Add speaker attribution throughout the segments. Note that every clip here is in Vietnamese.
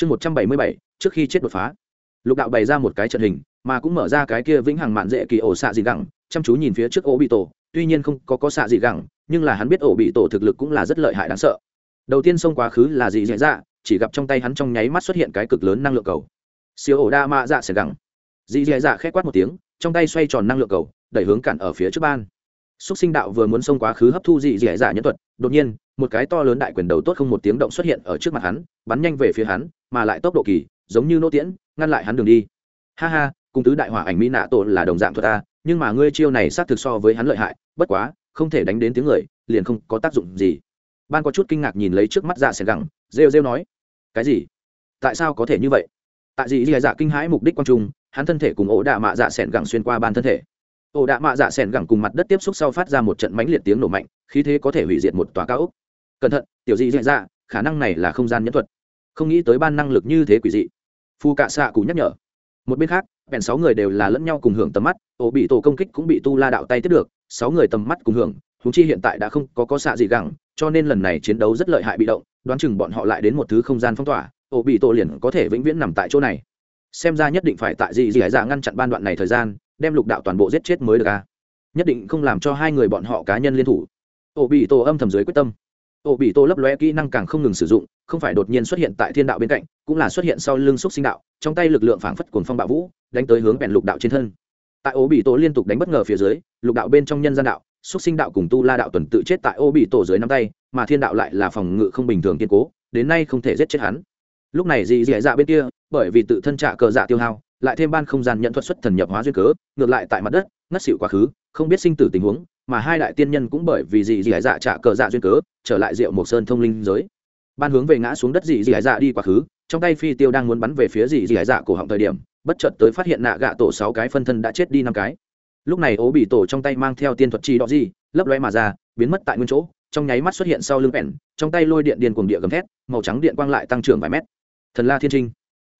Speaker 1: chương một trăm bảy mươi bảy, trước khi chết đột phá. Lục đạo bày ra một cái trận hình, mà cũng mở ra cái kia vĩnh hằng mạn dễ kỳ ổ xạ dị gẳng, chăm chú nhìn phía trước ổ bị tổ. Tuy nhiên không có có xạ dị gẳng, nhưng là hắn biết ổ bị tổ thực lực cũng là rất lợi hại đáng sợ. Đầu tiên xông quá khứ là dị dạy dạ chỉ gặp trong tay hắn trong nháy mắt xuất hiện cái cực lớn năng lượng cầu. Siêu ổ đa mạ dạ sẽ gẳng. Dị dạy dạ khét quát một tiếng, trong tay xoay tròn năng lượng cầu, đẩy hướng cản ở phía trước ban xúc sinh đạo vừa muốn xông quá khứ hấp thu dị dị giả nhân thuật, đột nhiên, một cái to lớn đại quyền đầu tốt không một tiếng động xuất hiện ở trước mặt hắn, bắn nhanh về phía hắn, mà lại tốc độ kỳ, giống như nô tiễn, ngăn lại hắn đường đi. Ha ha, cùng tứ đại hỏa ảnh mỹ nạ tổ là đồng dạng thuật ta nhưng mà ngươi chiêu này xác thực so với hắn lợi hại, bất quá, không thể đánh đến tiếng người, liền không có tác dụng gì. Ban có chút kinh ngạc nhìn lấy trước mắt dạ xẻn gẳng, rêu rêu nói, cái gì? Tại sao có thể như vậy? Tại gì dị dạ kinh hãi mục đích quan trung, hắn thân thể cùng ổ đạ mạ dạ xẻn gẳng xuyên qua ban thân thể ổ đạ mạ dạ xẻn gẳng cùng mặt đất tiếp xúc sau phát ra một trận mánh liệt tiếng nổ mạnh, khí thế có thể hủy diệt một tòa cao ốc. Cẩn thận, tiểu dị dạ dạ khả năng này là không gian nhẫn thuật. Không nghĩ tới ban năng lực như thế quỷ dị. Phu cạ xạ cụ nhắc nhở. Một bên khác, bèn sáu người đều là lẫn nhau cùng hưởng tầm mắt, ổ bị tổ công kích cũng bị tu la đạo tay tiếp được, sáu người tầm mắt cùng hưởng húng chi hiện tại đã không có có xạ gì gẳng, cho nên lần này chiến đấu rất lợi hại bị động, đoán chừng bọn họ lại đến một thứ không gian phong tỏa, ổ bị tổ liền có thể vĩnh viễn nằm tại chỗ này. Xem ra nhất định phải tại gì gì hải dạ ngăn chặn ban đoạn này thời gian đem lục đạo toàn bộ giết chết mới được a nhất định không làm cho hai người bọn họ cá nhân liên thủ. Ổ bị tổ âm thầm dưới quyết tâm. Ổ bị tổ lấp lóe kỹ năng càng không ngừng sử dụng, không phải đột nhiên xuất hiện tại thiên đạo bên cạnh, cũng là xuất hiện sau lưng xúc sinh đạo, trong tay lực lượng phảng phất cuồng phong bạo vũ, đánh tới hướng bèn lục đạo trên thân. Tại ổ bị tổ liên tục đánh bất ngờ phía dưới, lục đạo bên trong nhân gian đạo, xúc sinh đạo cùng tu la đạo tuần tự chết tại ô bị tổ dưới năm tay, mà thiên đạo lại là phòng ngự không bình thường kiên cố, đến nay không thể giết chết hắn. Lúc này dì dì dạ bên kia, bởi vì tự thân trả cờ dạ tiêu hao lại thêm ban không gian nhận thuật xuất thần nhập hóa duyên cớ, ngược lại tại mặt đất, ngất xịu quá khứ, không biết sinh tử tình huống, mà hai đại tiên nhân cũng bởi vì dị dị dạ trả cờ dạ duyên cớ, trở lại rượu một sơn thông linh giới. Ban hướng về ngã xuống đất dị dị dạ đi quá khứ, trong tay phi tiêu đang muốn bắn về phía dị dị dạ cổ họng thời điểm, bất chợt tới phát hiện nạ gạ tổ sáu cái phân thân đã chết đi năm cái. Lúc này ố bị tổ trong tay mang theo tiên thuật chi đỏ gì lấp lóe mà ra, biến mất tại nguyên chỗ, trong nháy mắt xuất hiện sau lưng bèn, trong tay lôi điện điền cuồng địa gầm thét, màu trắng điện quang lại tăng trưởng vài mét. Thần la thiên trinh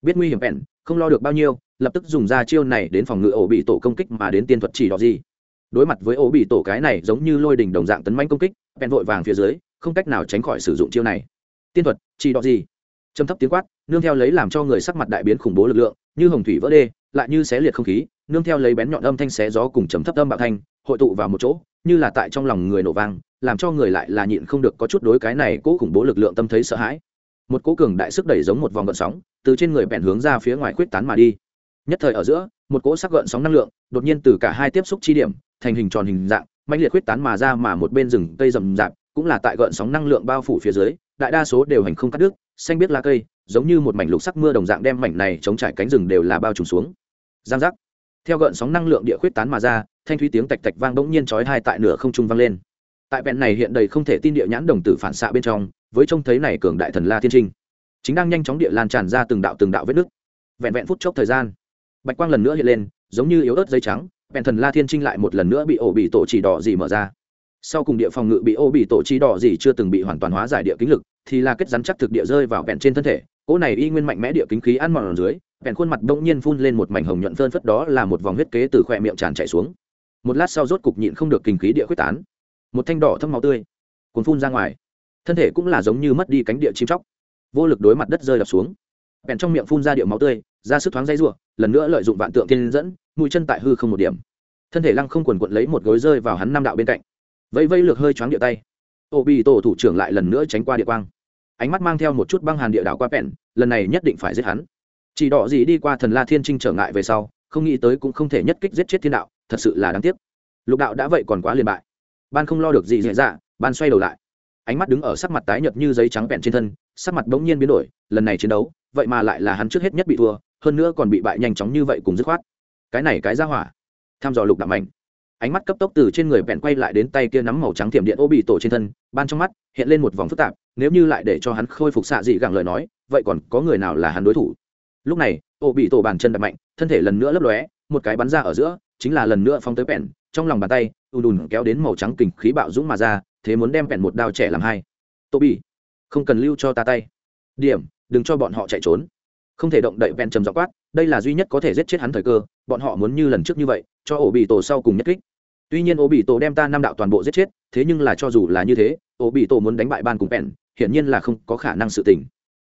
Speaker 1: biết nguy hiểm bèn không lo được bao nhiêu, lập tức dùng ra chiêu này đến phòng ngự ổ bị tổ công kích mà đến tiên thuật chỉ đỏ gì. Đối mặt với ổ bị tổ cái này giống như lôi đỉnh đồng dạng tấn manh công kích bèn vội vàng phía dưới, không cách nào tránh khỏi sử dụng chiêu này. Tiên thuật, chỉ đỏ gì? Trầm thấp tiếng quát, nương theo lấy làm cho người sắc mặt đại biến khủng bố lực lượng, như hồng thủy vỡ đê, lại như xé liệt không khí, nương theo lấy bén nhọn âm thanh xé gió cùng trầm thấp âm bạo thanh, hội tụ vào một chỗ, như là tại trong lòng người nổ vang, làm cho người lại là nhịn không được có chút đối cái này cố khủng bố lực lượng tâm thấy sợ hãi một cố cường đại sức đẩy giống một vòng gợn sóng, từ trên người bèn hướng ra phía ngoài khuyết tán mà đi. Nhất thời ở giữa, một cỗ sắc gợn sóng năng lượng, đột nhiên từ cả hai tiếp xúc chi điểm, thành hình tròn hình dạng mạnh liệt khuyết tán mà ra mà một bên rừng cây rậm rạp, cũng là tại gợn sóng năng lượng bao phủ phía dưới, đại đa số đều hành không cắt đứt, xanh biết lá cây, giống như một mảnh lục sắc mưa đồng dạng đem mảnh này chống trải cánh rừng đều là bao trùm xuống. Giang giác. Theo gợn sóng năng lượng địa khuyết tán mà ra, thanh thúy tiếng tạch tạch vang bỗng nhiên chói hai tại nửa không trung vang lên. Tại vẹn này hiện đầy không thể tin địa nhãn đồng tử phản xạ bên trong với trông thấy này cường đại thần la thiên trinh. Chính đang nhanh chóng địa lan tràn ra từng đạo từng đạo vết nứt. Vẹn vẹn phút chốc thời gian, bạch quang lần nữa hiện lên, giống như yếu ớt dây trắng, bèn thần la thiên trinh lại một lần nữa bị ổ bị tổ chỉ đỏ gì mở ra. Sau cùng địa phòng ngự bị ô bị tổ chỉ đỏ gì chưa từng bị hoàn toàn hóa giải địa kính lực, thì là kết rắn chắc thực địa rơi vào vẹn trên thân thể. Cỗ này y nguyên mạnh mẽ địa kính khí ăn mòn ở dưới, vẹn khuôn mặt đông nhiên phun lên một mảnh hồng nhuận phơn phất đó là một vòng huyết kế từ khỏe miệng tràn chảy xuống. Một lát sau rốt cục nhịn không được kinh khí địa quyết tán. Một thanh đỏ thâm máu tươi cuốn phun ra ngoài thân thể cũng là giống như mất đi cánh địa chim chóc. Vô lực đối mặt đất rơi đập xuống. Bèn trong miệng phun ra địa máu tươi, ra sức thoáng dây rủa, lần nữa lợi dụng vạn tượng thiên dẫn, mũi chân tại hư không một điểm. Thân thể lăng không quần quận lấy một gối rơi vào hắn năm đạo bên cạnh. Vẫy vẫy lược hơi choáng địa tay. Ô bị tổ thủ trưởng lại lần nữa tránh qua địa quang. Ánh mắt mang theo một chút băng hàn địa đảo qua bèn, lần này nhất định phải giết hắn. Chỉ đỏ gì đi qua thần la thiên trinh trở ngại về sau, không nghĩ tới cũng không thể nhất kích giết chết thiên đạo, thật sự là đáng tiếc. Lục đạo đã vậy còn quá liền bại. Ban không lo được gì dễ dạ ban xoay đầu lại ánh mắt đứng ở sắc mặt tái nhợt như giấy trắng bẹn trên thân, sắc mặt bỗng nhiên biến đổi, lần này chiến đấu, vậy mà lại là hắn trước hết nhất bị thua, hơn nữa còn bị bại nhanh chóng như vậy cùng dứt khoát. Cái này cái ra hỏa. Tham dò lục đạm mạnh. Ánh mắt cấp tốc từ trên người bẹn quay lại đến tay kia nắm màu trắng thiểm điện ô bị tổ trên thân, ban trong mắt hiện lên một vòng phức tạp, nếu như lại để cho hắn khôi phục xạ dị gặng lời nói, vậy còn có người nào là hắn đối thủ? Lúc này, ô bị tổ bàn chân đập mạnh, thân thể lần nữa lấp lóe, một cái bắn ra ở giữa, chính là lần nữa phóng tới bẹn trong lòng bàn tay u đùn kéo đến màu trắng kình khí bạo dũng mà ra thế muốn đem bẹn một đao trẻ làm hai. Tô bị không cần lưu cho ta tay. Điểm, đừng cho bọn họ chạy trốn. Không thể động đậy bẹn trầm dọ quát, đây là duy nhất có thể giết chết hắn thời cơ, bọn họ muốn như lần trước như vậy, cho ổ bị tổ sau cùng nhất kích. Tuy nhiên ổ bị tổ đem ta năm đạo toàn bộ giết chết, thế nhưng là cho dù là như thế ổ bị tổ muốn đánh bại ban cùng bẹn hiển nhiên là không có khả năng sự tình.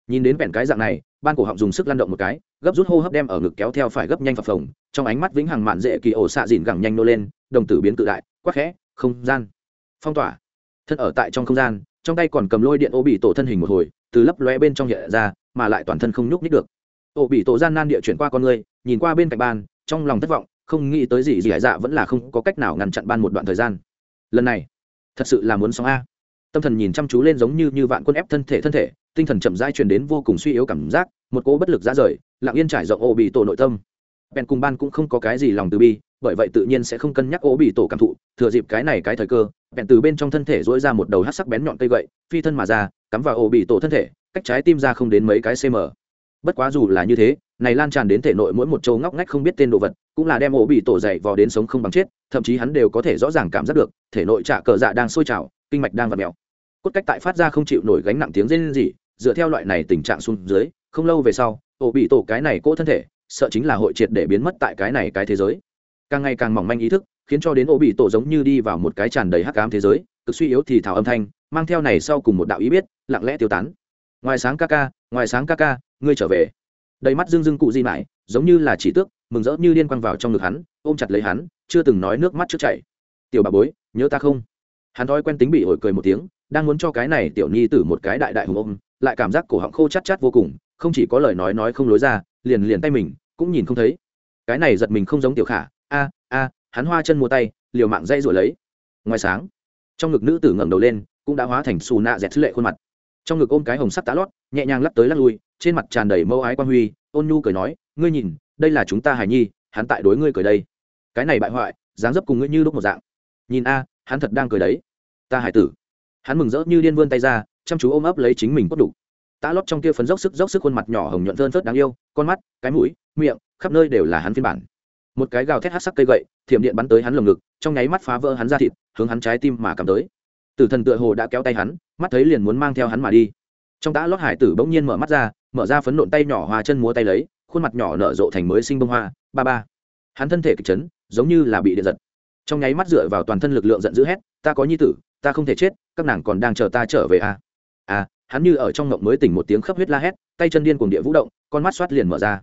Speaker 1: Nhìn đến vẹn cái dạng này, ban cổ họng dùng sức lăn động một cái, gấp rút hô hấp đem ở ngực kéo theo phải gấp nhanh phập phồng, trong ánh mắt vĩnh hằng mạn dễ kỳ ổ xạ dìn gẳng nhanh nô lên, đồng tử biến cự đại, quắc khẽ, không gian. Phong tỏa thân ở tại trong không gian, trong tay còn cầm lôi điện ô bị tổ thân hình một hồi, từ lấp lóe bên trong hiện ra, mà lại toàn thân không nhúc nhích được. Ô bị tổ gian nan địa chuyển qua con người, nhìn qua bên cạnh ban, trong lòng thất vọng, không nghĩ tới gì gì hải dạ vẫn là không có cách nào ngăn chặn ban một đoạn thời gian. Lần này, thật sự là muốn sống a. Tâm thần nhìn chăm chú lên giống như như vạn quân ép thân thể thân thể, tinh thần chậm rãi truyền đến vô cùng suy yếu cảm giác, một cỗ bất lực ra rời, lặng yên trải rộng ô bị tổ nội tâm. Bèn cùng ban cũng không có cái gì lòng từ bi bởi vậy tự nhiên sẽ không cân nhắc ố bị tổ cảm thụ, thừa dịp cái này cái thời cơ, bèn từ bên trong thân thể dỗi ra một đầu hát sắc bén nhọn cây gậy, phi thân mà ra, cắm vào ô bị tổ thân thể, cách trái tim ra không đến mấy cái cm bất quá dù là như thế, này lan tràn đến thể nội mỗi một châu ngóc ngách không biết tên đồ vật, cũng là đem ổ bị tổ dậy vò đến sống không bằng chết, thậm chí hắn đều có thể rõ ràng cảm giác được, thể nội trạ cờ dạ đang sôi trào, kinh mạch đang vặt mèo. Cốt cách tại phát ra không chịu nổi gánh nặng tiếng rên rỉ, dựa theo loại này tình trạng xuống dưới, không lâu về sau ổ bị tổ cái này cỗ thân thể, sợ chính là hội triệt để biến mất tại cái này cái thế giới càng ngày càng mỏng manh ý thức, khiến cho đến ô bị tổ giống như đi vào một cái tràn đầy hắc ám thế giới, cực suy yếu thì thảo âm thanh, mang theo này sau cùng một đạo ý biết, lặng lẽ tiêu tán. Ngoài sáng ca ca, ngoài sáng ca ca, ngươi trở về. Đầy mắt dưng dưng cụ di mãi, giống như là chỉ tước, mừng rỡ như điên quăng vào trong ngực hắn, ôm chặt lấy hắn, chưa từng nói nước mắt trước chảy. Tiểu bà bối, nhớ ta không? Hắn thói quen tính bị ổi cười một tiếng, đang muốn cho cái này tiểu nhi tử một cái đại đại hùng ôm, lại cảm giác cổ họng khô chát chát vô cùng, không chỉ có lời nói nói không lối ra, liền liền tay mình, cũng nhìn không thấy. Cái này giật mình không giống tiểu khả a a, hắn hoa chân mua tay, liều mạng dây rồi lấy. Ngoài sáng, trong ngực nữ tử ngẩng đầu lên, cũng đã hóa thành xù nạ dẹt lệ khuôn mặt. Trong ngực ôm cái hồng sắc tá lót, nhẹ nhàng lắc tới lắc lui, trên mặt tràn đầy mâu ái quan huy, ôn nhu cười nói, ngươi nhìn, đây là chúng ta hài nhi, hắn tại đối ngươi cười đây. Cái này bại hoại, dáng dấp cùng ngươi như lúc một dạng. Nhìn a, hắn thật đang cười đấy. Ta hải tử. Hắn mừng rỡ như điên vươn tay ra, chăm chú ôm ấp lấy chính mình cốt đủ. Tá lót trong kia phấn dốc sức dốc sức khuôn mặt nhỏ hồng nhuận thơn phớt đáng yêu, con mắt, cái mũi, miệng, khắp nơi đều là hắn phiên bản một cái gào thét hát sắc cây gậy, thiểm điện bắn tới hắn lồng ngực, trong nháy mắt phá vỡ hắn ra thịt, hướng hắn trái tim mà cầm tới. Tử thần tựa hồ đã kéo tay hắn, mắt thấy liền muốn mang theo hắn mà đi. Trong tã lót hải tử bỗng nhiên mở mắt ra, mở ra phấn nộn tay nhỏ hoa chân múa tay lấy, khuôn mặt nhỏ nở rộ thành mới sinh bông hoa, ba ba. Hắn thân thể kịch chấn, giống như là bị điện giật. Trong nháy mắt dựa vào toàn thân lực lượng giận dữ hét, ta có nhi tử, ta không thể chết, các nàng còn đang chờ ta trở về à. à hắn như ở trong ngộng mới tỉnh một tiếng khớp huyết la hét, tay chân điên cuồng địa vũ động, con mắt xoát liền mở ra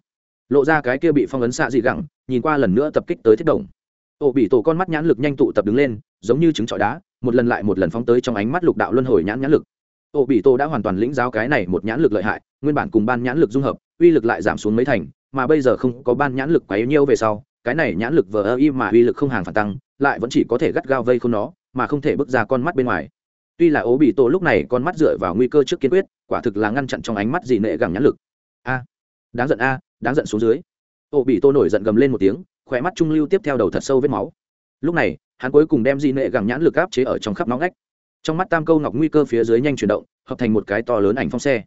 Speaker 1: lộ ra cái kia bị phong ấn xạ dị gẳng, nhìn qua lần nữa tập kích tới thiết đồng ổ bị tổ con mắt nhãn lực nhanh tụ tập đứng lên, giống như trứng trọi đá, một lần lại một lần phóng tới trong ánh mắt lục đạo luân hồi nhãn nhãn lực. Ổ bị tổ đã hoàn toàn lĩnh giáo cái này một nhãn lực lợi hại, nguyên bản cùng ban nhãn lực dung hợp, uy lực lại giảm xuống mấy thành, mà bây giờ không có ban nhãn lực quá yếu nhiêu về sau, cái này nhãn lực vờ ơ y mà uy lực không hàng phản tăng, lại vẫn chỉ có thể gắt gao vây không nó, mà không thể bước ra con mắt bên ngoài. Tuy là ố bị tổ lúc này con mắt dựa vào nguy cơ trước kiên quyết, quả thực là ngăn chặn trong ánh mắt gì nệ gẳng nhãn lực. A, đáng giận a đáng giận xuống dưới. Ô bị tô nổi giận gầm lên một tiếng khỏe mắt trung lưu tiếp theo đầu thật sâu vết máu. Lúc này, hắn cuối cùng đem di nệ gẳng nhãn lực áp chế ở trong khắp nóng ngách. Trong mắt tam câu ngọc nguy cơ phía dưới nhanh chuyển động, hợp thành một cái to lớn ảnh phong xe.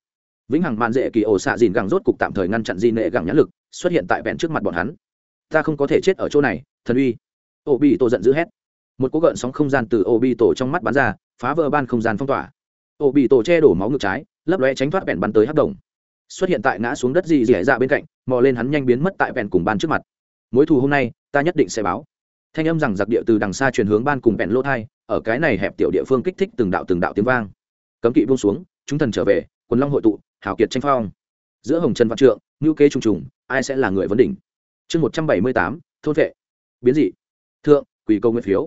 Speaker 1: Vĩnh hằng mạn dễ kỳ ổ xạ dìn gẳng rốt cục tạm thời ngăn chặn di nệ gẳng nhãn lực, xuất hiện tại vẹn trước mặt bọn hắn. Ta không có thể chết ở chỗ này, thần uy. Ô bị tổ giận dữ hét. Một cú gợn sóng không gian từ ô bị tổ trong mắt bắn ra, phá vỡ ban không gian phong tỏa. Ô bị tổ che đổ máu ngực trái, lấp lóe tránh thoát vẹn bắn tới hấp đồng xuất hiện tại ngã xuống đất dì dì dạ bên cạnh, mò lên hắn nhanh biến mất tại vẹn cùng ban trước mặt. Mối thù hôm nay, ta nhất định sẽ báo. Thanh âm rằng giặc địa từ đằng xa truyền hướng ban cùng vẹn lỗ thai, ở cái này hẹp tiểu địa phương kích thích từng đạo từng đạo tiếng vang. Cấm kỵ buông xuống, chúng thần trở về, quần long hội tụ hảo kiệt tranh phong. Giữa hồng trần văn trượng ngữ kế trùng trùng, ai sẽ là người vấn đỉnh? Chương một trăm bảy mươi tám, thôn vệ. Biến dị. Thượng quỷ câu nguyện phiếu.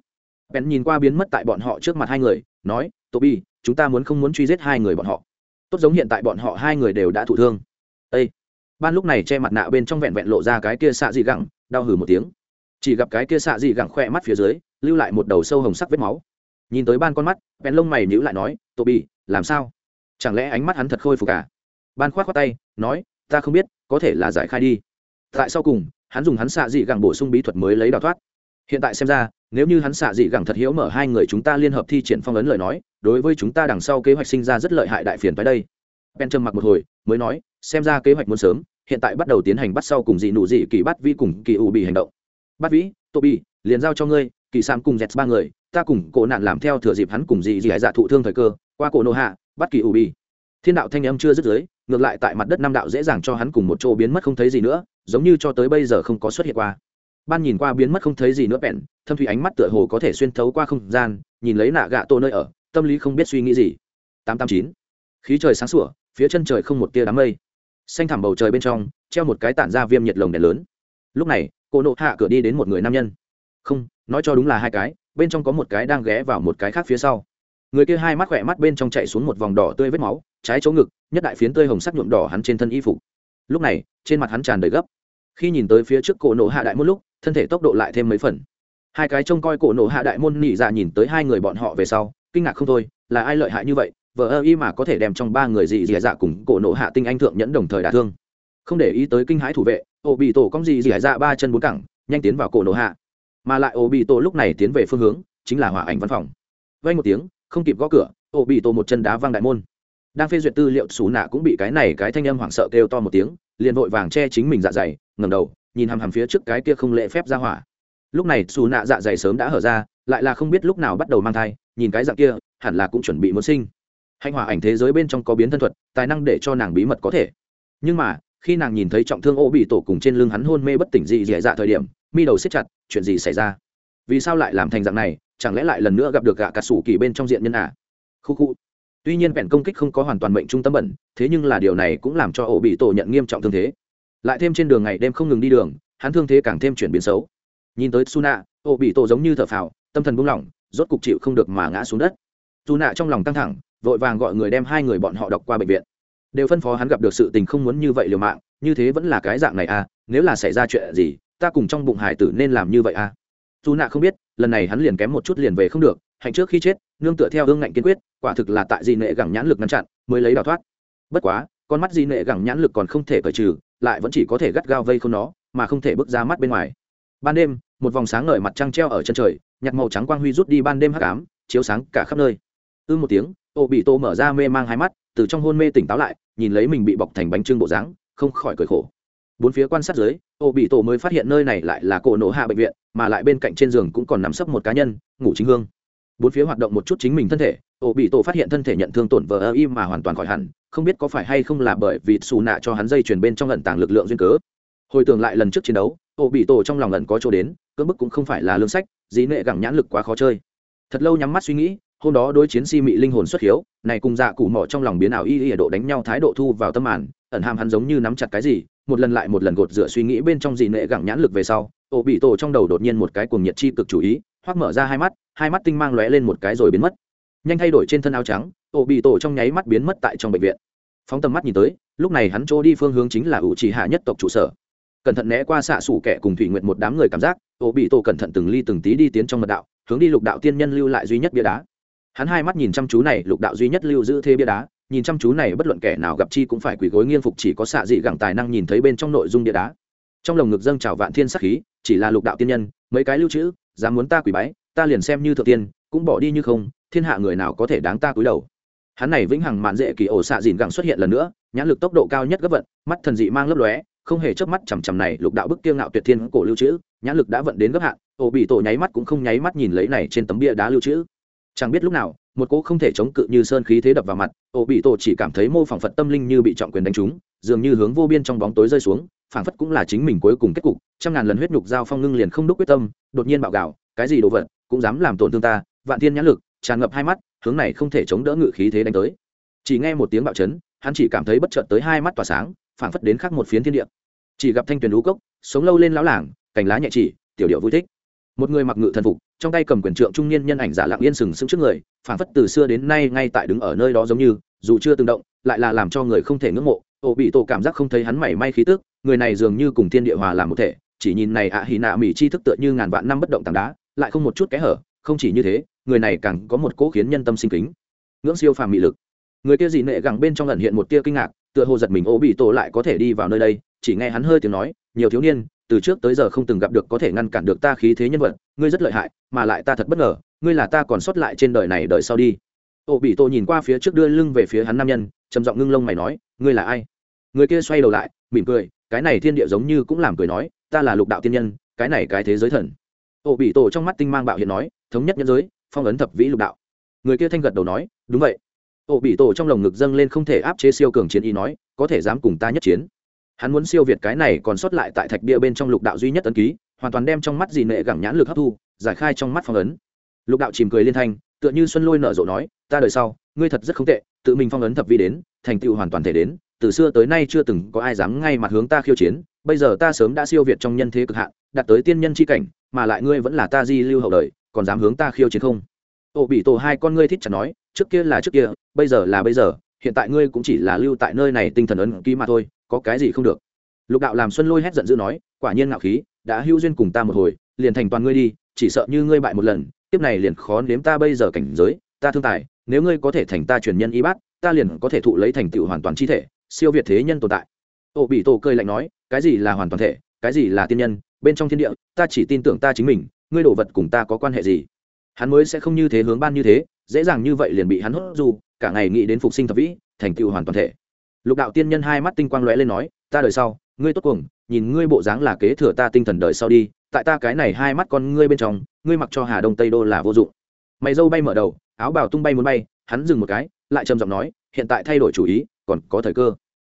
Speaker 1: Bèn nhìn qua biến mất tại bọn họ trước mặt hai người, nói, tô bi, chúng ta muốn không muốn truy giết hai người bọn họ? Tốt giống hiện tại bọn họ hai người đều đã thụ thương. Ây ban lúc này che mặt nạ bên trong vẹn vẹn lộ ra cái kia xạ dị gẳng, đau hử một tiếng. Chỉ gặp cái kia xạ dị gẳng khoe mắt phía dưới, lưu lại một đầu sâu hồng sắc vết máu. Nhìn tới ban con mắt, bèn lông mày nhữ lại nói toby làm sao? Chẳng lẽ ánh mắt hắn thật khôi phục cả ban khoát khoát tay, nói, ta không biết, có thể là giải khai đi. Tại sau cùng, hắn dùng hắn xạ dị gẳng bổ sung bí thuật mới lấy đào thoát hiện tại xem ra, nếu như hắn xạ dị gẳng thật hiếu mở hai người chúng ta liên hợp thi triển phong ấn lời nói, đối với chúng ta đằng sau kế hoạch sinh ra rất lợi hại đại phiền tới đây. Ben trầm mặc một hồi, mới nói, xem ra kế hoạch muốn sớm, hiện tại bắt đầu tiến hành bắt sau cùng dị nụ dị kỳ bắt vi cùng kỳ ủ bị hành động. Bắt vĩ, tô bi, liền giao cho ngươi, kỳ sam cùng dẹt ba người, ta cùng cổ nạn làm theo thừa dịp hắn cùng dị dị hải dạ thụ thương thời cơ, qua cổ nô hạ, bắt kỳ ủ bị. Thiên đạo thanh âm chưa dứt dưới, ngược lại tại mặt đất năm đạo dễ dàng cho hắn cùng một chỗ biến mất không thấy gì nữa, giống như cho tới bây giờ không có xuất hiện qua ban nhìn qua biến mất không thấy gì nữa bèn, thâm thủy ánh mắt tựa hồ có thể xuyên thấu qua không gian, nhìn lấy nạ gạ tô nơi ở, tâm lý không biết suy nghĩ gì. tám tám chín. Khí trời sáng sủa, phía chân trời không một tia đám mây. Xanh thẳm bầu trời bên trong, treo một cái tản ra viêm nhiệt lồng đèn lớn. Lúc này, cô nộ hạ cửa đi đến một người nam nhân. Không, nói cho đúng là hai cái, bên trong có một cái đang ghé vào một cái khác phía sau. Người kia hai mắt khỏe mắt bên trong chạy xuống một vòng đỏ tươi vết máu, trái chỗ ngực, nhất đại phiến tươi hồng sắc nhuộm đỏ hắn trên thân y phục. Lúc này, trên mặt hắn tràn đầy gấp. Khi nhìn tới phía trước cổ nộ hạ đại một lúc thân thể tốc độ lại thêm mấy phần. Hai cái trông coi cổ nổ hạ đại môn nỉ dạ nhìn tới hai người bọn họ về sau, kinh ngạc không thôi, là ai lợi hại như vậy vợ ơ y mà có thể đem trong ba người dị dị dạ cùng cổ nổ hạ tinh anh thượng nhẫn đồng thời đả thương. Không để ý tới kinh hãi thủ vệ ổ bị tổ cong dị dị dạ ba chân bốn cẳng, nhanh tiến vào cổ nổ hạ. Mà lại ổ bị tổ lúc này tiến về phương hướng, chính là hỏa ảnh văn phòng. Vay một tiếng, không kịp gõ cửa ổ bị tổ một chân đá văng đại môn. Đang phê duyệt tư liệu xù nạ cũng bị cái này cái thanh âm hoảng sợ kêu to một tiếng, liền vội vàng che chính mình dạ dày ngầm đầu nhìn hằm hằm phía trước cái kia không lễ phép ra hỏa. Lúc này, xù nạ dạ dày sớm đã hở ra, lại là không biết lúc nào bắt đầu mang thai, nhìn cái dạng kia, hẳn là cũng chuẩn bị muốn sinh. Hạnh hòa ảnh thế giới bên trong có biến thân thuật, tài năng để cho nàng bí mật có thể. Nhưng mà, khi nàng nhìn thấy trọng thương ô bị tổ cùng trên lưng hắn hôn mê bất tỉnh dị dị dạ thời điểm, mi đầu xếp chặt, chuyện gì xảy ra? Vì sao lại làm thành dạng này, chẳng lẽ lại lần nữa gặp được gạ cà sủ kỳ bên trong diện nhân à? khu khu. Tuy nhiên vẹn công kích không có hoàn toàn mệnh trung tâm bẩn, thế nhưng là điều này cũng làm cho ổ bị tổ nhận nghiêm trọng thương thế lại thêm trên đường ngày đêm không ngừng đi đường, hắn thương thế càng thêm chuyển biến xấu. Nhìn tới suna, ô bị tổ giống như thở phào, tâm thần buông lỏng, rốt cục chịu không được mà ngã xuống đất. Dù nạ trong lòng căng thẳng, vội vàng gọi người đem hai người bọn họ đọc qua bệnh viện. Đều phân phó hắn gặp được sự tình không muốn như vậy liều mạng, như thế vẫn là cái dạng này à nếu là xảy ra chuyện gì, ta cùng trong bụng hải tử nên làm như vậy à. Dù nạ không biết, lần này hắn liền kém một chút liền về không được, hạnh trước khi chết, nương tựa theo hương ngạnh kiên quyết, quả thực là tại gì nệ gẳng nhãn lực ngăn chặn, mới lấy đào thoát. Bất quá con mắt di nệ gẳng nhãn lực còn không thể cởi trừ, lại vẫn chỉ có thể gắt gao vây không nó, mà không thể bước ra mắt bên ngoài. Ban đêm, một vòng sáng ngời mặt trăng treo ở chân trời nhặt màu trắng quang huy rút đi ban đêm hắc ám, chiếu sáng cả khắp nơi. Ư một tiếng, ô bị tô mở ra mê mang hai mắt, từ trong hôn mê tỉnh táo lại, nhìn lấy mình bị bọc thành bánh trưng bộ dáng, không khỏi cười khổ. Bốn phía quan sát dưới, ô bị tổ mới phát hiện nơi này lại là cổ nổ hạ bệnh viện, mà lại bên cạnh trên giường cũng còn nằm sấp một cá nhân, ngủ chính hương. Bốn phía hoạt động một chút chính mình thân thể, ô bị tổ phát hiện thân thể nhận thương tổn vờ ơ im mà hoàn toàn khỏi hẳn không biết có phải hay không là bởi vì xù nạ cho hắn dây chuyền bên trong lần tàng lực lượng duyên cớ. Hồi tưởng lại lần trước chiến đấu, ô bị tổ trong lòng lần có chỗ đến, cưỡng bức cũng không phải là lương sách dĩ nệ gẳng nhãn lực quá khó chơi. Thật lâu nhắm mắt suy nghĩ, hôm đó đối chiến si mị linh hồn xuất hiếu, này cùng dạ cụ mỏ trong lòng biến ảo y y độ đánh nhau thái độ thu vào tâm màn, ẩn hàm hắn giống như nắm chặt cái gì, một lần lại một lần gột rửa suy nghĩ bên trong dí nệ gẳng nhãn lực về sau, ô bị tổ trong đầu đột nhiên một cái cuồng nhiệt chi cực chủ ý, hoắc mở ra hai mắt hai mắt tinh mang lóe lên một cái rồi biến mất. Nhanh thay đổi trên thân áo trắng ổ bị tổ trong nháy mắt biến mất tại trong bệnh viện. Phóng tầm mắt nhìn tới, lúc này hắn chỗ đi phương hướng chính là ủ trì hạ nhất tộc trụ sở. Cẩn thận né qua xạ xủ kẻ cùng thủy nguyện một đám người cảm giác, ổ bị tổ cẩn thận từng ly từng tí đi tiến trong mật đạo, hướng đi lục đạo tiên nhân lưu lại duy nhất bia đá. Hắn hai mắt nhìn chăm chú này, lục đạo duy nhất lưu giữ thế bia đá, nhìn chăm chú này bất luận kẻ nào gặp chi cũng phải quỳ gối nghiêng phục chỉ có xạ dị gẳng tài năng nhìn thấy bên trong nội dung bia đá. Trong lồng ngực dâng trào vạn thiên sắc khí, chỉ là lục đạo tiên nhân, mấy cái lưu trữ, dám muốn ta quỳ bái, ta liền xem như thượng tiên, cũng bỏ đi như không, thiên hạ người nào có thể đáng ta cúi đầu hắn này vĩnh hằng mạn dễ kỳ ổ xạ dìn gẳng xuất hiện lần nữa, nhãn lực tốc độ cao nhất gấp vận, mắt thần dị mang lấp lóe, không hề chớp mắt chằm chằm này lục đạo bức kiêng ngạo tuyệt thiên cổ lưu trữ, nhãn lực đã vận đến gấp hạn, ổ bị tổ nháy mắt cũng không nháy mắt nhìn lấy này trên tấm bia đá lưu trữ. Chẳng biết lúc nào, một cỗ không thể chống cự như sơn khí thế đập vào mặt, ổ bị tổ chỉ cảm thấy mô phỏng phật tâm linh như bị trọng quyền đánh trúng, dường như hướng vô biên trong bóng tối rơi xuống, phảng phất cũng là chính mình cuối cùng kết cục, trăm ngàn lần huyết nhục giao phong ngưng liền không đúc quyết tâm, đột nhiên bạo gạo cái gì đồ vật, cũng dám làm tổn thương ta, vạn thiên nhãn lực, tràn ngập hai mắt hướng này không thể chống đỡ ngự khí thế đánh tới. Chỉ nghe một tiếng bạo chấn, hắn chỉ cảm thấy bất chợt tới hai mắt tỏa sáng, phảng phất đến khắc một phiến thiên địa. Chỉ gặp thanh tuyền lũ cốc, sống lâu lên lão làng, cành lá nhẹ chỉ, tiểu điệu vui thích. Một người mặc ngự thần phục, trong tay cầm quyền trượng trung niên nhân ảnh giả lặng yên sừng sững trước người, phảng phất từ xưa đến nay ngay tại đứng ở nơi đó giống như, dù chưa từng động, lại là làm cho người không thể ngưỡng mộ. Ổ bị tổ cảm giác không thấy hắn mảy may khí tức, người này dường như cùng thiên địa hòa làm một thể, chỉ nhìn này ạ à hì nạ mỹ chi thức tựa như ngàn vạn năm bất động tảng đá, lại không một chút kẽ hở, không chỉ như thế người này càng có một cỗ khiến nhân tâm sinh kính. Ngưỡng siêu phàm mị lực. Người kia dị nệ gẳng bên trong lần hiện một tia kinh ngạc, tựa hồ giật mình, ô, bị tổ lại có thể đi vào nơi đây. Chỉ nghe hắn hơi tiếng nói, nhiều thiếu niên, từ trước tới giờ không từng gặp được có thể ngăn cản được ta khí thế nhân vật, ngươi rất lợi hại, mà lại ta thật bất ngờ, ngươi là ta còn sót lại trên đời này đời sau đi. Ô, bị tô nhìn qua phía trước đưa lưng về phía hắn nam nhân, trầm giọng ngưng lông mày nói, ngươi là ai? Người kia xoay đầu lại, mỉm cười, cái này thiên địa giống như cũng làm cười nói, ta là lục đạo tiên nhân, cái này cái thế giới thần. Ô, bị tổ trong mắt tinh mang bạo hiện nói, thống nhất nhân giới phong ấn thập vĩ lục đạo. Người kia thanh gật đầu nói, đúng vậy. Ổ bị tổ trong lồng ngực dâng lên không thể áp chế siêu cường chiến ý nói, có thể dám cùng ta nhất chiến. Hắn muốn siêu việt cái này còn sót lại tại thạch bia bên trong lục đạo duy nhất ấn ký, hoàn toàn đem trong mắt dì nệ gẳng nhãn lực hấp thu, giải khai trong mắt phong ấn. Lục đạo chìm cười liên thanh, tựa như xuân lôi nở rộ nói, ta đời sau, ngươi thật rất không tệ, tự mình phong ấn thập vi đến, thành tựu hoàn toàn thể đến, từ xưa tới nay chưa từng có ai dám ngay mặt hướng ta khiêu chiến, bây giờ ta sớm đã siêu việt trong nhân thế cực hạn, đạt tới tiên nhân c h i cảnh, mà lại ngươi vẫn là ta di lưu hậu đời còn dám hướng ta khiêu chiến không? Ô, bị tổ hai con ngươi thích chặt nói, trước kia là trước kia, bây giờ là bây giờ, hiện tại ngươi cũng chỉ là lưu tại nơi này tinh thần ấn ký mà thôi, có cái gì không được? Lục đạo làm xuân lôi hét giận dữ nói, quả nhiên ngạo khí, đã hưu duyên cùng ta một hồi, liền thành toàn ngươi đi, chỉ sợ như ngươi bại một lần tiếp này liền khó nếm ta bây giờ cảnh giới, ta thương tài, nếu ngươi có thể thành ta truyền nhân y bát, ta liền có thể thụ lấy thành tựu hoàn toàn chi thể, siêu việt thế nhân tồn tại. Ô, bị tổ cười lạnh nói, cái gì là hoàn toàn thể, cái gì là tiên nhân, bên trong thiên địa, ta chỉ tin tưởng ta chính mình ngươi đồ vật cùng ta có quan hệ gì? Hắn mới sẽ không như thế hướng ban như thế, dễ dàng như vậy liền bị hắn hốt dù, cả ngày nghĩ đến phục sinh thập vĩ, thành tựu hoàn toàn thể. Lục đạo tiên nhân hai mắt tinh quang lóe lên nói, ta đời sau, ngươi tốt cuồng, nhìn ngươi bộ dáng là kế thừa ta tinh thần đời sau đi, tại ta cái này hai mắt con ngươi bên trong, ngươi mặc cho hà đông tây đô là vô dụng. Mày dâu bay mở đầu, áo bào tung bay muốn bay, hắn dừng một cái, lại trầm giọng nói, hiện tại thay đổi chủ ý, còn có thời cơ.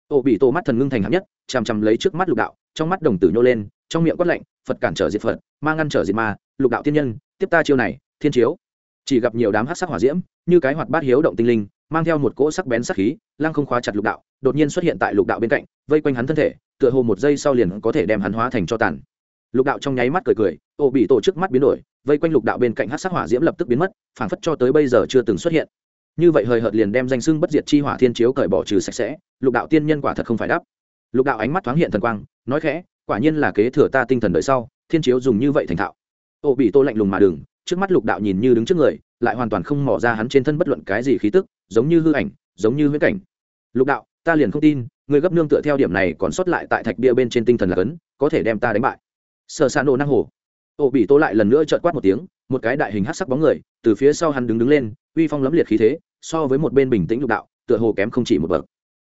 Speaker 1: Ô bị tổ mắt thần ngưng thành hạng nhất, chằm chằm lấy trước mắt lục đạo, trong mắt đồng tử nhô lên trong miệng quát lạnh, phật cản trở diệt phật, ma ngăn trở diệt ma, lục đạo thiên nhân, tiếp ta chiêu này, thiên chiếu. Chỉ gặp nhiều đám hát sắc hỏa diễm, như cái hoạt bát hiếu động tinh linh, mang theo một cỗ sắc bén sắc khí, lăng không khóa chặt lục đạo, đột nhiên xuất hiện tại lục đạo bên cạnh, vây quanh hắn thân thể, tựa hồ một giây sau liền có thể đem hắn hóa thành cho tàn. Lục đạo trong nháy mắt cười cười, ô bị tổ chức mắt biến đổi, vây quanh lục đạo bên cạnh hát sắc hỏa diễm lập tức biến mất, phảng phất cho tới bây giờ chưa từng xuất hiện. Như vậy hời hợt liền đem danh sưng bất diệt chi hỏa thiên chiếu cởi bỏ trừ sạch sẽ, lục đạo tiên nhân quả thật không phải đắp. lục đạo ánh mắt thoáng hiện thần quang, nói khẽ quả nhiên là kế thừa ta tinh thần đợi sau, thiên chiếu dùng như vậy thành thạo. Ô bị tô lạnh lùng mà đừng, trước mắt lục đạo nhìn như đứng trước người, lại hoàn toàn không mỏ ra hắn trên thân bất luận cái gì khí tức, giống như hư ảnh, giống như huyễn cảnh. Lục đạo, ta liền không tin, người gấp nương tựa theo điểm này còn sót lại tại thạch bia bên trên tinh thần là cấn, có thể đem ta đánh bại. Sợ xa nổ năng hồ. Ô bị tô lại lần nữa trợn quát một tiếng, một cái đại hình hát sắc bóng người, từ phía sau hắn đứng đứng lên, uy phong lấm liệt khí thế, so với một bên bình tĩnh lục đạo, tựa hồ kém không chỉ một bậc.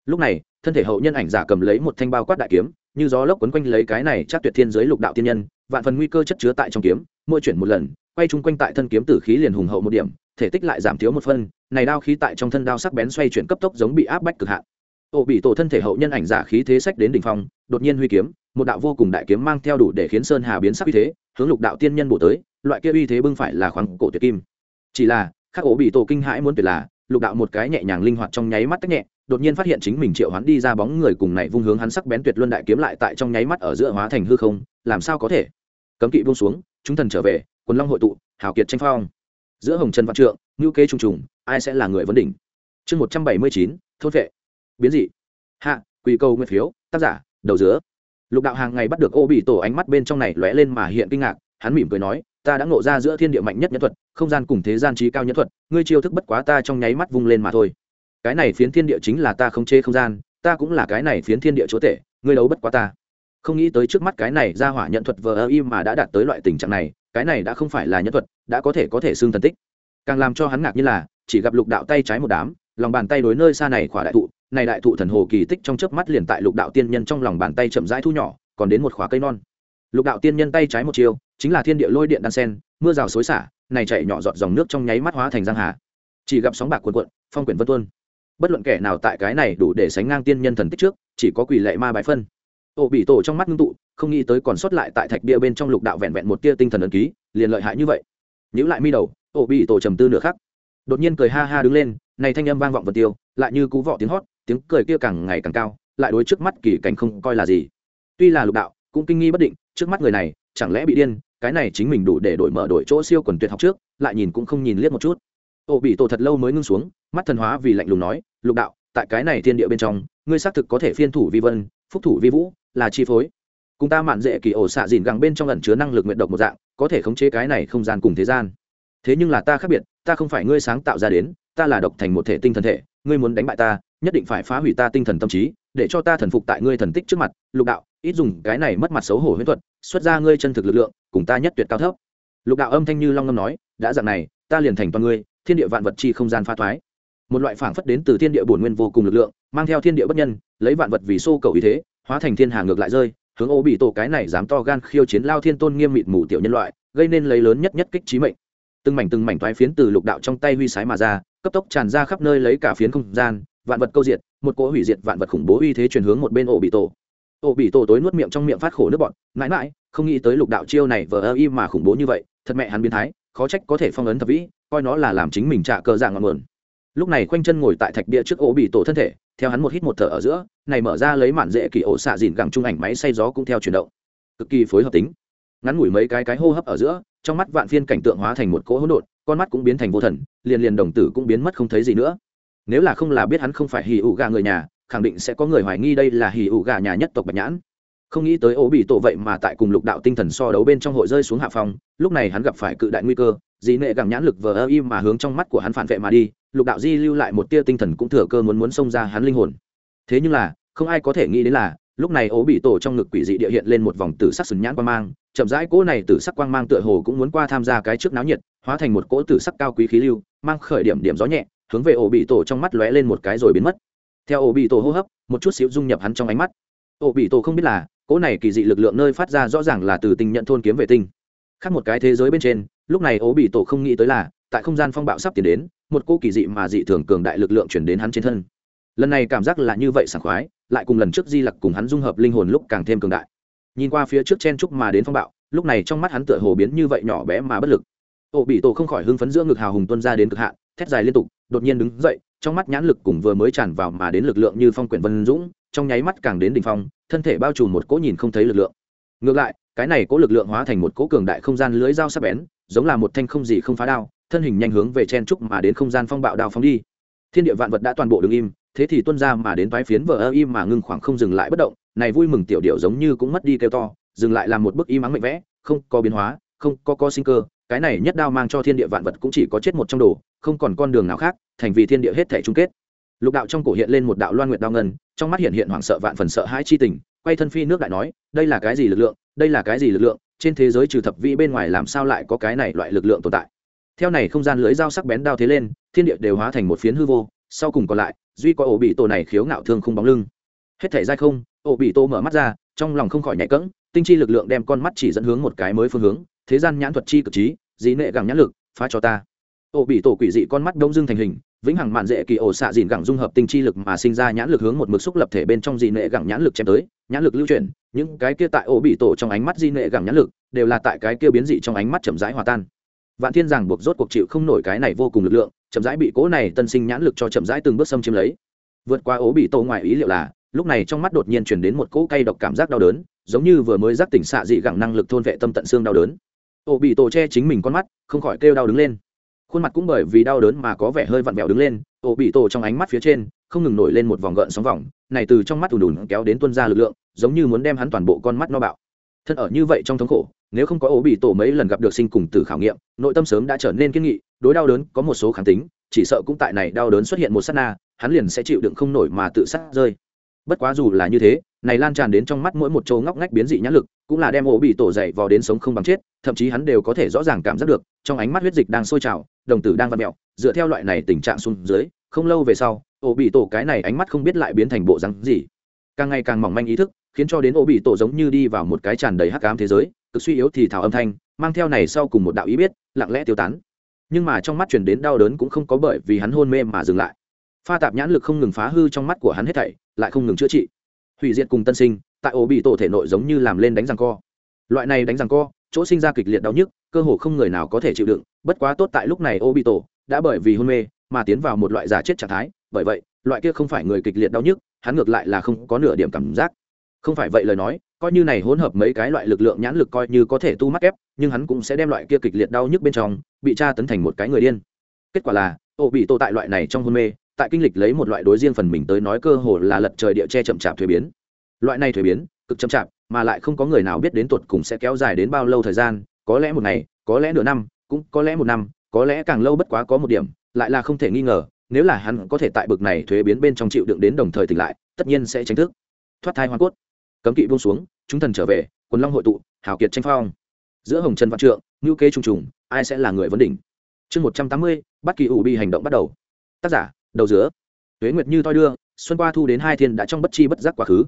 Speaker 1: Lúc này, thân thể hậu nhân ảnh giả cầm lấy một thanh bao quát đại kiếm như gió lốc quấn quanh lấy cái này chắc tuyệt thiên giới lục đạo tiên nhân, vạn phần nguy cơ chất chứa tại trong kiếm, mỗi chuyển một lần, quay chung quanh tại thân kiếm tử khí liền hùng hậu một điểm, thể tích lại giảm thiếu một phân, này đao khí tại trong thân đao sắc bén xoay chuyển cấp tốc giống bị áp bách cực hạn. Ổ bị tổ thân thể hậu nhân ảnh giả khí thế sách đến đỉnh phong, đột nhiên huy kiếm, một đạo vô cùng đại kiếm mang theo đủ để khiến sơn hà biến sắc uy thế, hướng lục đạo tiên nhân bổ tới, loại kia uy thế bưng phải là khoáng cổ tuyệt kim. Chỉ là, khắc ổ bị tổ kinh hãi muốn tuyệt là, lục đạo một cái nhẹ nhàng linh hoạt trong nháy mắt tách nhẹ đột nhiên phát hiện chính mình triệu hắn đi ra bóng người cùng này vung hướng hắn sắc bén tuyệt luân đại kiếm lại tại trong nháy mắt ở giữa hóa thành hư không, làm sao có thể? Cấm kỵ buông xuống, chúng thần trở về, quần long hội tụ, hào kiệt tranh phong. Giữa hồng trần văn trượng ngữ kế trùng trùng, ai sẽ là người vấn đỉnh? Chương một trăm bảy mươi chín, thôn vệ. Biến dị. Hạ, quỳ câu nguyên phiếu, tác giả, đầu giữa lục đạo hàng ngày bắt được ô bị tổ ánh mắt bên trong này lóe lên mà hiện kinh ngạc, hắn mỉm cười nói, ta đã ngộ ra giữa thiên địa mạnh nhất nhân thuật, không gian cùng thế gian trí cao nhân thuật, ngươi chiêu thức bất quá ta trong nháy mắt vung lên mà thôi cái này phiến thiên địa chính là ta không chê không gian, ta cũng là cái này phiến thiên địa chúa tể, ngươi đấu bất quá ta. Không nghĩ tới trước mắt cái này ra hỏa nhận thuật vờ ơ im mà đã đạt tới loại tình trạng này, cái này đã không phải là nhân thuật, đã có thể có thể xương thần tích. Càng làm cho hắn ngạc như là, chỉ gặp lục đạo tay trái một đám, lòng bàn tay đối nơi xa này khỏa đại thụ, này đại thụ thần hồ kỳ tích trong chớp mắt liền tại lục đạo tiên nhân trong lòng bàn tay chậm rãi thu nhỏ, còn đến một khóa cây non. Lục đạo tiên nhân tay trái một chiều chính là thiên địa lôi điện đan sen, mưa rào xối xả, này chạy nhỏ giọt dòng nước trong nháy mắt hóa thành giang hà. Chỉ gặp sóng bạc cuộn cuộn, phong quyển vân tuôn bất luận kẻ nào tại cái này đủ để sánh ngang tiên nhân thần tích trước, chỉ có quỷ lệ ma bài phân. Ổ bị tổ trong mắt ngưng tụ, không nghĩ tới còn sót lại tại thạch bia bên trong lục đạo vẹn vẹn một tia tinh thần ấn ký, liền lợi hại như vậy. Nhữ lại mi đầu ổ bị tổ trầm tư nửa khắc. Đột nhiên cười ha ha đứng lên, này thanh âm vang vọng vật tiêu, lại như cú vọ tiếng hót, tiếng cười kia càng ngày càng cao, lại đối trước mắt kỳ cảnh không coi là gì. Tuy là lục đạo, cũng kinh nghi bất định, trước mắt người này, chẳng lẽ bị điên, cái này chính mình đủ để đổi mở đổi chỗ siêu quần tuyệt học trước, lại nhìn cũng không nhìn liếc một chút ổ bị tổ thật lâu mới ngưng xuống, mắt thần hóa vì lạnh lùng nói, lục đạo, tại cái này thiên địa bên trong, ngươi xác thực có thể phiên thủ vi vân, phúc thủ vi vũ, là chi phối. Cùng ta mạn dễ kỳ ổ xạ dìn gẳng bên trong ẩn chứa năng lực nguyện độc một dạng, có thể khống chế cái này không gian cùng thế gian. Thế nhưng là ta khác biệt, ta không phải ngươi sáng tạo ra đến, ta là độc thành một thể tinh thần thể, ngươi muốn đánh bại ta, nhất định phải phá hủy ta tinh thần tâm trí, để cho ta thần phục tại ngươi thần tích trước mặt, lục đạo, ít dùng cái này mất mặt xấu hổ huyễn thuật, xuất ra ngươi chân thực lực lượng, cùng ta nhất tuyệt cao thấp. Lục đạo âm thanh như long ngâm nói, đã dạng này, ta liền thành toàn ngươi thiên địa vạn vật chi không gian pha thoái. Một loại phảng phất đến từ thiên địa bổn nguyên vô cùng lực lượng, mang theo thiên địa bất nhân, lấy vạn vật vì xô cầu ý thế, hóa thành thiên hà ngược lại rơi, hướng ô bị tổ cái này dám to gan khiêu chiến lao thiên tôn nghiêm mịt mù tiểu nhân loại, gây nên lấy lớn nhất nhất kích trí mệnh. Từng mảnh từng mảnh thoái phiến từ lục đạo trong tay huy sái mà ra, cấp tốc tràn ra khắp nơi lấy cả phiến không gian, vạn vật câu diệt, một cỗ hủy diệt vạn vật khủng bố uy thế chuyển hướng một bên ổ bị tổ. Ổ bị tổ tối nuốt miệng trong miệng phát khổ nước bọn mãi mãi, không nghĩ tới lục đạo chiêu này vờ ơ y mà khủng bố như vậy, thật mẹ hắn biến thái khó trách có thể phong ấn thập vĩ, coi nó là làm chính mình trả cờ dạng ngọn nguồn. Lúc này khoanh chân ngồi tại thạch địa trước ổ bị tổ thân thể, theo hắn một hít một thở ở giữa, này mở ra lấy mạn dễ kỳ ổ xạ dìn gẳng trung ảnh máy xay gió cũng theo chuyển động. Cực kỳ phối hợp tính. Ngắn ngủi mấy cái cái hô hấp ở giữa, trong mắt vạn phiên cảnh tượng hóa thành một cỗ hỗn độn, con mắt cũng biến thành vô thần, liền liền đồng tử cũng biến mất không thấy gì nữa. Nếu là không là biết hắn không phải hì ụ gà người nhà, khẳng định sẽ có người hoài nghi đây là hì ụ gà nhà nhất tộc bạch nhãn không nghĩ tới ố bị tổ vậy mà tại cùng lục đạo tinh thần so đấu bên trong hội rơi xuống hạ phòng lúc này hắn gặp phải cự đại nguy cơ dì nệ gẳng nhãn lực vờ ơ im mà hướng trong mắt của hắn phản vệ mà đi, lục đạo di lưu lại một tia tinh thần cũng thừa cơ muốn muốn xông ra hắn linh hồn. Thế nhưng là, không ai có thể nghĩ đến là, lúc này ố bị tổ trong ngực quỷ dị địa hiện lên một vòng tử sắc sừng nhãn quang mang, chậm rãi cỗ này tử sắc quang mang tựa hồ cũng muốn qua tham gia cái trước náo nhiệt, hóa thành một cỗ tử sắc cao quý khí lưu, mang khởi điểm điểm gió nhẹ, hướng về ổ bị tổ trong mắt lóe lên một cái rồi biến mất. Theo ổ bị tổ hô hấp, một chút xíu dung nhập hắn trong ánh mắt. Ổ bị tổ không biết là cỗ này kỳ dị lực lượng nơi phát ra rõ ràng là từ tinh nhận thôn kiếm về tinh. Khác một cái thế giới bên trên, lúc này ố bị tổ không nghĩ tới là, tại không gian phong bạo sắp tiến đến, một cô kỳ dị mà dị thường cường đại lực lượng chuyển đến hắn trên thân. Lần này cảm giác là như vậy sảng khoái, lại cùng lần trước di lặc cùng hắn dung hợp linh hồn lúc càng thêm cường đại. Nhìn qua phía trước chen trúc mà đến phong bạo, lúc này trong mắt hắn tựa hồ biến như vậy nhỏ bé mà bất lực. Ổ bị tổ không khỏi hưng phấn giữa ngực hào hùng tuân ra đến cực hạn, thét dài liên tục, đột nhiên đứng dậy trong mắt nhãn lực cùng vừa mới tràn vào mà đến lực lượng như phong quyển vân dũng, trong nháy mắt càng đến đỉnh phong, thân thể bao trùm một cỗ nhìn không thấy lực lượng. Ngược lại, cái này cỗ lực lượng hóa thành một cỗ cường đại không gian lưới dao sắc bén, giống là một thanh không gì không phá đao, thân hình nhanh hướng về chen trúc mà đến không gian phong bạo đao phóng đi. Thiên địa vạn vật đã toàn bộ đứng im, thế thì tuân ra mà đến toái phiến vờ ơ im mà ngưng khoảng không dừng lại bất động, này vui mừng tiểu điệu giống như cũng mất đi kêu to, dừng lại làm một bức im ắng mệnh vẽ, không có biến hóa, không có có sinh cơ cái này nhất đao mang cho thiên địa vạn vật cũng chỉ có chết một trong đồ, không còn con đường nào khác, thành vì thiên địa hết thể chung kết. Lục đạo trong cổ hiện lên một đạo loan nguyệt đao ngân, trong mắt hiện hiện hoảng sợ vạn phần sợ hãi chi tình, quay thân phi nước đại nói, đây là cái gì lực lượng, đây là cái gì lực lượng, trên thế giới trừ thập vĩ bên ngoài làm sao lại có cái này loại lực lượng tồn tại. Theo này không gian lưới dao sắc bén đao thế lên, thiên địa đều hóa thành một phiến hư vô, sau cùng còn lại, duy có ổ bị tổ này khiếu ngạo thương không bóng lưng. Hết thể dai không, ổ bị tổ mở mắt ra, trong lòng không khỏi nhạy cẫng, tinh chi lực lượng đem con mắt chỉ dẫn hướng một cái mới phương hướng thế gian nhãn thuật chi cực trí, dĩ nệ gẳng nhãn lực, phá cho ta. Ổ bị tổ quỷ dị con mắt đông dương thành hình, vĩnh hằng mạn dễ kỳ ổ xạ dìn gẳng dung hợp tinh chi lực mà sinh ra nhãn lực hướng một mực xúc lập thể bên trong dị nệ gẳng nhãn lực chém tới, nhãn lực lưu chuyển, những cái kia tại ổ bị tổ trong ánh mắt dị nệ gẳng nhãn lực, đều là tại cái kia biến dị trong ánh mắt chậm rãi hòa tan. Vạn thiên giảng buộc rốt cuộc chịu không nổi cái này vô cùng lực lượng, chậm rãi bị cố này tân sinh nhãn lực cho chậm rãi từng bước xâm chiếm lấy. Vượt qua ố bị tổ ngoài ý liệu là, lúc này trong mắt đột nhiên chuyển đến một cỗ cay độc cảm giác đau đớn, giống như vừa mới giác tỉnh xạ dị gẳng năng lực thôn vệ tâm tận xương đau đớn ổ bị tổ che chính mình con mắt, không khỏi kêu đau đứng lên. Khuôn mặt cũng bởi vì đau đớn mà có vẻ hơi vặn vẹo đứng lên ổ bị tổ trong ánh mắt phía trên, không ngừng nổi lên một vòng gợn sóng vòng, này từ trong mắt ùn ùn kéo đến tuân ra lực lượng, giống như muốn đem hắn toàn bộ con mắt no bạo. Thân ở như vậy trong thống khổ, nếu không có ổ bị tổ mấy lần gặp được sinh cùng tử khảo nghiệm, nội tâm sớm đã trở nên kiên nghị, đối đau đớn có một số kháng tính, chỉ sợ cũng tại này đau đớn xuất hiện một s á t na, hắn liền sẽ chịu đựng không nổi mà tự sát rơi. Bất quá dù là như thế này lan tràn đến trong mắt mỗi một chỗ ngóc ngách biến dị nhãn lực, cũng là đem ổ bị tổ dậy vào đến sống không bằng chết, thậm chí hắn đều có thể rõ ràng cảm giác được, trong ánh mắt huyết dịch đang sôi trào, đồng tử đang vặn mẹo, dựa theo loại này tình trạng xuống dưới, không lâu về sau, ổ bị tổ cái này ánh mắt không biết lại biến thành bộ rắn gì. Càng ngày càng mỏng manh ý thức, khiến cho đến ổ bị tổ giống như đi vào một cái tràn đầy hắc ám thế giới, cực suy yếu thì thảo âm thanh, mang theo này sau cùng một đạo ý biết, lặng lẽ tiêu tán. Nhưng mà trong mắt truyền đến đau đớn cũng không có bởi vì hắn hôn mê mà dừng lại. Pha tạp nhãn lực không ngừng phá hư trong mắt của hắn hết thảy, lại không ngừng chữa trị hủy diệt cùng tân sinh, tại ổ bị tổ thể nội giống như làm lên đánh răng co. Loại này đánh răng co, chỗ sinh ra kịch liệt đau nhức, cơ hồ không người nào có thể chịu đựng, bất quá tốt tại lúc này ổ bị tổ đã bởi vì hôn mê mà tiến vào một loại giả chết trạng thái, bởi vậy, loại kia không phải người kịch liệt đau nhức, hắn ngược lại là không có nửa điểm cảm giác. Không phải vậy lời nói, coi như này hỗn hợp mấy cái loại lực lượng nhãn lực coi như có thể tu mắc ép nhưng hắn cũng sẽ đem loại kia kịch liệt đau nhức bên trong, bị tra tấn thành một cái người điên. Kết quả là, ổ bị tổ tại loại này trong hôn mê tại kinh lịch lấy một loại đối riêng phần mình tới nói cơ hồ là lật trời địa che chậm chạp thuế biến. Loại này thuế biến, cực chậm chạp, mà lại không có người nào biết đến tuột cùng sẽ kéo dài đến bao lâu thời gian, có lẽ một ngày, có lẽ nửa năm, cũng có lẽ một năm, có lẽ càng lâu bất quá có một điểm, lại là không thể nghi ngờ, nếu là hắn có thể tại bực này thuế biến bên trong chịu đựng đến đồng thời tỉnh lại, tất nhiên sẽ tránh thức. Thoát thai hoa cốt. Cấm kỵ buông xuống, chúng thần trở về, quần long hội tụ, hào kiệt tranh phong. Giữa hồng trần văn trượng ngữ kế trùng trùng, ai sẽ là người vấn đỉnh? Chương một trăm tám mươi, bắt kỳ ủ bi hành động bắt đầu. Tác giả đầu giữa tuế nguyệt như toi đưa, xuân qua thu đến hai thiên đã trong bất chi bất giác quá khứ.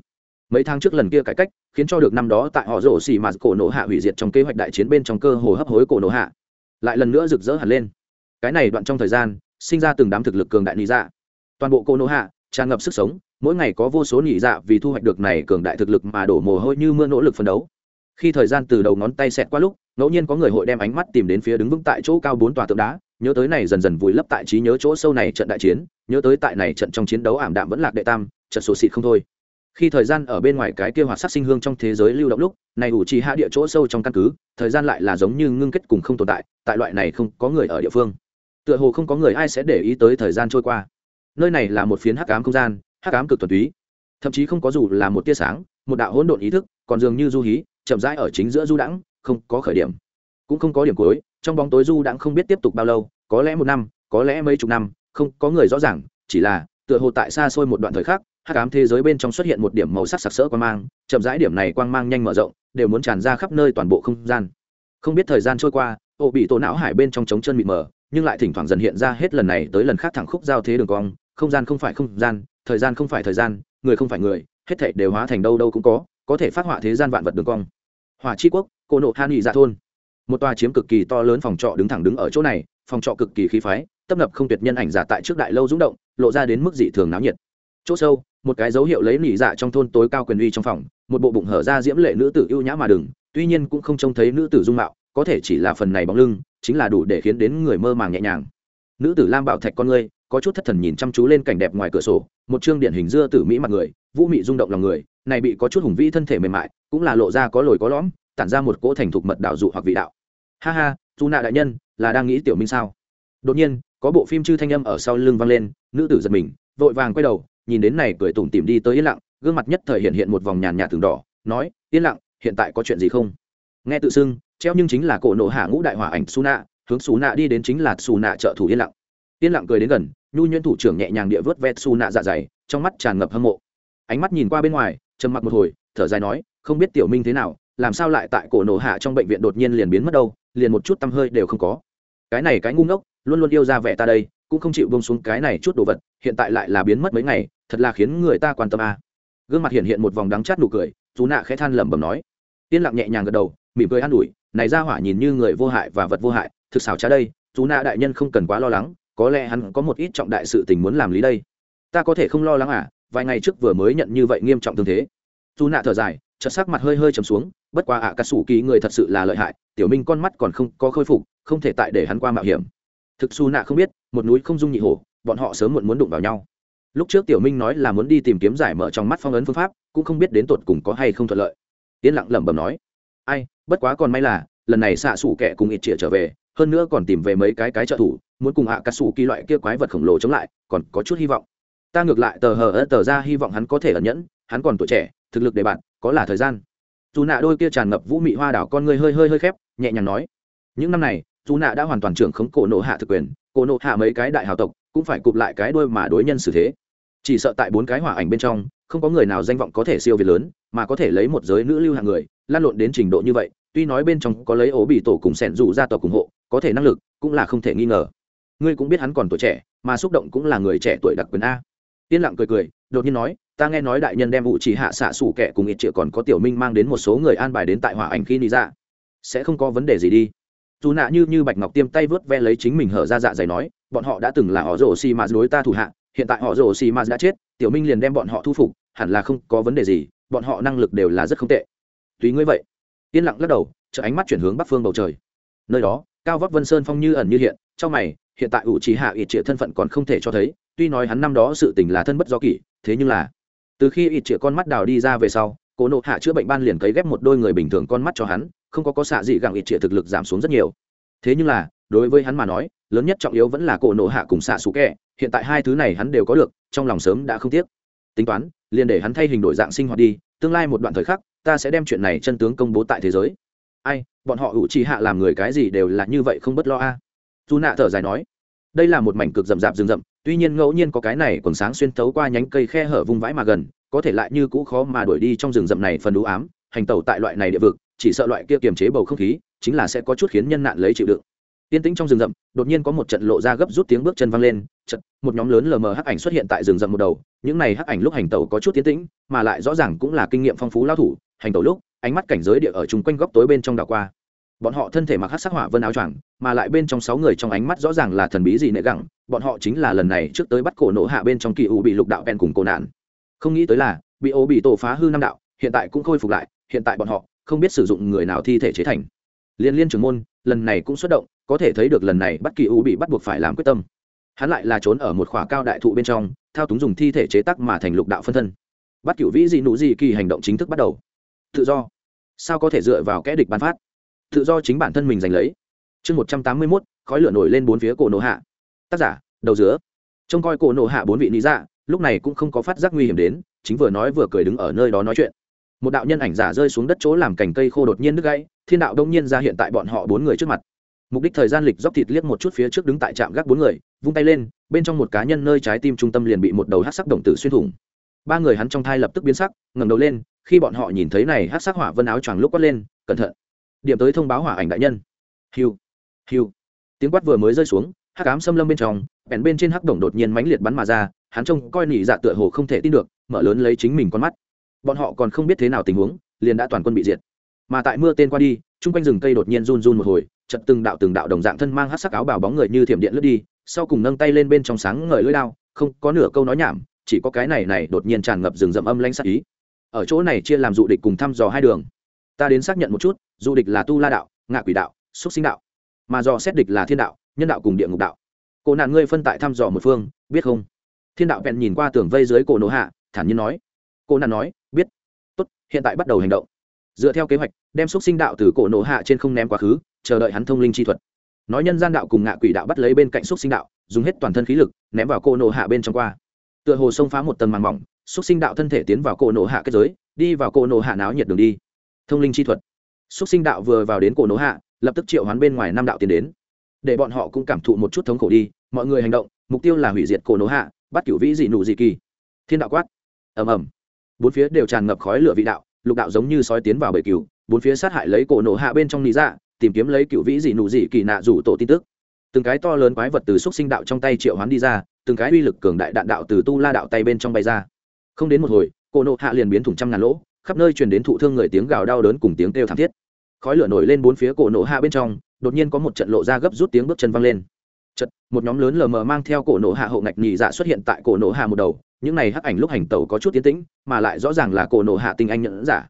Speaker 1: Mấy tháng trước lần kia cải cách, khiến cho được năm đó tại họ rổ xì mà cổ nổ hạ hủy diệt trong kế hoạch đại chiến bên trong cơ hồ hấp hối cổ nổ hạ. Lại lần nữa rực rỡ hẳn lên. Cái này đoạn trong thời gian, sinh ra từng đám thực lực cường đại nị dạ. Toàn bộ cổ nổ hạ, tràn ngập sức sống, mỗi ngày có vô số nị dạ vì thu hoạch được này cường đại thực lực mà đổ mồ hôi như mưa nỗ lực phấn đấu. Khi thời gian từ đầu ngón tay xẹt qua lúc, ngẫu nhiên có người hội đem ánh mắt tìm đến phía đứng vững tại chỗ cao bốn tòa tượng đá nhớ tới này dần dần vùi lấp tại trí nhớ chỗ sâu này trận đại chiến, nhớ tới tại này trận trong chiến đấu ảm đạm vẫn lạc đệ tam, trận sổ xịt không thôi. Khi thời gian ở bên ngoài cái kia hoạt sắc sinh hương trong thế giới lưu động lúc, này ủ trì hạ địa chỗ sâu trong căn cứ, thời gian lại là giống như ngưng kết cùng không tồn tại tại loại này không có người ở địa phương. Tựa hồ không có người ai sẽ để ý tới thời gian trôi qua. Nơi này là một phiến hắc ám không gian, hắc ám cực thuần túy. Thậm chí không có dù là một tia sáng, một đạo hỗn độn ý thức, còn dường như du hí, chậm rãi ở chính giữa du đãng, không có khởi điểm. Cũng không có điểm cuối trong bóng tối du đãng không biết tiếp tục bao lâu, có lẽ một năm, có lẽ mấy chục năm, không có người rõ ràng, chỉ là, tựa hồ tại xa xôi một đoạn thời khắc hát cám thế giới bên trong xuất hiện một điểm màu sắc sặc sỡ quang mang, chậm rãi điểm này quang mang nhanh mở rộng, đều muốn tràn ra khắp nơi toàn bộ không gian. Không biết thời gian trôi qua, ô bị tổ não hải bên trong trống chân mịt mờ, nhưng lại thỉnh thoảng dần hiện ra hết lần này tới lần khác thẳng khúc giao thế đường cong, không gian không phải không gian, thời gian không phải thời gian, người không phải người, hết thảy đều hóa thành đâu đâu cũng có có thể phát họa thế gian vạn vật đường cong. Hỏa chi quốc cô nộ han nghị dạ thôn một tòa chiếm cực kỳ to lớn phòng trọ đứng thẳng đứng ở chỗ này, phòng trọ cực kỳ khí phái, tấp nập không tuyệt nhân ảnh giả tại trước đại lâu rúng động, lộ ra đến mức dị thường náo nhiệt. Chỗ sâu, một cái dấu hiệu lấy nỉ dạ trong thôn tối cao quyền uy trong phòng, một bộ bụng hở ra diễm lệ nữ tử ưu nhã mà đừng tuy nhiên cũng không trông thấy nữ tử dung mạo, có thể chỉ là phần này bóng lưng, chính là đủ để khiến đến người mơ màng nhẹ nhàng. Nữ tử lam bảo thạch con ngươi, có chút thất thần nhìn chăm chú lên cảnh đẹp ngoài cửa sổ, một chương điển hình dưa tử mỹ mặt người, vũ mị rung động lòng người, này bị có chút hùng vĩ thân thể mềm mại, cũng là lộ ra có lồi có lõm tản ra một cỗ thành thục mật đạo dụ hoặc vị đạo. Ha ha dù nạ đại nhân, là đang nghĩ tiểu minh sao? Đột nhiên, có bộ phim chư thanh âm ở sau lưng vang lên, nữ tử giật mình, vội vàng quay đầu, nhìn đến này cười tủm tỉm đi tới yên lặng, gương mặt nhất thời hiện hiện một vòng nhàn nhạt từng đỏ, nói, yên lặng, hiện tại có chuyện gì không? Nghe tự xưng, treo nhưng chính là cổ nổ hạ ngũ đại hỏa ảnh su nạ hướng su nạ đi đến chính là su nạ trợ thủ yên lặng. Yên lặng cười đến gần, nhu nhuyễn thủ trưởng nhẹ nhàng địa vớt vét su nạ dạ dày, trong mắt tràn ngập hâm mộ. Ánh mắt nhìn qua bên ngoài, trầm mặc một hồi, thở dài nói, không biết tiểu minh thế nào làm sao lại tại cổ nổ hạ trong bệnh viện đột nhiên liền biến mất đâu, liền một chút tăm hơi đều không có. Cái này cái ngu ngốc, luôn luôn yêu ra vẻ ta đây, cũng không chịu bông xuống cái này chút đồ vật, hiện tại lại là biến mất mấy ngày, thật là khiến người ta quan tâm à. gương mặt hiện hiện một vòng đắng chát nụ cười chú nạ khẽ than lẩm bẩm nói. Yên lặng nhẹ nhàng gật đầu, mỉm cười an ủi, này ra hỏa nhìn như người vô hại và vật vô hại, thực xảo trá đây chú nạ đại nhân không cần quá lo lắng, có lẽ hắn có một ít trọng đại sự tình muốn làm lý đây. Ta có thể không lo lắng à vài ngày trước vừa mới nhận như vậy nghiêm trọng tương thế. Chú nạ thở dài chợt sắc mặt hơi hơi trầm xuống bất quá ạ à, cả sủ kỳ người thật sự là lợi hại tiểu minh con mắt còn không có khôi phục không thể tại để hắn qua mạo hiểm. Thực su nạ không biết một núi không dung nhị hổ bọn họ sớm muộn muốn đụng vào nhau. Lúc trước tiểu minh nói là muốn đi tìm kiếm giải mở trong mắt phong ấn phương pháp cũng không biết đến tột cùng có hay không thuận lợi. Yên lặng lẩm bẩm nói ai bất quá còn may là lần này xạ xủ kẻ cùng ít chĩa trở về hơn nữa còn tìm về mấy cái cái trợ thủ muốn cùng hạ cà sủ kỳ loại kia quái vật khổng lồ chống lại còn có chút hy vọng. Ta ngược lại tờ hờ ơ tờ ra hy vọng hắn có thể ẩn nhẫn hắn còn tuổi trẻ thực lực để bạn có là thời gian. Dù nạ đôi kia tràn ngập vũ mị hoa đảo con người hơi hơi hơi khép, nhẹ nhàng nói, những năm này, dù nạ đã hoàn toàn trưởng khống cổ nộ hạ thực quyền, cổ nộ hạ mấy cái đại hào tộc cũng phải cụp lại cái đôi mà đối nhân xử thế. Chỉ sợ tại bốn cái hỏa ảnh bên trong, không có người nào danh vọng có thể siêu việt lớn, mà có thể lấy một giới nữ lưu hạng người, lan lộn đến trình độ như vậy, tuy nói bên trong có lấy ố bị tổ cùng sẻn dù ra tộc ủng hộ, có thể năng lực cũng là không thể nghi ngờ. Ngươi cũng biết hắn còn tuổi trẻ, mà xúc động cũng là người trẻ tuổi đặc quyền a. Yên lặng cười cười, đột nhiên nói ta nghe nói đại nhân đem vụ chỉ hạ xạ sủ kẻ cùng ít triệu còn có tiểu minh mang đến một số người an bài đến tại hỏa ảnh khi đi ra. Sẽ không có vấn đề gì đi. Dù nạ như như bạch ngọc tiêm tay vớt ve lấy chính mình hở ra dạ dày nói, bọn họ đã từng là họ rổ xì mà đối ta thủ hạ, hiện tại họ rổ xì mà đã chết, tiểu minh liền đem bọn họ thu phục, hẳn là không có vấn đề gì, bọn họ năng lực đều là rất không tệ. Tùy ngươi vậy. Yên lặng lắc đầu chợ ánh mắt chuyển hướng bắc phương bầu trời. Nơi đó, cao vóc vân sơn phong như ẩn như hiện, trong mày, hiện tại ủ trí hạ ít triệu thân phận còn không thể cho thấy, tuy nói hắn năm đó sự tình là thân bất do kỷ, thế nhưng là từ khi ít triệu con mắt đào đi ra về sau, cố nộ hạ chữa bệnh ban liền cấy ghép một đôi người bình thường con mắt cho hắn, không có có xạ gì gặng ít triệu thực lực giảm xuống rất nhiều. Thế nhưng là, đối với hắn mà nói, lớn nhất trọng yếu vẫn là cổ nộ hạ cùng xạ xú kẹ, hiện tại hai thứ này hắn đều có được, trong lòng sớm đã không tiếc. Tính toán, liền để hắn thay hình đổi dạng sinh hoạt đi, tương lai một đoạn thời khắc, ta sẽ đem chuyện này chân tướng công bố tại thế giới. Ai, bọn họ ủ trì hạ làm người cái gì đều là như vậy không bất lo a. À. dù nạ thở dài nói đây là một mảnh cực rậm rạp rừng rậm tuy nhiên ngẫu nhiên có cái này còn sáng xuyên thấu qua nhánh cây khe hở vung vãi mà gần có thể lại như cũ khó mà đuổi đi trong rừng rậm này phần đủ ám hành tẩu tại loại này địa vực chỉ sợ loại kia kiềm chế bầu không khí chính là sẽ có chút khiến nhân nạn lấy chịu đựng Tiên tĩnh trong rừng rậm, đột nhiên có một trận lộ ra gấp rút tiếng bước chân vang lên, trận, một nhóm lớn lờ mờ hắc ảnh xuất hiện tại rừng rậm một đầu, những này hắc ảnh lúc hành tẩu có chút tiến tĩnh, mà lại rõ ràng cũng là kinh nghiệm phong phú lao thủ, hành tẩu lúc, ánh mắt cảnh giới địa ở chung quanh góc tối bên trong đảo qua. Bọn họ thân thể mặc hát sắc hỏa vân áo choàng, mà lại bên trong sáu người trong ánh mắt rõ ràng là thần bí gì nệ gẳng. bọn họ chính là lần này trước tới bắt cổ nổ hạ bên trong kỳ ủ bị lục đạo bèn cùng cổ nạn. Không nghĩ tới là, bị ô bị tổ phá hư năm đạo, hiện tại cũng khôi phục lại, hiện tại bọn họ không biết sử dụng người nào thi thể chế thành. Liên liên trưởng môn, lần này cũng xuất động có thể thấy được lần này bắt kỳ ủ bị bắt buộc phải làm quyết tâm hắn lại là trốn ở một khỏa cao đại thụ bên trong thao túng dùng thi thể chế tác mà thành lục đạo phân thân bắt cựu vĩ dị nụ dị kỳ hành động chính thức bắt đầu tự do sao có thể dựa vào kẽ địch bán phát tự do chính bản thân mình giành lấy. Chương một trăm tám mươi mốt, khói lửa nổi lên bốn phía cổ nổ hạ. Tác giả, đầu dứa. Trông coi cổ nổ hạ bốn vị lý dạ lúc này cũng không có phát giác nguy hiểm đến, chính vừa nói vừa cười đứng ở nơi đó nói chuyện. Một đạo nhân ảnh giả rơi xuống đất chỗ làm cành cây khô đột nhiên đứt gãy, thiên đạo đông nhiên ra hiện tại bọn họ bốn người trước mặt. Mục đích thời gian lịch dốc thịt liếc một chút phía trước đứng tại trạm gác bốn người, vung tay lên, bên trong một cá nhân nơi trái tim trung tâm liền bị một đầu hát sắc động tử xuyên thủng. Ba người hắn trong thai lập tức biến sắc, ngẩng đầu lên, khi bọn họ nhìn thấy này hát sắc hỏa vân áo choàng lúc quát lên, cẩn thận điểm tới thông báo hỏa ảnh đại nhân. Hiu hiu. Tiếng quát vừa mới rơi xuống, hắc cám xâm lâm bên trong, bèn bên trên hắc đồng đột nhiên mãnh liệt bắn mà ra, hắn trông coi nỉ dạ tựa hồ không thể tin được, mở lớn lấy chính mình con mắt. Bọn họ còn không biết thế nào tình huống, liền đã toàn quân bị diệt. Mà tại mưa tên qua đi, chung quanh rừng cây đột nhiên run run một hồi chật từng đạo từng đạo đồng dạng thân mang hát sắc áo bào bóng người như thiểm điện lướt đi, sau cùng nâng tay lên bên trong sáng ngời lưỡi lao không có nửa câu nói nhảm, chỉ có cái này này đột nhiên tràn ngập rừng rậm âm lanh sắc ý. Ở chỗ này chia làm dụ địch cùng thăm dò hai đường ta đến xác nhận một chút, du địch là tu la đạo, ngạ quỷ đạo, xúc sinh đạo, mà dò xét địch là thiên đạo, nhân đạo cùng địa ngục đạo. Cổ nạn ngươi phân tại thăm dò một phương, biết không? Thiên đạo vẹn nhìn qua tường vây dưới cổ nổ hạ, thản nhiên nói. Cô nạn nói, biết. Tốt, hiện tại bắt đầu hành động. Dựa theo kế hoạch, đem xúc sinh đạo từ cổ nổ hạ trên không ném quá khứ, chờ đợi hắn thông linh chi thuật. Nói nhân gian đạo cùng ngạ quỷ đạo bắt lấy bên cạnh xúc sinh đạo, dùng hết toàn thân khí lực, ném vào cổ nổ hạ bên trong qua. Tựa hồ xông phá một tầng màn mỏng, xúc sinh đạo thân thể tiến vào cổ nổ hạ kết giới, đi vào cổ nổ hạ náo nhiệt đường đi thông linh chi thuật. Xúc sinh đạo vừa vào đến cổ nỗ hạ, lập tức triệu hoán bên ngoài năm đạo tiến đến. Để bọn họ cũng cảm thụ một chút thống khổ đi, mọi người hành động, mục tiêu là hủy diệt cổ nỗ hạ, bắt cửu vĩ dị nụ dị kỳ. Thiên đạo quát. Ầm ầm. Bốn phía đều tràn ngập khói lửa vị đạo, lục đạo giống như sói tiến vào bầy cừu, bốn phía sát hại lấy cổ nổ hạ bên trong lý dạ tìm kiếm lấy cựu vĩ dị nụ dị kỳ nạ rủ tổ tin tức. Từng cái to lớn quái vật từ xúc sinh đạo trong tay triệu hoán đi ra, từng cái uy lực cường đại đạn đạo từ tu la đạo tay bên trong bay ra. Không đến một hồi, cổ nổ hạ liền biến thủng trăm ngàn lỗ khắp nơi truyền đến thụ thương người tiếng gào đau đớn cùng tiếng kêu thảm thiết. Khói lửa nổi lên bốn phía cổ nổ hạ bên trong, đột nhiên có một trận lộ ra gấp rút tiếng bước chân văng lên. Chật một nhóm lớn lờ mờ mang theo cổ nổ hạ hậu ngạch nhị dạ xuất hiện tại cổ nổ hạ một đầu, những này hắc ảnh lúc hành tẩu có chút tiến tĩnh, mà lại rõ ràng là cổ nổ hạ tinh anh nhẫn giả.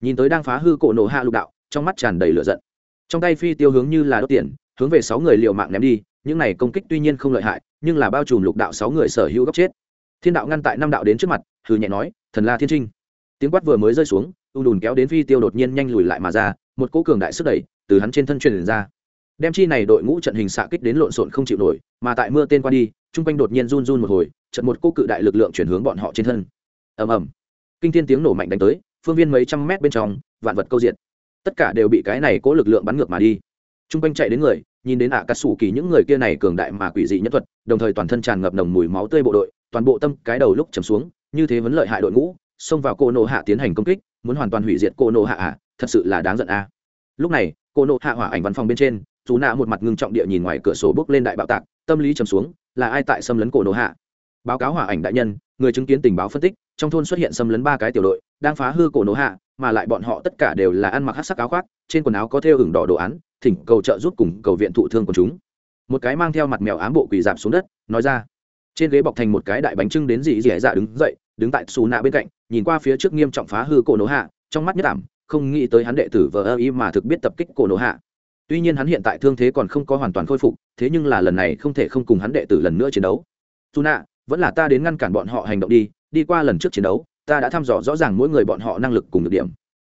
Speaker 1: Nhìn tới đang phá hư cổ nổ hạ lục đạo, trong mắt tràn đầy lửa giận. Trong tay phi tiêu hướng như là đốt tiền, hướng về sáu người liều mạng ném đi, những này công kích tuy nhiên không lợi hại, nhưng là bao trùm lục đạo sáu người sở hữu góc chết. Thiên đạo ngăn tại năm đạo đến trước mặt, hừ nhẹ nói, thần la thiên trinh tiếng quát vừa mới rơi xuống u đùn kéo đến phi tiêu đột nhiên nhanh lùi lại mà ra, một cỗ cường đại sức đẩy từ hắn trên thân truyền ra. Đem chi này đội ngũ trận hình xạ kích đến lộn xộn không chịu nổi, mà tại mưa tên qua đi chung quanh đột nhiên run run một hồi, trận một cỗ cự đại lực lượng chuyển hướng bọn họ trên thân. Ầm ầm. Kinh thiên tiếng nổ mạnh đánh tới, phương viên mấy trăm mét bên trong, vạn vật câu diện tất cả đều bị cái này cố lực lượng bắn ngược mà đi. Chung quanh chạy đến người, nhìn đến ạ à cà sủ kỳ những người kia này cường đại mà quỷ dị nhất thuật, đồng thời toàn thân tràn ngập nồng mùi máu tươi bộ đội, toàn bộ tâm cái đầu lúc chầm xuống, như thế vẫn lợi hại đội ngũ xông vào cô nộ hạ tiến hành công kích muốn hoàn toàn hủy diệt cô nộ hạ à, thật sự là đáng giận a lúc này cô nộ hạ hỏa ảnh văn phòng bên trên dù nạ một mặt ngưng trọng địa nhìn ngoài cửa sổ bước lên đại bạo tạc tâm lý trầm xuống là ai tại xâm lấn cổ nộ hạ? Báo cáo hỏa ảnh đại nhân người chứng kiến tình báo phân tích trong thôn xuất hiện xâm lấn ba cái tiểu đội đang phá hư cổ nổ hạ mà lại bọn họ tất cả đều là ăn mặc hát sắc áo khoác trên quần áo có thêu hưởng đỏ đồ án thỉnh cầu trợ giúp cùng cầu viện thụ thương của chúng. Một cái mang theo mặt mèo ám bộ quỳ giảm xuống đất nói ra. Trên ghế bọc thành một cái đại bánh trưng đến dị dị dạ đứng dậy đứng tại xù nạ bên cạnh, nhìn qua phía trước nghiêm trọng phá hư cổ nổ hạ, trong mắt nhất ảm, không nghĩ tới hắn đệ tử vờ ơ y mà thực biết tập kích cổ nổ hạ. Tuy nhiên hắn hiện tại thương thế còn không có hoàn toàn khôi phục, thế nhưng là lần này không thể không cùng hắn đệ tử lần nữa chiến đấu. Dù nạ, vẫn là ta đến ngăn cản bọn họ hành động đi đi qua lần trước chiến đấu, ta đã thăm dò rõ ràng mỗi người bọn họ năng lực cùng được điểm.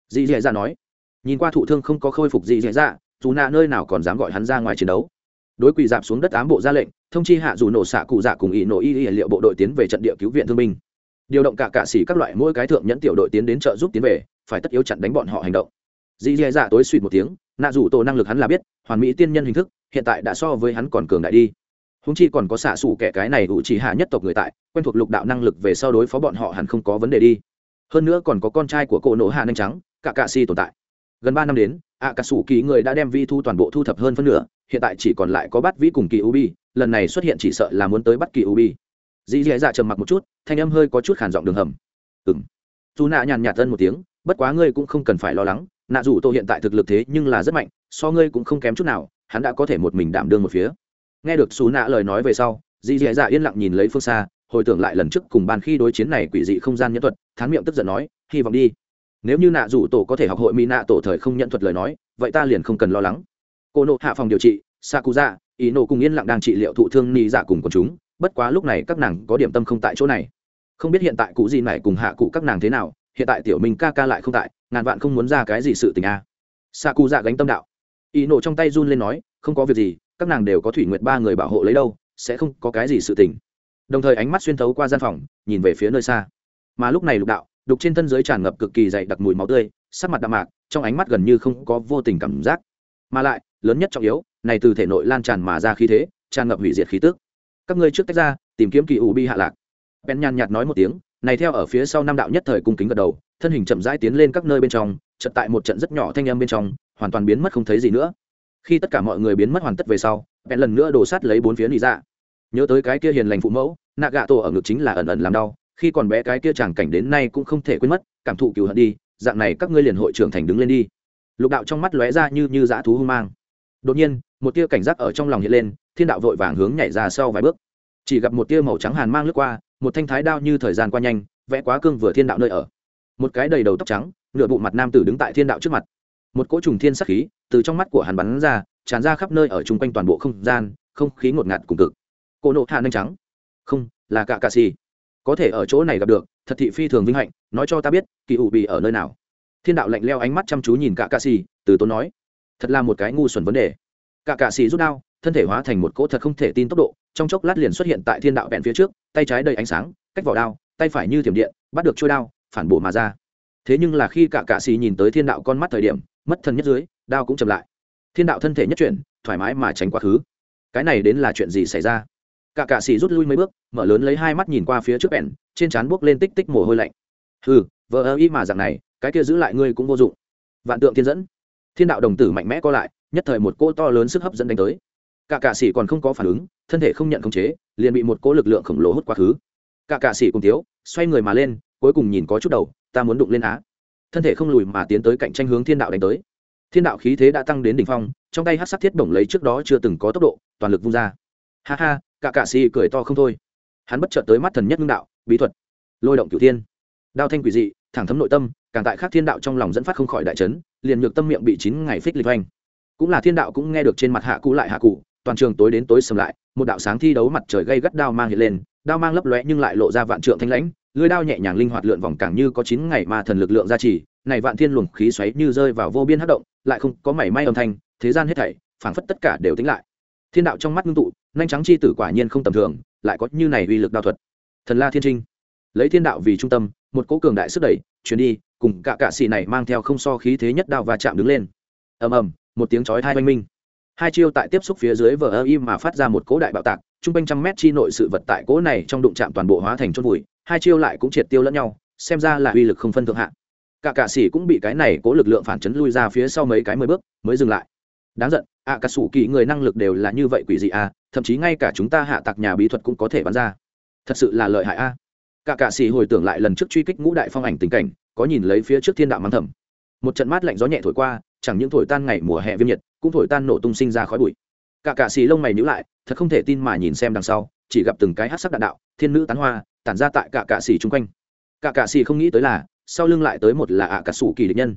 Speaker 1: Dì dì dạ nói. Nhìn qua thụ thương không có khôi phục dì dì dạ dù nạ nơi nào còn dám gọi hắn ra ngoài chiến đấu. Đối quỳ dạp xuống đất ám bộ ra lệnh, thông chi hạ dù nổ xạ cụ dạ cùng ỵ nổ y y liệu bộ đội tiến về trận địa cứu viện thương binh điều động cả cạ sĩ các loại mỗi cái thượng nhẫn tiểu đội tiến đến trợ giúp tiến về, phải tất yếu chặn đánh bọn họ hành động. Dì dè dạ tối suỵt một tiếng, nạ dù tổ năng lực hắn là biết, hoàn mỹ tiên nhân hình thức, hiện tại đã so với hắn còn cường đại đi. Húng chi còn có xạ xù kẻ cái này ủ chỉ hạ nhất tộc người tại, quen thuộc lục đạo năng lực về sau đối phó bọn họ hẳn không có vấn đề đi. Hơn nữa còn có con trai của cỗ nổ hạ nanh trắng, cả cạ si tồn tại. Gần ba năm đến, ạ cà sủ kỳ người đã đem vi thu toàn bộ thu thập hơn phân nửa, hiện tại chỉ còn lại có bắt vĩ cùng kỳ ubi lần này xuất hiện chỉ sợ là muốn tới bắt kỳ ubi dì dì dạ trầm mặc một chút, thanh âm hơi có chút khản giọng đường hầm. Ừng dù nạ nhàn nhạt tân một tiếng, bất quá ngươi cũng không cần phải lo lắng, nạ dù tô hiện tại thực lực thế nhưng là rất mạnh, so ngươi cũng không kém chút nào, hắn đã có thể một mình đảm đương một phía. Nghe được xù nạ lời nói về sau dì dì dạ yên lặng nhìn lấy phương xa, hồi tưởng lại lần trước cùng bàn khi đối chiến này quỷ dị không gian nhẫn thuật, thán miệng tức giận nói, hy vọng đi. Nếu như nạ rủ tổ có thể học hội mỹ nạ tổ thời không nhận thuật lời nói, vậy ta liền không cần lo lắng. Cô nộ hạ phòng điều trị, sakuza ý nộ cùng yên lặng đang trị liệu thụ thương ni dạ cùng quần chúng bất quá lúc này các nàng có điểm tâm không tại chỗ này. Không biết hiện tại cụ gì này cùng hạ cụ các nàng thế nào, hiện tại tiểu minh ca ca lại không tại, ngàn vạn không muốn ra cái gì sự tình a. À. sa cụ dạ gánh tâm đạo. Ý nổ trong tay run lên nói, không có việc gì, các nàng đều có thủy nguyện ba người bảo hộ lấy đâu, sẽ không có cái gì sự tình. Đồng thời ánh mắt xuyên thấu qua gian phòng, nhìn về phía nơi xa. Mà lúc này lục đạo, đục trên thân giới tràn ngập cực kỳ dày đặc mùi máu tươi, sắc mặt đạm mạc, trong ánh mắt gần như không có vô tình cảm giác. Mà lại, lớn nhất trọng yếu, này từ thể nội lan tràn mà ra khí thế, tràn ngập hủy diệt khí tức các ngươi trước tách ra, tìm kiếm kỳ ủ bi hạ lạc. Bèn nhàn nhạt nói một tiếng, này theo ở phía sau năm đạo nhất thời cung kính gật đầu, thân hình chậm rãi tiến lên các nơi bên trong trận tại một trận rất nhỏ thanh âm bên trong, hoàn toàn biến mất không thấy gì nữa. Khi tất cả mọi người biến mất hoàn tất về sau, bèn lần nữa đổ sát lấy bốn phía lý ra dạ. nhớ tới cái kia hiền lành phụ mẫu nạ gạ tổ ở ngực chính là ẩn ẩn làm đau, khi còn bé cái kia chàng cảnh đến nay cũng không thể quên mất, cảm thụ cừu hận đi, dạng này các ngươi liền hội trưởng thành đứng lên đi. Lục đạo trong mắt lóe ra như như dã thú hung mang. Đột nhiên một tia cảnh giác ở trong lòng hiện lên, thiên đạo vội vàng hướng nhảy ra sau vài bước. Chỉ gặp một tia màu trắng hàn mang lướt qua, một thanh thái đao như thời gian qua nhanh, vẽ quá cương vừa thiên đạo nơi ở. Một cái đầy đầu tóc trắng, nửa bộ mặt nam tử đứng tại thiên đạo trước mặt. Một cỗ trùng thiên sắc khí từ trong mắt của hàn bắn ra, tràn ra khắp nơi ở chung quanh toàn bộ không gian, không khí ngột ngạt cùng cực. Cô nộ hạ nanh trắng. Không, là cả cà xì. Có thể ở chỗ này gặp được, thật thị phi thường vinh hạnh, nói cho ta biết, kỳ ủ bị ở nơi nào. Thiên đạo lạnh leo ánh mắt chăm chú nhìn cả cà xì, từ tốn nói. Thật là một cái ngu xuẩn vấn đề cả cạ xì rút đao, thân thể hóa thành một cỗ thật không thể tin tốc độ, trong chốc lát liền xuất hiện tại thiên đạo bẹn phía trước, tay trái đầy ánh sáng, cách vỏ đao, tay phải như thiểm điện, bắt được trôi đao, phản bổ mà ra. Thế nhưng là khi cả cạ xì nhìn tới thiên đạo con mắt thời điểm, mất thân nhất dưới, đao cũng chậm lại. Thiên đạo thân thể nhất chuyển, thoải mái mà tránh quá khứ. Cái này đến là chuyện gì xảy ra? Cả cạ xì rút lui mấy bước, mở lớn lấy hai mắt nhìn qua phía trước bẹn trên trán buốc lên tích tích mồ hôi lạnh. Hừ vợ ơ y mà dạng này, cái kia giữ lại ngươi cũng vô dụng. Vạn tượng thiên dẫn thiên đạo đồng tử mạnh mẽ co lại, nhất thời một cỗ to lớn sức hấp dẫn đánh tới. Cả cạ sĩ còn không có phản ứng, thân thể không nhận khống chế, liền bị một cỗ lực lượng khổng lồ hút quá khứ. Cả cạ sĩ cùng tiếu xoay người mà lên, cuối cùng nhìn có chút đầu, ta muốn đụng lên á. Thân thể không lùi mà tiến tới cạnh tranh hướng thiên đạo đánh tới. Thiên đạo khí thế đã tăng đến đỉnh phong, trong tay hát sắc thiết bổng lấy trước đó chưa từng có tốc độ, toàn lực vung ra. Ha ha, cả cạ sĩ cười to không thôi. Hắn bất chợt tới mắt thần nhất ngưng đạo, bí thuật, lôi động cửu thiên. Đao thanh quỷ dị, thẳng thấm nội tâm càng tại khác thiên đạo trong lòng dẫn phát không khỏi đại trấn liền nhược tâm miệng bị chín ngày phích lịch hoành cũng là thiên đạo cũng nghe được trên mặt hạ cụ lại hạ cụ, toàn trường tối đến tối sầm lại, một đạo sáng thi đấu mặt trời gây gắt đao mang hiện lên, đao mang lấp lóe nhưng lại lộ ra vạn trượng thanh lãnh lưới đao nhẹ nhàng linh hoạt lượn vòng càng như có chín ngày ma thần lực lượng gia trì, này vạn thiên luồng khí xoáy như rơi vào vô biên hất động, lại không có mảy may âm thanh, thế gian hết thảy, phảng phất tất cả đều tính lại. Thiên đạo trong mắt ngưng tụ, nhanh trắng chi tử quả nhiên không tầm thường, lại có như này uy lực đao thuật. Thần la thiên trinh. Lấy thiên đạo vì trung tâm, một cỗ cường đại sức đẩy, chuyển đi cùng cả cạ xì này mang theo không so khí thế nhất đao và chạm đứng lên. Ầm ầm, một tiếng chói thai oanh minh. Hai chiêu tại tiếp xúc phía dưới vờ ơ im mà phát ra một cỗ đại bạo tạc t r u n g quanh trăm mét chi nội sự vật tại cỗ này trong đụng chạm toàn bộ hóa thành chôn vùi, hai chiêu lại cũng triệt tiêu lẫn nhau, xem ra là uy lực không phân thượng hạ. Cả cạ s cũng bị cái này cố lực lượng phản chấn lui ra phía sau mấy cái mười bước, mới dừng lại. Đáng giận, ạ cả sủ kỳ người năng lực đều là như vậy quỷ dị à thậm chí ngay cả chúng ta hạ tặc nhà bí thuật cũng có thể bắn ra. Thật sự là lợi hại a. Cả cạ s hồi tưởng lại lần trước truy kích ngũ đại phong ảnh tình cảnh có nhìn lấy phía trước thiên đạo mắng thầm. Một trận mát lạnh gió nhẹ thổi qua, chẳng những thổi tan ngày mùa hè viêm nhiệt, cũng thổi tan nổ tung sinh ra khói bụi. Cả cạ xì lông mày nhữ lại, thật không thể tin mà nhìn xem đằng sau, chỉ gặp từng cái hát sắc đạn đạo, thiên nữ tán hoa, tản ra tại cả cạ xì chung quanh. Cả cạ xì không nghĩ tới là, sau lưng lại tới một là ạ à cà sủ kỳ địch nhân.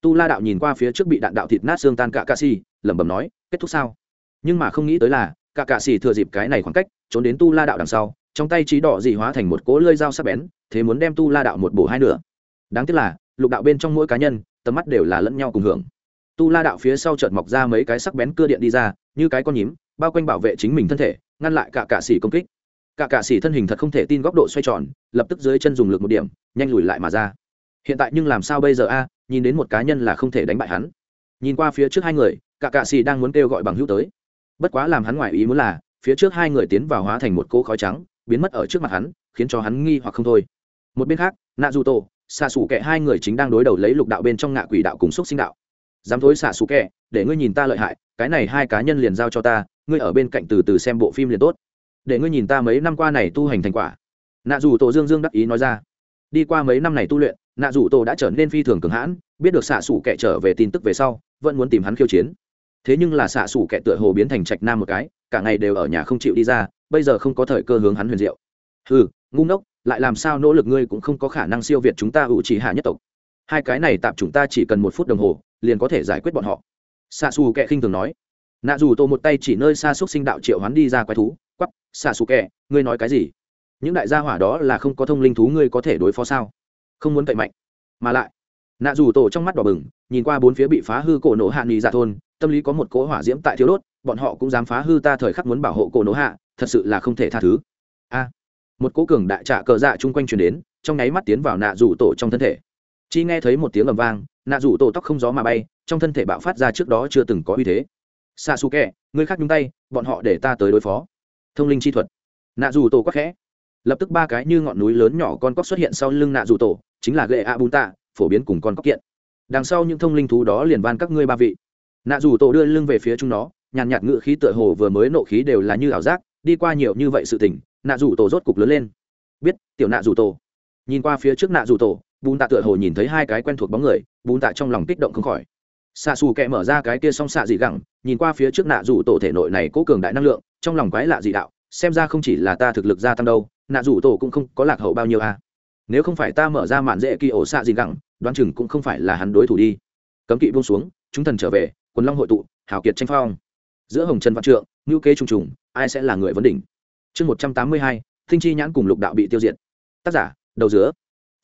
Speaker 1: Tu la đạo nhìn qua phía trước bị đạn đạo thịt nát xương tan cả cạ xì, lẩm bẩm nói, kết thúc sao? Nhưng mà không nghĩ tới là, cả cạ xì thừa dịp cái này khoảng cách, trốn đến tu la đạo đằng sau, trong tay trí đỏ dị hóa thành một cỗ lơi dao sắc bén, thế muốn đem tu la đạo một bổ hai nửa đáng tiếc là, lục đạo bên trong mỗi cá nhân, tầm mắt đều là lẫn nhau cùng hưởng. Tu la đạo phía sau chợt mọc ra mấy cái sắc bén cưa điện đi ra, như cái con nhím, bao quanh bảo vệ chính mình thân thể, ngăn lại cả cạ xỉ công kích. Cả cạ xỉ thân hình thật không thể tin góc độ xoay tròn, lập tức dưới chân dùng lực một điểm, nhanh lùi lại mà ra. Hiện tại nhưng làm sao bây giờ a? Nhìn đến một cá nhân là không thể đánh bại hắn. Nhìn qua phía trước hai người, cả cạ xỉ đang muốn kêu gọi bằng hữu tới. Bất quá làm hắn ngoài ý muốn là, phía trước hai người tiến vào hóa thành một cỗ khói trắng, biến mất ở trước mặt hắn, khiến cho hắn nghi hoặc không thôi. Một bên khác nạ dù tổ xạ xù kệ hai người chính đang đối đầu lấy lục đạo bên trong ngạ quỷ đạo cùng xúc sinh đạo. Dám thối xạ xù kệ để ngươi nhìn ta lợi hại, cái này hai cá nhân liền giao cho ta, ngươi ở bên cạnh từ từ xem bộ phim liền tốt. Để ngươi nhìn ta mấy năm qua này tu hành thành quả. Nạ dù tổ dương dương đắc ý nói ra. Đi qua mấy năm này tu luyện, nạ dù tổ đã trở nên phi thường cường hãn, biết được xạ xù kệ trở về tin tức về sau, vẫn muốn tìm hắn khiêu chiến. Thế nhưng là xạ xù kệ tựa hồ biến thành trạch nam một cái, cả ngày đều ở nhà không chịu đi ra, bây giờ không có thời cơ hướng hắn huyền diệu. Ừ ngu ngốc lại làm sao nỗ lực ngươi cũng không có khả năng siêu việt chúng ta ủ trì hạ nhất tộc. Hai cái này tạm chúng ta chỉ cần một phút đồng hồ, liền có thể giải quyết bọn họ. Xạ xù kệ khinh thường nói. Nạ dù Tô một tay chỉ nơi xa xúc sinh đạo triệu hoán đi ra quái thú quắp xạ xù kệ ngươi nói cái gì? Những đại gia hỏa đó là không có thông linh thú ngươi có thể đối phó sao? Không muốn cậy mạnh. Mà lại, nạ dù tổ trong mắt đỏ bừng, nhìn qua bốn phía bị phá hư cổ nổ hạ nghỉ dạ thôn, tâm lý có một cỗ hỏa diễm tại thiếu đốt, bọn họ cũng dám phá hư ta thời khắc muốn bảo hộ cổ nổ hạ, thật sự là không thể tha thứ. A một cỗ cường đại trạ cờ dạ chung quanh truyền đến, trong nháy mắt tiến vào nạ rủ tổ trong thân thể. Chi nghe thấy một tiếng ầm vang, nạ rủ tổ tóc không gió mà bay, trong thân thể bạo phát ra trước đó chưa từng có uy thế. Xa xù kẹ người khác nhúng tay, bọn họ để ta tới đối phó. Thông linh chi thuật. Nạ rủ tổ quắc khẽ. Lập tức ba cái như ngọn núi lớn nhỏ con cóc xuất hiện sau lưng nạ rủ tổ, chính là gậy a bún tạ phổ biến cùng con cóc kiện. Đằng sau những thông linh thú đó liền van các ngươi ba vị. Nạ rủ tổ đưa lưng về phía chúng nó, nhàn nhạt ngự khí tựa hồ vừa mới nộ khí đều là như ảo giác, đi qua nhiều như vậy sự tình nạ rủ tổ rốt cục lớn lên. Biết, tiểu nạ rủ tổ. Nhìn qua phía trước nạ rủ tổ, bùn tạ tựa hồ nhìn thấy hai cái quen thuộc bóng người, bùn tạ trong lòng kích động không khỏi. Xạ xù kẹ mở ra cái kia song xạ dị gẳng, nhìn qua phía trước nạ rủ tổ thể nội này cố cường đại năng lượng, trong lòng quái lạ dị đạo, xem ra không chỉ là ta thực lực gia tăng đâu, nạ rủ tổ cũng không có lạc hậu bao nhiêu à. nếu không phải ta mở ra mạn dễ kỳ ổ xạ dị gẳng, đoán chừng cũng không phải là hắn đối thủ đi. Cấm kỵ buông xuống, chúng thần trở về, quần long hội tụ, hào kiệt tranh phong. Giữa hồng trần văn trượng ngữ kế trùng trùng, ai sẽ là người vấn đỉnh? Chương một trăm tám mươi hai thinh chi nhãn cùng lục đạo bị tiêu diệt. Tác giả đầu dứa.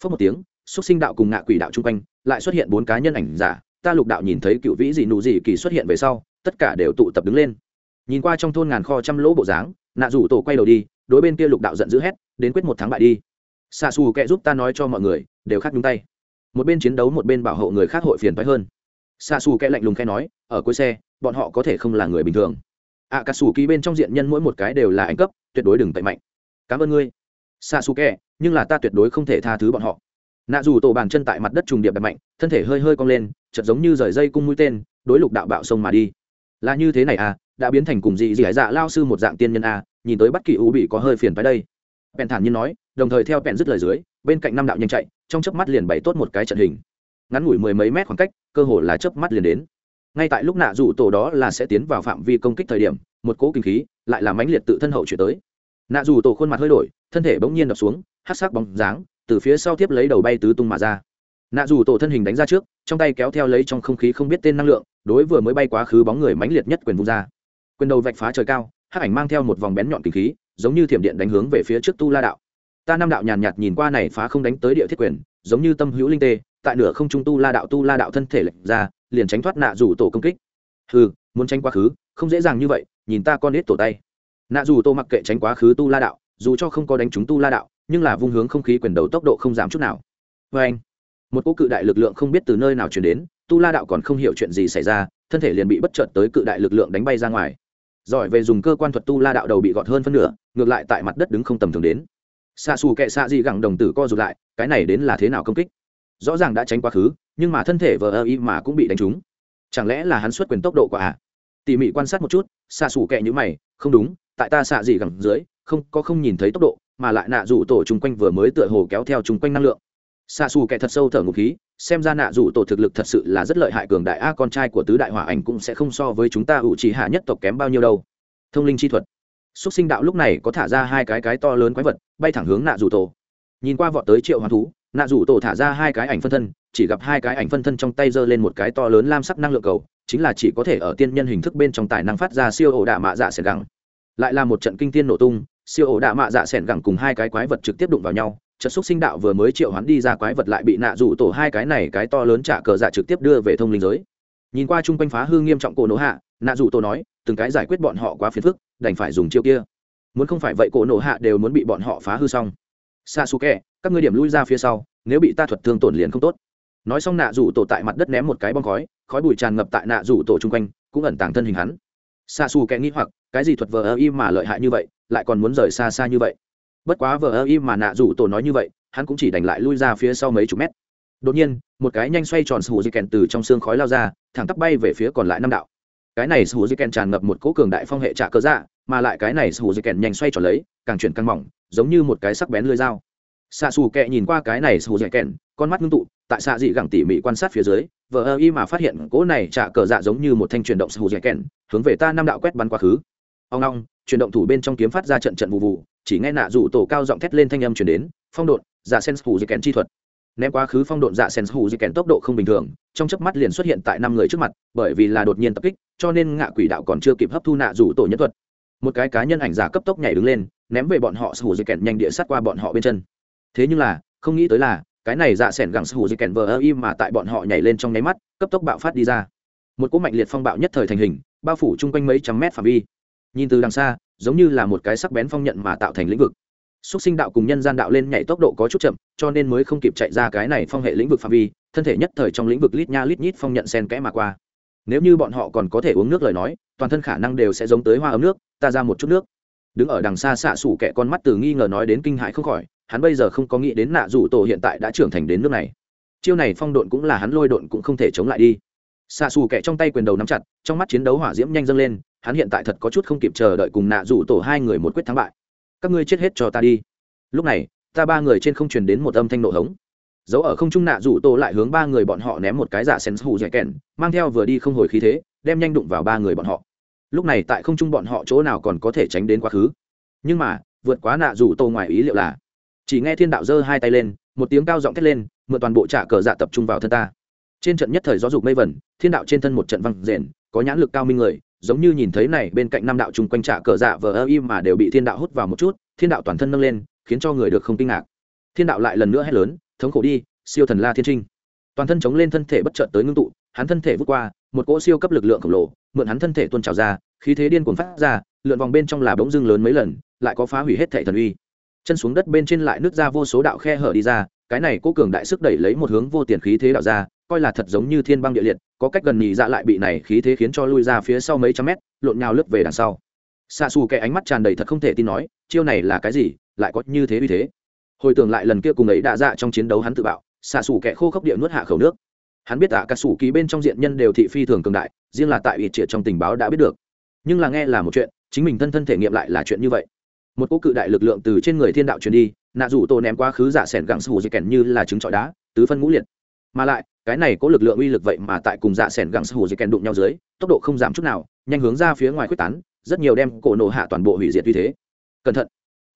Speaker 1: Phớt một tiếng xuất sinh đạo cùng ngạ quỷ đạo chung quanh lại xuất hiện bốn cá nhân ảnh giả. Ta lục đạo nhìn thấy cựu vĩ dị nụ dị kỳ xuất hiện về sau tất cả đều tụ tập đứng lên. Nhìn qua trong thôn ngàn kho trăm lỗ bộ dáng nạ rủ tổ quay đầu đi đối bên kia lục đạo giận dữ hét đến quyết một tháng bại đi. Xa xù kệ giúp ta nói cho mọi người đều khác nhúng tay. Một bên chiến đấu một bên bảo hộ người khác hội phiền phái hơn. Xa xù kệ lạnh lùng khe nói ở cuối xe bọn họ có thể không là người bình thường. Ạ à, cả xù ký bên trong diện nhân mỗi một cái đều là ảnh cấp tuyệt đối đừng tẩy mạnh. Cảm ơn ngươi. Xa xù kẹ nhưng là ta tuyệt đối không thể tha thứ bọn họ. Nạ dù tổ bàn chân tại mặt đất trùng điệp đập mạnh, thân thể hơi hơi cong lên chật giống như rời dây cung mũi tên, đối lục đạo bạo sông mà đi. Là như thế này à đã biến thành cùng dị dị dạ lao sư một dạng tiên nhân à nhìn tới bất kỳ u bị có hơi phiền phải đây. Bèn thản nhiên nói, đồng thời theo bèn dứt lời dưới, bên cạnh năm đạo nhanh chạy, trong chớp mắt liền bày tốt một cái trận hình. Ngắn ngủi mười mấy mét khoảng cách, cơ hồ là chớp mắt liền đến. Ngay tại lúc nạ dù tổ đó là sẽ tiến vào phạm vi công kích thời điểm, một cỗ kinh khí lại là mãnh liệt tự thân hậu chuyển tới. Nạ dù tổ khuôn mặt hơi đổi, thân thể bỗng nhiên đập xuống hát sắc bóng dáng từ phía sau tiếp lấy đầu bay tứ tung mà ra. Nạ dù tổ thân hình đánh ra trước, trong tay kéo theo lấy trong không khí không biết tên năng lượng, đối vừa mới bay quá khứ bóng người mãnh liệt nhất quyền vung ra. Quyền đầu vạch phá trời cao hát ảnh mang theo một vòng bén nhọn kinh khí, giống như thiểm điện đánh hướng về phía trước tu la đạo. Ta năm đạo nhàn nhạt nhìn qua này phá không đánh tới địa thiết quyền, giống như tâm hữu linh tê, tại nửa không trung tu la đạo tu la đạo thân thể lệch ra, liền tránh thoát nạ dù tổ công kích. Hừ, muốn tránh quá khứ không dễ dàng như vậy, nhìn ta con ít tổ tay. Nạ dù tô mặc kệ tránh quá khứ tu la đạo, dù cho không có đánh trúng tu la đạo, nhưng là vung hướng không khí quyền đầu tốc độ không giảm chút nào. Vê anh, một cỗ cự đại lực lượng không biết từ nơi nào chuyển đến, tu la đạo còn không hiểu chuyện gì xảy ra, thân thể liền bị bất chợt tới cự đại lực lượng đánh bay ra ngoài. Giỏi về dùng cơ quan thuật tu la đạo đầu bị gọt hơn phân nửa, ngược lại tại mặt đất đứng không tầm thường đến. Xạ xù kệ xạ gì gẳng đồng tử co rụt lại, cái này đến là thế nào công kích? Rõ ràng đã tránh quá khứ, nhưng mà thân thể vờ ơ y mà cũng bị đánh trúng. Chẳng lẽ là hắn xuất quyền tốc độ của ạ à? Tỉ mỉ quan sát một chút, xạ xù kệ như mày, không đúng, tại ta xạ gì gẳng dưới, không, có không nhìn thấy tốc độ, mà lại nạ rủ tổ chung quanh vừa mới tựa hồ kéo theo chung quanh năng lượng. Xạ xù kẻ thật sâu thở ngục khí, xem ra nạ rủ tổ thực lực thật sự là rất lợi hại cường đại, a, con trai của tứ đại hỏa ảnh cũng sẽ không so với chúng ta ủ trì hạ nhất tộc kém bao nhiêu đâu. Thông linh chi thuật. Xúc sinh đạo lúc này có thả ra hai cái cái to lớn quái vật, bay thẳng hướng nạ rủ tổ. Nhìn qua vọt tới triệu hoàng thú, nạ rủ tổ thả ra hai cái ảnh phân thân, chỉ gặp hai cái ảnh phân thân trong tay giơ lên một cái to lớn lam sắc năng lượng cầu chính là chỉ có thể ở tiên nhân hình thức bên trong tài năng phát ra siêu ổ đạ mạ dạ sẻn gẳng. Lại là một trận kinh tiên nổ tung, siêu ổ đạ mạ dạ sẻn gẳng cùng hai cái quái vật trực tiếp đụng vào nhau, trận xúc sinh đạo vừa mới triệu hoán đi ra quái vật lại bị nạ rủ tổ hai cái này cái to lớn trả cờ dạ trực tiếp đưa về thông linh giới. Nhìn qua chung quanh phá hư nghiêm trọng cổ nổ hạ, nạ rủ tổ nói, từng cái giải quyết bọn họ quá phiền phức, đành phải dùng chiêu kia. Muốn không phải vậy cổ nổ hạ đều muốn bị bọn họ phá hư xong. Xa xù kẹ các ngươi điểm lui ra phía sau, nếu bị ta thuật thương tổn liền không tốt nói xong nạ rủ tổ tại mặt đất ném một cái bong khói khói bụi tràn ngập tại nạ rủ tổ chung quanh, cũng ẩn tàng thân hình hắn. Xa xù kẹ nghĩ hoặc, cái gì thuật vờ ơ y mà lợi hại như vậy, lại còn muốn rời xa xa như vậy? Bất quá vờ ơ y mà nạ rủ tổ nói như vậy, hắn cũng chỉ đành lại lui ra phía sau mấy chục mét. Đột nhiên, một cái nhanh xoay tròn sù di kèn từ trong xương khói lao ra, thẳng tắp bay về phía còn lại năm đạo. Cái này sù di kèn tràn ngập một cỗ cường đại phong hệ trả cơ dạ mà lại cái này sù di kèn nhanh xoay tròn lấy, càng chuyển căng mỏng, giống như một cái sắc bén lưới dao xạ xù kẹ nhìn qua cái này xù dạy kèn con mắt ngưng tụ, tại xạ dị gẳng tỉ mỉ quan sát phía dưới, vờ ơ y mà phát hiện cỗ này trả cờ dạ giống như một thanh chuyển động xù dạy kèn hướng về ta năm đạo quét bắn quá khứ. Ông long chuyển động thủ bên trong kiếm phát ra trận trận vụ vụ, chỉ nghe nạ rủ tổ cao giọng thét lên thanh âm chuyển đến, phong độn giả sen xù dạy kèn chi thuật. Ném quá khứ phong độn dạ sen hù di kèn tốc độ không bình thường, trong chớp mắt liền xuất hiện tại năm người trước mặt, bởi vì là đột nhiên tập kích, cho nên ngạ quỷ đạo còn chưa kịp hấp thu nạ rủ tổ nhân thuật. Một cái cá nhân ảnh giả cấp tốc nhảy đứng lên, ném về bọn họ hù di kèn nhanh địa sát qua bọn họ bên chân thế nhưng là, không nghĩ tới là, cái này dạ sẻn gẳng hủ di kèn vờ ơ im mà tại bọn họ nhảy lên trong nháy mắt, cấp tốc bạo phát đi ra. Một cỗ mạnh liệt phong bạo nhất thời thành hình, bao phủ chung quanh mấy trăm mét phạm vi. Nhìn từ đằng xa, giống như là một cái sắc bén phong nhận mà tạo thành lĩnh vực. Xúc sinh đạo cùng nhân gian đạo lên nhảy tốc độ có chút chậm, cho nên mới không kịp chạy ra cái này phong hệ lĩnh vực phạm vi, thân thể nhất thời trong lĩnh vực lít nha lít nhít phong nhận sen kẽ mà qua. Nếu như bọn họ còn có thể uống nước lời nói, toàn thân khả năng đều sẽ giống tới hoa ấm nước, ta ra một chút nước. Đứng ở đằng xa xạ xủ kẻ con mắt từ nghi ngờ nói đến kinh hại không khỏi hắn bây giờ không có nghĩ đến nạ rủ tổ hiện tại đã trưởng thành đến nước này. Chiêu này phong độn cũng là hắn lôi độn cũng không thể chống lại đi. Xạ xù kẻ trong tay quyền đầu nắm chặt, trong mắt chiến đấu hỏa diễm nhanh dâng lên, hắn hiện tại thật có chút không kịp chờ đợi cùng nạ rủ tổ hai người một quyết thắng bại. Các ngươi chết hết cho ta đi. Lúc này, ta ba người trên không truyền đến một âm thanh nổ hống. Dấu ở không trung nạ rủ tổ lại hướng ba người bọn họ ném một cái giả sen hù dẻ kèn mang theo vừa đi không hồi khí thế, đem nhanh đụng vào ba người bọn họ. Lúc này tại không trung bọn họ chỗ nào còn có thể tránh đến quá khứ. Nhưng mà, vượt quá nạ rủ tổ ngoài ý liệu là chỉ nghe thiên đạo giơ hai tay lên, một tiếng cao giọng thét lên, mượn toàn bộ trả cờ dạ tập trung vào thân ta. Trên trận nhất thời gió dục mây vẩn, thiên đạo trên thân một trận văng rền, có nhãn lực cao minh người, giống như nhìn thấy này bên cạnh năm đạo chung quanh trả cờ dạ vờ ơ im mà đều bị thiên đạo hút vào một chút, thiên đạo toàn thân nâng lên, khiến cho người được không kinh ngạc. Thiên đạo lại lần nữa hét lớn, thống khổ đi, siêu thần la thiên trinh. Toàn thân chống lên thân thể bất chợt tới ngưng tụ, hắn thân thể vút qua, một cỗ siêu cấp lực lượng khổng lồ, mượn hắn thân thể tuôn trào ra, khí thế điên cuồng phát ra, lượn vòng bên trong là bỗng dưng lớn mấy lần, lại có phá hủy hết thể thần uy chân xuống đất bên trên lại nước ra vô số đạo khe hở đi ra, cái này cố cường đại sức đẩy lấy một hướng vô tiền khí thế đạo ra, coi là thật giống như thiên băng địa liệt, có cách gần nhì dạ lại bị này khí thế khiến cho lui ra phía sau mấy trăm mét, lộn nhào lướt về đằng sau. Xa xù kẻ ánh mắt tràn đầy thật không thể tin nói, chiêu này là cái gì, lại có như thế uy thế. Hồi tưởng lại lần kia cùng ấy đã dạ trong chiến đấu hắn tự bạo xa xù kẻ khô khốc địa nuốt hạ khẩu nước. Hắn biết tạ cả sủ ký bên trong diện nhân đều thị phi thường cường đại, riêng là tại ủy triệt trong tình báo đã biết được. Nhưng là nghe là một chuyện, chính mình thân thân thể nghiệm lại là chuyện như vậy một cỗ cự đại lực lượng từ trên người thiên đạo truyền đi, nạ rủ tổ ném quá khứ giả sẻn gặng sù dây kèn như là trứng trọi đá, tứ phân ngũ liệt. Mà lại, cái này có lực lượng uy lực vậy mà tại cùng dạ sẻn gặng sù dây kèn đụng nhau dưới, tốc độ không giảm chút nào, nhanh hướng ra phía ngoài quyết tán, rất nhiều đem cổ nổ hạ toàn bộ hủy diệt như thế. Cẩn thận!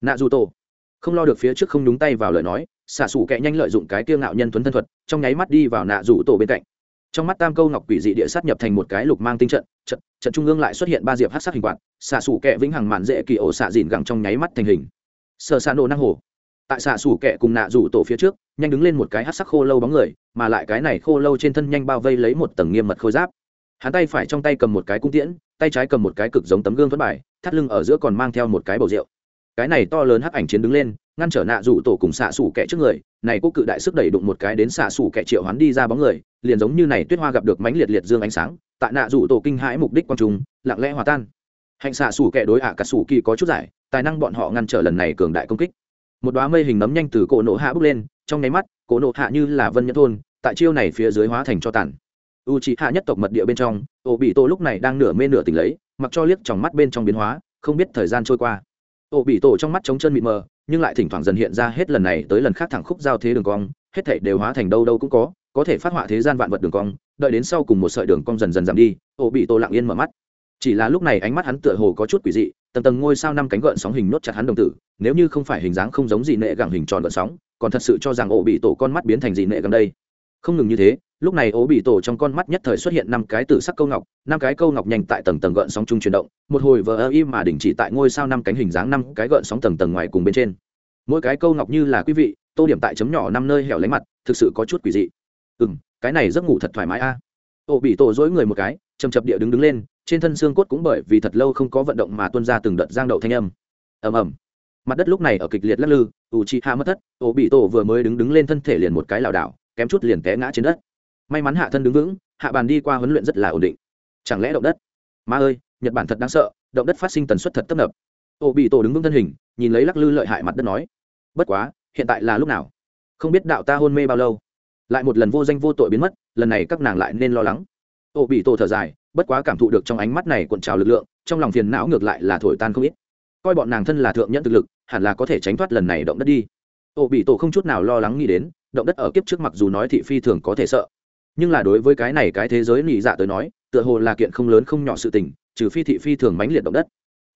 Speaker 1: Nạ rủ tổ! Không lo được phía trước không nhúng tay vào lời nói xả sủ kẹ nhanh lợi dụng cái tiêu ngạo nhân tuấn thân thuật, trong nháy mắt đi vào nạ rủ tổ bên cạnh trong mắt tam câu ngọc quỷ dị địa sát nhập thành một cái lục mang tinh trận trận trận trung ương lại xuất hiện ba diệp hát sát hình quạt, xạ sủ kẹ vĩnh hằng mạn dễ kỳ ổ xạ dìn gẳng trong nháy mắt thành hình. Sợ xạ nổ năng hồ. Tại xạ sủ kẹ cùng nạ rủ tổ phía trước, nhanh đứng lên một cái hát sắc khô lâu bóng người, mà lại cái này khô lâu trên thân nhanh bao vây lấy một tầng nghiêm mật khôi giáp. Hắn tay phải trong tay cầm một cái cung tiễn, tay trái cầm một cái cực giống tấm gương vất bài, thắt lưng ở giữa còn mang theo một cái bầu rượu cái này to lớn hắc ảnh chiến đứng lên, ngăn trở nạ rủ tổ cùng xạ xủ kẻ trước người, này cô cự đại sức đẩy đụng một cái đến xạ xủ kẻ triệu hoán đi ra bóng người, liền giống như này tuyết hoa gặp được mánh liệt liệt dương ánh sáng, tại nạ rủ tổ kinh hãi mục đích quang trung, lặng lẽ hòa tan. Hạnh xạ xủ kẻ đối ạ cả xủ kỳ có chút giải, tài năng bọn họ ngăn trở lần này cường đại công kích. Một đoá mây hình nấm nhanh từ cổ nộ hạ bước lên, trong nháy mắt, cổ nộ hạ như là vân nhẫn thôn, tại chiêu này phía dưới hóa thành cho tàn. U c hạ nhất tộc mật địa bên trong ổ bị tô lúc này đang nửa mê nửa tỉnh lấy, mặc cho liếc trong mắt bên trong biến hóa, không biết thời gian trôi qua ổ bị tổ trong mắt trống chân mịt mờ, nhưng lại thỉnh thoảng dần hiện ra hết lần này tới lần khác thẳng khúc giao thế đường cong, hết thảy đều hóa thành đâu đâu cũng có có thể phát họa thế gian vạn vật đường cong, đợi đến sau cùng một sợi đường cong dần dần giảm đi ổ bị tổ lặng yên mở mắt. Chỉ là lúc này ánh mắt hắn tựa hồ có chút quỷ dị, tầng tầng ngôi sao năm cánh gợn sóng hình nốt chặt hắn đồng tử, nếu như không phải hình dáng không giống gì nệ gẳng hình tròn gợn sóng, còn thật sự cho rằng ổ bị tổ con mắt biến thành gì nệ gần đây. Không ngừng như thế lúc này ố bị tổ trong con mắt nhất thời xuất hiện năm cái tử sắc câu ngọc, năm cái câu ngọc nhanh tại tầng tầng gợn sóng chung chuyển động, một hồi vờ ơ im mà đình chỉ tại ngôi sao năm cánh hình dáng năm cái gợn sóng tầng tầng ngoài cùng bên trên. Mỗi cái câu ngọc như là quý vị, tô điểm tại chấm nhỏ năm nơi hẻo lánh mặt, thực sự có chút quỷ dị. Ừ m cái này giấc ngủ thật thoải mái a. À. ổ bị tổ dối người một cái chầm chập địa đứng đứng lên, trên thân xương cốt cũng bởi vì thật lâu không có vận động mà tuân ra từng đợt giang đậu thanh âm. Ầm ầm. Mặt đất lúc này ở kịch liệt lắc lư ủ chị hạ mất thất ổ bị tổ vừa mới đứng đứng lên thân thể liền một cái lảo đảo, kém chút liền té ngã trên đất may mắn hạ thân đứng vững, hạ bàn đi qua huấn luyện rất là ổn định. Chẳng lẽ động đất? Ma ơi, nhật bản thật đáng sợ, động đất phát sinh tần suất thật tấp nập. Ô bị tổ đứng vững thân hình, nhìn lấy lắc lư lợi hại mặt đất nói, bất quá, hiện tại là lúc nào? Không biết đạo ta hôn mê bao lâu? Lại một lần vô danh vô tội biến mất, lần này các nàng lại nên lo lắng. Ô bị tổ thở dài, bất quá cảm thụ được trong ánh mắt này cuộn trào lực lượng, trong lòng phiền não ngược lại là thổi tan không ít. Coi bọn nàng thân là thượng nhẫn thực lực, hẳn là có thể tránh thoát lần này động đất đi. Ô bị tổ không chút nào lo lắng nghĩ đến, động đất ở kiếp trước mặc dù nói thị phi thường có thể sợ nhưng là đối với cái này cái thế giới nhị dạ tới nói, tựa hồ là kiện không lớn không nhỏ sự tình, trừ phi thị phi thường mánh liệt động đất.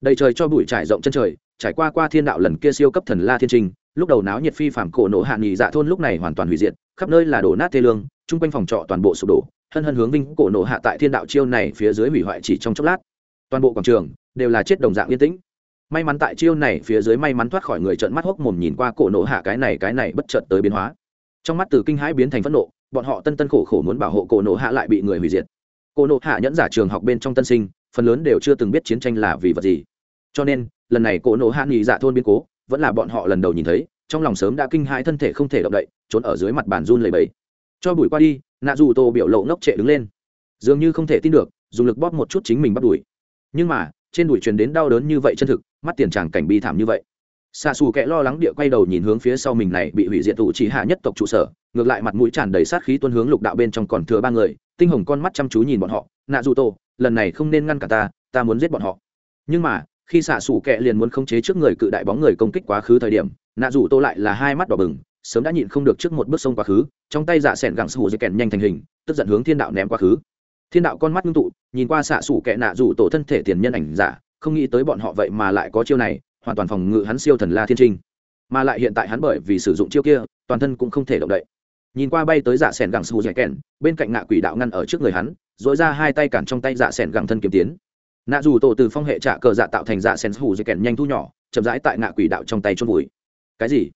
Speaker 1: Đầy trời cho bụi trải rộng chân trời, trải qua qua thiên đạo lần kia siêu cấp thần la thiên trình, lúc đầu náo nhiệt phi phạm cổ nổ hạ nghỉ dạ thôn lúc này hoàn toàn hủy diệt, khắp nơi là đổ nát thê lương, chung quanh phòng trọ toàn bộ sụp đổ, hân hân hướng vinh cổ nổ hạ tại thiên đạo chiêu này phía dưới hủy hoại chỉ trong chốc lát. Toàn bộ quảng trường đều là chết đồng dạng yên tĩnh. May mắn tại chiêu này phía dưới may mắn thoát khỏi người trợn mắt hốc mồm nhìn qua cổ nổ hạ cái này cái này bất chợt tới biến hóa. Trong mắt từ kinh hãi biến thành phẫn nộ bọn họ tân tân khổ khổ muốn bảo hộ cổ nộ hạ lại bị người hủy diệt. Cổ nộ hạ nhẫn giả trường học bên trong tân sinh, phần lớn đều chưa từng biết chiến tranh là vì vật gì. Cho nên, lần này cổ nộ hạ nghỉ dạ thôn biến cố, vẫn là bọn họ lần đầu nhìn thấy, trong lòng sớm đã kinh hãi thân thể không thể động đậy, trốn ở dưới mặt bàn run lầy bẫy cho bụi qua đi, nạ dù tô biểu lộ ngốc trệ đứng lên. Dường như không thể tin được, dùng lực bóp một chút chính mình bắt đuổi. Nhưng mà, trên đùi truyền đến đau đớn như vậy chân thực, mắt tiền tràng cảnh bi thảm như vậy xạ xù kẻ lo lắng địa quay đầu nhìn hướng phía sau mình này, bị hủy diệt tụ chỉ hạ nhất tộc trụ sở, ngược lại mặt mũi tràn đầy sát khí tuân hướng lục đạo bên trong còn thừa ba người, tinh hồng con mắt chăm chú nhìn bọn họ. Nạ dù tô, lần này không nên ngăn cả ta ta muốn giết bọn họ. Nhưng mà, khi xạ xù kẻ liền muốn khống chế trước người cự đại bóng người công kích quá khứ thời điểm, nạ dù tô lại là hai mắt đỏ bừng, sớm đã nhịn không được trước một bước sông quá khứ, trong tay dạ sẻn gẳng sù dây kèn nhanh thành hình, tức giận hướng thiên đạo ném quá khứ. Thiên đạo con mắt ngưng tụ, nhìn qua xạ xù kẻ nạ dù tổ thân thể tiền nhân ảnh giả, không nghĩ tới bọn họ vậy mà lại có chiêu này hoàn toàn phòng ngự hắn siêu thần la thiên trinh. Mà lại hiện tại hắn bởi vì sử dụng chiêu kia, toàn thân cũng không thể động đậy. Nhìn qua bay tới dạ s ẻ n gẳng sù dạy kèn, bên cạnh ngạ quỷ đạo ngăn ở trước người hắn dội ra hai tay cản trong tay dạ s ẻ n gẳng thân kiếm tiến. Nạ dù tổ từ phong hệ trạ cờ dạ tạo thành dạ sen su dạy kèn nhanh thu nhỏ, chậm rãi tại ngạ quỷ đạo trong tay chôn vùi. Cái gì?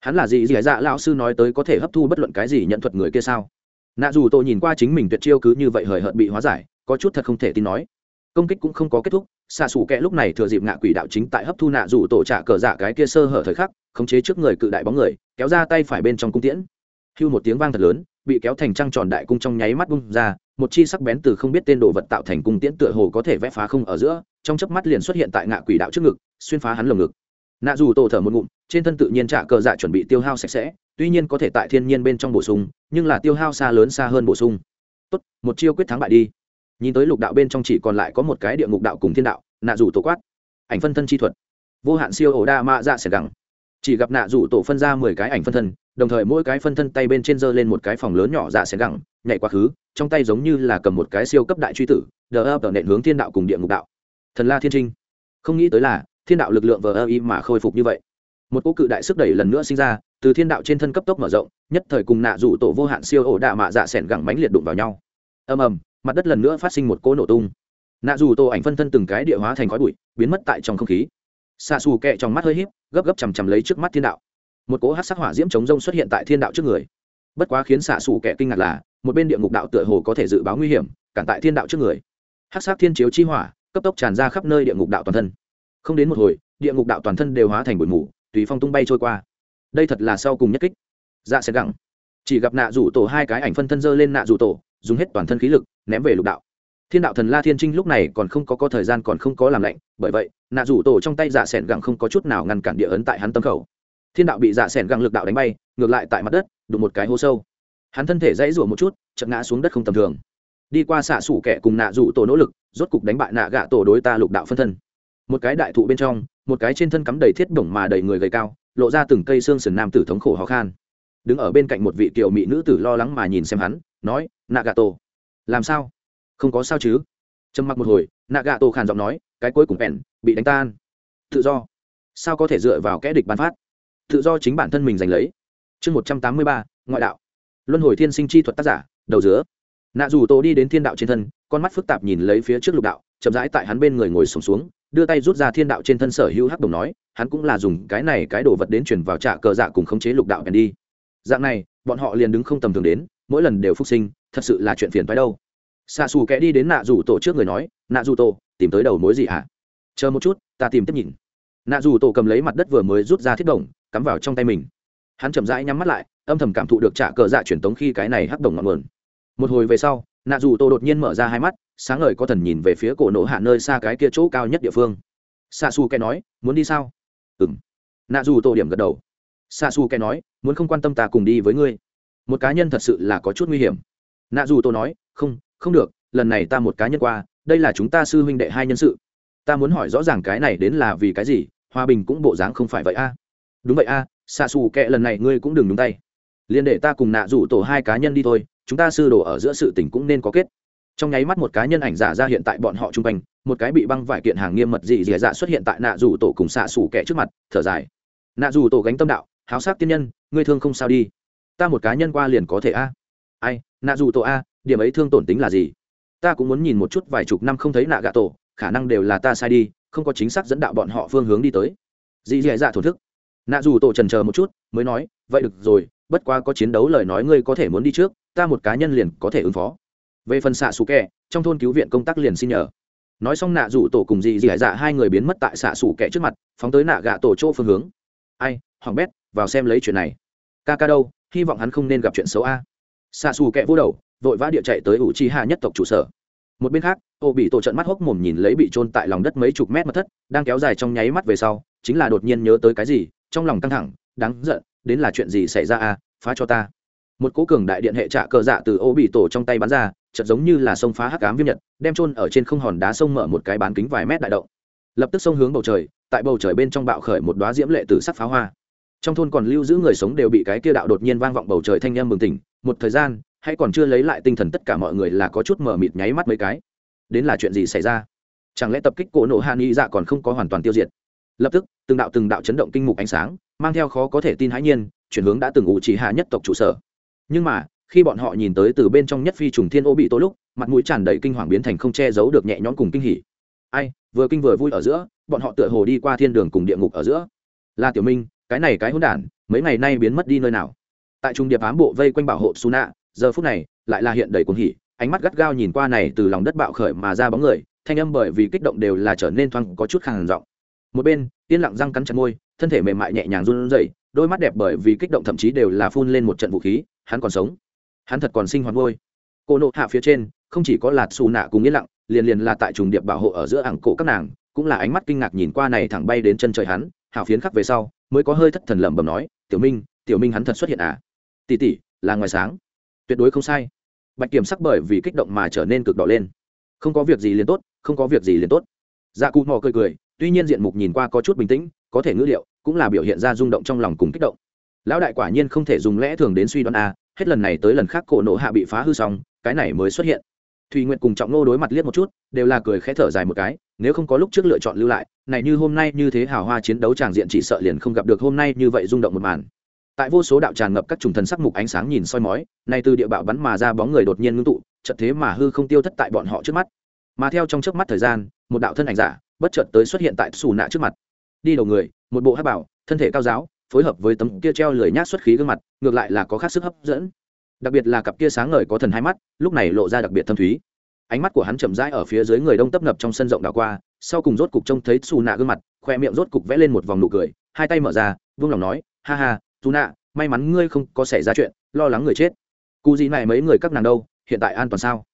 Speaker 1: Hắn là gì? Gì dạ lão sư nói tới có thể hấp thu bất luận cái gì nhận thuật người kia sao? Nạ dù tổ nhìn qua chính mình tuyệt chiêu cứ như vậy hời hợt bị hóa giải, có chút thật không thể tin nói. Công kích cũng không có kết thúc xạ xù kẽ lúc này thừa dịp ngạ quỷ đạo chính tại hấp thu nạ dù tổ trả cờ dạ cái kia sơ hở thời khắc, khống chế trước người cự đại bóng người, kéo ra tay phải bên trong cung tiễn. Hưu một tiếng vang thật lớn, bị kéo thành trăng tròn đại cung trong nháy mắt bung ra, một chi sắc bén từ không biết tên đồ vật tạo thành cung tiễn tựa hồ có thể vẽ phá không ở giữa, trong chớp mắt liền xuất hiện tại ngạ quỷ đạo trước ngực, xuyên phá hắn lồng ngực. Nạ dù tổ thở một ngụm, trên thân tự nhiên trả cờ dạ chuẩn bị tiêu hao sạch sẽ, tuy nhiên có thể tại thiên nhiên bên trong bổ sung, nhưng là tiêu hao xa lớn xa hơn bổ sung. Tốt, một chiêu quyết thắng bại đi nhìn tới lục đạo bên trong chỉ còn lại có một cái địa ngục đạo cùng thiên đạo, nạ rủ tổ quát. Ảnh phân thân chi thuật. Vô hạn siêu ổ đa mạ dạ sẽ gẳng. Chỉ gặp nạ rủ tổ phân ra mười cái ảnh phân thân, đồng thời mỗi cái phân thân tay bên trên giơ lên một cái phòng lớn nhỏ dạ sẽ gẳng, nhảy quá khứ, trong tay giống như là cầm một cái siêu cấp đại truy tử, đờ ập nện hướng thiên đạo cùng địa ngục đạo. Thần la thiên trinh. Không nghĩ tới là, thiên đạo lực lượng vờ ơ y mà khôi phục như vậy. Một cô cự đại sức đẩy lần nữa sinh ra, từ thiên đạo trên thân cấp tốc mở rộng, nhất thời cùng nạ rủ tổ vô hạn siêu ổ đạ mạ dạ s ẻ n gẳng mánh liệt đụng vào nhau. Ầm ầm mặt đất lần nữa phát sinh một cỗ nổ tung. Nạ dù tổ ảnh phân thân từng cái địa hóa thành khói bụi, biến mất tại trong không khí. Xa xù kẹ trong mắt hơi híp, gấp gấp chằm chằm lấy trước mắt thiên đạo. Một cỗ hát sắc hỏa diễm chống rông xuất hiện tại thiên đạo trước người. Bất quá khiến xạ xù kẻ kinh ngạc là, một bên địa ngục đạo tựa hồ có thể dự báo nguy hiểm, cản tại thiên đạo trước người. Hát sắc thiên chiếu chi hỏa, cấp tốc tràn ra khắp nơi địa ngục đạo toàn thân. Không đến một hồi, địa ngục đạo toàn thân đều hóa thành bụi mù, tùy phong tung bay trôi qua. Đây thật là sau cùng nhất kích. Dạ sẽ gẳng chỉ gặp nạ rủ tổ hai cái ảnh phân thân dơ lên nạ rủ tổ dùng hết toàn thân khí lực, ném về lục đạo. Thiên đạo thần la thiên trinh lúc này còn không có có thời gian còn không có làm lạnh, bởi vậy, nạ rủ tổ trong tay dạ s ẻ n gẳng không có chút nào ngăn cản địa ấn tại hắn tâm khẩu. Thiên đạo bị dạ s ẻ n gẳng lực đạo đánh bay, ngược lại tại mặt đất, đụng một cái hô sâu. Hắn thân thể dãy rủa một chút chậm ngã xuống đất không tầm thường. Đi qua xạ xủ kẻ cùng nạ rủ tổ nỗ lực, rốt cục đánh bại nạ gạ tổ đối ta lục đạo phân thân. Một cái đại thụ bên trong, một cái trên thân cắm đầy thiết bổng mà đầy người gầy cao, lộ ra từng cây xương sườn nam tử thống khổ khó khan. Đứng ở bên cạnh một vị kiều mỹ nữ tử lo lắng mà nhìn xem hắn nói nạ gạ tổ làm sao? Không có sao chứ. Trầm mặc một hồi nạ gạ tổ khàn giọng nói cái cuối cùng bèn bị đánh tan. Tự do. Sao có thể dựa vào kẽ địch bán phát? Tự do chính bản thân mình giành lấy. Chương một trăm tám mươi ba ngoại đạo. Luân hồi thiên sinh chi thuật tác giả đầu giữa nạ dù tổ đi đến thiên đạo trên thân con mắt phức tạp nhìn lấy phía trước lục đạo chậm rãi tại hắn bên người ngồi sùng xuống, xuống đưa tay rút ra thiên đạo trên thân sở hữu hắc đồng nói hắn cũng là dùng cái này cái đồ vật đến chuyển vào trạ cờ dạ cùng khống chế lục đạo bèn đi. Dạng này bọn họ liền đứng không tầm thường đến mỗi lần đều phục sinh, thật sự là chuyện phiền phái đâu. Xạ xù kẽ đi đến nạ dù tổ trước người nói, nạ dù tổ, tìm tới đầu mối gì hả chờ một chút, ta tìm tiếp nhìn. Nạ dù tổ cầm lấy mặt đất vừa mới rút ra thiết đồng, cắm vào trong tay mình. Hắn chậm rãi nhắm mắt lại, âm thầm cảm thụ được trả cờ dạ truyền tống khi cái này hắc đồng ngọn nguồn. Một hồi về sau, nạ dù tổ đột nhiên mở ra hai mắt, sáng ngời có thần nhìn về phía cổ nổ hạ nơi xa cái kia chỗ cao nhất địa phương. Xa xù kẻ nói, muốn đi sao? Ừ m nạ dù tổ điểm gật đầu. Xa xù kẻ nói, muốn không quan tâm ta cùng đi với ngươi một cá nhân thật sự là có chút nguy hiểm. Nạ dù tổ nói, không không được, lần này ta một cá nhân qua, đây là chúng ta sư huynh đệ hai nhân sự. Ta muốn hỏi rõ ràng cái này đến là vì cái gì hòa bình cũng bộ dáng không phải vậy a. Đúng vậy a xạ xù kệ lần này ngươi cũng đừng đúng tay. Liền để ta cùng nạ rủ tổ hai cá nhân đi thôi, chúng ta sư đồ ở giữa sự tình cũng nên có kết. Trong nháy mắt một cá nhân ảnh giả ra hiện tại bọn họ chung quanh, một cái bị băng vải kiện hàng nghiêm mật dị dì dạ xuất hiện tại nạ rủ tổ cùng xạ xù kệ trước mặt, thở dài. Nạ rủ tổ gánh tâm đạo, háo sắc tiên nhân, ngươi thương không sao đi ta một cá nhân qua liền có thể a. Ai, nạ dù tổ a, điểm ấy thương tổn tính là gì? Ta cũng muốn nhìn một chút vài chục năm không thấy nạ gạ tổ, khả năng đều là ta sai đi, không có chính xác dẫn đạo bọn họ phương hướng đi tới. Dì dì dạ thổn thức. Nạ dù tổ trần chờ một chút, mới nói, vậy được rồi, bất quá có chiến đấu lời nói ngươi có thể muốn đi trước, ta một cá nhân liền có thể ứng phó. Về phần xạ xù kẹ trong thôn cứu viện công tác liền xin nhờ. Nói xong nạ dù tổ cùng dì dì dạ hai người biến mất tại xạ xù kẹ trước mặt, phóng tới nạ gạ tổ chỗ phương hướng. Ai, hoàng bét, vào xem lấy chuyện này. Ca ca đâu? Hy vọng hắn không nên gặp chuyện xấu a. Xa xù kẹ vô đầu, vội vã địa chạy tới ủ chi hạ nhất tộc trụ sở. Một bên khác, ô bị tổ trận mắt hốc mồm nhìn lấy bị trôn tại lòng đất mấy chục mét mất thất, đang kéo dài trong nháy mắt về sau, chính là đột nhiên nhớ tới cái gì, trong lòng căng thẳng, đáng giận, đến là chuyện gì xảy ra à phá cho ta. Một cố cường đại điện hệ trạ cờ dạ từ ô bị tổ trong tay bắn ra, chợt giống như là sông phá hắc ám viêm nhật, đem trôn ở trên không hòn đá sông mở một cái bán kính vài mét đại động. Lập tức sông hướng bầu trời, tại bầu trời bên trong bạo khởi một đoá diễm lệ từ sắc pháo hoa trong thôn còn lưu giữ người sống đều bị cái kia đạo đột nhiên vang vọng bầu trời thanh em mừng tỉnh, một thời gian, hay còn chưa lấy lại tinh thần tất cả mọi người là có chút mở mịt nháy mắt mấy cái. Đến là chuyện gì xảy ra? Chẳng lẽ tập kích cổ nộ hạ nghị dạ còn không có hoàn toàn tiêu diệt? Lập tức, từng đạo từng đạo chấn động kinh mục ánh sáng, mang theo khó có thể tin hãi nhiên, chuyển hướng đã từng ủ trì hạ nhất tộc trụ sở. Nhưng mà, khi bọn họ nhìn tới từ bên trong nhất phi trùng thiên ô bị tối lúc, mặt mũi tràn đầy kinh hoàng biến thành không che giấu được nhẹ nhõm cùng kinh hỉ. Ai, vừa kinh vừa vui ở giữa, bọn họ tựa hồ đi qua thiên đường cùng địa ngục ở giữa. Là tiểu minh cái này cái hỗn đản, mấy ngày nay biến mất đi nơi nào? Tại trung điệp ám bộ vây quanh bảo hộ su nạ giờ phút này, lại là hiện đầy cuồng hỉ, ánh mắt gắt gao nhìn qua này từ lòng đất bạo khởi mà ra bóng người, thanh âm bởi vì kích động đều là trở nên thoáng có chút khàn giọng. Một bên, yên lặng răng cắn chặt môi, thân thể mềm mại nhẹ nhàng run rẩy, đôi mắt đẹp bởi vì kích động thậm chí đều là phun lên một trận vũ khí, hắn còn sống. Hắn thật còn sinh hoạt ngôi. Cô nộ hạ phía trên, không chỉ có lạt xù nạ cùng yên lặng, liền liền là tại trùng điệp bảo hộ ở giữa ảng cổ các nàng, cũng là ánh mắt kinh ngạc nhìn qua này thẳng bay đến chân trời hắn. Hảo phiến khắc về sau, mới có hơi thất thần lẩm bẩm nói, tiểu minh tiểu minh hắn thật xuất hiện à? Tỷ tỷ, là ngoài sáng. Tuyệt đối không sai. Bạch kiểm sắc bởi vì kích động mà trở nên cực đỏ lên. Không có việc gì liền tốt, không có việc gì liền tốt. Dạ cụ mò cười cười, tuy nhiên diện mục nhìn qua có chút bình tĩnh, có thể ngữ liệu, cũng là biểu hiện ra rung động trong lòng cùng kích động. Lão đại quả nhiên không thể dùng lẽ thường đến suy đoán a hết lần này tới lần khác cổ nộ hạ bị phá hư xong, cái này mới xuất hiện. Thùy nguyện cùng trọng nô đối mặt liếc một chút, đều là cười khẽ thở dài một cái nếu không có lúc trước lựa chọn lưu lại, này như hôm nay như thế hào hoa chiến đấu tràng diện chỉ sợ liền không gặp được hôm nay như vậy rung động một màn. Tại vô số đạo tràn ngập các trùng thần sắc mục ánh sáng nhìn soi mói nay từ địa bạo bắn mà ra bóng người đột nhiên ngưng tụ, chợt thế mà hư không tiêu thất tại bọn họ trước mắt. Mà theo trong trước mắt thời gian, một đạo thân ảnh giả, bất chợt tới xuất hiện tại xù nạ trước mặt. Đi đầu người, một bộ hát bảo, thân thể cao giáo, phối hợp với tấm kia treo lười nhát xuất khí gương mặt, ngược lại là có khác sức hấp dẫn. Đặc biệt là cặp kia sáng ngời có thần hai mắt, lúc này lộ ra đặc biệt thâm thúy ánh mắt của hắn chậm rãi ở phía dưới người đông tấp nập trong sân rộng đảo qua, sau cùng rốt cục trông thấy xù nạ gương mặt, khoe miệng rốt cục vẽ lên một vòng nụ cười, hai tay mở ra vương lòng nói, ha ha xù nạ may mắn ngươi không có xảy ra chuyện, lo lắng người chết. Cụ gì này mấy người các nàng đâu, hiện tại an toàn sao?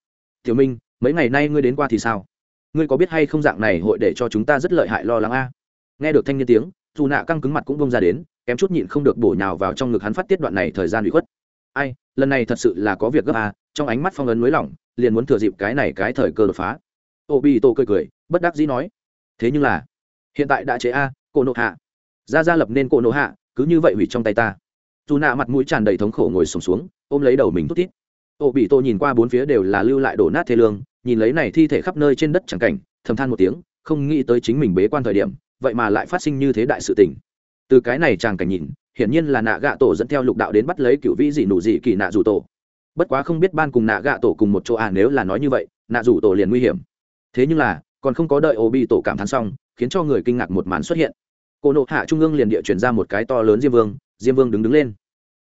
Speaker 1: Tiểu minh, mấy ngày nay ngươi đến qua thì sao? Ngươi có biết hay không dạng này hội để cho chúng ta rất lợi hại lo lắng a? Nghe được thanh niên tiếng dù nạ căng cứng mặt cũng bông ra đến, kém chút nhịn không được bổ nhào vào trong ngực hắn phát tiết đoạn này thời gian bị khuất. Ai, lần này thật sự là có việc gấp a trong ánh mắt phong ấn mới lỏng liền muốn thừa dịp cái này cái thời cơ đột phá. Ô bi tô cười cười bất đắc dĩ nói thế nhưng là hiện tại đã chế a cổ nộ hạ. Ra ra lập nên cổ nộ hạ cứ như vậy hủy trong tay ta. Dù nạ mặt mũi tràn đầy thống khổ ngồi sùng xuống, xuống ôm lấy đầu mình thút tít ô bị tô nhìn qua bốn phía đều là lưu lại đổ nát thê lương nhìn lấy này thi thể khắp nơi trên đất chẳng cảnh thầm than một tiếng không nghĩ tới chính mình bế quan thời điểm vậy mà lại phát sinh như thế đại sự tình. Từ cái này chàng cảnh nhìn hiển nhiên là nạ gạ tổ dẫn theo lục đạo đến bắt lấy cựu vĩ dị nụ dị kỳ nạ rủ tổ bất quá không biết ban cùng nạ gạ tổ cùng một chỗ à nếu là nói như vậy, nạ rủ tổ liền nguy hiểm. Thế nhưng là, còn không có đợi ô bi tổ cảm thán xong, khiến cho người kinh ngạc một màn xuất hiện. Cô nộ hạ trung ương liền địa chuyển ra một cái to lớn diêm vương diêm vương đứng đứng lên.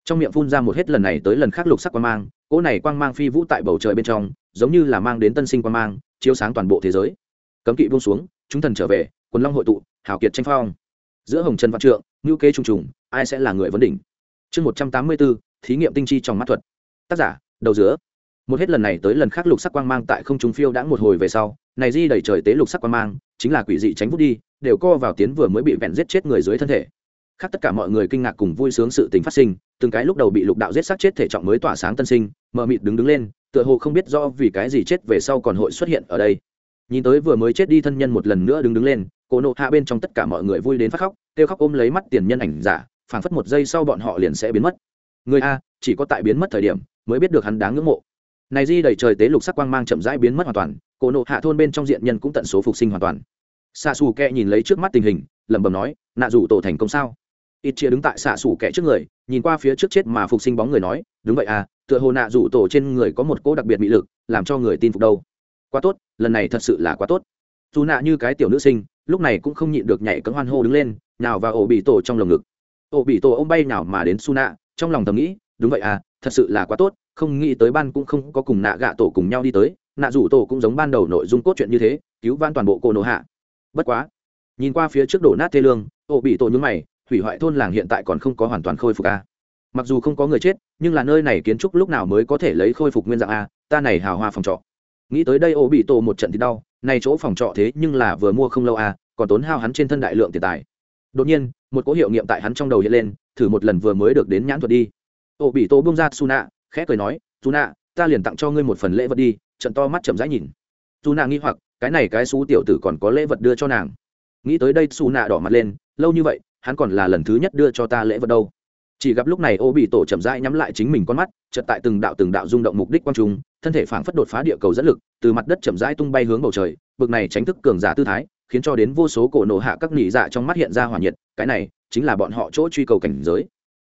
Speaker 1: Trong miệng phun ra một hết lần này tới lần khác lục sắc quang mang, cỗ này quang mang phi vũ tại bầu trời bên trong, giống như là mang đến tân sinh quang mang, chiếu sáng toàn bộ thế giới. Cấm kỵ buông xuống, chúng thần trở về, quần long hội tụ, hào kiệt tranh phong. Giữa hồng trần văn trượng ngữ kế trùng trùng, ai sẽ là người vấn đỉnh? Chương một trăm tám mươi bốn thí nghiệm tinh chi trong mắt thuật. Tác giả đầu giữa một hết lần này tới lần khác lục sắc quang mang tại không trung phiêu đã một hồi về sau, này di đẩy trời tế lục sắc quang mang, chính là quỷ dị tránh vút đi, đều co vào tiến vừa mới bị vẹn giết chết người dưới thân thể. Khác tất cả mọi người kinh ngạc cùng vui sướng sự tình phát sinh, từng cái lúc đầu bị lục đạo giết sát chết thể trọng mới tỏa sáng tân sinh, mờ mịt đứng đứng lên, tựa hồ không biết do vì cái gì chết về sau còn hội xuất hiện ở đây. Nhìn tới vừa mới chết đi thân nhân một lần nữa đứng đứng lên cổ nộ hạ bên trong tất cả mọi người vui đến phát khóc, kêu khóc ôm lấy mắt tiền nhân ảnh giả, phảng phất một giây sau bọn họ liền sẽ biến mất. Người a, chỉ có tại biến mất thời điểm mới biết được hắn đáng ngưỡng mộ. Này di đầy trời tế lục sắc quang mang chậm rãi biến mất hoàn toàn, cổ nộ hạ thôn bên trong diện nhân cũng tận số phục sinh hoàn toàn. Xa xù kẹ nhìn lấy trước mắt tình hình, lẩm bẩm nói, nạ dù tổ thành công sao? Ít chia đứng tại xạ xủ kẻ trước người, nhìn qua phía trước chết mà phục sinh bóng người nói, đúng vậy à tựa hồ nạ rủ tổ trên người có một cỗ đặc biệt bị lực, làm cho người tin phục đâu. Quá tốt, lần này thật sự là quá tốt. Dù nạ như cái tiểu nữ sinh, lúc này cũng không nhịn được nhảy cấm hoan hô đứng lên nào và ổ bị tổ trong lồng ngực. Ổ bị tổ ông bay nào mà đến su nạ trong lòng thầm nghĩ, đúng vậy à thật sự là quá tốt, không nghĩ tới ban cũng không có cùng nạ gạ tổ cùng nhau đi tới, nạ rủ tổ cũng giống ban đầu nội dung cốt truyện như thế, cứu van toàn bộ cổ nổ hạ. Bất quá, nhìn qua phía trước đổ nát thê lương ổ bị tổ nhúng mày, hủy hoại thôn làng hiện tại còn không có hoàn toàn khôi phục a mặc dù không có người chết, nhưng là nơi này kiến trúc lúc nào mới có thể lấy khôi phục nguyên dạng a ta này hào hoa phòng trọ. Nghĩ tới đây ổ bị tổ một trận thì đau, này chỗ phòng trọ thế nhưng là vừa mua không lâu a còn tốn hao hắn trên thân đại lượng tiền tài. Đột nhiên, một cố hiệu nghiệm tại hắn trong đầu hiện lên, thử một lần vừa mới được đến nhãn thuật đi ổ bị tổ bông ra su nạ khẽ cười nói su nạ ta liền tặng cho ngươi một phần lễ vật đi. Trận to mắt chậm rãi nhìn. Su nạ nghi hoặc, cái này cái xú tiểu tử còn có lễ vật đưa cho nàng. Nghĩ tới đây su nạ đỏ mặt lên, lâu như vậy, hắn còn là lần thứ nhất đưa cho ta lễ vật đâu. Chỉ gặp lúc này ô bị tổ chậm rãi nhắm lại chính mình con mắt chật tại từng đạo từng đạo rung động mục đích quang trung, thân thể phảng phất đột phá địa cầu dẫn lực, từ mặt đất chậm rãi tung bay hướng bầu trời, bực này tránh thức cường giả tư thái, khiến cho đến vô số cổ nổ hạ các nỉ dạ trong mắt hiện ra hỏa nhiệt, cái này chính là bọn họ chỗ truy cầu cảnh giới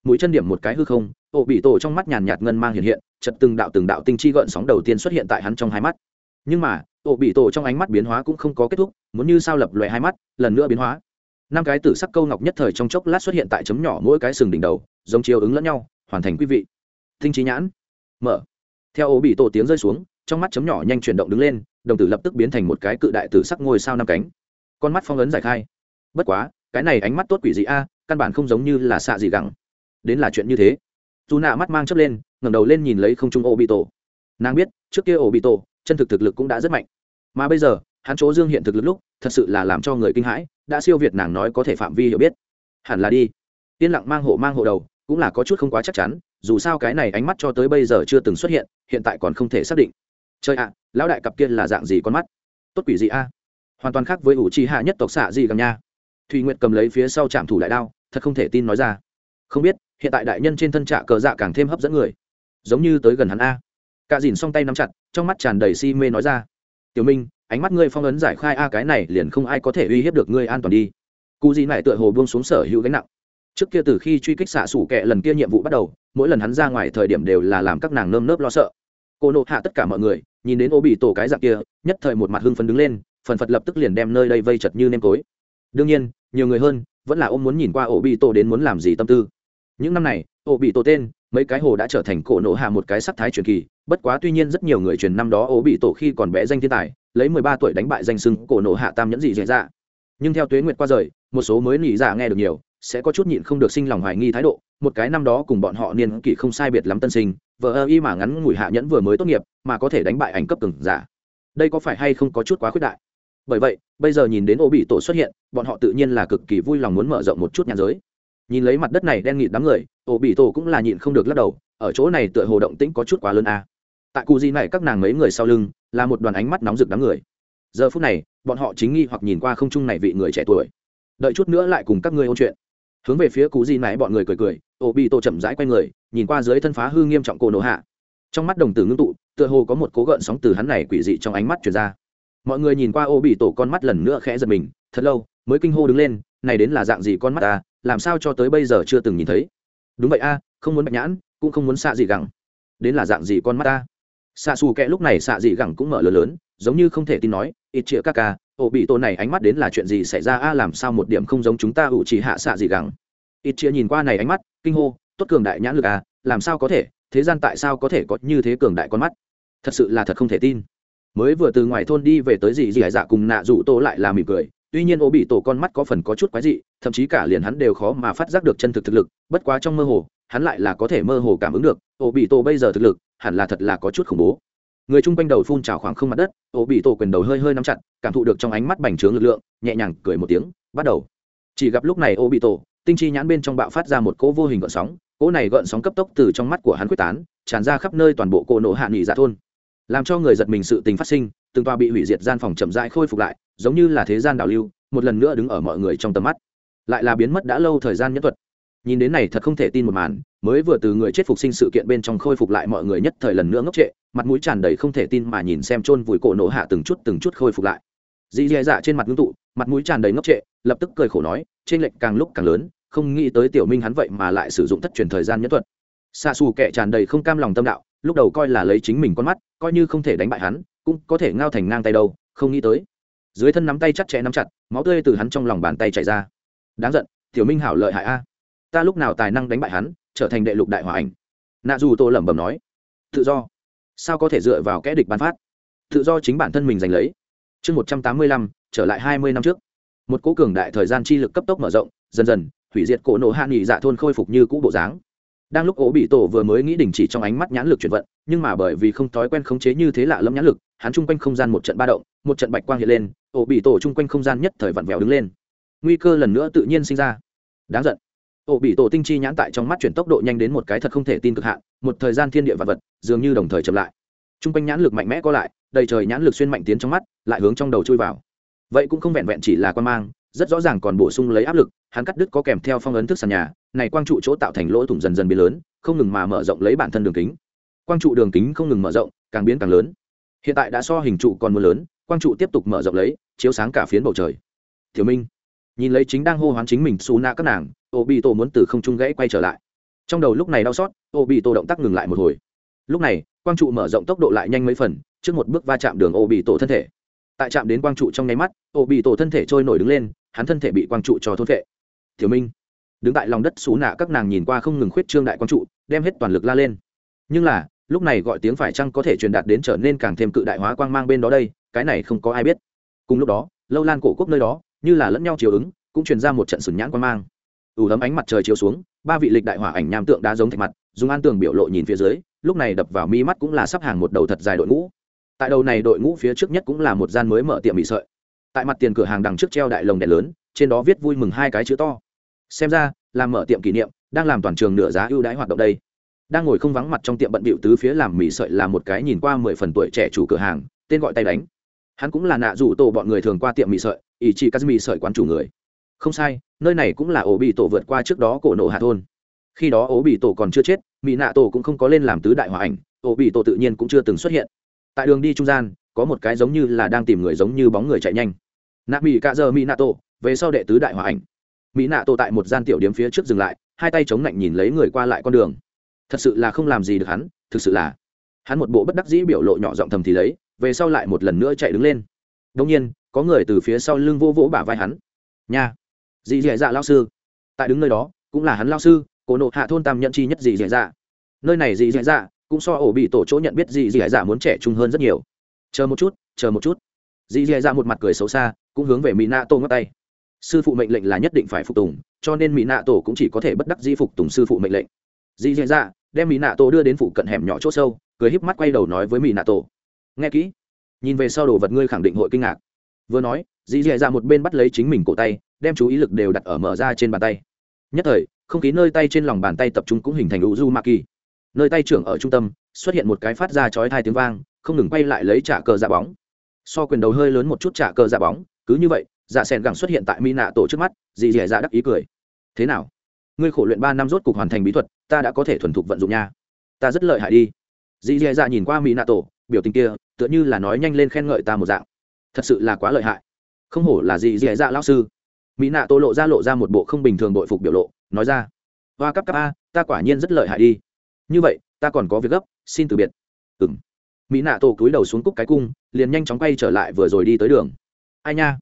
Speaker 1: mũi chân điểm một cái hư không ổ bị tổ trong mắt nhàn nhạt ngân mang hiện hiện, chật từng đạo từng đạo tinh chi gợn sóng đầu tiên xuất hiện tại hắn trong hai mắt. Nhưng mà ổ bị tổ trong ánh mắt biến hóa cũng không có kết thúc, muốn như sao lập loè hai mắt, lần nữa biến hóa. Năm cái tử sắc câu ngọc nhất thời trong chốc lát xuất hiện tại chấm nhỏ mỗi cái sừng đỉnh đầu, giống chiều ứng lẫn nhau, hoàn thành quý vị. Tinh trí nhãn. Mở. Theo ổ bị tổ tiếng rơi xuống, trong mắt chấm nhỏ nhanh chuyển động đứng lên, đồng tử lập tức biến thành một cái cự đại tử sắc ngôi sao năm cánh. Con mắt phong ấn giải khai. Bất quá, cái này ánh mắt tốt quỷ dị a, căn bản không giống như là xạ gì gẳng đến là chuyện như thế. Dù nạ mắt mang chấp lên, ngẩng đầu lên nhìn lấy không trung ô bị tổ nàng biết, trước kia ô bị tổ chân thực thực lực cũng đã rất mạnh. Mà bây giờ, hắn chỗ dương hiện thực lực lúc, thật sự là làm cho người kinh hãi, đã siêu việt nàng nói có thể phạm vi hiểu biết. Hẳn là đi. Yên lặng mang hộ mang hộ đầu, cũng là có chút không quá chắc chắn, dù sao cái này ánh mắt cho tới bây giờ chưa từng xuất hiện hiện tại còn không thể xác định. Chơi ạ, lão đại cặp kia là dạng gì con mắt? Tốt quỷ gì a. Hoàn toàn khác với ủ trì hạ nhất tộc xạ gì gầm nha. Thùy nguyệt cầm lấy phía sau trạm thủ đại đao, thật không thể tin nói ra. Không biết hiện tại đại nhân trên thân trạ cờ dạ càng thêm hấp dẫn người. Giống như tới gần hắn a. Cả dìn song tay nắm chặt, trong mắt tràn đầy si mê nói ra. Tiểu minh, ánh mắt ngươi phong ấn giải khai a, cái này liền không ai có thể uy hiếp được ngươi an toàn đi. Cụ gì này tựa hồ buông xuống sở hữu gánh nặng. Trước kia từ khi truy kích xạ sủ kệ lần kia nhiệm vụ bắt đầu, mỗi lần hắn ra ngoài thời điểm đều là làm các nàng nơm nớp lo sợ. Cô nộ hạ tất cả mọi người, nhìn đến ô bị tổ cái dạng kia, nhất thời một mặt hưng phấn đứng lên, phần phật lập tức liền đem nơi đây vây chật như nêm tối. Đương nhiên, nhiều người hơn, vẫn là ôm muốn nhìn qua ổ bị tổ đến muốn làm gì tâm tư những năm này, ổ bị tổ tên, mấy cái hồ đã trở thành cổ nộ hạ một cái sắc thái truyền kỳ. Bất quá tuy nhiên rất nhiều người truyền năm đó ổ bị tổ khi còn bé danh thiên tài, lấy mười ba tuổi đánh bại danh sưng cổ nộ hạ tam nhẫn dị dạy dạ. Nhưng theo tuế nguyệt qua rời, một số mới nỉ dạ nghe được nhiều, sẽ có chút nhịn không được sinh lòng hoài nghi thái độ. Một cái năm đó cùng bọn họ niên kỷ không sai biệt lắm tân sinh vợ ơ y mà ngắn ngủi hạ nhẫn vừa mới tốt nghiệp, mà có thể đánh bại ảnh cấp từng giả. Đây có phải hay không có chút quá khuyết đại? Bởi vậy, bây giờ nhìn đến ô bị tổ xuất hiện, bọn họ tự nhiên là cực kỳ vui lòng muốn mở rộng một chút nhãn giới nhìn lấy mặt đất này đen nghịt đám người ô bị tổ cũng là nhịn không được lắc đầu, ở chỗ này tựa hồ động tĩnh có chút quá lớn à. tại cụ gì này, các nàng mấy người sau lưng, là một đoàn ánh mắt nóng rực đám người. Giờ phút này, bọn họ chính nghi hoặc nhìn qua không trung này vị người trẻ tuổi. Đợi chút nữa lại cùng các ngươi ôn chuyện. Hướng về phía cụ gì này, bọn người cười cười ô bị tổ chậm rãi quay người, nhìn qua dưới thân phá hư nghiêm trọng cổ nổ hạ. Trong mắt đồng tử ngưng tụ, tựa hồ có một cố gợn sóng từ hắn này quỷ dị trong ánh mắt chuyển ra. Mọi người nhìn qua ô bị tổ con mắt lần nữa khẽ giật mình, thật lâu, mới kinh hô đứng lên, này đến là dạng gì con mắt ta? Làm sao cho tới bây giờ chưa từng nhìn thấy? Đúng vậy a, không muốn bạch nhãn, cũng không muốn xạ gì gẳng. Đến là dạng gì con mắt ta? Xạ xù kẹ lúc này xạ dị gẳng cũng mở lớn lớn, giống như không thể tin nói, ít chĩa ca ca, ổ bị tổ này ánh mắt đến là chuyện gì xảy ra a, làm sao một điểm không giống chúng ta ủ chỉ hạ xạ dị gẳng? Ít chĩa nhìn qua này ánh mắt, kinh hô, tốt cường đại nhãn lực à làm sao có thể? Thế gian tại sao có thể có như thế cường đại con mắt? Thật sự là thật không thể tin. Mới vừa từ ngoài thôn đi về tới gì gì hải dạ cùng nạ rủ tô lại là mỉm cười tuy nhiên ô bị tổ con mắt có phần có chút quái dị, thậm chí cả liền hắn đều khó mà phát giác được chân thực thực lực, bất quá trong mơ hồ, hắn lại là có thể mơ hồ cảm ứng được, ô bị tổ bây giờ thực lực, hẳn là thật là có chút khủng bố. Người chung quanh đầu phun trào khoảng không mặt đất, ô bị tổ quyền đầu hơi hơi nắm chặt, cảm thụ được trong ánh mắt bành trướng lực lượng, nhẹ nhàng cười một tiếng, bắt đầu. Chỉ gặp lúc này ô bị tổ, tinh chi nhãn bên trong bạo phát ra một cỗ vô hình gợn sóng, cỗ này gợn sóng cấp tốc từ trong mắt của hắn quyết tán, tràn ra khắp nơi toàn bộ cỗ nổ hạ nghỉ dạ thôn. Làm cho người giật mình sự tình phát sinh, từng toa bị hủy diệt gian phòng chậm rãi khôi phục lại giống như là thế gian đảo lưu, một lần nữa đứng ở mọi người trong tầm mắt. Lại là biến mất đã lâu thời gian nhất thuật. Nhìn đến này thật không thể tin một màn, mới vừa từ người chết phục sinh sự kiện bên trong khôi phục lại mọi người nhất thời lần nữa ngốc trệ, mặt mũi tràn đầy không thể tin mà nhìn xem chôn vùi cổ nổ hạ từng chút từng chút khôi phục lại. Dì dè dạ trên mặt ngưng tụ, mặt mũi tràn đầy ngốc trệ, lập tức cười khổ nói, trên lệnh càng lúc càng lớn, không nghĩ tới tiểu minh hắn vậy mà lại sử dụng thất truyền thời gian nhất thuật. Xa xù kệ tràn đầy không cam lòng tâm đạo, lúc đầu coi là lấy chính mình con mắt, coi như không thể đánh bại hắn, cũng có thể ngao thành ngang tay đâu, không nghĩ tới dưới thân nắm tay chặt chẽ nắm chặt, máu tươi từ hắn trong lòng bàn tay chảy ra. Đáng giận, tiểu minh hảo lợi hại a. Ta lúc nào tài năng đánh bại hắn, trở thành đệ lục đại hòa ảnh. Nạ dù tô lẩm bẩm nói. Tự do. Sao có thể dựa vào kẽ địch ban phát? Tự do chính bản thân mình giành lấy. Chương một trăm tám mươi lăm, trở lại hai mươi năm trước. Một cố cường đại thời gian chi lực cấp tốc mở rộng, dần dần, hủy diệt cổ nổ hạ nghỉ dạ thôn khôi phục như cũ bộ dáng. Đang lúc ố bị tổ vừa mới nghĩ đình chỉ trong ánh mắt nhãn lực chuyển vận, nhưng mà bởi vì không thói quen khống chế như thế lạ lẫm nhãn lực, hắn chung quanh không gian một trận ba động, một trận bạch quang hiện lên ổ bị tổ chung quanh không gian nhất thời vặn vẹo đứng lên. Nguy cơ lần nữa tự nhiên sinh ra. Đáng giận. Ổ bị tổ tinh chi nhãn tại trong mắt chuyển tốc độ nhanh đến một cái thật không thể tin cực hạn, một thời gian thiên địa vật vật, dường như đồng thời chậm lại. Chung quanh nhãn lực mạnh mẽ có lại, đầy trời nhãn lực xuyên mạnh tiến trong mắt, lại hướng trong đầu chui vào. Vậy cũng không vẹn vẹn chỉ là quan mang, rất rõ ràng còn bổ sung lấy áp lực, hắn cắt đứt có kèm theo phong ấn thức sàn nhà, này quang trụ chỗ tạo thành lỗ thủng dần dần biến lớn, không ngừng mà mở rộng lấy bản thân đường kính. Quang trụ đường kính không ngừng mở rộng, càng biến càng lớn hiện tại đã so hình trụ còn mưa lớn, quang trụ tiếp tục mở rộng lấy, chiếu sáng cả phiến bầu trời. Thiếu minh, nhìn lấy chính đang hô hoán chính mình xù nạ các nàng ô bị tổ muốn từ không trung gãy quay trở lại. Trong đầu lúc này đau xót ô bị tổ động tác ngừng lại một hồi. Lúc này, quang trụ mở rộng tốc độ lại nhanh mấy phần, trước một bước va chạm đường ô bị tổ thân thể. Tại chạm đến quang trụ trong nháy mắt ô bị tổ thân thể trôi nổi đứng lên, hắn thân thể bị quang trụ cho thốt vệ thiếu minh, đứng tại lòng đất xú nạ các nàng nhìn qua không ngừng khuyết trương đại quang trụ, đem hết toàn lực la lên. Nhưng là lúc này gọi tiếng phải chăng có thể truyền đạt đến trở nên càng thêm cự đại hóa quang mang bên đó đây, cái này không có ai biết. Cùng lúc đó, lâu lan cổ quốc nơi đó, như là lẫn nhau chiều ứng, cũng truyền ra một trận sừng nhãn quang mang. Ủ lấm ánh mặt trời chiếu xuống, ba vị lịch đại hỏa ảnh nham tượng đá giống thạch mặt, dùng an tường biểu lộ nhìn phía dưới, lúc này đập vào mi mắt cũng là sắp hàng một đầu thật dài đội ngũ. Tại đầu này đội ngũ phía trước nhất cũng là một gian mới mở tiệm bị sợi. Tại mặt tiền cửa hàng đằng trước treo đại lồng đèn lớn, trên đó viết vui mừng hai cái chữ to. Xem ra, là mở tiệm kỷ niệm, đang làm toàn trường nửa giá ưu đãi hoạt động đây đang ngồi không vắng mặt trong tiệm bận bịu tứ phía làm mì sợi là một cái nhìn qua mười phần tuổi trẻ chủ cửa hàng, tên gọi tay đánh. Hắn cũng là nạ rủ tổ bọn người thường qua tiệm mì sợi, ý chỉ các mì sợi quán chủ người. Không sai, nơi này cũng là ổ bị tổ vượt qua trước đó cổ nộ hạ thôn. Khi đó ổ bị tổ còn chưa chết mỹ nạ tổ cũng không có lên làm tứ đại hòa ảnh, ổ bị tổ tự nhiên cũng chưa từng xuất hiện. Tại đường đi trung gian, có một cái giống như là đang tìm người giống như bóng người chạy nhanh. Nạ mỹ cạ giờ mỹ nạ tổ, về sau đệ tứ đại hòa ảnh. Mỹ nạ tổ tại một gian tiểu điếm phía trước dừng lại, hai tay chống lạnh nhìn lấy người qua lại con đường thật sự là không làm gì được hắn, thực sự là. Hắn một bộ bất đắc dĩ biểu lộ nhỏ giọng thầm thì lấy, về sau lại một lần nữa chạy đứng lên. Đông nhiên, có người từ phía sau lưng vô vỗ bả vai hắn. Nha. Dì dì dạ lao sư. Tại đứng nơi đó, cũng là hắn lao sư, cổ nộ hạ thôn tam nhận chi nhất dì dì dạ. Nơi này dì dì dạ cũng so ổ bị tổ chỗ nhận biết dì dì dạ muốn trẻ trung hơn rất nhiều. Chờ một chút, chờ một chút. Dì dì dạ một mặt cười xấu xa, cũng hướng về mỹ nạ tô ngắt tay. Sư phụ mệnh lệnh là nhất định phải phục tùng, cho nên mỹ nạ tổ cũng chỉ có thể bất đắc di phục tùng sư phụ mệnh lệnh dì dì dạ đem mỹ nạ tổ đưa đến phụ cận hẻm nhỏ c h ỗ sâu, cười híp mắt quay đầu nói với mỹ nạ tổ nghe kỹ. Nhìn về sau đồ vật ngươi khẳng định hội kinh ngạc. Vừa nói, dì dì dạ một bên bắt lấy chính mình cổ tay, đem chú ý lực đều đặt ở mở ra trên bàn tay. Nhất thời, không khí nơi tay trên lòng bàn tay tập trung cũng hình thành u du ma kỳ nơi tay trưởng ở trung tâm, xuất hiện một cái phát ra chói thai tiếng vang, không ngừng quay lại lấy trả cờ dạ bóng. So quyền đầu hơi lớn một chút trả cờ dạ bóng, cứ như vậy dạ s n gẳng xuất hiện tại mỹ nạ tổ trước mắt, dì dì dạ đắc ý cười. Thế nào? Ngươi khổ luyện ba năm rốt cục hoàn thành bí thuật, ta đã có thể thuần thục vận dụng nha. Ta rất lợi hại đi. Dì dì dạ nhìn qua mỹ nạ tổ biểu tình kia, tựa như là nói nhanh lên khen ngợi ta một dạng. Thật sự là quá lợi hại. Không hổ là dì dì dạ lao sư. Mỹ nạ tổ lộ ra lộ ra một bộ không bình thường bội phục biểu lộ, nói ra, hoa cấp cấp a, ta quả nhiên rất lợi hại đi. Như vậy, ta còn có việc gấp, xin từ biệt. Ừ m mỹ nạ tổ cúi đầu xuống cúc cái cung, liền nhanh chóng quay trở lại vừa rồi đi tới đường. Ai nha?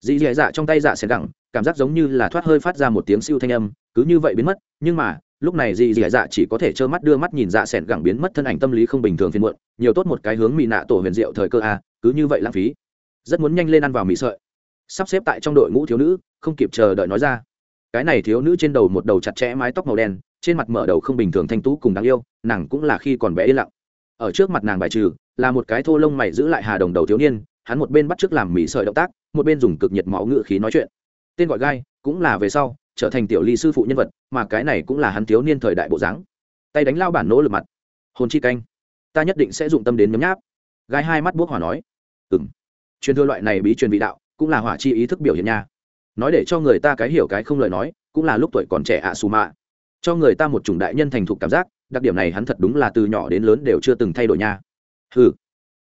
Speaker 1: Dì dì dạ trong tay dạ xẻn gẳng cảm giác giống như là thoát hơi phát ra một tiếng siêu thanh âm, cứ như vậy biến mất, nhưng mà, lúc này dì dì dạ chỉ có thể trơ mắt đưa mắt nhìn dạ xẻn gẳng biến mất thân ảnh tâm lý không bình thường phiền muộn, nhiều tốt một cái hướng mỹ nạ tổ huyền diệu thời cơ a cứ như vậy lãng phí. Rất muốn nhanh lên ăn vào mỹ sợi. Sắp xếp tại trong đội ngũ thiếu nữ, không kịp chờ đợi nói ra. Cái này thiếu nữ trên đầu một đầu chặt chẽ mái tóc màu đen, trên mặt mở đầu không bình thường thanh tú cùng đáng yêu, nàng cũng là khi còn bé yên lặng. Ở trước mặt nàng bài trừ, là một cái thô lông mày giữ lại hà đồng đầu thiếu niên, hắn một bên bắt trước làm mì sợi động tác, một bên dùng cực nhiệt máu ngự khí nói chuyện tên gọi gai cũng là về sau, trở thành tiểu ly sư phụ nhân vật, mà cái này cũng là hắn thiếu niên thời đại bộ dáng. Tay đánh lao bản nỗ lực mặt. Hồn chi canh. Ta nhất định sẽ dụng tâm đến nhấm nháp. Gai hai mắt buốc hỏa nói. Ừng truyền thừa loại này bí truyền vị đạo, cũng là hỏa chi ý thức biểu hiện nha. Nói để cho người ta cái hiểu cái không lời nói, cũng là lúc tuổi còn trẻ ạ xù mạ. Cho người ta một chủng đại nhân thành thục cảm giác, đặc điểm này hắn thật đúng là từ nhỏ đến lớn đều chưa từng thay đổi nha. Ừ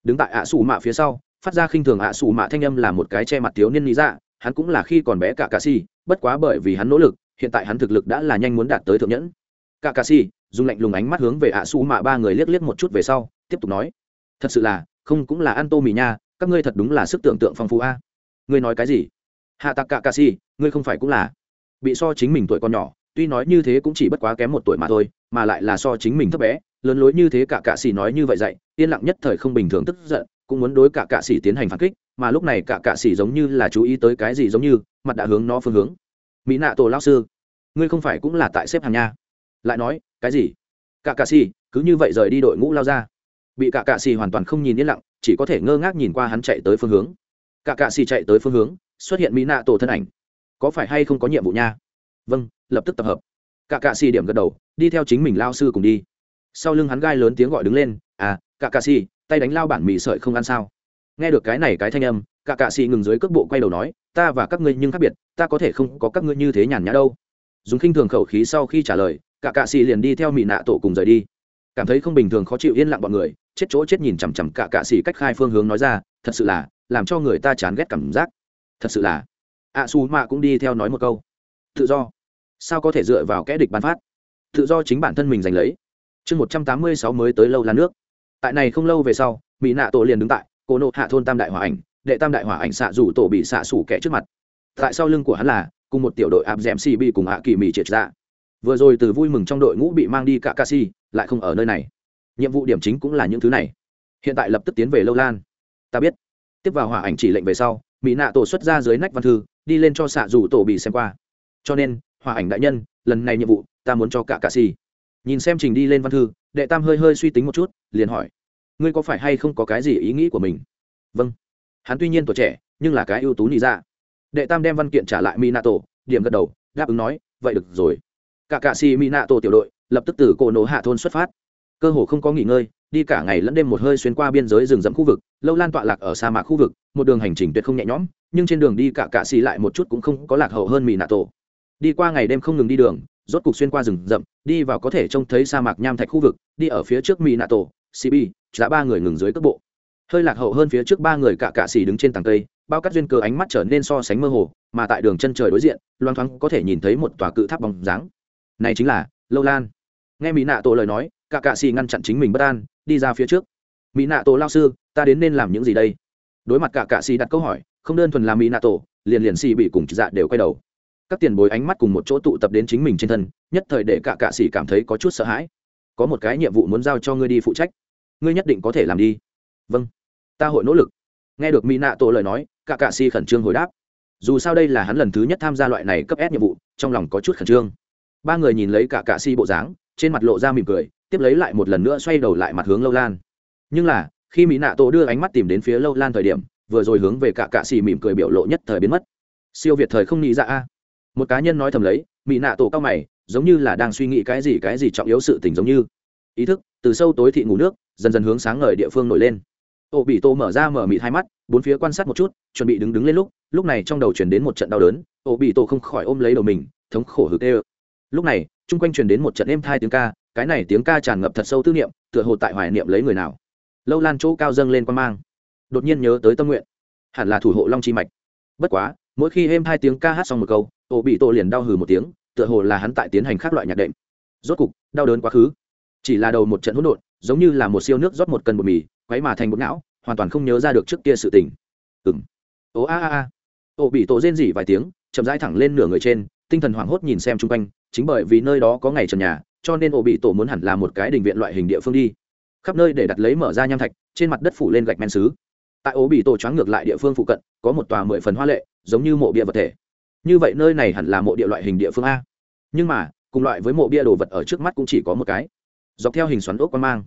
Speaker 1: đứng tại ạ xù mạ phía sau, phát ra khinh thường ạ xù mạ thanh âm là một cái che mặt thiếu niên lý dạ hắn cũng là khi còn bé cả cà si, bất quá bởi vì hắn nỗ lực, hiện tại hắn thực lực đã là nhanh muốn đạt tới thượng nhẫn. Cả cà si, dùng lạnh lùng ánh mắt hướng về ạ su mạ ba người liếc liếc một chút về sau, tiếp tục nói, thật sự là, không cũng là ăn tô mì nha, các ngươi thật đúng là sức tưởng tượng phong phú a. Ngươi nói cái gì? Hạ tạc cả cà si, ngươi không phải cũng là bị so chính mình tuổi còn nhỏ, tuy nói như thế cũng chỉ bất quá kém một tuổi mà thôi, mà lại là so chính mình thấp bé, lớn lối như thế cả cạ xỉ nói như vậy dạy, yên lặng nhất thời không bình thường tức giận, cũng muốn đối cả cạ xỉ tiến hành phản kích mà lúc này cả cạ xỉ giống như là chú ý tới cái gì giống như, mặt đã hướng nó phương hướng. Mỹ nạ tổ lao sư, ngươi không phải cũng là tại xếp hàng nha. Lại nói, cái gì? Cả cạ xỉ cứ như vậy rời đi đội ngũ lao ra. Bị cả cạ xỉ hoàn toàn không nhìn yên lặng, chỉ có thể ngơ ngác nhìn qua hắn chạy tới phương hướng. Cả cạ xỉ chạy tới phương hướng, xuất hiện mỹ nạ tổ thân ảnh. Có phải hay không có nhiệm vụ nha? Vâng lập tức tập hợp. Cả cạ xỉ điểm gật đầu, đi theo chính mình lao sư cùng đi. Sau lưng hắn gai lớn tiếng gọi đứng lên à cả cạ xỉ tay đánh lao bản mì sợi không ăn sao? Nghe được cái này cái thanh âm, cả cạ xì ngừng dưới cước bộ quay đầu nói, ta và các ngươi nhưng khác biệt, ta có thể không có các ngươi như thế nhàn nhã đâu. Dùng khinh thường khẩu khí sau khi trả lời, cả cạ xì liền đi theo mỹ nạ tổ cùng rời đi. Cảm thấy không bình thường khó chịu yên lặng bọn người, chết chỗ chết nhìn chằm chằm cả cạ xì cách khai phương hướng nói ra, thật sự là, làm cho người ta chán ghét cảm giác. Thật sự là. Ạ su mạ cũng đi theo nói một câu. Tự do. Sao có thể dựa vào kẽ địch bán phát? Tự do chính bản thân mình giành lấy. Chương một trăm tám mươi sáu mới tới lâu là nước. Tại này không lâu về sau mỹ nạ tổ liền đứng tại cô nộ hạ thôn tam đại hòa ảnh, đệ tam đại hòa ảnh xạ rủ tổ bị xạ sủ kẻ trước mặt. Tại sau lưng của hắn là, cùng một tiểu đội áp dẻm si bị cùng hạ kỳ mì triệt ra vừa rồi từ vui mừng trong đội ngũ bị mang đi cả ca si, lại không ở nơi này. Nhiệm vụ điểm chính cũng là những thứ này. Hiện tại lập tức tiến về lâu lan. Ta biết. Tiếp vào hỏa ảnh chỉ lệnh về sau, mỹ nạ tổ xuất ra dưới nách văn thư, đi lên cho xạ rủ tổ bị xem qua. Cho nên, hỏa ảnh đại nhân, lần này nhiệm vụ, ta muốn cho cả cà si. Nhìn xem trình đi lên văn thư, đệ tam hơi hơi suy tính một chút, liền hỏi ngươi có phải hay không có cái gì ý nghĩ của mình? Vâng. Hắn tuy nhiên tuổi trẻ, nhưng là cái ưu tú nị ra đệ tam đem văn kiện trả lại minato, điểm gật đầu, đáp ứng nói, vậy được rồi. Cả cạ xì minato tiểu đội lập tức từ cổ nổ hạ thôn xuất phát. Cơ hồ không có nghỉ ngơi, đi cả ngày lẫn đêm một hơi xuyên qua biên giới rừng rậm khu vực, lâu lan tọa lạc ở sa mạc khu vực, một đường hành trình tuyệt không nhẹ nhõm, nhưng trên đường đi cả cạ xì lại một chút cũng không có lạc hậu hơn minato. Đi qua ngày đêm không ngừng đi đường, rốt cục xuyên qua rừng rậm, đi vào có thể trông thấy sa mạc nham thạch khu vực, đi ở phía trước minato cb đã ba người ngừng dưới cước bộ. Hơi lạc hậu hơn phía trước ba người cả cạ xì đứng trên tầng cây, bao cắt duyên cơ ánh mắt trở nên so sánh mơ hồ, mà tại đường chân trời đối diện, loang thoáng có thể nhìn thấy một tòa cự tháp bóng dáng. Này chính là lâu lan. Nghe mỹ nạ tổ lời nói, cả cạ xì ngăn chặn chính mình bất an, đi ra phía trước. Mỹ nạ tổ lao sư, ta đến nên làm những gì đây? Đối mặt cả cạ xì đặt câu hỏi, không đơn thuần là mỹ nạ tổ, liền liền xì bị cùng dạ đều quay đầu. Các tiền bối ánh mắt cùng một chỗ tụ tập đến chính mình trên thân, nhất thời để cả cạ xì cảm thấy có chút sợ hãi. Có một cái nhiệm vụ muốn giao cho ngươi đi phụ trách ngươi nhất định có thể làm đi. Vâng. Ta hội nỗ lực. Nghe được mỹ nạ tổ lời nói, cả cạ si khẩn trương hồi đáp. Dù sao đây là hắn lần thứ nhất tham gia loại này cấp ép nhiệm vụ, trong lòng có chút khẩn trương. Ba người nhìn lấy cả cạ si bộ dáng, trên mặt lộ ra mỉm cười, tiếp lấy lại một lần nữa xoay đầu lại mặt hướng lâu lan. Nhưng là, khi mỹ nạ tổ đưa ánh mắt tìm đến phía lâu lan thời điểm, vừa rồi hướng về cả cạ xì mỉm cười biểu lộ nhất thời biến mất. Siêu việt thời không nghĩ ra a. Một cá nhân nói thầm lấy mỹ nạ tổ cao mày, giống như là đang suy nghĩ cái gì cái gì trọng yếu sự tình giống như ý thức, từ sâu tối thị ngủ nước, dần dần hướng sáng ngời địa phương nổi lên. Ô bị tô mở ra mở mịt hai mắt, bốn phía quan sát một chút, chuẩn bị đứng đứng lên lúc lúc này trong đầu chuyển đến một trận đau đớn, ô bị tô không khỏi ôm lấy đầu mình, thống khổ hực ê lúc này, chung quanh truyền đến một trận êm thai tiếng ca, cái này tiếng ca tràn ngập thật sâu tư niệm, tựa hồ tại hoài niệm lấy người nào. Lâu lan chỗ cao dâng lên quan mang. Đột nhiên nhớ tới tâm nguyện. Hẳn là thủ hộ long chi mạch. Bất quá, mỗi khi êm hai tiếng ca hát xong một câu, ô bị tô liền đau hừ một tiếng, tựa hồ là hắn tại tiến hành khác loại nhạc đệm. Rốt cục, đau đớn quá khứ chỉ là đầu một trận hỗn độn, giống như là một siêu nước rót một cân bột mì, quấy mà thành bột não hoàn toàn không nhớ ra được trước kia sự tình. Ừng ố a a a. Ô bị tổ rên rỉ vài tiếng, chậm rãi thẳng lên nửa người trên, tinh thần hoảng hốt nhìn xem chung quanh, chính bởi vì nơi đó có ngày trần nhà, cho nên ô bị tổ muốn hẳn là một cái đình viện loại hình địa phương đi. Khắp nơi để đặt lấy mở ra nham thạch, trên mặt đất phủ lên gạch men xứ tại ố bị tổ choáng ngược lại địa phương phụ cận, có một tòa mười phần hoa lệ, giống như mộ bia vật thể. Như vậy nơi này hẳn là mộ địa loại hình địa phương a. Nhưng mà, cùng loại với mộ bia đồ vật ở trước mắt cũng chỉ có một cái dọc theo hình xoắn ốc quan mang,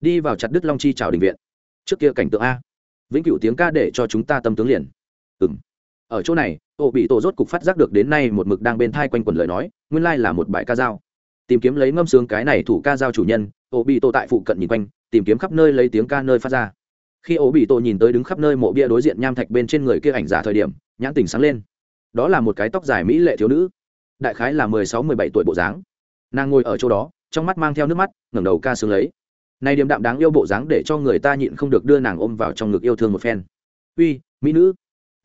Speaker 1: đi vào chặt đứt long chi chào đình viện. Trước kia cảnh tượng a. Vĩnh cửu tiếng ca để cho chúng ta tâm tướng liền. Ừng ở chỗ này ô bị tổ rốt cục phát giác được đến nay một mực đang bên thai quanh quần lời nói, nguyên lai là một bài ca dao. Tìm kiếm lấy ngâm sướng cái này thủ ca dao chủ nhân ô bị tổ tại phụ cận nhìn quanh, tìm kiếm khắp nơi lấy tiếng ca nơi phát ra. Khi ô bị tổ nhìn tới đứng khắp nơi mộ bia đối diện nham thạch bên trên người kia ảnh giả thời điểm, nhãn tình sáng lên. Đó là một cái tóc dài mỹ lệ thiếu nữ. Đại khái là mười sáu, mười bảy tuổi bộ dáng. Nàng ngồi ở chỗ đó trong mắt mang theo nước mắt, ngẩng đầu ca sướng lấy. Này điềm đạm đáng yêu bộ dáng để cho người ta nhịn không được đưa nàng ôm vào trong ngực yêu thương một phen. Uy, mỹ nữ,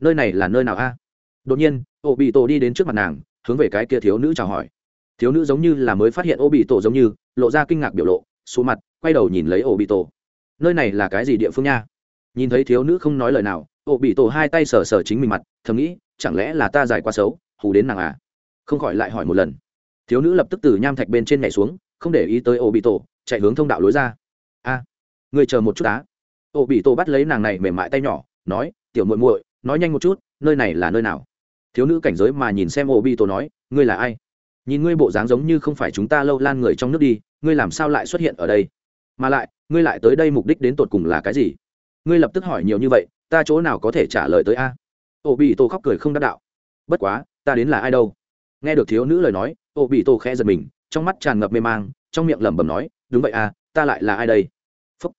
Speaker 1: nơi này là nơi nào a? Đột nhiên ô bị tổ đi đến trước mặt nàng, hướng về cái kia thiếu nữ chào hỏi. Thiếu nữ giống như là mới phát hiện ô bị tổ giống như, lộ ra kinh ngạc biểu lộ xuống mặt, quay đầu nhìn lấy ô bị tổ nơi này là cái gì địa phương nha? Nhìn thấy thiếu nữ không nói lời nào ô bị tổ hai tay sờ sờ chính mình mặt, thầm nghĩ, chẳng lẽ là ta dài quá xấu, hù đến nàng à? Không khỏi lại hỏi một lần. Thiếu nữ lập tức từ nham thạch bên trên nhảy xuống không để ý tới ổ bị tổ, chạy hướng thông đạo lối ra. A, người chờ một chút á. Ổ bị tổ bắt lấy nàng này mềm mại tay nhỏ, nói, tiểu muội muội, nói nhanh một chút, nơi này là nơi nào? Thiếu nữ cảnh giới mà nhìn xem ổ bị tổ nói, ngươi là ai? Nhìn ngươi bộ dáng giống như không phải chúng ta lâu lan người trong nước đi, ngươi làm sao lại xuất hiện ở đây? Mà lại, ngươi lại tới đây mục đích đến tột cùng là cái gì? Ngươi lập tức hỏi nhiều như vậy, ta chỗ nào có thể trả lời tới a? Ô bị tổ khóc cười không đắc đạo, bất quá, ta đến là ai đâu? Nghe được thiếu nữ lời nói, ô bị tổ khẽ giật mình trong mắt tràn ngập mê mang, trong miệng lẩm bẩm nói, đúng vậy à ta lại là ai đây? Phúc.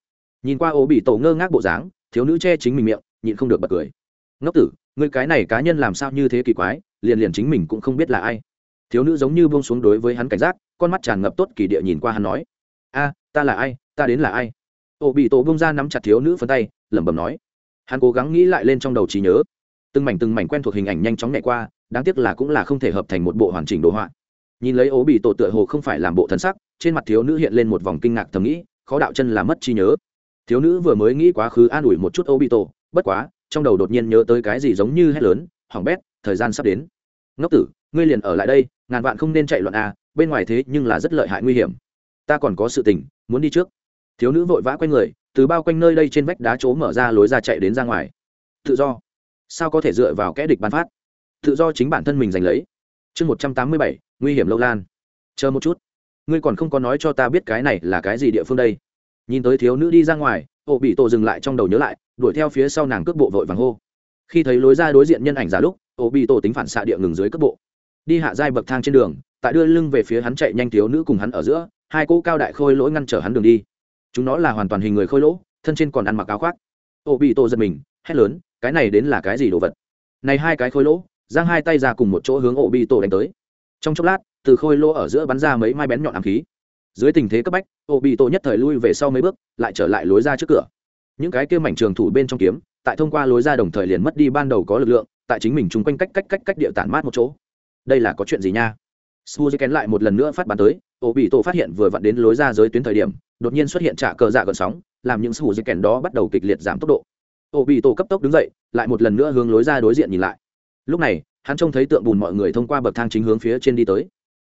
Speaker 1: nhìn qua ô bị tổ ngơ ngác bộ dáng, thiếu nữ che chính mình miệng, nhịn không được bật cười. Ngốc tử người cái này cá nhân làm sao như thế kỳ quái, liền liền chính mình cũng không biết là ai. Thiếu nữ giống như buông xuống đối với hắn cảnh giác, con mắt tràn ngập tốt kỳ địa nhìn qua hắn nói, a, ta là ai, ta đến là ai? Ô bị tổ bông ra nắm chặt thiếu nữ phân tay, lẩm bẩm nói, hắn cố gắng nghĩ lại lên trong đầu trí nhớ. Từng mảnh từng mảnh quen thuộc hình ảnh nhanh chóng nhẹ qua, đáng tiếc là cũng là không thể hợp thành một bộ hoàn chỉnh đồ họa nhìn lấy ố bị tổ tựa hồ không phải làm bộ thân sắc, trên mặt thiếu nữ hiện lên một vòng kinh ngạc thầm nghĩ, khó đạo chân là mất trí nhớ. Thiếu nữ vừa mới nghĩ quá khứ an ủi một chút ố bị tổ, bất quá, trong đầu đột nhiên nhớ tới cái gì giống như hét lớn hỏng bét, thời gian sắp đến. Ngốc tử, ngươi liền ở lại đây, ngàn vạn không nên chạy loạn à bên ngoài thế nhưng là rất lợi hại nguy hiểm. Ta còn có sự tình, muốn đi trước. Thiếu nữ vội vã quanh người, từ bao quanh nơi đây trên vách đá chỗ mở ra lối ra chạy đến ra ngoài. Tự do. Sao có thể dựa vào kẽ địch bán phát? Tự do chính bản thân mình giành lấy chương một trăm tám mươi bảy, nguy hiểm lâu lan. Chờ một chút. Ngươi còn không có nói cho ta biết cái này là cái gì địa phương đây? Nhìn tới thiếu nữ đi ra ngoài, ổ bị tổ dừng lại trong đầu nhớ lại, đuổi theo phía sau nàng cước bộ vội vàng hô. Khi thấy lối ra đối diện nhân ảnh giả lúc, ổ bị tổ tính phản xạ địa ngừng dưới cước bộ. Đi hạ giai bậc thang trên đường, tại đưa lưng về phía hắn chạy nhanh thiếu nữ cùng hắn ở giữa, hai cỗ cao đại khôi lỗi ngăn trở hắn đường đi. Chúng nó là hoàn toàn hình người khôi lỗ thân trên còn ăn mặc áo khoác. Ổ bị tổ giật mình, hét lớn, cái này đến là cái gì đồ vật? Này hai cái khôi lỗ giang hai tay ra cùng một chỗ hướng ổ bị tổ đánh tới. Trong chốc lát từ khôi lô ở giữa bắn ra mấy mai bén nhọn ám khí. Dưới tình thế cấp bách ổ bị tổ nhất thời lui về sau mấy bước lại trở lại lối ra trước cửa. Những cái kia mảnh trường thủ bên trong kiếm tại thông qua lối ra đồng thời liền mất đi ban đầu có lực lượng tại chính mình chung quanh cách cách cách cách địa tản mát một chỗ. Đây là có chuyện gì nha? Suzuken lại một lần nữa phát bắn tới, Obito phát hiện vừa vặn đến lối ra giới tuyến thời điểm, đột nhiên xuất hiện trả cờ dạ gần sóng, làm những Suzuken đó bắt đầu kịch liệt giảm tốc độ. Obito cấp tốc đứng dậy, lại một lần nữa hướng lối ra đối diện nhìn lại. Lúc này, hắn trông thấy tượng bùn mọi người thông qua bậc thang chính hướng phía trên đi tới.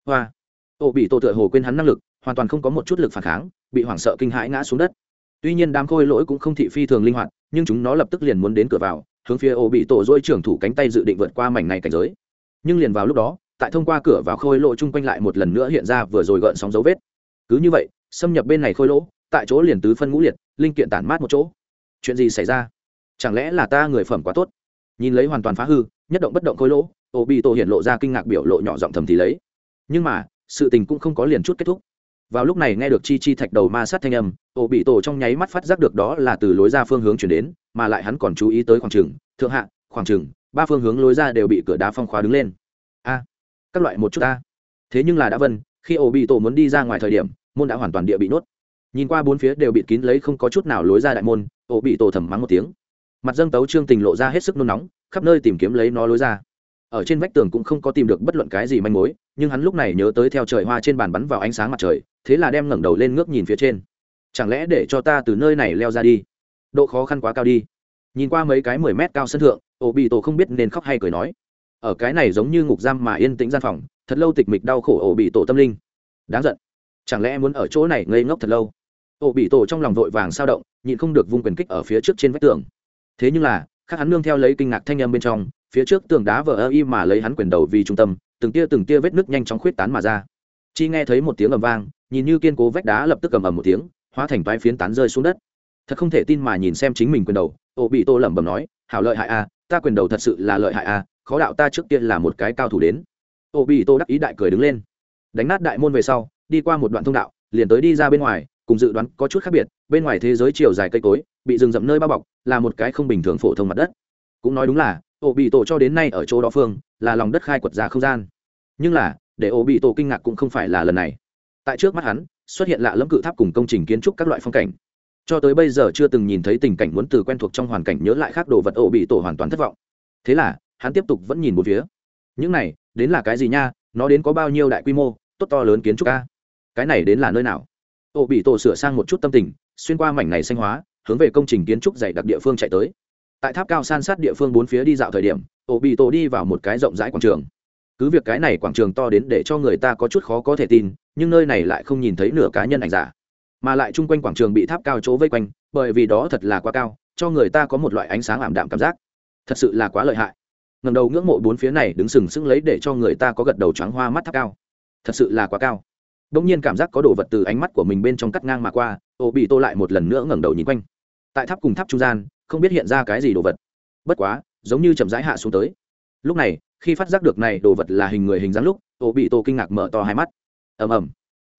Speaker 1: Hoa. tổ tựa hồ quên hắn năng lực, hoàn toàn không có một chút lực phản kháng, bị hoảng sợ kinh hãi ngã xuống đất. Tuy nhiên đám khôi lỗi cũng không thị phi thường linh hoạt, nhưng chúng nó lập tức liền muốn đến cửa vào, hướng phía ô bị tổ dỗi trưởng thủ cánh tay dự định vượt qua mảnh này cảnh giới. Nhưng liền vào lúc đó, tại thông qua cửa vào khôi lỗ chung quanh lại một lần nữa hiện ra vừa rồi gợn sóng dấu vết cứ như vậy xâm nhập bên này khôi lỗ tại chỗ liền tứ phân ngũ liệt linh kiện tản mát một chỗ chuyện gì xảy ra chẳng lẽ là ta người phẩm quá tốt nhìn lấy hoàn toàn phá hư nhất động bất động khối lỗ ô bị tổ hiện lộ ra kinh ngạc biểu lộ nhỏ giọng thầm thì lấy. Nhưng mà, sự tình cũng không có liền chút kết thúc. Vào lúc này nghe được chi chi thạch đầu ma sát thanh âm ô bị tổ trong nháy mắt phát giác được đó là từ lối ra phương hướng chuyển đến, mà lại hắn còn chú ý tới khoảng trừng thượng hạ, khoảng trừng ba phương hướng lối ra đều bị cửa đá phong khóa đứng lên. A, các loại một chút ta. Thế nhưng là đã vân, khi ổ bị tổ muốn đi ra ngoài thời điểm, môn đã hoàn toàn địa bị nốt. nhìn qua bốn phía đều bị kín lấy không có chút nào lối ra đại môn ổ bị tổ thầm mắng một tiếng mặt dâng tấu trương tình lộ ra hết sức nôn nóng, khắp nơi tìm kiếm lấy nó lối ra. Ở trên vách tường cũng không có tìm được bất luận cái gì manh mối, nhưng hắn lúc này nhớ tới theo trời hoa trên bàn bắn vào ánh sáng mặt trời, thế là đem ngẩng đầu lên ngước nhìn phía trên. Chẳng lẽ để cho ta từ nơi này leo ra đi? Độ khó khăn quá cao đi. Nhìn qua mấy cái mười mét cao sân thượng, ổ bị tổ không biết nên khóc hay cười nói. Ở cái này giống như ngục giam mà yên tĩnh gian phòng, thật lâu tịch mịch đau khổ ổ bị tổ tâm linh. Đáng giận. Chẳng lẽ muốn ở chỗ này ngây ngốc thật lâu? Ổ bị tổ trong lòng vội vàng sao động, nhịn không được vung quyền kích ở phía trước trên vách tường thế nhưng là, khác hắn nương theo lấy kinh ngạc thanh âm bên trong, phía trước tường đá vỡ ơ y mà lấy hắn quyền đầu vì trung tâm, từng tia từng tia vết nước nhanh chóng khuyết tán mà ra. Chi nghe thấy một tiếng ầm vang, nhìn như kiên cố vách đá lập tức ầm ầm một tiếng, hóa thành toái phiến tán rơi xuống đất. Thật không thể tin mà nhìn xem chính mình quyền đầu ô bị tô lẩm bẩm nói, hảo lợi hại a, ta quyền đầu thật sự là lợi hại a, khó đạo ta trước tiên là một cái cao thủ đến. Ô bị tô đắc ý đại cười đứng lên. Đánh nát đại môn về sau, đi qua một đoạn thông đạo, liền tới đi ra bên ngoài, cùng dự đoán có chút khác biệt bên ngoài thế giới chiều dài cây cối, bị rừng rậm nơi bao bọc, là một cái không bình thường phổ thông mặt đất. Cũng nói đúng là ổ bị tổ cho đến nay ở chỗ đó phương, là lòng đất khai quật ra không gian. Nhưng là, để ổ bị tổ kinh ngạc cũng không phải là lần này. Tại trước mắt hắn, xuất hiện lạ lẫm cự tháp cùng công trình kiến trúc các loại phong cảnh. Cho tới bây giờ chưa từng nhìn thấy tình cảnh muốn từ quen thuộc trong hoàn cảnh nhớ lại khác đồ vật ổ bị tổ hoàn toàn thất vọng. Thế là, hắn tiếp tục vẫn nhìn một phía. Những này, đến là cái gì nha? Nó đến có bao nhiêu đại quy mô? Tốt to lớn kiến trúc ca cái này đến là nơi nào? Ổ bị tổ sửa sang một chút tâm tình xuyên qua mảnh này xanh hóa, hướng về công trình kiến trúc dày đặc địa phương chạy tới. Tại tháp cao san sát địa phương bốn phía đi dạo thời điểm ổ bị tổ đi vào một cái rộng rãi quảng trường. Cứ việc cái này quảng trường to đến để cho người ta có chút khó có thể tin, nhưng nơi này lại không nhìn thấy nửa cá nhân ảnh giả. Mà lại chung quanh quảng trường bị tháp cao chỗ vây quanh, bởi vì đó thật là quá cao, cho người ta có một loại ánh sáng ảm đạm cảm giác. Thật sự là quá lợi hại. Ngầm đầu ngưỡng mộ bốn phía này đứng sừng sững lấy để cho người ta có gật đầu choáng hoa mắt tháp cao. Thật sự là quá cao đông nhiên cảm giác có đồ vật từ ánh mắt của mình bên trong cắt ngang mà qua, ô bị tô lại một lần nữa ngẩng đầu nhìn quanh. Tại tháp cùng tháp trung gian, không biết hiện ra cái gì đồ vật. Bất quá, giống như chậm rãi hạ xuống tới. Lúc này, khi phát giác được này đồ vật là hình người hình dáng lúc, ô bị tô kinh ngạc mở to hai mắt. Ầm ầm.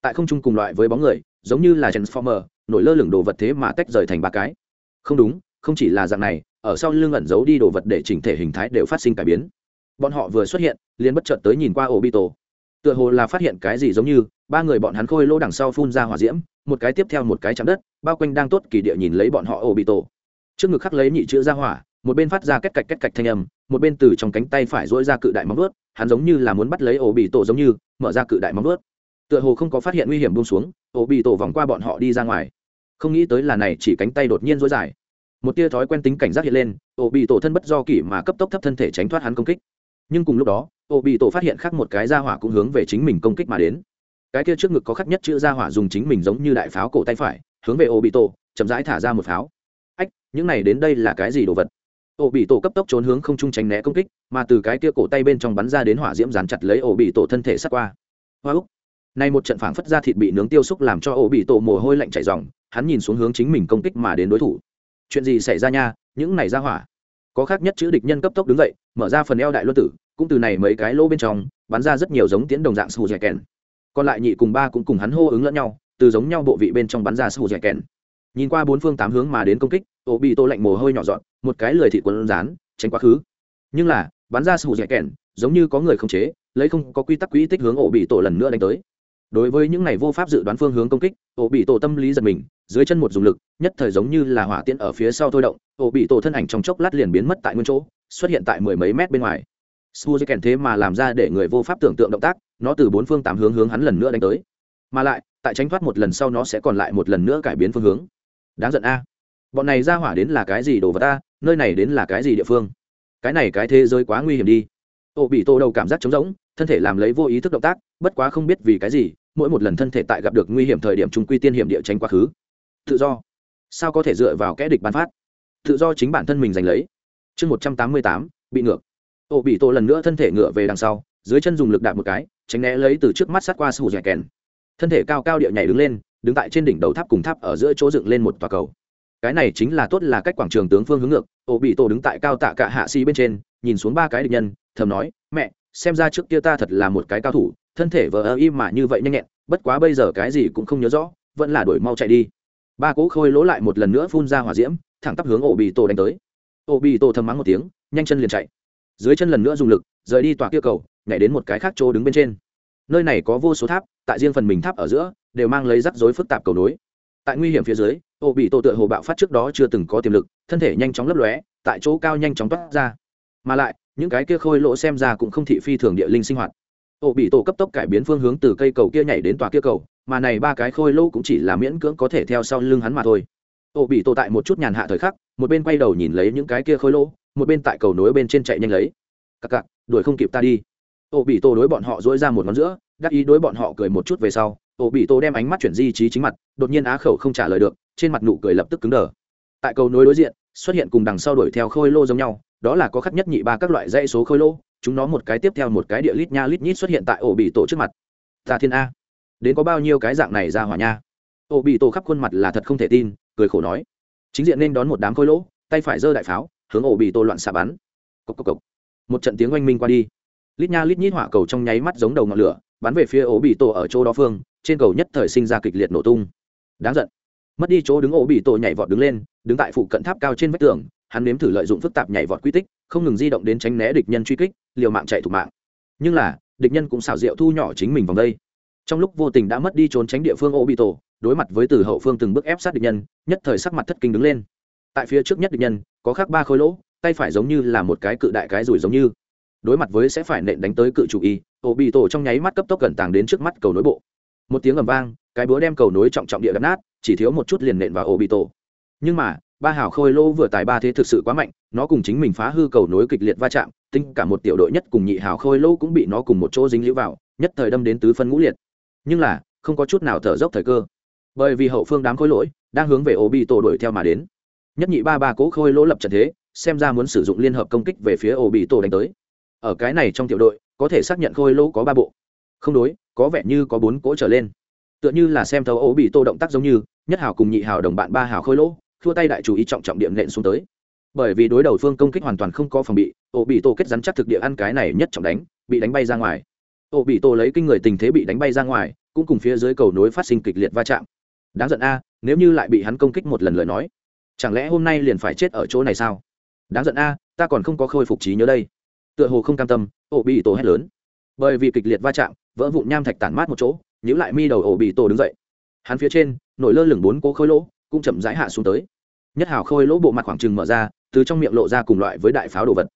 Speaker 1: Tại không trung cùng loại với bóng người, giống như là transformer, nổi lơ lửng đồ vật thế mà tách rời thành ba cái. Không đúng, không chỉ là dạng này, ở sau lưng ẩn giấu đi đồ vật để chỉnh thể hình thái đều phát sinh cải biến. Bọn họ vừa xuất hiện, liền bất chợt tới nhìn qua ô bị tô. Tựa hồ là phát hiện cái gì giống như ba người bọn hắn khôi lô đằng sau phun ra hỏa diễm, một cái tiếp theo một cái chạm đất, bao quanh đang tốt kỳ địa nhìn lấy bọn họ ổ bị tổ trước ngực khắc lấy nhị chữ ra hỏa, một bên phát ra kết cạch kết cạch thanh âm, một bên từ trong cánh tay phải dỗi ra cự đại móng vớt hắn giống như là muốn bắt lấy ổ bị tổ giống như, mở ra cự đại móng vớt tựa hồ không có phát hiện nguy hiểm buông xuống ổ bị tổ vòng qua bọn họ đi ra ngoài. Không nghĩ tới là này, chỉ cánh tay đột nhiên dối dài. Một tia thói quen tính cảnh giác hiện lên ổ bị tổ thân bất do kỷ mà cấp tốc thấp thân thể tránh thoát hắn công kích. Nhưng cùng lúc đó ổ bị tổ phát hiện khác một cái ra hỏa cũng hướng về chính mình công kích mà đến cái kia trước ngực có khắc nhất chữ ra hỏa dùng chính mình giống như đại pháo cổ tay phải, hướng về ô bị tổ chậm rãi thả ra một pháo. Ách, những này đến đây là cái gì đồ vật? Ổ bị tổ cấp tốc trốn hướng không trung tránh né công kích, mà từ cái kia cổ tay bên trong bắn ra đến hỏa diễm dán chặt lấy ổ bị tổ thân thể sắt qua. Hoa úc. Nay một trận phảng phất ra thịt bị nướng tiêu xúc làm cho ổ bị tổ mồ hôi lạnh chảy ròng, hắn nhìn xuống hướng chính mình công kích mà đến đối thủ. Chuyện gì xảy ra nha, những này ra hỏa. Có khác nhất chữ địch nhân cấp tốc đứng dậy, mở ra phần eo đại luân tử, cũng từ này mấy cái lỗ bên trong, bắn ra rất nhiều giống tiến đồng dạng sù dẻ kèn còn lại nhị cùng ba cũng cùng hắn hô ứng lẫn nhau, từ giống nhau bộ vị bên trong bắn ra sù dẻ kèn. Nhìn qua bốn phương tám hướng mà đến công kích, ô bị tô lạnh mồ hôi nhỏ dọn, một cái lười thị quần rán, tránh quá khứ. Nhưng là, bắn ra sù dẻ kèn, giống như có người không chế, lấy không có quy tắc quỹ tích hướng ổ bị tổ lần nữa đánh tới. Đối với những này vô pháp dự đoán phương hướng công kích ổ bị tổ tâm lý giật mình, dưới chân một dùng lực, nhất thời giống như là hỏa tiễn ở phía sau thôi động ổ bị tổ thân ảnh trong chốc lát liền biến mất tại nguyên chỗ, xuất hiện tại mười mấy mét bên ngoài su kèn thế mà làm ra để người vô pháp tưởng tượng động tác, nó từ bốn phương tám hướng hướng hắn lần nữa đánh tới. Mà lại, tại tránh thoát một lần sau nó sẽ còn lại một lần nữa cải biến phương hướng. Đáng giận a. Bọn này ra hỏa đến là cái gì đồ vật ta nơi này đến là cái gì địa phương? Cái này cái thế giới quá nguy hiểm đi. Ổ bị tô đầu cảm giác trống rỗng, thân thể làm lấy vô ý thức động tác, bất quá không biết vì cái gì, mỗi một lần thân thể tại gặp được nguy hiểm thời điểm trung quy tiên hiểm địa tránh quá khứ. Tự do. Sao có thể dựa vào kẽ địch bán phát? Tự do chính bản thân mình giành lấy. Chương một trăm tám mươi tám, bị ngược ổ bị tổ lần nữa thân thể ngựa về đằng sau, dưới chân dùng lực đạp một cái, tránh né lấy từ trước mắt sát qua sù dẻ kèn. Thân thể cao cao địa nhảy đứng lên, đứng tại trên đỉnh đầu tháp cùng tháp ở giữa chỗ dựng lên một tòa cầu. Cái này chính là tốt là cách quảng trường tướng phương hướng ngược ổ bị tổ đứng tại cao tạ cả hạ si bên trên, nhìn xuống ba cái địch nhân, thầm nói, mẹ, xem ra trước kia ta thật là một cái cao thủ, thân thể vờ ơ im mà như vậy nhanh nhẹn, bất quá bây giờ cái gì cũng không nhớ rõ, vẫn là đổi mau chạy đi. Ba cỗ khôi lỗ lại một lần nữa phun ra hỏa diễm, thẳng tắp hướng ổ bị tổ đánh tới. Ổ bị tổ thầm mắng một tiếng, nhanh chân liền chạy dưới chân lần nữa dùng lực, rời đi tòa kia cầu, nhảy đến một cái khác chỗ đứng bên trên. Nơi này có vô số tháp, tại riêng phần mình tháp ở giữa, đều mang lấy rắc rối phức tạp cầu nối. Tại nguy hiểm phía dưới, ô bị tổ tựa hồ bạo phát trước đó chưa từng có tiềm lực, thân thể nhanh chóng lấp lóe, tại chỗ cao nhanh chóng toát ra. Mà lại, những cái kia khôi lỗ xem ra cũng không thị phi thường địa linh sinh hoạt. Ô bị tổ cấp tốc cải biến phương hướng từ cây cầu kia nhảy đến tòa kia cầu, mà này ba cái khôi lỗ cũng chỉ là miễn cưỡng có thể theo sau lưng hắn mà thôi. Ô bị tổ tại một chút nhàn hạ thời khắc, một bên quay đầu nhìn lấy những cái kia khôi lỗ một bên tại cầu nối bên trên chạy nhanh lấy. Cặc cặc, đuổi không kịp ta đi. Ổ bị tô đối bọn họ dỗi ra một ngón giữa, đắc ý đối bọn họ cười một chút về sau ổ bị tô đem ánh mắt chuyển di trí chính mặt, đột nhiên á khẩu không trả lời được, trên mặt nụ cười lập tức cứng đờ. Tại cầu nối đối diện, xuất hiện cùng đằng sau đuổi theo khôi lô giống nhau, đó là có khắc nhất nhị ba các loại dãy số khôi lô, chúng nó một cái tiếp theo một cái địa lít nha lít nhít xuất hiện tại ổ bị tổ trước mặt. Ta thiên a, đến có bao nhiêu cái dạng này ra hỏa nha? Ổ bị tổ khắp khuôn mặt là thật không thể tin, cười khổ nói. Chính diện nên đón một đám khôi lỗ tay phải giơ đại pháo hướng ổ bị tô loạn xạ bắn. Cốc cốc cốc. một trận tiếng oanh minh qua đi. Lít nha lít nhít hỏa cầu trong nháy mắt giống đầu ngọn lửa, bắn về phía ổ bị tổ ở chỗ đó phương, trên cầu nhất thời sinh ra kịch liệt nổ tung. Đáng giận. Mất đi chỗ đứng ổ bị tổ nhảy vọt đứng lên, đứng tại phụ cận tháp cao trên vách tường, hắn nếm thử lợi dụng phức tạp nhảy vọt quy tích, không ngừng di động đến tránh né địch nhân truy kích, liều mạng chạy thủ mạng. Nhưng là, địch nhân cũng xảo diệu thu nhỏ chính mình vòng đây. Trong lúc vô tình đã mất đi trốn tránh địa phương ổ bị tổ đối mặt với từ hậu phương từng bước ép sát địch nhân, nhất thời sắc mặt thất kinh đứng lên tại phía trước nhất địch nhân, có khác ba khối lỗ, tay phải giống như là một cái cự đại cái rủi giống như. Đối mặt với sẽ phải nện đánh tới cự chủ y ổ bị tổ trong nháy mắt cấp tốc gần tàng đến trước mắt cầu nối bộ. Một tiếng ầm vang, cái búa đem cầu nối trọng trọng địa đập nát, chỉ thiếu một chút liền nện vào ổ bị tổ nhưng mà, ba hào khôi lô vừa tài ba thế thực sự quá mạnh, nó cùng chính mình phá hư cầu nối kịch liệt va chạm, tính cả một tiểu đội nhất cùng nhị hào khôi lô cũng bị nó cùng một chỗ dính lũ vào, nhất thời đâm đến tứ phân ngũ liệt. Nhưng là, không có chút nào thở dốc thời cơ. Bởi vì hậu phương đám khối lỗi, đang hướng về ổ bị tổ đuổi theo mà đến nhất nhị ba ba cố khôi lỗ lập trận thế, xem ra muốn sử dụng liên hợp công kích về phía ổ bị tổ đánh tới. Ở cái này trong tiểu đội, có thể xác nhận khôi lỗ có ba bộ. Không đối, có vẻ như có bốn cỗ trở lên. Tựa như là xem thấu ổ bị tổ động tác giống như, nhất hào cùng nhị hào đồng bạn ba hào khôi lỗ, thua tay đại chủ ý trọng trọng điểm nện xuống tới. Bởi vì đối đầu phương công kích hoàn toàn không có phòng bị ổ bị tổ kết rắn chắc thực địa ăn cái này nhất trọng đánh, bị đánh bay ra ngoài. Ổ bị tổ lấy kinh người tình thế bị đánh bay ra ngoài, cũng cùng phía dưới cầu nối phát sinh kịch liệt va chạm. Đáng giận a, nếu như lại bị hắn công kích một lần lời nói chẳng lẽ hôm nay liền phải chết ở chỗ này sao? Đáng giận a, ta còn không có khôi phục trí nhớ đây. Tựa hồ không cam tâm, ổ bị tổ hét lớn. Bởi vì kịch liệt va chạm, vỡ vụn nham thạch tản mát một chỗ nhữ lại mi đầu ổ bị tổ đứng dậy. Hắn phía trên, nổi lơ lửng bốn cố khôi lỗ, cũng chậm rãi hạ xuống tới. Nhất hào khôi lỗ bộ mặt khoảng trừng mở ra, từ trong miệng lộ ra cùng loại với đại pháo đồ vật.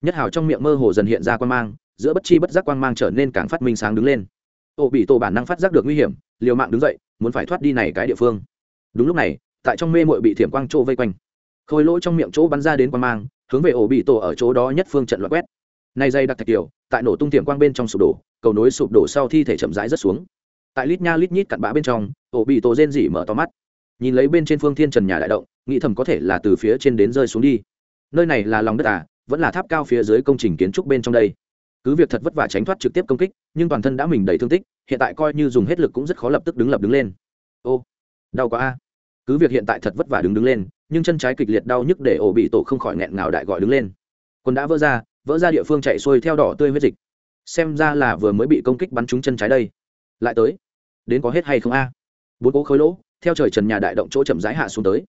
Speaker 1: Nhất hào trong miệng mơ hồ dần hiện ra quan mang, giữa bất chi bất giác quan mang trở nên càng phát minh sáng đứng lên. Ổ bị tổ bản năng phát giác được nguy hiểm, liều mạng đứng dậy, muốn phải thoát đi này cái địa phương. Đúng lúc này tại trong mê mội bị thiểm quang chỗ vây quanh. Khôi lỗ trong miệng chỗ bắn ra đến quan mang, hướng về ổ bị tổ ở chỗ đó nhất phương trận loại quét. Nay dây đặc thạch kiểu tại nổ tung thiểm quang bên trong sụp đổ, cầu nối sụp đổ sau thi thể chậm rãi rất xuống. Tại lít nha lít nhít cặn bã bên trong, ổ bị tổ rên rỉ mở to mắt. Nhìn lấy bên trên phương thiên trần nhà đại động, nghĩ thầm có thể là từ phía trên đến rơi xuống đi. Nơi này là lòng đất à vẫn là tháp cao phía dưới công trình kiến trúc bên trong đây. Cứ việc thật vất vả tránh thoát trực tiếp công kích, nhưng toàn thân đã mình đầy thương tích, hiện tại coi như dùng hết lực cũng rất khó lập tức đứng lập đứng lên. Ô, đau quá a cứ việc hiện tại thật vất vả đứng đứng lên, nhưng chân trái kịch liệt đau nhức để ổ bị tổ không khỏi nghẹn ngào đại gọi đứng lên. Quân đã vỡ ra vỡ ra địa phương chạy xuôi theo đỏ tươi huyết dịch. Xem ra là vừa mới bị công kích bắn trúng chân trái đây. Lại tới. Đến có hết hay không a? Bốn cố khối lỗ, theo trời trần nhà đại động chỗ chậm rãi hạ xuống tới.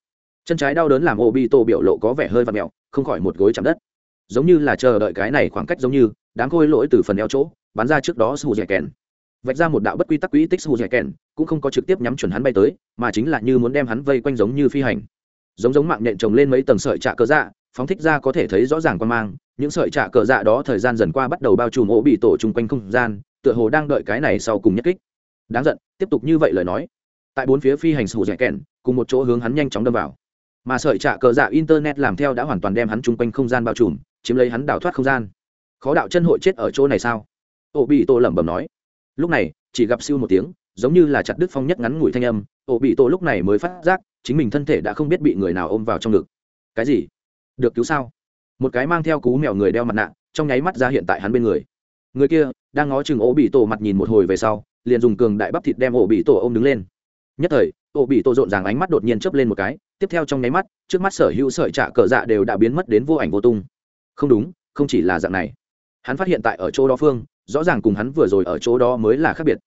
Speaker 1: Chân trái đau đớn làm ổ bị tổ biểu lộ có vẻ hơi và mẹo không khỏi một gối chạm đất. Giống như là chờ đợi cái này khoảng cách giống như đám khôi lỗi từ phần eo chỗ, bắn ra trước đó sù dẻ kèn vạch ra một đạo bất quy tắc quỹ tích sù dẻ kèn, cũng không có trực tiếp nhắm chuẩn hắn bay tới, mà chính là như muốn đem hắn vây quanh giống như phi hành. Giống giống mạng nhện trồng lên mấy tầng sợi trạ cờ dạ phóng thích ra có thể thấy rõ ràng quan mang, những sợi trạ cờ dạ đó thời gian dần qua bắt đầu bao trùm ổ bị tổ chung quanh không gian, tựa hồ đang đợi cái này sau cùng nhất kích. Đáng giận, tiếp tục như vậy lời nói. Tại bốn phía phi hành sù dẻ kèn, cùng một chỗ hướng hắn nhanh chóng đâm vào. Mà sợi trạ cờ dạ internet làm theo đã hoàn toàn đem hắn chung quanh không gian bao trùm, chiếm lấy hắn đào thoát không gian. Khó đạo chân hội chết ở chỗ này sao? Ổ bị tổ lẩm bẩm nói lúc này, chỉ gặp siêu một tiếng, giống như là chặt đứt phong nhất ngắn ngủi thanh âm, ổ bị tổ lúc này mới phát giác, chính mình thân thể đã không biết bị người nào ôm vào trong ngực. Cái gì? Được cứu sao? Một cái mang theo cú mèo người đeo mặt nạ, trong nháy mắt ra hiện tại hắn bên người. Người kia, đang ngó chừng ổ bị tổ mặt nhìn một hồi về sau, liền dùng cường đại bắp thịt đem ổ bị tổ ôm đứng lên. Nhất thời, ổ bị tổ rộn ràng ánh mắt đột nhiên chớp lên một cái, tiếp theo trong nháy mắt, trước mắt sở hữu sợi trạ cờ dạ đều đã biến mất đến vô ảnh vô tung. Không đúng, không chỉ là dạng này. Hắn phát hiện tại ở chỗ đó phương rõ ràng cùng hắn vừa rồi ở chỗ đó mới là khác biệt.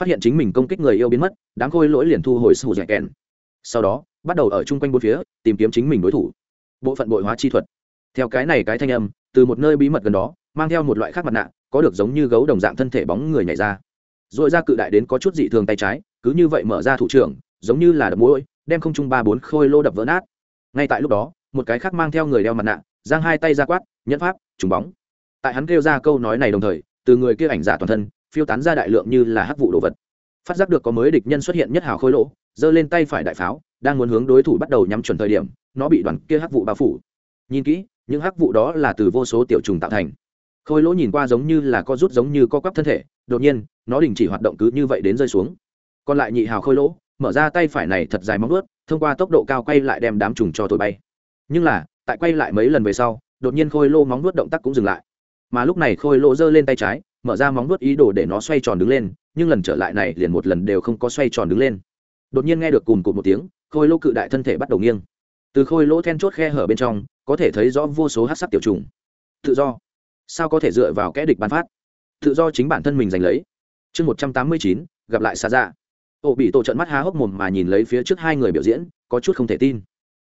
Speaker 1: Phát hiện chính mình công kích người yêu biến mất đáng khôi lỗi liền thu hồi sù dẻ kèn. Sau đó, bắt đầu ở chung quanh bốn phía, tìm kiếm chính mình đối thủ. Bộ phận bội hóa chi thuật. Theo cái này cái thanh âm, từ một nơi bí mật gần đó, mang theo một loại khác mặt nạ, có được giống như gấu đồng dạng thân thể bóng người nhảy ra. R ồ i ra cự đại đến có chút dị thường tay trái, cứ như vậy mở ra thủ trưởng, giống như là đập mũi đem không trung ba bốn khôi lô đập vỡ nát. Ngay tại lúc đó, một cái khác mang theo người đeo mặt nạ, giang hai tay ra quát, nhẫn pháp, trùng bóng. Tại hắn kêu ra câu nói này đồng thời từ người kia ảnh giả toàn thân, phiêu tán ra đại lượng như là hắc vụ đồ vật. Phát giác được có mới địch nhân xuất hiện nhất hào khôi lỗ, giơ lên tay phải đại pháo, đang muốn hướng đối thủ bắt đầu nhắm chuẩn thời điểm, nó bị đoàn kia hắc vụ bao phủ. Nhìn kỹ, những hắc vụ đó là từ vô số tiểu trùng tạo thành. Khôi lỗ nhìn qua giống như là co rút giống như co quắp thân thể, đột nhiên, nó đình chỉ hoạt động cứ như vậy đến rơi xuống. Còn lại nhị hào khôi lỗ, mở ra tay phải này thật dài móng ướt thông qua tốc độ cao quay lại đem đám trùng cho thổi bay. Nhưng là, tại quay lại mấy lần về sau, đột nhiên khôi lô móng nuốt động tác cũng dừng lại mà lúc này khôi Lỗ giơ lên tay trái, mở ra móng nuốt ý đồ để nó xoay tròn đứng lên, nhưng lần trở lại này liền một lần đều không có xoay tròn đứng lên. Đột nhiên nghe được cùn cụt một tiếng, khôi Lỗ cự đại thân thể bắt đầu nghiêng. Từ khôi lỗ then chốt khe hở bên trong, có thể thấy rõ vô số hát sắc tiểu trùng. Tự do. Sao có thể dựa vào kẽ địch bán phát? Tự do chính bản thân mình giành lấy. Chương một trăm tám mươi chín, gặp lại xa dạ. Ổ bị tổ trận mắt há hốc mồm mà nhìn lấy phía trước hai người biểu diễn, có chút không thể tin.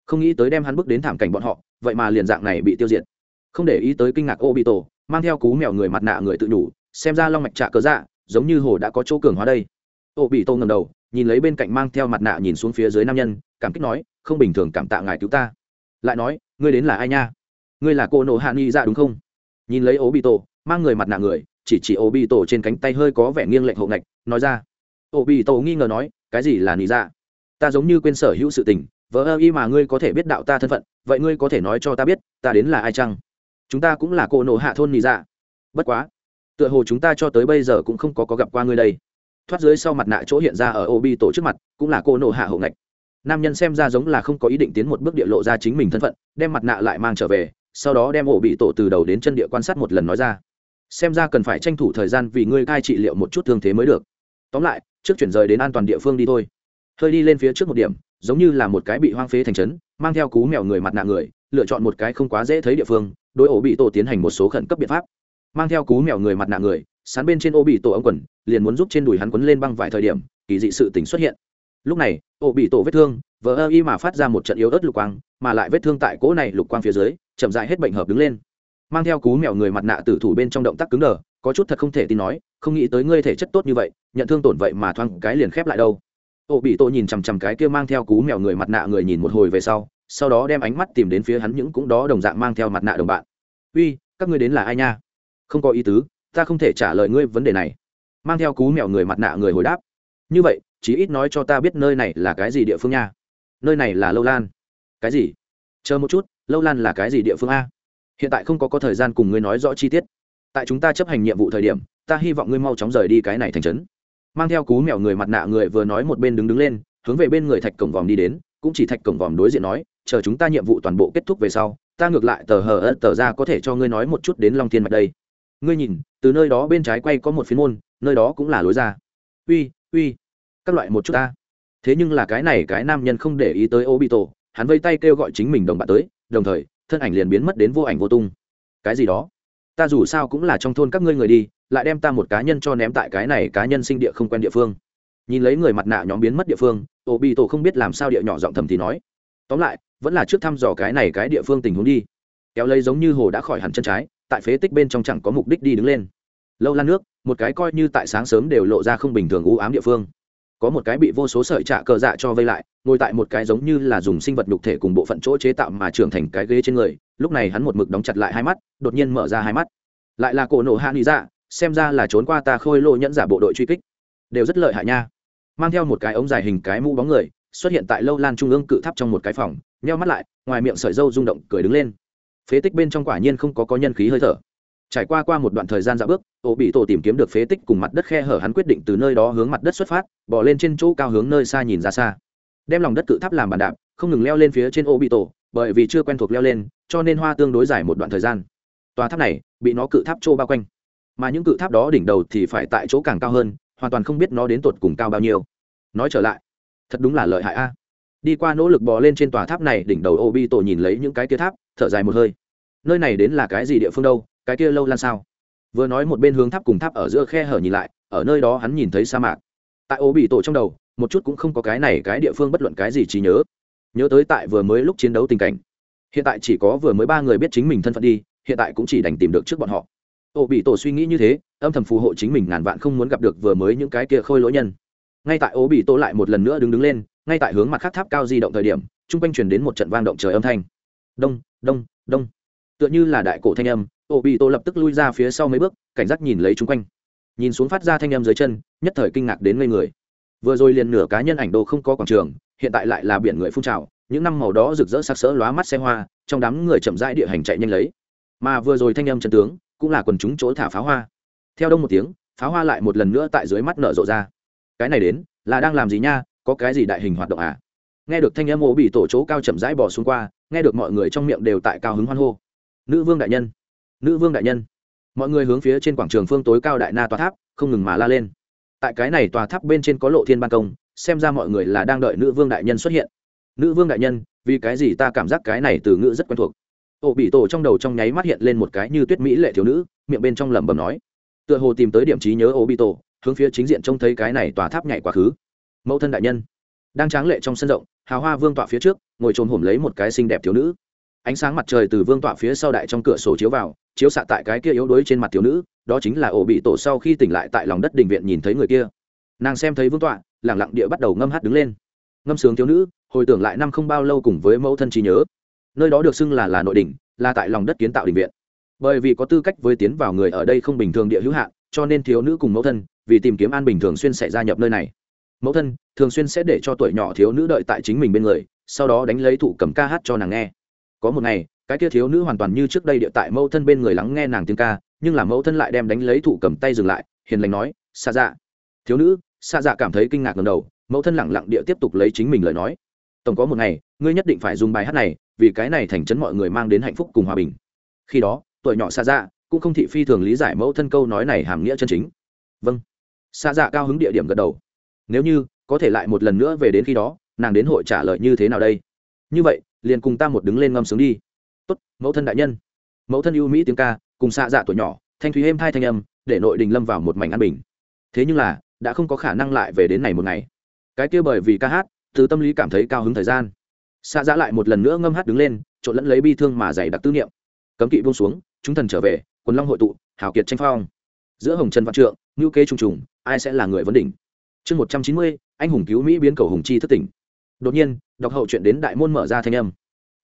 Speaker 1: Không nghĩ tới đem hắn bước đến thảm cảnh bọn họ, vậy mà liền dạng này bị tiêu diệt. Không để ý tới kinh ngạc ô bị tổ mang theo cú mèo người mặt nạ người tự đủ xem ra long mạch trạ cớ dạ giống như hồ đã có chỗ cường hóa đây. Ô bị tô ngầm đầu, nhìn lấy bên cạnh mang theo mặt nạ nhìn xuống phía dưới nam nhân, cảm kích nói, không bình thường cảm tạ ngài cứu ta. Lại nói, ngươi đến là ai nha? Ngươi là cô nộ hạ nghi ra dạ đúng không? Nhìn lấy ố bị tổ, mang người mặt nạ người, chỉ chỉ ô bị tổ trên cánh tay hơi có vẻ nghiêng lệch hộ ngạch, nói ra. Ô bị tổ nghi ngờ nói, cái gì là nghi ra dạ? ta giống như quên sở hữu sự tình vỡ ơ y mà ngươi có thể biết đạo ta thân phận, vậy ngươi có thể nói cho ta biết, ta đến là ai chăng? Chúng ta cũng là cô nộ hạ thôn nị dạ. Bất quá tựa hồ chúng ta cho tới bây giờ cũng không có, có gặp qua ngươi đây. Thoát dưới sau mặt nạ chỗ hiện ra ở ô bi tổ trước mặt cũng là cô nộ hạ hậu ngạch. Nam nhân xem ra giống là không có ý định tiến một bước địa lộ ra chính mình thân phận đem mặt nạ lại mang trở về sau đó đem ổ bị tổ từ đầu đến chân địa quan sát một lần nói ra. Xem ra cần phải tranh thủ thời gian vì ngươi cai trị liệu một chút thương thế mới được. Tóm lại trước chuyển rời đến an toàn địa phương đi thôi. Hơi đi lên phía trước một điểm giống như là một cái bị hoang phế thành trấn mang theo cú mèo người mặt nạ người lựa chọn một cái không quá dễ thấy địa phương, đối ổ bị tổ tiến hành một số khẩn cấp biện pháp. Mang theo cú mèo người mặt nạ người, sán bên trên ô bị tổ ống quần, liền muốn giúp trên đùi hắn quấn lên băng vài thời điểm, kỳ dị sự tình xuất hiện. Lúc này ô bị tổ vết thương vỡ ơ y mà phát ra một trận yếu ớt lục quang, mà lại vết thương tại cỗ này lục quang phía dưới, chậm dại hết bệnh hợp đứng lên. Mang theo cú mèo người mặt nạ tử thủ bên trong động tác cứng đờ, có chút thật không thể tin nói, không nghĩ tới ngươi thể chất tốt như vậy, nhận thương tổn vậy mà thoang cái liền khép lại đâu. Ô bị tổ nhìn chằm chằm cái kia mang theo cú mèo người mặt nạ người nhìn một hồi về sau sau đó đem ánh mắt tìm đến phía hắn những cũng đó đồng dạng mang theo mặt nạ đồng bạn. Uy, các ngươi đến là ai nha? Không có ý tứ, ta không thể trả lời ngươi vấn đề này. Mang theo cú mèo người mặt nạ người hồi đáp. Như vậy, chí ít nói cho ta biết nơi này là cái gì địa phương nha. Nơi này là lâu lan. Cái gì? Chờ một chút, lâu lan là cái gì địa phương a? Hiện tại không có có thời gian cùng ngươi nói rõ chi tiết. Tại chúng ta chấp hành nhiệm vụ thời điểm, ta hy vọng ngươi mau chóng rời đi cái này thành trấn. Mang theo cú mèo người mặt nạ người vừa nói một bên đứng đứng lên, hướng về bên người thạch cổng vòm đi đến, cũng chỉ thạch cổng vòm đối diện nói chờ chúng ta nhiệm vụ toàn bộ kết thúc về sau, ta ngược lại tờ hờ ớt tờ ra có thể cho ngươi nói một chút đến long thiên mạch đây. Ngươi nhìn, từ nơi đó bên trái quay có một phiến môn, nơi đó cũng là lối ra. Uy uy, các loại một chút ta. Thế nhưng là cái này cái nam nhân không để ý tới ô bị tổ hắn vây tay kêu gọi chính mình đồng bạn tới, đồng thời, thân ảnh liền biến mất đến vô ảnh vô tung. Cái gì đó? Ta dù sao cũng là trong thôn các ngươi người đi, lại đem ta một cá nhân cho ném tại cái này cá nhân sinh địa không quen địa phương. Nhìn lấy người mặt nạ nhóm biến mất địa phương ô bị tổ không biết làm sao địa nhỏ giọng thầm thì nói tóm lại, vẫn là trước thăm dò cái này cái địa phương tình huống đi. Kéo lấy giống như hồ đã khỏi hẳn chân trái, tại phế tích bên trong chẳng có mục đích đi đứng lên. Lâu lan nước, một cái coi như tại sáng sớm đều lộ ra không bình thường u ám địa phương. Có một cái bị vô số sợi trạ cờ dạ cho vây lại, ngồi tại một cái giống như là dùng sinh vật nhục thể cùng bộ phận chỗ chế tạo mà trưởng thành cái ghế trên người, lúc này hắn một mực đóng chặt lại hai mắt, đột nhiên mở ra hai mắt. Lại là cổ nổ hạ nghĩ dạ xem ra là trốn qua ta khôi lô nhẫn giả bộ đội truy kích. Đều rất lợi hại nha. Mang theo một cái ống dài hình cái mũ bóng người xuất hiện tại lâu lan trung ương cự tháp trong một cái phòng, nheo mắt lại, ngoài miệng sợi dâu rung động, cười đứng lên. Phế tích bên trong quả nhiên không có có nhân khí hơi thở. Trải qua qua một đoạn thời gian dạo bước ổ bị tổ tìm kiếm được phế tích cùng mặt đất khe hở hắn quyết định từ nơi đó hướng mặt đất xuất phát bỏ lên trên chỗ cao hướng nơi xa nhìn ra xa. Đem lòng đất cự tháp làm bàn đạp, không ngừng leo lên phía trên ổ bị tổ, bởi vì chưa quen thuộc leo lên, cho nên hoa tương đối dài một đoạn thời gian. Tòa tháp này bị nó cự tháp trô bao quanh. Mà những cự tháp đó đỉnh đầu thì phải tại chỗ càng cao hơn, hoàn toàn không biết nó đến tột cùng cao bao nhiêu. Nói trở lại thật đúng là lợi hại a. À. Đi qua nỗ lực bò lên trên tòa tháp này, đỉnh đầu ô bi tổ nhìn lấy những cái kia tháp, thở dài một hơi. Nơi này đến là cái gì địa phương đâu? Cái kia lâu lan sao? Vừa nói một bên hướng tháp cùng tháp ở giữa khe hở nhìn lại, ở nơi đó hắn nhìn thấy sa mạc. Tại ô bị tổ trong đầu, một chút cũng không có cái này cái địa phương bất luận cái gì trí nhớ. Nhớ tới tại vừa mới lúc chiến đấu tình cảnh. Hiện tại chỉ có vừa mới ba người biết chính mình thân phận đi, hiện tại cũng chỉ đành tìm được trước bọn họ. Ô bị tổ suy nghĩ như thế, âm thầm phù hộ chính mình ngàn vạn không muốn gặp được vừa mới những cái kia khôi lỗi nhân ngay tại ố bị Tô lại một lần nữa đứng đứng lên, ngay tại hướng mặt khác tháp cao di động thời điểm, chung quanh chuyển đến một trận vang động trời âm thanh. Đông đông đông. Tựa như là đại cổ thanh âm, ố bị Tô lập tức lui ra phía sau mấy bước, cảnh giác nhìn lấy chung quanh. Nhìn xuống phát ra thanh âm dưới chân, nhất thời kinh ngạc đến ngây người. Vừa rồi liền nửa cá nhân ảnh đồ không có quảng trường, hiện tại lại là biển người phun trào, những năm màu đó rực rỡ sắc sỡ lóa mắt xe hoa, trong đám người chậm rãi địa hành chạy nhanh lấy. Mà vừa rồi thanh âm chân tướng, cũng là quần chúng chỗ thả pháo hoa. Theo đông một tiếng, pháo hoa lại một lần nữa tại dưới mắt nở rộ ra cái này đến, là đang làm gì nha, có cái gì đại hình hoạt động à? Nghe được thanh âm ô bị tổ chỗ cao chậm rãi bỏ xuống qua, nghe được mọi người trong miệng đều tại cao hứng hoan hô. Nữ vương đại nhân, nữ vương đại nhân. Mọi người hướng phía trên quảng trường phương tối cao đại na tòa tháp, không ngừng mà la lên. Tại cái này tòa tháp bên trên có lộ thiên ban công, xem ra mọi người là đang đợi nữ vương đại nhân xuất hiện. Nữ vương đại nhân, vì cái gì ta cảm giác cái này từ ngữ rất quen thuộc? Ô bị tổ trong đầu trong nháy mắt hiện lên một cái như tuyết mỹ lệ thiếu nữ, miệng bên trong lẩm bẩm nói. Tựa hồ tìm tới điểm trí nhớ ô bị tổ hướng phía chính diện trông thấy cái này tòa tháp nhảy quá khứ. Mẫu thân đại nhân, đang tráng lệ trong sân rộng, hào hoa vương tọa phía trước, ngồi trồm hổm lấy một cái xinh đẹp thiếu nữ. Ánh sáng mặt trời từ vương tọa phía sau đại trong cửa sổ chiếu vào, chiếu xạ tại cái kia yếu đuối trên mặt thiếu nữ, đó chính là ổ bị tổ sau khi tỉnh lại tại lòng đất đình viện nhìn thấy người kia. Nàng xem thấy vương tọa, lẳng lặng địa bắt đầu ngâm hát đứng lên. Ngâm sướng thiếu nữ, hồi tưởng lại năm không bao lâu cùng với mẫu thân trí nhớ. Nơi đó được xưng là là nội đình là tại lòng đất kiến tạo đình viện. Bởi vì có tư cách với tiến vào người ở đây không bình thường địa hữu hạn, cho nên thiếu nữ cùng mẫu thân vì tìm kiếm an bình thường xuyên sẽ gia nhập nơi này. Mẫu thân, thường xuyên sẽ để cho tuổi nhỏ thiếu nữ đợi tại chính mình bên người, sau đó đánh lấy thủ cầm ca hát cho nàng nghe. Có một ngày, cái kia thiếu nữ hoàn toàn như trước đây địa tại mẫu thân bên người lắng nghe nàng tiếng ca, nhưng là mẫu thân lại đem đánh lấy thủ cầm tay dừng lại, hiền lành nói xa dạ. Thiếu nữ xa dạ cảm thấy kinh ngạc lần đầu, mẫu thân lẳng lặng địa tiếp tục lấy chính mình lời nói. Tổng có một ngày, ngươi nhất định phải dùng bài hát này, vì cái này thành chấn mọi người mang đến hạnh phúc cùng hòa bình. Khi đó, tuổi nhỏ xa dạ cũng không thị phi thường lý giải mẫu thân câu nói này hàm nghĩa chân chính. Vâng xa dạ cao hứng địa điểm gật đầu. Nếu như, có thể lại một lần nữa về đến khi đó, nàng đến hội trả lời như thế nào đây? Như vậy, liền cùng ta một đứng lên ngâm sướng đi. Tốt, mẫu thân đại nhân. Mẫu thân ưu mỹ tiếng ca, cùng xạ dạ tuổi nhỏ, thanh thúy êm hai thanh âm, để nội đình lâm vào một mảnh an bình. Thế nhưng là, đã không có khả năng lại về đến này một ngày. Cái kia bởi vì ca hát, từ tâm lý cảm thấy cao hứng thời gian. Xạ dạ lại một lần nữa ngâm hát đứng lên, trộn lẫn lấy bi thương mà dày đặc tư niệm. Cấm kỵ buông xuống, chúng thần trở về, quần long hội tụ, hào kiệt tranh phong. Giữa hồng trần văn trượng ngữ kế trùng trùng, ai sẽ là người vấn đỉnh? Chương một trăm chín mươi, anh hùng cứu mỹ biến cầu hùng chi thất tỉnh. Đột nhiên, đọc hậu chuyện đến đại môn mở ra thanh âm.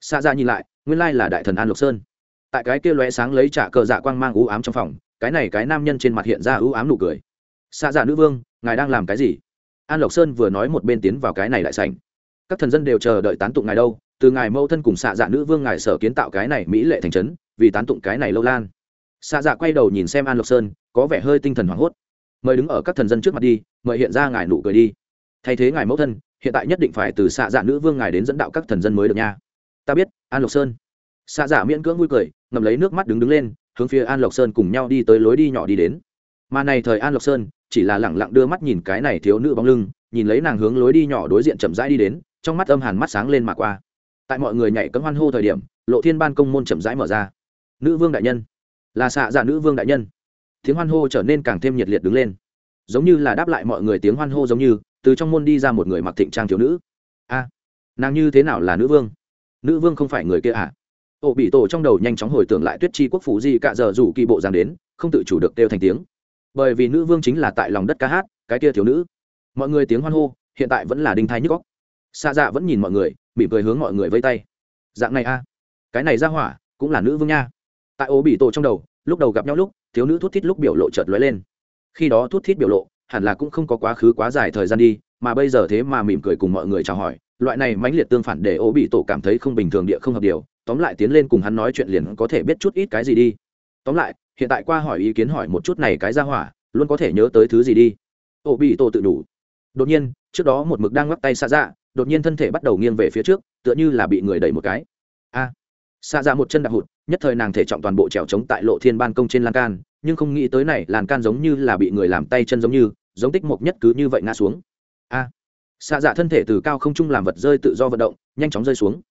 Speaker 1: Xa ra dạ nhìn lại, nguyên lai là đại thần an lộc sơn. Tại cái kia lóe sáng lấy trả cờ dạ quang mang u ám trong phòng, cái này cái nam nhân trên mặt hiện ra u ám nụ cười. Xa dạ nữ vương, ngài đang làm cái gì? An lộc sơn vừa nói một bên tiến vào cái này đại sảnh. Các thần dân đều chờ đợi tán tụng ngài đâu, từ ngài mâu thân cùng xạ dạ nữ vương ngài sở kiến tạo cái này mỹ lệ thành trấn, vì tán tụng cái này lâu lan. Xạ dạ quay đầu nhìn xem an lộc sơn, có vẻ hơi tinh thần hoảng hốt mời đứng ở các thần dân trước mặt đi, mời hiện ra ngài nụ cười đi. Thay thế ngài mẫu thân, hiện tại nhất định phải từ xạ dạ nữ vương ngài đến dẫn đạo các thần dân mới được nha. Ta biết, an lộc sơn. Xạ dạ miễn cưỡng vui cười ngầm lấy nước mắt đứng đứng lên, hướng phía an lộc sơn cùng nhau đi tới lối đi nhỏ đi đến. Mà này thời an lộc sơn, chỉ là lẳng lặng đưa mắt nhìn cái này thiếu nữ bóng lưng, nhìn lấy nàng hướng lối đi nhỏ đối diện chậm rãi đi đến, trong mắt âm hàn mắt sáng lên mà qua. Tại mọi người nhảy cấm hoan hô thời điểm, lộ thiên ban công môn chậm rãi mở ra. Nữ vương đại nhân. Là xạ dạ nữ vương đại nhân tiếng hoan hô trở nên càng thêm nhiệt liệt đứng lên. Giống như là đáp lại mọi người tiếng hoan hô giống như, từ trong môn đi ra một người mặc thịnh trang thiếu nữ. A, nàng như thế nào là nữ vương? Nữ vương không phải người kia à? Ổ bị tổ trong đầu nhanh chóng hồi tưởng lại tuyết chi quốc phủ di cạ giờ rủ kỳ bộ dàn đến, không tự chủ được kêu thành tiếng. Bởi vì nữ vương chính là tại lòng đất ca hát, cái kia thiếu nữ. Mọi người tiếng hoan hô, hiện tại vẫn là đinh thai nhức góc xa dạ vẫn nhìn mọi người, mỉm cười hướng mọi người vây tay. Dạng này a, cái này ra hỏa cũng là nữ vương nha. Tại ố bị tổ trong đầu, lúc đầu gặp nhau lúc thiếu nữ thút thít lúc biểu lộ chợt lóe lên. Khi đó thút thít biểu lộ hẳn là cũng không có quá khứ quá dài thời gian đi mà bây giờ thế mà mỉm cười cùng mọi người chào hỏi loại này mãnh liệt tương phản để ố bị tổ cảm thấy không bình thường địa không hợp điều. Tóm lại tiến lên cùng hắn nói chuyện liền có thể biết chút ít cái gì đi. Tóm lại hiện tại qua hỏi ý kiến hỏi một chút này cái ra hỏa luôn có thể nhớ tới thứ gì đi. Ố bị tổ tự đủ. Đột nhiên trước đó một mực đang ngoắc tay xa dạ đột nhiên thân thể bắt đầu nghiêng về phía trước tựa như là bị người đẩy một cái. A. à, xa dạ một chân đạp hụt nhất thời nàng thể trọng toàn bộ trèo trống tại lộ thiên ban công trên lan can nhưng không nghĩ tới này làn can giống như là bị người làm tay chân giống như giống tích mộc nhất cứ như vậy ngã xuống. A. À, dạ thân thể từ cao không trung làm vật rơi tự do vận động nhanh chóng rơi xuống.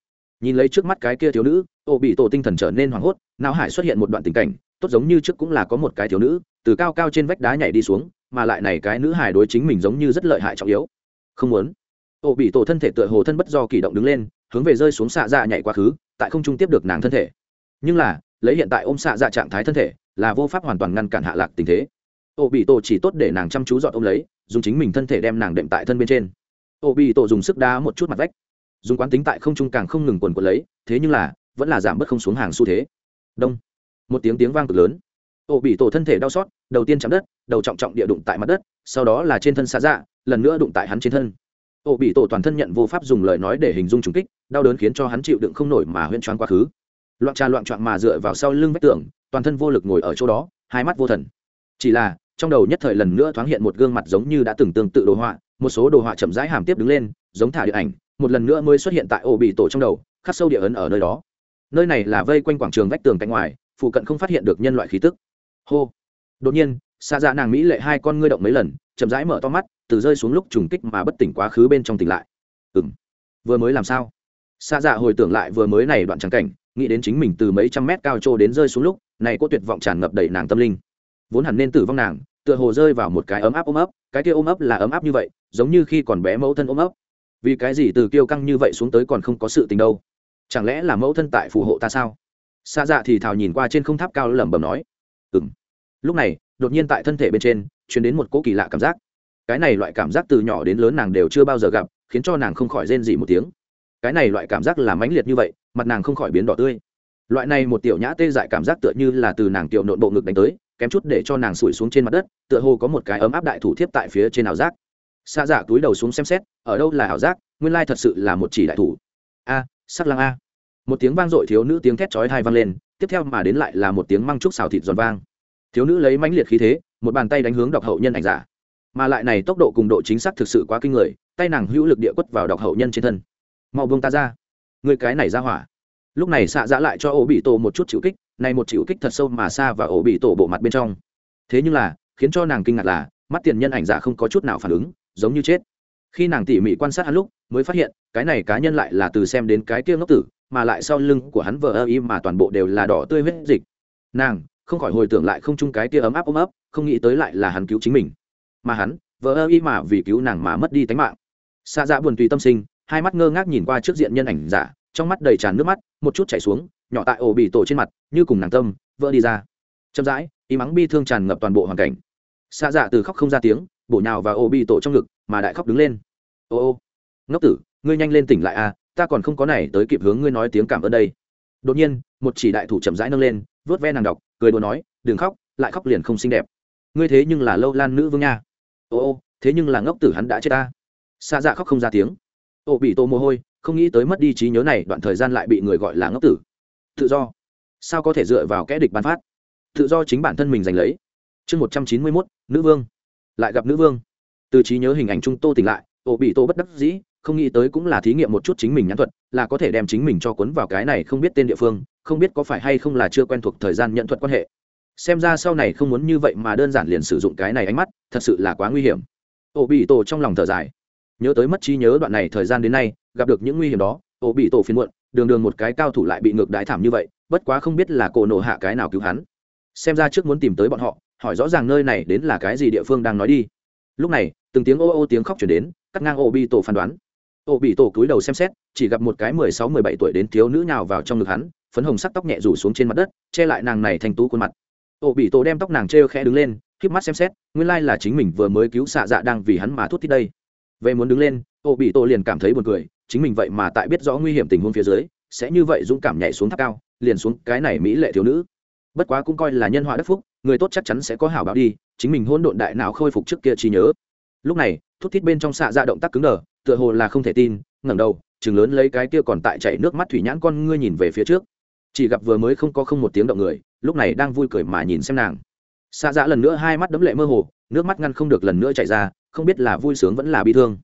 Speaker 1: Nhìn lấy trước mắt cái kia thiếu nữ ô bị tổ tinh thần trở nên hoảng hốt não hải xuất hiện một đoạn tình cảnh tốt giống như trước cũng là có một cái thiếu nữ từ cao cao trên vách đá nhảy đi xuống mà lại này cái nữ hải đối chính mình giống như rất lợi hại trọng yếu. Không muốn. Ô bị tổ thân thể tựa hồ thân bất do kỳ động đứng lên hướng về rơi xuống xạ dạ nhảy quá khứ tại không trung tiếp được nàng thân thể. Nhưng là, lấy hiện tại ôm xạ dạ trạng thái thân thể, là vô pháp hoàn toàn ngăn cản hạ lạc tình thế. Ô bị tổ chỉ tốt để nàng chăm chú dọn ôm lấy, dùng chính mình thân thể đem nàng đệm tại thân bên trên. Ô bị tổ dùng sức đá một chút mặt vách. Dùng quán tính tại không trung càng không ngừng quần quần lấy, thế nhưng là, vẫn là giảm bớt không xuống hàng xu thế. Đông. Một tiếng tiếng vang cực lớn. Ô bị tổ thân thể đau xót, đầu tiên chạm đất, đầu trọng trọng địa đụng tại mặt đất, sau đó là trên thân xạ dạ lần nữa đụng tại hắn trên thân. Ổ bị tổ toàn thân nhận vô pháp dùng lời nói để hình dung trùng kích, đau đớn khiến cho hắn chịu đựng không nổi mà huyên choáng quá khứ. Loạn trà loạn trọn mà dựa vào sau lưng vách tường, toàn thân vô lực ngồi ở chỗ đó, hai mắt vô thần. Chỉ là, trong đầu nhất thời lần nữa thoáng hiện một gương mặt giống như đã từng tương tự đồ họa, một số đồ họa chậm rãi hàm tiếp đứng lên, giống thả điện ảnh, một lần nữa mới xuất hiện tại ổ bị tổ trong đầu, khắc sâu địa ấn ở nơi đó. Nơi này là vây quanh quảng trường vách tường cạnh ngoài, phụ cận không phát hiện được nhân loại khí tức. Hô. Đột nhiên xa dạ nàng mỹ lệ hai con ngươi động mấy lần, chậm rãi mở to mắt từ rơi xuống lúc trùng kích mà bất tỉnh quá khứ bên trong tỉnh lại. Ừ m vừa mới làm sao? Xa dạ hồi tưởng lại vừa mới này đoạn trắng cảnh, nghĩ đến chính mình từ mấy trăm mét cao trô đến rơi xuống lúc, này có tuyệt vọng tràn ngập đầy nàng tâm linh. Vốn hẳn nên tử vong nàng, tựa hồ rơi vào một cái ấm áp ôm ấp, cái kia ôm ấp là ấm áp như vậy, giống như khi còn bé mẫu thân ôm ấp. Vì cái gì từ kiêu căng như vậy xuống tới còn không có sự tình đâu? Chẳng lẽ là mẫu thân tại phù hộ ta sao? Xa dạ thì thào nhìn qua trên không tháp cao lẩm bẩm nói. Ừ m lúc này, đột nhiên tại thân thể bên trên chuyển đến một cỗ kỳ lạ cảm giác cái này loại cảm giác từ nhỏ đến lớn nàng đều chưa bao giờ gặp, khiến cho nàng không khỏi rên gì một tiếng. Cái này loại cảm giác là mãnh liệt như vậy, mặt nàng không khỏi biến đỏ tươi. Loại này một tiểu nhã tê dại cảm giác tựa như là từ nàng tiểu nộn bộ ngực đánh tới, kém chút để cho nàng sủi xuống trên mặt đất, tựa hồ có một cái ấm áp đại thủ thiếp tại phía trên ảo giác. Xa dạ túi đầu xuống xem xét, ở đâu là ảo giác, nguyên lai thật sự là một chỉ đại thủ. A, sắc lăng a. Một tiếng vang dội thiếu nữ tiếng thét chói hai vang lên, tiếp theo mà đến lại là một tiếng măng trúc xào thịt giòn vang. Thiếu nữ lấy mãnh liệt khí thế, một bàn tay đánh hướng đọc hậu nhân ảnh giả mà lại này tốc độ cùng độ chính xác thực sự quá kinh người, tay nàng hữu lực địa quất vào đọc hậu nhân trên thân. Mau buông ta ra. Người cái này ra hỏa. Lúc này xạ dã lại cho ổ bị tổ một chút chịu kích, này một chịu kích thật sâu mà xa và ổ bị tổ bộ mặt bên trong. Thế nhưng là, khiến cho nàng kinh ngạc là, mắt tiền nhân ảnh giả không có chút nào phản ứng, giống như chết. Khi nàng tỉ mỉ quan sát hắn lúc, mới phát hiện, cái này cá nhân lại là từ xem đến cái kia ngốc tử, mà lại sau lưng của hắn vờ ơ y mà toàn bộ đều là đỏ tươi huyết dịch. Nàng, không khỏi hồi tưởng lại không chung cái kia ấm áp ôm ấp, không nghĩ tới lại là hắn cứu chính mình mà hắn vợ ơ y mà vì cứu nàng mà mất đi tánh mạng. Xa dạ buồn tùy tâm sinh, hai mắt ngơ ngác nhìn qua trước diện nhân ảnh giả, trong mắt đầy tràn nước mắt, một chút chảy xuống, nhỏ tại ổ bị tổ trên mặt, như cùng nàng tâm, vỡ đi ra. Chậm rãi, y mắng bi thương tràn ngập toàn bộ hoàn cảnh. Xa dạ từ khóc không ra tiếng, bổ nhào và ổ bị tổ trong ngực, mà đại khóc đứng lên. Ô ô, ngốc tử, ngươi nhanh lên tỉnh lại a ta còn không có này tới kịp hướng ngươi nói tiếng cảm ơn đây. Đột nhiên, một chỉ đại thủ chậm rãi nâng lên vớt ve nàng đọc, cười đùa nói, đừng khóc, lại khóc liền không xinh đẹp. Ngươi thế nhưng là lâu lan nữ vương nha ô ô, thế nhưng là ngốc tử hắn đã chết ta. Xa dạ khóc không ra tiếng. Ô, bị tô mồ hôi, không nghĩ tới mất đi trí nhớ này, đoạn thời gian lại bị người gọi là ngốc tử. Tự do. Sao có thể dựa vào kẽ địch bán phát? Tự do chính bản thân mình giành lấy. Chương một trăm chín mươi mốt, nữ vương. Lại gặp nữ vương. Từ trí nhớ hình ảnh trung tô tỉnh lại, ô, bị tô bất đắc dĩ, không nghĩ tới cũng là thí nghiệm một chút chính mình nhãn thuật, là có thể đem chính mình cho cuốn vào cái này không biết tên địa phương, không biết có phải hay không là chưa quen thuộc thời gian nhận thuật quan hệ xem ra sau này không muốn như vậy mà đơn giản liền sử dụng cái này ánh mắt, thật sự là quá nguy hiểm. Ổ bị tổ trong lòng thở dài. Nhớ tới mất trí nhớ đoạn này thời gian đến nay, gặp được những nguy hiểm đó ổ bị tổ phiền muộn, đường đường một cái cao thủ lại bị ngược đái thảm như vậy, bất quá không biết là cổ nổ hạ cái nào cứu hắn. Xem ra trước muốn tìm tới bọn họ, hỏi rõ ràng nơi này đến là cái gì địa phương đang nói đi. Lúc này, từng tiếng ô ô tiếng khóc chuyển đến, cắt ngang ổ bị tổ phán đoán. Ổ bị tổ cúi đầu xem xét, chỉ gặp một cái mười sáu mười bảy tuổi đến thiếu nữ nhào vào trong ngực hắn, phấn hồng sắc tóc nhẹ rủ xuống trên mặt đất, che lại nàng này thành tú khuôn mặt ổ bị tổ đem tóc nàng trêu khẽ đứng lên k mắt xem xét, nguyên lai là chính mình vừa mới cứu xạ dạ đang vì hắn mà thút thích đây. Về muốn đứng lên ổ bị tổ liền cảm thấy buồn cười, chính mình vậy mà tại biết rõ nguy hiểm tình huống phía dưới, sẽ như vậy dũng cảm nhảy xuống tháp cao, liền xuống cái này mỹ lệ thiếu nữ. Bất quá cũng coi là nhân họa đất phúc, người tốt chắc chắn sẽ có hảo báo đi, chính mình hôn độn đại nào khôi phục trước kia trí nhớ. Lúc này, thút thít bên trong xạ dạ động tác cứng đờ, tựa hồ là không thể tin, ngẩng đầu, chừng lớn lấy cái kia còn tại chảy nước mắt thủy nhãn con ngươi nhìn về phía trước. Chỉ gặp vừa mới không có không một tiếng động người lúc này đang vui cười mà nhìn xem nàng. Xạ dạ lần nữa hai mắt đấm lệ mơ hồ, nước mắt ngăn không được lần nữa chạy ra, không biết là vui sướng vẫn là bi thương.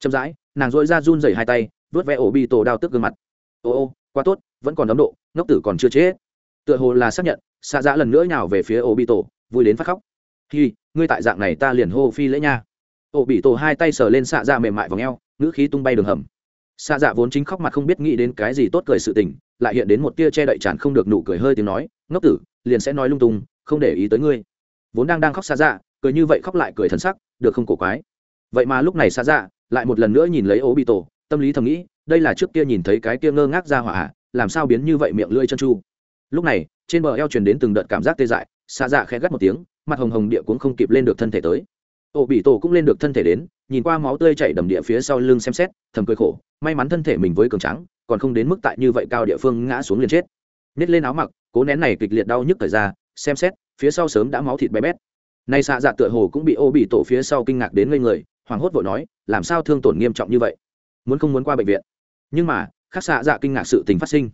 Speaker 1: Chậm rãi, nàng dội ra run dày hai tay vớt vẽ ổ bi tổ đao tức gương mặt. Ô ô, quá tốt, vẫn còn ấm độ, ngốc tử còn chưa chết. Tựa hồ là xác nhận xạ dạ lần nữa nhào về phía ổ bi tổ, vui đến phát khóc. Hi, ngươi tại dạng này ta liền hô phi lễ nha. Ổ bị tổ hai tay sờ lên xạ dạ mềm mại v ò ngữ khí tung bay đường hầm. Xạ dạ vốn chính khóc mặt không biết nghĩ đến cái gì tốt cười sự tình lại hiện đến một tia che đậy tràn không được nụ cười hơi tiếng nói, ngốc tử, liền sẽ nói lung tung, không để ý tới ngươi. Vốn đang đang khóc xa dạ cười như vậy khóc lại cười thân sắc, được không cổ quái. Vậy mà lúc này xa dạ lại một lần nữa nhìn lấy ố bị tổ, tâm lý thầm nghĩ, đây là trước kia nhìn thấy cái kia ngơ ngác ra hỏa à, làm sao biến như vậy miệng lưỡi chân chu? Lúc này, trên bờ eo truyền đến từng đợt cảm giác tê dại, xa dạ khẽ gắt một tiếng, mặt hồng hồng địa cũng không kịp lên được thân thể tới. Ổ bị tổ cũng lên được thân thể đến, nhìn qua máu tươi chảy đầm địa phía sau lưng xem xét, thầm cười khổ, may mắn thân thể mình với cường trắng còn không đến mức tại như vậy cao địa phương ngã xuống liền chết. Nhét lên áo mặc, cố nén này kịch liệt đau nhức thời ra, xem xét, phía sau sớm đã máu thịt bé bét. Nay xạ dạ tựa hồ cũng bị ô bị tổ phía sau kinh ngạc đến ngây người, hoảng hốt vội nói, làm sao thương tổn nghiêm trọng như vậy? Muốn không muốn qua bệnh viện? Nhưng mà, khác xạ dạ kinh ngạc sự tình phát sinh.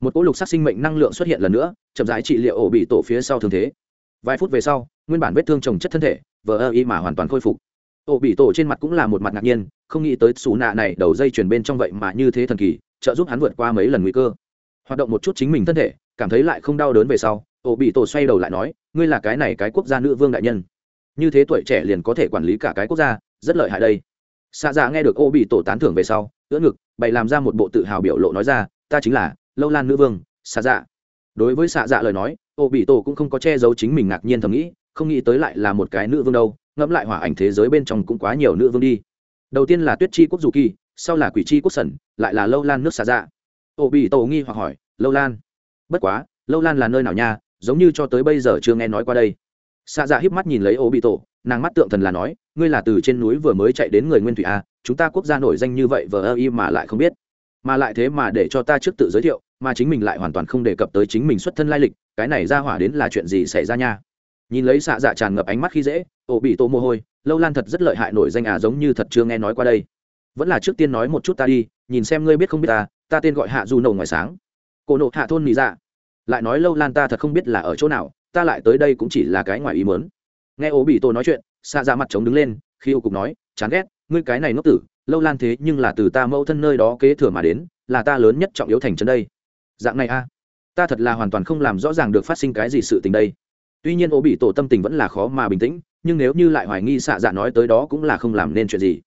Speaker 1: Một cỗ lục sát sinh mệnh năng lượng xuất hiện lần nữa, chậm rãi trị liệu ổ bị tổ phía sau thương thế. Vài phút về sau, nguyên bản vết thương trồng chất thân thể, vờ ơ y mà hoàn toàn khôi phục. Ổ bị tổ trên mặt cũng là một mặt ngạc nhiên, không nghĩ tới xù nạ này đầu dây chuyển bên trong vậy mà như thế thần kỳ trợ giúp hắn vượt qua mấy lần nguy cơ. Hoạt động một chút chính mình thân thể, cảm thấy lại không đau đớn về sau ổ bị tổ xoay đầu lại nói, ngươi là cái này cái quốc gia nữ vương đại nhân. Như thế tuổi trẻ liền có thể quản lý cả cái quốc gia, rất lợi hại đây. Xạ dạ nghe được ô bị tổ tán thưởng về sau, ưỡn ngực, bày làm ra một bộ tự hào biểu lộ nói ra, ta chính là lâu lan nữ vương, xạ dạ. Đối với xạ dạ lời nói, ô bị tổ cũng không có che giấu chính mình ngạc nhiên thầm nghĩ, không nghĩ tới lại là một cái nữ vương đâu, ngẫm lại hỏa ảnh thế giới bên trong cũng quá nhiều nữ vương đi. Đầu tiên là tuyết chi quốc dù kỳ sau là quỷ chi quốc sẩn, lại là lâu lan nước xà dạ. Ô bị tổ nghi hoặc hỏi, lâu lan? Bất quá, lâu lan là nơi nào nha? Giống như cho tới bây giờ chưa nghe nói qua đây. Xạ dạ híp mắt nhìn lấy ô bị tổ, nàng mắt tượng thần là nói, ngươi là từ trên núi vừa mới chạy đến người nguyên thủy a chúng ta quốc gia nổi danh như vậy vờ ơ y mà lại không biết. Mà lại thế mà để cho ta trước tự giới thiệu, mà chính mình lại hoàn toàn không đề cập tới chính mình xuất thân lai lịch, cái này ra hỏa đến là chuyện gì xảy ra nha? Nhìn lấy xạ dạ tràn ngập ánh mắt khi dễ ổ bị tô mồ hôi, lâu lan thật rất lợi hại nổi danh à giống như thật chưa nghe nói qua đây vẫn là trước tiên nói một chút ta đi, nhìn xem ngươi biết không biết ta ta tên gọi hạ du nổ ngoài sáng. Cổ nộ hạ thôn nị dạ. Lại nói lâu lan ta thật không biết là ở chỗ nào, ta lại tới đây cũng chỉ là cái ngoài ý mớn nghe ố bị tô nói chuyện xạ dạ mặt trống đứng lên, khi ô cục nói, chán ghét, ngươi cái này ngốc tử, lâu lan thế nhưng là từ ta mẫu thân nơi đó kế thừa mà đến, là ta lớn nhất trọng yếu thành chân đây. Dạng này a, ta thật là hoàn toàn không làm rõ ràng được phát sinh cái gì sự tình đây. Tuy nhiên ố bị tổ tâm tình vẫn là khó mà bình tĩnh, nhưng nếu như lại hoài nghi xạ dạ nói tới đó cũng là không làm nên chuyện gì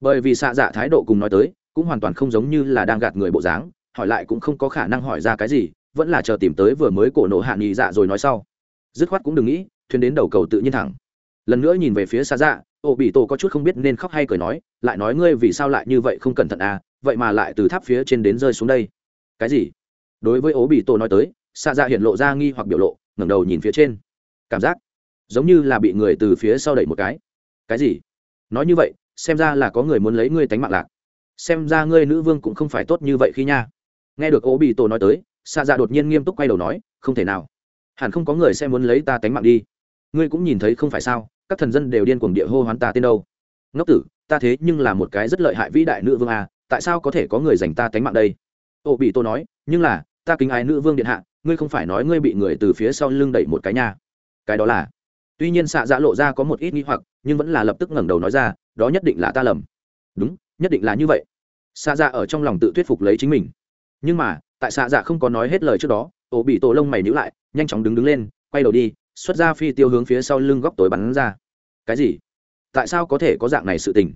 Speaker 1: bởi vì xạ dạ thái độ cùng nói tới, cũng hoàn toàn không giống như là đang gạt người bộ dáng, hỏi lại cũng không có khả năng hỏi ra cái gì, vẫn là chờ tìm tới vừa mới cổ nộ hạ nghị dạ rồi nói sau. Dứt khoát cũng đừng nghĩ, thuyền đến đầu cầu tự nhiên thẳng. Lần nữa nhìn về phía xa dạ ổ bị tổ có chút không biết nên khóc hay cười nói, lại nói ngươi vì sao lại như vậy không cẩn thận à vậy mà lại từ tháp phía trên đến rơi xuống đây. Cái gì? Đối với ố bị tổ nói tới xa dạ hiện lộ ra nghi hoặc biểu lộ, ngẩng đầu nhìn phía trên. Cảm giác giống như là bị người từ phía sau đẩy một cái. Cái gì? Nói như vậy xem ra là có người muốn lấy ngươi tánh mạng lạc. Xem ra ngươi nữ vương cũng không phải tốt như vậy khi nha. Nghe được ố bị tổ nói tới xa dạ đột nhiên nghiêm túc quay đầu nói, không thể nào. Hẳn không có người sẽ muốn lấy ta tánh mạng đi. Ngươi cũng nhìn thấy không phải sao, các thần dân đều điên cuồng địa hô hoán ta tên đâu. Ngốc tử, ta thế nhưng là một cái rất lợi hại vĩ đại nữ vương à tại sao có thể có người dành ta tánh mạng đây? Ô bị tô nói, nhưng là, ta kính ái nữ vương điện hạ, ngươi không phải nói ngươi bị người từ phía sau lưng đẩy một cái nha. Cái đó là. Tuy nhiên xạ dạ lộ ra có một ít nghi hoặc, nhưng vẫn là lập tức ngẩng đầu nói ra đó nhất định là ta lầm. Đúng, nhất định là như vậy. Xạ dạ ở trong lòng tự thuyết phục lấy chính mình. Nhưng mà, tại xạ dạ không có nói hết lời trước đó, ổ bị tổ lông mày nhữ lại, nhanh chóng đứng đứng lên, quay đầu đi, xuất ra phi tiêu hướng phía sau lưng góc tối bắn ra. Cái gì? Tại sao có thể có dạng này sự tình?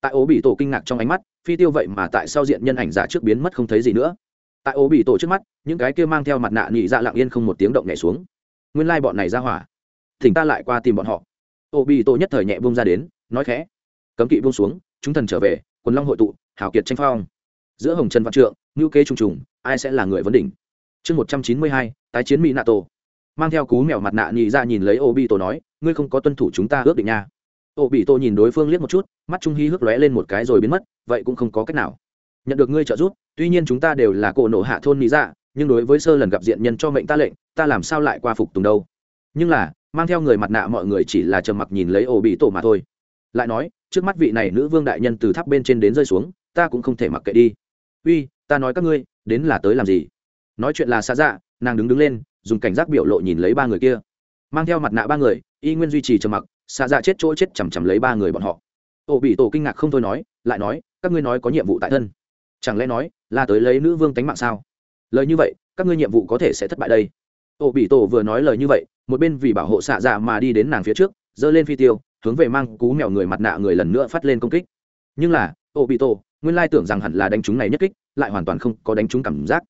Speaker 1: Tại ổ bị tổ kinh ngạc trong ánh mắt, phi tiêu vậy mà tại sao diện nhân ảnh giả trước biến mất không thấy gì nữa. Tại ổ bị tổ trước mắt, những cái kia mang theo mặt nạ nhị dạ lặng yên không một tiếng động nhảy xuống. Nguyên lai bọn này ra hỏa. Thỉnh ta lại qua tìm bọn họ. Ổ bị tổ nhất thời nhẹ bông ra đến, nói khẽ cấm kỵ buông xuống, chúng thần trở về, quần long hội tụ hảo kiệt tranh phong. Giữa hồng trần văn trượng ngữ kế trùng trùng, ai sẽ là người vấn đỉnh? Chương một trăm chín mươi hai, tái chiến mỹ nato mang theo cú mèo mặt nạ nhị ra nhìn lấy ô bị tổ nói, ngươi không có tuân thủ chúng ta ước định nha. Ô bị tổ nhìn đối phương liếc một chút, mắt trung hy hước lóe lên một cái rồi biến mất, vậy cũng không có cách nào. Nhận được ngươi trợ giúp, tuy nhiên chúng ta đều là cổ nổ hạ thôn nhị ra, nhưng đối với sơ lần gặp diện nhân cho mệnh ta lệnh, ta làm sao lại qua phục tùng đâu? Nhưng là, mang theo người mặt nạ mọi người chỉ là trầm mặc nhìn lấy ô bị tổ mà thôi lại nói, trước mắt vị này nữ vương đại nhân từ tháp bên trên đến rơi xuống, ta cũng không thể mặc kệ đi. Uy, ta nói các ngươi, đến là tới làm gì? Nói chuyện là xa dạ nàng đứng đứng lên, dùng cảnh giác biểu lộ nhìn lấy ba người kia. Mang theo mặt nạ ba người, y nguyên duy trì trầm mặc, xa dạ chết chỗ chết chằm chằm lấy ba người bọn họ. Ổ bị tổ kinh ngạc không thôi nói, lại nói, các ngươi nói có nhiệm vụ tại thân. Chẳng lẽ nói, là tới lấy nữ vương tánh mạng sao? Lời như vậy, các ngươi nhiệm vụ có thể sẽ thất bại đây. Ổ bị tổ vừa nói lời như vậy, một bên vì bảo hộ xạ dạ mà đi đến nàng phía trước, giơ lên phi tiêu hướng về mang cú mèo người mặt nạ người lần nữa phát lên công kích. Nhưng là ô bị tổ nguyên lai tưởng rằng hẳn là đánh chúng này nhất kích, lại hoàn toàn không có đánh chúng cảm giác.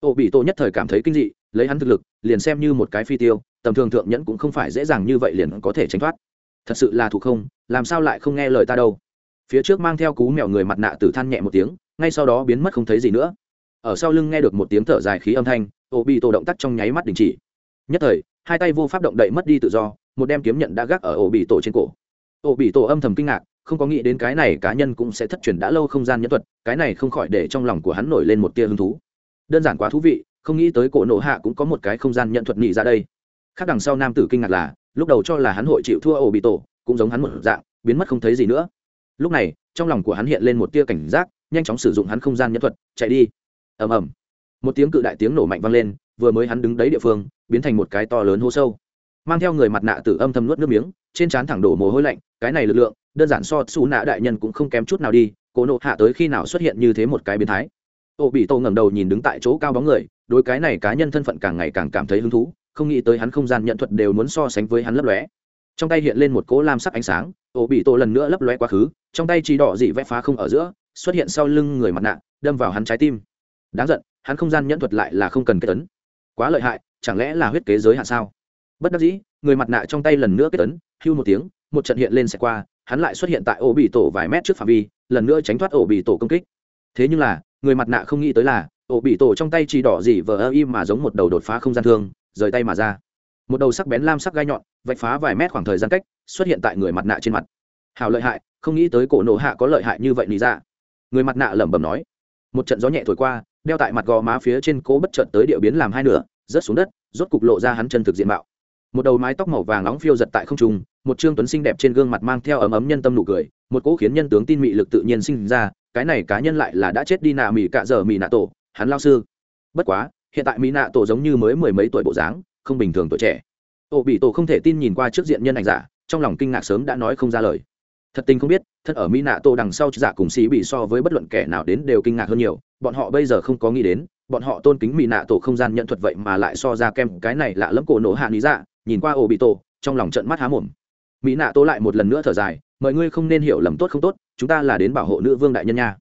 Speaker 1: Ô bị tổ nhất thời cảm thấy kinh dị, lấy hắn thực lực, liền xem như một cái phi tiêu, tầm thường thượng nhẫn cũng không phải dễ dàng như vậy liền có thể tránh thoát. Thật sự là thuộc không, làm sao lại không nghe lời ta đâu. Phía trước mang theo cú mèo người mặt nạ tử than nhẹ một tiếng, ngay sau đó biến mất không thấy gì nữa. Ở sau lưng nghe được một tiếng thở dài khí âm thanh ô bị tổ động tác trong nháy mắt đình chỉ. Nhất thời, hai tay vô pháp động đậy mất đi tự do, một đem kiếm nhận đã gác ở ổ bị tổ trên cổ ổ bị tổ âm thầm kinh ngạc, không có nghĩ đến cái này cá nhân cũng sẽ thất truyền đã lâu không gian nhân thuật, cái này không khỏi để trong lòng của hắn nổi lên một tia hứng thú. Đơn giản quá thú vị, không nghĩ tới cổ nộ hạ cũng có một cái không gian nhận thuật nhị ra đây. Khác đằng sau nam tử kinh ngạc là, lúc đầu cho là hắn hội chịu thua ổ bị tổ, cũng giống hắn một dạng, biến mất không thấy gì nữa. Lúc này, trong lòng của hắn hiện lên một tia cảnh giác, nhanh chóng sử dụng hắn không gian nhận thuật, chạy đi. Ầm ầm. Một tiếng cự đại tiếng nổ mạnh vang lên, vừa mới hắn đứng đấy địa phương, biến thành một cái to lớn hố sâu mang theo người mặt nạ tử âm thầm nuốt nước miếng, trên trán thẳng đổ mồ hôi lạnh, cái này lực lượng, đơn giản so xù nạ đại nhân cũng không kém chút nào đi cổ nộ hạ tới khi nào xuất hiện như thế một cái biến thái. Ô bị tô ngẩng đầu nhìn đứng tại chỗ cao bóng người, đối cái này cá nhân thân phận càng ngày càng cảm thấy hứng thú, không nghĩ tới hắn không gian nhận thuật đều muốn so sánh với hắn lấp lóe. Trong tay hiện lên một cỗ lam sắc ánh sáng ô bị tô lần nữa lấp lóe quá khứ, trong tay chỉ đỏ dị vẽ phá không ở giữa, xuất hiện sau lưng người mặt nạ, đâm vào hắn trái tim. Đáng giận, hắn không gian nhẫn thuật lại là không cần kết tấn quá lợi hại, chẳng lẽ là huyết kế giới hạn sao? Bất đắc dĩ, người mặt nạ trong tay lần nữa kết tấn hưu một tiếng, một trận hiện lên sẽ qua, hắn lại xuất hiện tại ổ bị tổ vài mét trước phạm vi, lần nữa tránh thoát ổ bị tổ công kích. Thế nhưng là, người mặt nạ không nghĩ tới là, ổ bị tổ trong tay chỉ đỏ gì vờ ơ im mà giống một đầu đột phá không gian thương, rời tay mà ra. Một đầu sắc bén lam sắc gai nhọn, vạch phá vài mét khoảng thời gian cách, xuất hiện tại người mặt nạ trên mặt. Hào lợi hại, không nghĩ tới cổ nổ hạ có lợi hại như vậy lý ra. Người mặt nạ lẩm bẩm nói. Một trận gió nhẹ thổi qua, đeo tại mặt gò má phía trên cố bất chợt tới địa biến làm hai nửa, rớt xuống đất, rốt cục lộ ra hắn chân thực diện mạo một đầu mái tóc màu vàng nóng phiêu giật tại không trung, một trương tuấn xinh đẹp trên gương mặt mang theo ấm ấm nhân tâm nụ cười, một cỗ khiến nhân tướng tin mị lực tự nhiên sinh ra, cái này cá nhân lại là đã chết đi nạ mì cạ giờ mì nạ tổ, hắn lao sư. Bất quá, hiện tại mỹ nạ tổ giống như mới mười mấy tuổi bộ dáng, không bình thường tuổi trẻ. Ổ bị tổ không thể tin nhìn qua trước diện nhân ảnh giả, trong lòng kinh ngạc sớm đã nói không ra lời. Thật tình không biết, thật ở mỹ nạ tổ đằng sau giả cùng xí bị so với bất luận kẻ nào đến đều kinh ngạc hơn nhiều, bọn họ bây giờ không có nghĩ đến, bọn họ tôn kính mỹ nạ tổ không gian nhận thuật vậy mà lại so ra kem, cái này lạ lẫm cổ nổ hạ lý dạ nhìn qua ổ bị tổ, trong lòng trận mắt há mồm. Mỹ nạ tổ lại một lần nữa thở dài mọi ngươi không nên hiểu lầm tốt không tốt, chúng ta là đến bảo hộ nữ vương đại nhân nha.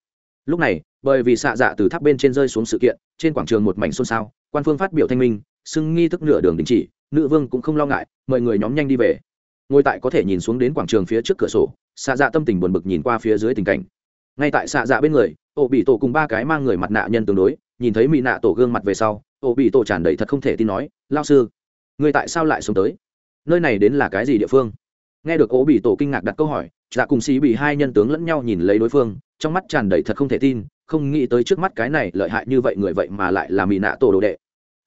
Speaker 1: Lúc này, bởi vì xạ dạ từ tháp bên trên rơi xuống sự kiện, trên quảng trường một mảnh xôn xao, quan phương phát biểu thanh minh, xưng nghi thức nửa đường đình chỉ, nữ vương cũng không lo ngại, mời người nhóm nhanh đi về. Ngồi tại có thể nhìn xuống đến quảng trường phía trước cửa sổ, xạ dạ tâm tình buồn bực nhìn qua phía dưới tình cảnh. Ngay tại xạ dạ bên người ổ bị tổ cùng ba cái mang người mặt nạ nhân tương đối, nhìn thấy mỹ nạ tổ gương mặt về sau ổ bị tổ tràn đầy thật không thể tin nói, lao sư người tại sao lại sống tới? Nơi này đến là cái gì địa phương? Nghe được Ố bị tổ kinh ngạc đặt câu hỏi dạ cùng xì bị hai nhân tướng lẫn nhau nhìn lấy đối phương, trong mắt tràn đầy thật không thể tin, không nghĩ tới trước mắt cái này lợi hại như vậy người vậy mà lại là mỹ nạ tổ đồ đệ.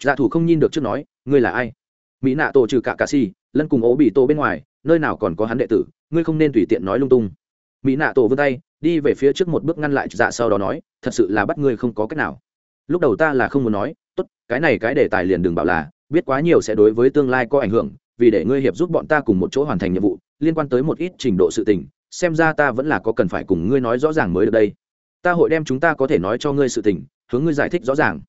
Speaker 1: Dạ thủ không nhìn được trước nói, ngươi là ai? Mỹ nạ tổ trừ cả cà xì lân cùng ố bị tổ bên ngoài, nơi nào còn có hắn đệ tử, ngươi không nên tùy tiện nói lung tung. Mỹ nạ tổ vươn tay, đi về phía trước một bước ngăn lại dạ sau đó nói, thật sự là bắt ngươi không có cách nào. Lúc đầu ta là không muốn nói tốt, cái này cái đề tài liền đừng bảo là, biết quá nhiều sẽ đối với tương lai có ảnh hưởng, vì để ngươi hiệp giúp bọn ta cùng một chỗ hoàn thành nhiệm vụ, liên quan tới một ít trình độ sự tình, xem ra ta vẫn là có cần phải cùng ngươi nói rõ ràng mới được đây. Ta hội đem chúng ta có thể nói cho ngươi sự tình, hướng ngươi giải thích rõ ràng.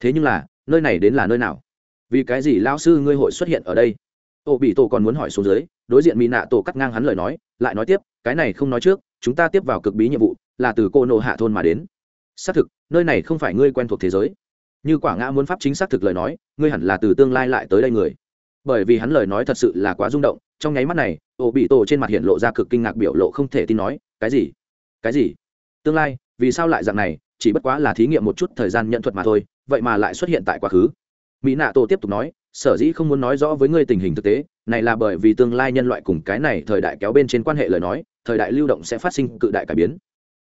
Speaker 1: Thế nhưng là, nơi này đến là nơi nào? Vì cái gì lao sư ngươi hội xuất hiện ở đây? Ô bị tổ còn muốn hỏi xuống dưới, đối diện mỹ nạ tổ cắt ngang hắn lời nói, lại nói tiếp, cái này không nói trước, chúng ta tiếp vào cực bí nhiệm vụ, là từ cô nộ hạ thôn mà đến. Xác thực, nơi này không phải ngươi quen thuộc thế giới như quả ngã muốn pháp chính xác thực lời nói, ngươi hẳn là từ tương lai lại tới đây người. Bởi vì hắn lời nói thật sự là quá rung động, trong nháy mắt này, ổ bị tổ trên mặt hiện lộ ra cực kinh ngạc biểu lộ không thể tin nói, cái gì? Cái gì? Tương lai, vì sao lại dạng này? Chỉ bất quá là thí nghiệm một chút thời gian nhận thuật mà thôi, vậy mà lại xuất hiện tại quá khứ. Mỹ nạ tổ tiếp tục nói, sở dĩ không muốn nói rõ với ngươi tình hình thực tế, này là bởi vì tương lai nhân loại cùng cái này thời đại kéo bên trên quan hệ lời nói, thời đại lưu động sẽ phát sinh cự đại cải biến.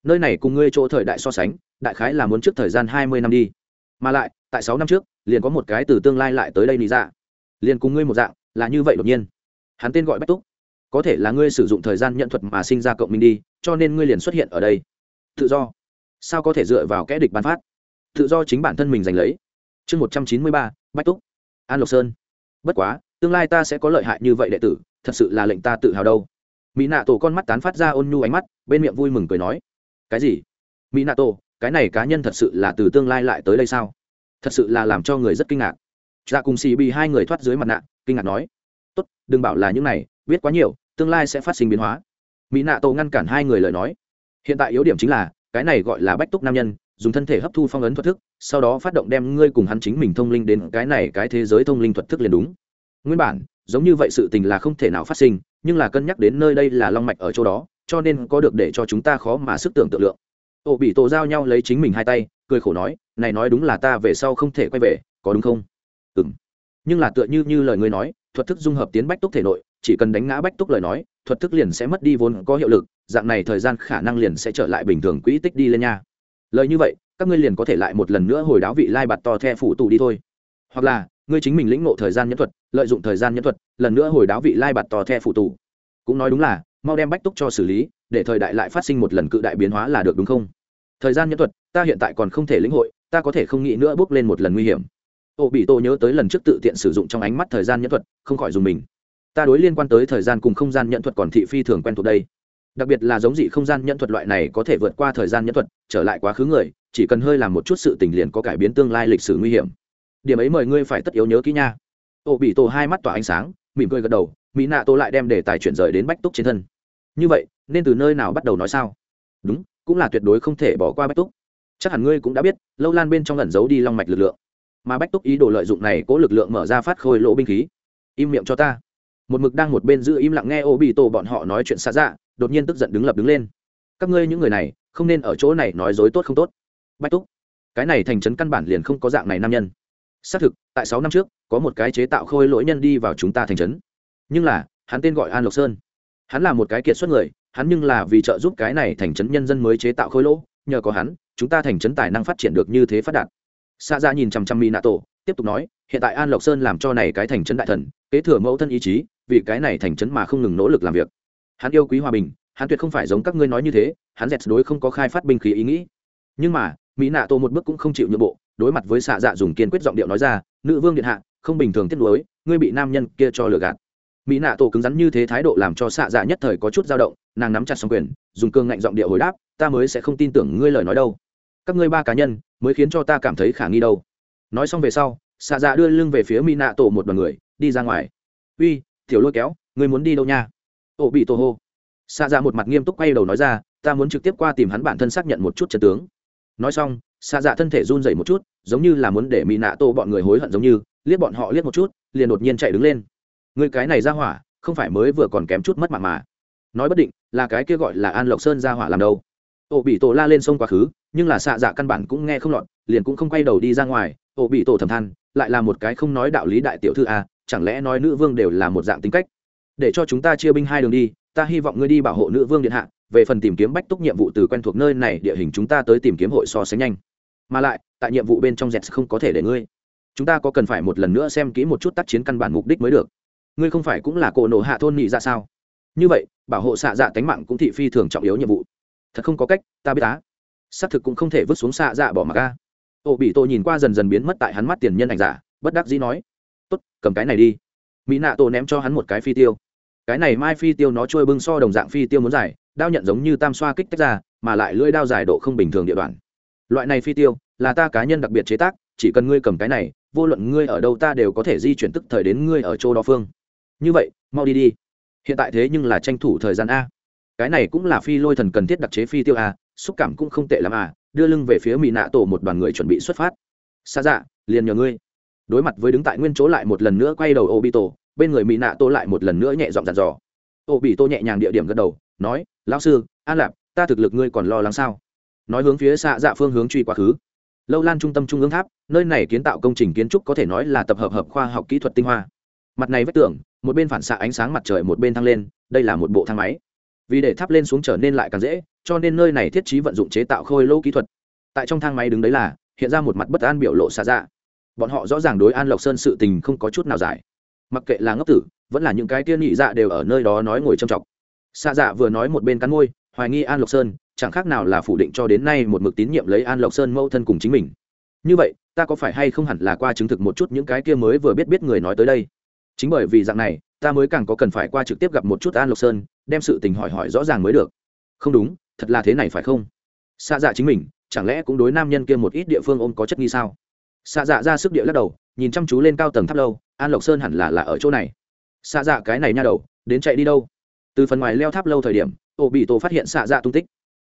Speaker 1: Nơi này cùng ngươi chỗ thời đại so sánh, đại khái là muốn trước thời gian hai mươi năm đi mà lại, tại sáu năm trước, liền có một cái từ tương lai lại tới đây lý ra. Liền cùng ngươi một dạng, là như vậy đột nhiên. Hắn tên gọi bách túc. Có thể là ngươi sử dụng thời gian nhận thuật mà sinh ra cộng minh đi, cho nên ngươi liền xuất hiện ở đây. Tự do. Sao có thể dựa vào kẽ địch bán phát? Tự do chính bản thân mình giành lấy. Chương một trăm chín mươi ba, bách túc. An lộc sơn. Bất quá, tương lai ta sẽ có lợi hại như vậy đệ tử, thật sự là lệnh ta tự hào đâu. Mỹ nạ tổ con mắt tán phát ra ôn nhu ánh mắt, bên miệng vui mừng cười nói. Cái gì? Mỹ nạ tổ cái này cá nhân thật sự là từ tương lai lại tới đây sao? Thật sự là làm cho người rất kinh ngạc. Dạ cùng xì bị hai người thoát dưới mặt nạ, kinh ngạc nói, tốt, đừng bảo là những này, biết quá nhiều, tương lai sẽ phát sinh biến hóa. Mỹ nạ tổ ngăn cản hai người lời nói, hiện tại yếu điểm chính là, cái này gọi là bách túc nam nhân, dùng thân thể hấp thu phong ấn thuật thức, sau đó phát động đem ngươi cùng hắn chính mình thông linh đến cái này cái thế giới thông linh thuật thức liền đúng. Nguyên bản, giống như vậy sự tình là không thể nào phát sinh, nhưng là cân nhắc đến nơi đây là long mạch ở chỗ đó, cho nên có được để cho chúng ta khó mà sức tưởng tượng lượng ổ bị tổ giao nhau lấy chính mình hai tay, cười khổ nói, này nói đúng là ta về sau không thể quay về, có đúng không? Ừ m nhưng là tựa như như lời ngươi nói, thuật thức dung hợp tiến bách túc thể nội, chỉ cần đánh ngã bách túc lời nói, thuật thức liền sẽ mất đi vốn có hiệu lực, dạng này thời gian khả năng liền sẽ trở lại bình thường quỹ tích đi lên nha. Lời như vậy, các ngươi liền có thể lại một lần nữa hồi đáo vị lai bạt to the phủ tù đi thôi. Hoặc là, ngươi chính mình lĩnh ngộ thời gian nhân thuật, lợi dụng thời gian nhân thuật, lần nữa hồi đáo vị lai bạt to the phủ tù. Cũng nói đúng là mau đem bách túc cho xử lý, để thời đại lại phát sinh một lần cự đại biến hóa là được đúng không? Thời gian nhân thuật, ta hiện tại còn không thể lĩnh hội, ta có thể không nghĩ nữa bước lên một lần nguy hiểm. Ô, bị tô nhớ tới lần trước tự tiện sử dụng trong ánh mắt thời gian nhân thuật, không khỏi dùng mình. Ta đối liên quan tới thời gian cùng không gian nhận thuật còn thị phi thường quen thuộc đây. Đặc biệt là giống dị không gian nhận thuật loại này có thể vượt qua thời gian nhận thuật, trở lại quá khứ người, chỉ cần hơi làm một chút sự tình liền có cải biến tương lai lịch sử nguy hiểm. Điểm ấy mời ngươi phải tất yếu nhớ kỹ nha. Ô, bị tổ hai mắt tỏa ánh sáng, mỉm cười gật đầu, mỹ nạ tô lại đem đề tài chuyển rời đến bách túc trên thân như vậy, nên từ nơi nào bắt đầu nói sao? Đúng, cũng là tuyệt đối không thể bỏ qua bách túc. Chắc hẳn ngươi cũng đã biết, lâu lan bên trong ẩn giấu đi long mạch lực lượng. Mà bách túc ý đồ lợi dụng này cố lực lượng mở ra phát khôi lỗ binh khí. Im miệng cho ta. Một mực đang một bên giữ im lặng nghe ô bị tổ bọn họ nói chuyện xa dạ đột nhiên tức giận đứng lập đứng lên. Các ngươi những người này, không nên ở chỗ này nói dối tốt không tốt. Bách túc, cái này thành trấn căn bản liền không có dạng này nam nhân. Xác thực, tại sáu năm trước, có một cái chế tạo khôi lỗi nhân đi vào chúng ta thành trấn. Nhưng là, hắn tên gọi an lộc sơn hắn là một cái kiệt xuất người, hắn nhưng là vì trợ giúp cái này thành trấn nhân dân mới chế tạo khối lỗ, nhờ có hắn, chúng ta thành trấn tài năng phát triển được như thế phát đạt. Xa ra nhìn chằm chằm mỹ nạ tổ tiếp tục nói, hiện tại an lộc sơn làm cho này cái thành trấn đại thần, kế thừa mẫu thân ý chí, vì cái này thành trấn mà không ngừng nỗ lực làm việc. Hắn yêu quý hòa bình, hắn tuyệt không phải giống các ngươi nói như thế, hắn dẹt đối không có khai phát binh khí ý nghĩ. Nhưng mà mỹ nạ tổ một bước cũng không chịu nhượng bộ, đối mặt với xạ dạ dùng kiên quyết giọng điệu nói ra, nữ vương điện hạ, không bình thường tiết lối ngươi bị nam nhân kia cho lừa gạt mỹ nạ tổ cứng rắn như thế thái độ làm cho xạ dạ nhất thời có chút dao động, nàng nắm chặt xong quyền, dùng cương ngạnh giọng địa hồi đáp, ta mới sẽ không tin tưởng ngươi lời nói đâu. Các ngươi ba cá nhân, mới khiến cho ta cảm thấy khả nghi đâu. Nói xong về sau, xạ dạ đưa lưng về phía mỹ nạ tổ một đoàn người, đi ra ngoài. Uy, tiểu lôi kéo, ngươi muốn đi đâu nha? Ổ bị tổ hô. Xạ dạ một mặt nghiêm túc quay đầu nói ra, ta muốn trực tiếp qua tìm hắn bản thân xác nhận một chút trận tướng. Nói xong, xạ dạ thân thể run dậy một chút, giống như là muốn để mỹ nạ tổ bọn người hối hận giống như, liếc bọn họ liếc một chút, liền đột nhiên chạy đứng lên người cái này ra hỏa, không phải mới vừa còn kém chút mất mạng mà. Nói bất định, là cái kia gọi là an lộc sơn ra hỏa làm đâu. Ổ bị tổ la lên sông quá khứ, nhưng là xạ dạ căn bản cũng nghe không lọt, liền cũng không quay đầu đi ra ngoài ổ bị tổ thầm than, lại là một cái không nói đạo lý đại tiểu thư a, chẳng lẽ nói nữ vương đều là một dạng tính cách? Để cho chúng ta chia binh hai đường đi, ta hy vọng ngươi đi bảo hộ nữ vương điện hạ, về phần tìm kiếm bách túc nhiệm vụ từ quen thuộc nơi này, địa hình chúng ta tới tìm kiếm hội so sánh nhanh. Mà lại, tại nhiệm vụ bên trong dẹt không có thể để ngươi. Chúng ta có cần phải một lần nữa xem kỹ một chút tác chiến căn bản mục đích mới được ngươi không phải cũng là cổ nổ hạ thôn nhị ra dạ sao? Như vậy, bảo hộ xạ dạ tánh mạng cũng thị phi thường trọng yếu nhiệm vụ. Thật không có cách, ta biết á. Xác thực cũng không thể vứt xuống xạ dạ bỏ mặc ca ô bị tô nhìn qua dần dần biến mất tại hắn mắt tiền nhân ảnh giả, bất đắc dĩ nói, tốt, cầm cái này đi. Mỹ nạ tổ ném cho hắn một cái phi tiêu. Cái này mai phi tiêu nó trôi bưng so đồng dạng phi tiêu muốn dài, đao nhận giống như tam xoa kích tách ra, mà lại lưỡi đao dài độ không bình thường địa đoạn. Loại này phi tiêu là ta cá nhân đặc biệt chế tác, chỉ cần ngươi cầm cái này, vô luận ngươi ở đâu ta đều có thể di chuyển tức thời đến ngươi ở chỗ đó phương như vậy, mau đi đi. Hiện tại thế nhưng là tranh thủ thời gian a. Cái này cũng là phi lôi thần cần thiết đặc chế phi tiêu a, xúc cảm cũng không tệ l à đưa lưng về phía mỹ nạ tổ một đoàn người chuẩn bị xuất phát. Xa dạ liền nhờ ngươi. Đối mặt với đứng tại nguyên chỗ lại một lần nữa quay đầu ô bị tổ bên người mỹ nạ tổ lại một lần nữa nhẹ dọn dặn dò. Ô bị tô nhẹ nhàng địa điểm gật đầu, nói, lão sư an lạp, ta thực lực ngươi còn lo lắng sao? Nói hướng phía xạ dạ phương hướng truy quá khứ. Lâu lan trung tâm trung ương tháp, nơi này kiến tạo công trình kiến trúc có thể nói là tập hợp hợp khoa học kỹ thuật tinh hoa. Mặt này vách tường một bên phản xạ ánh sáng mặt trời một bên thăng lên, đây là một bộ thang máy. Vì để tháp lên xuống trở nên lại càng dễ, cho nên nơi này thiết trí vận dụng chế tạo khôi lô kỹ thuật. Tại trong thang máy đứng đấy là, hiện ra một mặt bất an biểu lộ xa dạ. Bọn họ rõ ràng đối an lộc sơn sự tình không có chút nào giải. Mặc kệ là ngốc tử, vẫn là những cái tiên nhị dạ đều ở nơi đó nói ngồi trầm trọng xa dạ vừa nói một bên cắn môi, hoài nghi an lộc sơn, chẳng khác nào là phủ định cho đến nay một mực tín nhiệm lấy an lộc sơn mẫu thân cùng chính mình. Như vậy, ta có phải hay không hẳn là qua chứng thực một chút những cái kia mới vừa biết biết người nói tới đây? Chính bởi vì dạng này, ta mới càng có cần phải qua trực tiếp gặp một chút an lộc sơn, đem sự tình hỏi hỏi rõ ràng mới được. Không đúng, thật là thế này phải không? Xa dạ chính mình, chẳng lẽ cũng đối nam nhân kia một ít địa phương ôm có chất nghi sao? Xa dạ ra sức địa lắc đầu, nhìn chăm chú lên cao tầng tháp lâu, an lộc sơn hẳn là là ở chỗ này. Xa dạ cái này nha đầu, đến chạy đi đâu? Từ phần ngoài leo tháp lâu thời điểm ô bị tổ phát hiện xạ dạ tung tích.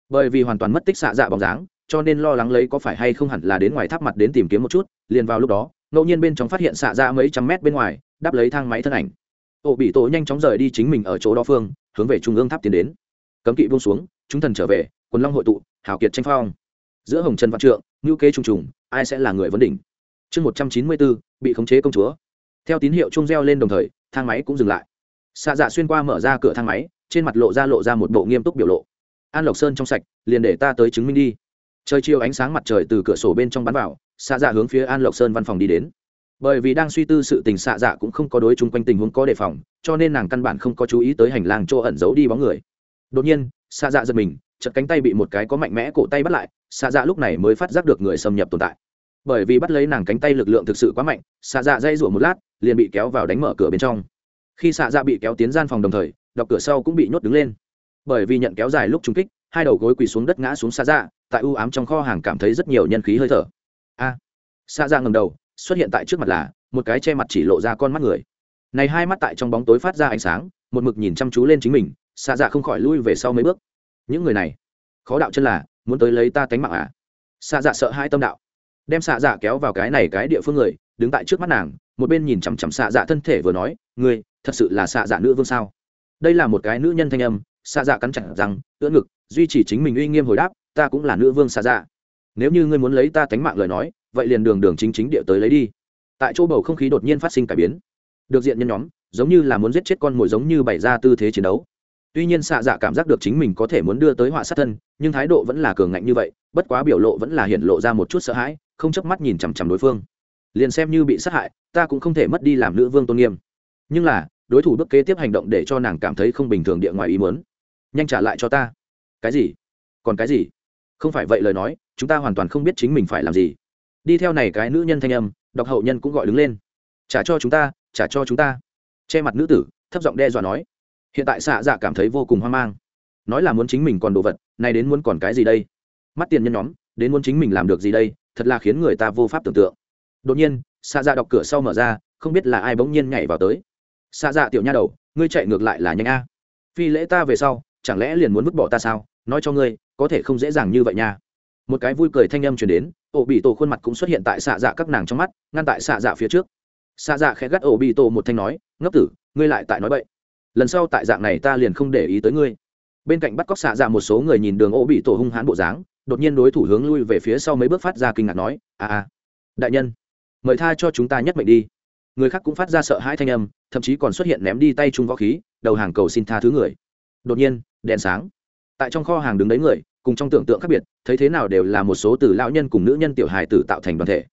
Speaker 1: Bởi vì hoàn toàn mất tích xạ dạ bóng dáng, cho nên lo lắng lấy có phải hay không hẳn là đến ngoài tháp mặt đến tìm kiếm một chút, liền vào lúc đó, ngẫu nhiên bên trong phát hiện xạ dạ mấy trăm mét bên ngoài đáp lấy thang máy thân ảnh. Tổ bị tổ nhanh chóng rời đi chính mình ở chỗ đó phương, hướng về trung ương tháp tiến đến. Cấm kỵ buông xuống, chúng thần trở về, quần long hội tụ, hào kiệt tranh phong. Giữa hồng trần văn trượng ngữ kế trùng trùng, ai sẽ là người vấn đỉnh? Chương một trăm chín mươi bốn, bị khống chế công chúa. Theo tín hiệu chung reo lên đồng thời, thang máy cũng dừng lại. Xạ dạ xuyên qua mở ra cửa thang máy, trên mặt lộ ra lộ ra một bộ nghiêm túc biểu lộ. An lộc sơn trong sạch, liền để ta tới chứng minh đi. Trời chiều ánh sáng mặt trời từ cửa sổ bên trong bắn vào, xạ dạ hướng phía an lộc sơn văn phòng đi đến bởi vì đang suy tư sự tình xạ dạ cũng không có đối chung quanh tình huống có đề phòng cho nên nàng căn bản không có chú ý tới hành lang chỗ ẩn giấu đi bóng người. Đột nhiên xạ dạ giật mình chật cánh tay bị một cái có mạnh mẽ cổ tay bắt lại xạ dạ lúc này mới phát giác được người xâm nhập tồn tại. Bởi vì bắt lấy nàng cánh tay lực lượng thực sự quá mạnh xạ dạ dây rủa một lát liền bị kéo vào đánh mở cửa bên trong. Khi xạ dạ bị kéo tiến gian phòng đồng thời đọc cửa sau cũng bị nhốt đứng lên. Bởi vì nhận kéo dài lúc trúng kích hai đầu gối quỳ xuống đất ngã xuống xạ dạ tại u ám trong kho hàng cảm thấy rất nhiều nhân khí hơi thở. A! À, xạ dạ ngầm đầu xuất hiện tại trước mặt là, một cái che mặt chỉ lộ ra con mắt người. Này hai mắt tại trong bóng tối phát ra ánh sáng, một mực nhìn chăm chú lên chính mình xa dạ không khỏi lui về sau mấy bước. Những người này, khó đạo chân là, muốn tới lấy ta tánh mạng à? Xa dạ sợ hai tâm đạo. Đem xạ dạ kéo vào cái này cái địa phương người, đứng tại trước mắt nàng, một bên nhìn chằm chằm xạ dạ thân thể vừa nói người thật sự là xạ dạ nữ vương sao? Đây là một cái nữ nhân thanh âm, xạ dạ cắn chặt rằng ưỡn ngực, duy trì chính mình uy nghiêm hồi đáp, ta cũng là nữ vương xạ dạ. Nếu như ngươi muốn lấy ta tánh mạng lời nói vậy liền đường đường chính chính địa tới lấy đi. Tại chỗ bầu không khí đột nhiên phát sinh cải biến. Được diện nhân nhóm, giống như là muốn giết chết con mồi giống như bày ra tư thế chiến đấu. Tuy nhiên xạ dạ cảm giác được chính mình có thể muốn đưa tới họa sát thân, nhưng thái độ vẫn là cường ngạnh như vậy, bất quá biểu lộ vẫn là hiện lộ ra một chút sợ hãi, không chớp mắt nhìn chằm chằm đối phương. Liền xem như bị sát hại, ta cũng không thể mất đi làm nữ vương tôn nghiêm. Nhưng là, đối thủ bước kế tiếp hành động để cho nàng cảm thấy không bình thường địa ngoài ý muốn. Nhanh trả lại cho ta. Cái gì? Còn cái gì? Không phải vậy lời nói, chúng ta hoàn toàn không biết chính mình phải làm gì đi theo này cái nữ nhân thanh âm, đọc hậu nhân cũng gọi đứng lên. Trả cho chúng ta, trả cho chúng ta. Che mặt nữ tử, thấp giọng đe dọa nói. Hiện tại xạ dạ cảm thấy vô cùng hoang mang. Nói là muốn chính mình còn đồ vật, này đến muốn còn cái gì đây? Mắt tiền nhân nhóm, đến muốn chính mình làm được gì đây? Thật là khiến người ta vô pháp tưởng tượng. Đột nhiên, xạ dạ đọc cửa sau mở ra, không biết là ai bỗng nhiên nhảy vào tới. Xạ dạ tiểu nha đầu, ngươi chạy ngược lại là nhanh a. Phi lễ ta về sau, chẳng lẽ liền muốn vứt bỏ ta sao? Nói cho ngươi, có thể không dễ dàng như vậy nha. Một cái vui cười thanh âm truyền đến ổ bị tổ khuôn mặt cũng xuất hiện tại xạ dạ các nàng trong mắt, ngăn tại xạ dạ phía trước. Xạ dạ khẽ gắt ổ bị tổ một thanh nói, ngốc tử, ngươi lại tại nói bậy. Lần sau tại dạng này ta liền không để ý tới ngươi. Bên cạnh bắt cóc xạ dạ một số người nhìn đường ổ bị tổ hung hãn bộ dáng, đột nhiên đối thủ hướng lui về phía sau mấy bước phát ra kinh ngạc nói à à đại nhân, mời tha cho chúng ta nhất mệnh đi. Người khác cũng phát ra sợ hãi thanh âm, thậm chí còn xuất hiện ném đi tay chung võ khí, đầu hàng cầu xin tha thứ người. Đột nhiên, đèn sáng. Tại trong kho hàng đứng đấy người cùng trong tưởng tượng khác biệt, thấy thế nào đều là một số từ lão nhân cùng nữ nhân tiểu hài tử tạo thành đoàn thể.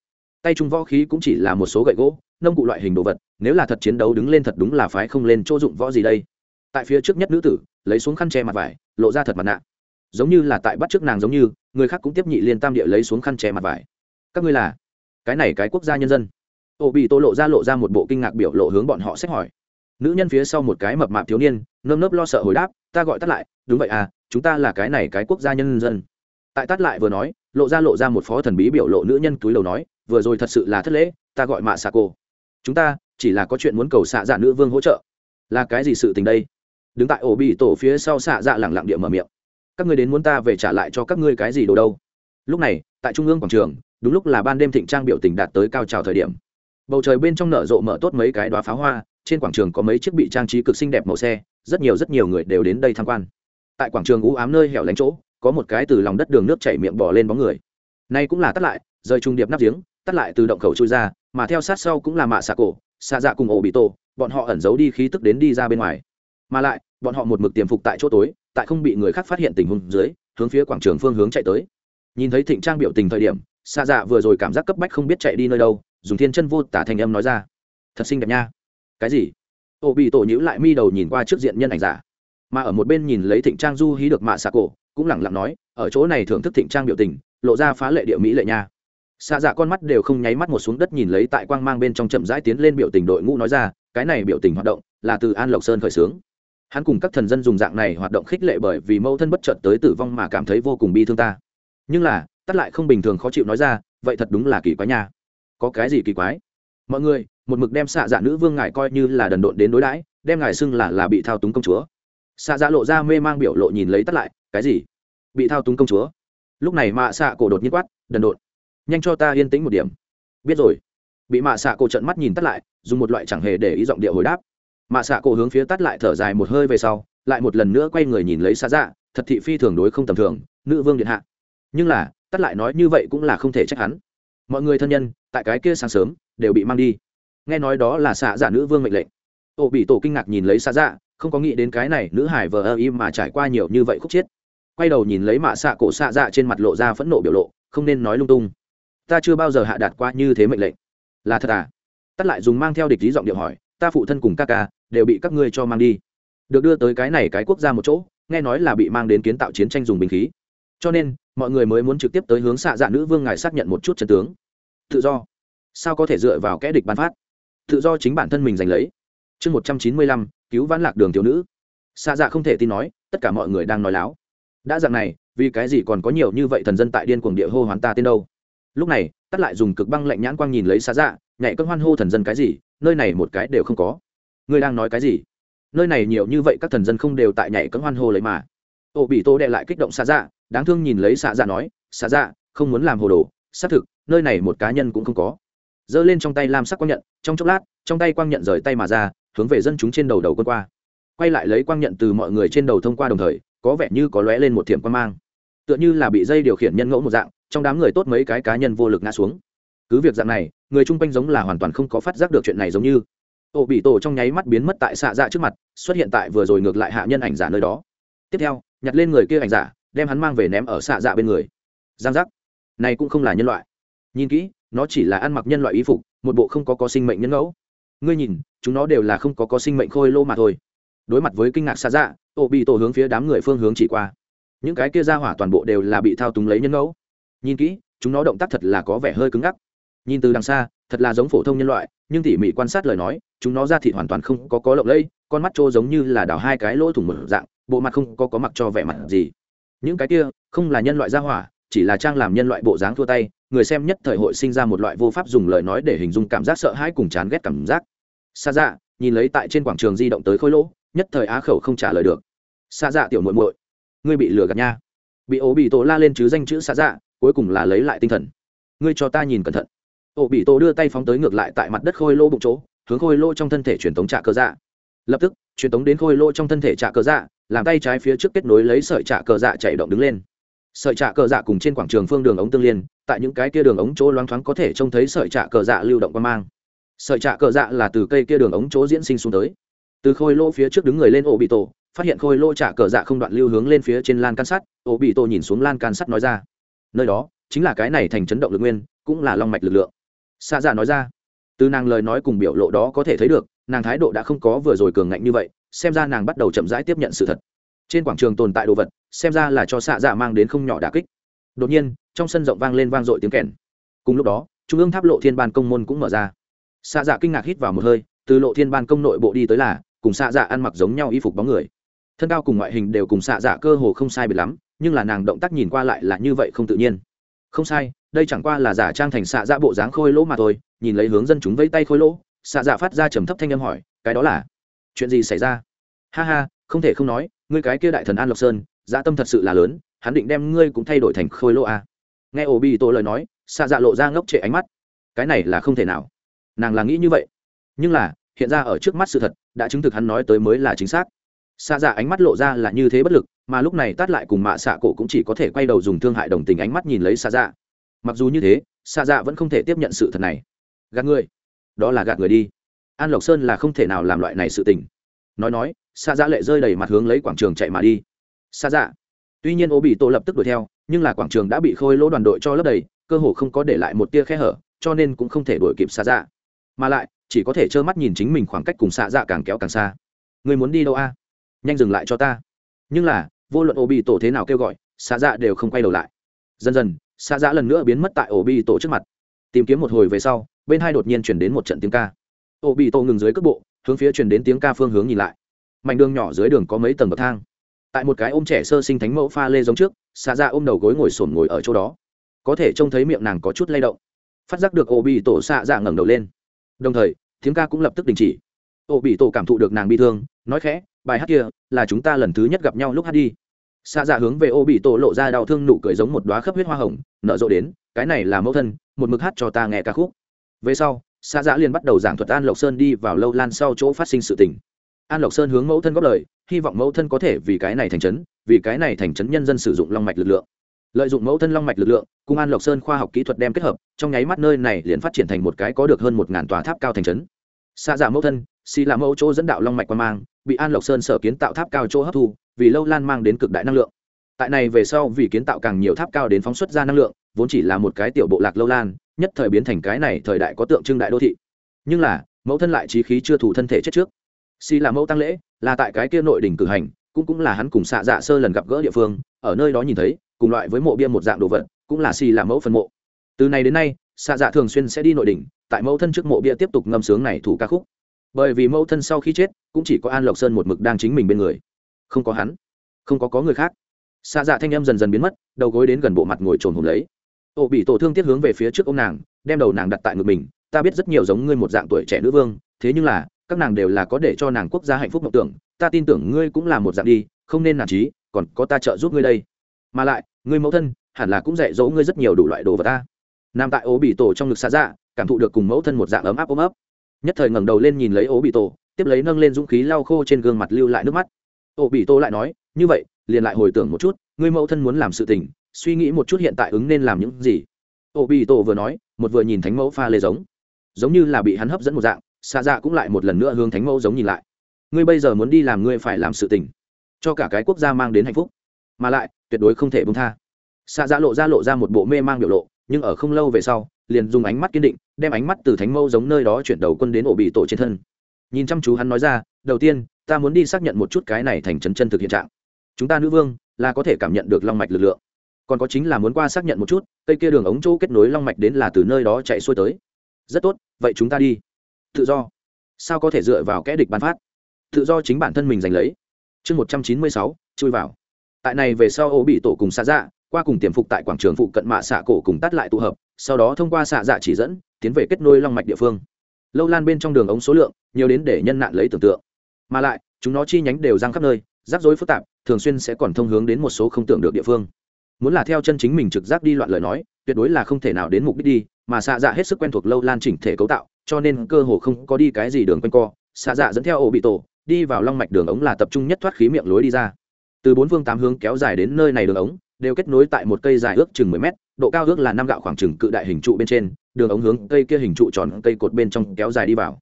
Speaker 1: Tay chung võ khí cũng chỉ là một số gậy gỗ, nông cụ loại hình đồ vật, nếu là thật chiến đấu đứng lên thật đúng là phái không lên chỗ dụng võ gì đây. Tại phía trước nhất nữ tử, lấy xuống khăn che mặt vải, lộ ra thật mặt nạ. Giống như là tại bắt trước nàng giống như, người khác cũng tiếp nhị liên tam địa lấy xuống khăn che mặt vải. Các ngươi là? Cái này cái quốc gia nhân dân. Ô bị tô lộ ra lộ ra một bộ kinh ngạc biểu lộ hướng bọn họ xét hỏi. Nữ nhân phía sau một cái mập mạp thiếu niên, nơm nớp lo sợ hồi đáp, ta gọi tắt lại, đúng vậy à chúng ta là cái này cái quốc gia nhân dân. Tại tắt lại vừa nói, lộ ra lộ ra một phó thần bí biểu lộ nữ nhân túi lầu nói, vừa rồi thật sự là thất lễ, ta gọi mạ xạ cô chúng ta, chỉ là có chuyện muốn cầu xạ dạ nữ vương hỗ trợ. Là cái gì sự tình đây? Đứng tại ổ bị tổ phía sau xạ dạ lẳng lặng địa mở miệng. Các ngươi đến muốn ta về trả lại cho các ngươi cái gì đồ đâu? Lúc này, tại trung ương quảng trường, đúng lúc là ban đêm thịnh trang biểu tình đạt tới cao trào thời điểm. Bầu trời bên trong nở rộ mở tốt mấy cái đoá pháo hoa, trên quảng trường có mấy chiếc bị trang trí cực xinh đẹp màu xe, rất nhiều rất nhiều người đều đến đây tham quan tại quảng trường u ám nơi hẻo lánh chỗ, có một cái từ lòng đất đường nước chảy miệng bỏ lên bóng người. Nay cũng là tắt lại, rời trung điệp nắp giếng, tắt lại từ động khẩu trôi ra, mà theo sát sau cũng là mạ xạ cổ, xạ dạ cùng ổ bị tổ, bọn họ ẩn giấu đi khí tức đến đi ra bên ngoài. Mà lại, bọn họ một mực tiềm phục tại chỗ tối, tại không bị người khác phát hiện tình huống dưới, hướng phía quảng trường phương hướng chạy tới. Nhìn thấy thịnh trang biểu tình thời điểm, xạ dạ vừa rồi cảm giác cấp bách không biết chạy đi nơi đâu, dùng thiên chân vô tả thành âm nói ra. Thật xinh đẹp nha. Cái gì? Ổ bị tổ nhữ lại mi đầu nhìn qua trước diện nhân ảnh giả mà ở một bên nhìn lấy thịnh trang du hí được mạ xạ cổ, cũng lẳng lặng nói, ở chỗ này thưởng thức thịnh trang biểu tình, lộ ra phá lệ địa mỹ lệ nha. Xạ dạ con mắt đều không nháy mắt một xuống đất nhìn lấy tại quang mang bên trong chậm rãi tiến lên biểu tình đội ngũ nói ra, cái này biểu tình hoạt động là từ an lộc sơn khởi xướng. Hắn cùng các thần dân dùng dạng này hoạt động khích lệ bởi vì mâu thân bất chợt tới tử vong mà cảm thấy vô cùng bi thương ta. Nhưng là, tắt lại không bình thường khó chịu nói ra, vậy thật đúng là kỳ quái nha. Có cái gì kỳ quái? Mọi người, một mực đem xạ dạ nữ vương ngài coi như là đần độn đến đối đãi, đem ngài xưng là là bị thao túng công chúa xạ dạ lộ ra mê mang biểu lộ nhìn lấy tắt lại, cái gì? Bị thao túng công chúa? Lúc này mạ xạ cổ đột nhiên quát, đần độn, nhanh cho ta yên tĩnh một điểm. Biết rồi. Bị mạ xạ cổ trận mắt nhìn tắt lại, dùng một loại chẳng hề để ý giọng điệu hồi đáp. Mạ xạ cổ hướng phía tắt lại thở dài một hơi về sau, lại một lần nữa quay người nhìn lấy xa dạ thật thị phi thường đối không tầm thường, nữ vương điện hạ. Nhưng là, tắt lại nói như vậy cũng là không thể trách hắn. Mọi người thân nhân, tại cái kia sáng sớm, đều bị mang đi. Nghe nói đó là xạ dạ nữ vương mệnh lệnh. Ô bị tổ kinh ngạc nhìn lấy xa dạ không có nghĩ đến cái này nữ hải vờ ơ im mà trải qua nhiều như vậy khúc chiết quay đầu nhìn lấy mạ xạ cổ xạ dạ trên mặt lộ ra phẫn nộ biểu lộ, không nên nói lung tung. Ta chưa bao giờ hạ đạt qua như thế mệnh lệnh. Là thật à? Tắt lại dùng mang theo địch lý giọng điệu hỏi, ta phụ thân cùng ca ca đều bị các ngươi cho mang đi. Được đưa tới cái này cái quốc gia một chỗ, nghe nói là bị mang đến kiến tạo chiến tranh dùng binh khí. Cho nên, mọi người mới muốn trực tiếp tới hướng xạ dạ nữ vương ngài xác nhận một chút chân tướng. Tự do. Sao có thể dựa vào kẽ địch ban phát? Tự do chính bản thân mình giành lấy. Chương một trăm chín mươi lăm cứu vãn lạc đường thiếu nữ. Xa dạ không thể tin nói, tất cả mọi người đang nói láo. Đã dạng này, vì cái gì còn có nhiều như vậy thần dân tại điên cuồng địa hô hoán ta tên đâu? Lúc này, tắt lại dùng cực băng lạnh nhãn quang nhìn lấy xa dạ nhảy cơn hoan hô thần dân cái gì, nơi này một cái đều không có. Ngươi đang nói cái gì? Nơi này nhiều như vậy các thần dân không đều tại nhảy cơn hoan hô lấy mà. Ô bị tô đệ lại kích động xa dạ đáng thương nhìn lấy xa dạ nói xa dạ không muốn làm hồ đồ, xác thực, nơi này một cá nhân cũng không có. Giơ lên trong tay lam sắc quang nhận, trong chốc lát, trong tay quang nhận rời tay mà ra hướng về dân chúng trên đầu đầu quân qua. Quay lại lấy quang nhận từ mọi người trên đầu thông qua đồng thời, có vẻ như có lóe lên một thiểm quan mang. Tựa như là bị dây điều khiển nhân ngẫu một dạng, trong đám người tốt mấy cái cá nhân vô lực ngã xuống. Cứ việc dạng này, người chung quanh giống là hoàn toàn không có phát giác được chuyện này giống như. Ổ bị tổ trong nháy mắt biến mất tại xạ dạ trước mặt, xuất hiện tại vừa rồi ngược lại hạ nhân ảnh giả nơi đó. Tiếp theo, nhặt lên người kia ảnh giả, đem hắn mang về ném ở xạ dạ bên người. Giang giác. Này cũng không là nhân loại. Nhìn kỹ, nó chỉ là ăn mặc nhân loại y phục, một bộ không có có sinh mệnh nhân ngẫu ngươi nhìn, chúng nó đều là không có có sinh mệnh khôi lô mà thôi. Đối mặt với kinh ngạc xa dạ ô bị tổ hướng phía đám người phương hướng chỉ qua. Những cái kia ra hỏa toàn bộ đều là bị thao túng lấy nhân ngẫu. Nhìn kỹ, chúng nó động tác thật là có vẻ hơi cứng ngắc. Nhìn từ đằng xa, thật là giống phổ thông nhân loại, nhưng tỉ mỉ quan sát lời nói, chúng nó ra thịt hoàn toàn không có có lộng lẫy, con mắt trô giống như là đào hai cái lỗ thủng mở dạng, bộ mặt không có có mặc cho vẻ mặt gì. Những cái kia, không là nhân loại ra hỏa, chỉ là trang làm nhân loại bộ dáng thua tay, người xem nhất thời hội sinh ra một loại vô pháp dùng lời nói để hình dung cảm giác sợ hãi cùng chán ghét cảm giác xa dạ nhìn lấy tại trên quảng trường di động tới khối lỗ, nhất thời á khẩu không trả lời được. Xa dạ tiểu muội muội, ngươi bị lừa gạt nha. Bị ố bị tổ la lên chứ danh chữ xa dạ cuối cùng là lấy lại tinh thần. Ngươi cho ta nhìn cẩn thận. Ổ bị tổ đưa tay phóng tới ngược lại tại mặt đất khôi lỗ bụng chỗ, hướng khôi lỗ trong thân thể truyền tống trả cơ dạ. Lập tức, truyền tống đến khôi lỗ trong thân thể trả cơ dạ làm tay trái phía trước kết nối lấy sợi trả cơ dạ chạy động đứng lên. Sợi trả cơ dạ cùng trên quảng trường phương đường ống tương liên, tại những cái kia đường ống chỗ loáng thoáng có thể trông thấy sợi trả cơ dạ lưu động qua mang sợi trạ cờ dạ là từ cây kia đường ống chỗ diễn sinh xuống tới. Từ khôi lô phía trước đứng người lên ổ bị tổ phát hiện khôi lô trạ cờ dạ không đoạn lưu hướng lên phía trên lan can sắt ổ bị tổ nhìn xuống lan can sắt nói ra, nơi đó chính là cái này thành chấn động lực nguyên, cũng là long mạch lực lượng. Xa dạ nói ra, từ nàng lời nói cùng biểu lộ đó có thể thấy được, nàng thái độ đã không có vừa rồi cường ngạnh như vậy, xem ra nàng bắt đầu chậm rãi tiếp nhận sự thật. Trên quảng trường tồn tại đồ vật, xem ra là cho xạ dạ mang đến không nhỏ đà kích. Đột nhiên, trong sân rộng vang lên vang dội tiếng kèn. Cùng lúc đó, trung ương tháp lộ thiên ban công môn cũng mở ra xạ dạ kinh ngạc hít vào một hơi, từ lộ thiên ban công nội bộ đi tới là, cùng xạ dạ ăn mặc giống nhau y phục bóng người. Thân cao cùng ngoại hình đều cùng xạ dạ cơ hồ không sai biệt lắm, nhưng là nàng động tác nhìn qua lại là như vậy không tự nhiên. Không sai, đây chẳng qua là giả trang thành xạ dạ bộ dáng khôi lỗ mà thôi, nhìn lấy hướng dân chúng vây tay khôi lỗ, xạ dạ phát ra trầm thấp thanh âm hỏi, cái đó là chuyện gì xảy ra? Ha ha, không thể không nói, ngươi cái kia đại thần an lộc sơn dạ tâm thật sự là lớn, hắn định đem ngươi cũng thay đổi thành khôi lỗ à. nghe ổ bị tổ lời nói, xạ dạ lộ ra ngốc trệ ánh mắt. Cái này là không thể nào nàng là nghĩ như vậy. Nhưng là, hiện ra ở trước mắt sự thật, đã chứng thực hắn nói tới mới là chính xác. Xa dạ ánh mắt lộ ra là như thế bất lực, mà lúc này tát lại cùng mạ xạ cổ cũng chỉ có thể quay đầu dùng thương hại đồng tình ánh mắt nhìn lấy xa dạ. Mặc dù như thế xa dạ vẫn không thể tiếp nhận sự thật này. Gạt người. Đó là gạt người đi. An lộc sơn là không thể nào làm loại này sự tình. Nói nói xa dạ lệ rơi đầy mặt hướng lấy quảng trường chạy mà đi. Xa dạ. Tuy nhiên ô bị tổ lập tức đuổi theo, nhưng là quảng trường đã bị khôi lỗ đoàn đội cho lấp đầy, cơ hồ không có để lại một tia khe hở, cho nên cũng không thể đuổi kịp xa dạ mà lại, chỉ có thể trơ mắt nhìn chính mình khoảng cách cùng xạ dạ càng kéo càng xa. Người muốn đi đâu a? Nhanh dừng lại cho ta. Nhưng là, vô luận ô bị tổ thế nào kêu gọi, xạ dạ đều không quay đầu lại. Dần dần, xạ dạ lần nữa biến mất tại ổ bị tổ trước mặt. Tìm kiếm một hồi về sau, bên hai đột nhiên chuyển đến một trận tiếng ca. Ổ bị tổ ngừng dưới cước bộ, hướng phía chuyển đến tiếng ca phương hướng nhìn lại. Mảnh đường nhỏ dưới đường có mấy tầng bậc thang. Tại một cái ôm trẻ sơ sinh thánh mẫu pha lê giống trước, xạ dạ ôm đầu gối ngồi sổm ngồi ở chỗ đó. Có thể trông thấy miệng nàng có chút lay động. Phát giác được ổ bị tổ xạ dạ ngẩng đầu lên đồng thời tiếng ca cũng lập tức đình chỉ. Ô bị tổ cảm thụ được nàng bị thương, nói khẽ, bài hát kia là chúng ta lần thứ nhất gặp nhau lúc hát đi. Xa dạ hướng về ô bị tổ lộ ra đau thương nụ cười giống một đoá khắp huyết hoa hồng, nở rộ đến, cái này là mẫu thân, một mực hát cho ta nghe ca khúc. Về sau xa dạ liền bắt đầu giảng thuật an lộc sơn đi vào lâu lan sau chỗ phát sinh sự tình. An lộc sơn hướng mẫu thân góp lời, hy vọng mẫu thân có thể vì cái này thành trấn, vì cái này thành trấn nhân dân sử dụng long mạch lực lượng lợi dụng mẫu thân long mạch lực lượng, cùng an lộc sơn khoa học kỹ thuật đem kết hợp, trong nháy mắt nơi này liền phát triển thành một cái có được hơn một ngàn tòa tháp cao thành trấn. Xa giả dạ mẫu thân, xì là mẫu chỗ dẫn đạo long mạch quan mang, bị an lộc sơn sở kiến tạo tháp cao chỗ hấp thu, vì lâu lan mang đến cực đại năng lượng. Tại này về sau vì kiến tạo càng nhiều tháp cao đến phóng xuất ra năng lượng, vốn chỉ là một cái tiểu bộ lạc lâu lan, nhất thời biến thành cái này thời đại có tượng trưng đại đô thị. Nhưng là, mẫu thân lại trí khí chưa thủ thân thể chết trước. Xì là mẫu tăng lễ, là tại cái kia nội đỉnh cử hành, cũng cũng là hắn cùng xạ dạ sơ lần gặp gỡ địa phương, ở nơi đó nhìn thấy cùng loại với mộ bia một dạng đồ vật, cũng là xì là mẫu phần mộ. Từ này đến nay xạ dạ thường xuyên sẽ đi nội đỉnh, tại mẫu thân trước mộ bia tiếp tục ngâm sướng này thủ ca khúc. Bởi vì mẫu thân sau khi chết, cũng chỉ có an lộc sơn một mực đang chính mình bên người. Không có hắn, không có có người khác. Xạ dạ thanh em dần dần biến mất, đầu gối đến gần bộ mặt ngồi trồn hùng lấy. Ổ bị tổ thương tiết hướng về phía trước ông nàng, đem đầu nàng đặt tại ngực mình, ta biết rất nhiều giống ngươi một dạng tuổi trẻ nữ vương, thế nhưng là, các nàng đều là có để cho nàng quốc gia hạnh phúc mộng tưởng, ta tin tưởng ngươi cũng là một dạng đi, không nên nản trí còn có ta trợ giúp ngươi đây mà lại người mẫu thân hẳn là cũng dạy dỗ ngươi rất nhiều đủ loại đồ vật ta. Nam tại ố bị tổ trong ngực xa dạ cảm thụ được cùng mẫu thân một dạng ấm áp ôm ấp. Nhất thời ngẩng đầu lên nhìn lấy ố bị tổ, tiếp lấy nâng lên dũng khí lau khô trên gương mặt lưu lại nước mắt. Ố bị tổ lại nói, như vậy, liền lại hồi tưởng một chút, ngươi mẫu thân muốn làm sự tình, suy nghĩ một chút hiện tại ứng nên làm những gì. Ố bị tổ vừa nói, một vừa nhìn thánh mẫu pha lê giống. Giống như là bị hắn hấp dẫn một dạng, xa dạ cũng lại một lần nữa hướng thánh mẫu giống nhìn lại. Ngươi bây giờ muốn đi làm, ngươi phải làm sự tình, cho cả cái quốc gia mang đến hạnh phúc mà lại, tuyệt đối không thể bông tha. Xạ dạ lộ ra lộ ra một bộ mê mang biểu lộ, nhưng ở không lâu về sau, liền dùng ánh mắt kiên định, đem ánh mắt từ thánh mâu giống nơi đó chuyển đầu quân đến ổ bị tổ trên thân. Nhìn chăm chú hắn nói ra, đầu tiên, ta muốn đi xác nhận một chút cái này thành chân chân thực hiện trạng. Chúng ta nữ vương, là có thể cảm nhận được long mạch lực lượng. Còn có chính là muốn qua xác nhận một chút, cây kia đường ống chỗ kết nối long mạch đến là từ nơi đó chạy xuôi tới. Rất tốt, vậy chúng ta đi. Tự do. Sao có thể dựa vào kẽ địch bán phát? Tự do chính bản thân mình giành lấy. Chương một trăm chín mươi sáu, chui vào tại này về sau, ô bị tổ cùng xạ dạ qua cùng tiềm phục tại quảng trường phụ cận mạ xạ cổ cùng tắt lại tụ hợp, sau đó thông qua xạ dạ chỉ dẫn, tiến về kết nối long mạch địa phương. Lâu lan bên trong đường ống số lượng, nhiều đến để nhân nạn lấy tưởng tượng. Mà lại, chúng nó chi nhánh đều giang khắp nơi, rắc rối phức tạp, thường xuyên sẽ còn thông hướng đến một số không tưởng được địa phương. Muốn là theo chân chính mình trực giác đi loạn lời nói, tuyệt đối là không thể nào đến mục đích đi, mà xạ dạ hết sức quen thuộc lâu lan chỉnh thể cấu tạo, cho nên cơ hồ không có đi cái gì đường quanh co. Xạ dạ dẫn theo ổ bị tổ, đi vào long mạch đường ống là tập trung nhất thoát khí miệng lối đi ra từ bốn phương tám hướng kéo dài đến nơi này đường ống, đều kết nối tại một cây dài ước chừng mười mét, độ cao ước là năm gạo khoảng chừng cự đại hình trụ bên trên, đường ống hướng cây kia hình trụ tròn cây cột bên trong kéo dài đi vào.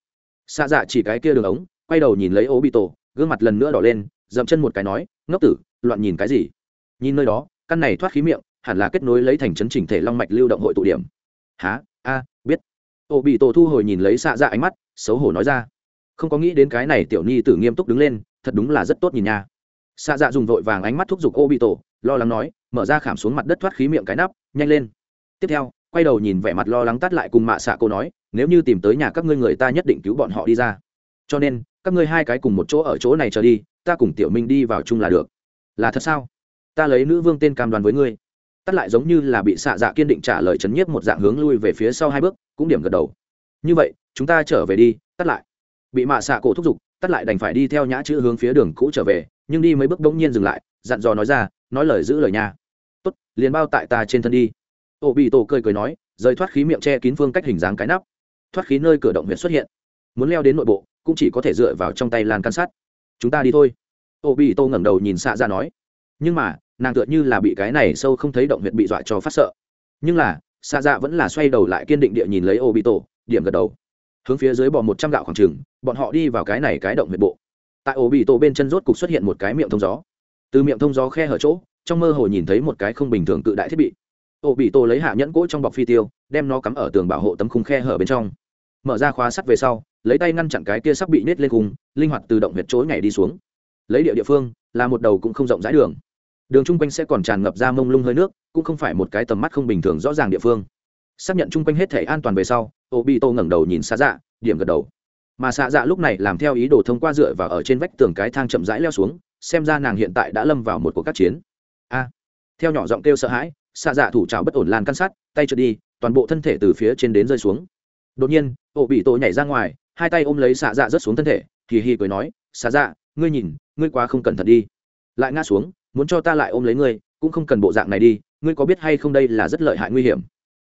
Speaker 1: Xa dạ chỉ cái kia đường ống, quay đầu nhìn lấy ố bị tổ gương mặt lần nữa đỏ lên, dậm chân một cái nói, ngốc tử, loạn nhìn cái gì? Nhìn nơi đó, căn này thoát khí miệng, hẳn là kết nối lấy thành chấn chỉnh thể long mạch lưu động hội tụ điểm. Há a, biết. Ổ bị tổ thu hồi nhìn lấy xạ dạ ánh mắt, xấu hổ nói ra, không có nghĩ đến cái này tiểu nhi tử nghiêm túc đứng lên, thật đúng là rất tốt nhìn nha xạ dạ dùng vội vàng ánh mắt thúc giục ô bị tổ lo lắng nói, mở ra khảm xuống mặt đất thoát khí miệng cái nắp, nhanh lên. Tiếp theo, quay đầu nhìn vẻ mặt lo lắng tắt lại cùng mạ xạ cô nói, nếu như tìm tới nhà các ngươi người ta nhất định cứu bọn họ đi ra. Cho nên, các ngươi hai cái cùng một chỗ ở chỗ này trở đi, ta cùng tiểu minh đi vào chung là được. Là thật sao? Ta lấy nữ vương tên cam Đoàn với ngươi. Tắt lại giống như là bị xạ dạ kiên định trả lời chấn nhiếp một dạng hướng lui về phía sau hai bước, cũng điểm gật đầu. Như vậy, chúng ta trở về đi, tắt lại. Bị mạ xạ cổ thúc giục, tắt lại đành phải đi theo nhã chữ hướng phía đường cũ trở về nhưng đi mấy bước bỗng nhiên dừng lại, dặn dò nói ra, nói lời giữ lời nha. Tốt, liền bao tại ta trên thân đi. Ô bị tổ cười cười nói, rời thoát khí miệng che kín phương cách hình dáng cái nắp. Thoát khí nơi cửa động huyện xuất hiện. Muốn leo đến nội bộ, cũng chỉ có thể dựa vào trong tay lan can sắt. Chúng ta đi thôi. Ô bị tô ngẩng đầu nhìn xạ dạ ra nói. Nhưng mà, nàng tựa như là bị cái này sâu không thấy động huyện bị dọa cho phát sợ. Nhưng là xạ dạ vẫn là xoay đầu lại kiên định địa nhìn lấy ô bị tổ, điểm gật đầu. Hướng phía dưới bò một trăm gạo khoảng trừng bọn họ đi vào cái này cái động huyện bộ tại ổ bị tổ bên chân rốt cục xuất hiện một cái miệng thông gió. Từ miệng thông gió khe hở chỗ, trong mơ hồ nhìn thấy một cái không bình thường cự đại thiết bị. Ổ bị tổ lấy hạ nhẫn cỗ trong bọc phi tiêu, đem nó cắm ở tường bảo hộ tấm khung khe hở bên trong. Mở ra khóa sắt về sau, lấy tay ngăn chặn cái kia sắp bị nết lên cùng linh hoạt tự động huyệt chối nhảy đi xuống. Lấy địa địa phương, là một đầu cũng không rộng rãi đường. Đường chung quanh sẽ còn tràn ngập ra mông lung hơi nước, cũng không phải một cái tầm mắt không bình thường rõ ràng địa phương. Xác nhận chung quanh hết thể an toàn về sau ô bị tô ngẩng đầu nhìn xa dạ điểm gật đầu mà xạ dạ lúc này làm theo ý đồ thông qua dựa và ở trên vách tường cái thang chậm rãi leo xuống, xem ra nàng hiện tại đã lâm vào một cuộc các chiến. A, theo nhỏ giọng kêu sợ hãi, xạ dạ thủ trào bất ổn lan căn sát, tay trượt đi, toàn bộ thân thể từ phía trên đến rơi xuống. Đột nhiên, ổ bị tổ nhảy ra ngoài, hai tay ôm lấy xạ dạ rớt xuống thân thể thì hi cười nói, xạ dạ ngươi nhìn, ngươi quá không cẩn thận đi. Lại ngã xuống, muốn cho ta lại ôm lấy ngươi, cũng không cần bộ dạng này đi, ngươi có biết hay không đây là rất lợi hại nguy hiểm.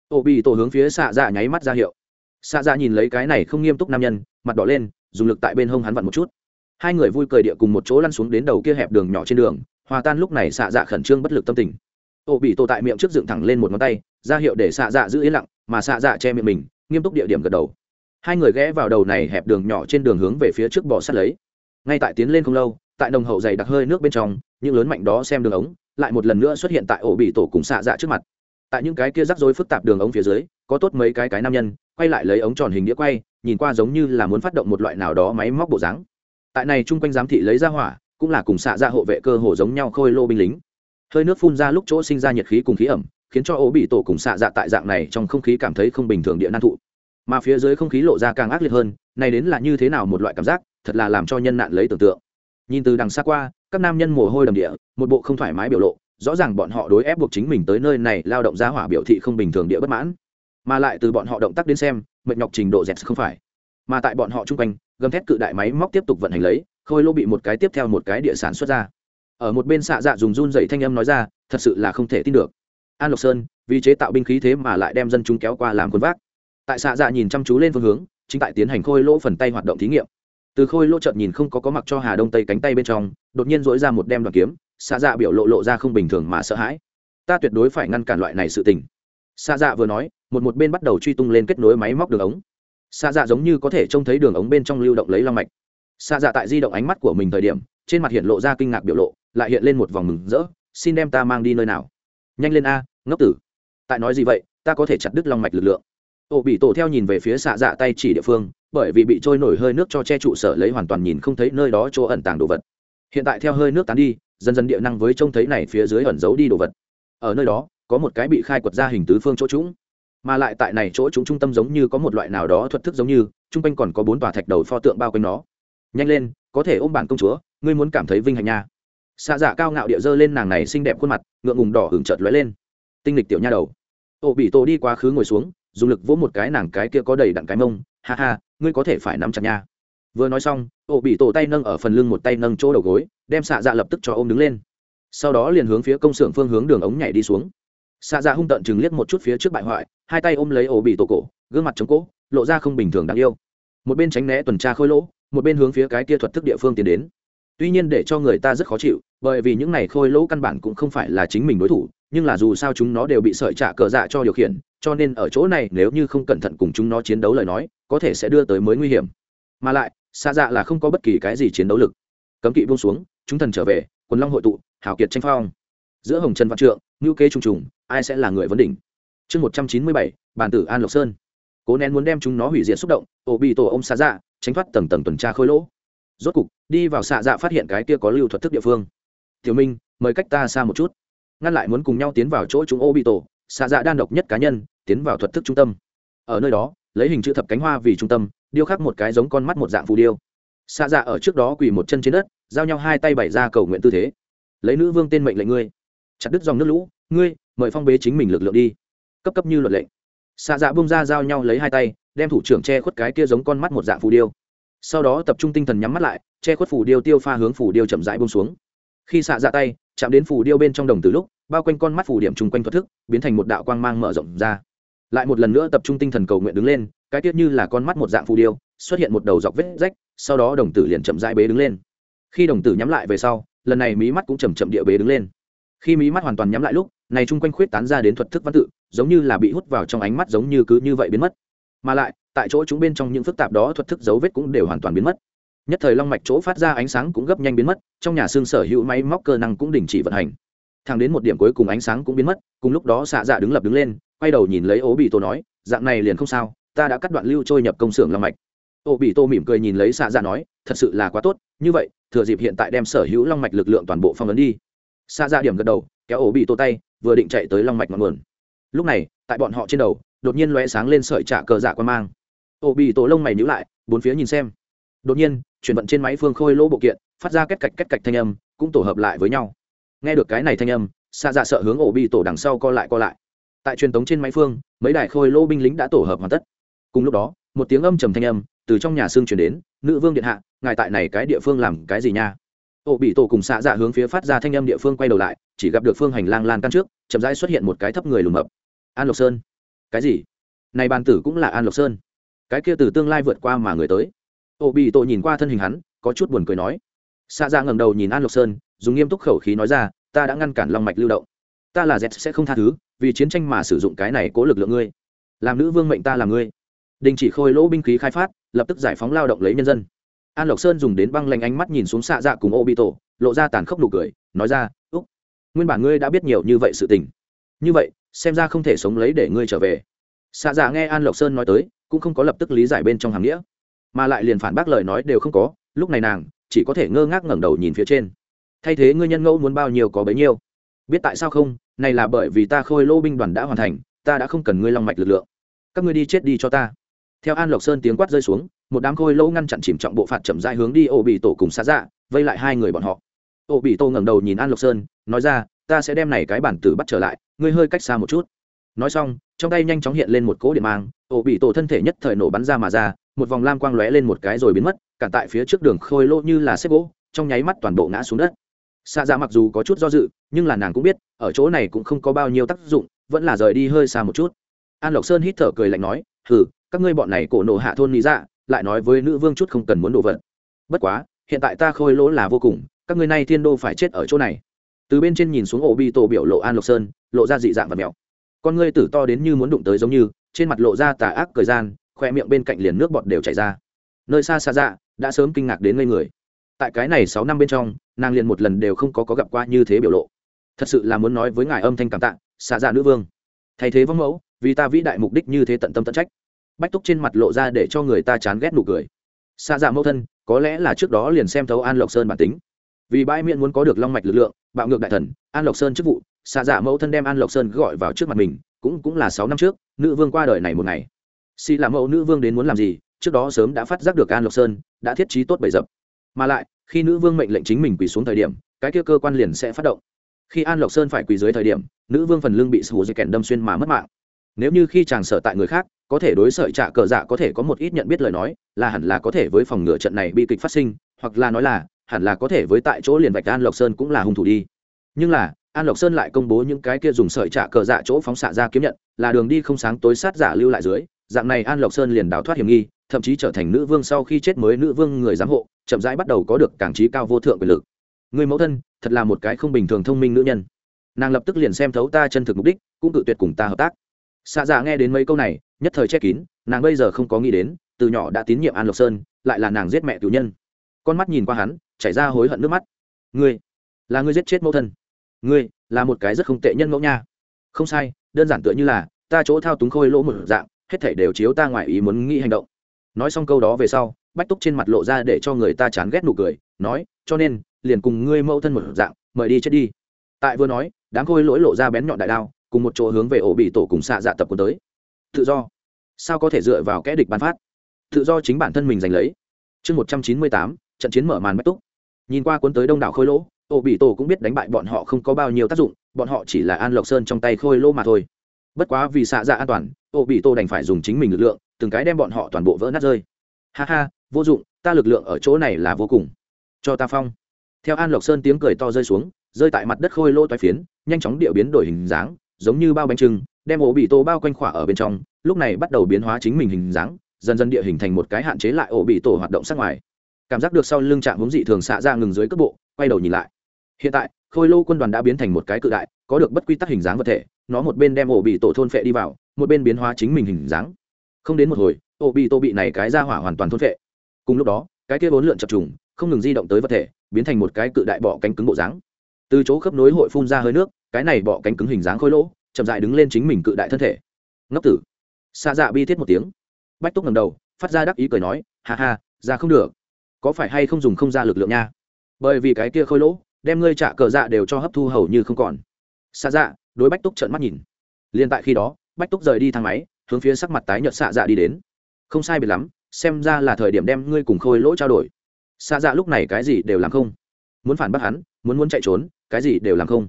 Speaker 1: Ổ bị tổ hướng phía xạ dạ nháy mắt ra hiệu xạ dạ nhìn lấy cái này không nghiêm túc nam nhân, mặt đỏ lên, dùng lực tại bên hông hắn vặn một chút. Hai người vui cười địa cùng một chỗ lăn xuống đến đầu kia hẹp đường nhỏ trên đường, hòa tan lúc này xạ dạ khẩn trương bất lực tâm tình. Ô bị tổ tại miệng trước dựng thẳng lên một ngón tay, ra hiệu để xạ dạ giữ yên lặng, mà xạ dạ che miệng mình, nghiêm túc địa điểm gật đầu. Hai người ghé vào đầu này hẹp đường nhỏ trên đường hướng về phía trước bỏ sát lấy. Ngay tại tiến lên không lâu, tại đồng hậu dày đặc hơi nước bên trong, những lớn mạnh đó xem đường ống, lại một lần nữa xuất hiện tại ổ bị tổ cùng xạ dạ trước mặt. Tại những cái kia rắc rối phức tạp đường ống phía dưới, có tốt mấy cái cái nam nhân quay lại lấy ống tròn hình đĩa quay, nhìn qua giống như là muốn phát động một loại nào đó máy móc bộ dáng. Tại này chung quanh giám thị lấy ra hỏa, cũng là cùng xạ ra hộ vệ cơ hồ giống nhau khôi lô binh lính. Hơi nước phun ra lúc chỗ sinh ra nhiệt khí cùng khí ẩm, khiến cho ố bị tổ cùng xạ dạ tại dạng này trong không khí cảm thấy không bình thường địa nan thụ. Mà phía dưới không khí lộ ra càng ác liệt hơn, này đến là như thế nào một loại cảm giác, thật là làm cho nhân nạn lấy tưởng tượng. Nhìn từ đằng xa qua, các nam nhân mồ hôi đầm địa, một bộ không thoải mái biểu lộ, rõ ràng bọn họ đối ép buộc chính mình tới nơi này lao động ra hỏa biểu thị không bình thường địa bất mãn mà lại từ bọn họ động tác đến xem, mệt nhọc trình độ dẹt không phải. Mà tại bọn họ chung quanh, gầm thét cự đại máy móc tiếp tục vận hành lấy, khôi lô bị một cái tiếp theo một cái địa sản xuất ra. Ở một bên xạ dạ dùng run dậy thanh âm nói ra, thật sự là không thể tin được. An lộc sơn, vì chế tạo binh khí thế mà lại đem dân chúng kéo qua làm quân vác. Tại xạ dạ nhìn chăm chú lên phương hướng, chính tại tiến hành khôi lỗ phần tay hoạt động thí nghiệm. Từ khôi lỗ trợn nhìn không có có mặc cho hà đông tây cánh tay bên trong, đột nhiên dỗi ra một đem đoàn kiếm, xạ dạ biểu lộ lộ ra không bình thường mà sợ hãi. Ta tuyệt đối phải ngăn cản loại này sự tình. Xạ dạ vừa nói một một bên bắt đầu truy tung lên kết nối máy móc đường ống. Xa dạ giống như có thể trông thấy đường ống bên trong lưu động lấy long mạch. Xa dạ tại di động ánh mắt của mình thời điểm, trên mặt hiện lộ ra kinh ngạc biểu lộ, lại hiện lên một vòng mừng rỡ, xin đem ta mang đi nơi nào? Nhanh lên a, ngốc tử. Tại nói gì vậy, ta có thể chặt đứt long mạch lực lượng. Ổ bị tổ theo nhìn về phía xạ dạ tay chỉ địa phương, bởi vì bị trôi nổi hơi nước cho che trụ sở lấy hoàn toàn nhìn không thấy nơi đó chỗ ẩn tàng đồ vật. Hiện tại theo hơi nước tán đi, dần dần địa năng với trông thấy này phía dưới ẩn giấu đi đồ vật. Ở nơi đó, có một cái bị khai quật ra hình tứ phương chỗ trũng mà lại tại này chỗ chúng trung tâm giống như có một loại nào đó thuật thức giống như, chung quanh còn có bốn tòa thạch đầu pho tượng bao quanh nó. Nhanh lên, có thể ôm bản công chúa, ngươi muốn cảm thấy vinh hạnh nha. Xạ dạ cao ngạo địa dơ lên nàng này xinh đẹp khuôn mặt, ngượng ngùng đỏ hưởng chợt lóe lên. Tinh lịch tiểu nha đầu. Ô bị tổ đi quá khứ ngồi xuống, dùng lực vỗ một cái nàng cái kia có đầy đặn cái mông, ha ha, ngươi có thể phải nắm chặt nha. Vừa nói xong, ô bị tổ tay nâng ở phần lưng một tay nâng chỗ đầu gối, đem xạ dạ lập tức cho ôm đứng lên. Sau đó liền hướng phía công xưởng phương hướng đường ống nhảy đi xuống xạ dạ hung tận chừng liếc một chút phía trước bại hoại, hai tay ôm lấy ổ bị tổ cổ, gương mặt chống cỗ, lộ ra không bình thường đáng yêu. Một bên tránh né tuần tra khôi lỗ, một bên hướng phía cái kia thuật thức địa phương tiến đến. Tuy nhiên để cho người ta rất khó chịu, bởi vì những này khôi lỗ căn bản cũng không phải là chính mình đối thủ, nhưng là dù sao chúng nó đều bị sợi trả cờ dạ cho điều khiển, cho nên ở chỗ này nếu như không cẩn thận cùng chúng nó chiến đấu lời nói, có thể sẽ đưa tới mới nguy hiểm. Mà lại xa dạ là không có bất kỳ cái gì chiến đấu lực. Cấm kỵ buông xuống, chúng thần trở về, quần long hội tụ hảo kiệt tranh phong. Giữa hồng trần văn trượng ngữ kế trùng trùng, ai sẽ là người vấn đỉnh? Chương một trăm chín mươi bảy, bàn tử an lộc sơn. Cố nén muốn đem chúng nó hủy diệt xúc động, ổ bị tổ ông xạ dạ tránh thoát tầng tầng tuần tra khôi lỗ. Rốt cục, đi vào xạ dạ phát hiện cái kia có lưu thuật thức địa phương. Tiểu minh, mời cách ta xa một chút. Ngăn lại muốn cùng nhau tiến vào chỗ chúng ô bị tổ xạ dạ đan độc nhất cá nhân, tiến vào thuật thức trung tâm. Ở nơi đó, lấy hình chữ thập cánh hoa vì trung tâm, điêu khắc một cái giống con mắt một dạng phù điêu. Xạ dạ ở trước đó quỳ một chân trên đất, giao nhau hai tay bày ra cầu nguyện tư thế. Lấy nữ vương tên mệnh lệnh ngươi chặt đứt dòng nước lũ, ngươi, mời phong bế chính mình lực lượng đi. Cấp cấp như luật lệnh xạ dạ bung ra giao nhau lấy hai tay, đem thủ trưởng che khuất cái kia giống con mắt một dạng phù điêu. Sau đó tập trung tinh thần nhắm mắt lại, che khuất phù điêu tiêu pha hướng phù điêu chậm rãi bung xuống. Khi xạ dạ tay chạm đến phù điêu bên trong đồng từ lúc, bao quanh con mắt phù điểm chung quanh thoát thức, biến thành một đạo quang mang mở rộng ra. Lại một lần nữa tập trung tinh thần cầu nguyện đứng lên, cái tiết như là con mắt một dạng phù điêu, xuất hiện một đầu dọc vết rách, sau đó đồng tử liền chậm rãi bế đứng lên. Khi đồng tử nhắm lại về sau, lần này mí mắt cũng chầm chậm địa bế đứng lên khi mí mắt hoàn toàn nhắm lại lúc, này chung quanh khuyết tán ra đến thuật thức văn tự, giống như là bị hút vào trong ánh mắt giống như cứ như vậy biến mất. Mà lại, tại chỗ chúng bên trong những phức tạp đó thuật thức dấu vết cũng đều hoàn toàn biến mất. Nhất thời long mạch chỗ phát ra ánh sáng cũng gấp nhanh biến mất, trong nhà xương sở hữu máy móc cơ năng cũng đình chỉ vận hành. Thang đến một điểm cuối cùng ánh sáng cũng biến mất, cùng lúc đó xạ dạ đứng lập đứng lên, quay đầu nhìn lấy ố bị tổ nói, dạng này liền không sao, ta đã cắt đoạn lưu trôi nhập công xưởng long mạch. Ô bị tô mỉm cười nhìn lấy xạ dạ nói, thật sự là quá tốt, như vậy, thừa dịp hiện tại đem sở hữu long mạch lực lượng toàn bộ phong ấn đi xa dạ điểm gật đầu, kéo ổ bị tô tay, vừa định chạy tới long mạch ngọn nguồn. Lúc này, tại bọn họ trên đầu, đột nhiên lóe sáng lên sợi trả cờ dạ quan mang. Ổ bị tổ lông mày nhữ lại, bốn phía nhìn xem. Đột nhiên, chuyển vận trên máy phương khôi lỗ bộ kiện, phát ra kết cạch kết cạch thanh âm, cũng tổ hợp lại với nhau. Nghe được cái này thanh âm xa dạ sợ hướng ổ bị tổ đằng sau co lại co lại. Tại truyền tống trên máy phương, mấy đại khôi lỗ binh lính đã tổ hợp hoàn tất. Cùng lúc đó, một tiếng âm trầm thanh âm từ trong nhà xương chuyển đến, nữ vương điện hạ, ngài tại này cái địa phương làm cái gì nha? Ổ bị tổ cùng xạ dạ hướng phía phát ra thanh âm địa phương quay đầu lại, chỉ gặp được phương hành lang lan căn trước, chậm rãi xuất hiện một cái thấp người lùm mập an lộc sơn. Cái gì? Này bàn tử cũng là an lộc sơn. Cái kia từ tương lai vượt qua mà người tới. Ổ bị tổ nhìn qua thân hình hắn, có chút buồn cười nói. Xạ dạ ngẩng đầu nhìn an lộc sơn, dùng nghiêm túc khẩu khí nói ra, ta đã ngăn cản long mạch lưu động. Ta là z sẽ không tha thứ, vì chiến tranh mà sử dụng cái này cố lực lượng ngươi. Làm nữ vương mệnh ta làm ngươi. Đình chỉ khôi lỗ binh khí khai phát, lập tức giải phóng lao động lấy nhân dân an lộc sơn dùng đến băng lanh ánh mắt nhìn xuống xạ dạ cùng ô bị tổ lộ ra tàn khốc nụ cười, nói ra, úc, nguyên bản ngươi đã biết nhiều như vậy sự tình. Như vậy, xem ra không thể sống lấy để ngươi trở về. Xạ dạ nghe an lộc sơn nói tới, cũng không có lập tức lý giải bên trong hàng nghĩa, mà lại liền phản bác lời nói đều không có, lúc này nàng chỉ có thể ngơ ngác ngẩng đầu nhìn phía trên. Thay thế ngươi nhân ngẫu muốn bao nhiêu có bấy nhiêu. Biết tại sao không? Này là bởi vì ta khôi lô binh đoàn đã hoàn thành, ta đã không cần ngươi long mạch lực lượng. Các ngươi đi chết đi cho ta. Theo an lộc sơn tiếng quát rơi xuống một đám khôi lô ngăn chặn chìm trọng bộ phạt chậm rãi hướng đi ổ bị tổ cùng xa dạ vây lại hai người bọn họ. Ổ bị tổ ngẩng đầu nhìn an lộc sơn, nói ra, ta sẽ đem này cái bản tử bắt trở lại, ngươi hơi cách xa một chút. Nói xong, trong tay nhanh chóng hiện lên một cỗ điện mang ổ bị tổ thân thể nhất thời nổ bắn ra mà ra, một vòng lam quang lóe lên một cái rồi biến mất cản tại phía trước đường khôi lô như là xếp gỗ, trong nháy mắt toàn bộ ngã xuống đất. Xa ra mặc dù có chút do dự, nhưng là nàng cũng biết, ở chỗ này cũng không có bao nhiêu tác dụng, vẫn là rời đi hơi xa một chút. An lộc sơn hít thở cười lạnh nói, hừ, các ngươi bọn này cổ nổ hạ thôn lý dạ lại nói với nữ vương chút không cần muốn đổ vật. Bất quá hiện tại ta khôi lỗ là vô cùng các ngươi nay thiên đô phải chết ở chỗ này. Từ bên trên nhìn xuống ổ bi tổ biểu lộ an lộc sơn lộ ra dị dạng và mèo con ngươi tử to đến như muốn đụng tới giống như trên mặt lộ ra tà ác cười gian khoe miệng bên cạnh liền nước bọt đều chảy ra. Nơi xa xa dạ đã sớm kinh ngạc đến ngây người. Tại cái này sáu năm bên trong nàng liền một lần đều không có, có gặp qua như thế biểu lộ. Thật sự là muốn nói với ngài âm thanh cảm tạ xa dạ nữ vương. Thay thế vong mẫu vì ta vĩ đại mục đích như thế tận tâm tận trách bách túc trên mặt lộ ra để cho người ta chán ghét nụ cười. Xa dạ mẫu thân, có lẽ là trước đó liền xem thấu an lộc sơn bản tính. Vì bãi miễn muốn có được long mạch lực lượng, bạo ngược đại thần, an lộc sơn chức vụ xa dạ mẫu thân đem an lộc sơn gọi vào trước mặt mình, cũng cũng là sáu năm trước, nữ vương qua đời này một ngày. Xì là mẫu nữ vương đến muốn làm gì, trước đó sớm đã phát giác được an lộc sơn, đã thiết trí tốt bầy dập. Mà lại, khi nữ vương mệnh lệnh chính mình quỳ xuống thời điểm, cái kia cơ quan liền sẽ phát động. Khi an lộc sơn phải quỳ dưới thời điểm, nữ vương phần lưng bị sù dây kèn đâm xuyên mà mất mạng. Nếu như khi chàng sở tại người khác có thể đối sợi trả cờ dạ có thể có một ít nhận biết lời nói, là hẳn là có thể với phòng ngừa trận này bị kịch phát sinh, hoặc là nói là, hẳn là có thể với tại chỗ liền vạch an lộc sơn cũng là hung thủ đi. Nhưng là, an lộc sơn lại công bố những cái kia dùng sợi trả cờ dạ chỗ phóng xạ ra kiếm nhận, là đường đi không sáng tối sát giả lưu lại dưới, dạng này an lộc sơn liền đào thoát hiểm nghi, thậm chí trở thành nữ vương sau khi chết mới nữ vương người giám hộ, chậm rãi bắt đầu có được cảng trí cao vô thượng quyền lực. Người mẫu thân, thật là một cái không bình thường thông minh nữ nhân. Nàng lập tức liền xem thấu ta chân thực mục đích, cũng tự tuyệt cùng ta hợp tác xạ dạ nghe đến mấy câu này, nhất thời che kín, nàng bây giờ không có nghĩ đến, từ nhỏ đã tín nhiệm an lộc sơn, lại là nàng giết mẹ cử nhân. Con mắt nhìn qua hắn, chảy ra hối hận nước mắt. Ngươi, là ngươi giết chết mẫu thân. Ngươi, là một cái rất không tệ nhân mẫu nha. Không sai, đơn giản tựa như là, ta chỗ thao túng khôi lỗ một dạng, hết thảy đều chiếu ta ngoài ý muốn nghĩ hành động. Nói xong câu đó về sau, bách túc trên mặt lộ ra để cho người ta chán ghét nụ cười, nói, cho nên, liền cùng ngươi mẫu thân một dạng, mời đi chết đi. Tại vừa nói, đám khôi lỗi lộ ra bén nhọn đại đao cùng một chỗ hướng về ổ bị tổ cùng xạ dạ tập của tới. Tự do. Sao có thể dựa vào kẽ địch bắn phát? Tự do chính bản thân mình giành lấy. Chương một trăm chín mươi tám, trận chiến mở màn bách túc. Nhìn qua cuốn tới đông đảo khôi lỗ, ổ bị tổ cũng biết đánh bại bọn họ không có bao nhiêu tác dụng, bọn họ chỉ là an lộc sơn trong tay khôi lỗ mà thôi. Bất quá vì xạ dạ an toàn, ổ bị tổ đành phải dùng chính mình lực lượng, từng cái đem bọn họ toàn bộ vỡ nát rơi. Ha ha, vô dụng, ta lực lượng ở chỗ này là vô cùng. Cho ta phong. Theo an lộc sơn tiếng cười to rơi xuống, rơi tại mặt đất khôi lỗ toái phiến, nhanh chóng địa biến đổi hình dáng giống như bao bánh trưng, đem ổ bị tổ bao quanh khỏa ở bên trong, lúc này bắt đầu biến hóa chính mình hình dáng, dần dần địa hình thành một cái hạn chế lại ổ bị tổ hoạt động sát ngoài. Cảm giác được sau lưng chạm hướng dị thường xạ ra ngừng dưới cước bộ, quay đầu nhìn lại. Hiện tại, khôi lô quân đoàn đã biến thành một cái cự đại, có được bất quy tắc hình dáng vật thể, nó một bên đem ổ bị tổ thôn phệ đi vào, một bên biến hóa chính mình hình dáng. Không đến một hồi, ổ bị tổ bị này cái ra hỏa hoàn toàn thôn phệ. Cùng lúc đó, cái kia vốn lượn chập trùng, không ngừng di động tới vật thể, biến thành một cái cự đại bọ cánh cứng bộ dáng. Từ chỗ khớp nối hội phun ra hơi nước cái này bọ cánh cứng hình dáng khôi lỗ, chậm dại đứng lên chính mình cự đại thân thể. Ngốc tử. Xa dạ bi thiết một tiếng. Bách túc ngầm đầu, phát ra đắc ý cười nói, ha ha, ra không được. Có phải hay không dùng không ra lực lượng nha? Bởi vì cái kia khôi lỗ, đem ngươi trả cờ dạ đều cho hấp thu hầu như không còn. Xa dạ đối bách túc trợn mắt nhìn. Liền tại khi đó, bách túc rời đi thang máy, hướng phía sắc mặt tái nhợt xạ dạ đi đến. Không sai biệt lắm, xem ra là thời điểm đem ngươi cùng khôi lỗ trao đổi. Xạ dạ lúc này cái gì đều làm không. Muốn phản bác hắn, muốn muốn chạy trốn, cái gì đều làm không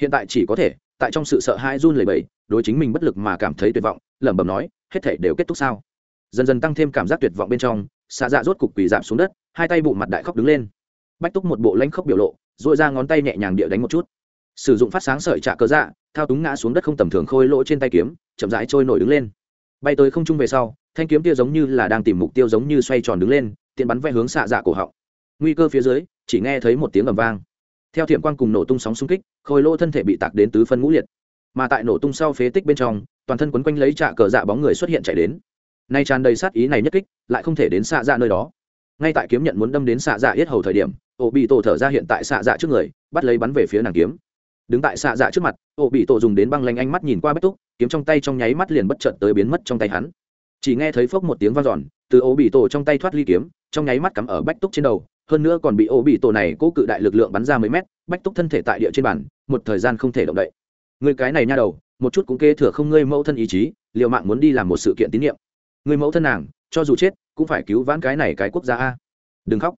Speaker 1: hiện tại chỉ có thể, tại trong sự sợ hãi run lẩy bẩy, đối chính mình bất lực mà cảm thấy tuyệt vọng, lẩm bẩm nói, hết thể đều kết thúc sao? Dần dần tăng thêm cảm giác tuyệt vọng bên trong, xạ dạ rốt cục quỳ giảm xuống đất, hai tay bụng mặt đại khóc đứng lên. Bách túc một bộ lãnh khốc biểu lộ dội ra ngón tay nhẹ nhàng địa đánh một chút. Sử dụng phát sáng sợi trạ cơ dạ thao túng ngã xuống đất không tầm thường khôi lỗ trên tay kiếm, chậm rãi trôi nổi đứng lên. Bay tới không trung về sau, thanh kiếm tia giống như là đang tìm mục tiêu giống như xoay tròn đứng lên, tiện bắn vẽ hướng xạ dạ cổ họng. Nguy cơ phía dưới, chỉ nghe thấy một tiếng ầm vang theo thiểm quang cùng nổ tung sóng xung kích, khôi lỗ thân thể bị tạc đến tứ phân ngũ liệt. Mà tại nổ tung sau phế tích bên trong, toàn thân quấn quanh lấy trạ cờ dạ bóng người xuất hiện chạy đến. Nay tràn đầy sát ý này nhất kích, lại không thể đến xạ dạ nơi đó. Ngay tại kiếm nhận muốn đâm đến xạ dạ yết hầu thời điểm ổ bị tổ thở ra hiện tại xạ dạ trước người, bắt lấy bắn về phía nàng kiếm. Đứng tại xạ dạ trước mặt ổ bị tổ dùng đến băng lanh ánh mắt nhìn qua bách túc, kiếm trong tay trong nháy mắt liền bất trận tới biến mất trong tay hắn. Chỉ nghe thấy phốc một tiếng vang giòn từ ổ bị tổ trong tay thoát ly kiếm, trong nháy mắt cắm ở bách túc trên đầu hơn nữa còn bị ô bị tổ này cố cự đại lực lượng bắn ra mấy mét, bách túc thân thể tại địa trên bản một thời gian không thể động đậy. Người cái này nha đầu, một chút cũng kế thừa không ngươi mẫu thân ý chí liệu mạng muốn đi làm một sự kiện tín nhiệm. Người mẫu thân nàng, cho dù chết, cũng phải cứu vãn cái này cái quốc gia a. Đừng khóc.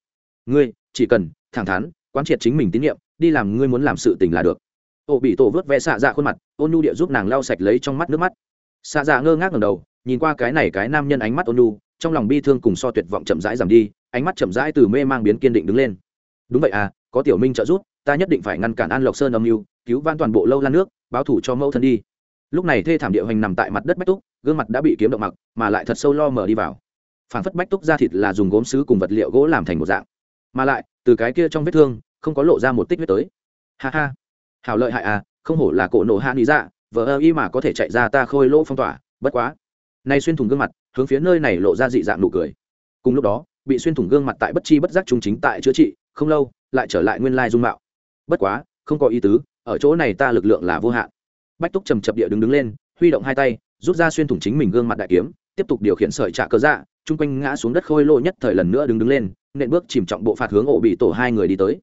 Speaker 1: Ngươi, chỉ cần, thẳng thắn, quán triệt chính mình tín nhiệm, đi làm ngươi muốn làm sự tình là được. Ô bị tổ vớt vẽ xạ dạ khuôn mặt, ôn nhu địa giúp nàng lau sạch lấy trong mắt nước mắt. Xạ dạ ngơ ngác ngầm đầu, nhìn qua cái này cái nam nhân ánh mắt ôn nhu trong lòng bi thương cùng so tuyệt vọng chậm rãi giảm đi, ánh mắt chậm rãi từ mê mang biến kiên định đứng lên. Đúng vậy à có tiểu minh trợ giúp, ta nhất định phải ngăn cản an lộc sơn âm mưu, cứu van toàn bộ lâu lan nước, báo thủ cho mẫu thân đi. Lúc này thê thảm địa hoành nằm tại mặt đất bách túc, gương mặt đã bị kiếm động mặc, mà lại thật sâu lo mở đi vào. Phản phất bách túc ra thịt là dùng gốm xứ cùng vật liệu gỗ làm thành một dạng. Mà lại, từ cái kia trong vết thương, không có lộ ra một tích huyết tới. Ha ha. Hảo lợi hại à không hổ là cổ nổ hạ lý dạ vờ ơ y mà có thể chạy ra ta khôi lỗ phong tỏa, bất quá nay xuyên thủng gương mặt, hướng phía nơi này lộ ra dị dạng nụ cười. Cùng lúc đó, bị xuyên thủng gương mặt tại bất chi bất giác trung chính tại chữa trị, không lâu, lại trở lại nguyên lai dung mạo. Bất quá, không có ý tứ, ở chỗ này ta lực lượng là vô hạn. Bách túc trầm chập địa đứng đứng lên, huy động hai tay, rút ra xuyên thủng chính mình gương mặt đại kiếm, tiếp tục điều khiển sợi trạ cơ dạ chung quanh ngã xuống đất khôi lô nhất thời lần nữa đứng đứng lên, nện bước chìm trọng bộ phạt hướng ổ bị tổ hai người đi tới.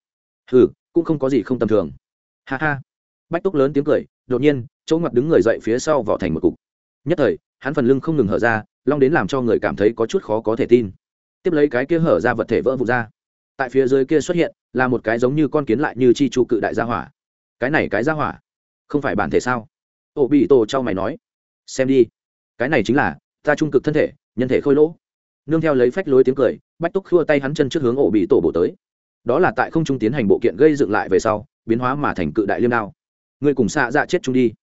Speaker 1: Hừ, cũng không có gì không tầm thường. Ha ha. Bách túc lớn tiếng cười, đột nhiên, chỗ ngoặt đứng người dậy phía sau vỏ thành một cục. Nhất thời hắn phần lưng không ngừng hở ra, long đến làm cho người cảm thấy có chút khó có thể tin. Tiếp lấy cái kia hở ra vật thể vỡ vụt ra. Tại phía dưới kia xuất hiện, là một cái giống như con kiến lại như chi trụ cự đại gia hỏa. Cái này cái gia hỏa, không phải bản thể sao? Ổ bị tổ trao mày nói. Xem đi. Cái này chính là, ta trung cực thân thể, nhân thể khôi lỗ. Nương theo lấy phách lối tiếng cười, bách túc khua tay hắn chân trước hướng ổ bị tổ bổ tới. Đó là tại không trung tiến hành bộ kiện gây dựng lại về sau, biến hóa mà thành cự đại liêm đao. Người cùng xạ dạ chết chung đi.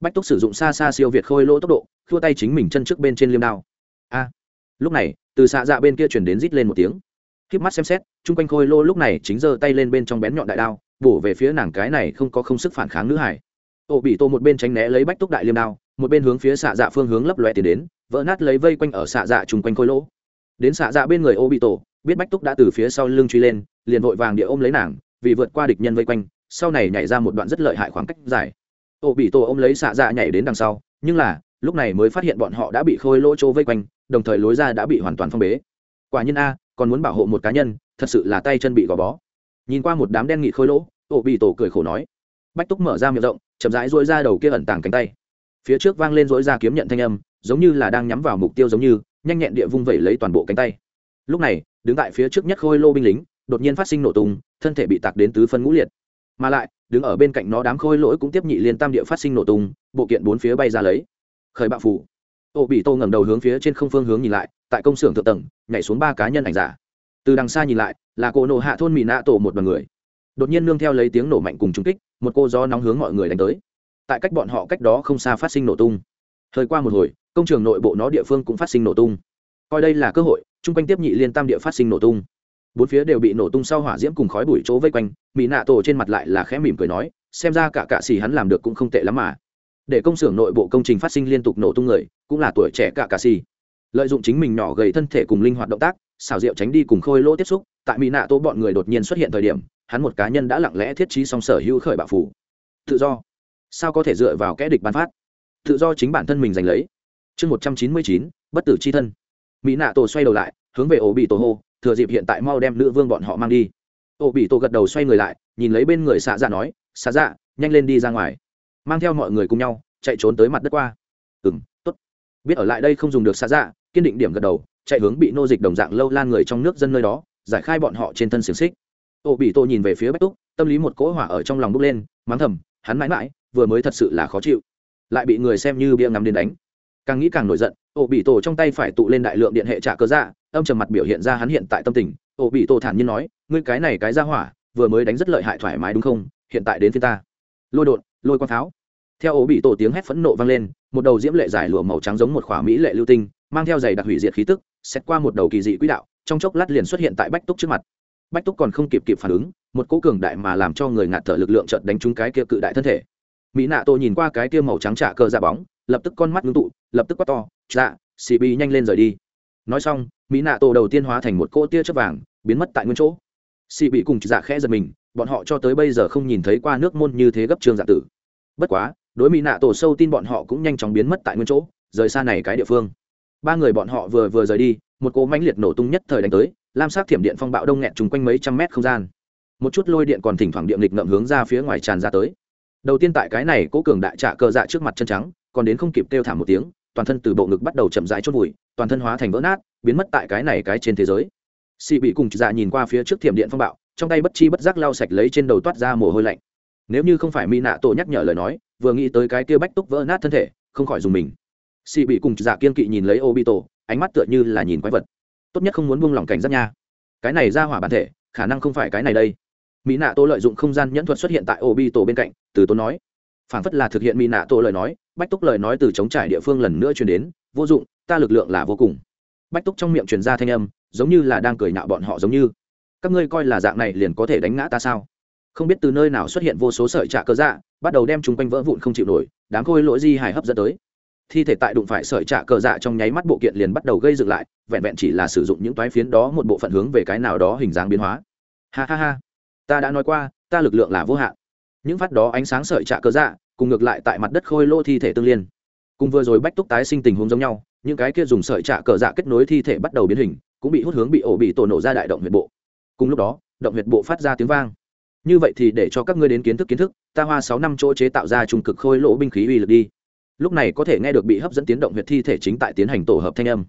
Speaker 1: Bách túc sử dụng xa xa siêu việt khôi lỗ tốc độ khua tay chính mình chân trước bên trên liêm đao. A, lúc này, từ xạ dạ bên kia chuyển đến rít lên một tiếng. Khiếp mắt xem xét, chung quanh khôi lô lúc này chính giơ tay lên bên trong bén nhọn đại đao, bổ về phía nàng cái này không có không sức phản kháng nữ hải. Ô bị tô một bên tránh né lấy bách túc đại liêm đao, một bên hướng phía xạ dạ phương hướng lấp loe tiến đến, vỡ nát lấy vây quanh ở xạ dạ chung quanh khôi lỗ đến xạ dạ bên người ô bị tổ, biết bách túc đã từ phía sau lưng truy lên, liền vội vàng địa ôm lấy nàng, vì vượt qua địch nhân vây quanh, sau này nhảy ra một đoạn rất lợi hại khoảng cách dài. Ô bị tổ ôm lấy xạ dạ nhảy đến đằng sau, nhưng là lúc này mới phát hiện bọn họ đã bị khôi lỗ chỗ vây quanh, đồng thời lối ra đã bị hoàn toàn phong bế. Quả nhiên a, còn muốn bảo hộ một cá nhân, thật sự là tay chân bị gò bó. Nhìn qua một đám đen nghị khôi lỗ ổ bị tổ cười khổ nói. Bách túc mở ra miệng rộng, chậm rãi dỗi ra đầu kia ẩn tàng cánh tay. Phía trước vang lên dỗi ra kiếm nhận thanh âm, giống như là đang nhắm vào mục tiêu giống như, nhanh nhẹn địa vung vẩy lấy toàn bộ cánh tay. Lúc này, đứng tại phía trước nhất khôi lô binh lính, đột nhiên phát sinh nổ tung, thân thể bị tạc đến tứ phân ngũ liệt. Mà lại, đứng ở bên cạnh nó đám khôi lỗi cũng tiếp nhị liên tam địa phát sinh nổ tung, bộ kiện bốn phía bay ra lấy khởi bạo phủ. Ô bị tô ngẩng đầu hướng phía trên không phương hướng nhìn lại, tại công xưởng thượng tầng, nhảy xuống ba cá nhân ảnh giả. Từ đằng xa nhìn lại, là cô nổ hạ thôn mỹ nạ tổ một đoàn người. Đột nhiên nương theo lấy tiếng nổ mạnh cùng trung kích, một cô gió nóng hướng mọi người đánh tới. Tại cách bọn họ cách đó không xa phát sinh nổ tung. Thời qua một hồi, công trường nội bộ nó địa phương cũng phát sinh nổ tung. Coi đây là cơ hội, chung quanh tiếp nhị liên tam địa phát sinh nổ tung. Bốn phía đều bị nổ tung sau hỏa diễm cùng khói bụi chỗ vây quanh mỹ nạ tổ trên mặt lại là khẽ mỉm cười nói, xem ra cả cạ xì hắn làm được cũng không tệ lắm mà để công xưởng nội bộ công trình phát sinh liên tục nổ tung người, cũng là tuổi trẻ cả cà xì. Lợi dụng chính mình nhỏ gầy thân thể cùng linh hoạt động tác xảo diệu tránh đi cùng khôi lỗ tiếp xúc, tại mỹ nạ tổ bọn người đột nhiên xuất hiện thời điểm, hắn một cá nhân đã lặng lẽ thiết trí song sở hữu khởi bạo phủ. Tự do. Sao có thể dựa vào kẽ địch bán phát? Tự do chính bản thân mình giành lấy. Chương một trăm chín mươi chín, bất tử c h i thân. Mỹ nạ tổ xoay đầu lại, hướng về ổ bị tổ hô, thừa dịp hiện tại mau đem nữ vương bọn họ mang đi. Ổ bị tổ gật đầu xoay người lại, nhìn lấy bên người xạ dạ nói xạ dạ nhanh lên đi ra ngoài mang theo mọi người cùng nhau, chạy trốn tới mặt đất qua. Ừ m t ố t biết ở lại đây không dùng được xa dạ kiên định điểm gật đầu, chạy hướng bị nô dịch đồng dạng lâu lan người trong nước dân nơi đó, giải khai bọn họ trên thân xiềng xích. Ô bị Tô nhìn về phía bách túc, tâm lý một cỗ hỏa ở trong lòng bốc lên, mắng thầm, hắn mãi mãi, vừa mới thật sự là khó chịu. Lại bị người xem như bia ngắm đến đánh. Càng nghĩ càng nổi giận ô bị tổ trong tay phải tụ lên đại lượng điện hệ trả cơ dạ âm trầm mặt biểu hiện ra hắn hiện tại tâm tình. Ô bị tổ thản nhiên nói, ngươi cái này cái ra hỏa, vừa mới đánh rất lợi hại thoải mái đúng không? Hiện tại đến phía ta. Lôi đột, lôi quang pháo theo ổ bị tổ tiếng hét phẫn nộ vang lên, một đầu diễm lệ giải lụa màu trắng giống một khỏa mỹ lệ lưu tinh, mang theo giày đặc hủy diệt khí tức xét qua một đầu kỳ dị quỹ đạo, trong chốc lát liền xuất hiện tại bách túc trước mặt. Bách túc còn không kịp kịp phản ứng, một cỗ cường đại mà làm cho người ngạt thở lực lượng chợt đánh trúng cái kia cự đại thân thể. Mỹ nạ Tô nhìn qua cái kia màu trắng trả cơ ra bóng, lập tức con mắt ngưng tụ, lập tức quát to dạ xì bi nhanh lên rời đi. Nói xong, mỹ nạ Tô đầu tiên hóa thành một cỗ tia chớp vàng, biến mất tại nguyên chỗ. Xì bị cùng dạ khẽ giật mình, bọn họ cho tới bây giờ không nhìn thấy qua nước môn như thế gấp trương dạ tử. Bất quá đối mỹ nạ tổ sâu tin bọn họ cũng nhanh chóng biến mất tại nguyên chỗ, rời xa này cái địa phương. Ba người bọn họ vừa vừa rời đi, một cỗ mãnh liệt nổ tung nhất thời đánh tới, lam sát thiểm điện phong bạo đông nghẹt chung quanh mấy trăm mét không gian. Một chút lôi điện còn thỉnh thoảng điện lịch ngậm hướng ra phía ngoài tràn ra tới. Đầu tiên tại cái này cố cường đại trạ cờ dạ trước mặt chân trắng, còn đến không kịp kêu thảm một tiếng, toàn thân từ bộ ngực bắt đầu chậm rãi chốt vùi, toàn thân hóa thành vỡ nát, biến mất tại cái này cái trên thế giới. Xị bị cùng dạ nhìn qua phía trước thiểm điện phong bạo, trong tay bất chi bất giác lau sạch lấy trên đầu toát ra mồ hôi lạnh. Nếu như không phải mỹ nạ tổ nhắc nhở lời nói vừa nghĩ tới cái kia bách túc vỡ nát thân thể, không khỏi dùng mình. Xì bị cùng giả kiên kỵ nhìn lấy ô bị tổ ánh mắt tựa như là nhìn quái vật. Tốt nhất không muốn buông lỏng cảnh giác nha. Cái này ra hỏa bản thể, khả năng không phải cái này đây. Mỹ nạ tô lợi dụng không gian nhẫn thuật xuất hiện tại ô bi tổ bên cạnh, từ tốn nói. Phản phất là thực hiện mỹ nạ tô lời nói, bách túc lời nói từ chống trải địa phương lần nữa truyền đến, vô dụng, ta lực lượng là vô cùng. Bách túc trong miệng truyền ra thanh âm, giống như là đang cười nạo bọn họ giống như. Các ngươi coi là dạng này liền có thể đánh ngã ta sao? Không biết từ nơi nào xuất hiện vô số sợi trạ cơ dạ bắt đầu đem chúng quanh vỡ vụn không chịu nổi đáng khôi lỗi di hài hấp dẫn tới. Thi thể tại đụng phải sợi trạ cờ dạ trong nháy mắt bộ kiện liền bắt đầu gây dựng lại, vẹn vẹn chỉ là sử dụng những toái phiến đó một bộ phận hướng về cái nào đó hình dáng biến hóa. Ha ha ha, ta đã nói qua, ta lực lượng là vô hạn. Những phát đó ánh sáng sợi trạ cơ dạ cùng ngược lại tại mặt đất khôi lỗ thi thể tương liên. Cùng vừa rồi bách túc tái sinh tình huống giống nhau, những cái kia dùng sợi trạ cờ dạ kết nối thi thể bắt đầu biến hình, cũng bị hút hướng bị ổ bị tổ nổ ra đại động huyệt bộ. Cùng lúc đó, động huyệt bộ phát ra tiếng vang như vậy thì để cho các ngươi đến kiến thức kiến thức, ta hoa sáu năm chỗ chế tạo ra trung cực khôi lỗ binh khí uy lực đi. Lúc này có thể nghe được bị hấp dẫn tiến động huyệt thi thể chính tại tiến hành tổ hợp thanh âm.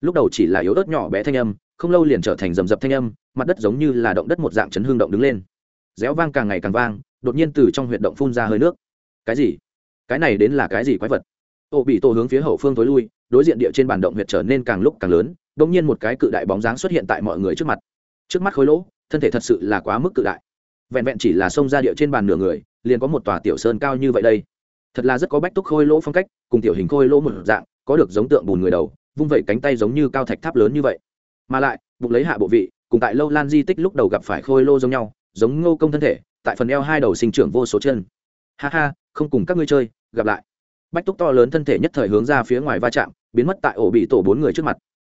Speaker 1: Lúc đầu chỉ là yếu ớt nhỏ bé thanh âm, không lâu liền trở thành rầm rập thanh âm, mặt đất giống như là động đất một dạng chấn hương động đứng lên. Réo vang càng ngày càng vang, đột nhiên từ trong huyệt động phun ra hơi nước. Cái gì? Cái này đến là cái gì quái vật? Ô bị tổ hướng phía hậu phương tối lui, đối diện địa trên bản động huyệt trở nên càng lúc càng lớn đ ỗ n g nhiên một cái cự đại bóng dáng xuất hiện tại mọi người trước mặt. Trước mắt khối lỗ, thân thể thật sự là quá mức cự đại vẹn vẹn chỉ là xông ra địa trên bàn nửa người, liền có một tòa tiểu sơn cao như vậy đây. Thật là rất có bách túc khôi lỗ phong cách, cùng tiểu hình khôi lỗ một dạng, có được giống tượng bùn người đầu, vung vẩy cánh tay giống như cao thạch tháp lớn như vậy. Mà lại, bụng lấy hạ bộ vị, cùng tại lâu lan di tích lúc đầu gặp phải khôi lô giống nhau, giống ngô công thân thể, tại phần eo hai đầu sinh trưởng vô số chân. Ha ha, không cùng các ngươi chơi, gặp lại. Bách túc to lớn thân thể nhất thời hướng ra phía ngoài va chạm, biến mất tại ổ bị tổ bốn người trước mặt.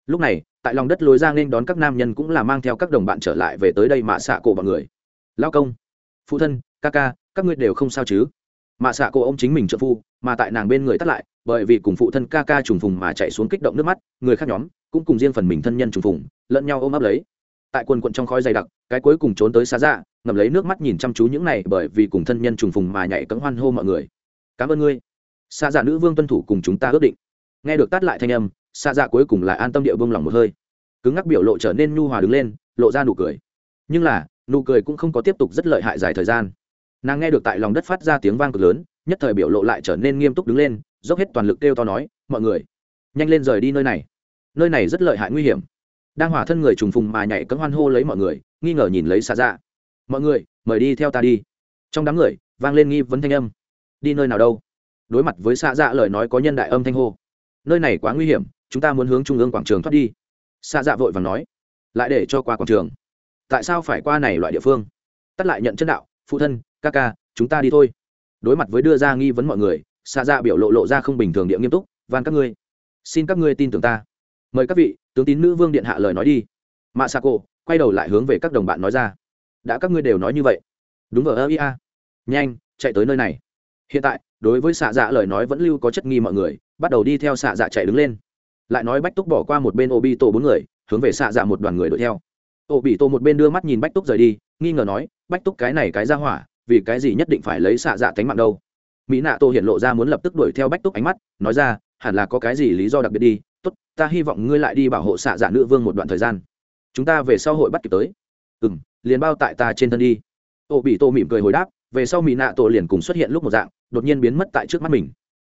Speaker 1: Lúc này, tại lòng đất lối ra nên đón các nam nhân cũng là mang theo các đồng bạn trở lại về tới đây mạ xạ cổ bọn người lao công, phụ thân, ca ca, các ngươi đều không sao chứ? Mạ xạ cô ông chính mình trợ phu, mà tại nàng bên người tắt lại, bởi vì cùng phụ thân ca ca trùng phùng mà chạy xuống kích động nước mắt, người khác nhóm cũng cùng riêng phần mình thân nhân trùng phùng, lẫn nhau ôm ấp lấy. Tại quần quận trong khói dày đặc, cái cuối cùng trốn tới xa dạ ngầm lấy nước mắt nhìn chăm chú những này bởi vì cùng thân nhân trùng phùng mà nhảy cấm hoan hô mọi người. Cảm ơn ngươi. Xa dạ nữ vương tuân thủ cùng chúng ta ước định. Nghe được tắt lại thanh âm, xa dạ cuối cùng lại an tâm địa vương lòng một hơi. Cứng ngắc biểu lộ trở nên nhu hòa đứng lên, lộ ra nụ cười. Nhưng là nụ cười cũng không có tiếp tục rất lợi hại dài thời gian. Nàng nghe được tại lòng đất phát ra tiếng vang cực lớn, nhất thời biểu lộ lại trở nên nghiêm túc đứng lên, dốc hết toàn lực kêu to nói, mọi người, nhanh lên rời đi nơi này. Nơi này rất lợi hại nguy hiểm. Đang hỏa thân người trùng phùng mà nhảy cấm hoan hô lấy mọi người, nghi ngờ nhìn lấy xa dạ. Mọi người, mời đi theo ta đi. Trong đám người, vang lên nghi vấn thanh âm. Đi nơi nào đâu? Đối mặt với xa dạ lời nói có nhân đại âm thanh hô. Nơi này quá nguy hiểm, chúng ta muốn hướng trung ương quảng trường thoát đi. Xa dạ vội và nói. Lại để cho qua quảng trường tại sao phải qua này loại địa phương? Tắt lại nhận chân đạo, phụ thân, ca ca, chúng ta đi thôi. Đối mặt với đưa ra nghi vấn mọi người xạ dạ biểu lộ lộ ra không bình thường địa nghiêm túc, van các ngươi, xin các ngươi tin tưởng ta. Mời các vị, tướng tín nữ vương điện hạ lời nói đi. Mạ xạ cổ quay đầu lại hướng về các đồng bạn nói ra, đã các ngươi đều nói như vậy. Đúng vào ơ ia nhanh, chạy tới nơi này. Hiện tại, đối với xạ dạ lời nói vẫn lưu có chất nghi mọi người, bắt đầu đi theo xạ dạ chạy đứng lên. Lại nói bách túc bỏ qua một bên ô bi tổ bốn người, hướng về xạ dạ một đoàn người đuổi theo ô bị tổ một bên đưa mắt nhìn bách túc rời đi, nghi ngờ nói, bách túc cái này cái ra hỏa, vì cái gì nhất định phải lấy xạ dạ tánh mạng đâu? Mỹ nạ tô hiện lộ ra muốn lập tức đuổi theo bách túc ánh mắt, nói ra, hẳn là có cái gì lý do đặc biệt đi, tốt, ta hy vọng ngươi lại đi bảo hộ xạ dạ nữ vương một đoạn thời gian. Chúng ta về sau hội bắt kịp tới. Ừ m liền bao tại ta trên thân đi. Ô bị tô mỉm cười hồi đáp, về sau mỹ nạ tổ liền cùng xuất hiện lúc một dạng, đột nhiên biến mất tại trước mắt mình.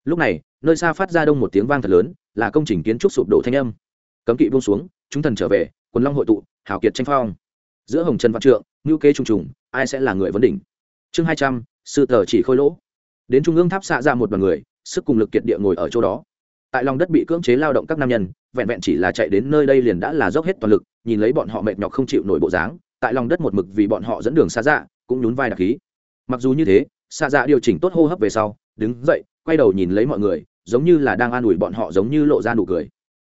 Speaker 1: Lúc này, nơi xa phát ra đông một tiếng vang thật lớn, là công trình kiến trúc sụp đổ thanh âm. Cấm kỵ buông xuống, chúng thần trở về, quần long hội tụ hào kiệt tranh phong. Giữa hồng trần văn trượng ngữ kế trùng trùng, ai sẽ là người vấn đỉnh? Chương hai trăm, sư tờ chỉ khôi lỗ. Đến trung ương tháp xạ ra một đoàn người, sức cùng lực kiệt địa ngồi ở chỗ đó. Tại lòng đất bị cưỡng chế lao động các nam nhân, vẹn vẹn chỉ là chạy đến nơi đây liền đã là dốc hết toàn lực, nhìn lấy bọn họ mệt nhọc không chịu nổi bộ dáng, tại lòng đất một mực vì bọn họ dẫn đường xa dạ cũng nhún vai đặc khí. Mặc dù như thế, xa dạ điều chỉnh tốt hô hấp về sau, đứng dậy, quay đầu nhìn lấy mọi người, giống như là đang an ủi bọn họ giống như lộ ra nụ cười.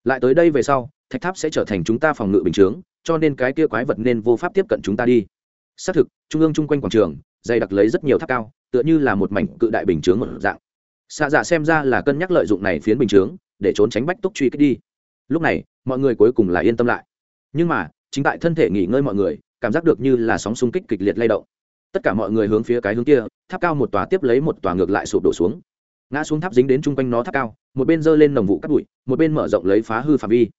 Speaker 1: Lại tới đây về sau, thạch tháp sẽ trở thành chúng ta phòng ngự bình chướng cho nên cái kia quái vật nên vô pháp tiếp cận chúng ta đi. Xác thực, trung ương chung quanh quảng trường, dày đặc lấy rất nhiều tháp cao, tựa như là một mảnh cự đại bình chướng một dạng. Xạ dạ xem ra là cân nhắc lợi dụng này phiến bình chướng, để trốn tránh bách túc truy kích đi. Lúc này, mọi người cuối cùng là yên tâm lại. Nhưng mà, chính tại thân thể nghỉ ngơi mọi người, cảm giác được như là sóng xung kích kịch liệt lay động. Tất cả mọi người hướng phía cái hướng kia, tháp cao một tòa tiếp lấy một tòa ngược lại sụp đổ xuống. Ngã xuống tháp dính đến chung quanh nó tháp cao, một bên giơ lên nồng vụ cắt bụi, một bên mở rộng lấy phá hư phạm vi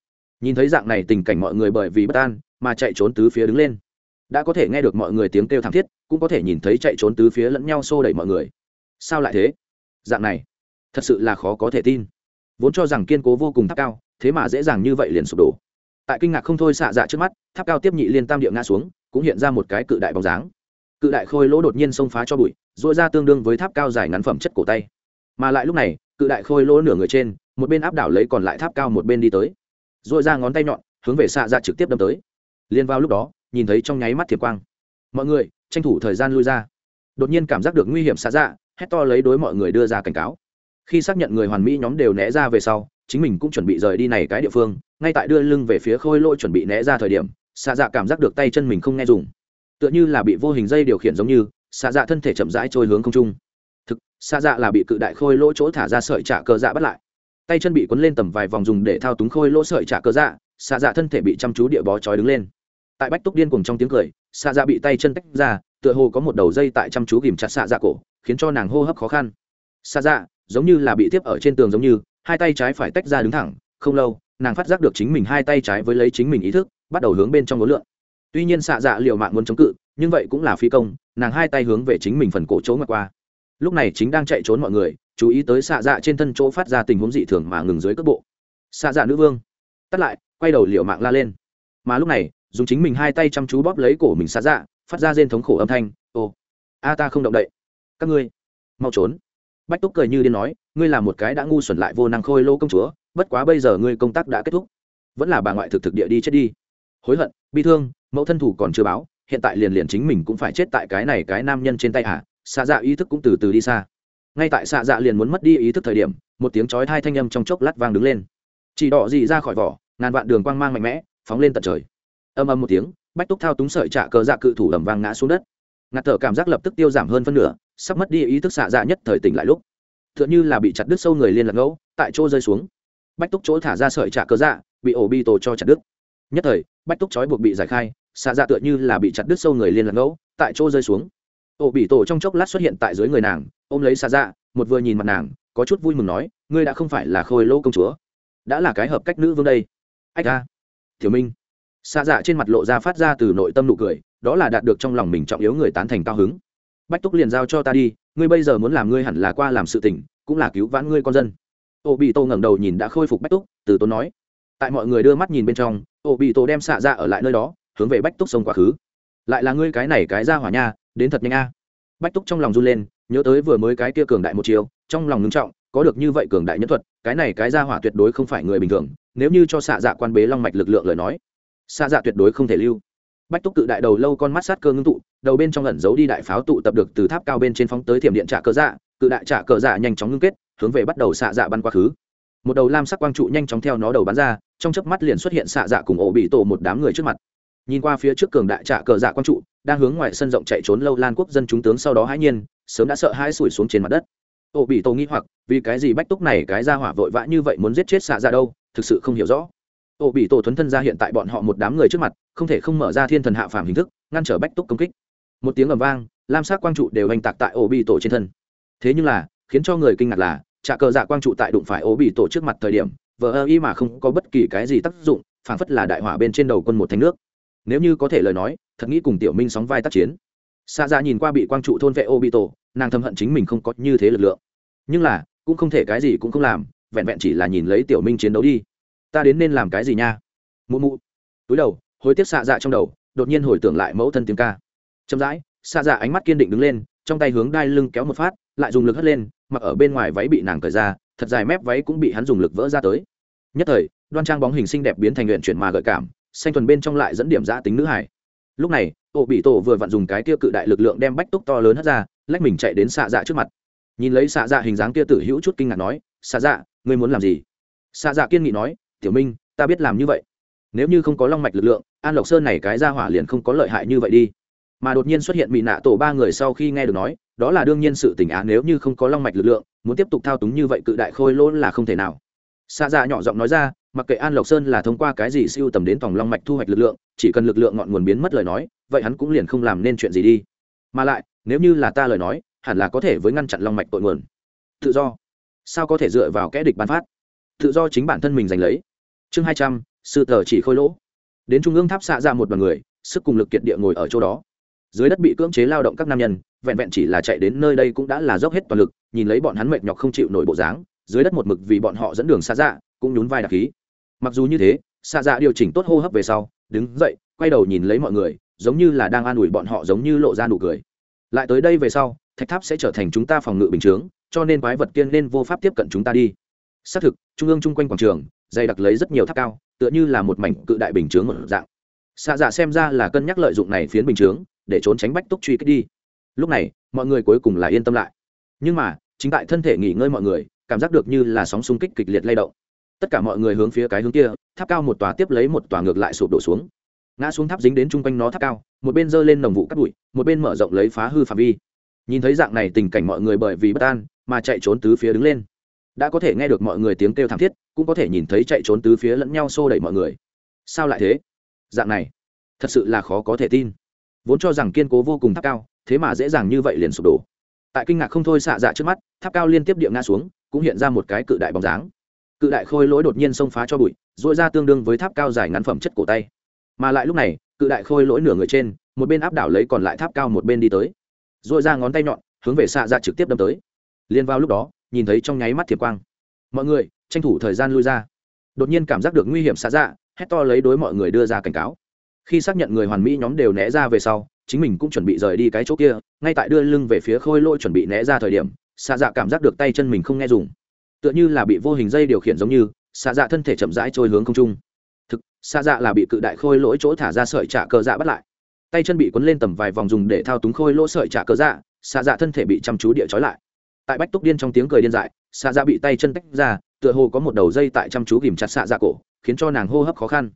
Speaker 1: nhìn thấy dạng này tình cảnh mọi người bởi vì bất an mà chạy trốn tứ phía đứng lên. Đã có thể nghe được mọi người tiếng kêu thảm thiết, cũng có thể nhìn thấy chạy trốn tứ phía lẫn nhau xô đẩy mọi người. Sao lại thế? Dạng này, thật sự là khó có thể tin. Vốn cho rằng kiên cố vô cùng tháp cao, thế mà dễ dàng như vậy liền sụp đổ. Tại kinh ngạc không thôi xạ dạ trước mắt, tháp cao tiếp nhị liên tam địa ngã xuống, cũng hiện ra một cái cự đại bóng dáng. Cự đại khôi lỗ đột nhiên xông phá cho bụi dội ra tương đương với tháp cao dài ngắn phẩm chất cổ tay. Mà lại lúc này, cự đại khôi lỗ nửa người trên, một bên áp đảo lấy còn lại tháp cao một bên đi tới dội ra ngón tay nhọn, hướng về xạ dạ trực tiếp đâm tới. Liên vào lúc đó, nhìn thấy trong nháy mắt thiệp quang. Mọi người, tranh thủ thời gian lui ra. Đột nhiên cảm giác được nguy hiểm xạ dạ hét to lấy đối mọi người đưa ra cảnh cáo. Khi xác nhận người hoàn mỹ nhóm đều né ra về sau, chính mình cũng chuẩn bị rời đi này cái địa phương, ngay tại đưa lưng về phía khôi lôi chuẩn bị né ra thời điểm, xạ dạ cảm giác được tay chân mình không nghe dùng. Tựa như là bị vô hình dây điều khiển giống như, xạ dạ thân thể chậm rãi trôi hướng không trung. Thực, xạ dạ là bị cự đại khôi lỗ chỗ thả ra sợi trả cờ dạ bắt lại tay chân bị quấn lên tầm vài vòng dùng để thao túng khôi lỗ sợi trả cơ dạ xạ dạ thân thể bị chăm chú địa bó trói đứng lên. Tại bách túc điên cùng trong tiếng cười, xạ dạ bị tay chân tách ra, tựa hồ có một đầu dây tại chăm chú ghìm chặt xạ dạ cổ, khiến cho nàng hô hấp khó khăn. Xạ dạ giống như là bị tiếp ở trên tường giống như, hai tay trái phải tách ra đứng thẳng, không lâu, nàng phát giác được chính mình hai tay trái với lấy chính mình ý thức, bắt đầu hướng bên trong ngốn lượn. Tuy nhiên xạ dạ liệu mạng muốn chống cự, nhưng vậy cũng là phi công, nàng hai tay hướng về chính mình phần cổ chỗ ngoặt qua. Lúc này chính đang chạy trốn mọi người chú ý tới xạ dạ trên thân chỗ phát ra tình huống dị thường mà ngừng dưới cước bộ. Xạ dạ nữ vương, tắt lại, quay đầu liệu mạng la lên. Mà lúc này, dùng chính mình hai tay chăm chú bóp lấy cổ mình xạ dạ phát ra rên thống khổ âm thanh ô a ta không động đậy. Các ngươi, mau trốn. Bách túc cười như điên nói, ngươi là một cái đã ngu xuẩn lại vô năng khôi lô công chúa, bất quá bây giờ ngươi công tác đã kết thúc. Vẫn là bà ngoại thực thực địa đi chết đi. Hối hận, bi thương, mẫu thân thủ còn chưa báo, hiện tại liền liền chính mình cũng phải chết tại cái này cái nam nhân trên tay à xạ dạ ý thức cũng từ từ đi xa ngay tại xạ dạ liền muốn mất đi ý thức thời điểm, một tiếng chói thai thanh âm trong chốc lát vang đứng lên. Chỉ đỏ dị ra khỏi vỏ, ngàn vạn đường quang mang mạnh mẽ, phóng lên tận trời. Âm âm một tiếng, bách túc thao túng sợi trạ cờ dạ cự thủ ẩm vang ngã xuống đất. Ngạt thở cảm giác lập tức tiêu giảm hơn phân nửa, sắp mất đi ý thức xạ dạ nhất thời tỉnh lại lúc. T h ư ợ n h ư là bị chặt đứt sâu người liên lạc ngẫu, tại chỗ rơi xuống. Bách túc chỗ thả ra sợi trạ cờ dạ bị ổ bi tổ cho chặt đứt. Nhất thời, bách túc trói buộc bị giải khai, xạ dạ tựa như là bị chặt đứt sâu người liên lạc ngẫu, tại chỗ rơi xuống ổ bị tổ trong chốc lát xuất hiện tại dưới người nàng, ôm lấy xa dạ một vừa nhìn mặt nàng, có chút vui mừng nói, ngươi đã không phải là khôi lô công chúa, đã là cái hợp cách nữ vương đây. Ách ca thiếu minh. Xa dạ trên mặt lộ ra phát ra từ nội tâm nụ cười, đó là đạt được trong lòng mình trọng yếu người tán thành cao hứng. Bách túc liền giao cho ta đi, ngươi bây giờ muốn làm ngươi hẳn là qua làm sự tình, cũng là cứu vãn ngươi con dân. Ô bị tô ngẩng đầu nhìn đã khôi phục bách túc, từ tốn nói, tại mọi người đưa mắt nhìn bên trong ô bị tô đem xạ dạ ra ở lại nơi đó, hướng về bách túc sông quá khứ. Lại là ngươi cái này cái ra hỏa nha đến thật nhanh a. Bách túc trong lòng run lên, nhớ tới vừa mới cái kia cường đại một chiều trong lòng ngưng trọng, có được như vậy cường đại nhân thuật, cái này cái ra hỏa tuyệt đối không phải người bình thường, nếu như cho xạ dạ quan bế long mạch lực lượng lời nói, xạ dạ tuyệt đối không thể lưu. Bách túc cự đại đầu lâu con mắt sát cơ ngưng tụ, đầu bên trong ẩn giấu đi đại pháo tụ tập được từ tháp cao bên trên phóng tới thiểm điện trả cờ dạ cự đại trả cờ dạ nhanh chóng ngưng kết, hướng về bắt đầu xạ dạ bắn quá khứ. Một đầu lam sắc quang trụ nhanh chóng theo nó đầu bắn ra, trong chớp mắt liền xuất hiện xạ dạ cùng ổ bị tổ một đám người trước mặt nhìn qua phía trước cường đại trạ cờ dạ quang trụ, đang hướng ngoài sân rộng chạy trốn lâu lan quốc dân chúng tướng sau đó hãi nhiên, sớm đã sợ hãi sủi xuống trên mặt đất. Ổ bị tổ nghĩ hoặc, vì cái gì bách túc này cái ra hỏa vội vã như vậy muốn giết chết xạ ra đâu, thực sự không hiểu rõ. Ổ bị tổ thuấn thân ra hiện tại bọn họ một đám người trước mặt, không thể không mở ra thiên thần hạ phàm hình thức, ngăn trở bách túc công kích. Một tiếng ầm vang, lam sắc quang trụ đều hành tạc tại ổ bị tổ trên thân. Thế nhưng là, khiến cho người kinh ngạc là trà cờ dạ quang trụ tại đụng phải ổ bị tổ trước mặt thời điểm, vờ ơ y mà không có bất kỳ cái gì tác dụng, phảng phất là đại hỏa bên trên đầu quân một thành nước nếu như có thể lời nói, thật nghĩ cùng tiểu minh sóng vai tác chiến. Xa ra dạ nhìn qua bị quang trụ thôn vệ ô bị tổ nàng thầm hận chính mình không có như thế lực lượng. Nhưng là, cũng không thể cái gì cũng không làm, vẹn vẹn chỉ là nhìn lấy tiểu minh chiến đấu đi. Ta đến nên làm cái gì nha? Mụ mụ. Túi đầu, hối tiếc xạ dạ trong đầu, đột nhiên hồi tưởng lại mẫu thân tiếng ca. Chậm rãi xạ dạ ánh mắt kiên định đứng lên, trong tay hướng đai lưng kéo một phát, lại dùng lực hất lên, mặc ở bên ngoài váy bị nàng cởi ra, thật dài mép váy cũng bị hắn dùng lực vỡ ra tới. Nhất thời, đoan trang bóng hình xinh đẹp biến thành luyện chuyển mà gợi cảm xanh thuần bên trong lại dẫn điểm giã tính nữ hải. Lúc này ổ bị tổ vừa vặn dùng cái kia cự đại lực lượng đem bách túc to lớn hất ra, lách mình chạy đến xạ dạ trước mặt. Nhìn lấy xạ dạ hình dáng kia tử hữu chút kinh ngạc nói, xạ dạ ngươi muốn làm gì? Xạ dạ kiên nghị nói, tiểu minh, ta biết làm như vậy. Nếu như không có long mạch lực lượng, an lộc sơn này cái ra hỏa liền không có lợi hại như vậy đi. Mà đột nhiên xuất hiện bị nạ tổ ba người sau khi nghe được nói, đó là đương nhiên sự tình á, nếu như không có long mạch lực lượng, muốn tiếp tục thao túng như vậy cự đại khôi lỗ là không thể nào. Xạ dạ nhỏ giọng nói ra mặc kệ an lộc sơn là thông qua cái gì siêu tầm đến tòng long mạch thu hoạch lực lượng, chỉ cần lực lượng ngọn nguồn biến mất lời nói, vậy hắn cũng liền không làm nên chuyện gì đi. Mà lại, nếu như là ta lời nói, hẳn là có thể với ngăn chặn long mạch tội nguồn. Tự do. Sao có thể dựa vào kẽ địch bán phát? Tự do chính bản thân mình giành lấy. Chương hai trăm, sư tờ chỉ khôi lỗ. Đến trung ương tháp xạ ra một đoàn người, sức cùng lực kiệt địa ngồi ở chỗ đó. Dưới đất bị cưỡng chế lao động các nam nhân, vẹn vẹn chỉ là chạy đến nơi đây cũng đã là dốc hết toàn lực, nhìn lấy bọn hắn mệt nhọc không chịu nổi bộ dáng, dưới đất một mực vì bọn họ dẫn đường xa dạ cũng nhún vai đặc khí mặc dù như thế xạ dạ điều chỉnh tốt hô hấp về sau, đứng dậy, quay đầu nhìn lấy mọi người, giống như là đang an ủi bọn họ, giống như lộ ra nụ cười. Lại tới đây về sau, thạch tháp sẽ trở thành chúng ta phòng ngự bình chướng, cho nên quái vật kiên nên vô pháp tiếp cận chúng ta đi. Xác thực, trung ương chung quanh quảng trường, dày đặc lấy rất nhiều tháp cao, tựa như là một mảnh cự đại bình chướng một dạng. Xạ dạ xem ra là cân nhắc lợi dụng này phiến bình chướng, để trốn tránh bách túc truy kích đi. Lúc này, mọi người cuối cùng là yên tâm lại. Nhưng mà, chính tại thân thể nghỉ ngơi mọi người, cảm giác được như là sóng xung kích kịch liệt lay động tất cả mọi người hướng phía cái hướng kia, tháp cao một tòa tiếp lấy một tòa ngược lại sụp đổ xuống. Ngã xuống tháp dính đến chung quanh nó tháp cao, một bên giơ lên nồng vụ cắt bụi, một bên mở rộng lấy phá hư phạm vi. Nhìn thấy dạng này tình cảnh mọi người bởi vì bất an mà chạy trốn tứ phía đứng lên. Đã có thể nghe được mọi người tiếng kêu thảm thiết, cũng có thể nhìn thấy chạy trốn tứ phía lẫn nhau xô đẩy mọi người. Sao lại thế? Dạng này, thật sự là khó có thể tin. Vốn cho rằng kiên cố vô cùng tháp cao, thế mà dễ dàng như vậy liền sụp đổ. Tại kinh ngạc không thôi xạ dạ trước mắt, tháp cao liên tiếp địa ngã xuống, cũng hiện ra một cái cự đại bóng dáng cự đại khôi lỗi đột nhiên xông phá cho bụi dội ra tương đương với tháp cao dài ngắn phẩm chất cổ tay. Mà lại lúc này, cự đại khôi lỗi nửa người trên, một bên áp đảo lấy còn lại tháp cao một bên đi tới. Dội ra ngón tay nhọn, hướng về xạ dạ trực tiếp đâm tới. Liên vào lúc đó, nhìn thấy trong nháy mắt thiệp quang. Mọi người, tranh thủ thời gian lui ra. Đột nhiên cảm giác được nguy hiểm xạ dạ hét to lấy đối mọi người đưa ra cảnh cáo. Khi xác nhận người hoàn mỹ nhóm đều né ra về sau, chính mình cũng chuẩn bị rời đi cái chỗ kia, ngay tại đưa lưng về phía khôi lỗi chuẩn bị né ra thời điểm, xạ dạ cảm giác được tay chân mình không nghe dùng tựa như là bị vô hình dây điều khiển giống như, xạ dạ thân thể chậm rãi trôi hướng không trung. Thực, xạ dạ là bị cự đại khôi lỗi chỗ thả ra sợi trả cờ dạ bắt lại. Tay chân bị quấn lên tầm vài vòng dùng để thao túng khôi lỗ sợi trả cờ dạ xạ dạ thân thể bị chăm chú địa trói lại. Tại bách túc điên trong tiếng cười điên dại, xạ dạ bị tay chân tách ra, tựa hồ có một đầu dây tại chăm chú ghìm chặt xạ dạ cổ, khiến cho nàng hô hấp khó khăn.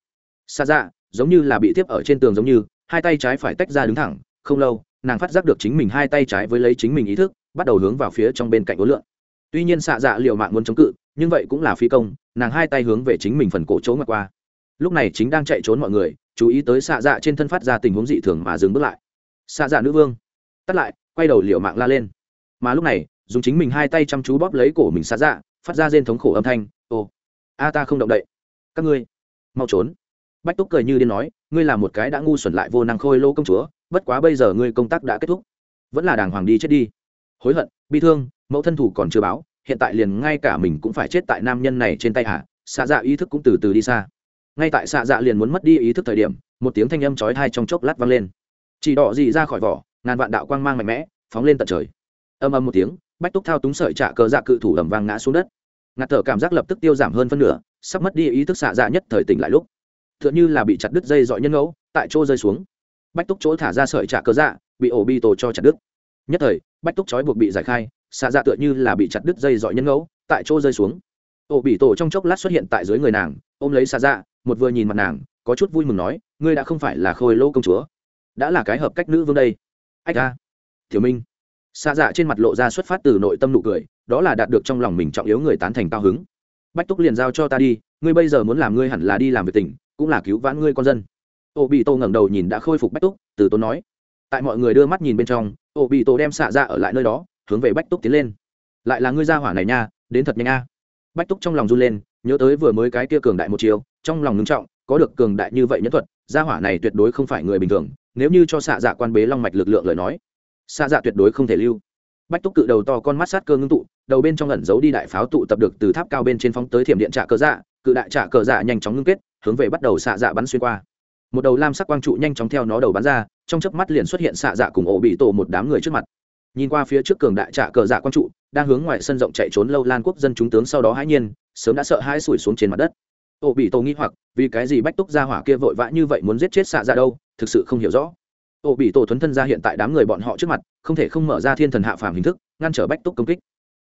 Speaker 1: Xạ dạ giống như là bị tiếp ở trên tường giống như, hai tay trái phải tách ra đứng thẳng, không lâu, nàng phát giác được chính mình hai tay trái với lấy chính mình ý thức, bắt đầu hướng vào phía trong bên cạnh ối lượng tuy nhiên xạ dạ liệu mạng muốn chống cự, nhưng vậy cũng là phi công, nàng hai tay hướng về chính mình phần cổ chỗ ngoặt qua. Lúc này chính đang chạy trốn mọi người, chú ý tới xạ dạ trên thân phát ra tình huống dị thường mà dừng bước lại. Xạ dạ nữ vương, tắt lại, quay đầu liệu mạng la lên. Mà lúc này, dùng chính mình hai tay chăm chú bóp lấy cổ mình xạ dạ phát ra rên thống khổ âm thanh Ô. a ta không động đậy. Các ngươi, mau trốn. Bách túc cười như điên nói, ngươi là một cái đã ngu xuẩn lại vô năng khôi lô công chúa, bất quá bây giờ ngươi công tác đã kết thúc. Vẫn là đàng hoàng đi chết đi. Hối hận, bi thương mẫu thân thủ còn chưa báo, hiện tại liền ngay cả mình cũng phải chết tại nam nhân này trên tay hả? Xạ dạ ý thức cũng từ từ đi xa. Ngay tại xạ dạ liền muốn mất đi ý thức thời điểm, một tiếng thanh âm chói thai trong chốc lát vang lên. Chỉ đỏ gì ra khỏi vỏ, ngàn vạn đạo quang mang mạnh mẽ, phóng lên tận trời. Âm âm một tiếng, bách túc thao túng sợi trạ cờ dạ cự thủ ẩm vang ngã xuống đất. Ngạt thở cảm giác lập tức tiêu giảm hơn phân nửa, sắp mất đi ý thức xạ dạ nhất thời tỉnh lại lúc. T h ư ợ n h ư là bị chặt đứt dây dọi nhân ngẫu, tại chỗ rơi xuống. Bách túc chỗ thả ra sợi trạ cờ dạ bị ổ bi tổ cho chặt đứt nhất thời, bách túc trói buộc bị giải khai, xạ dạ tựa như là bị chặt đứt dây dọi nhân ngẫu, tại chỗ rơi xuống. Ổ bị tổ trong chốc lát xuất hiện tại dưới người nàng, ôm lấy xạ dạ một vừa nhìn mặt nàng, có chút vui mừng nói, ngươi đã không phải là khôi lô công chúa, đã là cái hợp cách nữ vương đây. Ách a thiếu minh. Xạ dạ trên mặt lộ ra xuất phát từ nội tâm nụ cười, đó là đạt được trong lòng mình trọng yếu người tán thành cao hứng. Bách túc liền giao cho ta đi, ngươi bây giờ muốn làm ngươi hẳn là đi làm việc tỉnh, cũng là cứu vãn ngươi con dân. Ô bị tô ngẩng đầu nhìn đã khôi phục bách túc, từ tốn nói tại mọi người đưa mắt nhìn bên trong, ô bị tổ đem xạ ra ở lại nơi đó, hướng về bách túc tiến lên. Lại là ngươi ra hỏa này nha, đến thật nhanh a. Bách túc trong lòng run lên, nhớ tới vừa mới cái kia cường đại một chiều trong lòng ngưng trọng, có được cường đại như vậy nhẫn thuật gia hỏa này tuyệt đối không phải người bình thường, nếu như cho xạ dạ quan bế long mạch lực lượng lời nói, xạ dạ tuyệt đối không thể lưu. Bách túc cự đầu to con mắt sát cơ ngưng tụ, đầu bên trong ẩn giấu đi đại pháo tụ tập được từ tháp cao bên trên phóng tới thiểm điện trạ cờ dạ cự đại trạ cờ dạ nhanh chóng ngưng kết, hướng về bắt đầu xạ dạ bắn xuyên qua một đầu lam sắc quang trụ nhanh chóng theo nó đầu bắn ra, trong chớp mắt liền xuất hiện xạ dạ cùng ổ bị tổ một đám người trước mặt. Nhìn qua phía trước cường đại trạ cờ dạ quang trụ, đang hướng ngoài sân rộng chạy trốn lâu lan quốc dân chúng tướng sau đó hãi nhiên, sớm đã sợ hãi sủi xuống trên mặt đất. Ổ bị tổ nghĩ hoặc, vì cái gì bách túc ra hỏa kia vội vã như vậy muốn giết chết xạ dạ đâu, thực sự không hiểu rõ. Ổ bị tổ thuấn thân ra hiện tại đám người bọn họ trước mặt, không thể không mở ra thiên thần hạ phàm hình thức, ngăn trở bách túc công kích.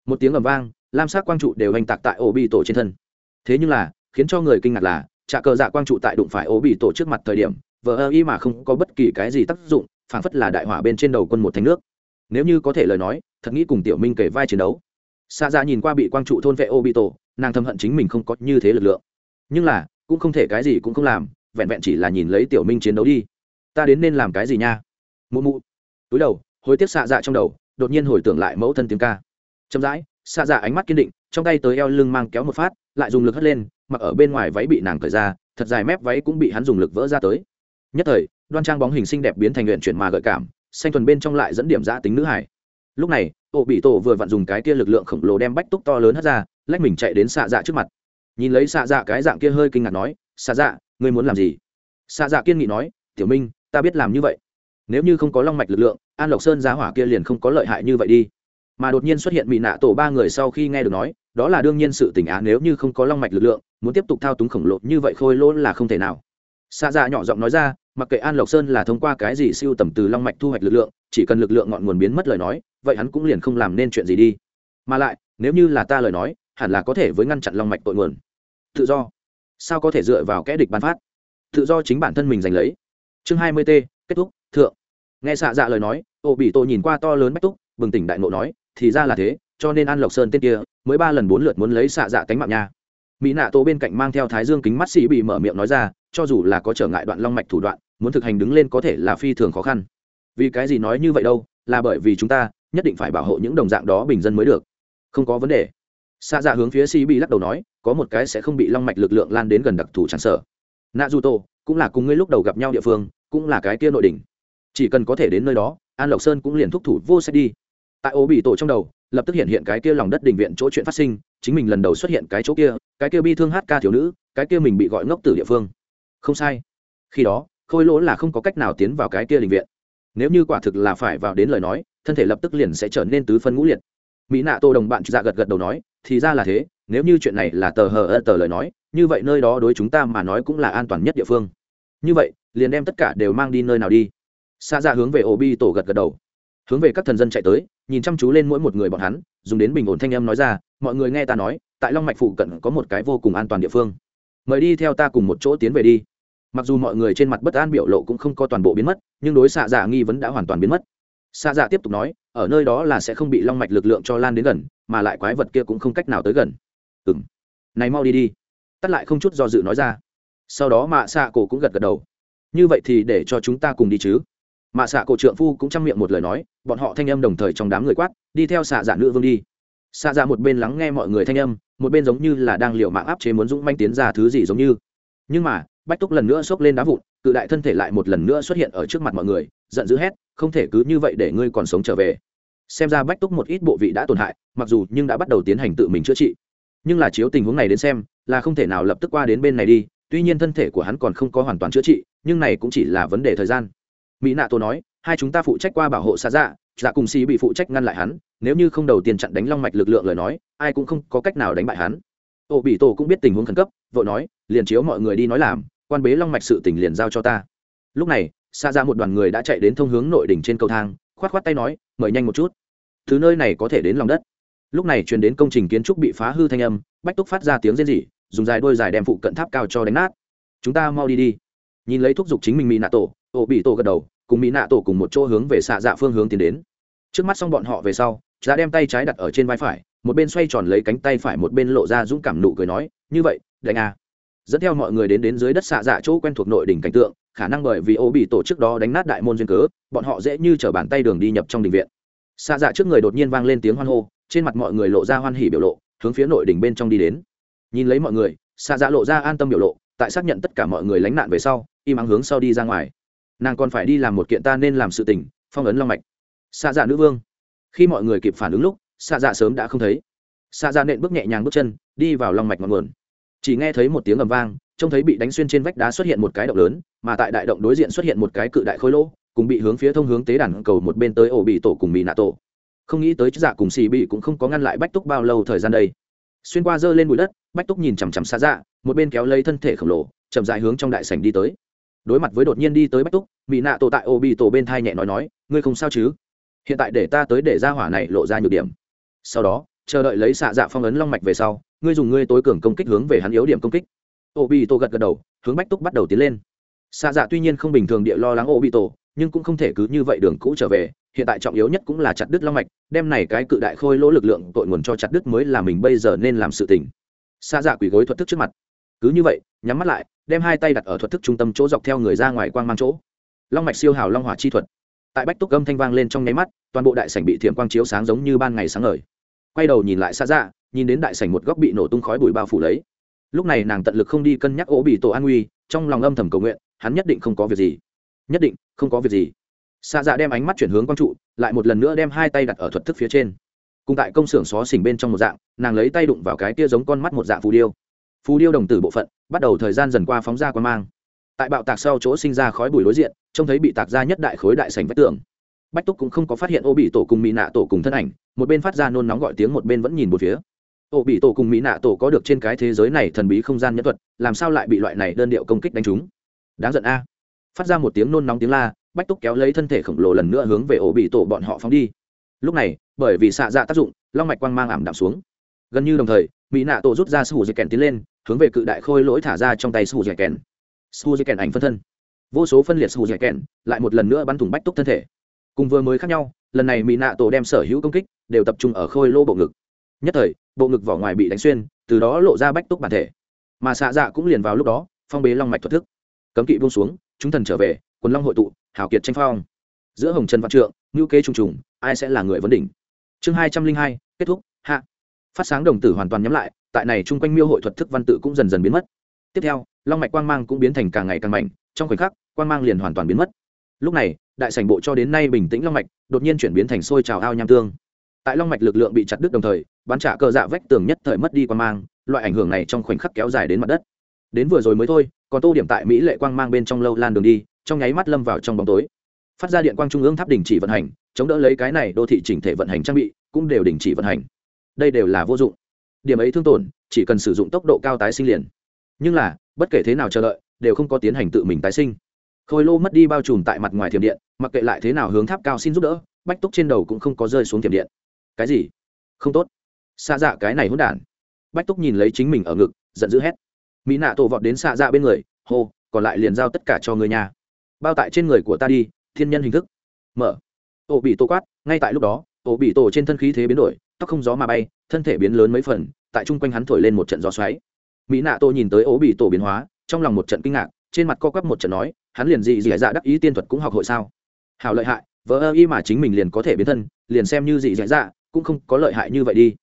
Speaker 1: Một tiếng ầm vang, lam sắc quang trụ đều hành tạc tại ổ bị tổ trên thân. Thế nhưng là, khiến cho người kinh ngạc là trả cờ dạ quang trụ tại đụng phải ô bị tổ trước mặt thời điểm, vờ ơ y mà không có bất kỳ cái gì tác dụng, phảng phất là đại hỏa bên trên đầu quân một thành nước. Nếu như có thể lời nói, thật nghĩ cùng tiểu minh kể vai chiến đấu. Xa ra dạ nhìn qua bị quang trụ thôn vệ ô bị tổ, nàng thầm hận chính mình không có như thế lực lượng. Nhưng là, cũng không thể cái gì cũng không làm, vẹn vẹn chỉ là nhìn lấy tiểu minh chiến đấu đi. Ta đến nên làm cái gì nha? Mụ mụ. Túi đầu, hối tiếc xạ dạ trong đầu, đột nhiên hồi tưởng lại mẫu thân tiếng ca. Chậm rãi xạ dạ ánh mắt kiên định, trong tay tới eo lưng mang kéo một phát, lại dùng lực hất lên mặc ở bên ngoài váy bị nàng cởi ra, thật dài mép váy cũng bị hắn dùng lực vỡ ra tới. Nhất thời, đoan trang bóng hình xinh đẹp biến thành luyện chuyển mà gợi cảm, xanh thuần bên trong lại dẫn điểm giã tính nữ hải. Lúc này ổ bị tổ vừa vặn dùng cái kia lực lượng khổng lồ đem bách túc to lớn hất ra, lách mình chạy đến xạ dạ trước mặt. Nhìn lấy xạ dạ cái dạng kia hơi kinh ngạc nói, xạ dạ ngươi muốn làm gì? Xạ dạ kiên nghị nói, tiểu minh, ta biết làm như vậy. Nếu như không có long mạch lực lượng, an lộc sơn giá hỏa kia liền không có lợi hại như vậy đi. Mà đột nhiên xuất hiện bị nạ tổ ba người sau khi nghe được nói đó là đương nhiên sự tình á, nếu như không có long mạch lực lượng, muốn tiếp tục thao túng khổng lồ như vậy khôi lỗ là không thể nào. Xa dạ nhỏ giọng nói ra, mặc kệ an lộc sơn là thông qua cái gì siêu tầm từ long mạch thu hoạch lực lượng, chỉ cần lực lượng ngọn nguồn biến mất lời nói, vậy hắn cũng liền không làm nên chuyện gì đi. Mà lại, nếu như là ta lời nói, hẳn là có thể với ngăn chặn long mạch tội nguồn. Tự do. Sao có thể dựa vào kẽ địch bán phát? Tự do chính bản thân mình giành lấy. Chương hai mươi t kết thúc, thượng. Nghe xạ dạ lời nói, ô bị tô nhìn qua to lớn bách túc, bừng tỉnh đại nộ nói, thì ra là thế cho nên an lộc sơn tên kia mới ba lần bốn lượt muốn lấy xạ dạ cánh mạng nha. Mỹ nạ tổ bên cạnh mang theo thái dương kính mắt xì bị mở miệng nói ra, cho dù là có trở ngại đoạn long mạch thủ đoạn, muốn thực hành đứng lên có thể là phi thường khó khăn. Vì cái gì nói như vậy đâu, là bởi vì chúng ta nhất định phải bảo hộ những đồng dạng đó bình dân mới được. Không có vấn đề. Xạ dạ hướng phía xì bị lắc đầu nói, có một cái sẽ không bị long mạch lực lượng lan đến gần đặc thù tràn sở nạ du tô, cũng là cùng ngươi lúc đầu gặp nhau địa phương, cũng là cái kia nội đỉnh. Chỉ cần có thể đến nơi đó, an lộc sơn cũng liền thúc thủ vô sẽ đi. Tại ô bị tổ trong đầu lập tức hiện hiện cái kia lòng đất đình viện chỗ chuyện phát sinh, chính mình lần đầu xuất hiện cái chỗ kia, cái kia bi thương hát ca thiếu nữ, cái kia mình bị gọi ngốc từ địa phương. Không sai. Khi đó, khôi lỗ là không có cách nào tiến vào cái kia đình viện. Nếu như quả thực là phải vào đến lời nói, thân thể lập tức liền sẽ trở nên tứ phân ngũ liệt. Mỹ nạ tô đồng bạn dạ gật gật đầu nói, thì ra là thế, nếu như chuyện này là tờ hờ ơ tờ lời nói, như vậy nơi đó đối chúng ta mà nói cũng là an toàn nhất địa phương. Như vậy, liền đem tất cả đều mang đi nơi nào đi. Xa ra dạ hướng về ổ bi tổ gật gật đầu. Hướng về các thần dân chạy tới nhìn chăm chú lên mỗi một người bọn hắn, dùng đến bình ổn thanh âm nói ra, mọi người nghe ta nói, tại long mạch phụ cận có một cái vô cùng an toàn địa phương. Mời đi theo ta cùng một chỗ tiến về đi. Mặc dù mọi người trên mặt bất an biểu lộ cũng không có toàn bộ biến mất, nhưng đối xạ dạ nghi vấn đã hoàn toàn biến mất. Xạ dạ tiếp tục nói, ở nơi đó là sẽ không bị long mạch lực lượng cho lan đến gần, mà lại quái vật kia cũng không cách nào tới gần. Ừ m này mau đi đi. Tắt lại không chút do dự nói ra. Sau đó mạ xạ cổ cũng gật gật đầu. Như vậy thì để cho chúng ta cùng đi chứ mạ xạ cổ trượng phu cũng chăm miệng một lời nói, bọn họ thanh âm đồng thời trong đám người quát, đi theo xạ giả dạ nữ vương đi. Xạ giả dạ một bên lắng nghe mọi người thanh âm, một bên giống như là đang liệu mạng áp chế muốn dũng manh tiến ra thứ gì giống như. Nhưng mà, bách túc lần nữa xốc lên đá vụn, cự đại thân thể lại một lần nữa xuất hiện ở trước mặt mọi người, giận dữ hét, không thể cứ như vậy để ngươi còn sống trở về. Xem ra bách túc một ít bộ vị đã tổn hại, mặc dù nhưng đã bắt đầu tiến hành tự mình chữa trị. Nhưng là chiếu tình huống này đến xem, là không thể nào lập tức qua đến bên này đi, tuy nhiên thân thể của hắn còn không có hoàn toàn chữa trị, nhưng này cũng chỉ là vấn đề thời gian mỹ nạ tô nói, hai chúng ta phụ trách qua bảo hộ xa dạ dạ cùng xì bị phụ trách ngăn lại hắn, nếu như không đầu tiên chặn đánh long mạch lực lượng lời nói, ai cũng không có cách nào đánh bại hắn. Ô bị tổ cũng biết tình huống khẩn cấp vợ nói, liền chiếu mọi người đi nói làm, quan bế long mạch sự tình liền giao cho ta. Lúc này xa ra dạ một đoàn người đã chạy đến thông hướng nội đỉnh trên cầu thang, khoát khoát tay nói, mời nhanh một chút. Thứ nơi này có thể đến lòng đất. Lúc này truyền đến công trình kiến trúc bị phá hư thanh âm, bách túc phát ra tiếng rên rỉ, dùng dài đôi dài đem phụ cận tháp cao cho đánh nát. Chúng ta mau đi đi nhìn lấy thúc giục chính mình mỹ nạ tổ ổ bị tổ gật đầu, cùng mỹ nạ tổ cùng một chỗ hướng về xạ dạ phương hướng tiến đến. Trước mắt xong bọn họ về sau giá đem tay trái đặt ở trên vai phải, một bên xoay tròn lấy cánh tay phải một bên lộ ra dũng cảm nụ cười nói, như vậy, đánh à. dẫn theo mọi người đến đến dưới đất xạ dạ chỗ quen thuộc nội đỉnh cảnh tượng, khả năng bởi vì ô bị tổ chức đó đánh nát đại môn duyên cớ, bọn họ dễ như t r ở bàn tay đường đi nhập trong đình viện. Xạ dạ trước người đột nhiên vang lên tiếng hoan hô, trên mặt mọi người lộ ra hoan hỉ biểu lộ, hướng phía nội đỉnh bên trong đi đến. Nhìn lấy mọi người, xạ dạ lộ ra an tâm biểu lộ, tại xác nhận tất cả mọi người lánh nạn về sau im ắng hướng sau đi ra ngoài. Nàng còn phải đi làm một kiện ta nên làm sự tình, phong ấn long mạch. Xạ dạ nữ vương. Khi mọi người kịp phản ứng lúc, xạ dạ sớm đã không thấy. Xạ dạ nện bước nhẹ nhàng bước chân, đi vào long mạch ngọn nguồn. Chỉ nghe thấy một tiếng ầm vang, trông thấy bị đánh xuyên trên vách đá xuất hiện một cái động lớn, mà tại đại động đối diện xuất hiện một cái cự đại khối lỗ, cùng bị hướng phía thông hướng tế đàn cầu một bên tới ổ bị tổ cùng mỹ nạ tổ. Không nghĩ tới dạ cùng xì bị cũng không có ngăn lại bách túc bao lâu thời gian đây. Xuyên qua dơ lên bụi đất, bách túc nhìn chằm chằm xa dạ một bên kéo lấy thân thể khổng lồ, chậm dài hướng trong đại sảnh đi tới đối mặt với đột nhiên đi tới bách túc mỹ nạ tổ tại ô bị tổ bên thai nhẹ nói nói, ngươi không sao chứ? Hiện tại để ta tới để ra hỏa này lộ ra nhược điểm. Sau đó, chờ đợi lấy xạ dạ phong ấn long mạch về sau, ngươi dùng ngươi tối cường công kích hướng về hắn yếu điểm công kích. Ô bị tổ gật gật đầu, hướng bách túc bắt đầu tiến lên. Xạ dạ tuy nhiên không bình thường địa lo lắng ô bị tổ, nhưng cũng không thể cứ như vậy đường cũ trở về, hiện tại trọng yếu nhất cũng là chặt đứt long mạch, đem này cái cự đại khôi lỗ lực lượng tội nguồn cho chặt đứt mới là mình bây giờ nên làm sự tình. Xạ dạ quỷ gối thuật thức trước mặt cứ như vậy, nhắm mắt lại, đem hai tay đặt ở thuật thức trung tâm chỗ dọc theo người ra ngoài quang mang chỗ. Long mạch siêu hào long hỏa chi thuật. Tại bách túc âm thanh vang lên trong nháy mắt, toàn bộ đại sảnh bị thiểm quang chiếu sáng giống như ban ngày sáng ngời. Quay đầu nhìn lại xa dạ nhìn đến đại sảnh một góc bị nổ tung khói bụi bao phủ lấy. Lúc này nàng tận lực không đi cân nhắc ố bị tổ an nguy, trong lòng âm thầm cầu nguyện, hắn nhất định không có việc gì. Nhất định, không có việc gì. Xa dạ đem ánh mắt chuyển hướng quang trụ, lại một lần nữa đem hai tay đặt ở thuật thức phía trên. Cùng tại công xưởng xó xỉnh bên trong một dạng, nàng lấy tay đụng vào cái kia giống con mắt một dạng phù điêu phù điêu đồng tử bộ phận, bắt đầu thời gian dần qua phóng ra quan mang. Tại bạo tạc sau chỗ sinh ra khói bụi đối diện, trông thấy bị tạc ra nhất đại khối đại sành vách tường. Bách túc cũng không có phát hiện ô bị tổ cùng mỹ nạ tổ cùng thân ảnh, một bên phát ra nôn nóng gọi tiếng, một bên vẫn nhìn một phía. Ô bị tổ cùng mỹ nạ tổ có được trên cái thế giới này thần bí không gian nhân thuật, làm sao lại bị loại này đơn điệu công kích đánh trúng? Đáng giận a. Phát ra một tiếng nôn nóng tiếng la, bách túc kéo lấy thân thể khổng lồ lần nữa hướng về ổ bị tổ bọn họ phóng đi. Lúc này, bởi vì xạ dạ tác dụng, long mạch quang mang ảm đạm xuống. Gần như đồng thời mỹ nạ tổ rút ra sư hù dây kèn tiến lên, hướng về cự đại khôi lỗi thả ra trong tay sư hù dây kèn. Sư hù dây kèn ảnh phân thân. Vô số phân liệt sư hù dây kèn lại một lần nữa bắn thủng bách túc thân thể. Cùng vừa mới khác nhau, lần này mỹ nạ tổ đem sở hữu công kích đều tập trung ở khôi lô bộ ngực. Nhất thời, bộ ngực vỏ ngoài bị đánh xuyên, từ đó lộ ra bách túc bản thể. Mà xạ dạ cũng liền vào lúc đó, phong bế long mạch thuật thức. Cấm kỵ buông xuống, chúng thần trở về, quần long hội tụ hảo kiệt tranh phong. Giữa hồng trần văn trượng ngữ kế trùng trùng, ai sẽ là người vấn đỉnh? Chương hai trăm linh hai, kết thúc, hạ phát sáng đồng tử hoàn toàn nhắm lại, tại này chung quanh miêu hội thuật thức văn tự cũng dần dần biến mất. Tiếp theo, long mạch quang mang cũng biến thành càng ngày càng mạnh, trong khoảnh khắc, quang mang liền hoàn toàn biến mất. Lúc này, đại sảnh bộ cho đến nay bình tĩnh long mạch, đột nhiên chuyển biến thành sôi trào ao nham tương. Tại long mạch lực lượng bị chặt đứt đồng thời bán trả cờ dạ vách tường nhất thời mất đi quang mang, loại ảnh hưởng này trong khoảnh khắc kéo dài đến mặt đất. Đến vừa rồi mới thôi, còn tô điểm tại mỹ lệ quang mang bên trong lâu lan đường đi, trong nháy mắt lâm vào trong bóng tối. Phát ra điện quang trung ương tháp đình chỉ vận hành, chống đỡ lấy cái này đô thị chỉnh thể vận hành trang bị, cũng đều đình chỉ vận hành đây đều là vô dụng. Điểm ấy thương tổn, chỉ cần sử dụng tốc độ cao tái sinh liền. Nhưng là, bất kể thế nào chờ đợi, đều không có tiến hành tự mình tái sinh. Khôi lô mất đi bao trùm tại mặt ngoài thiểm điện, mặc kệ lại thế nào hướng tháp cao xin giúp đỡ, bách túc trên đầu cũng không có rơi xuống thiểm điện. Cái gì? Không tốt. Xa dạ cái này hỗn đản. Bách túc nhìn lấy chính mình ở ngực, giận dữ hét. Mỹ nạ tổ vọt đến xa dạ bên người, hô, còn lại liền giao tất cả cho người nhà bao tại trên người của ta đi, thiên nhân hình thức. Mở. Ổ bị tổ quát, ngay tại lúc đó ổ bị tổ trên thân khí thế biến đổi tóc không gió mà bay, thân thể biến lớn mấy phần, tại chung quanh hắn thổi lên một trận gió xoáy. Mỹ nạ tô nhìn tới ố bị tổ biến hóa, trong lòng một trận kinh ngạc, trên mặt co quắp một trận nói, hắn liền dị dị dạ đắc ý tiên thuật cũng học hội sao? Hào lợi hại, vỡ ơ y mà chính mình liền có thể biến thân, liền xem như dị dạ dạ cũng không có lợi hại như vậy đi.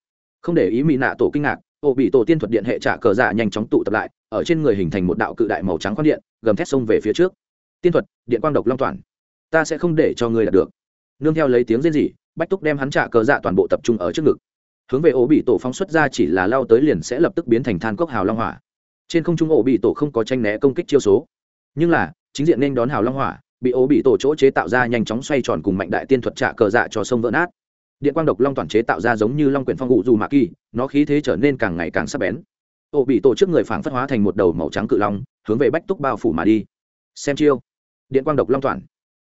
Speaker 1: Không để ý mỹ nạ tổ kinh ngạc ổ bị tổ tiên thuật điện hệ trả cờ dạ nhanh chóng tụ tập lại, ở trên người hình thành một đạo cự đại màu trắng khoan điện, gầm thét sông về phía trước. Tiên thuật, điện quang độc long toàn. Ta sẽ không để cho ngươi đạt được. Nương theo lấy tiếng rên rỉ bách túc đem hắn trả cờ dạ toàn bộ tập trung ở trước ngực. Hướng về ổ bị tổ phóng xuất ra chỉ là lao tới liền sẽ lập tức biến thành than cốc hào long hỏa. Trên không trung ổ bị tổ không có tranh né công kích chiêu số. Nhưng là, chính diện nên đón hào long hỏa, bị ổ bị tổ chỗ chế tạo ra nhanh chóng xoay tròn cùng mạnh đại tiên thuật trả cờ dạ cho sông vỡ nát. Điện quang độc long toàn chế tạo ra giống như long quyển phong ngụ dù mạ kỳ, nó khí thế trở nên càng ngày càng sắc bén. Ổ bị tổ trước người phảng phất hóa thành một đầu màu trắng cự long, hướng về bách túc bao phủ mà đi. Xem chiêu. Điện quang độc long toàn.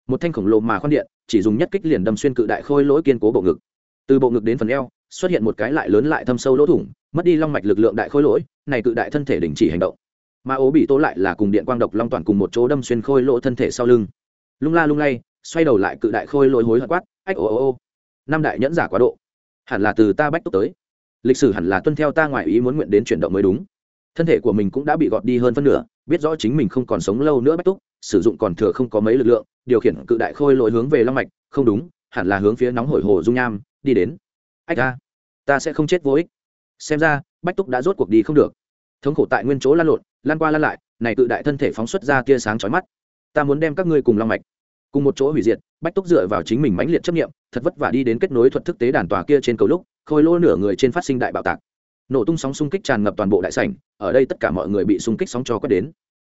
Speaker 1: Một thanh khổng lồ mà khoan điện chỉ dùng nhất kích liền đâm xuyên cự đại khôi lỗi kiên cố bộ ngực. Từ bộ ngực đến phần eo, xuất hiện một cái lại lớn lại thâm sâu lỗ thủng, mất đi long mạch lực lượng đại khôi lỗi, này cự đại thân thể đình chỉ hành động. Mà ố bị tố lại là cùng điện quang độc long toàn cùng một chỗ đâm xuyên khôi lỗ thân thể sau lưng. Lung la lung lay, xoay đầu lại cự đại khôi lỗi hối hận quát, ách ồ ồ ô. Năm đại nhẫn giả quá độ. Hẳn là từ ta bách túc tới. Lịch sử hẳn là tuân theo ta ngoài ý muốn nguyện đến chuyển động mới đúng. Thân thể của mình cũng đã bị gọt đi hơn phân nửa, biết rõ chính mình không còn sống lâu nữa bách túc, sử dụng còn thừa không có mấy lực lượng điều khiển cự đại khôi lỗi hướng về long mạch, không đúng, hẳn là hướng phía nóng hổi hồ dung nham, đi đến. Ách ta ta sẽ không chết vô ích. Xem ra, bách túc đã rốt cuộc đi không được. Thống khổ tại nguyên chỗ lan lộn, lan qua lan lại, này cự đại thân thể phóng xuất ra tia sáng chói mắt. Ta muốn đem các ngươi cùng long mạch, cùng một chỗ hủy diệt, bách túc dựa vào chính mình mãnh liệt chấp nghiệm thật vất vả đi đến kết nối thuật thức tế đàn tòa kia trên cầu lúc, khôi lô nửa người trên phát sinh đại bạo tạc. Nổ tung sóng xung kích tràn ngập toàn bộ đại sảnh, ở đây tất cả mọi người bị xung kích sóng cho quét đến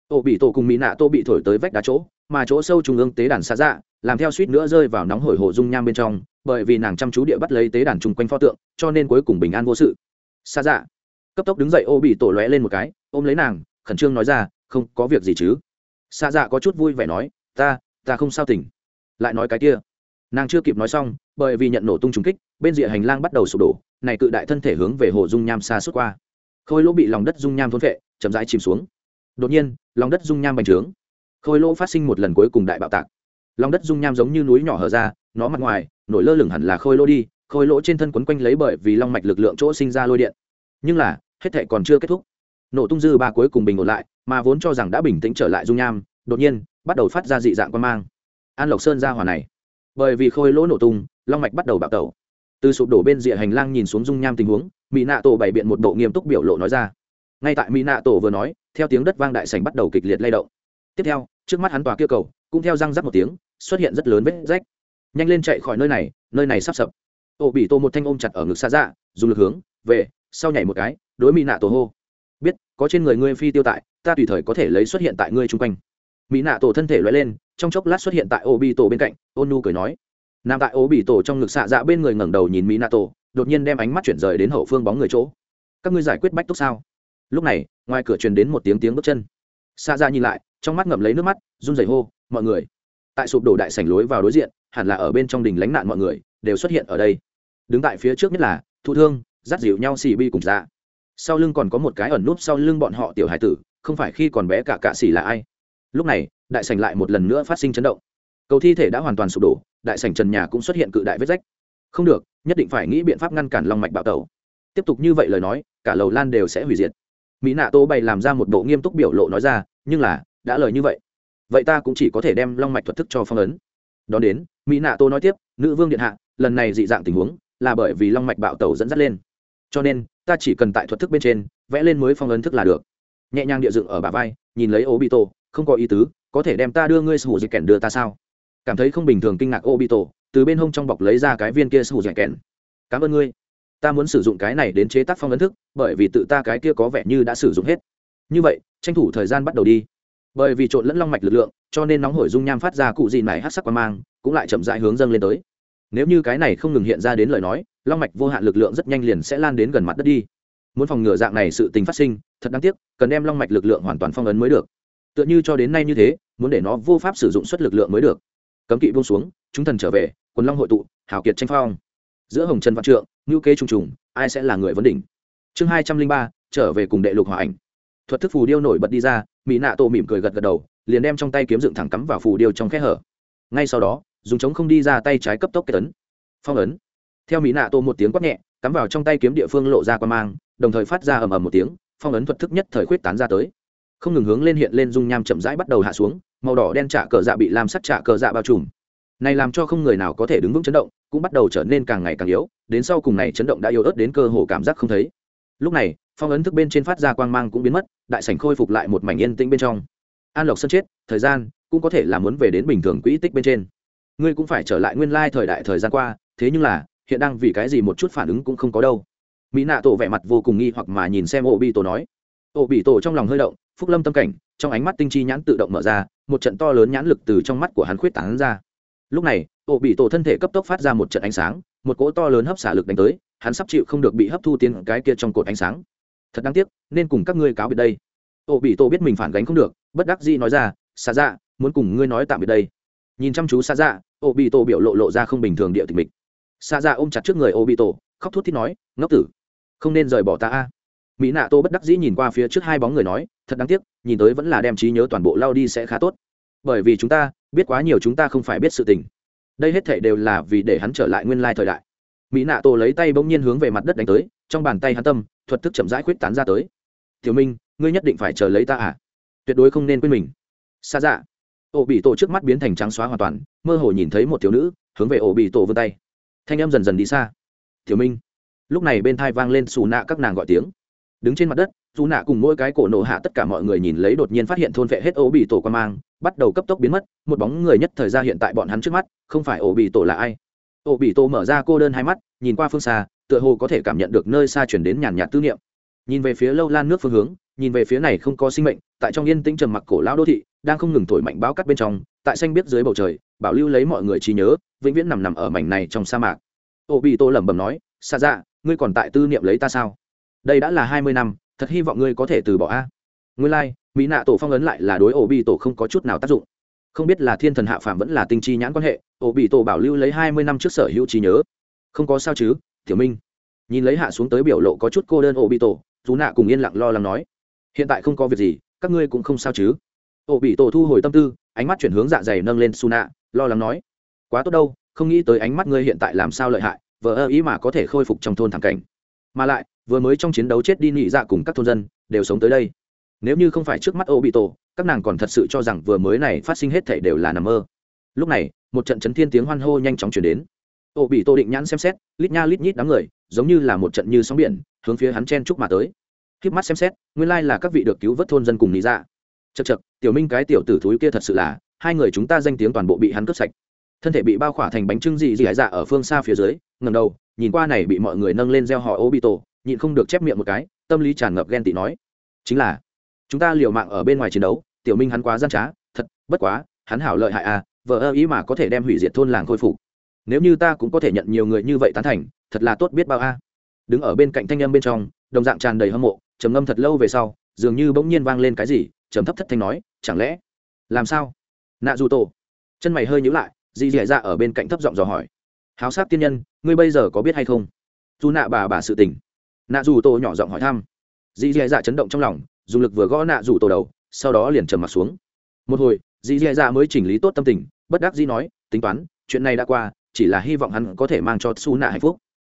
Speaker 1: ổ bị tổ cùng mỹ nạ tô bị thổi tới vách đá chỗ, mà chỗ sâu trung ương tế đàn xa dạ làm theo suýt nữa rơi vào nóng hổi hồ dung nham bên trong, bởi vì nàng chăm chú địa bắt lấy tế đàn chung quanh pho tượng, cho nên cuối cùng bình an vô sự. Xa dạ. Cấp tốc đứng dậy ô bị tổ lóe lên một cái, ôm lấy nàng, khẩn trương nói ra, không, có việc gì chứ? Xa dạ có chút vui vẻ nói, ta ta không sao tỉnh. Lại nói cái kia. Nàng chưa kịp nói xong, bởi vì nhận nổ tung trùng kích, bên rìa hành lang bắt đầu sụp đổ, này cự đại thân thể hướng về hồ dung nham xa suốt qua. Khôi lỗ bị lòng đất dung nham thôn vệ chậm rãi chìm xuống đột nhiên, lòng đất dung nham bành trướng. Khôi lỗ phát sinh một lần cuối cùng đại bạo tạc. Lòng đất dung nham giống như núi nhỏ hở ra, nó mặt ngoài, nổi lơ lửng hẳn là khôi lỗ đi, khôi lỗ trên thân quấn quanh lấy bởi vì long mạch lực lượng chỗ sinh ra lôi điện. Nhưng là, hết thệ còn chưa kết thúc. Nổ tung dư ba cuối cùng bình ổn lại, mà vốn cho rằng đã bình tĩnh trở lại dung nham, đột nhiên, bắt đầu phát ra dị dạng quan mang. An lộc sơn ra hỏa này, bởi vì khôi lỗ nổ tung, long mạch bắt đầu bạo tẩu. Từ sụp đổ bên rìa hành lang nhìn xuống dung nham tình huống mỹ nạ tổ bày biện một bộ nghiêm túc biểu lộ nói ra ngay tại mỹ nạ tổ vừa nói, theo tiếng đất vang đại sành bắt đầu kịch liệt lay động. Tiếp theo, trước mắt hắn tòa kia cầu, cũng theo răng rắc một tiếng, xuất hiện rất lớn vết rách. Nhanh lên chạy khỏi nơi này nơi này sắp sập. Ổ bị tô một thanh ôm chặt ở ngực xa dạ dùng lực hướng, về, sau nhảy một cái, đối mỹ nạ tổ hô. Biết, có trên người ngươi phi tiêu tại, ta tùy thời có thể lấy xuất hiện tại ngươi chung quanh. Mỹ nạ tổ thân thể loay lên, trong chốc lát xuất hiện tại ô bị tổ bên cạnh ôn nu cười nói. Nằm tại ô bị tổ trong ngực xạ dạ bên người ngẩng đầu nhìn mỹ nạ tổ đột nhiên đem ánh mắt chuyển rời đến hậu phương bóng người chỗ. Các ngươi giải quyết bách túc sao? Lúc này, ngoài cửa truyền đến một tiếng tiếng bước chân. Xa ra nhìn lại, trong mắt ngậm lấy nước mắt, run rẩy hô, mọi người! Tại sụp đổ đại sảnh lối vào đối diện, hẳn là ở bên trong đình lánh nạn mọi người, đều xuất hiện ở đây. Đứng tại phía trước nhất là thụ thương, dắt dịu nhau xì bi cùng ra sau lưng còn có một cái ẩn núp sau lưng bọn họ tiểu hải tử, không phải khi còn bé cả cạ xỉ là ai. Lúc này, đại sảnh lại một lần nữa phát sinh chấn động. Cầu thi thể đã hoàn toàn sụp đổ, đại sảnh trần nhà cũng xuất hiện cự đại vết rách. Không được, nhất định phải nghĩ biện pháp ngăn cản long mạch bạo tẩu. Tiếp tục như vậy lời nói, cả lầu lan đều sẽ hủy diệt mỹ nạ tô bày làm ra một bộ nghiêm túc biểu lộ nói ra, nhưng là, đã lời như vậy vậy ta cũng chỉ có thể đem long mạch thuật thức cho phong ấn. Đón đến, mỹ nạ tô nói tiếp, nữ vương điện hạ, lần này dị dạng tình huống là bởi vì long mạch bạo tẩu dẫn dắt lên. Cho nên, ta chỉ cần tại thuật thức bên trên, vẽ lên mới phong ấn thức là được. Nhẹ nhàng địa dựng ở bà vai, nhìn lấy ô bị tổ không có ý tứ, có thể đem ta đưa ngươi sủ dịch kèn đưa ta sao? Cảm thấy không bình thường kinh ngạc ô bị tổ từ bên hông trong bọc lấy ra cái viên kia sủ dịch kèn. Cảm ơn ngươi ta muốn sử dụng cái này đến chế tác phong ấn thức, bởi vì tự ta cái kia có vẻ như đã sử dụng hết. Như vậy, tranh thủ thời gian bắt đầu đi. Bởi vì trộn lẫn long mạch lực lượng, cho nên nóng hổi dung nham phát ra cụ gì này hát sắc qua mang, cũng lại chậm rãi hướng dâng lên tới. Nếu như cái này không ngừng hiện ra đến lời nói, long mạch vô hạn lực lượng rất nhanh liền sẽ lan đến gần mặt đất đi. Muốn phòng ngừa dạng này sự tình phát sinh, thật đáng tiếc, cần đem long mạch lực lượng hoàn toàn phong ấn mới được. Tựa như cho đến nay như thế, muốn để nó vô pháp sử dụng suất lực lượng mới được. Cấm kỵ buông xuống, chúng thần trở về, quần long hội tụ, hào kiệt tranh phong giữa hồng trần văn trượng ngữ kế Trung trùng, ai sẽ là người vấn đỉnh? Chương hai trăm linh ba, trở về cùng đệ lục hòa ảnh. Thuật thức phù điêu nổi bật đi ra mỹ nạ tổ mỉm cười gật gật đầu, liền đem trong tay kiếm dựng thẳng cắm vào phù điêu trong khe hở. Ngay sau đó, dùng chống không đi ra tay trái cấp tốc kết tấn phong ấn. Theo mỹ nạ tổ một tiếng quát nhẹ, cắm vào trong tay kiếm địa phương lộ ra qua mang, đồng thời phát ra ầm ầm một tiếng, phong ấn thuật thức nhất thời khuyết tán ra tới. Không ngừng hướng lên hiện lên dung nham chậm rãi bắt đầu hạ xuống, màu đỏ đen trả cờ dạ bị làm sắc trả cờ dạ bao trùm. Này làm cho không người nào có thể đứng vững chấn động cũng bắt đầu trở nên càng ngày càng yếu, đến sau cùng này chấn động đã yếu ớt đến cơ hồ cảm giác không thấy. Lúc này, phong ấn thức bên trên phát ra quang mang cũng biến mất, đại sảnh khôi phục lại một mảnh yên tĩnh bên trong. An lộc sân chết, thời gian cũng có thể là muốn về đến bình thường quỹ tích bên trên. Ngươi cũng phải trở lại nguyên lai thời đại thời gian qua, thế nhưng là, hiện đang vì cái gì một chút phản ứng cũng không có đâu. Mỹ nạ tổ vẻ mặt vô cùng nghi hoặc mà nhìn xem ô bị tổ nói. Ô bị tổ trong lòng hơi động, phúc lâm tâm cảnh, trong ánh mắt tinh chi nhãn tự động mở ra, một trận to lớn nhãn lực từ trong mắt của hắn khuyết tán ra lúc này ô bị tổ thân thể cấp tốc phát ra một trận ánh sáng, một cỗ to lớn hấp xả lực đánh tới, hắn sắp chịu không được bị hấp thu tiến cái kia trong cột ánh sáng. Thật đáng tiếc, nên cùng các ngươi cáo biệt đây. Ô bị tổ biết mình phản gánh không được, bất đắc dĩ nói ra xa dạ muốn cùng ngươi nói tạm biệt đây. Nhìn chăm chú xa dạ ô bị tổ biểu lộ lộ ra không bình thường địa tình mình xa dạ ôm chặt trước người ô bị tổ, khóc thút thít nói, ngốc tử, không nên rời bỏ ta a. Mỹ nạ tô bất đắc dĩ nhìn qua phía trước hai bóng người nói, thật đáng tiếc, nhìn tới vẫn là đem trí nhớ toàn bộ lao đi sẽ khá tốt bởi vì chúng ta biết quá nhiều chúng ta không phải biết sự tình. Đây hết thể đều là vì để hắn trở lại nguyên lai thời đại. Mỹ nạ tổ lấy tay bỗng nhiên hướng về mặt đất đánh tới, trong bàn tay hắn tâm, thuật thức chậm rãi khuyết tán ra tới. Tiểu minh, ngươi nhất định phải chờ lấy ta à? Tuyệt đối không nên quên mình. Xa dạ. Ổ bị tổ trước mắt biến thành trắng xóa hoàn toàn, mơ hồ nhìn thấy một thiếu nữ, hướng về ổ bị tổ vươn tay. Thanh em dần dần đi xa. Tiểu minh. Lúc này bên thai vang lên xù nạ các nàng gọi tiếng. Đứng trên mặt đất dù nạ cùng mỗi cái cổ nổ hạ tất cả mọi người nhìn lấy đột nhiên phát hiện thôn vệ hết ổ bị tổ qua mang bắt đầu cấp tốc biến mất một bóng người nhất thời ra hiện tại bọn hắn trước mắt không phải ổ bị tổ là ai? Ổ bị tổ mở ra cô đơn hai mắt nhìn qua phương xa tựa hồ có thể cảm nhận được nơi xa chuyển đến nhàn nhạt tư niệm. Nhìn về phía lâu lan nước phương hướng nhìn về phía này không có sinh mệnh tại trong yên tĩnh trầm mặc cổ lão đô thị đang không ngừng thổi mạnh báo cắt bên trong tại xanh biết dưới bầu trời bảo lưu lấy mọi người trí nhớ vĩnh viễn nằm nằm ở mảnh này trong sa mạc. Ổ bị tổ lẩm bẩm nói xa dạ ngươi còn tại tư niệm lấy ta sao? Đây đã là hai mươi năm thật hy vọng ngươi có thể từ bỏ a. Ngươi lai、like, mỹ nạ tổ phong ấn lại là đối ổ bị tổ không có chút nào tác dụng. Không biết là thiên thần hạ phạm vẫn là tinh chi nhãn quan hệ ổ bị tổ bảo lưu lấy hai mươi năm trước sở hữu trí nhớ. Không có sao chứ, tiểu minh. Nhìn lấy hạ xuống tới biểu lộ có chút cô đơn ổ bị tổ dù nạ cùng yên lặng lo lắng nói, hiện tại không có việc gì, các ngươi cũng không sao chứ? Ổ bị tổ thu hồi tâm tư, ánh mắt chuyển hướng dạ dày nâng lên su nạ lo lắng nói, quá tốt đâu, không nghĩ tới ánh mắt ngươi hiện tại làm sao lợi hại vờ ơ ý mà có thể khôi phục trong thôn thảm cảnh. Mà lại, vừa mới trong chiến đấu chết đi nhị dạ cùng các thôn dân, đều sống tới đây nếu như không phải trước mắt ô bị tổ các nàng còn thật sự cho rằng vừa mới này phát sinh hết thể đều là nằm mơ. Lúc này, một trận chấn thiên tiếng hoan hô nhanh chóng chuyển đến. Ô bị tổ định nhãn xem xét, lít nha lít nhít đám người, giống như là một trận như sóng biển, hướng phía hắn chen chúc mà tới. Khiếp mắt xem xét, nguyên lai là các vị được cứu vớt thôn dân cùng lý dạ. Chật chật tiểu minh cái tiểu tử thúi kia thật sự là, hai người chúng ta danh tiếng toàn bộ bị hắn cướp sạch. Thân thể bị bao khỏa thành bánh trưng dị dị dạ ở phương xa phía dưới ngầm đầu, nhìn qua này bị mọi người nâng lên gieo họ ô bị tổ nhịn không được chép miệng một cái, tâm lý tràn ngập ghen tị nói, chính là chúng ta liều mạng ở bên ngoài chiến đấu, tiểu minh hắn quá gian trá, thật, bất quá, hắn hảo lợi hại à vợ ơ ý mà có thể đem hủy diệt thôn làng khôi phục. Nếu như ta cũng có thể nhận nhiều người như vậy tán thành, thật là tốt biết bao a. Đứng ở bên cạnh thanh âm bên trong, đồng dạng tràn đầy hâm mộ, trầm ngâm thật lâu về sau, dường như bỗng nhiên vang lên cái gì, trầm thấp thất thanh nói, chẳng lẽ, làm sao? Nạ dù tổ, chân mày hơi nhíu lại, dì dì dạ ở bên cạnh thấp giọng dò hỏi, háo sát tiên nhân, ngươi bây giờ có biết hay không? Dù nạ bà bà sự tình. Nạ dù tổ nhỏ giọng hỏi thăm, dì dì dạ chấn động trong lòng dùng lực vừa gõ nạ rủ tổ đầu, sau đó liền trầm mặt xuống. Một hồi dì dì dạ mới chỉnh lý tốt tâm tình, bất đắc dĩ nói, tính toán, chuyện này đã qua, chỉ là hy vọng hắn có thể mang cho su nạ hạnh phúc.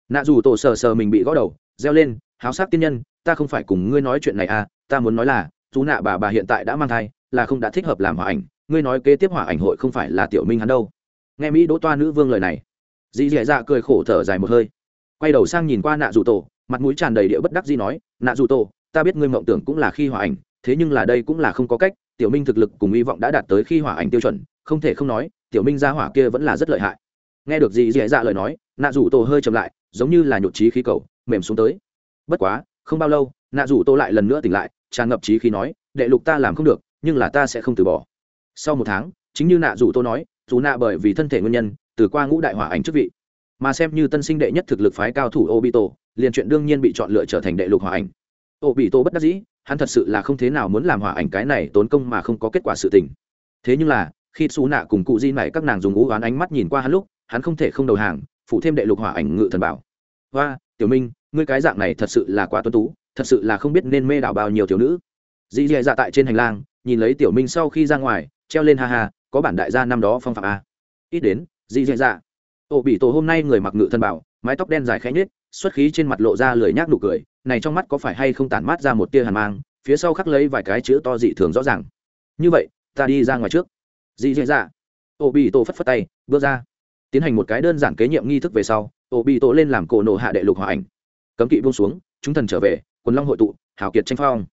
Speaker 1: Nạ dù tổ sờ sờ mình bị gõ đầu, reo lên, háo sắc tiên nhân, ta không phải cùng ngươi nói chuyện này à ta muốn nói là chú nạ bà bà hiện tại đã mang thai, là không đã thích hợp làm hòa ảnh, ngươi nói kế tiếp hòa ảnh hội không phải là tiểu minh hắn đâu. Nghe mỹ đỗ toa nữ vương lời này dì dì dạ cười khổ thở dài một hơi, quay đầu sang nhìn qua nạ dù tổ, mặt mũi tràn đầy địa bất đắc dĩ nói, nạ dù tổ ta biết ngươi mộng tưởng cũng là khi hòa ảnh, thế nhưng là đây cũng là không có cách, tiểu minh thực lực cùng hy vọng đã đạt tới khi hỏa ảnh tiêu chuẩn, không thể không nói, tiểu minh ra hỏa kia vẫn là rất lợi hại. Nghe được dì dì dạ lời nói, nạ rủ tổ hơi chậm lại, giống như là nhột trí khí cầu, mềm xuống tới. Bất quá, không bao lâu, nạ rủ tô lại lần nữa tỉnh lại, tràn ngập trí khí nói, đệ lục ta làm không được, nhưng là ta sẽ không từ bỏ. Sau một tháng, chính như nạ rủ tô nói, dù nạ bởi vì thân thể nguyên nhân, từ qua ngũ đại hỏa ảnh chức vị, mà xem như tân sinh đệ nhất thực lực phái cao thủ obito, liền chuyện đương nhiên bị chọn lựa trở thành đệ lục hỏa ảnh obito bất đắc dĩ, hắn thật sự là không thế nào muốn làm hòa ảnh cái này tốn công mà không có kết quả sự tình. Thế nhưng là, khi xú nạ cùng cụ di này các nàng dùng ngũ oán ánh mắt nhìn qua hắn lúc, hắn không thể không đầu hàng, phụ thêm đệ lục hỏa ảnh ngự thần bảo. Hoa tiểu minh, ngươi cái dạng này thật sự là quá tuân tú, thật sự là không biết nên mê đảo bao nhiêu thiếu nữ. Dì dì dạ tại trên hành lang, nhìn lấy tiểu minh sau khi ra ngoài, treo lên ha ha, có bản đại gia năm đó phong phạm a. Ít đến dì dì dạ. Ổ bị tổ hôm nay người mặc ngự thần bảo, mái tóc đen dài khẽ nhết xuất khí trên mặt lộ ra lười nhác nụ cười, này trong mắt có phải hay không tản mát ra một tia hàn mang, phía sau khắc lấy vài cái chữ to dị thường rõ ràng. Như vậy, ta đi ra ngoài trước. Dị dị dạ. Ô bị tổ phất phất tay, bước ra. Tiến hành một cái đơn giản kế nhiệm nghi thức về sau ô bị tổ lên làm cổ nộ hạ đệ lục hòa ảnh. Cấm kỵ buông xuống, chúng thần trở về, quần long hội tụ, hào kiệt tranh phong.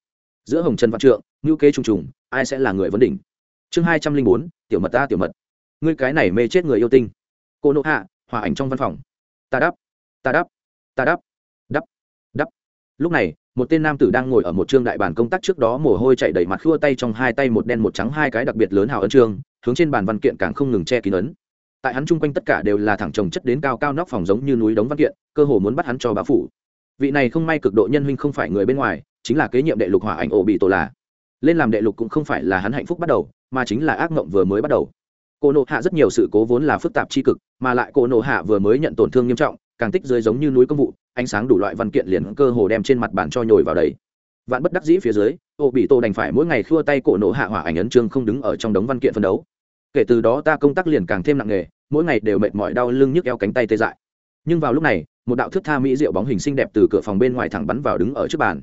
Speaker 1: Giữa hồng trần văn trượng ngữ kế trùng trùng, ai sẽ là người vấn đỉnh? Chương hai trăm linh bốn, tiểu mật ta tiểu mật. Ngươi cái này mê chết người yêu tinh. Cô nộ hạ hòa ảnh trong văn phòng. Ta đắp ta đắp ta đắp đắp đắp. Lúc này, một tên nam tử đang ngồi ở một trương đại bản công tác trước đó mồ hôi chạy đầy mặt khua tay trong hai tay một đen một trắng hai cái đặc biệt lớn hào ấn trương, hướng trên bàn văn kiện càng không ngừng che kín ấn. Tại hắn chung quanh tất cả đều là thẳng trồng chất đến cao cao nóc phòng giống như núi đống văn kiện, cơ hồ muốn bắt hắn cho bá phủ. Vị này không may cực độ nhân huynh không phải người bên ngoài, chính là kế nhiệm đệ lục hỏa ảnh ổ bị tổ là lên làm đệ lục cũng không phải là hắn hạnh phúc bắt đầu, mà chính là ác mộng vừa mới bắt đầu. Cô nộ hạ rất nhiều sự cố vốn là phức tạp tri cực, mà lại cô nộ hạ vừa mới nhận tổn thương nghiêm trọng càng tích dưới giống như núi công vụ, ánh sáng đủ loại văn kiện liền cơ hồ đem trên mặt bàn cho nhồi vào đấy vạn bất đắc dĩ phía dưới, ô bị tô đành phải mỗi ngày khua tay cổ nổ hạ hỏa ảnh ấn trương không đứng ở trong đống văn kiện phân đấu. Kể từ đó ta công tác liền càng thêm nặng nề, mỗi ngày đều mệt mỏi đau lưng nhức eo cánh tay tê dại. Nhưng vào lúc này, một đạo thước tha mỹ rượu bóng hình xinh đẹp từ cửa phòng bên ngoài thẳng bắn vào đứng ở trước bàn.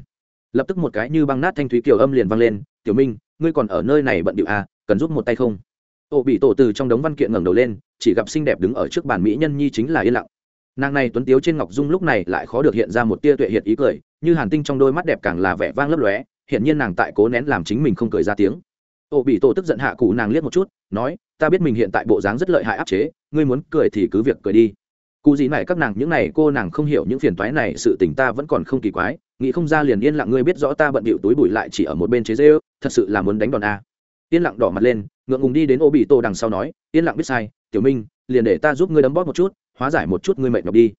Speaker 1: Lập tức một cái như băng nát thanh thúy kiều âm liền vang lên, tiểu minh, ngươi còn ở nơi này bận điệu à cần giúp một tay không? Ô bị tổ từ trong đống văn kiện ngẩng đầu lên, chỉ gặp xinh đẹp đứng ở trước bàn mỹ nhân nhi chính là yên lặng nàng này tuấn tiếu trên ngọc dung lúc này lại khó được hiện ra một tia tuệ hiện ý cười, như hàn tinh trong đôi mắt đẹp càng là vẻ vang lấp lóe hiện nhiên nàng tại cố nén làm chính mình không cười ra tiếng. Ô bị tổ tức giận hạ cụ nàng liếc một chút, nói, ta biết mình hiện tại bộ dáng rất lợi hại áp chế, ngươi muốn cười thì cứ việc cười đi. Cụ gì này các nàng, những này cô nàng không hiểu những phiền toái này, sự tình ta vẫn còn không kỳ quái, nghĩ không ra liền yên lặng ngươi biết rõ ta bận bịu túi bụi lại chỉ ở một bên chế dê ư, thật sự là muốn đánh đòn a. Yên lặng đỏ mặt lên, ngượng ngùng đi đến ô bị tổ đằng sau nói, yên lặng biết sai, tiểu minh, liền để ta giúp ngươi đấm bóp một chút hóa giải một chút ngươi mệt nhọc đi.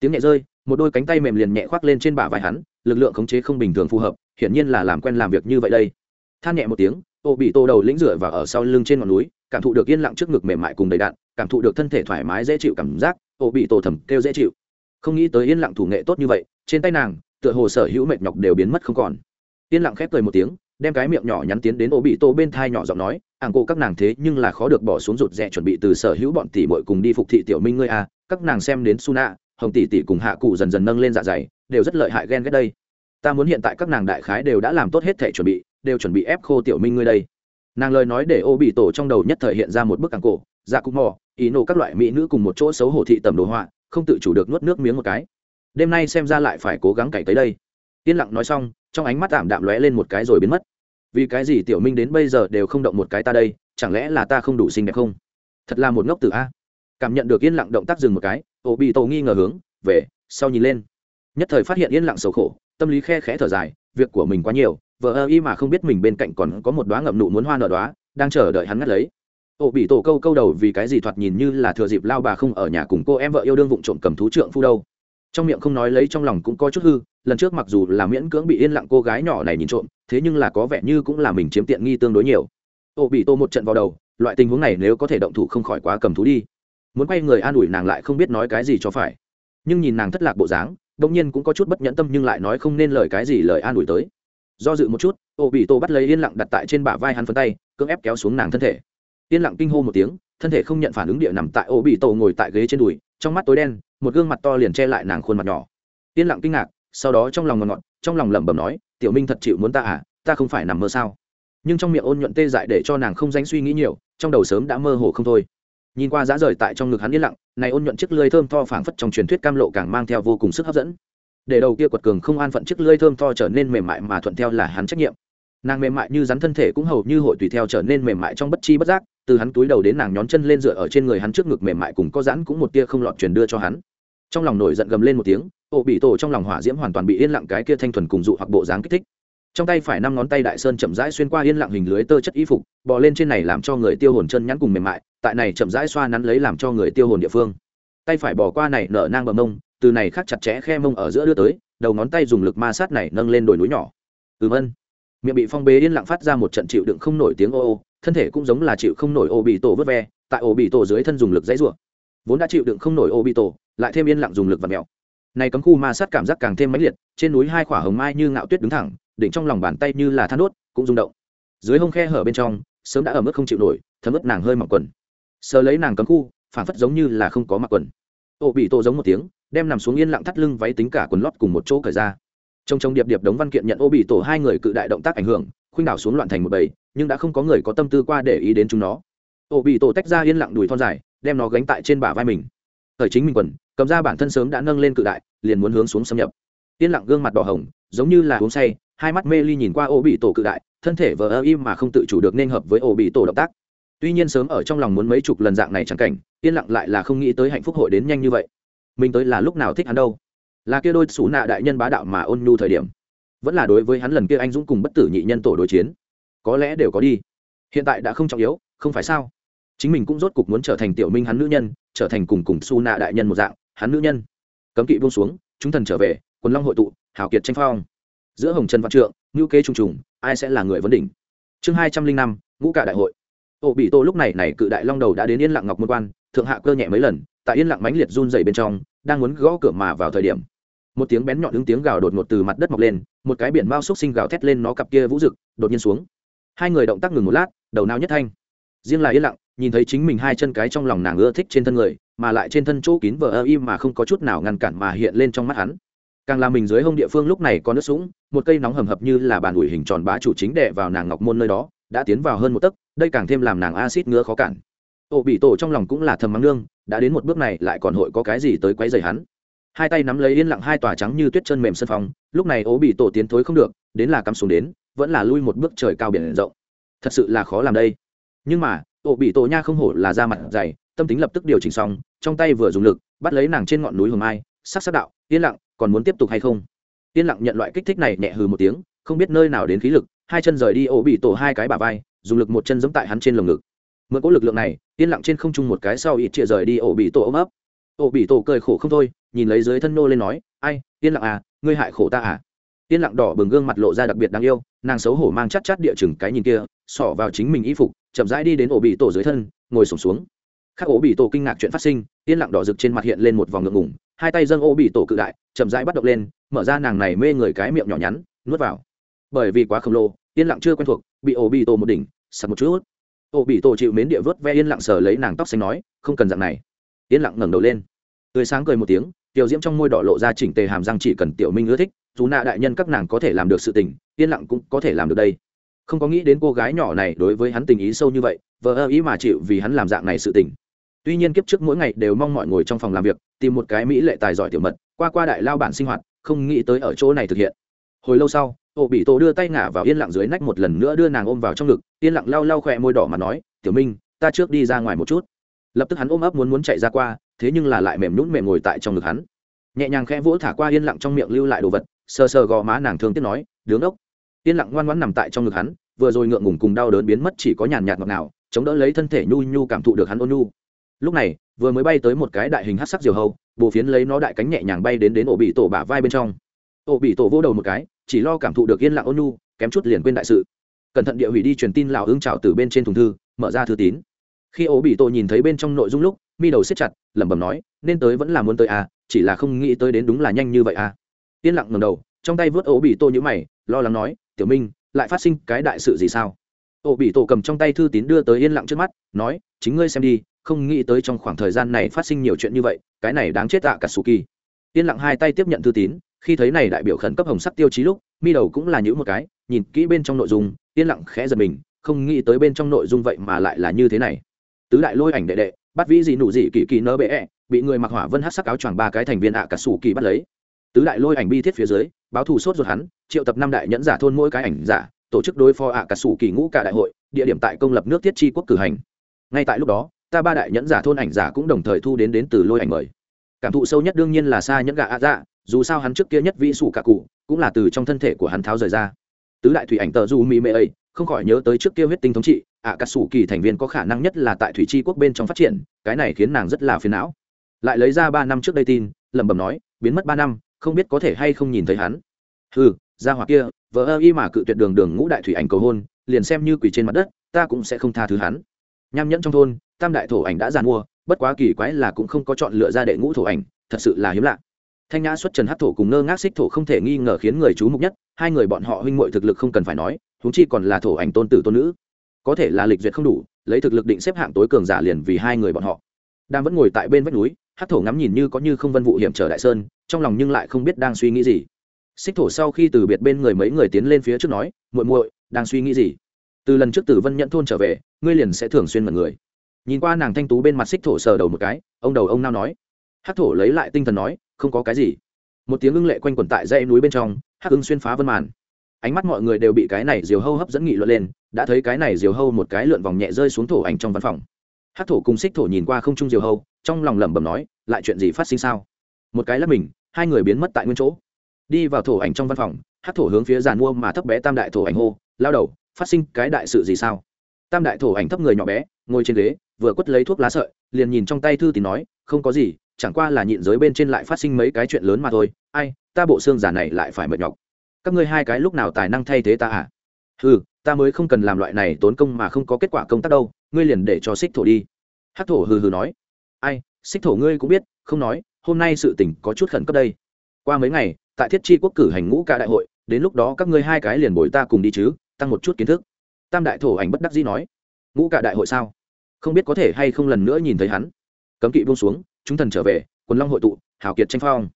Speaker 1: Tiếng nhẹ rơi một đôi cánh tay mềm liền nhẹ khoác lên trên bả vai hắn lực lượng khống chế không bình thường phù hợp hiển nhiên là làm quen làm việc như vậy đây. Than nhẹ một tiếng ô bị tô đầu lĩnh rửa và ở sau lưng trên ngọn núi cảm thụ được yên lặng trước ngực mềm mại cùng đầy đạn cảm thụ được thân thể thoải mái dễ chịu cảm giác ô bị tô thầm kêu dễ chịu. Không nghĩ tới yên lặng thủ nghệ tốt như vậy trên tay nàng tựa hồ sở hữu mệt nhọc đều biến mất không còn. Yên lặng khép cười một tiếng đem cái miệng nhỏ nhắn tiến đến ô bị tô bên thai nhỏ giọng nói ảng cô các nàng thế nhưng là khó được bỏ xuống rụt rè chuẩn bị từ sở hữu bọn tỷ muội cùng đi phục thị tiểu minh ngươi a à, các nàng xem đến suna, hồng tỷ tỷ cùng hạ cụ dần dần nâng lên dạ dày, đều rất lợi hại ghen ghét đây. Ta muốn hiện tại các nàng đại khái đều đã làm tốt hết thể chuẩn bị, đều chuẩn bị ép khô tiểu minh ngươi đây. Nàng lời nói để ô bị tổ trong đầu nhất thời hiện ra một bức càng cổ dạ cũng mò, ý nổ các loại mỹ nữ cùng một chỗ xấu hổ thị tầm đồ họa, không tự chủ được nuốt nước miếng một cái. Đêm nay xem ra lại phải cố gắng cày tới đây. Yên lặng nói xong, trong ánh mắt tạm đạm lóe lên một cái rồi biến mất. Vì cái gì tiểu minh đến bây giờ đều không động một cái ta đây, chẳng lẽ là ta không đủ xinh đẹp không? Thật là một ngốc tử a cảm nhận được yên lặng động tác dừng một cái, ô bị tổ nghi ngờ hướng, về, sau nhìn lên. Nhất thời phát hiện yên lặng sầu khổ, tâm lý khe khẽ thở dài, việc của mình quá nhiều, vợ ơ y mà không biết mình bên cạnh còn có một đoá ngậm nụ muốn hoa nở đoá đang chờ đợi hắn ngắt lấy. Ô bị tổ câu câu đầu vì cái gì thoạt nhìn như là thừa dịp lao bà không ở nhà cùng cô em vợ yêu đương vụng trộm cầm thú trượng phu đâu. Trong miệng không nói lấy trong lòng cũng có chút hư, lần trước mặc dù là miễn cưỡng bị yên lặng cô gái nhỏ này nhìn trộm, thế nhưng là có vẻ như cũng là mình chiếm tiện nghi tương đối nhiều. Ô bị tô một trận vào đầu, loại tình huống này nếu có thể động thủ không khỏi quá cầm thú đi muốn quay người an ủi nàng lại không biết nói cái gì cho phải. Nhưng nhìn nàng thất lạc bộ dáng đông nhiên cũng có chút bất nhẫn tâm nhưng lại nói không nên lời cái gì lời an ủi tới. Do dự một chút ô bị tô bắt lấy yên lặng đặt tại trên bả vai hắn phân tay, cưỡng ép kéo xuống nàng thân thể. Yên lặng kinh hô một tiếng, thân thể không nhận phản ứng địa nằm tại ô bị tô ngồi tại ghế trên đùi, trong mắt tối đen, một gương mặt to liền che lại nàng khuôn mặt nhỏ. Yên lặng kinh ngạc, sau đó trong lòng ngọt ngọt, trong lòng lẩm bẩm nói, tiểu minh thật chịu muốn ta à ta không phải nằm mơ sao? Nhưng trong miệng ôn nhuận tê dại để cho nàng không dánh suy nghĩ nhiều, trong đầu sớm đã mơ hồ không thôi nhìn qua giá rời tại trong ngực hắn yên lặng, này ôn nhuận chiếc lưỡi thơm tho phảng phất trong truyền thuyết cam lộ càng mang theo vô cùng sức hấp dẫn. Để đầu kia quật cường không an phận chiếc lưỡi thơm tho trở nên mềm mại mà thuận theo là hắn trách nhiệm. Nàng mềm mại như rắn thân thể cũng hầu như hội tùy theo trở nên mềm mại trong bất chi bất giác, từ hắn túi đầu đến nàng nhón chân lên dựa ở trên người hắn trước ngực mềm mại cùng có rắn cũng một tia không lọt truyền đưa cho hắn. Trong lòng nổi giận gầm lên một tiếng ổ bị tổ trong lòng hỏa diễm hoàn toàn bị yên lặng cái kia thanh thuần cùng dụ hoặc bộ dáng kích thích. Trong tay phải năm ngón tay đại sơn chậm rãi xuyên qua yên lặng hình lưới tơ chất y phục, bò lên trên này làm cho người tiêu hồn chân nhắn cùng mềm mại tại này chậm rãi xoa nắn lấy làm cho người tiêu hồn địa phương. Tay phải bỏ qua này nở nang bờ mông, từ này khắc chặt chẽ khe mông ở giữa đưa tới, đầu ngón tay dùng lực ma sát này nâng lên đồi núi nhỏ. Ừm ân miệng bị phong bế yên lặng phát ra một trận chịu đựng không nổi tiếng ô ô, thân thể cũng giống là chịu không nổi ô bị tổ vớt ve, tại ô bị tổ dưới thân dùng lực dãy rủa. Vốn đã chịu đựng không nổi ô bị tổ, lại thêm yên lặng dùng lực và mèo. Này cấm khu ma sát cảm giác càng thêm mãnh liệt, trên núi hai quả hồng mai như ngạo tuyết đứng thẳng, đỉnh trong lòng bàn tay như là than đốt, cũng rung động. Dưới hông khe hở bên trong, sớm đã ở mức không chịu nổi, thấm ướt nàng hơi mỏng quần sờ lấy nàng cấm khu phản phất giống như là không có mặc quần. Ô bị tổ giống một tiếng, đem nằm xuống yên lặng thắt lưng váy tính cả quần lót cùng một chỗ cởi ra. Trong trong điệp điệp đống văn kiện nhận ô bị tổ hai người cự đại động tác ảnh hưởng, khuynh đảo xuống loạn thành một bầy, nhưng đã không có người có tâm tư qua để ý đến chúng nó. Ô bị tổ tách ra yên lặng đùi thon dài, đem nó gánh tại trên bả vai mình. Thời chính mình quần, cầm ra bản thân sớm đã nâng lên cự đại, liền muốn hướng xuống xâm nhập. Yên lặng gương mặt đỏ hồng, giống như là uống say, hai mắt mê ly nhìn qua ô bị tổ cự đại, thân thể vờ ơ im mà không tự chủ được nên hợp với ô bị tổ động tác tuy nhiên sớm ở trong lòng muốn mấy chục lần dạng này chẳng cảnh, yên lặng lại là không nghĩ tới hạnh phúc hội đến nhanh như vậy. Mình tới là lúc nào thích hắn đâu? Là kia đôi xú nạ đại nhân bá đạo mà ôn nhu thời điểm. Vẫn là đối với hắn lần kia anh dũng cùng bất tử nhị nhân tổ đối chiến. Có lẽ đều có đi. Hiện tại đã không trọng yếu, không phải sao? Chính mình cũng rốt cục muốn trở thành tiểu minh hắn nữ nhân, trở thành cùng cùng su nạ đại nhân một dạng, hắn nữ nhân. Cấm kỵ buông xuống, chúng thần trở về, quần long hội tụ, hào kiệt tranh phong. Giữa hồng trần văn trượng ngữ kế trùng trùng, ai sẽ là người vấn đỉnh? Chương hai trăm linh năm, ngũ cả đại hội ô bị tổ lúc này này cự đại long đầu đã đến yên lặng ngọc môn quan, thượng hạ cơ nhẹ mấy lần, tại yên lặng mãnh liệt run dày bên trong, đang muốn gõ cửa mà vào thời điểm, một tiếng bén nhọn ứng tiếng gào đột ngột từ mặt đất mọc lên, một cái biển bao xúc sinh gào thét lên nó cặp kia vũ rực, đột nhiên xuống. Hai người động tác ngừng một lát, đầu nao nhất thanh. Riêng là yên lặng, nhìn thấy chính mình hai chân cái trong lòng nàng ưa thích trên thân người, mà lại trên thân chỗ kín vờ ơ im mà không có chút nào ngăn cản mà hiện lên trong mắt hắn. Càng là mình dưới hông địa phương lúc này có nước sũng, một cây nóng hầm hập như là bàn ủi hình tròn bá chủ chính đệ vào nàng ngọc môn nơi đó đã tiến vào hơn một tấc, đây càng thêm làm nàng acid ngứa khó cản. Ô bị tổ trong lòng cũng là thầm mắng nương, đã đến một bước này lại còn hội có cái gì tới quấy rầy hắn. Hai tay nắm lấy yên lặng hai tòa trắng như tuyết chân mềm sân phòng, lúc này ố bị tổ tiến thối không được, đến là cắm xuống đến, vẫn là lui một bước trời cao biển rộng. Thật sự là khó làm đây. Nhưng mà ổ bị tổ nha không hổ là da mặt dày, tâm tính lập tức điều chỉnh xong, trong tay vừa dùng lực, bắt lấy nàng trên ngọn núi hồng mai, sắc sắc đạo, yên lặng, còn muốn tiếp tục hay không? Yên lặng nhận loại kích thích này nhẹ hừ một tiếng, không biết nơi nào đến khí lực hai chân rời đi ổ bị tổ hai cái bả vai, dùng lực một chân giẫm tại hắn trên lồng ngực. Mượn cỗ lực lượng này, yên lặng trên không trung một cái sau ít chia rời đi ổ bị tổ ôm ấp. Ổ bị tổ cười khổ không thôi, nhìn lấy dưới thân nô lên nói, ai, yên lặng à ngươi hại khổ ta à? Yên lặng đỏ bừng gương mặt lộ ra đặc biệt đáng yêu, nàng xấu hổ mang chắt chắt địa chừng cái nhìn kia, xỏ vào chính mình y phục, chậm rãi đi đến ổ bị tổ dưới thân, ngồi sổm xuống. Khắc ổ bị tổ kinh ngạc chuyện phát sinh, yên lặng đỏ rực trên mặt hiện lên một vòng ngượng ngủng hai tay dâng ổ bị tổ cự đại, chậm rãi bắt động lên, mở ra nàng này mê người cái miệng nhỏ nhắn, nuốt vào. Bởi vì quá khổng lồ yên lặng chưa quen thuộc, bị ổ bị tổ một đỉnh, sặc một chút. Ổ bị tổ chịu mến địa vớt ve yên lặng sờ lấy nàng tóc xanh nói, không cần dạng này. Yên lặng ngẩng đầu lên. Tươi sáng cười một tiếng, tiểu diễm trong môi đỏ lộ ra chỉnh tề hàm răng chỉ cần tiểu minh ưa thích, dù nạ đại nhân các nàng có thể làm được sự tình, yên lặng cũng có thể làm được đây. Không có nghĩ đến cô gái nhỏ này đối với hắn tình ý sâu như vậy, vờ ơ ý mà chịu vì hắn làm dạng này sự tình. Tuy nhiên kiếp trước mỗi ngày đều mong mọi ngồi trong phòng làm việc, tìm một cái mỹ lệ tài giỏi tiểu mật, qua qua đại lao bản sinh hoạt, không nghĩ tới ở chỗ này thực hiện. Hồi lâu sau ổ bị tổ đưa tay ngả vào yên lặng dưới nách một lần nữa đưa nàng ôm vào trong ngực, yên lặng lau lau khỏe môi đỏ mà nói, tiểu minh, ta trước đi ra ngoài một chút. Lập tức hắn ôm ấp muốn muốn chạy ra qua, thế nhưng là lại mềm nhún mềm ngồi tại trong ngực hắn. Nhẹ nhàng khẽ vỗ thả qua yên lặng trong miệng lưu lại đồ vật, sờ sờ gò má nàng thương tiếc nói, đứng ốc. Yên lặng ngoan ngoãn nằm tại trong ngực hắn, vừa rồi ngượng ngùng cùng đau đớn biến mất chỉ có nhàn nhạt ngọt nào chống đỡ lấy thân thể nhu nhu cảm thụ được hắn ôn nhu. Lúc này, vừa mới bay tới một cái đại hình hát sắc diều hâu bồ phiến lấy nó đại cánh nhẹ nhàng bay đến đến ổ bị tổ bả vai bên trong. Ô bị tổ vô đầu một cái, chỉ lo cảm thụ được yên lặng ôn nhu, kém chút liền quên đại sự. Cẩn thận địa hủy đi truyền tin lào ương trào từ bên trên thùng thư, mở ra thư tín. Khi Ô bị tổ nhìn thấy bên trong nội dung lúc, mi đầu xếp chặt, lẩm bẩm nói, nên tới vẫn là muốn tới à chỉ là không nghĩ tới đến đúng là nhanh như vậy à. Yên lặng ngầm đầu, trong tay vớt Ô bị tổ như mày, lo lắng nói, tiểu minh, lại phát sinh cái đại sự gì sao? Ô bị tổ cầm trong tay thư tín đưa tới yên lặng trước mắt, nói, chính ngươi xem đi, không nghĩ tới trong khoảng thời gian này phát sinh nhiều chuyện như vậy, cái này đáng chết tạ cả sù kỳ yên lặng hai tay tiếp nhận thư tín khi thấy này đại biểu khẩn cấp hồng sắc tiêu chí lúc mi đầu cũng là những một cái nhìn kỹ bên trong nội dung yên lặng khẽ giật mình không nghĩ tới bên trong nội dung vậy mà lại là như thế này. Tứ đại lôi ảnh đệ đệ bắt vĩ gì nụ gì kỳ kỳ nơ bệ -E, bị người mặc hỏa vân hát sắc áo choàng ba cái thành viên ạ cả sủ kỳ bắt lấy. Tứ đại lôi ảnh bi thiết phía dưới báo thù sốt ruột hắn triệu tập năm đại nhẫn giả thôn mỗi cái ảnh giả tổ chức đối phó ạ cả sủ kỳ ngũ cả đại hội địa điểm tại công lập nước tiết chi quốc cử hành. Ngay tại lúc đó ta ba đại nhẫn giả thôn ảnh giả cũng đồng thời thu đến đến từ lôi ảnh mời. Cảm thụ sâu nhất đương nhiên là xa nhẫn gà ạ dạ dù sao hắn trước kia nhất vĩ sủ cả cụ, cũng là từ trong thân thể của hắn tháo rời ra. Tứ đại thủy ảnh tờ du mỹ mê ấy, không khỏi nhớ tới trước kia huyết tinh thống trị, ạ, cà sủ kỳ thành viên có khả năng nhất là tại thủy chi quốc bên trong phát triển, cái này khiến nàng rất là phiền não. Lại lấy ra ba năm trước đây tin, lẩm bẩm nói, biến mất ba năm, không biết có thể hay không nhìn thấy hắn. Ừ ra hoặc kia vợ ơ y mà cự tuyệt đường đường ngũ đại thủy ảnh cầu hôn, liền xem như quỷ trên mặt đất, ta cũng sẽ không tha thứ hắn. Nham nhẫn trong thôn, tam đại thổ ảnh đã giàn mua, bất quá kỳ quái là cũng không có chọn lựa ra đệ ngũ thổ ảnh, thật sự là hiếm lạ thanh nhã xuất trần hát thổ cùng ngơ ngác xích thổ không thể nghi ngờ khiến người chú mục nhất, hai người bọn họ huynh m thực lực không cần phải nói húng chi còn là thổ ảnh tôn tử tôn nữ. Có thể là lịch duyệt không đủ, lấy thực lực định xếp hạng tối cường giả liền vì hai người bọn họ. Đang vẫn ngồi tại bên vách núi hát thổ ngắm nhìn như có như không vân vụ hiểm trở đại sơn, trong lòng nhưng lại không biết đang suy nghĩ gì. Xích thổ sau khi từ biệt bên người mấy người tiến lên phía trước nói, muội muội, đang suy nghĩ gì? Từ lần trước tử vân nhận thôn trở về, ngươi liền sẽ thường xuyên mật người. Nhìn qua nàng thanh tú bên mặt xích thổ sờ đầu một cái, ông đầu ông nao nói. Hát thổ lấy lại tinh thần nói không có cái gì. Một tiếng ưng lệ quanh quẩn tại dãy núi bên trong, hắc ưng xuyên phá vân màn. Ánh mắt mọi người đều bị cái này diều hâu hấp dẫn nghị luận lên, đã thấy cái này diều hâu một cái lượn vòng nhẹ rơi xuống thổ ảnh trong văn phòng. Hát thổ cùng xích thổ nhìn qua không trung diều hâu, trong lòng lẩm bẩm nói, lại chuyện gì phát sinh sao? Một cái là mình, hai người biến mất tại nguyên chỗ. Đi vào thổ ảnh trong văn phòng hát thổ hướng phía giàn mua mà thấp bé tam đại thổ ảnh hô, lao đầu, phát sinh cái đại sự gì sao? Tam đại thổ ảnh thấp người nhỏ bé, ngồi trên ghế, vừa quất lấy thuốc lá sợi, liền nhìn trong tay thư tín nói, không có gì chẳng qua là nhịn giới bên trên lại phát sinh mấy cái chuyện lớn mà thôi. Ai, ta bộ xương giả này lại phải mệt nhọc. Các ngươi hai cái lúc nào tài năng thay thế ta à? Ừ ta mới không cần làm loại này tốn công mà không có kết quả công tác đâu, ngươi liền để cho xích thổ đi. Hát thổ hừ hừ nói. Ai, xích thổ ngươi cũng biết, không nói, hôm nay sự tình có chút khẩn cấp đây. Qua mấy ngày, tại thiết chi quốc cử hành ngũ ca đại hội, đến lúc đó các ngươi hai cái liền bồi ta cùng đi chứ, tăng một chút kiến thức. Tam đại thổ ảnh bất đắc dĩ nói. Ngũ ca đại hội sao? Không biết có thể hay không lần nữa nhìn thấy hắn. Cấm kỵ buông xuống chúng thần trở về, quần long hội tụ, hào kiệt tranh phong.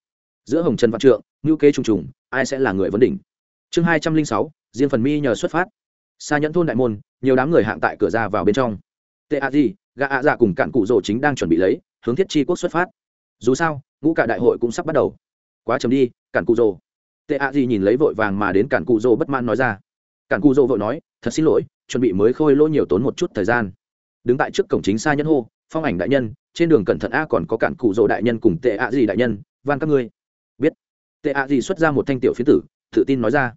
Speaker 1: Giữa hồng trần văn trượng ngữ kế trùng trùng, ai sẽ là người vấn đỉnh? Chương hai trăm linh sáu, riêng phần mi nhờ xuất phát. Xa nhẫn thôn đại môn, nhiều đám người hạng tại cửa ra vào bên trong. Tệ a di gà a dạ cùng cạn cụ rồ chính đang chuẩn bị lấy, hướng thiết chi quốc xuất phát. Dù sao, ngũ cả đại hội cũng sắp bắt đầu. Quá chấm đi, cạn cụ rồ. Tệ a di nhìn lấy vội vàng mà đến cạn cụ rồ bất mãn nói ra. Cạn cụ rồ vội nói, thật xin lỗi, chuẩn bị mới khôi lỗ nhiều tốn một chút thời gian. Đứng tại trước cổng chính xa nhẫn hô phong ảnh đại nhân, trên đường cẩn thận a, còn có cản cụ rỗ đại nhân cùng tệ a gì đại nhân, van các ngươi. Biết. Tệ a gì xuất ra một thanh tiểu phiến tử, tự tin nói ra.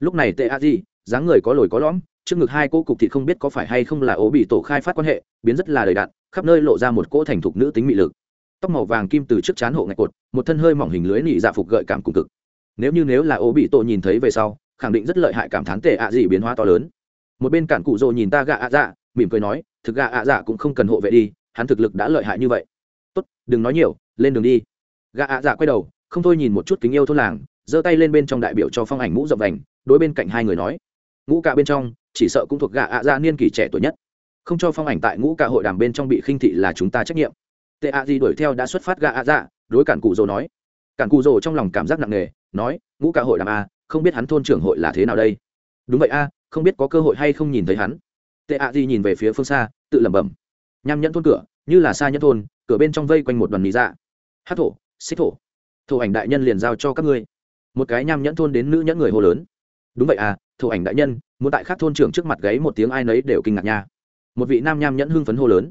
Speaker 1: Lúc này tệ a gì, dáng người có lồi có lõm, trước ngực hai cô cục thịt không biết có phải hay không là ố bị tổ khai phát quan hệ, biến rất là đầy đạn khắp nơi lộ ra một cỗ thành thục nữ tính mị lực. Tóc màu vàng kim từ trước chán hộ ngạch cột, một thân hơi mỏng hình lưới nị dạ phục gợi cảm cùng cực. Nếu như nếu là ố bị tổ nhìn thấy về sau, khẳng định rất lợi hại cảm thán tệ ạ gì biến hóa to lớn. Một bên cản cụ rồ nhìn ta gạ ạ dạ mỉm cười nói, thực gạ ạ dạ cũng không cần hộ vệ đi hắn thực lực đã lợi hại như vậy. Tốt, đừng nói nhiều, lên đường đi. Gã ạ dạ quay đầu, không thôi nhìn một chút kính yêu thôn làng, giơ tay lên bên trong đại biểu cho phong ảnh mũ rộng vành, đối bên cạnh hai người nói. Ngũ cả bên trong, chỉ sợ cũng thuộc gã ạ dạ niên kỷ trẻ tuổi nhất. Không cho phong ảnh tại ngũ cả hội đàm bên trong bị khinh thị là chúng ta trách nhiệm. Tệ ạ gì đuổi theo đã xuất phát gã ạ dạ đối cản cụ rồ nói. Cản cụ rồ trong lòng cảm giác nặng nề, nói, ngũ cả hội đàm a không biết hắn thôn trưởng hội là thế nào đây? Đúng vậy a không biết có cơ hội hay không nhìn thấy hắn. Tệ ạ gì nhìn về phía phương xa, tự lẩm bẩm nham nhẫn thôn cửa, như là xa nhẫn thôn, cửa bên trong vây quanh một đoàn mì dạ. Hát thổ, xích thổ. Thổ ảnh đại nhân liền giao cho các ngươi. Một cái nham nhẫn thôn đến nữ nhẫn người hô lớn. Đúng vậy à thổ ảnh đại nhân, muốn tại khác thôn trưởng trước mặt gáy một tiếng ai nấy đều kinh ngạc nha. Một vị nam nham nhẫn hưng phấn hô lớn.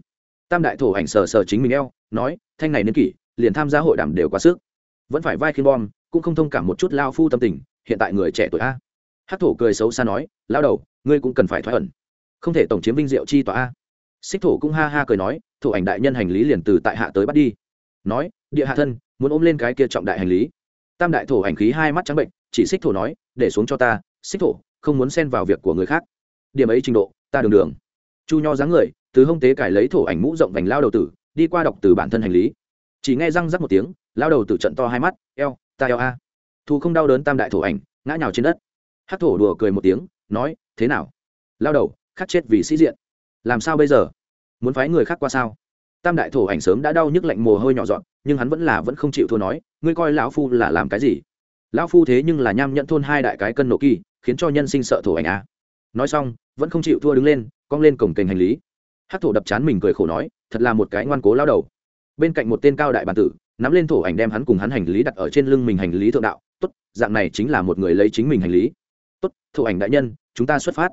Speaker 1: Tam đại thổ ảnh sờ sờ chính mình eo, nói, thanh này niên kỷ, liền tham gia hội đàm đều quá sức. Vẫn phải vai khiên bom, cũng không thông cảm một chút lao phu tâm tình, hiện tại người trẻ tuổi a. Hát thổ cười xấu xa nói lao đầu, ngươi cũng cần phải thoát ẩn. Không thể tổng chiếm vinh diệu chi tòa a xích thổ cũng ha ha cười nói, thổ ảnh đại nhân hành lý liền từ tại hạ tới bắt đi. Nói, địa hạ thân, muốn ôm lên cái kia trọng đại hành lý. Tam đại thổ ảnh khí hai mắt trắng bệnh, chỉ xích thổ nói, để xuống cho ta, xích thổ, không muốn xen vào việc của người khác. Điểm ấy trình độ, ta đường đường. Chu nho dáng người, từ hông tế cải lấy thổ ảnh mũ rộng vành lao đầu tử, đi qua đọc từ bản thân hành lý. Chỉ nghe răng rắc một tiếng, lao đầu tử trận to hai mắt, eo, ta eo a. Thu không đau đớn tam đại thổ ảnh, ngã nhào trên đất. Hát thổ đùa cười một tiếng, nói, thế nào? Lao đầu khắc chết vì sĩ diện làm sao bây giờ? Muốn phái người khác qua sao? Tam đại thổ ảnh sớm đã đau nhức lạnh mồ hôi nhỏ dọn, nhưng hắn vẫn là vẫn không chịu thua nói, ngươi coi lão phu là làm cái gì? Lão phu thế nhưng là nham nhận thôn hai đại cái cân nộ kỳ, khiến cho nhân sinh sợ thổ ảnh à? nói xong, vẫn không chịu thua đứng lên, cong lên cổng kềnh hành lý. Hát thổ đập chán mình cười khổ nói, thật là một cái ngoan cố lao đầu. Bên cạnh một tên cao đại bản tử, nắm lên thổ ảnh đem hắn cùng hắn hành lý đặt ở trên lưng mình hành lý thượng đạo, tốt, dạng này chính là một người lấy chính mình hành lý. Tốt, thổ ảnh đại nhân, chúng ta xuất phát.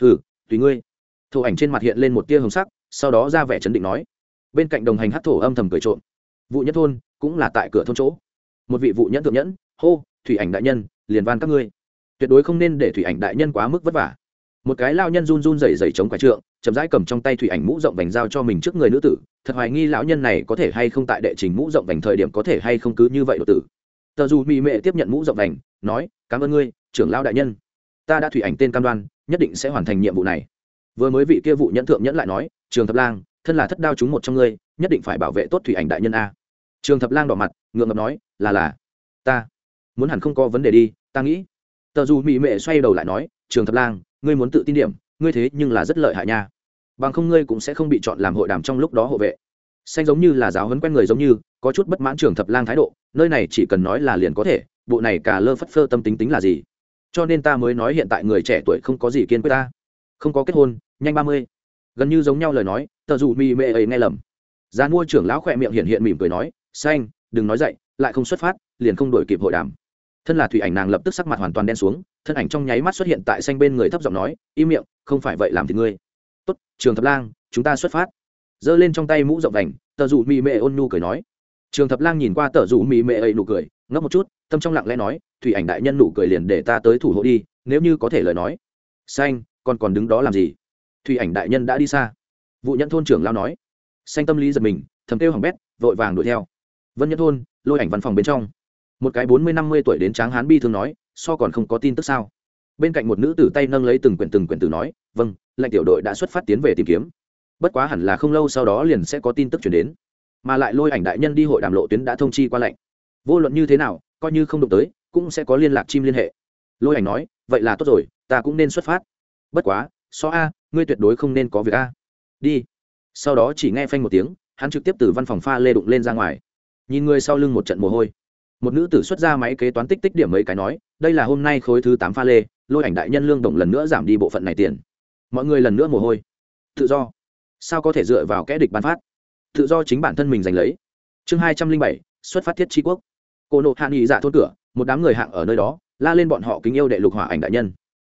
Speaker 1: Hừ, tùy ngươi thổ ảnh trên mặt hiện lên một tia hồng sắc, sau đó ra vẻ chấn định nói. Bên cạnh đồng hành hát thổ âm thầm cười trộm. Vụ nhất thôn cũng là tại cửa thôn chỗ. Một vị vụ nhẫn thượng nhẫn, hô, thủy ảnh đại nhân, liền van các ngươi. Tuyệt đối không nên để thủy ảnh đại nhân quá mức vất vả. Một cái lao nhân run run rẩy rẩy chống quả trượng, chậm rãi cầm trong tay thủy ảnh mũ rộng vành giao cho mình trước người nữ tử. Thật hoài nghi lão nhân này có thể hay không tại đệ trình mũ rộng vành thời điểm có thể hay không cứ như vậy đột tử. Tờ dù mỹ mệ tiếp nhận mũ rộng vành, nói, cảm ơn ngươi, trưởng lao đại nhân. Ta đã thủy ảnh tên cam đoan, nhất định sẽ hoàn thành nhiệm vụ này vừa mới vị kia vụ nhẫn thượng nhẫn lại nói, trường thập lang, thân là thất đao chúng một trong ngươi, nhất định phải bảo vệ tốt thủy ảnh đại nhân a. Trường thập lang đỏ mặt, ngượng ngập nói, là là, ta muốn hẳn không có vấn đề đi, ta nghĩ. Tờ dù mỹ mệ xoay đầu lại nói, trường thập lang, ngươi muốn tự tin điểm, ngươi thế nhưng là rất lợi hại nha. Bằng không ngươi cũng sẽ không bị chọn làm hội đàm trong lúc đó hộ vệ. Xanh giống như là giáo huấn quen người giống như, có chút bất mãn trường thập lang thái độ, nơi này chỉ cần nói là liền có thể, bộ này cả lơ phất phơ tâm tính tính là gì? Cho nên ta mới nói hiện tại người trẻ tuổi không có gì kiên quyết ta không có kết hôn, nhanh ba mươi. Gần như giống nhau lời nói, tờ dù mì mê ấy nghe lầm. Gian mua trưởng lão khỏe miệng hiện hiện mỉm cười nói, xanh, đừng nói dậy, lại không xuất phát, liền không đổi kịp hội đàm. Thân là thủy ảnh nàng lập tức sắc mặt hoàn toàn đen xuống, thân ảnh trong nháy mắt xuất hiện tại xanh bên người thấp giọng nói, im miệng, không phải vậy làm thì ngươi. Tốt, trường thập lang, chúng ta xuất phát. Giơ lên trong tay mũ rộng đành tờ dù mì mệ ôn nhu cười nói. Trường thập lang nhìn qua tờ dù mì mệ ấy nụ cười ngấp một chút, tâm trong lặng lẽ nói, thủy ảnh đại nhân nụ cười liền để ta tới thủ hộ đi, nếu như có thể lời nói. Xanh còn còn đứng đó làm gì? Thủy ảnh đại nhân đã đi xa. Vụ nhận thôn trưởng lao nói. Xanh tâm lý giật mình, thầm kêu hỏng bét, vội vàng đuổi theo. Vân nhân thôn, lôi ảnh văn phòng bên trong. Một cái bốn mươi năm mươi tuổi đến tráng hán bi thường nói, so còn không có tin tức sao? Bên cạnh một nữ tử tay nâng lấy từng quyển từng quyển tử nói vâng lệnh tiểu đội đã xuất phát tiến về tìm kiếm. Bất quá hẳn là không lâu sau đó liền sẽ có tin tức chuyển đến. Mà lại lôi ảnh đại nhân đi hội đàm lộ tuyến đã thông chi qua lệnh. Vô luận như thế nào, coi như không đụng tới, cũng sẽ có liên lạc chim liên hệ. Lôi ảnh nói, vậy là tốt rồi, ta cũng nên xuất phát bất quá, so a, ngươi tuyệt đối không nên có việc a. Đi. Sau đó chỉ nghe phanh một tiếng, hắn trực tiếp từ văn phòng pha lê đụng lên ra ngoài. Nhìn người sau lưng một trận mồ hôi. Một nữ tử xuất ra máy kế toán tích tích điểm mấy cái nói, đây là hôm nay khối thứ tám pha lê, lôi ảnh đại nhân lương đồng lần nữa giảm đi bộ phận này tiền. Mọi người lần nữa mồ hôi. Tự do. Sao có thể dựa vào kẽ địch bán phát? Tự do chính bản thân mình giành lấy. Chương hai trăm linh bảy, xuất phát thiết tri quốc. Cô nộp hạ nghị dạ thôn cửa, một đám người hạng ở nơi đó, la lên bọn họ kính yêu đệ lục hỏa ảnh đại nhân.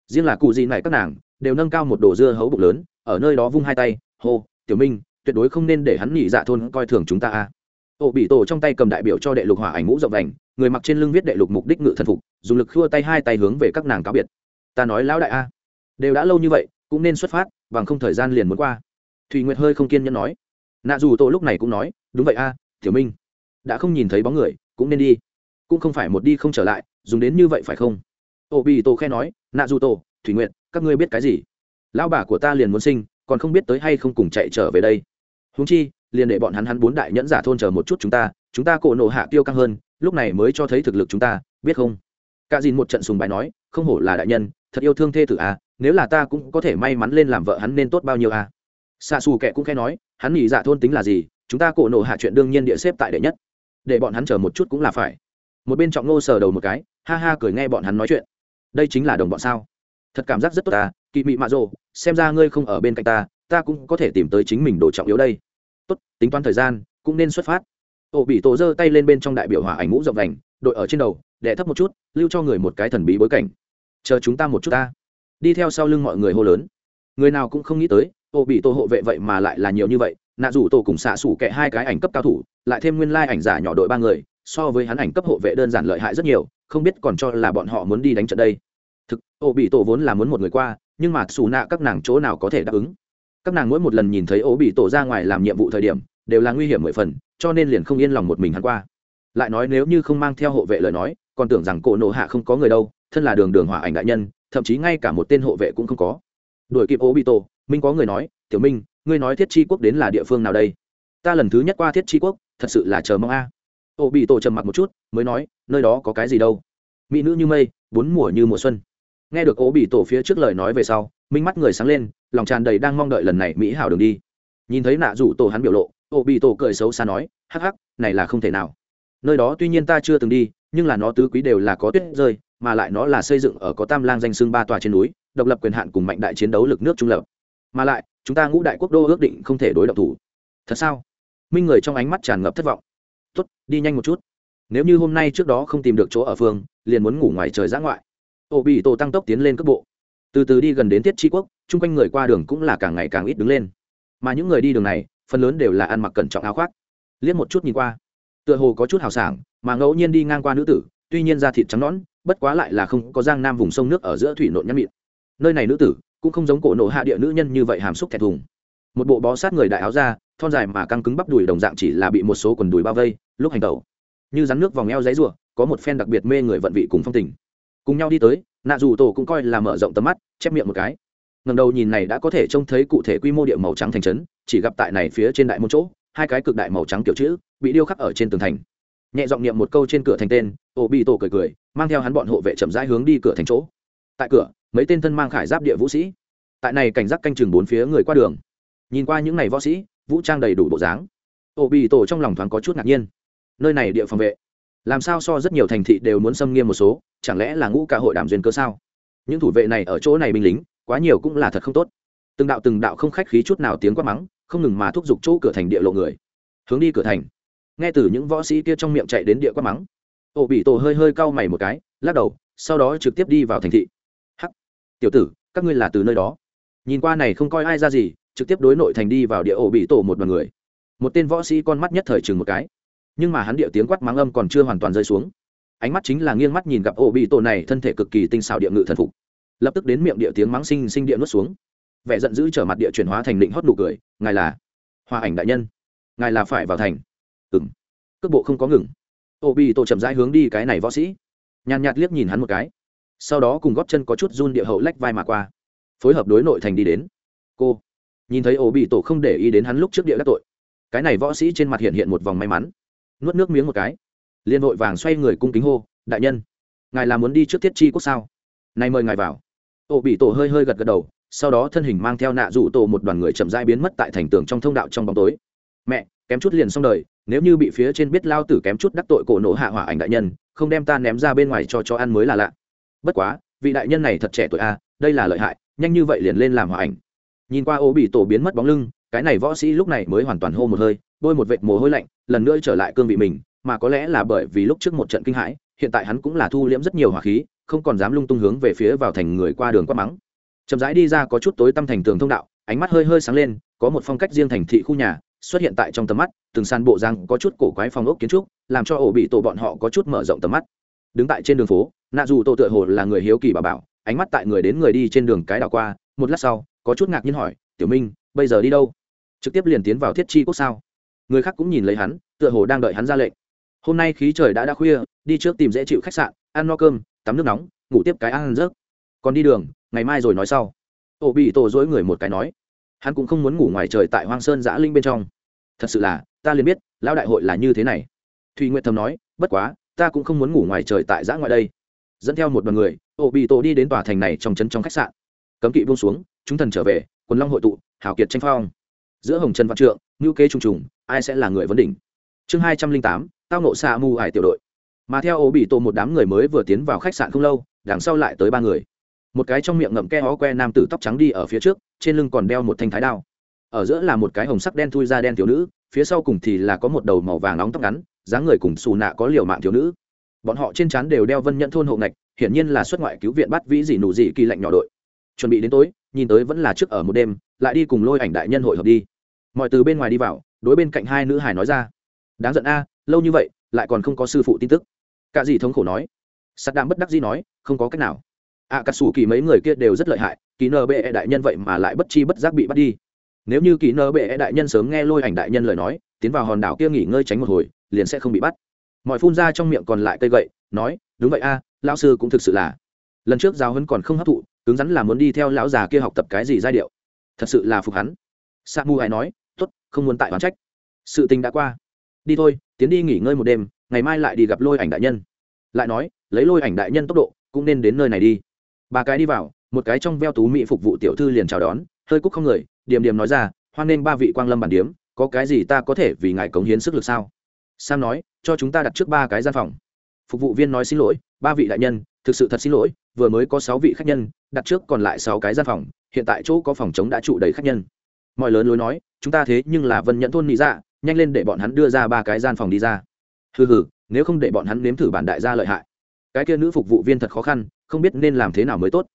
Speaker 1: Riêng là cụ gì này các nàng đều nâng cao một đồ dưa hấu bụng lớn, ở nơi đó vung hai tay, hô, tiểu minh, tuyệt đối không nên để hắn nhị dạ thôn coi thường chúng ta a. Ổ bị tổ trong tay cầm đại biểu cho đệ lục hỏa ảnh ngũ rộng đành người mặc trên lưng viết đệ lục mục đích ngự thần phục, dùng lực khua tay hai tay hướng về các nàng cáo biệt. Ta nói lão đại a, đều đã lâu như vậy, cũng nên xuất phát, bằng không thời gian liền muốn qua. Thùy nguyệt hơi không kiên nhẫn nói. Nạ dù tổ lúc này cũng nói, đúng vậy a, tiểu minh, đã không nhìn thấy bóng người, cũng nên đi. Cũng không phải một đi không trở lại, dùng đến như vậy phải không? Ô bị tổ khe nói, nạ dù tổ, thủy nguyệt các ngươi biết cái gì? Lão bà của ta liền muốn sinh, còn không biết tới hay không cùng chạy trở về đây. Húng chi, liền để bọn hắn hắn bốn đại nhẫn giả thôn chờ một chút chúng ta chúng ta cổ nộ hạ tiêu căng hơn, lúc này mới cho thấy thực lực chúng ta, biết không? Cả dìn một trận sùng bài nói, không hổ là đại nhân, thật yêu thương thê tử à nếu là ta cũng có thể may mắn lên làm vợ hắn nên tốt bao nhiêu à? Xa xù kệ cũng khẽ nói, hắn nghỉ dạ thôn tính là gì, chúng ta cổ nộ hạ chuyện đương nhiên địa xếp tại đệ nhất. Để bọn hắn chờ một chút cũng là phải. Một bên trọng ngô sờ đầu một cái, ha ha cười nghe bọn hắn nói chuyện. Đây chính là đồng bọn sao? Thật cảm giác rất tốt ta, kỵ mị mạ rồ, xem ra ngươi không ở bên cạnh ta ta cũng có thể tìm tới chính mình đồ trọng yếu đây. Tốt, tính toán thời gian, cũng nên xuất phát. Ổ bị tổ giơ tay lên bên trong đại biểu hỏa ảnh mũ rộng vành, đội ở trên đầu đẻ thấp một chút, lưu cho người một cái thần bí bối cảnh. Chờ chúng ta một chút ta. Đi theo sau lưng mọi người hô lớn. Người nào cũng không nghĩ tới ổ bị tổ hộ vệ vậy mà lại là nhiều như vậy. Nạ rủ tổ cùng xạ xủ kệ hai cái ảnh cấp cao thủ, lại thêm nguyên lai ảnh giả nhỏ đội ba người, so với hắn ảnh cấp hộ vệ đơn giản lợi hại rất nhiều, không biết còn cho là bọn họ muốn đi đánh trận đây thực, ô bị tổ vốn là muốn một người qua, nhưng mà xù nạ các nàng chỗ nào có thể đáp ứng? Các nàng mỗi một lần nhìn thấy ô bị tổ ra ngoài làm nhiệm vụ thời điểm, đều là nguy hiểm mười phần, cho nên liền không yên lòng một mình hắn qua. Lại nói nếu như không mang theo hộ vệ lời nói, còn tưởng rằng cổ nộ hạ không có người đâu, thân là đường đường hỏa ảnh đại nhân, thậm chí ngay cả một tên hộ vệ cũng không có. Đuổi kịp ô bị tổ, minh có người nói, tiểu minh, ngươi nói thiết chi quốc đến là địa phương nào đây? Ta lần thứ nhất qua thiết chi quốc, thật sự là chờ mong a. Ô bị tổ trầm mặc một chút, mới nói, nơi đó có cái gì đâu? Mỹ nữ như mây, bốn mùa như mùa xuân nghe được ố bị tổ phía trước lời nói về sau, minh mắt người sáng lên, lòng tràn đầy đang mong đợi lần này mỹ hảo đường đi. Nhìn thấy nạ rủ tổ hắn biểu lộ, ố bị tổ cười xấu xa nói, hắc hắc, này là không thể nào. Nơi đó tuy nhiên ta chưa từng đi, nhưng là nó tứ quý đều là có tuyết rơi, mà lại nó là xây dựng ở có tam lang danh xương ba tòa trên núi, độc lập quyền hạn cùng mạnh đại chiến đấu lực nước trung lập. Mà lại, chúng ta ngũ đại quốc đô ước định không thể đối động thủ. Thật sao? Minh người trong ánh mắt tràn ngập thất vọng. Tốt, đi nhanh một chút. Nếu như hôm nay trước đó không tìm được chỗ ở phương, liền muốn ngủ ngoài trời giã ngoại ô bị tổ tăng tốc tiến lên cấp bộ. Từ từ đi gần đến tiết tri quốc, chung quanh người qua đường cũng là càng ngày càng ít đứng lên. Mà những người đi đường này, phần lớn đều là ăn mặc cẩn trọng áo khoác. Liếc một chút nhìn qua, tựa hồ có chút hào sảng, mà ngẫu nhiên đi ngang qua nữ tử, tuy nhiên da thịt trắng nõn, bất quá lại là không có giang nam vùng sông nước ở giữa thủy nộn nhăn mịn nơi này nữ tử, cũng không giống cổ nộ hạ địa nữ nhân như vậy hàm xúc thẹt thùng. Một bộ bó sát người đại áo ra thon dài mà căng cứng bắp đùi đồng dạng chỉ là bị một số quần đùi bao vây, lúc hành tẩu. Như rắn nước vòng eo giấy rùa có một phen đặc biệt mê người vận vị cùng phong tình cùng nhau đi tới, nạ dù tổ cũng coi là mở rộng tầm mắt, chép miệng một cái. Ngầm đầu nhìn này đã có thể trông thấy cụ thể quy mô địa màu trắng thành trấn, chỉ gặp tại này phía trên đại môn chỗ, hai cái cực đại màu trắng kiểu chữ, bị điêu khắc ở trên tường thành. Nhẹ giọng niệm một câu trên cửa thành tên ô bị tổ cười cười, mang theo hắn bọn hộ vệ chậm rãi hướng đi cửa thành chỗ. Tại cửa, mấy tên thân mang khải giáp địa vũ sĩ. Tại này cảnh giác canh chừng bốn phía người qua đường. Nhìn qua những ngày võ sĩ, vũ trang đầy đủ bộ dáng. Ô bị tổ trong lòng thoáng có chút ngạc nhiên. Nơi này địa phòng vệ làm sao so rất nhiều thành thị đều muốn xâm nghiêm một số, chẳng lẽ là ngũ cả hội đàm duyên cơ sao? Những thủ vệ này ở chỗ này binh lính, quá nhiều cũng là thật không tốt. Từng đạo từng đạo không khách khí chút nào tiếng quát mắng, không ngừng mà thúc giục chỗ cửa thành địa lộ người. Hướng đi cửa thành. Nghe từ những võ sĩ kia trong miệng chạy đến địa quát mắng. Ổ bị tổ hơi hơi cau mày một cái, lắc đầu, sau đó trực tiếp đi vào thành thị. Hắc. Tiểu tử, các ngươi là từ nơi đó? Nhìn qua này không coi ai ra gì, trực tiếp đối nội thành đi vào địa ổ bị tổ một đoàn người. Một tên võ sĩ con mắt nhất thời chừng một cái nhưng mà hắn địa tiếng quát mắng âm còn chưa hoàn toàn rơi xuống. Ánh mắt chính là nghiêng mắt nhìn gặp ổ bị tổ này, thân thể cực kỳ tinh xảo địa ngự thần phục. Lập tức đến miệng địa tiếng mắng sinh sinh địa nuốt xuống. Vẻ giận dữ trở mặt địa chuyển hóa thành định hót nụ cười, ngài là hòa ảnh đại nhân. Ngài là phải vào thành. Ừ m cước bộ không có ngừng. Ổ bị tổ chậm rãi hướng đi cái này võ sĩ. Nhàn nhạt liếc nhìn hắn một cái. Sau đó cùng góp chân có chút run địa hậu lách vai mà qua. Phối hợp đối nội thành đi đến. Cô. Nhìn thấy ổ bị tổ không để ý đến hắn lúc trước địa các tội. Cái này võ sĩ trên mặt hiện hiện một vòng may mắn nuốt nước miếng một cái. Liền vội vàng xoay người cung kính hô, đại nhân, ngài là muốn đi trước thiết chi quốc sao? Nay mời ngài vào. Ô bị tổ hơi hơi gật gật đầu, sau đó thân hình mang theo nạ rủ tổ một đoàn người chậm rãi biến mất tại thành tường trong thông đạo trong bóng tối. Mẹ, kém chút liền xong đời, nếu như bị phía trên biết lao tử kém chút đắc tội cổ nổ hạ hỏa ảnh đại nhân, không đem ta ném ra bên ngoài cho cho ăn mới là lạ. Bất quá, vị đại nhân này thật trẻ tuổi a, đây là lợi hại, nhanh như vậy liền lên làm hỏa ảnh. Nhìn qua ô bị tổ biến mất bóng lưng, cái này võ sĩ lúc này mới hoàn toàn hô một hơi bôi một vệt mồ hôi lạnh, lần nữa trở lại cương vị mình, mà có lẽ là bởi vì lúc trước một trận kinh hãi, hiện tại hắn cũng là thu liễm rất nhiều hỏa khí, không còn dám lung tung hướng về phía vào thành người qua đường quát mắng. Chậm rãi đi ra có chút tối tăm thành tường thông đạo, ánh mắt hơi hơi sáng lên, có một phong cách riêng thành thị khu nhà, xuất hiện tại trong tầm mắt, từng sàn bộ răng có chút cổ quái phong ốc kiến trúc, làm cho ổ bị tổ bọn họ có chút mở rộng tầm mắt. Đứng tại trên đường phố, nạ dù tổ tựa hồ là người hiếu kỳ bà bảo, ánh mắt tại người đến người đi trên đường cái đảo qua, một lát sau, có chút ngạc nhiên hỏi, tiểu minh, bây giờ đi đâu? Trực tiếp liền tiến vào thiết chi quốc sao? Người khác cũng nhìn lấy hắn, tựa hồ đang đợi hắn ra lệnh. Hôm nay khí trời đã đã khuya, đi trước tìm dễ chịu khách sạn, ăn no cơm, tắm nước nóng, ngủ tiếp cái ăn rớt còn đi đường, ngày mai rồi nói sau. Ổ bị tổ dối người một cái nói. Hắn cũng không muốn ngủ ngoài trời tại hoang sơn giã linh bên trong. Thật sự là, ta liền biết, lão đại hội là như thế này. Thùy nguyệt thầm nói, bất quá, ta cũng không muốn ngủ ngoài trời tại giã ngoại đây. Dẫn theo một đoàn người, ổ bị tổ đi đến tòa thành này trong trấn trong khách sạn. Cấm kỵ buông xuống, chúng thần trở về, quần long hội tụ hảo kiệt tranh phong. Giữa hồng trần văn trượng ngữ kế trùng trùng ai sẽ là người vấn đỉnh? Chương hai trăm linh tám, tao nộ xa mù ải tiểu đội. Mà theo ổ bị tổ một đám người mới vừa tiến vào khách sạn không lâu, đằng sau lại tới ba người. Một cái trong miệng ngậm ke ó que nam tử tóc trắng đi ở phía trước, trên lưng còn đeo một thanh thái đao. Ở giữa là một cái hồng sắc đen thui da đen thiếu nữ, phía sau cùng thì là có một đầu màu vàng nóng tóc ngắn, dáng người cùng xù nạ có liều mạng thiếu nữ. Bọn họ trên trán đều đeo vân nhận thôn hộ ngạch, hiển nhiên là xuất ngoại cứu viện bắt vĩ dị nụ dị kỳ lạnh nhỏ đội. Chuẩn bị đến tối, nhìn tới vẫn là trước ở một đêm, lại đi cùng lôi ảnh đại nhân hội hợp đi. Mọi từ bên ngoài đi vào đối bên cạnh hai nữ hải nói ra. Đáng giận a lâu như vậy lại còn không có sư phụ tin tức. Cả gì thống khổ nói. Sắt đạm bất đắc dĩ nói không có cách nào. Ạ à, cà sủ kỳ mấy người kia đều rất lợi hại kỳ nơ bệ đại nhân vậy mà lại bất chi bất giác bị bắt đi. Nếu như kỳ nơ bệ đại nhân sớm nghe lôi ảnh đại nhân lời nói tiến vào hòn đảo kia nghỉ ngơi tránh một hồi liền sẽ không bị bắt. Mọi phun ra trong miệng còn lại cây gậy nói đúng vậy a à, lão sư cũng thực sự là. Lần trước giáo hấn còn không hấp thụ cứng rắn là muốn đi theo lão già kia học tập cái gì giai điệu. Thật sự là phục hắn. Sa mu hay nói không muốn tại oán trách. Sự tình đã qua. Đi thôi, tiến đi nghỉ ngơi một đêm, ngày mai lại đi gặp lôi ảnh đại nhân. Lại nói, lấy lôi ảnh đại nhân tốc độ, cũng nên đến nơi này đi. Ba cái đi vào, một cái trong veo tú mỹ phục vụ tiểu thư liền chào đón, hơi cúc không người, điềm điềm nói ra, hoan nghênh ba vị quang lâm bản điếm, có cái gì ta có thể vì ngài cống hiến sức lực sao? Sam nói, cho chúng ta đặt trước ba cái gian phòng. Phục vụ viên nói, xin lỗi, ba vị đại nhân, thực sự thật xin lỗi, vừa mới có sáu vị khách nhân, đặt trước còn lại sáu cái gian phòng, hiện tại chỗ có phòng chống đã trụ đầy khách nhân. Mọi lớn lối nói chúng ta thế nhưng là vân nhận thôn nghĩ dạ nhanh lên để bọn hắn đưa ra ba cái gian phòng đi ra. Hừ hừ, nếu không để bọn hắn nếm thử bản đại gia lợi hại. Cái kia nữ phục vụ viên thật khó khăn, không biết nên làm thế nào mới tốt.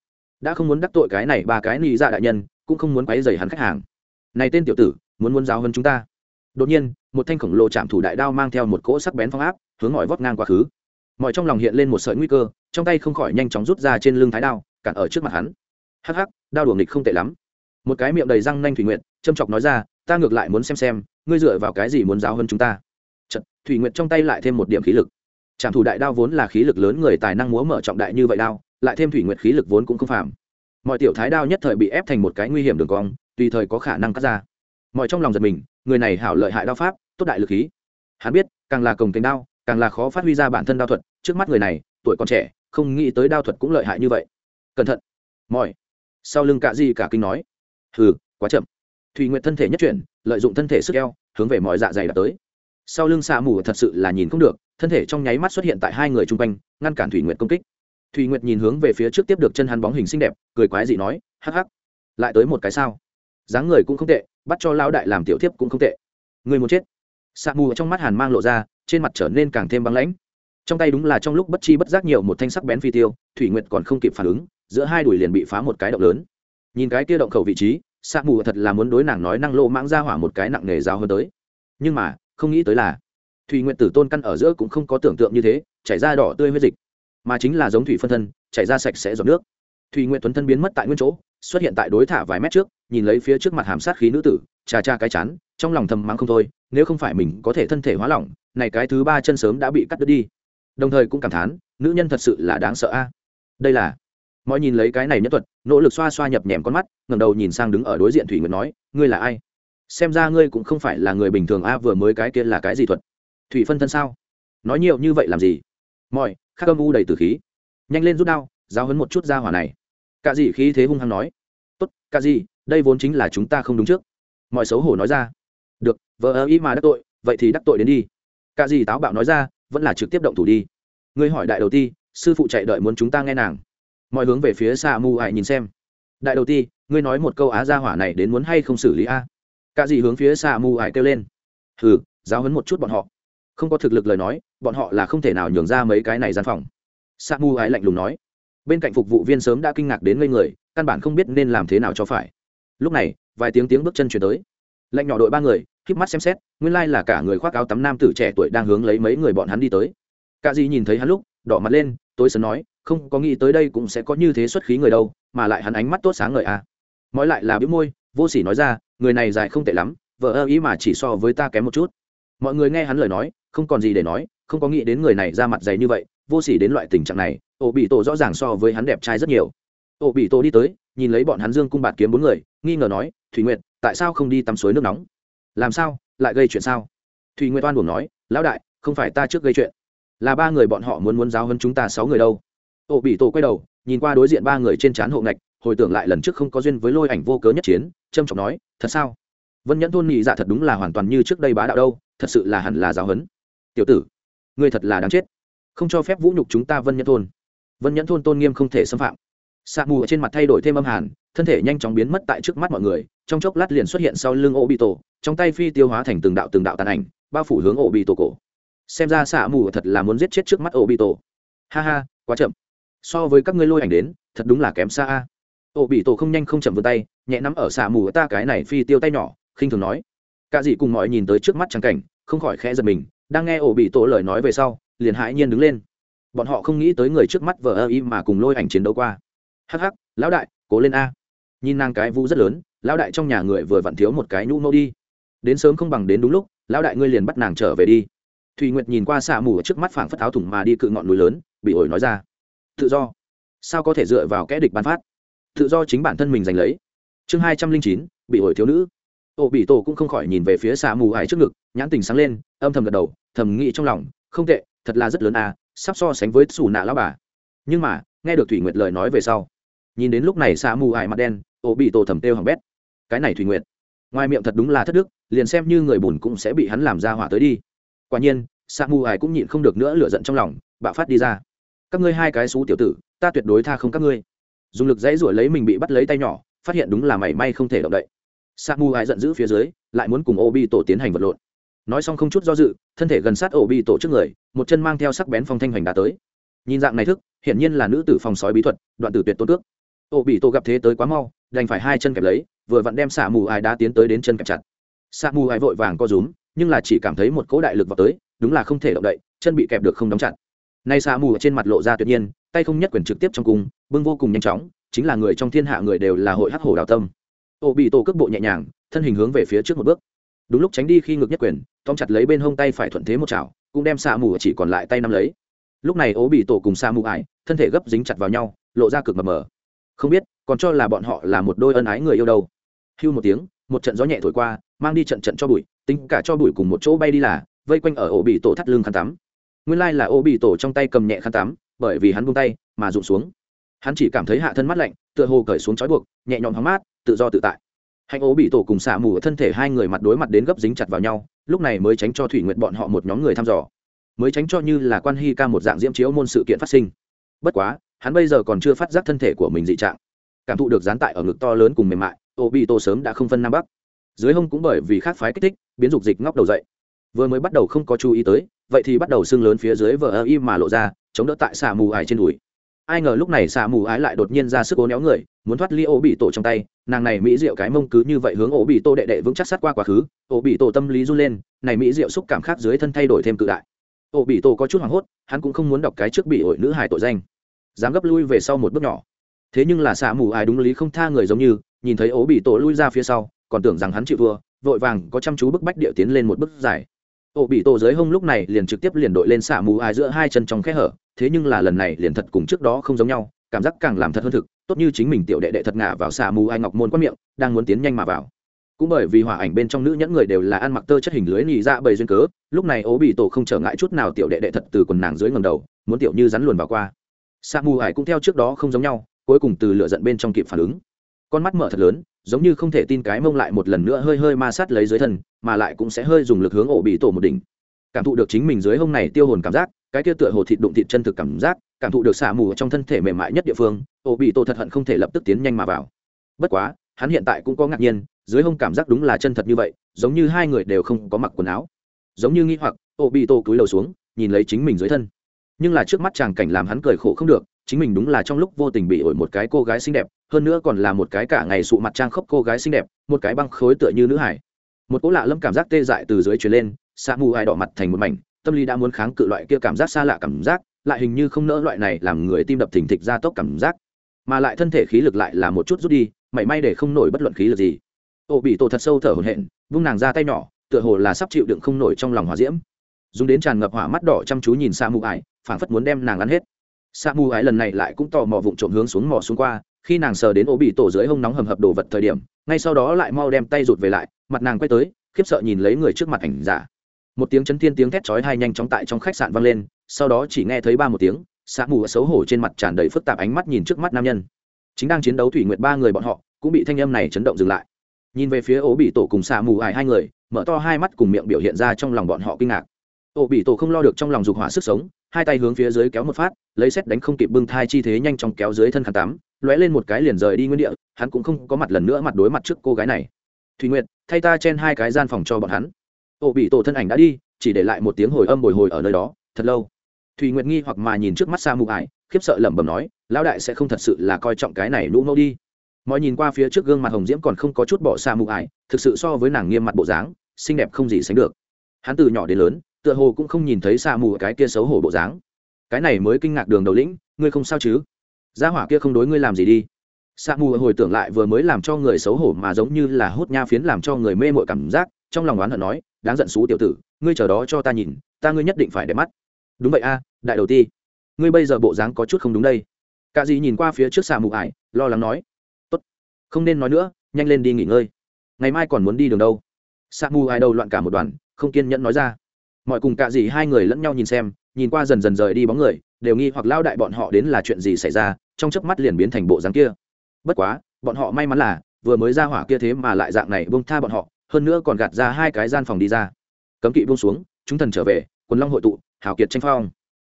Speaker 1: Đã không muốn đắc tội cái này ba cái nghĩ dạ đại nhân, cũng không muốn quấy dày hắn khách hàng. Này tên tiểu tử, muốn muốn giáo hơn chúng ta. Đột nhiên, một thanh khổng lồ chạm thủ đại đao mang theo một cỗ sắc bén phong áp, hướng mọi vót ngang quá khứ. Mọi trong lòng hiện lên một sợi nguy cơ, trong tay không khỏi nhanh chóng rút ra trên lưng thái đao, cản ở trước mặt hắn. Hắc hắc, đao đuồng nghịch không tệ lắm. Một cái miệng đầy răng nanh thủy nguyện châm chọc nói ra ta ngược lại muốn xem xem ngươi dựa vào cái gì muốn giáo hơn chúng ta? Chật, thủy nguyện trong tay lại thêm một điểm khí lực. Trạm thủ đại đao vốn là khí lực lớn người tài năng múa mở trọng đại như vậy đao lại thêm thủy nguyện khí lực vốn cũng không phạm mọi tiểu thái đao nhất thời bị ép thành một cái nguy hiểm đường cong tùy thời có khả năng cắt ra. Mọi trong lòng giật mình người này hảo lợi hại đao pháp tốt đại lực khí. Hắn biết càng là cồng cánh đao càng là khó phát huy ra bản thân đao thuật trước mắt người này tuổi còn trẻ không nghĩ tới đao thuật cũng lợi hại như vậy. Cẩn thận. Mọi. Sau lưng cạ di cả kinh nói. Hừ quá chậm thùy nguyện thân thể nhất chuyển, lợi dụng thân thể sức eo, hướng về mọi dạ dày đã tới. Sau lưng xạ mù thật sự là nhìn không được, thân thể trong nháy mắt xuất hiện tại hai người chung quanh, ngăn cản thủy nguyện công kích. Thùy nguyệt nhìn hướng về phía trước tiếp được chân hắn bóng hình xinh đẹp, cười quái dị nói, hắc hắc, lại tới một cái sao? Dáng người cũng không tệ, bắt cho lao đại làm tiểu thiếp cũng không tệ. Người muốn chết. Sạ mù trong mắt hàn mang lộ ra, trên mặt trở nên càng thêm băng lãnh. Trong tay đúng là trong lúc bất chi bất giác nhiều một thanh sắc bén phi tiêu, thủy nguyệt còn không kịp phản ứng, giữa hai đùi liền bị phá một cái động lớn. Nhìn cái kia động khẩu vị trí sạ mù thật là muốn đối nàng nói năng lô mãng ra hỏa một cái nặng nề giao hơn tới. Nhưng mà, không nghĩ tới là, thủy nguyện tử tôn căn ở giữa cũng không có tưởng tượng như thế, chảy ra đỏ tươi huyết dịch. Mà chính là giống thủy phân thân, chảy ra sạch sẽ giọt nước. Thủy nguyện tuấn thân biến mất tại nguyên chỗ, xuất hiện tại đối thả vài mét trước, nhìn lấy phía trước mặt hàm sát khí nữ tử, trà cha cái chán, trong lòng thầm mắng không thôi, nếu không phải mình có thể thân thể hóa lỏng, này cái thứ ba chân sớm đã bị cắt đứt đi. Đồng thời cũng cảm thán, nữ nhân thật sự là đáng sợ a. Đây là mọi nhìn lấy cái này nhất thuật, nỗ lực xoa xoa nhập nhèm con mắt, ngẩng đầu nhìn sang đứng ở đối diện thủy nguyệt nói, ngươi là ai? Xem ra ngươi cũng không phải là người bình thường a, vừa mới cái kia là cái gì thuật? Thủy phân thân sao? Nói nhiều như vậy làm gì? Mọi, khắc âm u đầy từ khí. Nhanh lên rút đao giao hấn một chút ra hỏa này. Cả gì khí thế hung hăng nói, tốt cả gì đây vốn chính là chúng ta không đúng trước. Mọi xấu hổ nói ra, được vợ ơ ý mà đắc tội, vậy thì đắc tội đến đi. Cả gì táo bạo nói ra, vẫn là trực tiếp động thủ đi. Ngươi hỏi đại đầu ti, sư phụ chạy đợi muốn chúng ta nghe nàng mọi hướng về phía xa mu ải nhìn xem. Đại đầu ti, ngươi nói một câu á gia hỏa này đến muốn hay không xử lý a? Cả gì hướng phía xa mu ải kêu lên. Hừ, giáo hấn một chút bọn họ. Không có thực lực lời nói, bọn họ là không thể nào nhường ra mấy cái này gian phòng. Sa mu ải lạnh lùng nói. Bên cạnh phục vụ viên sớm đã kinh ngạc đến ngây người, căn bản không biết nên làm thế nào cho phải. Lúc này, vài tiếng tiếng bước chân chuyển tới. Lạnh nhỏ đội ba người, híp mắt xem xét, nguyên lai là cả người khoác áo tắm nam tử trẻ tuổi đang hướng lấy mấy người bọn hắn đi tới. Cả gì nhìn thấy hắn lúc, đỏ mặt lên tôi sớm nói không có nghĩ tới đây cũng sẽ có như thế xuất khí người đâu, mà lại hắn ánh mắt tốt sáng ngời à. Nói lại là bĩu môi, vô sỉ nói ra, người này dài không tệ lắm, vợ ơ ý mà chỉ so với ta kém một chút. Mọi người nghe hắn lời nói, không còn gì để nói, không có nghĩ đến người này ra mặt dày như vậy, vô sỉ đến loại tình trạng này ổ bị tổ rõ ràng so với hắn đẹp trai rất nhiều. Ổ bị tổ đi tới, nhìn lấy bọn hắn dương cung bạt kiếm bốn người, nghi ngờ nói, thủy nguyệt, tại sao không đi tắm suối nước nóng? Làm sao? Lại gây chuyện sao? Thủy nguyệt oan buồn nói, lão đại, không phải ta trước gây chuyện. Là ba người bọn họ muốn muốn giáo hơn chúng ta sáu người đâu ổ bị tổ quay đầu, nhìn qua đối diện ba người trên trán hộ ngạch, hồi tưởng lại lần trước không có duyên với lôi ảnh vô cớ nhất chiến trâm trọng nói, thật sao? Vân nhẫn thôn nhị dạ thật đúng là hoàn toàn như trước đây bá đạo đâu, thật sự là hẳn là giáo huấn. Tiểu tử, ngươi thật là đáng chết. Không cho phép vũ nhục chúng ta vân nhẫn thôn. Vân nhẫn thôn tôn nghiêm không thể xâm phạm. Sa mù ở trên mặt thay đổi thêm âm hàn, thân thể nhanh chóng biến mất tại trước mắt mọi người, trong chốc lát liền xuất hiện sau lưng ô bị tổ, trong tay phi tiêu hóa thành từng đạo từng đạo tàn ảnh, bao phủ hướng ô bị tổ cổ. Xem ra xạ mù thật là muốn giết chết trước mắt ô bị tổ. Ha ha, quá chậm so với các ngươi lôi ảnh đến, thật đúng là kém xa a. Ổ bị tổ không nhanh không chậm vươn tay, nhẹ nắm ở xạ mù ta cái này phi tiêu tay nhỏ, khinh thường nói. Cả dì cùng mọi nhìn tới trước mắt trắng cảnh, không khỏi khẽ giật mình, đang nghe ổ bị tổ lời nói về sau, liền hãi nhiên đứng lên. Bọn họ không nghĩ tới người trước mắt vờ ơ y mà cùng lôi ảnh chiến đấu qua. Hắc hắc, lão đại, cố lên a. Nhìn nàng cái vu rất lớn, lão đại trong nhà người vừa vặn thiếu một cái nhũ nô đi. Đến sớm không bằng đến đúng lúc, lão đại ngươi liền bắt nàng trở về đi. Thùy nguyệt nhìn qua xạ mù ở trước mắt phảng phất áo thủng mà đi cự ngọn núi lớn, bị ổi nói ra tự do. Sao có thể dựa vào kẽ địch ban phát? Tự do chính bản thân mình giành lấy. Chương hai trăm linh chín, bị ổi thiếu nữ. Ô, bị tổ cũng không khỏi nhìn về phía xà mù ải trước ngực, nhãn tình sáng lên, âm thầm gật đầu, thầm nghĩ trong lòng, không tệ, thật là rất lớn à sắp so sánh với xù nạ lao bà. Nhưng mà, nghe được thủy nguyệt lời nói về sau, nhìn đến lúc này xà mù ải mặt đen, ô, bị tổ thầm têu hằng bét. Cái này thủy nguyệt, ngoài miệng thật đúng là thất đức, liền xem như người bùn cũng sẽ bị hắn làm ra hỏa tới đi. Quả nhiên, sa mù ải cũng nhịn không được nữa lửa giận trong lòng, bạo phát đi ra các ngươi hai cái xú tiểu tử, ta tuyệt đối tha không các ngươi. Dùng lực dãy ruổi lấy mình bị bắt lấy tay nhỏ, phát hiện đúng là mảy may không thể động đậy. Sa Mu Ai giận dữ phía dưới, lại muốn cùng ô bi tổ tiến hành vật lộn. Nói xong không chút do dự, thân thể gần sát Obi bi tổ trước người, một chân mang theo sắc bén phong thanh hoành đã tới. Nhìn dạng này thức, hiển nhiên là nữ tử phòng sói bí thuật, đoạn tử tuyệt tôn cước Obi bị tổ gặp thế tới quá mau, đành phải hai chân kẹp lấy, vừa vặn đem xạ mù Ai đã tiến tới đến chân kẹp chặt. Xạ mù Ai vội vàng co rúm, nhưng là chỉ cảm thấy một cỗ đại lực vào tới, đúng là không thể động đậy, chân bị kẹp được không đóng chặt nay xạ mù trên mặt lộ ra tuyệt nhiên, tay không nhất quyền trực tiếp trong cung, bưng vô cùng nhanh chóng, chính là người trong thiên hạ người đều là hội hắc hổ đào tâm. Ô bị tổ cước bộ nhẹ nhàng, thân hình hướng về phía trước một bước. Đúng lúc tránh đi khi ngược nhất quyền, tóm chặt lấy bên hông tay phải thuận thế một chảo, cũng đem xạ mù chỉ còn lại tay nắm lấy. Lúc này ố bị tổ cùng xạ mù ải thân thể gấp dính chặt vào nhau, lộ ra cực mờ mờ. Không biết, còn cho là bọn họ là một đôi ân ái người yêu đâu. Hưu một tiếng, một trận gió nhẹ thổi qua, mang đi trận trận cho bụi, tính cả cho bụi cùng một chỗ bay đi là, vây quanh ở ổ bị tổ thắt lưng khăn tắm nguyên lai là ô bị tổ trong tay cầm nhẹ khăn tắm, bởi vì hắn buông tay mà rụng xuống. Hắn chỉ cảm thấy hạ thân mát lạnh, tựa hồ cởi xuống trói buộc, nhẹ nhõm hóng mát, tự do tự tại. Hạnh ố bị tổ cùng xả mù ở thân thể hai người mặt đối mặt đến gấp dính chặt vào nhau, lúc này mới tránh cho thủy nguyện bọn họ một nhóm người thăm dò. Mới tránh cho như là quan hy ca một dạng diễm chiếu môn sự kiện phát sinh. Bất quá, hắn bây giờ còn chưa phát giác thân thể của mình dị trạng. Cảm thụ được dán tại ở ngực to lớn cùng mềm mại, ô bị tổ sớm đã không phân nam bắc. Dưới hông cũng bởi vì khác phái kích thích, biến dục dịch ngóc đầu dậy. Vừa mới bắt đầu không có chú ý tới vậy thì bắt đầu xương lớn phía dưới vờ ơ y mà lộ ra, chống đỡ tại xà mù ải trên đùi. Ai ngờ lúc này xà mù ái lại đột nhiên ra sức cố néo người, muốn thoát ly ô bị tổ trong tay, nàng này mỹ diệu cái mông cứ như vậy hướng ô bị tô đệ đệ vững chắc sát qua quá khứ, ô bị tổ tâm lý run lên, này mỹ diệu xúc cảm khác dưới thân thay đổi thêm cự đại. Ô bị tổ có chút hoảng hốt, hắn cũng không muốn đọc cái trước bị ổi nữ hải tội danh. Dám gấp lui về sau một bước nhỏ. Thế nhưng là xạ mù ai đúng lý không tha người giống như, nhìn thấy ô bị tổ lui ra phía sau, còn tưởng rằng hắn chịu thua, vội vàng có chăm chú bức bách địa tiến lên một bước dài ổ bị tổ dưới hông lúc này liền trực tiếp liền đội lên xạ mù ai giữa hai chân trong khe hở, thế nhưng là lần này liền thật cùng trước đó không giống nhau, cảm giác càng làm thật hơn thực, tốt như chính mình tiểu đệ đệ thật ngả vào xạ mù ai ngọc môn quát miệng, đang muốn tiến nhanh mà vào. Cũng bởi vì hỏa ảnh bên trong nữ nhẫn người đều là ăn mặc tơ chất hình lưới nhị ra dạ bầy duyên cớ, lúc này ố bị tổ không trở ngại chút nào tiểu đệ đệ thật từ quần nàng dưới ngầm đầu, muốn tiểu như rắn luồn vào qua. Xạ mù ai cũng theo trước đó không giống nhau, cuối cùng từ lựa giận bên trong kịp phản ứng. Con mắt mở thật lớn giống như không thể tin cái mông lại một lần nữa hơi hơi ma sát lấy dưới thân, mà lại cũng sẽ hơi dùng lực hướng ổ bị tổ một đỉnh. Cảm thụ được chính mình dưới hông này tiêu hồn cảm giác, cái kia tựa hồ thịt đụng thịt chân thực cảm giác, cảm thụ được xả mù trong thân thể mềm mại nhất địa phương, ổ bị tổ thật hận không thể lập tức tiến nhanh mà vào. Bất quá, hắn hiện tại cũng có ngạc nhiên, dưới hông cảm giác đúng là chân thật như vậy, giống như hai người đều không có mặc quần áo. Giống như nghĩ hoặc, ổ bị tổ cúi đầu xuống, nhìn lấy chính mình dưới thân. Nhưng là trước mắt chàng cảnh làm hắn cười khổ không được chính mình đúng là trong lúc vô tình bị ổi một cái cô gái xinh đẹp, hơn nữa còn là một cái cả ngày sụ mặt trang khốc cô gái xinh đẹp, một cái băng khối tựa như nữ hải. Một cỗ lạ lâm cảm giác tê dại từ dưới truyền lên, sa mù ai đỏ mặt thành một mảnh, tâm lý đã muốn kháng cự loại kia cảm giác xa lạ cảm giác, lại hình như không nỡ loại này làm người tim đập thình thịch ra tốc cảm giác. Mà lại thân thể khí lực lại là một chút rút đi, mảy may để không nổi bất luận khí lực gì. Ô bị tổ thật sâu thở hổn hển, vung nàng ra tay nhỏ, tựa hồ là sắp chịu đựng không nổi trong lòng hỏa diễm. Dùng đến tràn ngập hỏa mắt đỏ chăm chú nhìn xa mù ải phảng phất muốn đem nàng ăn hết sa mù ái lần này lại cũng tò mò vụng trộm hướng xuống mò xuống qua, khi nàng sờ đến ổ bị tổ dưới hông nóng hầm hập đồ vật thời điểm, ngay sau đó lại mau đem tay rụt về lại, mặt nàng quay tới, khiếp sợ nhìn lấy người trước mặt ảnh giả. Một tiếng chấn thiên tiếng thét chói hai nhanh chóng tại trong khách sạn vang lên, sau đó chỉ nghe thấy ba một tiếng sa mù xấu hổ trên mặt tràn đầy phức tạp ánh mắt nhìn trước mắt nam nhân. Chính đang chiến đấu thủy nguyệt ba người bọn họ, cũng bị thanh âm này chấn động dừng lại. Nhìn về phía ố bị tổ cùng sa mù ải hai người, mở to hai mắt cùng miệng biểu hiện ra trong lòng bọn họ kinh ngạc ổ bị tổ không lo được trong lòng dục hỏa sức sống, hai tay hướng phía dưới kéo một phát, lấy xét đánh không kịp bưng thai chi thế nhanh chóng kéo dưới thân khăn tắm, lóe lên một cái liền rời đi nguyên địa, hắn cũng không có mặt lần nữa mặt đối mặt trước cô gái này. Thùy nguyệt, thay ta chen hai cái gian phòng cho bọn hắn. Ổ bị tổ thân ảnh đã đi, chỉ để lại một tiếng hồi âm bồi hồi ở nơi đó, thật lâu. Thùy nguyệt nghi hoặc mà nhìn trước mắt xa mụ ải khiếp sợ lẩm bẩm nói, lão đại sẽ không thật sự là coi trọng cái này lũ mẫu đi. Mọi nhìn qua phía trước gương mặt hồng diễm còn không có chút bỏ xa mụ ải thực sự so với nàng nghiêm mặt bộ dáng, xinh đẹp không gì sánh được. Hắn từ nhỏ đến lớn tựa hồ cũng không nhìn thấy xa mù cái kia xấu hổ bộ dáng. Cái này mới kinh ngạc đường đầu lĩnh, ngươi không sao chứ? Gia hỏa kia không đối ngươi làm gì đi. Xạ mù hồi tưởng lại vừa mới làm cho người xấu hổ mà giống như là hút nha phiến làm cho người mê mội cảm giác, trong lòng oán hận nói, đáng giận xú tiểu tử, ngươi chờ đó cho ta nhìn, ta ngươi nhất định phải để mắt. Đúng vậy a, đại đầu ti, ngươi bây giờ bộ dáng có chút không đúng đây. Cả gì nhìn qua phía trước xạ mù ải, lo lắng nói, tốt, không nên nói nữa, nhanh lên đi nghỉ ngơi. Ngày mai còn muốn đi đường đâu. Xạ mù ải đầu loạn cả một đoàn, không kiên nhẫn nói ra mọi cùng cả gì hai người lẫn nhau nhìn xem, nhìn qua dần dần rời đi bóng người, đều nghi hoặc lao đại bọn họ đến là chuyện gì xảy ra, trong chớp mắt liền biến thành bộ dáng kia. Bất quá, bọn họ may mắn là, vừa mới ra hỏa kia thế mà lại dạng này bông tha bọn họ, hơn nữa còn gạt ra hai cái gian phòng đi ra. Cấm kỵ buông xuống, chúng thần trở về, quần long hội tụ, hào kiệt tranh phong.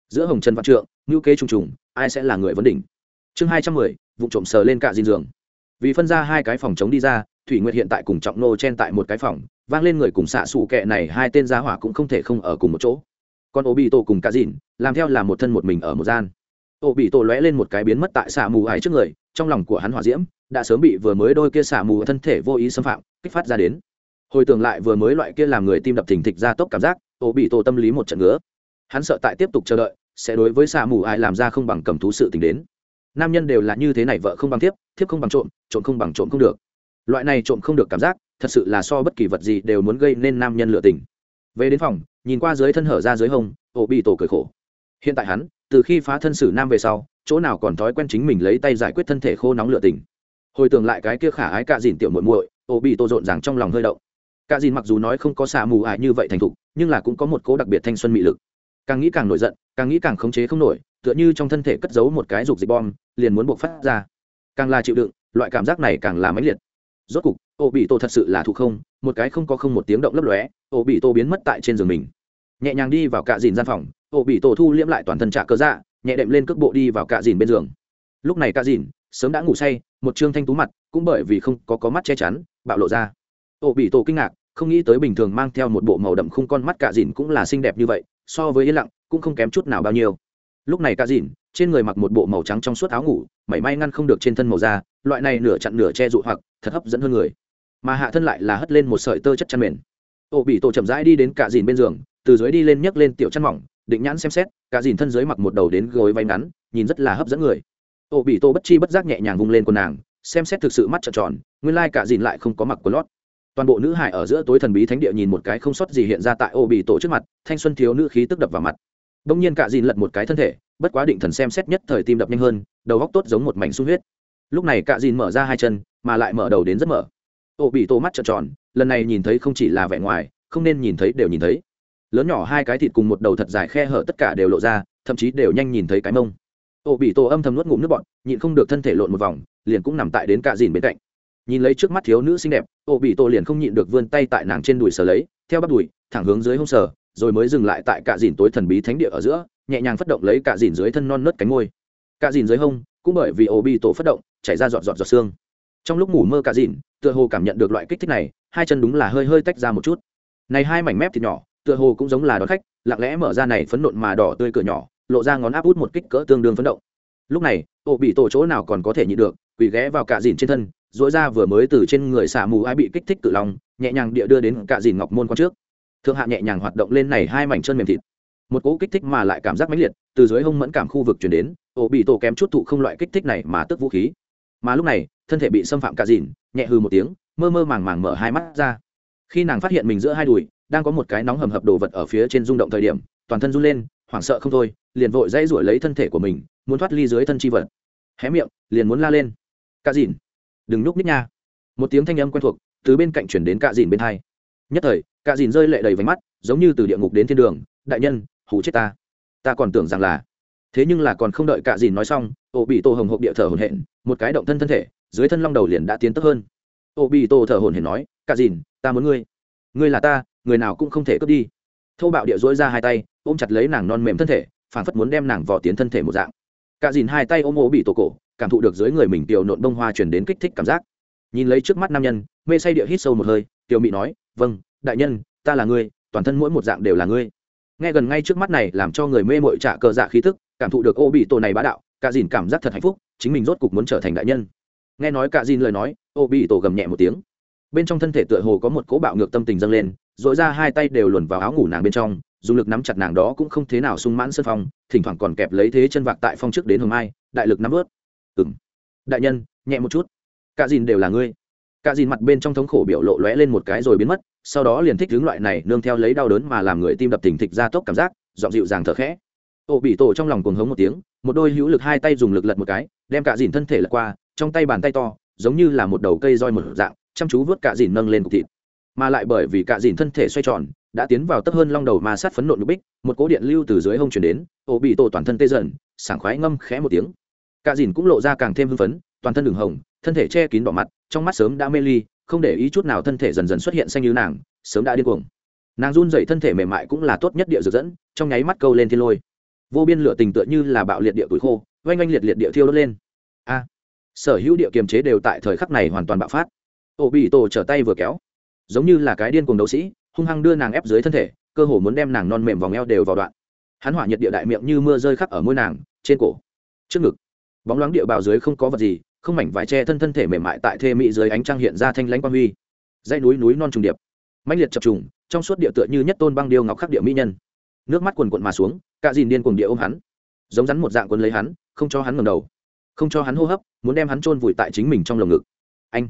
Speaker 1: Giữa hồng trần văn trượng ngữ kế trùng trùng, ai sẽ là người vấn đỉnh? Chương hai trăm mười, vụ trộm sờ lên cả dinh giường. Vì phân ra hai cái phòng chống đi ra, thủy nguyệt hiện tại cùng trọng nô chen tại một cái phòng vang lên người cùng xạ xù kẹ này hai tên gia hỏa cũng không thể không ở cùng một chỗ. Còn ô bị tổ cùng cả dìn, làm theo là một thân một mình ở một gian. Ô bị tổ lóe lên một cái biến mất tại xạ mù ải trước người, trong lòng của hắn hỏa diễm, đã sớm bị vừa mới đôi kia xạ mù thân thể vô ý xâm phạm, kích phát ra đến. Hồi tưởng lại vừa mới loại kia làm người tim đập thình thịch ra tốc cảm giác ô bị tổ tâm lý một trận ngứa. Hắn sợ tại tiếp tục chờ đợi, sẽ đối với xạ mù ải làm ra không bằng cầm thú sự tình đến. Nam nhân đều là như thế này vợ không bằng thiếp thiếp không bằng trộm trộm không bằng trộm không được. Loại này trộm không được cảm giác thật sự là so bất kỳ vật gì đều muốn gây nên nam nhân lựa tình. Về đến phòng, nhìn qua dưới thân hở ra dưới hông, ổ bị tổ cười khổ. Hiện tại hắn, từ khi phá thân sử nam về sau, chỗ nào còn thói quen chính mình lấy tay giải quyết thân thể khô nóng lựa tình. Hồi tưởng lại cái kia khả ái cạ dìn tiểu muội muội, ổ bị tổ rộn ràng trong lòng hơi động. Cạ dìn mặc dù nói không có xà mù ải như vậy thành thục, nhưng là cũng có một cố đặc biệt thanh xuân mị lực. Càng nghĩ càng nổi giận, càng nghĩ càng khống chế không nổi, tựa như trong thân thể cất giấu một cái dục dịch bom, liền muốn buộc phát ra. Càng là chịu đựng, loại cảm giác này càng là mãnh liệt rốt cục ô bị tổ thật sự là thụ không, một cái không có không một tiếng động lấp lóe ô bị tổ biến mất tại trên giường mình. Nhẹ nhàng đi vào cạ dìn gian phòng ô bị tổ thu liễm lại toàn thân trả cơ dạ nhẹ đệm lên cước bộ đi vào cạ dìn bên giường. Lúc này cạ dìn, sớm đã ngủ say, một trương thanh tú mặt, cũng bởi vì không có có mắt che chắn, bạo lộ ra. Ô bị tổ kinh ngạc, không nghĩ tới bình thường mang theo một bộ màu đậm khung con mắt cạ dìn cũng là xinh đẹp như vậy, so với yên lặng, cũng không kém chút nào bao nhiêu lúc này cạ dìn trên người mặc một bộ màu trắng trong suốt áo ngủ, mảy may ngăn không được trên thân màu da, loại này nửa chặn nửa che dụ hoặc, thật hấp dẫn hơn người. Mà hạ thân lại là hất lên một sợi tơ chất chăn mềm. ô bị tổ chậm rãi đi đến cả dìn bên giường, từ dưới đi lên nhấc lên tiểu chăn mỏng, định nhãn xem xét, cả dìn thân dưới mặc một đầu đến gối váy ngắn, nhìn rất là hấp dẫn người. Ô bị tổ bất chi bất giác nhẹ nhàng vung lên quần nàng, xem xét thực sự mắt trợn tròn, nguyên lai cả dìn lại không có mặc quần lót. Toàn bộ nữ hải ở giữa tối thần bí thánh địa nhìn một cái không sót gì hiện ra tại ô bị tổ trước mặt, thanh xuân thiếu nữ khí tức đập vào mặt đông nhiên cả dìn lật một cái thân thể, bất quá định thần xem xét nhất thời tim đập nhanh hơn, đầu góc tốt giống một mảnh sung huyết. Lúc này cả dìn mở ra hai chân, mà lại mở đầu đến rất mở. Ô bị tô mắt trợn tròn, lần này nhìn thấy không chỉ là vẻ ngoài, không nên nhìn thấy đều nhìn thấy. Lớn nhỏ hai cái thịt cùng một đầu thật dài khe hở tất cả đều lộ ra, thậm chí đều nhanh nhìn thấy cái mông. Ô bị tô âm thầm nuốt ngụm nước bọn nhịn không được thân thể lộn một vòng, liền cũng nằm tại đến cạ dìn bên cạnh. Nhìn lấy trước mắt thiếu nữ xinh đẹp ô bị tô liền không nhịn được vươn tay tại nàng trên đùi sờ lấy, theo bắt đùi, thẳng hướng dưới hông sờ rồi mới dừng lại tại cạ dìn tối thần bí thánh địa ở giữa, nhẹ nhàng phất động lấy cạ dìn dưới thân non nớt cánh ngôi. Cạ dìn dưới hông, cũng bởi vì ổ bị tổ phất động, chảy ra giọt giọt giọt xương trong lúc ngủ mơ cạ dìn, tựa hồ cảm nhận được loại kích thích này, hai chân đúng là hơi hơi tách ra một chút. Này hai mảnh mép thịt nhỏ, tựa hồ cũng giống là đón khách, lặng lẽ mở ra này phấn nộn mà đỏ tươi cửa nhỏ, lộ ra ngón áp út một kích cỡ tương đương phấn động. Lúc này ổ bị tổ chỗ nào còn có thể nhịn được, quỳ ghé vào cạ dìn trên thân dỗi ra vừa mới từ trên người xả mù ai bị kích thích cự lòng nhẹ nhàng địa đưa đến cạ dìn ngọc môn quan trước thượng hạ nhẹ nhàng hoạt động lên này hai mảnh chân mềm thịt. Một cỗ kích thích mà lại cảm giác mãnh liệt, từ dưới hông mẫn cảm khu vực chuyển đến, ổ bị tổ kém chút thụ không loại kích thích này mà tức vũ khí. Mà lúc này, thân thể bị xâm phạm cả dìn nhẹ hư một tiếng, mơ mơ màng màng mở hai mắt ra. Khi nàng phát hiện mình giữa hai đùi, đang có một cái nóng hầm hập đồ vật ở phía trên rung động thời điểm, toàn thân run lên, hoảng sợ không thôi, liền vội dãy ruổi lấy thân thể của mình, muốn thoát ly dưới thân chi vật. Hé miệng, liền muốn la lên. Cạ dìn đừng nhúc nít nha. Một tiếng thanh âm quen thuộc từ bên cạnh chuyển đến cạ dìn bên hai nhất thời cạ dìn rơi lệ đầy váy mắt, giống như từ địa ngục đến thiên đường, đại nhân hủ chết ta. Ta còn tưởng rằng là thế nhưng là còn không đợi cạ dìn nói xong, Ô bị tổ hồng hộp địa thở hồn hện một cái động thân thân thể, dưới thân long đầu liền đã tiến tức hơn. Ô bị tổ thở hồn hển nói cạ dìn, ta muốn ngươi. Ngươi là ta, người nào cũng không thể cướp đi. Thâu bạo địa dối ra hai tay, ôm chặt lấy nàng non mềm thân thể phản phất muốn đem nàng vò tiến thân thể một dạng. Cạ dìn hai tay ôm Ô bị tổ cổ, cảm thụ được dưới người mình tiểu nộn bông hoa chuyển đến kích thích cảm giác. Nhìn lấy trước mắt nam nhân, mê say địa hít sâu một hơi, tiểu mị nói vâng đại nhân, ta là ngươi, toàn thân mỗi một dạng đều là ngươi. Nghe gần ngay trước mắt này làm cho người mê mội trả cờ dạ khí tức, cảm thụ được ô bị tổ này bá đạo, cả dìn cảm giác thật hạnh phúc, chính mình rốt cục muốn trở thành đại nhân. Nghe nói cả dìn lời nói, ô bị tổ gầm nhẹ một tiếng. Bên trong thân thể tựa hồ có một cỗ bạo ngược tâm tình dâng lên dội ra hai tay đều luồn vào áo ngủ nàng bên trong, dùng lực nắm chặt nàng đó cũng không thế nào sung mãn sân phong thỉnh thoảng còn kẹp lấy thế chân vạc tại phong trước đến hồng mai, đại lực nắm ướt. Ừng đại nhân, nhẹ một chút. Cả dìn đều là ngươi cả dìn mặt bên trong thống khổ biểu lộ lóe lên một cái rồi biến mất, sau đó liền thích hướng loại này nương theo lấy đau đớn mà làm người tim đập thình thịch ra tốc cảm giác dọn dịu dàng thở khẽ. Ô bị tổ trong lòng cuồng hống một tiếng, một đôi hữu lực hai tay dùng lực lật một cái, đem cả dìn thân thể lật qua, trong tay bàn tay to, giống như là một đầu cây roi một dạng, chăm chú vớt cả dìn nâng lên cục thịt. Mà lại bởi vì cả dìn thân thể xoay tròn, đã tiến vào tấp hơn long đầu mà sát phấn nộn nhục bích, một cố điện lưu từ dưới hông chuyển đến ô bị tổ toàn thân tê dần, sảng khoái ngâm khẽ một tiếng. Cả dìn cũng lộ ra càng thêm hưng phấn, toàn thân đường hồng thân thể che kín bỏ mặt, trong mắt sớm đã mê ly, không để ý chút nào thân thể dần dần xuất hiện xanh như nàng, sớm đã điên cuồng. Nàng run dậy thân thể mềm mại cũng là tốt nhất địa dược dẫn, trong nháy mắt câu lên thiên lôi. Vô biên lửa tình tựa như là bạo liệt địa tuổi khô, oanh oanh liệt liệt địa thiêu đốt lên. A! Sở hữu địa kiềm chế đều tại thời khắc này hoàn toàn bạo phát. Ổ bị tổ trở tay vừa kéo. Giống như là cái điên cuồng đấu sĩ, hung hăng đưa nàng ép dưới thân thể, cơ hồ muốn đem nàng non mềm vòng eo đều vào đoạn. Hắn hỏa nhiệt địa đại miệng như mưa rơi khắp ở môi nàng, trên cổ. Trước ngực. Bóng loáng địa bào dưới không có vật gì không mảnh vải che thân thân thể mềm mại tại thê mỹ dưới ánh trăng hiện ra thanh lãnh quang huy. Dãy núi núi non trùng điệp. Mãnh liệt chập trùng, trong suốt địa tựa như nhất tôn băng điêu ngọc khắc địa mỹ nhân. Nước mắt quần quận mà xuống cạ dìn điên cuồng địa ôm hắn. Giống rắn một dạng quân lấy hắn, không cho hắn ngầm đầu. Không cho hắn hô hấp, muốn đem hắn chôn vùi tại chính mình trong lồng ngực. Anh.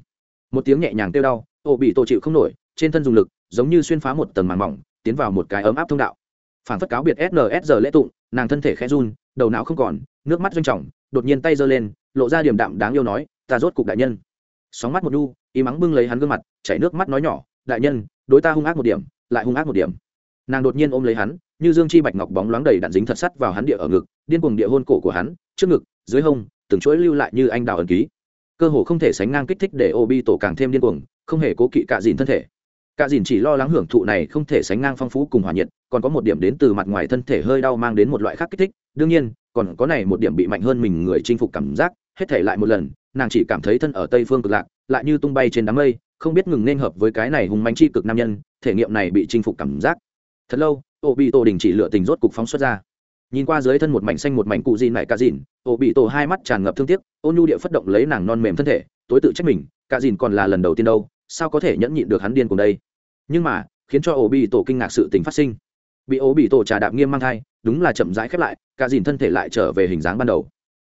Speaker 1: Một tiếng nhẹ nhàng kêu đau, ô bị tổ chịu không nổi, trên thân dùng lực, giống như xuyên phá một tầng màng mỏng, tiến vào một cái ấm áp thông đạo. Phản phất cáo biệt sns lễ tụng, nàng thân thể khẽ run, đầu não không còn, nước mắt doanh trọng, đột nhiên tay giơ lên lộ ra điểm đạm đáng yêu nói, ta rốt cục đại nhân. Sóng mắt một đu, y mắng bưng lấy hắn gương mặt, chảy nước mắt nói nhỏ, đại nhân, đối ta hung ác một điểm, lại hung ác một điểm. Nàng đột nhiên ôm lấy hắn, như dương chi bạch ngọc bóng loáng đầy đạn dính thật sắt vào hắn địa ở ngực, điên cuồng địa hôn cổ của hắn, trước ngực, dưới hông, từng chuỗi lưu lại như anh đào ẩn ký. Cơ hồ không thể sánh ngang kích thích để ô bi tổ càng thêm điên cuồng, không hề cố kỵ cạ dìn thân thể. Cạ dìn chỉ lo lắng hưởng thụ này không thể sánh ngang phong phú cùng hòa nhiệt, còn có một điểm đến từ mặt ngoài thân thể hơi đau mang đến một loại khác kích thích đương nhiên, còn có này một điểm bị mạnh hơn mình người chinh phục cảm giác, hết thể lại một lần, nàng chỉ cảm thấy thân ở tây phương cực lạc, lại như tung bay trên đám mây, không biết ngừng nên hợp với cái này hùng manh chi cực nam nhân, thể nghiệm này bị chinh phục cảm giác. Thật lâu ô bị tổ đình chỉ lựa tình rốt cục phóng xuất ra. Nhìn qua dưới thân một mảnh xanh một mảnh cụ dìn mải cả dìn ô bị tổ hai mắt tràn ngập thương tiếc ô nhu địa phất động lấy nàng non mềm thân thể, tối tự trách mình, cả dìn còn là lần đầu tiên đâu, sao có thể nhẫn nhịn được hắn điên cùng đây? Nhưng mà, khiến cho ô bị tổ kinh ngạc sự tình phát sinh bị ố bị tổ trà đạp nghiêm mang thai, đúng là chậm rãi khép lại, cả dìn thân thể lại trở về hình dáng ban đầu.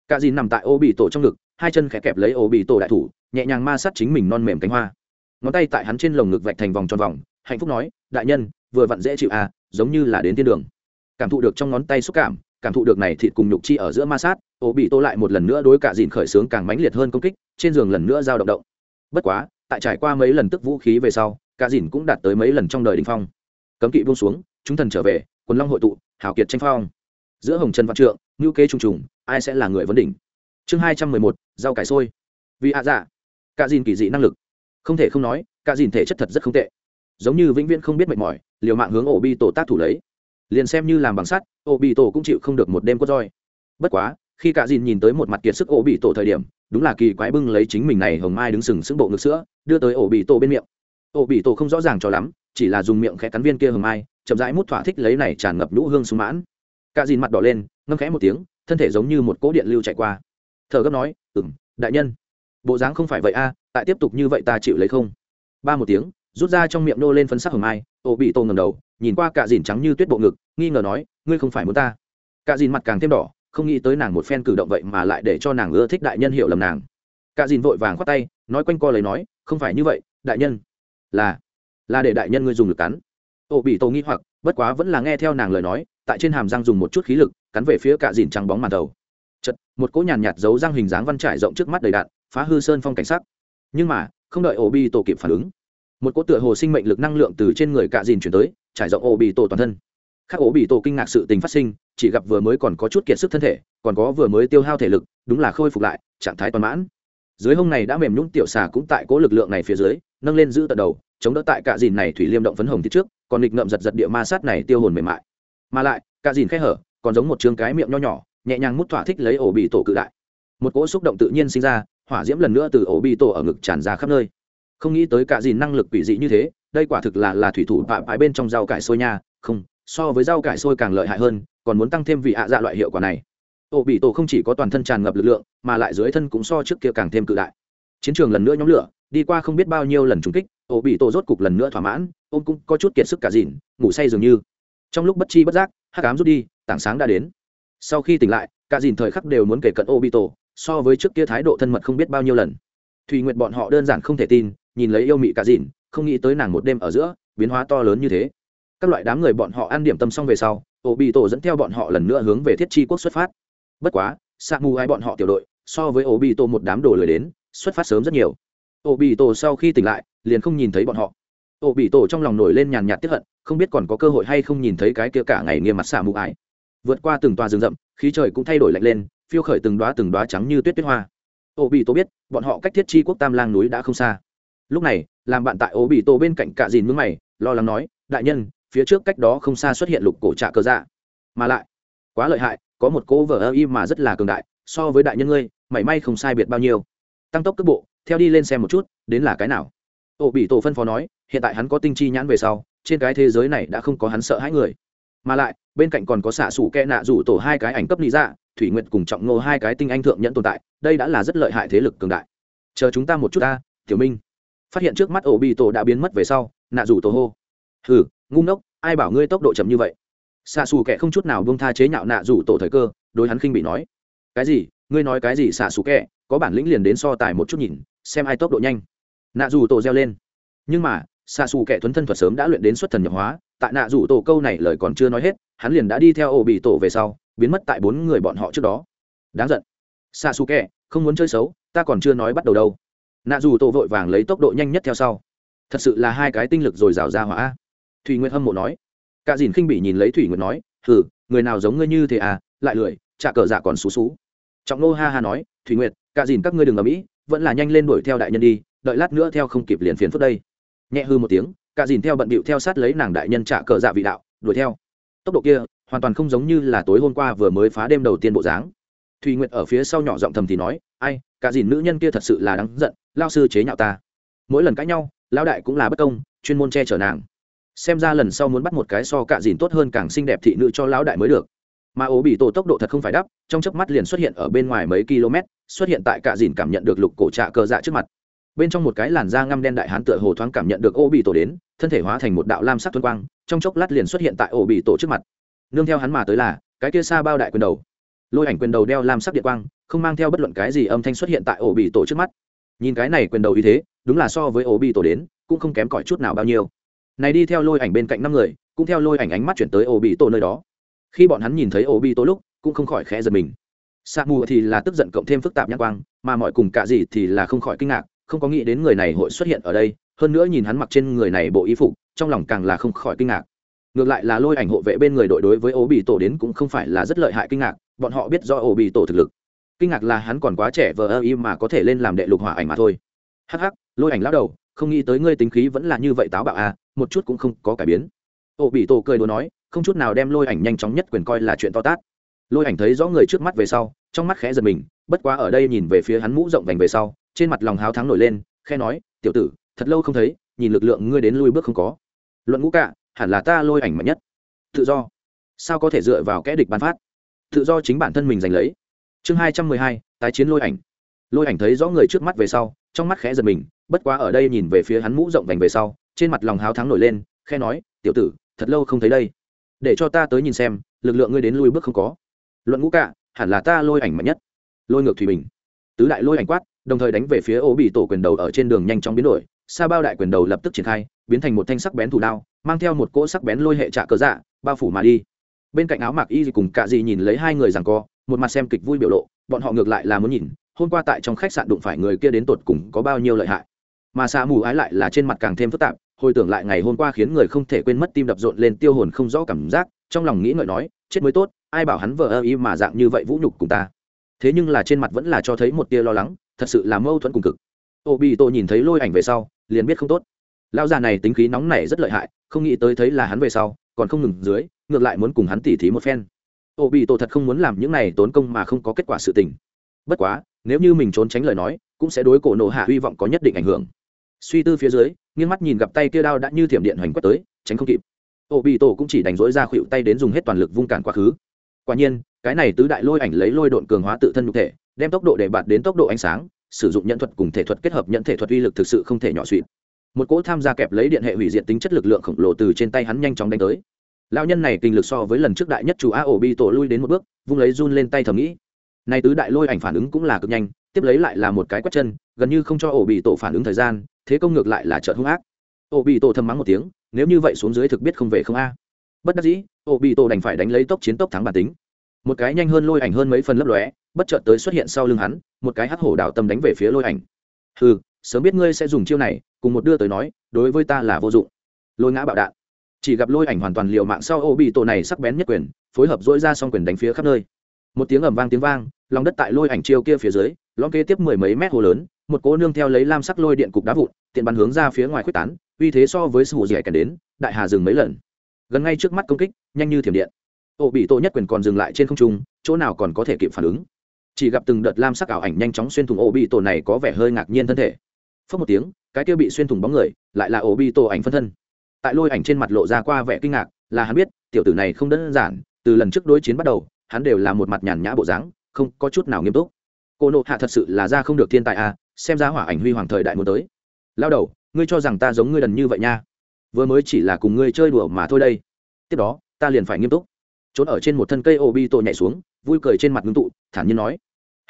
Speaker 1: Cả dìn nằm tại ô bị tổ trong ngực, hai chân khẽ kẹp lấy ô bị tổ đại thủ, nhẹ nhàng ma sát chính mình non mềm cánh hoa. Ngón tay tại hắn trên lồng ngực vạch thành vòng tròn vòng, hạnh phúc nói, đại nhân, vừa vặn dễ chịu à giống như là đến thiên đường. Cảm thụ được trong ngón tay xúc cảm cảm thụ được này thịt cùng nhục chi ở giữa ma sát ô bị tô lại một lần nữa đối cả dìn khởi sướng càng mãnh liệt hơn công kích, trên giường lần nữa giao động động. Bất quá, tại trải qua mấy lần tức vũ khí về sau, cả dìn cũng đạt tới mấy lần trong đời đình phong cấm kỵ buông xuống, chúng thần trở về, quần long hội tụ, hào kiệt tranh phong. Giữa hồng trần văn trượng ngữ kế trùng trùng, ai sẽ là người vấn đỉnh? Chương hai trăm mười một, rau cải sôi vì ạ dạ. Cả dìn kỳ dị năng lực. Không thể không nói, cả dìn thể chất thật rất không tệ. Giống như vĩnh viễn không biết mệt mỏi, liều mạng hướng ổ bi tổ tác thủ lấy. Liền xem như làm bằng sắt ổ bị tổ cũng chịu không được một đêm có roi. Bất quá, khi cả dìn nhìn tới một mặt kiệt sức ổ bị tổ thời điểm, đúng là kỳ quái bưng lấy chính mình này hồng mai đứng sừng sững bộ ngực sữa, đưa tới ổ bị tổ bên miệng. Ổ bị tổ không rõ ràng cho lắm chỉ là dùng miệng khẽ cắn viên kia hồng mai chậm rãi mút thỏa thích lấy này tràn ngập nhũ hương súng mãn. Cả dìn mặt đỏ lên, ngâm khẽ một tiếng, thân thể giống như một cỗ điện lưu chạy qua. Thở gấp nói, ừm, đại nhân, bộ dáng không phải vậy a, tại tiếp tục như vậy ta chịu lấy không? Ba một tiếng, rút ra trong miệng nô lên phấn sắc hồng mai ô bị tô ngầm đầu, nhìn qua cả dìn trắng như tuyết bộ ngực, nghi ngờ nói, ngươi không phải muốn ta? Cả dìn mặt càng thêm đỏ, không nghĩ tới nàng một phen cử động vậy mà lại để cho nàng ưa thích đại nhân hiểu lầm nàng. Cả dìn vội vàng khoát tay, nói quanh co lấy nói, không phải như vậy, đại nhân, là là để đại nhân ngươi dùng lực cắn. Ô bị tổ nghi hoặc, bất quá vẫn là nghe theo nàng lời nói, tại trên hàm răng dùng một chút khí lực, cắn về phía cạ dìn trắng bóng màn đầu. Chật một cỗ nhàn nhạt giấu răng hình dáng văn trải rộng trước mắt đầy đạn, phá hư sơn phong cảnh sắc. Nhưng mà, không đợi ô bị tổ kịp phản ứng, một cỗ tựa hồ sinh mệnh lực năng lượng từ trên người cạ dìn chuyển tới, trải rộng ô bị tổ toàn thân. Khác ô bị tổ kinh ngạc sự tình phát sinh, chỉ gặp vừa mới còn có chút kiệt sức thân thể, còn có vừa mới tiêu hao thể lực, đúng là khôi phục lại, trạng thái toàn mãn dưới hông này đã mềm nhũng tiểu xà cũng tại cố lực lượng này phía dưới, nâng lên giữ tận đầu, chống đỡ tại cạ dìn này thủy liêm động phấn hồng phía trước, còn nghịch ngậm giật giật địa ma sát này tiêu hồn mềm mại. Mà lại, cạ dìn khẽ hở, còn giống một trường cái miệng nho nhỏ, nhẹ nhàng mút thỏa thích lấy ổ bị tổ cự đại một cỗ xúc động tự nhiên sinh ra, hỏa diễm lần nữa từ ổ bị tổ ở ngực tràn ra khắp nơi. Không nghĩ tới cạ dìn năng lực quỷ dị như thế, đây quả thực là là thủy thủ bạ bãi bên trong rau cải sôi nha, không, so với rau cải sôi càng lợi hại hơn, còn muốn tăng thêm vị ạ dạ loại hiệu quả này ổ bị tổ không chỉ có toàn thân tràn ngập lực lượng, mà lại dưới thân cũng so trước kia càng thêm cự đại. Chiến trường lần nữa nhóm lửa, đi qua không biết bao nhiêu lần trúng kích ổ bị tổ rốt cục lần nữa thỏa mãn, ông cũng có chút kiệt sức cả dìn ngủ say dường như. Trong lúc bất chi bất giác, hắc ám rút đi, tảng sáng đã đến. Sau khi tỉnh lại, cả dìn thời khắc đều muốn kể cận ổ bị tổ, so với trước kia thái độ thân mật không biết bao nhiêu lần. Thùy nguyện bọn họ đơn giản không thể tin, nhìn lấy yêu mị cả dìn không nghĩ tới nàng một đêm ở giữa, biến hóa to lớn như thế. Các loại đám người bọn họ ăn điểm tâm xong về sau ổ bị tổ dẫn theo bọn họ lần nữa hướng về thiết chi quốc xuất phát bất quá xạ mù ai bọn họ tiểu đội, so với ổ bị tổ một đám đồ lười đến, xuất phát sớm rất nhiều. Ổ bị tổ sau khi tỉnh lại, liền không nhìn thấy bọn họ. Ổ bị tổ trong lòng nổi lên nhàn nhạt tiếp hận, không biết còn có cơ hội hay không nhìn thấy cái kia cả ngày nghiêm mặt xạ mù ai vượt qua từng tòa rừng rậm, khí trời cũng thay đổi lạnh lên, phiêu khởi từng đoá từng đoá trắng như tuyết tuyết hoa. Ổ bị tổ biết, bọn họ cách thiết chi quốc tam lang núi đã không xa. Lúc này, làm bạn tại ố bị tổ bên cạnh cạ dìn mướn mày, lo lắng nói, đại nhân, phía trước cách đó không xa xuất hiện lục cổ trạ cơ dạ. Mà lại, quá lợi hại có một cô vở ơ y mà rất là cường đại, so với đại nhân ngươi, mảy may không sai biệt bao nhiêu. Tăng tốc cước bộ, theo đi lên xem một chút, đến là cái nào? Ổ bị tổ phân phó nói, hiện tại hắn có tinh chi nhãn về sau, trên cái thế giới này đã không có hắn sợ hãi người. Mà lại, bên cạnh còn có xạ xủ kẹ nạ rủ tổ hai cái ảnh cấp lý dạ thủy nguyệt cùng trọng ngô hai cái tinh anh thượng nhẫn tồn tại, đây đã là rất lợi hại thế lực cường đại. Chờ chúng ta một chút ta, tiểu minh. Phát hiện trước mắt ổ bị tổ đã biến mất về sau, nạ rủ tổ hô. Hừ, ngu ngốc, ai bảo ngươi tốc độ chậm như vậy? Xạ xù kẻ không chút nào buông tha chế nhạo nạ rủ tổ thời cơ, đối hắn khinh bị nói, cái gì? Ngươi nói cái gì, xạ xù kẻ? Có bản lĩnh liền đến so tài một chút nhìn, xem ai tốc độ nhanh. Nạ rủ tổ reo lên. Nhưng mà, xạ xù kẻ thuấn thân thuật sớm đã luyện đến xuất thần nhập hóa, tại nạ rủ tổ câu này lời còn chưa nói hết, hắn liền đã đi theo ổ bị tổ về sau, biến mất tại bốn người bọn họ trước đó. Đáng giận. Xạ xù kẻ, không muốn chơi xấu, ta còn chưa nói bắt đầu đâu. Nạ dù tổ vội vàng lấy tốc độ nhanh nhất theo sau. Thật sự là hai cái tinh lực rồi rào ra hỏa thùy nguyệt hâm mộ nói cả dìn khinh bị nhìn lấy thủy nguyệt nói, hừ, người nào giống ngươi như thế à? Lại lười, trả cờ dạ còn xú xú. Trọng nô ha ha nói, thủy nguyệt, cả dìn các ngươi đừng ở mỹ vẫn là nhanh lên đuổi theo đại nhân đi, đợi lát nữa theo không kịp liền phiền phức đây. Nhẹ hư một tiếng, cả dìn theo bận bịu theo sát lấy nàng đại nhân trả cờ dạ vị đạo, đuổi theo. Tốc độ kia, hoàn toàn không giống như là tối hôm qua vừa mới phá đêm đầu tiên bộ dáng. Thùy nguyệt ở phía sau nhỏ giọng thầm thì nói, ai, cả dìn nữ nhân kia thật sự là đáng giận, lao sư chế nhạo ta. Mỗi lần cãi nhau, lão đại cũng là bất công, chuyên môn che chở nàng xem ra lần sau muốn bắt một cái so cạ dìn tốt hơn càng xinh đẹp thị nữ cho lão đại mới được. Mà ố bị tổ tốc độ thật không phải đắp, trong chớp mắt liền xuất hiện ở bên ngoài mấy km, xuất hiện tại cạ dìn cảm nhận được lục cổ trạ cờ dạ trước mặt. Bên trong một cái làn da ngăm đen đại hán tựa hồ thoáng cảm nhận được ô bị tổ đến, thân thể hóa thành một đạo lam sắc tuân quang, trong chốc lát liền xuất hiện tại ổ bị tổ trước mặt. Nương theo hắn mà tới là, cái kia xa bao đại quyền đầu. Lôi ảnh quyền đầu đeo lam sắc điện quang, không mang theo bất luận cái gì âm thanh xuất hiện tại ổ bị tổ trước mắt. Nhìn cái này quyền đầu như thế, đúng là so với ổ bị tổ đến, cũng không kém cỏi chút nào bao nhiêu này đi theo lôi ảnh bên cạnh năm người, cũng theo lôi ảnh ánh mắt chuyển tới ô bị tổ nơi đó. Khi bọn hắn nhìn thấy ô bị tổ lúc, cũng không khỏi khẽ giật mình. Sa mù thì là tức giận cộng thêm phức tạp nhãn quang, mà mọi cùng cả gì thì là không khỏi kinh ngạc, không có nghĩ đến người này hội xuất hiện ở đây, hơn nữa nhìn hắn mặc trên người này bộ y phục, trong lòng càng là không khỏi kinh ngạc. Ngược lại là lôi ảnh hộ vệ bên người đội đối với ổ bị tổ đến cũng không phải là rất lợi hại kinh ngạc, bọn họ biết do ổ bị tổ thực lực. Kinh ngạc là hắn còn quá trẻ vờ ơ y mà có thể lên làm đệ lục hỏa ảnh mà thôi. Hắc hắc, lôi ảnh lao đầu, không nghĩ tới ngươi tính khí vẫn là như vậy táo bạo à một chút cũng không có cải biến. Ô bị tổ cười đùa nói, không chút nào đem lôi ảnh nhanh chóng nhất quyền coi là chuyện to tát. Lôi ảnh thấy rõ người trước mắt về sau, trong mắt khẽ giật mình, bất quá ở đây nhìn về phía hắn mũ rộng vành về sau, trên mặt lòng háo thắng nổi lên khe nói, tiểu tử, thật lâu không thấy, nhìn lực lượng ngươi đến lui bước không có. Luận ngũ cạ, hẳn là ta lôi ảnh mạnh nhất. Tự do. Sao có thể dựa vào kẽ địch bán phát? Tự do chính bản thân mình giành lấy. Chương hai trăm mười hai, tái chiến lôi ảnh. Lôi ảnh thấy rõ người trước mắt về sau, trong mắt khẽ giật mình, bất quá ở đây nhìn về phía hắn mũ rộng vành về sau trên mặt lòng háo thắng nổi lên, khe nói, tiểu tử, thật lâu không thấy đây. Để cho ta tới nhìn xem, lực lượng ngươi đến lui bước không có. Luận ngũ cạ, hẳn là ta lôi ảnh mạnh nhất. Lôi ngược thủy bình. Tứ đại lôi ảnh quát, đồng thời đánh về phía ố bị tổ quyền đầu ở trên đường nhanh chóng biến đổi. Sa bao đại quyền đầu lập tức triển khai, biến thành một thanh sắc bén thủ đao, mang theo một cỗ sắc bén lôi hệ trạ cờ dạ bao phủ mà đi. Bên cạnh áo mặc y cùng cạ dị nhìn lấy hai người rằng co, một mặt xem kịch vui biểu lộ, bọn họ ngược lại là muốn nhìn, hôm qua tại trong khách sạn đụng phải người kia đến tột cùng có bao nhiêu lợi hại. Mà xa mù ái lại là trên mặt càng thêm phức tạp hồi tưởng lại ngày hôm qua khiến người không thể quên mất tim đập rộn lên tiêu hồn không rõ cảm giác, trong lòng nghĩ ngợi nói, chết mới tốt, ai bảo hắn vờ ơ y mà dạng như vậy vũ nhục cùng ta? Thế nhưng là trên mặt vẫn là cho thấy một tia lo lắng, thật sự là mâu thuẫn cùng cực. Ô bị tô nhìn thấy lôi ảnh về sau, liền biết không tốt. Lão già này tính khí nóng này rất lợi hại, không nghĩ tới thấy là hắn về sau, còn không ngừng dưới, ngược lại muốn cùng hắn tỉ thí một phen. Ô bị tổ thật không muốn làm những này tốn công mà không có kết quả sự tình. Bất quá, nếu như mình trốn tránh lời nói, cũng sẽ đối cổ nổ hạ hy vọng có nhất định ảnh hưởng. Suy tư phía dưới nghiêng mắt nhìn gặp tay kia đao đã như thiểm điện hoành quất tới, tránh không kịp. Ô bị tổ cũng chỉ đánh dối ra khuỵu tay đến dùng hết toàn lực vung cản quá khứ. Quả nhiên, cái này tứ đại lôi ảnh lấy lôi độn cường hóa tự thân nhục thể, đem tốc độ để bạt đến tốc độ ánh sáng, sử dụng nhận thuật cùng thể thuật kết hợp nhận thể thuật uy lực thực sự không thể nhỏ suỵt một cỗ tham gia kẹp lấy điện hệ hủy diệt tính chất lực lượng khổng lồ từ trên tay hắn nhanh chóng đánh tới. Lão nhân này kinh lực so với lần trước đại nhất chủ a ổ bi tổ lui đến một bước, vung lấy run lên tay thầm nghĩ. Nay tứ đại lôi ảnh phản ứng cũng là cực nhanh, tiếp lấy lại là một cái quét chân, gần như không cho ổ bị tổ phản ứng thời gian thế công ngược lại là trợn hung ác. Ô bị tổ thầm mắng một tiếng, nếu như vậy xuống dưới thực biết không về không a. Bất đắc dĩ ô bị tổ đành phải đánh lấy tốc chiến tốc thắng bản tính. Một cái nhanh hơn lôi ảnh hơn mấy phần lấp lóe, bất chợt tới xuất hiện sau lưng hắn, một cái hắc hổ đạo tâm đánh về phía lôi ảnh. Ừ sớm biết ngươi sẽ dùng chiêu này, cùng một đưa tới nói, đối với ta là vô dụng. Lôi ngã bạo đạn. Chỉ gặp lôi ảnh hoàn toàn liều mạng sau ô bị tổ này sắc bén nhất quyền, phối hợp dỗi ra xong quyền đánh phía khắp nơi. Một tiếng ầm vang tiếng vang, lòng đất tại lôi ảnh chiêu kia phía dưới, lõm kế tiếp mười mấy mét hồ lớn một cỗ nương theo lấy lam sắc lôi điện cục đá vụn, tiện bắn hướng ra phía ngoài quyết tán, uy thế so với sủ dẻ kèn đến, đại hà dừng mấy lần. Gần ngay trước mắt công kích, nhanh như thiểm điện. Ổ bị tổ nhất quyền còn dừng lại trên không trung, chỗ nào còn có thể kịp phản ứng. Chỉ gặp từng đợt lam sắc ảo ảnh nhanh chóng xuyên thủng ổ bị tổ này có vẻ hơi ngạc nhiên thân thể. Phớt một tiếng, cái kia bị xuyên thủng bóng người, lại là ổ bị tổ ảnh phân thân. Tại lôi ảnh trên mặt lộ ra qua vẻ kinh ngạc, là hắn biết, tiểu tử này không đơn giản, từ lần trước đối chiến bắt đầu, hắn đều là một mặt nhàn nhã bộ dáng, không có chút nào nghiêm túc. Cô nộ hạ thật sự là ra không được thiên tài à xem ra hỏa ảnh huy hoàng thời đại muốn tới. Lao đầu, ngươi cho rằng ta giống ngươi đần như vậy nha. Vừa mới chỉ là cùng ngươi chơi đùa mà thôi đây. Tiếp đó, ta liền phải nghiêm túc. Trốn ở trên một thân cây ô bi tổ nhảy xuống, vui cười trên mặt ngưng tụ, thản nhiên nói.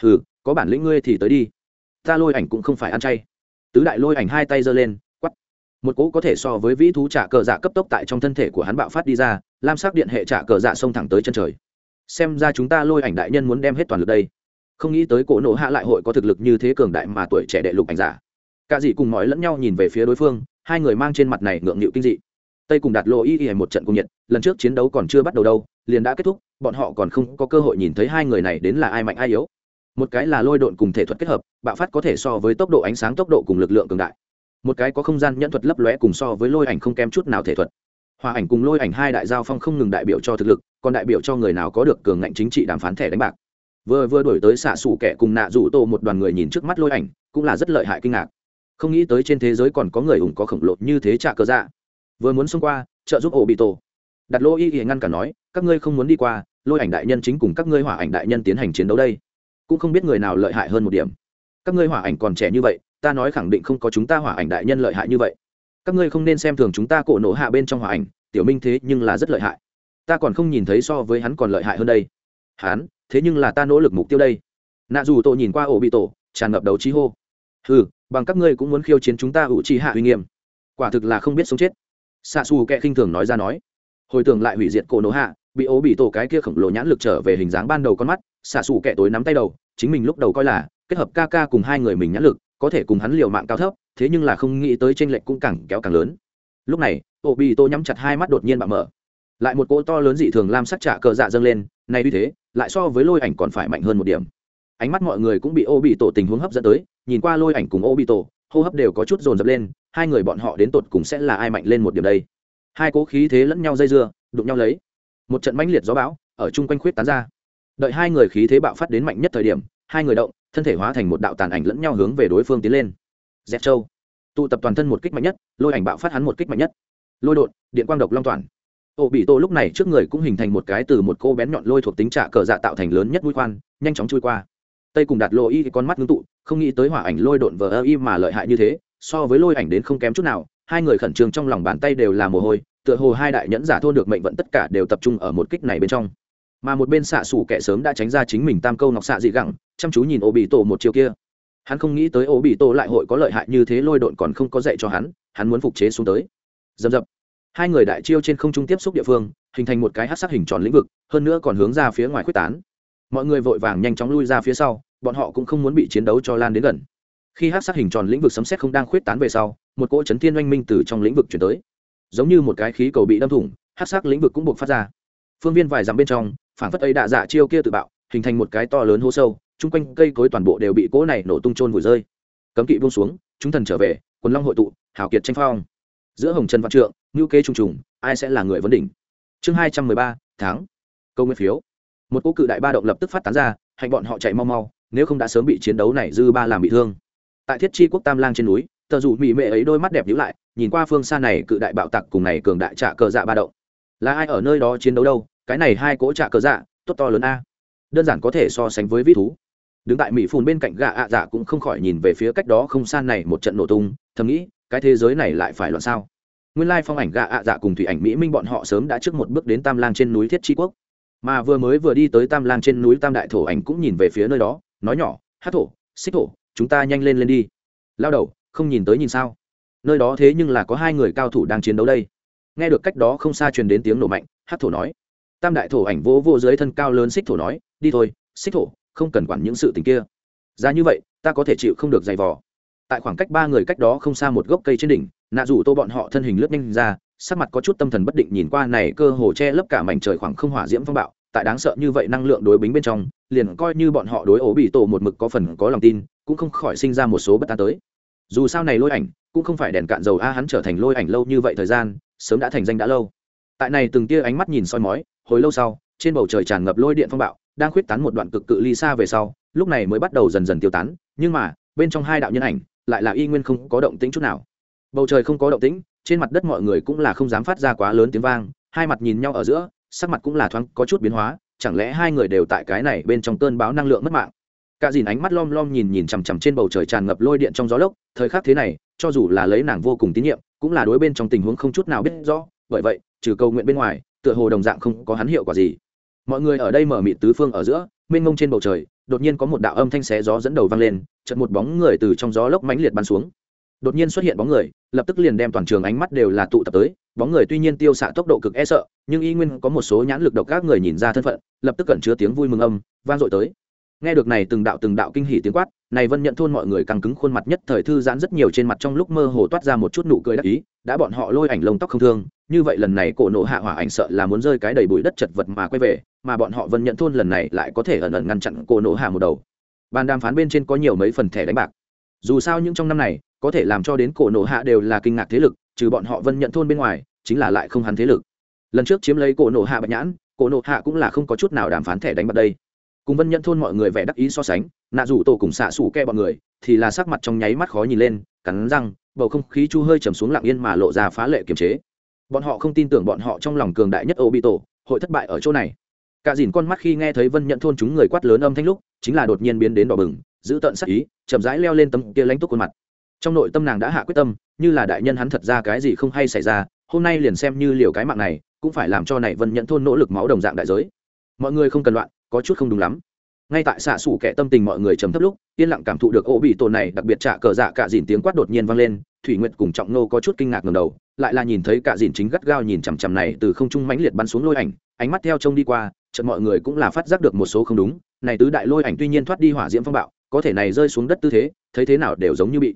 Speaker 1: Hừ, có bản lĩnh ngươi thì tới đi. Ta lôi ảnh cũng không phải ăn chay. Tứ đại lôi ảnh hai tay giơ lên quắp một cỗ có thể so với vĩ thú trả cờ dạ cấp tốc tại trong thân thể của hắn bạo phát đi ra, lam sắc điện hệ trả cờ dạ xông thẳng tới chân trời. Xem ra chúng ta lôi ảnh đại nhân muốn đem hết toàn lực đây không nghĩ tới cổ nộ hạ lại hội có thực lực như thế cường đại mà tuổi trẻ đệ lục ảnh giả. Cả dì cùng nói lẫn nhau nhìn về phía đối phương, hai người mang trên mặt này ngượng nghịu kinh dị. Tây cùng đặt lộ y y một trận cung nhiệt, lần trước chiến đấu còn chưa bắt đầu đâu, liền đã kết thúc, bọn họ còn không có cơ hội nhìn thấy hai người này đến là ai mạnh ai yếu. Một cái là lôi độn cùng thể thuật kết hợp, bạo phát có thể so với tốc độ ánh sáng tốc độ cùng lực lượng cường đại. Một cái có không gian nhẫn thuật lấp lóe cùng so với lôi ảnh không kém chút nào thể thuật. Hòa ảnh cùng lôi ảnh hai đại giao phong không ngừng đại biểu cho thực lực, còn đại biểu cho người nào có được cường ngạnh chính trị đàm phán thẻ đánh bạc vừa vừa đổi tới xạ xủ kẻ cùng nạ rủ tổ một đoàn người nhìn trước mắt lôi ảnh, cũng là rất lợi hại kinh ngạc. Không nghĩ tới trên thế giới còn có người ủng có khổng lồ như thế trả cờ dạ. Vừa muốn xông qua, trợ giúp ổ bị tổ. Đặt lô y y ngăn cả nói, các ngươi không muốn đi qua, lôi ảnh đại nhân chính cùng các ngươi hỏa ảnh đại nhân tiến hành chiến đấu đây. Cũng không biết người nào lợi hại hơn một điểm. Các ngươi hỏa ảnh còn trẻ như vậy, ta nói khẳng định không có chúng ta hỏa ảnh đại nhân lợi hại như vậy. Các ngươi không nên xem thường chúng ta cổ nổ hạ bên trong hỏa ảnh, tiểu minh thế nhưng là rất lợi hại. Ta còn không nhìn thấy so với hắn còn lợi hại hơn đây. Hán, thế nhưng là ta nỗ lực mục tiêu đây. Nạ dù tổ nhìn qua ổ bị tổ tràn ngập đầu trí hô. Ừ bằng các ngươi cũng muốn khiêu chiến chúng ta ủ trì hạ uy nghiêm. Quả thực là không biết sống chết. Xạ xù kệ khinh thường nói ra nói. Hồi tưởng lại hủy diệt cổ nổ hạ bị ố bị tổ cái kia khổng lồ nhãn lực trở về hình dáng ban đầu con mắt xạ xù kệ tối nắm tay đầu chính mình lúc đầu coi là kết hợp ca ca cùng hai người mình nhãn lực có thể cùng hắn liều mạng cao thấp thế nhưng là không nghĩ tới tranh lệch cũng càng kéo càng lớn. Lúc này ổ bị tổ nhắm chặt hai mắt đột nhiên bạo mở. Lại một cỗ to lớn dị thường lam sắc trả cờ dạ dâng lên nay như thế, lại so với lôi ảnh còn phải mạnh hơn một điểm. Ánh mắt mọi người cũng bị ô bị tổ tình huống hấp dẫn tới, nhìn qua lôi ảnh cùng ô bị tổ hô hấp đều có chút dồn dập lên, hai người bọn họ đến tột cùng sẽ là ai mạnh lên một điểm đây? Hai cố khí thế lẫn nhau dây dưa, đụng nhau lấy. Một trận mãnh liệt gió bão, ở chung quanh khuyết tán ra. Đợi hai người khí thế bạo phát đến mạnh nhất thời điểm, hai người động, thân thể hóa thành một đạo tàn ảnh lẫn nhau hướng về đối phương tiến lên. Dẹp châu. Tụ tập toàn thân một kích mạnh nhất, lôi ảnh bạo phát hắn một kích mạnh nhất. Lôi đột, điện quang độc long toàn ô bị tổ lúc này trước người cũng hình thành một cái từ một cô bén nhọn lôi thuộc tính trả cờ dạ tạo thành lớn nhất mũi khoan, nhanh chóng chui qua. Tây cùng đặt lộ y con mắt ngưng tụ, không nghĩ tới hỏa ảnh lôi độn vờ ơ y mà lợi hại như thế, so với lôi ảnh đến không kém chút nào, hai người khẩn trương trong lòng bàn tay đều là mồ hôi, tựa hồ hai đại nhẫn giả thôn được mệnh vận tất cả đều tập trung ở một kích này bên trong. Mà một bên xạ xù kẻ sớm đã tránh ra chính mình tam câu ngọc xạ dị gẳng, chăm chú nhìn ô bị tổ một chiều kia. Hắn không nghĩ tới ô bị tổ lại hội có lợi hại như thế, lôi độn còn không có dạy cho hắn hắn muốn phục chế xuống tới. Dầm dập hai người đại chiêu trên không trung tiếp xúc địa phương, hình thành một cái hát sắc hình tròn lĩnh vực, hơn nữa còn hướng ra phía ngoài quyết tán. Mọi người vội vàng nhanh chóng lui ra phía sau, bọn họ cũng không muốn bị chiến đấu cho lan đến gần. Khi hát sắc hình tròn lĩnh vực sấm xét không đang khuyết tán về sau, một cỗ chấn thiên oanh minh từ trong lĩnh vực chuyển tới. Giống như một cái khí cầu bị đâm thủng hát sắc lĩnh vực cũng buộc phát ra. Phương viên vài dặm bên trong, phản phất ấy đạ dạ chiêu kia tự bạo, hình thành một cái to lớn hô sâu, chung quanh cây cối toàn bộ đều bị cỗ này nổ tung trôn vùi rơi. Cấm kỵ buông xuống, chúng thần trở về, quần long hội tụ hảo kiệt tranh phong. Giữa hồng trần văn trượng ngữ kế trùng trùng, ai sẽ là người vấn đỉnh? Chương hai trăm mười ba, tháng. Câu nguyên phiếu. Một cỗ cự đại ba động lập tức phát tán ra hành bọn họ chạy mau mau, nếu không đã sớm bị chiến đấu này dư ba làm bị thương. Tại thiết chi quốc tam lang trên núi, tờ dù mỹ mệ ấy đôi mắt đẹp nhíu lại, nhìn qua phương xa này cự đại bạo tặc cùng này cường đại trả cờ dạ ba động. Là ai ở nơi đó chiến đấu đâu? Cái này hai cỗ trả cờ dạ tốt to lớn a. Đơn giản có thể so sánh với vĩ thú. Đứng tại mỹ phùn bên cạnh gạ ạ dạ cũng không khỏi nhìn về phía cách đó không xa này một trận nổ tung, thầm nghĩ, cái thế giới này lại phải loạn sao? Nguyên lai phong ảnh gạ ạ dạ cùng thủy ảnh mỹ minh bọn họ sớm đã trước một bước đến tam lang trên núi thiết tri quốc. Mà vừa mới vừa đi tới tam lang trên núi tam đại thổ ảnh cũng nhìn về phía nơi đó, nói nhỏ hát thổ, xích thổ, chúng ta nhanh lên lên đi. Lao đầu, không nhìn tới nhìn sao? Nơi đó thế nhưng là có hai người cao thủ đang chiến đấu đây. Nghe được cách đó không xa truyền đến tiếng nổ mạnh hát thổ nói. Tam đại thổ ảnh vỗ vô dưới thân cao lớn xích thổ nói, đi thôi, xích thổ, không cần quản những sự tình kia. Ra như vậy, ta có thể chịu không được giày vò. Tại khoảng cách ba người cách đó không xa một gốc cây trên đỉnh nạ rủ tô bọn họ thân hình lướt nhanh ra, sắc mặt có chút tâm thần bất định nhìn qua này cơ hồ che lấp cả mảnh trời khoảng không hỏa diễm phong bạo, tại đáng sợ như vậy năng lượng đối bính bên trong, liền coi như bọn họ đối ố bị tổ một mực có phần có lòng tin, cũng không khỏi sinh ra một số bất an tới. Dù sao này lôi ảnh, cũng không phải đèn cạn dầu a hắn trở thành lôi ảnh lâu như vậy thời gian, sớm đã thành danh đã lâu. Tại này từng tia ánh mắt nhìn soi mói, hồi lâu sau, trên bầu trời tràn ngập lôi điện phong bạo, đang khuyết tán một đoạn cực cự ly xa về sau, lúc này mới bắt đầu dần dần tiêu tán, nhưng mà, bên trong hai đạo nhân ảnh, lại là y nguyên không có động tĩnh chút nào bầu trời không có động tĩnh, trên mặt đất mọi người cũng là không dám phát ra quá lớn tiếng vang, hai mặt nhìn nhau ở giữa, sắc mặt cũng là thoáng có chút biến hóa, chẳng lẽ hai người đều tại cái này bên trong cơn báo năng lượng mất mạng? Cả dìn ánh mắt lom lom nhìn nhìn chằm chằm trên bầu trời tràn ngập lôi điện trong gió lốc, thời khắc thế này, cho dù là lấy nàng vô cùng tín nhiệm, cũng là đối bên trong tình huống không chút nào biết rõ, bởi vậy, trừ cầu nguyện bên ngoài, tựa hồ đồng dạng không có hắn hiệu quả gì. Mọi người ở đây mở mịt tứ phương ở giữa, mênh mông trên bầu trời, đột nhiên có một đạo âm thanh xé gió dẫn đầu vang lên, chợt một bóng người từ trong gió lốc mãnh liệt bắn xuống đột nhiên xuất hiện bóng người, lập tức liền đem toàn trường ánh mắt đều là tụ tập tới. Bóng người tuy nhiên tiêu xạ tốc độ cực e sợ, nhưng y nguyên có một số nhãn lực độc các người nhìn ra thân phận, lập tức cẩn chứa tiếng vui mừng âm, vang dội tới. Nghe được này từng đạo từng đạo kinh hỉ tiếng quát, này vân nhận thôn mọi người căng cứng khuôn mặt nhất thời thư giãn rất nhiều trên mặt trong lúc mơ hồ toát ra một chút nụ cười đắc ý, đã bọn họ lôi ảnh lông tóc không thương, như vậy lần này cổ nộ hạ hỏa ảnh sợ là muốn rơi cái đầy bụi đất chật vật mà quay về, mà bọn họ vân nhận thôn lần này lại có thể ẩn ẩn ngăn chặn cổ nộ hạ một đầu. Bàn đàm phán bên trên có nhiều mấy phần thẻ đánh bạc dù sao những trong năm này, có thể làm cho đến cổ nộ hạ đều là kinh ngạc thế lực, trừ bọn họ vân nhận thôn bên ngoài, chính là lại không hắn thế lực. Lần trước chiếm lấy cổ nộ hạ bạch nhãn, cổ nộ hạ cũng là không có chút nào đàm phán thẻ đánh bật đây. Cùng vân nhận thôn mọi người vẻ đắc ý so sánh, nạ rủ tổ cùng xạ xủ ke bọn người, thì là sắc mặt trong nháy mắt khó nhìn lên, cắn răng, bầu không khí chu hơi trầm xuống lặng yên mà lộ ra phá lệ kiềm chế. Bọn họ không tin tưởng bọn họ trong lòng cường đại nhất ô bị tổ hội thất bại ở chỗ này. Cả dìn con mắt khi nghe thấy vân nhận thôn chúng người quát lớn âm thanh lúc, chính là đột nhiên biến đến đỏ bừng giữ tận sắc ý, chậm rãi leo lên tấm kia lãnh túc khuôn mặt. Trong nội tâm nàng đã hạ quyết tâm, như là đại nhân hắn thật ra cái gì không hay xảy ra, hôm nay liền xem như liều cái mạng này, cũng phải làm cho này vân nhận thôn nỗ lực máu đồng dạng đại giới. Mọi người không cần loạn, có chút không đúng lắm. Ngay tại xạ xủ kẻ tâm tình mọi người trầm thấp lúc, yên lặng cảm thụ được ô bị tổ này đặc biệt trả cờ dạ cả dìn tiếng quát đột nhiên vang lên, thủy nguyệt cùng trọng nô có chút kinh ngạc ngầm đầu, lại là nhìn thấy cả dìn chính gắt gao nhìn chằm chằm này từ không trung mãnh liệt bắn xuống lôi ảnh, ánh mắt theo trông đi qua, chợt mọi người cũng là phát giác được một số không đúng, này tứ đại lôi ảnh tuy nhiên thoát đi hỏa diễm phong bạo có thể này rơi xuống đất tư thế, thấy thế nào đều giống như bị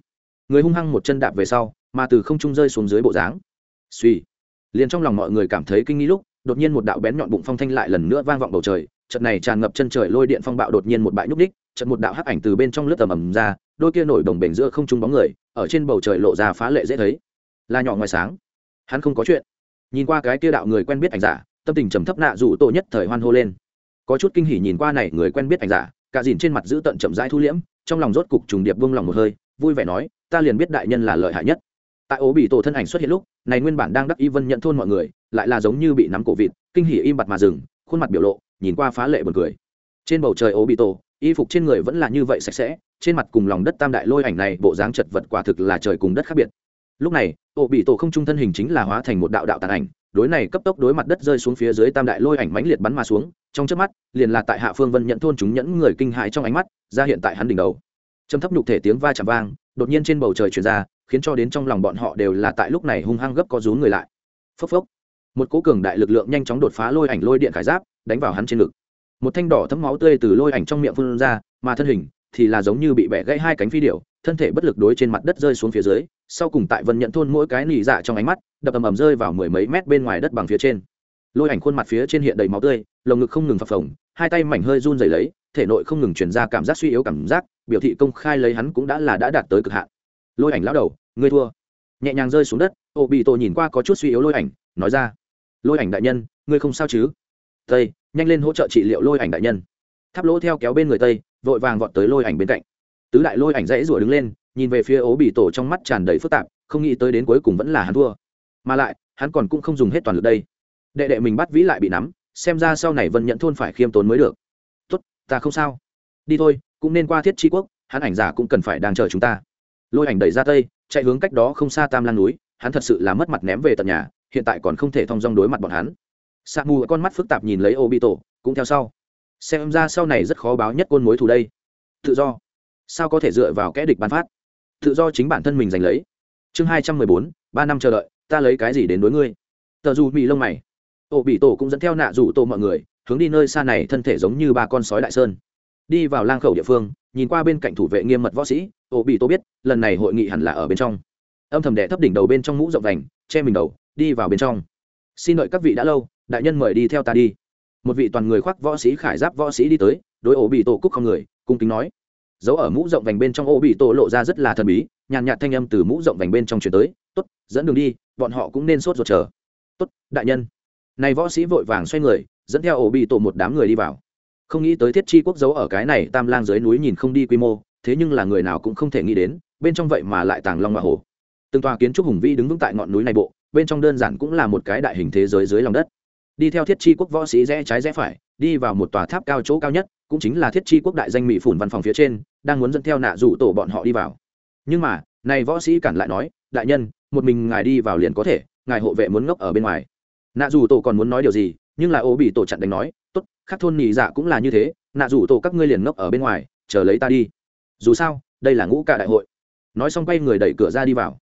Speaker 1: người hung hăng một chân đạp về sau, mà từ không trung rơi xuống dưới bộ dáng. Suy, liền trong lòng mọi người cảm thấy kinh nghi lúc, đột nhiên một đạo bén nhọn bụng phong thanh lại lần nữa vang vọng bầu trời, trận này tràn ngập chân trời lôi điện phong bạo đột nhiên một bãi nhúc đích trận một đạo hắc ảnh từ bên trong lớp tầm ầm ra, đôi kia nổi đồng bể giữa không trung bóng người, ở trên bầu trời lộ ra phá lệ dễ thấy. Là nhỏ ngoài sáng, hắn không có chuyện. Nhìn qua cái kia đạo người quen biết ảnh giả, tâm tình trầm thấp nạ dù tổ nhất thời hoan hô lên. Có chút kinh hỉ nhìn qua này người quen biết ảnh giả cả dìn trên mặt giữ tận chậm rãi thu liễm, trong lòng rốt cục trùng điệp vung lòng một hơi, vui vẻ nói, ta liền biết đại nhân là lợi hại nhất. Tại ố bị tổ thân ảnh xuất hiện lúc, này nguyên bản đang đắc y vân nhận thôn mọi người, lại là giống như bị nắm cổ vịt, kinh hỉ im bặt mà dừng, khuôn mặt biểu lộ, nhìn qua phá lệ buồn cười. Trên bầu trời ố bị tổ, y phục trên người vẫn là như vậy sạch sẽ, trên mặt cùng lòng đất tam đại lôi ảnh này, bộ dáng chật vật quả thực là trời cùng đất khác biệt. Lúc này ổ bị tổ không trung thân hình chính là hóa thành một đạo đạo tàn ảnh đối này cấp tốc đối mặt đất rơi xuống phía dưới tam đại lôi ảnh mãnh liệt bắn mà xuống, trong chớp mắt, liền là tại hạ phương vân nhận thôn chúng nhẫn người kinh hãi trong ánh mắt, ra hiện tại hắn đỉnh đầu. Trầm thấp nhục thể tiếng va chạm vang, đột nhiên trên bầu trời truyền ra, khiến cho đến trong lòng bọn họ đều là tại lúc này hung hăng gấp có rú người lại. Phốc phốc. Một cố cường đại lực lượng nhanh chóng đột phá lôi ảnh lôi điện khải giáp, đánh vào hắn trên ngực. Một thanh đỏ thấm máu tươi từ lôi ảnh trong miệng phun ra, mà thân hình thì là giống như bị bẻ gãy hai cánh phi điểu, thân thể bất lực đối trên mặt đất rơi xuống phía dưới sau cùng tại vân nhận thôn mỗi cái nỉ dạ trong ánh mắt, đập ầm ầm rơi vào mười mấy mét bên ngoài đất bằng phía trên. Lôi ảnh khuôn mặt phía trên hiện đầy máu tươi, lồng ngực không ngừng phập phồng, hai tay mảnh hơi run rẩy lấy, thể nội không ngừng truyền ra cảm giác suy yếu cảm giác, biểu thị công khai lấy hắn cũng đã là đã đạt tới cực hạn. Lôi ảnh lão đầu, ngươi thua. Nhẹ nhàng rơi xuống đất ô bị tổ nhìn qua có chút suy yếu lôi ảnh, nói ra. Lôi ảnh đại nhân, ngươi không sao chứ? Tây, nhanh lên hỗ trợ trị liệu lôi ảnh đại nhân. Tháp lỗ theo kéo bên người tây, vội vàng vọt tới lôi ảnh bên cạnh. Tứ đại lôi ảnh dãy rủa đứng lên nhìn về phía ố bị tổ trong mắt tràn đầy phức tạp, không nghĩ tới đến cuối cùng vẫn là hắn thua. Mà lại, hắn còn cũng không dùng hết toàn lực đây. Đệ đệ mình bắt vĩ lại bị nắm, xem ra sau này vân nhận thôn phải khiêm tốn mới được. Tốt, ta không sao. Đi thôi, cũng nên qua thiết tri quốc, hắn ảnh giả cũng cần phải đang chờ chúng ta. Lôi ảnh đẩy ra tây, chạy hướng cách đó không xa tam lan núi, hắn thật sự là mất mặt ném về tận nhà, hiện tại còn không thể thong dong đối mặt bọn hắn. Sa mù con mắt phức tạp nhìn lấy ô bị tổ, cũng theo sau. Xem ra sau này rất khó báo nhất côn mối thù đây. Tự do. Sao có thể dựa vào kẽ địch bán phát? Tự do chính bản thân mình giành lấy. Chương hai trăm mười bốn, ba năm chờ đợi, ta lấy cái gì đến đối ngươi? Tờ dù bị lông mày. Tổ bị tổ cũng dẫn theo nạ rủ tổ mọi người, hướng đi nơi xa này thân thể giống như ba con sói đại sơn. Đi vào lang khẩu địa phương, nhìn qua bên cạnh thủ vệ nghiêm mật võ sĩ, tổ bị tổ biết, lần này hội nghị hẳn là ở bên trong. Âm thầm đệ thấp đỉnh đầu bên trong mũ rộng vành, che mình đầu, đi vào bên trong. Xin đợi các vị đã lâu, đại nhân mời đi theo ta đi. Một vị toàn người khoác võ sĩ khải giáp võ sĩ đi tới, đối ổ bị tổ cúc không người, cung kính nói dấu ở mũ rộng vành bên trong ô bị tổ lộ ra rất là thần bí, nhàn nhạt thanh âm từ mũ rộng vành bên trong chuyển tới t ố t dẫn đường đi, bọn họ cũng nên sốt ruột chờ. T ố t đại nhân. Này võ sĩ vội vàng xoay người, dẫn theo ổ bị tổ một đám người đi vào. Không nghĩ tới thiết chi quốc dấu ở cái này tam lang dưới núi nhìn không đi quy mô, thế nhưng là người nào cũng không thể nghĩ đến, bên trong vậy mà lại tàng long và hồ. Từng tòa kiến trúc hùng vĩ đứng vững tại ngọn núi này bộ, bên trong đơn giản cũng là một cái đại hình thế giới dưới lòng đất. Đi theo thiết chi quốc võ sĩ rẽ trái rẽ phải đi vào một tòa tháp cao chỗ cao nhất, cũng chính là thiết chi quốc đại danh mỹ phủn văn phòng phía trên, đang muốn dẫn theo nạ rủ tổ bọn họ đi vào. Nhưng mà, này võ sĩ cản lại nói, đại nhân, một mình ngài đi vào liền có thể, ngài hộ vệ muốn ngốc ở bên ngoài. Nạ rủ tổ còn muốn nói điều gì, nhưng là ô bị tổ chặn đánh nói, tốt, khắc thôn nhị dạ cũng là như thế, nạ rủ tổ các ngươi liền ngốc ở bên ngoài, chờ lấy ta đi. Dù sao, đây là ngũ cả đại hội. Nói xong quay người đẩy cửa ra đi vào.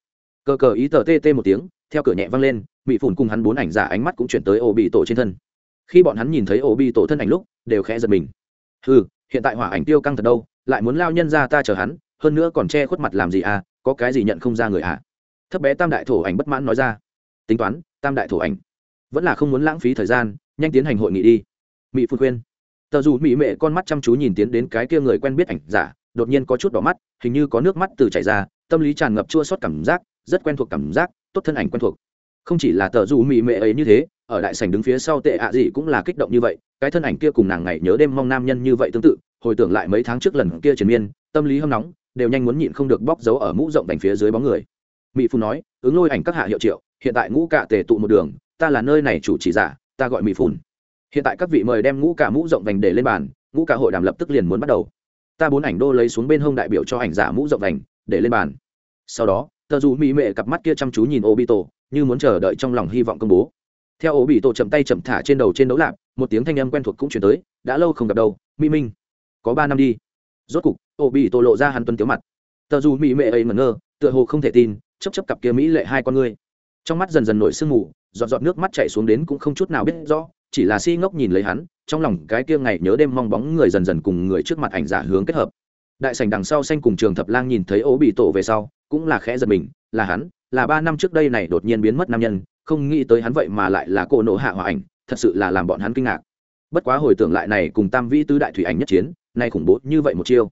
Speaker 1: Cờ cờ ý tờ tê tê một tiếng, theo cửa nhẹ văng lên mỹ phủn cùng hắn bốn ảnh giả ánh mắt cũng chuyển tới ô bị tổ trên thân khi bọn hắn nhìn thấy ổ bị tổ thân ảnh lúc, đều khẽ giật mình. Ừ hiện tại hỏa ảnh tiêu căng thật đâu, lại muốn lao nhân ra ta chờ hắn, hơn nữa còn che khuất mặt làm gì à có cái gì nhận không ra người à? Thấp bé tam đại thổ ảnh bất mãn nói ra. Tính toán, tam đại thổ ảnh. Vẫn là không muốn lãng phí thời gian, nhanh tiến hành hội nghị đi. Mỹ phụ khuyên. Tờ dù mỹ mệ con mắt chăm chú nhìn tiến đến cái kia người quen biết ảnh giả, đột nhiên có chút đỏ mắt, hình như có nước mắt từ chảy ra, tâm lý tràn ngập chua xót cảm giác, rất quen thuộc cảm giác, tốt thân ảnh quen thuộc. Không chỉ là tờ dù mỹ mệ ấy như thế ở đại sảnh đứng phía sau tệ ạ à gì cũng là kích động như vậy, cái thân ảnh kia cùng nàng ngày nhớ đêm mong nam nhân như vậy tương tự, hồi tưởng lại mấy tháng trước lần kia triền miên, tâm lý hâm nóng, đều nhanh muốn nhịn không được bóc dấu ở mũ rộng đành phía dưới bóng người. Mỹ phu nói, ứng lôi ảnh các hạ hiệu triệu, hiện tại ngũ cạ tề tụ một đường, ta là nơi này chủ chỉ giả, ta gọi mỹ phun hiện tại các vị mời đem ngũ cạ mũ rộng vành để lên bàn, ngũ cạ hội đàm lập tức liền muốn bắt đầu. Ta bốn ảnh đô lấy xuống bên hông đại biểu cho ảnh giả mũ rộng vành để lên bàn. Sau đó, tờ dù mỹ mệ cặp mắt kia chăm chú nhìn obito, như muốn chờ đợi trong lòng hy vọng công bố theo ổ bị tổ chậm tay chậm thả trên đầu trên đấu lạp, một tiếng thanh âm quen thuộc cũng chuyển tới, đã lâu không gặp đâu, mỹ minh. Có ba năm đi. Rốt cục, ổ bị tổ lộ ra hắn tuân tiếu mặt. Tờ dù mỹ mệ ấy ngẩn ngơ, tựa hồ không thể tin chấp chấp cặp kia mỹ lệ hai con ngươi trong mắt dần dần nổi sương mù, giọt giọt nước mắt chảy xuống đến cũng không chút nào biết rõ, chỉ là si ngốc nhìn lấy hắn, trong lòng cái kia ngày nhớ đêm mong bóng người dần dần cùng người trước mặt ảnh giả hướng kết hợp. Đại sảnh đằng sau xanh cùng trường thập lang nhìn thấy ố bị tổ về sau, cũng là khẽ giật mình, là hắn, là ba năm trước đây này đột nhiên biến mất nam nhân không nghĩ tới hắn vậy mà lại là cổ nộ hạ hòa ảnh, thật sự là làm bọn hắn kinh ngạc. Bất quá hồi tưởng lại này cùng tam vĩ tứ đại thủy ảnh nhất chiến, nay khủng bố như vậy một chiêu.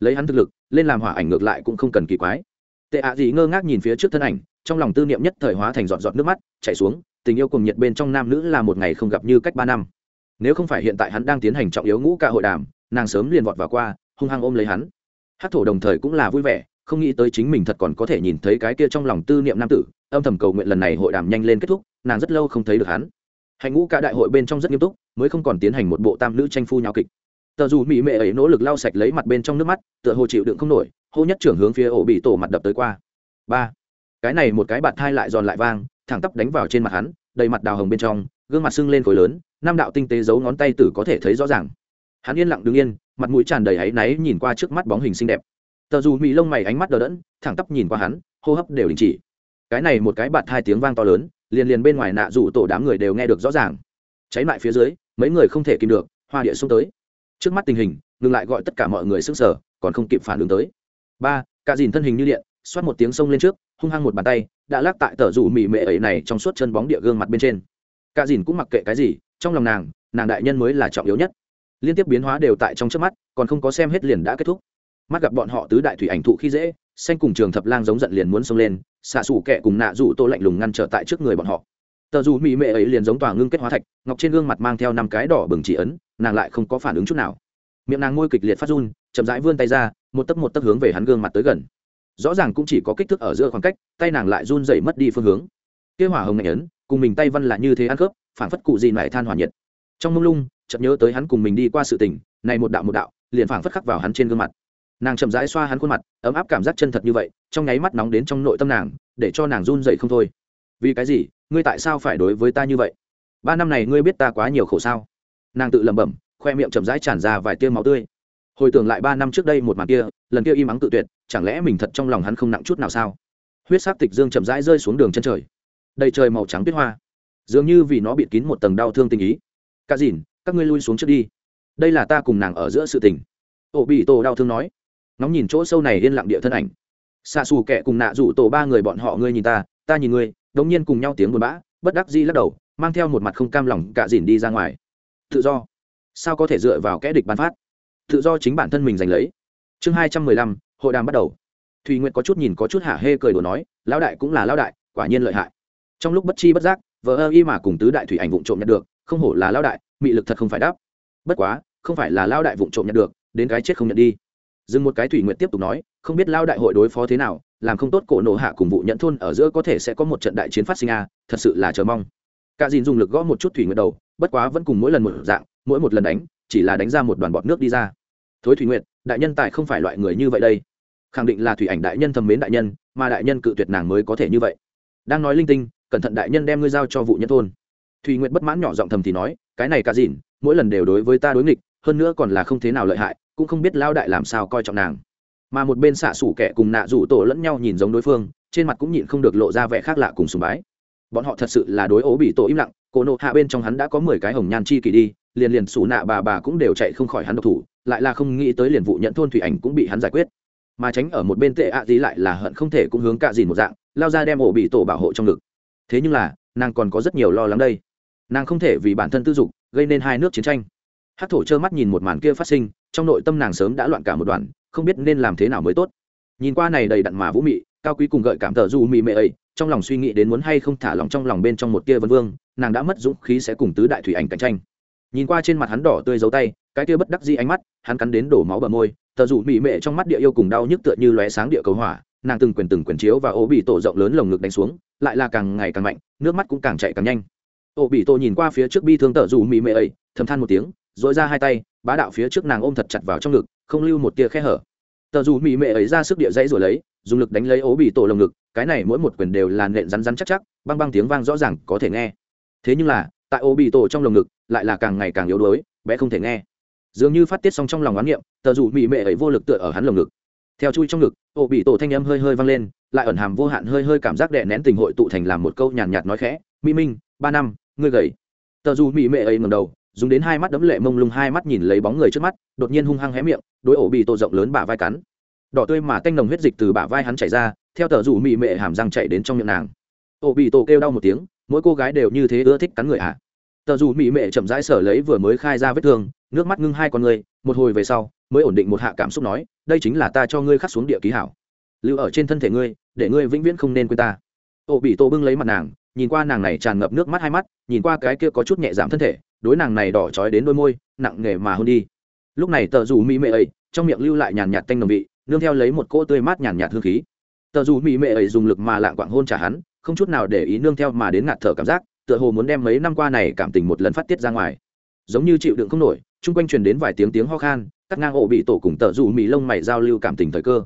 Speaker 1: Lấy hắn thực lực, lên làm hỏa ảnh ngược lại cũng không cần kỳ quái. Tệ ạ gì ngơ ngác nhìn phía trước thân ảnh, trong lòng tư niệm nhất thời hóa thành giọt giọt nước mắt, chảy xuống, tình yêu cùng nhiệt bên trong nam nữ là một ngày không gặp như cách ba năm. Nếu không phải hiện tại hắn đang tiến hành trọng yếu ngũ ca hội đàm, nàng sớm liền vọt vào qua, hung hăng ôm lấy hắn. Hát thổ đồng thời cũng là vui vẻ, không nghĩ tới chính mình thật còn có thể nhìn thấy cái kia trong lòng tư niệm nam tử âm thầm cầu nguyện lần này hội đàm nhanh lên kết thúc, nàng rất lâu không thấy được hắn. Hạnh ngũ cả đại hội bên trong rất nghiêm túc, mới không còn tiến hành một bộ tam nữ tranh phu nhau kịch. Tờ dù mỹ mệ ấy nỗ lực lau sạch lấy mặt bên trong nước mắt, tựa hồ chịu đựng không nổi, hô nhất trưởng hướng phía ổ bị tổ mặt đập tới qua. Ba. Cái này một cái bạt thai lại giòn lại vang, thẳng tắp đánh vào trên mặt hắn, đầy mặt đào hồng bên trong, gương mặt sưng lên khối lớn nam đạo tinh tế giấu ngón tay tử có thể thấy rõ ràng. Hắn yên lặng đứng yên, mặt mũi tràn đầy áy náy nhìn qua trước mắt bóng hình xinh đẹp. Tờ dù mỹ lông mày ánh mắt đờ đẫn, thẳng tắp nhìn qua hắn, hô hấp đều đình chỉ cái này một cái bạt hai tiếng vang to lớn, liền liền bên ngoài nạ rủ tổ đám người đều nghe được rõ ràng. Cháy lại phía dưới, mấy người không thể kìm được, hoa địa xuống tới. Trước mắt tình hình, ngừng lại gọi tất cả mọi người sức sở còn không kịp phản ứng tới. Ba, cả dìn thân hình như điện, xoát một tiếng sông lên trước, hung hăng một bàn tay, đã lắc tại tờ rủ mị mệ ấy này trong suốt chân bóng địa gương mặt bên trên. Cả dìn cũng mặc kệ cái gì, trong lòng nàng nàng đại nhân mới là trọng yếu nhất. Liên tiếp biến hóa đều tại trong trước mắt, còn không có xem hết liền đã kết thúc. Mắt gặp bọn họ tứ đại thủy ảnh thụ khi dễ xanh cùng trường thập lang giống giận liền muốn xông lên, xạ xủ kẹ cùng nạ rủ tô lạnh lùng ngăn trở tại trước người bọn họ. Tờ dù mỹ mệ ấy liền giống tòa ngưng kết hóa thạch, ngọc trên gương mặt mang theo năm cái đỏ bừng chỉ ấn, nàng lại không có phản ứng chút nào. Miệng nàng ngôi kịch liệt phát run, chậm rãi vươn tay ra, một tấc một tấc hướng về hắn gương mặt tới gần. Rõ ràng cũng chỉ có kích thước ở giữa khoảng cách, tay nàng lại run dậy mất đi phương hướng. Kế hỏa hồng ngạnh ấn, cùng mình tay văn là như thế ăn khớp, phản phất cụ gì lại than hòa nhiệt. Trong mông lung, chợt nhớ tới hắn cùng mình đi qua sự tình, này một đạo một đạo, liền phảng phất khắc vào hắn trên gương mặt nàng chậm rãi xoa hắn khuôn mặt, ấm áp cảm giác chân thật như vậy, trong nháy mắt nóng đến trong nội tâm nàng, để cho nàng run dậy không thôi. Vì cái gì? Ngươi tại sao phải đối với ta như vậy? Ba năm này ngươi biết ta quá nhiều khổ sao? Nàng tự lẩm bẩm, khoe miệng chậm rãi tràn ra vài tiêu máu tươi. Hồi tưởng lại ba năm trước đây một màn kia, lần kia im ắng tự tuyệt, chẳng lẽ mình thật trong lòng hắn không nặng chút nào sao? Huyết sắc tịch dương chậm rãi rơi xuống đường chân trời. Đầy trời màu trắng tuyết hoa. Dường như vì nó bịt kín một tầng đau thương tình ý. Cá dìn, các ngươi lui xuống trước đi. Đây là ta cùng nàng ở giữa sự tình. Ổ bị tổ đau thương nói ngóng nhìn chỗ sâu này yên lặng địa thân ảnh. Xạ xù kẻ cùng nạ rủ tổ ba người bọn họ, ngươi nhìn ta ta nhìn ngươi, đống nhiên cùng nhau tiếng buồn bã, bất đắc di lắc đầu, mang theo một mặt không cam lòng cạ dìn đi ra ngoài. Tự do. Sao có thể dựa vào kẽ địch bán phát? Tự do chính bản thân mình giành lấy. Chương hai trăm mười lăm, hội đàm bắt đầu. Thùy nguyệt có chút nhìn có chút hả hê cười đùa nói, lão đại cũng là lão đại, quả nhiên lợi hại. Trong lúc bất chi bất giác vợ ơ y mà cùng tứ đại thủy ảnh vụng trộm nhận được, không hổ là lão đại, mị lực thật không phải đáp. Bất quá, không phải là lão đại vụng trộm nhận được, đến cái chết không nhận đi dừng một cái thủy nguyện tiếp tục nói, không biết lao đại hội đối phó thế nào, làm không tốt cổ nổ hạ cùng vụ nhận thôn ở giữa có thể sẽ có một trận đại chiến phát sinh a, thật sự là chờ mong. Cả dìn dùng lực gõ một chút thủy nguyện đầu, bất quá vẫn cùng mỗi lần một dạng, mỗi một lần đánh, chỉ là đánh ra một đoàn bọt nước đi ra. Thối thủy nguyện đại nhân tài không phải loại người như vậy đây. Khẳng định là thủy ảnh đại nhân thầm mến đại nhân, mà đại nhân cự tuyệt nàng mới có thể như vậy. Đang nói linh tinh, cẩn thận đại nhân đem ngươi giao cho vụ nhân thôn. Thùy nguyện bất mãn nhỏ giọng thầm thì nói, cái này cả dìn, mỗi lần đều đối với ta đối nghịch hơn nữa còn là không thế nào lợi hại, cũng không biết lao đại làm sao coi trọng nàng. Mà một bên xạ xủ kẻ cùng nạ rủ tổ lẫn nhau nhìn giống đối phương, trên mặt cũng nhịn không được lộ ra vẻ khác lạ cùng sùng bái. Bọn họ thật sự là đối ố bị tổ im lặng, cổ nộ hạ bên trong hắn đã có mười cái hồng nhan chi kỳ đi, liền liền xù nạ bà bà cũng đều chạy không khỏi hắn độc thủ, lại là không nghĩ tới liền vụ nhận thôn thủy ảnh cũng bị hắn giải quyết. Mà tránh ở một bên tệ ạ à gì lại là hận không thể cũng hướng cạ dìn một dạng, lao ra đem ổ bị tổ bảo hộ trong ngực. Thế nhưng là, nàng còn có rất nhiều lo lắng đây. Nàng không thể vì bản thân tư dục, gây nên hai nước chiến tranh hát thổ trơ mắt nhìn một màn kia phát sinh, trong nội tâm nàng sớm đã loạn cả một đoạn không biết nên làm thế nào mới tốt. Nhìn qua này đầy đặn mà vũ mị, cao quý cùng gợi cảm tở du mị mệ ấy, trong lòng suy nghĩ đến muốn hay không thả lòng trong lòng bên trong một tia vân vương, nàng đã mất dũng khí sẽ cùng tứ đại thủy ảnh cạnh tranh. Nhìn qua trên mặt hắn đỏ tươi dấu tay, cái tia bất đắc di ánh mắt, hắn cắn đến đổ máu bờ môi tở dù mị mệ trong mắt địa yêu cùng đau nhức tựa như lóe sáng địa cầu hỏa, nàng từng quyền từng quyền chiếu và ố bị tổ rộng lớn lồng ngực đánh xuống, lại là càng ngày càng mạnh, nước mắt cũng càng chạy càng nhanh. Ổ bị tổ nhìn qua phía trước bi thương tở dù mị mệ ấy, thầm than một tiếng dội ra hai tay bá đạo phía trước nàng ôm thật chặt vào trong ngực không lưu một tia khe hở. Tờ dù mị mệ ấy ra sức địa dãy rồi lấy dùng lực đánh lấy ố bị tổ lồng ngực cái này mỗi một quyền đều là nện rắn rắn chắc chắc băng băng tiếng vang rõ ràng có thể nghe. Thế nhưng là tại ố bị tổ trong lồng ngực lại là càng ngày càng yếu đuối bé không thể nghe. Dường như phát tiết xong trong lòng oán niệm tờ dù mị mệ ấy vô lực tựa ở hắn lồng ngực. Theo chui trong ngực ổ bị tổ thanh âm hơi hơi vang lên lại ẩn hàm vô hạn hơi hơi cảm giác đè nén tình hội tụ thành làm một câu nhàn nhạt, nhạt nói khẽ mỹ minh ba năm ngươi gầy. Tờ dù mị mệ ấy ngầm đầu dùng đến hai mắt đấm lệ mông lung hai mắt nhìn lấy bóng người trước mắt, đột nhiên hung hăng hé miệng, đối ổ bị tổ rộng lớn bả vai cắn. Đỏ tươi mà tanh nồng huyết dịch từ bả vai hắn chảy ra, theo tờ rủ mị mệ hàm răng chạy đến trong miệng nàng. Ổ bị tổ kêu đau một tiếng, mỗi cô gái đều như thế ưa thích cắn người ạ. À. tờ rủ mị mệ chậm rãi sở lấy vừa mới khai ra vết thương, nước mắt ngưng hai con người, một hồi về sau, mới ổn định một hạ cảm xúc nói, đây chính là ta cho ngươi khắc xuống địa ký hảo. Lưu ở trên thân thể ngươi, để ngươi vĩnh viễn không nên quên ta. Ổ bị tổ bưng lấy mặt nàng, nhìn qua nàng này tràn ngập nước mắt hai mắt, nhìn qua cái kia có chút nhẹ giảm thân thể đối nàng này đỏ trói đến đôi môi, nặng nghề mà hôn đi. Lúc này tờ dù mỹ mệ ấy, trong miệng lưu lại nhàn nhạt tanh nồng vị, nương theo lấy một cỗ tươi mát nhàn nhạt hương khí. Tờ dù mỹ mệ ấy dùng lực mà lạng quạng hôn trả hắn, không chút nào để ý nương theo mà đến ngạt thở cảm giác, tựa hồ muốn đem mấy năm qua này cảm tình một lần phát tiết ra ngoài. Giống như chịu đựng không nổi, chung quanh truyền đến vài tiếng tiếng ho khan, cắt ngang ổ bị tổ cùng tờ dù mỹ lông mày giao lưu cảm tình thời cơ.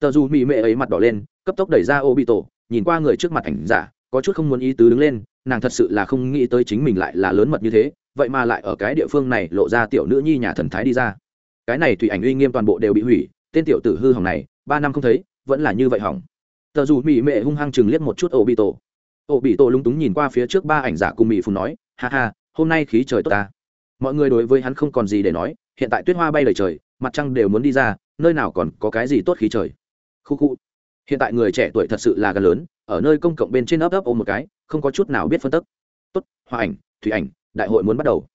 Speaker 1: Tờ dù mỹ mệ ấy mặt đỏ lên, cấp tốc đẩy ra ổ bị tổ, nhìn qua người trước mặt ảnh giả, có chút không muốn ý tứ đứng lên, nàng thật sự là không nghĩ tới chính mình lại là lớn mật như thế vậy mà lại ở cái địa phương này lộ ra tiểu nữ nhi nhà thần thái đi ra. Cái này thủy ảnh uy nghiêm toàn bộ đều bị hủy, tên tiểu tử hư hỏng này, ba năm không thấy, vẫn là như vậy hỏng. Tờ dù mỹ mệ hung hăng chừng liếc một chút ổ bị tổ ổ bị tổ lúng túng nhìn qua phía trước ba ảnh giả cùng mỹ phù nói, ha ha, hôm nay khí trời tốt ta. Mọi người đối với hắn không còn gì để nói, hiện tại tuyết hoa bay lời trời, mặt trăng đều muốn đi ra, nơi nào còn có cái gì tốt khí trời. Khu khu. Hiện tại người trẻ tuổi thật sự là gần lớn, ở nơi công cộng bên trên ấp ấp ôm một cái, không có chút nào biết phân tức. Tốt, hoa ảnh, thủy ảnh đại hội muốn bắt đầu.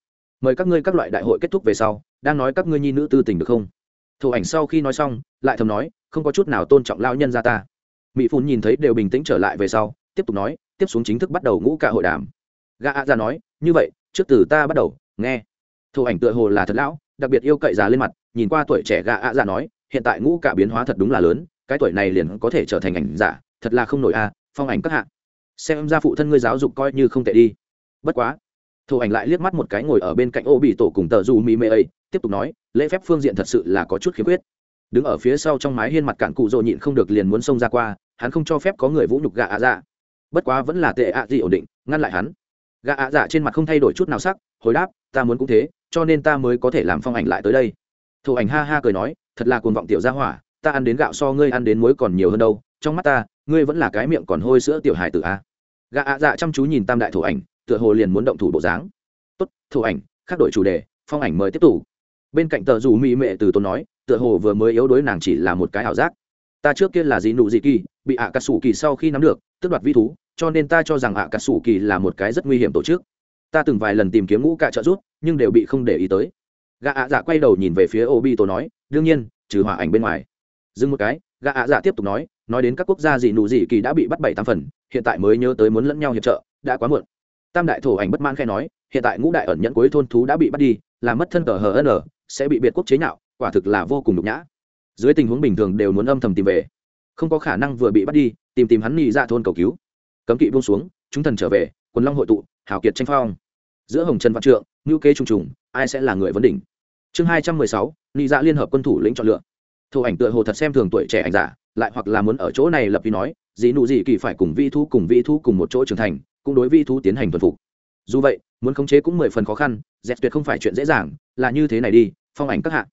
Speaker 1: Mời các ngươi các loại đại hội kết thúc về sau, đang nói các ngươi nhi nữ tư tình được không? Thủ ảnh sau khi nói xong, lại thầm nói, không có chút nào tôn trọng lao nhân ra ta. Mỹ phun nhìn thấy đều bình tĩnh trở lại về sau, tiếp tục nói, tiếp xuống chính thức bắt đầu ngũ cả hội đàm. Gã a ra nói, như vậy, trước từ ta bắt đầu, nghe. Thủ ảnh tựa hồ là thật lão, đặc biệt yêu cậy già lên mặt, nhìn qua tuổi trẻ gã a ra nói, hiện tại ngũ cả biến hóa thật đúng là lớn, cái tuổi này liền có thể trở thành ảnh giả, thật là không nổi a, phong ảnh các hạ. Xem ra phụ thân ngươi giáo dục coi như không tệ đi. Bất quá thủ ảnh lại liếc mắt một cái ngồi ở bên cạnh ô bị tổ cùng tờ dù mỹ mê ấy, tiếp tục nói, lễ phép phương diện thật sự là có chút khiếm khuyết. Đứng ở phía sau trong mái hiên mặt cạn cụ rộ nhịn không được liền muốn xông ra qua, hắn không cho phép có người vũ nhục gạ ạ dạ. Bất quá vẫn là tệ ạ gì ổn định, ngăn lại hắn. Gạ ạ dạ trên mặt không thay đổi chút nào sắc, hồi đáp, ta muốn cũng thế, cho nên ta mới có thể làm phong ảnh lại tới đây. Thủ ảnh ha ha cười nói, thật là cuồng vọng tiểu gia hỏa, ta ăn đến gạo so ngươi ăn đến muối còn nhiều hơn đâu, trong mắt ta, ngươi vẫn là cái miệng còn hôi sữa tiểu hài tử a. Gạ ạ dạ chăm chú nhìn tam đại thủ ảnh tựa hồ liền muốn động thủ bộ dáng. Tốt thủ ảnh, khác đổi chủ đề, phong ảnh mời tiếp tục. Bên cạnh tờ dù mỹ mệ từ tôi nói, tựa hồ vừa mới yếu đối nàng chỉ là một cái ảo giác. Ta trước kia là gì nụ gì kỳ, bị ạ cà sủ kỳ sau khi nắm được tức đoạt vi thú, cho nên ta cho rằng ạ cà sủ kỳ là một cái rất nguy hiểm tổ chức. Ta từng vài lần tìm kiếm ngũ cạ trợ giúp, nhưng đều bị không để ý tới. Gã ạ dạ quay đầu nhìn về phía obi tổ nói, đương nhiên, trừ hỏa ảnh bên ngoài. Dừng một cái, gã ạ dạ tiếp tục nói nói đến các quốc gia gì nụ gì kỳ đã bị bắt bảy tam phần, hiện tại mới nhớ tới muốn lẫn nhau hiệp trợ, đã quá muộn tam đại thổ ảnh bất mãn khai nói, hiện tại ngũ đại ẩn nhận cuối thôn thú đã bị bắt đi làm mất thân cờ hờ n, sẽ bị biệt quốc chế nhạo, quả thực là vô cùng nhục nhã. Dưới tình huống bình thường đều muốn âm thầm tìm về. Không có khả năng vừa bị bắt đi, tìm tìm hắn nhị ra thôn cầu cứu. Cấm kỵ buông xuống, chúng thần trở về, quần long hội tụ, hào kiệt tranh phong. Giữa hồng trần văn trượng ngữ kế trùng trùng, ai sẽ là người vấn đỉnh? Chương hai trăm mười sáu, nhị dạ liên hợp quân thủ lĩnh chọn lựa. Thủ ảnh tựa hồ thật xem thường tuổi trẻ ảnh giả, lại hoặc là muốn ở chỗ này lập vì nói gì nụ gì kỳ phải cùng vi thu cùng vi thu cùng một chỗ trưởng thành cũng đối vi thú tiến hành tuần phục. Dù vậy, muốn khống chế cũng mười phần khó khăn, dẹp tuyệt không phải chuyện dễ dàng, là như thế này đi, phong ảnh các hạ.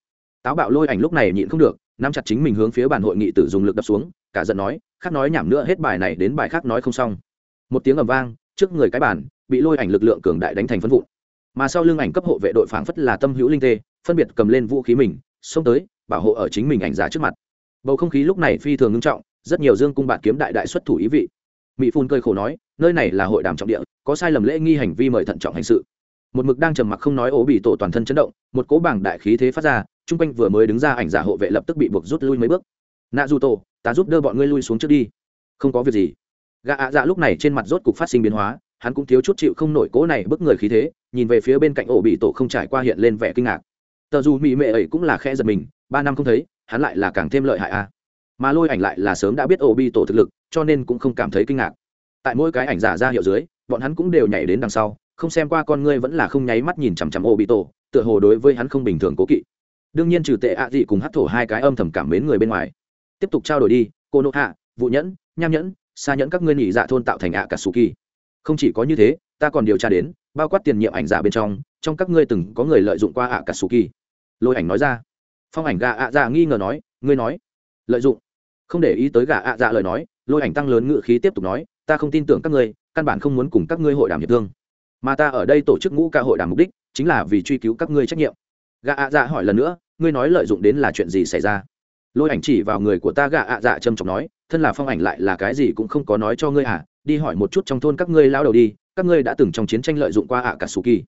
Speaker 1: Táo bạo lôi ảnh lúc này nhịn không được, nắm chặt chính mình hướng phía bàn hội nghị tử dùng lực đập xuống, cả giận nói khác nói nhảm nữa hết bài này đến bài khác nói không xong. Một tiếng ầm vang, trước người cái bàn, bị lôi ảnh lực lượng cường đại đánh thành phân vụn. Mà sau lưng ảnh cấp hộ vệ đội phảng phất là tâm hữu linh tê, phân biệt cầm lên vũ khí mình, xông tới, bảo hộ ở chính mình ảnh giả trước mặt. Bầu không khí lúc này phi thường ngưng trọng, rất nhiều dương cung bạn kiếm đại đại xuất thủ ý vị mỹ phun cơi khổ nói, nơi này là hội đàm trọng địa, có sai lầm lễ nghi hành vi mời thận trọng hành sự. Một mực đang trầm mặc không nói ố bị tổ toàn thân chấn động, một cố bảng đại khí thế phát ra, chung quanh vừa mới đứng ra ảnh giả hộ vệ lập tức bị buộc rút lui mấy bước. Nạ du tổ, ta giúp đưa bọn ngươi lui xuống trước đi. Không có việc gì. Gã ạ dạ lúc này trên mặt rốt cục phát sinh biến hóa, hắn cũng thiếu chút chịu không nổi cố này bức người khí thế, nhìn về phía bên cạnh ổ bị tổ không trải qua hiện lên vẻ kinh ngạc. Tờ dù mỹ mệ ấy cũng là khe giật mình, ba năm không thấy, hắn lại là càng thêm lợi hại a. Mà lôi ảnh lại là sớm đã biết ổ bị tổ thực lực cho nên cũng không cảm thấy kinh ngạc. Tại mỗi cái ảnh giả ra hiệu dưới, bọn hắn cũng đều nhảy đến đằng sau, không xem qua con ngươi vẫn là không nháy mắt nhìn chằm chằm ô bị tổ tựa hồ đối với hắn không bình thường cố kỵ. Đương nhiên trừ tệ ạ à dị cùng hắt thổ hai cái âm thầm cảm mến người bên ngoài. Tiếp tục trao đổi đi cô nộ hạ vụ nhẫn, nham nhẫn xa nhẫn các ngươi nhị dạ thôn tạo thành ạ cả sù kỳ không chỉ có như thế, ta còn điều tra đến, bao quát tiền nhiệm ảnh giả bên trong trong các ngươi từng có người lợi dụng qua ạ cả sù kỳ lôi ảnh nói ra. Phong ảnh gà ạ dạ nghi ngờ nói, ngươi nói. Lợi dụng. Không để ý tới gà ạ dạ lời nói lôi ảnh tăng lớn ngự khí tiếp tục nói, ta không tin tưởng các ngươi, căn bản không muốn cùng các ngươi hội đàm hiệp thương. Mà ta ở đây tổ chức ngũ ca hội đàm mục đích, chính là vì truy cứu các ngươi trách nhiệm. Gạ ạ dạ hỏi lần nữa, ngươi nói lợi dụng đến là chuyện gì xảy ra? Lôi ảnh chỉ vào người của ta gạ ạ dạ trầm trọng nói, thân là phong ảnh lại là cái gì cũng không có nói cho ngươi à? Đi hỏi một chút trong thôn các ngươi lao đầu đi, các ngươi đã từng trong chiến tranh lợi dụng qua ạ cả sù kỳ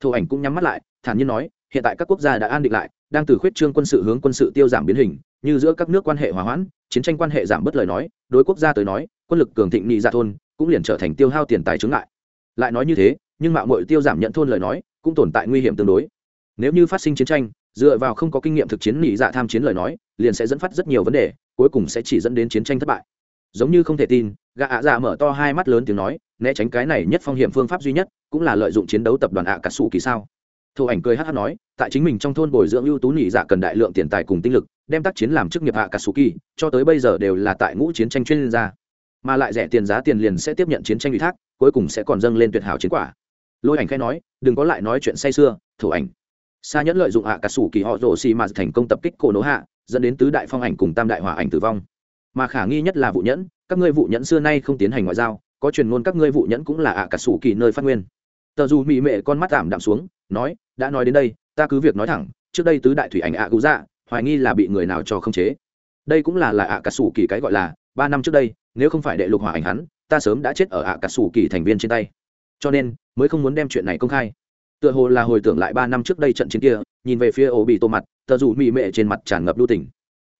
Speaker 1: thổ ảnh cũng nhắm mắt lại, thản nhiên nói, hiện tại các quốc gia đã an định lại đang từ khuyết trương quân sự hướng quân sự tiêu giảm biến hình, như giữa các nước quan hệ hòa hoãn, chiến tranh quan hệ giảm bớt lời nói, đối quốc gia tới nói, quân lực cường thịnh nghị ra dạ thôn cũng liền trở thành tiêu hao tiền tài chứng lại lại nói như thế, nhưng mạo mội tiêu giảm nhận thôn lời nói cũng tồn tại nguy hiểm tương đối. Nếu như phát sinh chiến tranh, dựa vào không có kinh nghiệm thực chiến nỉ dạ tham chiến lời nói, liền sẽ dẫn phát rất nhiều vấn đề, cuối cùng sẽ chỉ dẫn đến chiến tranh thất bại. Giống như không thể tin, gã ạ dạ mở to hai mắt lớn tiếng nói, né tránh cái này nhất phong hiểm phương pháp duy nhất cũng là lợi dụng chiến đấu tập đoàn ạ cả sủ kỳ sao thổ ảnh cười hát hát nói tại chính mình trong thôn bồi dưỡng ưu tú nhị dạ cần đại lượng tiền tài cùng tinh lực đem tác chiến làm chức nghiệp hạ cả sủ kỳ cho tới bây giờ đều là tại ngũ chiến tranh chuyên gia. Mà lại rẻ tiền giá tiền liền sẽ tiếp nhận chiến tranh ủy thác cuối cùng sẽ còn dâng lên tuyệt hảo chiến quả. Lôi ảnh khai nói đừng có lại nói chuyện say xưa, thổ ảnh. Xa nhẫn lợi dụng hạ cả sủ kỳ họ rổ xì mà thành công tập kích cổ nỗ hạ dẫn đến tứ đại phong ảnh cùng tam đại hỏa ảnh tử vong. Mà khả nghi nhất là vụ nhẫn các ngươi vụ nhẫn xưa nay không tiến hành ngoại giao có truyền ngôn các ngươi vụ nhẫn cũng là ạ cả sủ kỳ nơi phát nguyên. Tờ dù mỹ mệ con mắt tạm đạm xuống nói đã nói đến đây, ta cứ việc nói thẳng, trước đây tứ đại thủy ảnh ạ cứu dạ hoài nghi là bị người nào cho không chế. Đây cũng là là ạ cà sủ kỳ cái gọi là, ba năm trước đây, nếu không phải đệ lục hỏa ảnh hắn, ta sớm đã chết ở ạ cà sủ kỳ thành viên trên tay. Cho nên, mới không muốn đem chuyện này công khai. Tựa hồ là hồi tưởng lại ba năm trước đây trận chiến kia, nhìn về phía ổ bị tô mặt, tờ dù mị mệ trên mặt tràn ngập lưu tình.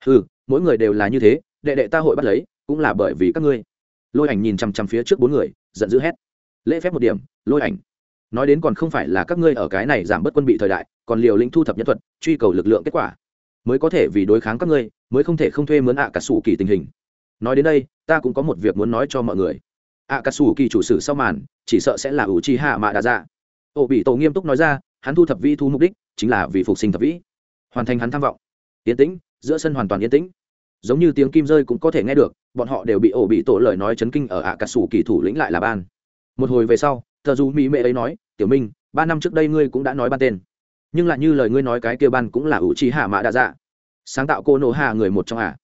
Speaker 1: Ừ mỗi người đều là như thế, đệ đệ ta hội bắt lấy, cũng là bởi vì các ngươi. Lôi ảnh nhìn chằm chằm phía trước bốn người, giận dữ hét. Lễ phép một điểm, lôi ảnh nói đến còn không phải là các ngươi ở cái này giảm bớt quân bị thời đại, còn liều lĩnh thu thập nhân thuật, truy cầu lực lượng kết quả. Mới có thể vì đối kháng các ngươi, mới không thể không thuê mướn ạ cả sủ kỳ tình hình. Nói đến đây, ta cũng có một việc muốn nói cho mọi người. Ạ cả sủ kỳ chủ sử sau màn, chỉ sợ sẽ là ủ chi hạ mạ đà ra ô bị tổ nghiêm túc nói ra, hắn thu thập vĩ thu mục đích chính là vì phục sinh thập vĩ. Hoàn thành hắn tham vọng. Yên tĩnh, giữa sân hoàn toàn yên tĩnh. Giống như tiếng kim rơi cũng có thể nghe được, bọn họ đều bị ổ bị tổ lời nói chấn kinh ở ạ cả sủ kỳ thủ lĩnh lại là ban. Một hồi về sau thờ dù mỹ mệ ấy nói, tiểu minh, ba năm trước đây ngươi cũng đã nói ban tên. Nhưng lại như lời ngươi nói cái kia ban cũng là ủ trí hạ mã đa dạ. Sáng tạo cô nộ hạ người một trong ả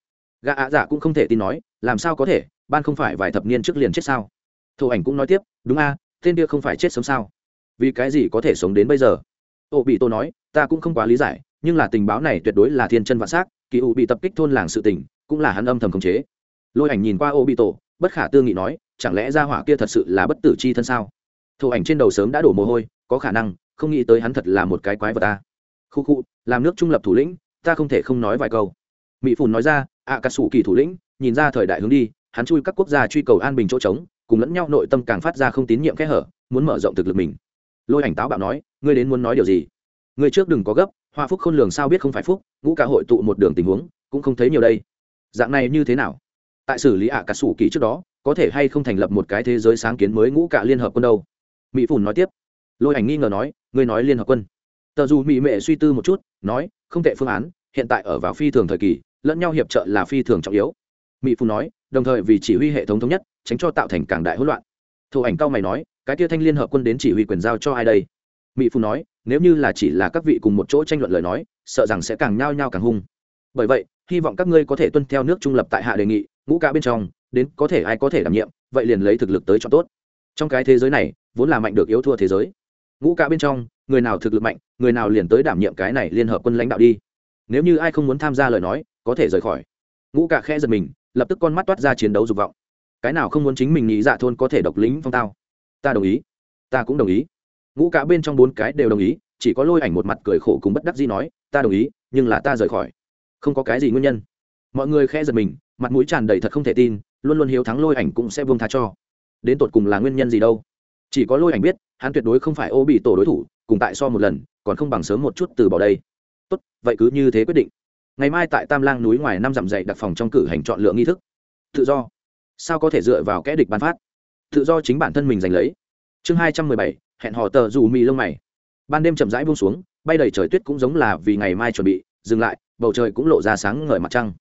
Speaker 1: gã ạ dạ cũng không thể tin nói, làm sao có thể? Ban không phải vài thập niên trước liền chết sao? Thổ ảnh cũng nói tiếp, đúng a, tên kia không phải chết sớm sao? Vì cái gì có thể sống đến bây giờ? Ô bị tô nói, ta cũng không quá lý giải, nhưng là tình báo này tuyệt đối là thiên chân vạn s á c kỳ ủ bị tập kích thôn làng sự tình, cũng là hắn âm thầm khống chế. Lôi ảnh nhìn qua ô bị tổ bất khả tư nghị nói, chẳng lẽ ra hỏa kia thật sự là bất tử c h i thân sao? Thổ ảnh trên đầu sớm đã đổ mồ hôi, có khả năng, không nghĩ tới hắn thật là một cái quái vật ta. Khu khu, làm nước trung lập thủ lĩnh, ta không thể không nói vài câu. Mỹ phùn nói ra ạ cà sủ kỳ thủ lĩnh, nhìn ra thời đại hướng đi, hắn chui các quốc gia truy cầu an bình chỗ trống, cùng lẫn nhau nội tâm càng phát ra không tín nhiệm kẽ hở, muốn mở rộng thực lực mình. Lôi ảnh táo bạo nói, ngươi đến muốn nói điều gì? Ngươi trước đừng có gấp, hoa phúc khôn lường sao biết không phải phúc, ngũ cả hội tụ một đường tình huống, cũng không thấy nhiều đây. Dạng này như thế nào? Tại xử lý ạ cà sủ kỳ trước đó, có thể hay không thành lập một cái thế giới sáng kiến mới ngũ cả liên hợp quân đâu? Mỹ phùn nói tiếp. Lôi ảnh nghi ngờ nói, ngươi nói liên hợp quân. Tờ dù mỹ mệ suy tư một chút, nói, không tệ phương án, hiện tại ở vào phi thường thời kỳ, lẫn nhau hiệp trợ là phi thường trọng yếu. Mỹ phù nói, đồng thời vì chỉ huy hệ thống thống nhất, tránh cho tạo thành càng đại hỗn loạn. Thủ ảnh cao mày nói, cái tia thanh liên hợp quân đến chỉ huy quyền giao cho ai đây? Mỹ phù nói, nếu như là chỉ là các vị cùng một chỗ tranh luận lời nói, sợ rằng sẽ càng nhao nhao càng hung. Bởi vậy, hy vọng các ngươi có thể tuân theo nước trung lập tại hạ đề nghị, ngũ cả bên trong, đến có thể ai có thể đảm nhiệm, vậy liền lấy thực lực tới cho tốt. Trong cái thế giới này vốn là mạnh được yếu thua thế giới. Ngũ cả bên trong, người nào thực lực mạnh, người nào liền tới đảm nhiệm cái này liên hợp quân lãnh đạo đi. Nếu như ai không muốn tham gia lời nói, có thể rời khỏi. Ngũ cả khẽ giật mình, lập tức con mắt toát ra chiến đấu dục vọng. Cái nào không muốn chính mình nghĩ dạ thôn có thể độc lính phong tao? Ta đồng ý. Ta cũng đồng ý. Ngũ cả bên trong bốn cái đều đồng ý, chỉ có lôi ảnh một mặt cười khổ cùng bất đắc gì nói, ta đồng ý, nhưng là ta rời khỏi. Không có cái gì nguyên nhân. Mọi người khẽ giật mình, mặt mũi tràn đầy thật không thể tin, luôn luôn hiếu thắng lôi ảnh cũng sẽ buông tha cho. Đến tột cùng là nguyên nhân gì đâu? Chỉ có lôi ảnh biết, hắn tuyệt đối không phải ô bị tổ đối thủ, cùng tại so một lần, còn không bằng sớm một chút từ bỏ đây. Tốt, vậy cứ như thế quyết định. Ngày mai tại tam lang núi ngoài năm dặm dậy đặc phòng trong cử hành chọn lựa nghi thức. Tự do. Sao có thể dựa vào kẽ địch bán phát? Tự do chính bản thân mình giành lấy. Chương hai trăm mười bảy, hẹn hò tờ dù mì lông mày. Ban đêm chậm rãi buông xuống, bay đầy trời tuyết cũng giống là vì ngày mai chuẩn bị, dừng lại, bầu trời cũng lộ ra sáng ngời mặt trăng.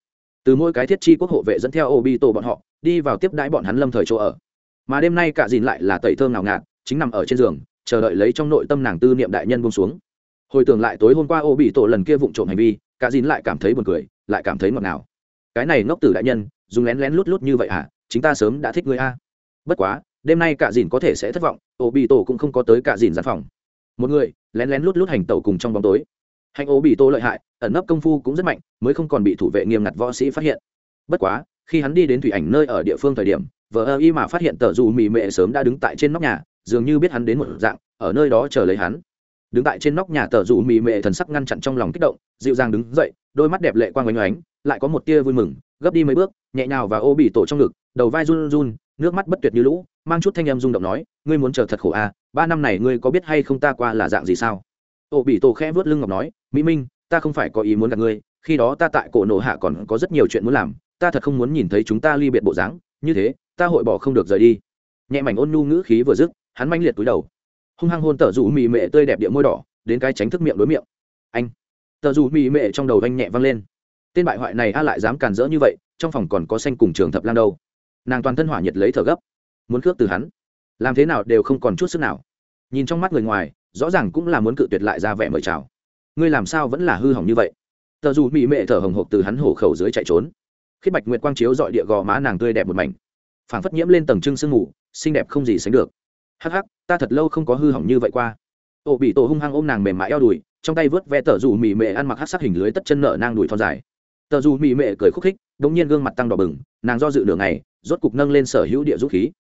Speaker 1: Từ mỗi cái thiết chi quốc hộ vệ dẫn theo ô bi tổ bọn họ, đi vào tiếp đãi bọn hắn lâm thời chỗ ở mà đêm nay cả dìn lại là tẩy thơm nào ngạt, chính nằm ở trên giường, chờ đợi lấy trong nội tâm nàng tư niệm đại nhân buông xuống. Hồi tưởng lại tối hôm qua ô bị tổ lần kia vụng trộm hành vi, cả dìn lại cảm thấy buồn cười, lại cảm thấy ngọt ngào. Cái này ngốc tử đại nhân, dùng lén lén lút lút như vậy à chính ta sớm đã thích ngươi a. Bất quá, đêm nay cả dìn có thể sẽ thất vọng, ô bị tổ cũng không có tới cả dìn gian phòng. Một người, lén lén lút lút hành tẩu cùng trong bóng tối. Hành ô bị tổ lợi hại, ẩn nấp công phu cũng rất mạnh, mới không còn bị thủ vệ nghiêm ngặt võ sĩ phát hiện. Bất quá, khi hắn đi đến thủy ảnh nơi ở địa phương thời điểm vợ ơ y mà phát hiện tờ dù mì mệ sớm đã đứng tại trên nóc nhà, dường như biết hắn đến một dạng, ở nơi đó chờ lấy hắn. Đứng tại trên nóc nhà tờ dù mì mệ thần sắc ngăn chặn trong lòng kích động, dịu dàng đứng dậy, đôi mắt đẹp lệ quang oanh oánh lại có một tia vui mừng, gấp đi mấy bước, nhẹ nhào và ô bị tổ trong ngực, đầu vai run run, nước mắt bất tuyệt như lũ, mang chút thanh âm rung động nói, ngươi muốn chờ thật khổ à ba năm này ngươi có biết hay không ta qua là dạng gì sao? Ô bị tổ khẽ vớt lưng ngọc nói, mỹ minh, ta không phải có ý muốn gặp ngươi, khi đó ta tại cổ nổ hạ còn có rất nhiều chuyện muốn làm, ta thật không muốn nhìn thấy chúng ta ly biệt bộ dáng như thế, ta hội bỏ không được rời đi. Nhẹ mảnh ôn nhu ngữ khí vừa dứt, hắn manh liệt túi đầu. Hung hăng hôn tờ rủ mì mệ tươi đẹp địa môi đỏ, đến cái tránh thức miệng đối miệng. Anh, tờ rủ mì mệ trong đầu anh nhẹ văng lên. Tên bại hoại này a lại dám càn rỡ như vậy, trong phòng còn có xanh cùng trường thập lan đâu. Nàng toàn thân hỏa nhiệt lấy thở gấp. Muốn cướp từ hắn, làm thế nào đều không còn chút sức nào. Nhìn trong mắt người ngoài, rõ ràng cũng là muốn cự tuyệt lại ra vẻ mời chào. Ngươi làm sao vẫn là hư hỏng như vậy? Tờ dù mỹ mệ thở hồng hộc từ hắn hổ khẩu dưới chạy trốn khiết bạch nguyệt quang chiếu dọi địa gò má nàng tươi đẹp một mảnh. Phảng phất nhiễm lên tầng trưng sương mù, xinh đẹp không gì sánh được. Hắc hắc, ta thật lâu không có hư hỏng như vậy qua. Ổ bị tổ hung hăng ôm nàng mềm mại eo đùi, trong tay vớt ve tờ dù mì mệ ăn mặc hát sắc hình lưới tất chân nợ nang đùi thon dài. Tờ dù mì mệ cười khúc khích đ ỗ n g nhiên gương mặt tăng đỏ bừng, nàng do dự đường này rốt cục nâng lên sở hữu địa rút khí.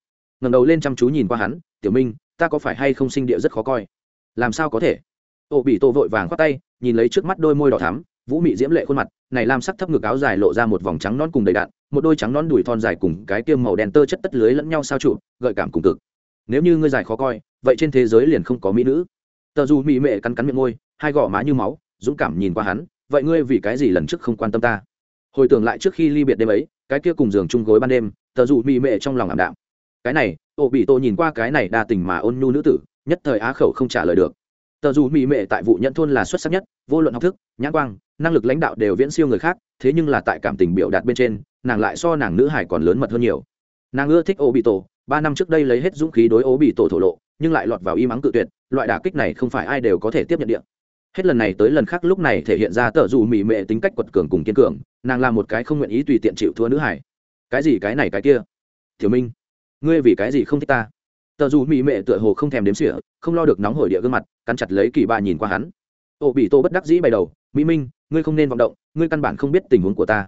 Speaker 1: Ngầm đầu lên chăm chú nhìn qua hắn, tiểu minh, ta có phải hay không sinh địa rất khó coi? Làm sao có thể? Ổ bị tổ vội vàng khoác tay, nhìn lấy trước mắt đôi môi đỏ thắm vũ mị diễm lệ khuôn mặt, này làm sắc thấp ngực áo dài lộ ra một vòng trắng non cùng đầy đạn, một đôi trắng non đùi thon dài cùng cái tiêm màu đen tơ chất tất lưới lẫn nhau sao trụ, gợi cảm cùng cực. Nếu như ngươi dài khó coi, vậy trên thế giới liền không có mỹ nữ. Tờ dù mỹ mệ cắn cắn miệng môi, hai gò má như máu, dũng cảm nhìn qua hắn, vậy ngươi vì cái gì lần trước không quan tâm ta? Hồi tưởng lại trước khi ly biệt đêm ấy, cái kia cùng giường chung gối ban đêm, tờ dù mỹ mệ trong lòng ảm đạm. Cái này, ô bị tô nhìn qua cái này đa tình mà ôn nhu nữ tử, nhất thời á khẩu không trả lời được. Tờ dù mỹ mệ tại vụ nhận thôn là xuất sắc nhất, vô luận học thức, nhãn quang năng lực lãnh đạo đều viễn siêu người khác, thế nhưng là tại cảm tình biểu đạt bên trên, nàng lại so nàng nữ hải còn lớn mật hơn nhiều. Nàng ưa thích ô bị tổ ba năm trước đây lấy hết dũng khí đối Ô bị tổ thổ lộ, nhưng lại lọt vào y mắng cự tuyệt, loại đả kích này không phải ai đều có thể tiếp nhận điện hết lần này tới lần khác lúc này thể hiện ra tờ dù mỹ mệ tính cách quật cường cùng kiên cường, nàng là một cái không nguyện ý tùy tiện chịu thua nữ hải. Cái gì cái này cái kia? Thiếu minh, ngươi vì cái gì không thích ta? Tờ dù mỹ mệ tựa hồ không thèm đếm xỉa, không lo được nóng hổi địa gương mặt, cắn chặt lấy kỳ ba nhìn qua hắn. Ô bị tô bất đắc dĩ bày đầu, mỹ minh ngươi không nên vọng động, ngươi căn bản không biết tình huống của ta.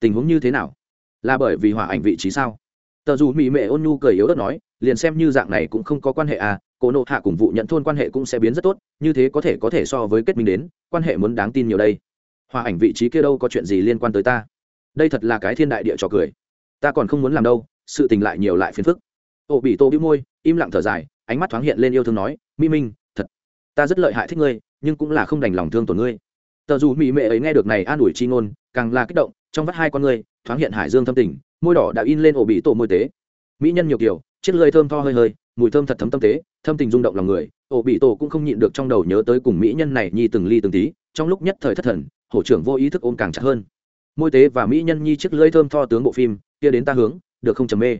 Speaker 1: Tình huống như thế nào? Là bởi vì hỏa ảnh vị trí sao? Tờ dù mỹ mệ ôn nhu cười yếu ớt nói, liền xem như dạng này cũng không có quan hệ à cổ nộ hạ cùng vụ nhận thôn quan hệ cũng sẽ biến rất tốt, như thế có thể có thể so với kết minh đến, quan hệ muốn đáng tin nhiều đây. Hòa ảnh vị trí kia đâu có chuyện gì liên quan tới ta? Đây thật là cái thiên đại địa trò cười. Ta còn không muốn làm đâu, sự tình lại nhiều lại phiền phức. Ô bị tô bĩu môi, im lặng thở dài, ánh mắt thoáng hiện lên yêu thương nói, mi minh, thật, ta rất lợi hại thích ngươi, nhưng cũng là không đành lòng thương tổn ngươi tờ dù mỹ mệ ấy nghe được này an ủi chi ngôn, càng là kích động, trong vắt hai con người, thoáng hiện hải dương thâm tình, môi đỏ đã in lên ổ bị tổ môi tế. Mỹ nhân nhiều kiểu, chiếc lưỡi thơm tho hơi hơi, mùi thơm thật thấm tâm tế, thâm tình rung động lòng người, ổ bị tổ cũng không nhịn được trong đầu nhớ tới cùng mỹ nhân này nhi từng ly từng tí, trong lúc nhất thời thất thần, hổ trưởng vô ý thức ôm càng chặt hơn. Môi tế và mỹ nhân nhi chiếc lưỡi thơm tho tướng bộ phim, kia đến ta hướng, được không trầm mê.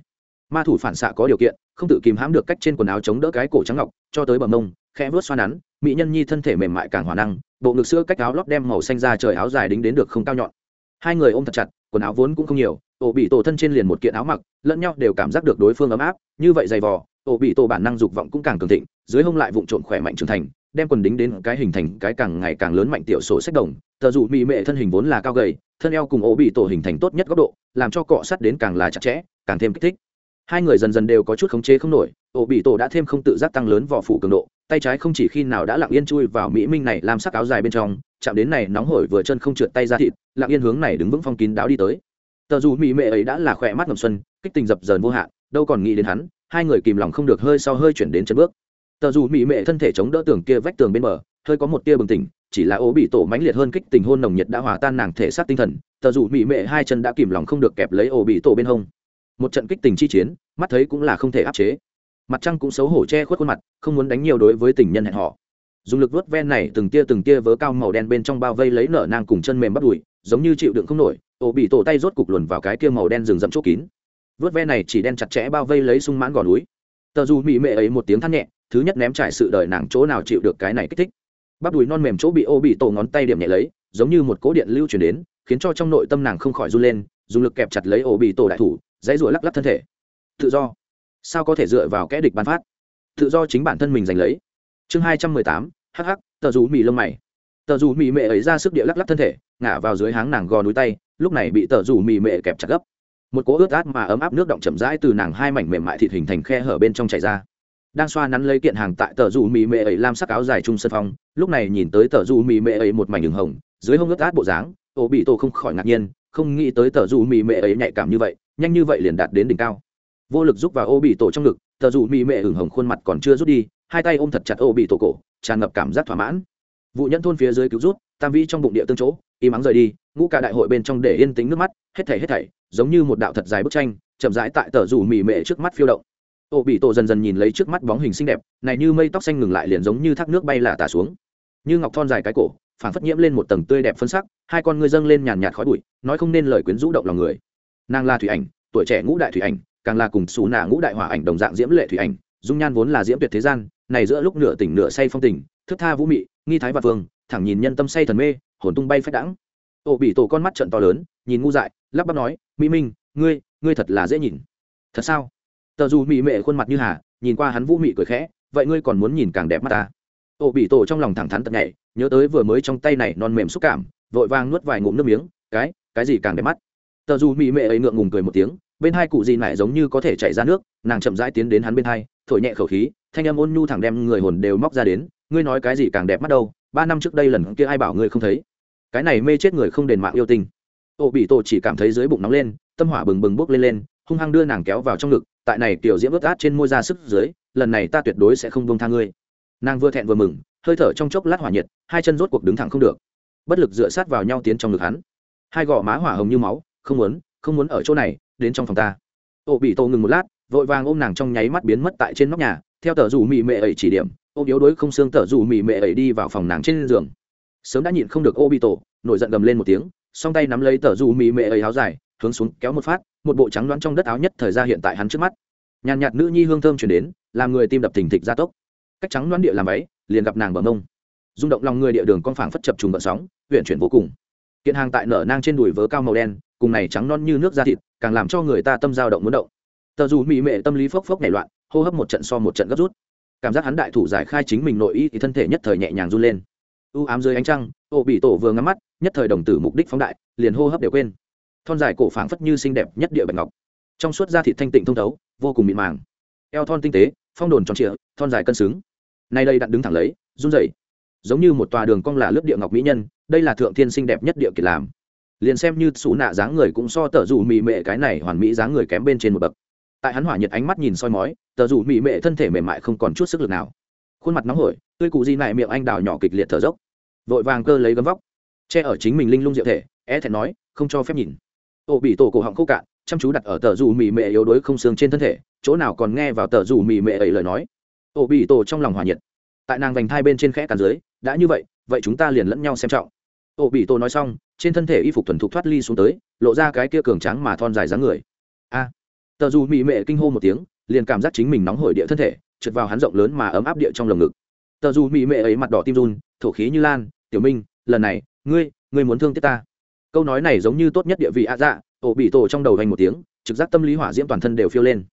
Speaker 1: Ma thủ phản xạ có điều kiện, không tự kìm hãm được cách trên quần áo chống đỡ cái cổ trắng ngọc, cho tới bờ mông, khẽ vớt xoa nắn, mỹ nhân nhi thân thể mềm mại càng hòa năng bộ ngực sữa cách áo lót đem màu xanh ra trời áo dài đính đến được không cao nhọn. Hai người ôm thật chặt, quần áo vốn cũng không nhiều ổ bị tổ thân trên liền một kiện áo mặc, lẫn nhau đều cảm giác được đối phương ấm áp, như vậy dày vò ổ bị tổ bản năng dục vọng cũng càng cường thịnh, dưới hông lại vụn trộn khỏe mạnh trưởng thành, đem quần đính đến cái hình thành cái càng ngày càng lớn mạnh tiểu sổ sách đồng, tờ dù mỹ mệ thân hình vốn là cao gầy, thân eo cùng ổ bị tổ hình thành tốt nhất góc độ, làm cho cọ sắt đến càng là chặt chẽ, càng thêm kích thích hai người dần dần đều có chút khống chế không nổi, ổ bị tổ đã thêm không tự giác tăng lớn vỏ phủ cường độ, tay trái không chỉ khi nào đã lặng yên chui vào mỹ minh này làm sắc áo dài bên trong, chạm đến này nóng hổi vừa chân không trượt tay ra thịt, lặng yên hướng này đứng vững phong kín đáo đi tới. Tờ dù mỹ mệ ấy đã là khỏe mắt ngầm xuân, kích tình dập dờn vô hạn, đâu còn nghĩ đến hắn, hai người kìm lòng không được hơi sau hơi chuyển đến chân bước. Tờ dù mỹ mệ thân thể chống đỡ tường kia vách tường bên bờ, hơi có một tia bừng tỉnh, chỉ là ố bị tổ mãnh liệt hơn kích tình hôn nồng nhiệt đã hòa tan nàng thể xác tinh thần, tờ dù mỹ mệ hai chân đã kìm lòng không được kẹp lấy ổ bị tổ bên hông một trận kích tình chi chiến, mắt thấy cũng là không thể áp chế. Mặt trăng cũng xấu hổ che khuất khuôn mặt, không muốn đánh nhiều đối với tình nhân hẹn họ dùng lực vớt ven này từng tia từng tia vớ cao màu đen bên trong bao vây lấy nở nang cùng chân mềm bắt đùi, giống như chịu đựng không nổi, ổ bị tổ tay rốt cục luồn vào cái kia màu đen rừng rậm chốt kín. Vớt ve này chỉ đen chặt chẽ bao vây lấy sung mãn gò núi. Tờ dù mỹ mệ ấy một tiếng than nhẹ, thứ nhất ném trải sự đời nàng chỗ nào chịu được cái này kích thích. Bắp đùi non mềm chỗ bị ô bị tổ ngón tay điểm nhẹ lấy, giống như một cố điện lưu chuyển đến, khiến cho trong nội tâm nàng không khỏi run lên, dùng lực kẹp chặt lấy ô bị tổ đại thủ dãy rủa lắc lắc thân thể. Tự do. Sao có thể dựa vào kẽ địch ban phát? Tự do chính bản thân mình giành lấy. Chương hai trăm mười tám hh tờ dù mì lông mày. Tờ dù mì mệ ấy ra sức địa lắc lắc thân thể, ngả vào dưới háng nàng gò núi tay, lúc này bị tờ dù mì mệ kẹp chặt gấp. Một cỗ ướt át mà ấm áp nước động chậm rãi từ nàng hai mảnh mềm mại thịt hình thành khe hở bên trong chảy ra. Đang xoa nắn lấy kiện hàng tại tờ dù mì mệ ấy lam sắc áo dài trung sân phong, lúc này nhìn tới tờ dù mì mệ ấy một mảnh đường hồng, dưới hông ướt át bộ dáng, ô bị tổ không khỏi ngạc nhiên không nghĩ tới tờ dù mì mệ ấy nhạy cảm như vậy, nhanh như vậy liền đạt đến đỉnh cao. Vô lực giúp vào ô bị tổ trong ngực, tờ dù mì mệ hửng hồng khuôn mặt còn chưa rút đi, hai tay ôm thật chặt ô bị tổ cổ, tràn ngập cảm giác thỏa mãn. Vụ Nhẫn thôn phía dưới cứu rút, tam vĩ trong bụng địa tương chỗ, im ắng rời đi, ngũ cả đại hội bên trong để yên tính nước mắt, hết thảy hết thảy, giống như một đạo thật dài bức tranh, chậm rãi tại tờ rủ mì mệ trước mắt phiêu động. Ô bị tổ dần dần nhìn lấy trước mắt bóng hình xinh đẹp, này như mây tóc xanh ngừng lại liền giống như thác nước bay là tả xuống. Như ngọc thon dài cái cổ phản phất nhiễm lên một tầng tươi đẹp phân sắc, hai con ngươi dâng lên nhàn nhạt khói bụi, nói không nên lời quyến rũ động lòng người. Nàng là thủy ảnh, tuổi trẻ ngũ đại thủy ảnh, càng là cùng xù nạ ngũ đại hỏa ảnh đồng dạng diễm lệ thủy ảnh, dung nhan vốn là diễm tuyệt thế gian, này giữa lúc nửa tỉnh nửa say phong tình, thức tha vũ mị, nghi thái và vương, thẳng nhìn nhân tâm say thần mê, hồn tung bay phách đãng. Ổ bị tổ con mắt trận to lớn, nhìn ngu dại, lắp bắp nói, mỹ minh, ngươi ngươi thật là dễ nhìn. Thật sao? Tờ dù mỹ mệ khuôn mặt như hà, nhìn qua hắn vũ mị cười khẽ, vậy ngươi còn muốn nhìn càng đẹp mắt ta? Ổ bị tổ trong lòng thẳng thắn tật nhảy, nhớ tới vừa mới trong tay này non mềm xúc cảm, vội vàng nuốt vài ngụm nước miếng, cái cái gì càng đẹp mắt? Tờ dù mỹ mệ ấy ngượng ngùng cười một tiếng, bên hai cụ gì này giống như có thể chạy ra nước, nàng chậm rãi tiến đến hắn bên hai, thổi nhẹ khẩu khí, thanh âm ôn nhu thẳng đem người hồn đều móc ra đến, ngươi nói cái gì càng đẹp mắt đâu, ba năm trước đây lần kia ai bảo ngươi không thấy? Cái này mê chết người không đền mạng yêu tình ô bị tổ chỉ cảm thấy dưới bụng nóng lên, tâm hỏa bừng bừng bốc lên lên, hung hăng đưa nàng kéo vào trong ngực, tại này tiểu diễm ướt át trên môi ra sức dưới, lần này ta tuyệt đối sẽ không buông tha ngươi nàng vừa thẹn vừa mừng, hơi thở trong chốc lát hỏa nhiệt, hai chân rốt cuộc đứng thẳng không được. Bất lực dựa sát vào nhau tiến trong ngực hắn. Hai gò má hỏa hồng như máu, không muốn không muốn ở chỗ này, đến trong phòng ta. Ô bị tô ngừng một lát, vội vàng ôm nàng trong nháy mắt biến mất tại trên nóc nhà, theo tờ rủ mị mệ ấy chỉ điểm ôm yếu đuối không xương tờ rủ mị mệ ấy đi vào phòng nàng trên giường. Sớm đã nhịn không được ô bị tổ nổi giận gầm lên một tiếng, song tay nắm lấy tờ rủ mị mệ ấy áo dài, hướng xuống kéo một phát, một bộ trắng đoán trong đất áo nhất thời ra hiện tại hắn trước mắt. Nhàn nhạt nữ nhi hương thơm chuyển đến, làm người tim đập thình thịch gia tốc cách trắng loan địa làm váy, liền gặp nàng bờ mông. Rung động lòng người địa đường con phảng phất chập trùng bận sóng huyện chuyển vô cùng. Kiện hàng tại nở nang trên đùi vớ cao màu đen, cùng này trắng non như nước da thịt, càng làm cho người ta tâm dao động muốn động. Tờ dù mỹ mệ tâm lý phốc phốc nảy loạn, hô hấp một trận so một trận gấp rút. Cảm giác hắn đại thủ giải khai chính mình nội y thì thân thể nhất thời nhẹ nhàng run lên. U ám dưới ánh trăng, ô bị tổ vừa ngắm mắt, nhất thời đồng tử mục đích phóng đại, liền hô hấp đều quên. Thon dài cổ phảng phất như xinh đẹp nhất địa bạch ngọc. Trong suốt da thịt thanh tịnh thông thấu, vô cùng mịn màng. Eo thon tinh tế, phong đồn tròn trịa, thon dài cân xứng nay đây đặt đứng thẳng lấy, run rẩy. Giống như một tòa đường cong là lớp địa ngọc mỹ nhân, đây là thượng thiên xinh đẹp nhất địa kiệt làm. Liền xem như xù nạ dáng người cũng so tờ dù mị mệ cái này hoàn mỹ dáng người kém bên trên một bậc. Tại hắn hỏa nhiệt ánh mắt nhìn soi mói, tờ dù mị mệ thân thể mềm mại không còn chút sức lực nào. Khuôn mặt nóng hổi, tươi cụ di nại miệng anh đào nhỏ kịch liệt thở dốc. Vội vàng cơ lấy gấm vóc, che ở chính mình linh lung diệu thể, é thẹn nói, không cho phép nhìn. Ô bị tổ cổ họng khô cạn, chăm chú đặt ở tờ dù mì mệ yếu đuối không xương trên thân thể, chỗ nào còn nghe vào tờ dù mì mệ ấy lời nói. Ổ bị tổ trong lòng hòa nhiệt. Tại nàng vành thai bên trên khẽ càn dưới, đã như vậy vậy chúng ta liền lẫn nhau xem trọng. Ổ bị tổ nói xong, trên thân thể y phục thuần thục thoát ly xuống tới, lộ ra cái kia cường tráng mà thon dài dáng người. A. Tờ dù mị mệ kinh hô một tiếng, liền cảm giác chính mình nóng hổi địa thân thể, trượt vào hắn rộng lớn mà ấm áp địa trong lồng ngực. Tờ dù mị mệ ấy mặt đỏ tim run, thổ khí như lan, tiểu minh, lần này, ngươi ngươi muốn thương tiếc ta? Câu nói này giống như tốt nhất địa vị ạ dạ ổ bị tổ trong đầu hành một tiếng, trực giác tâm lý hỏa diễm toàn thân đều phiêu lên.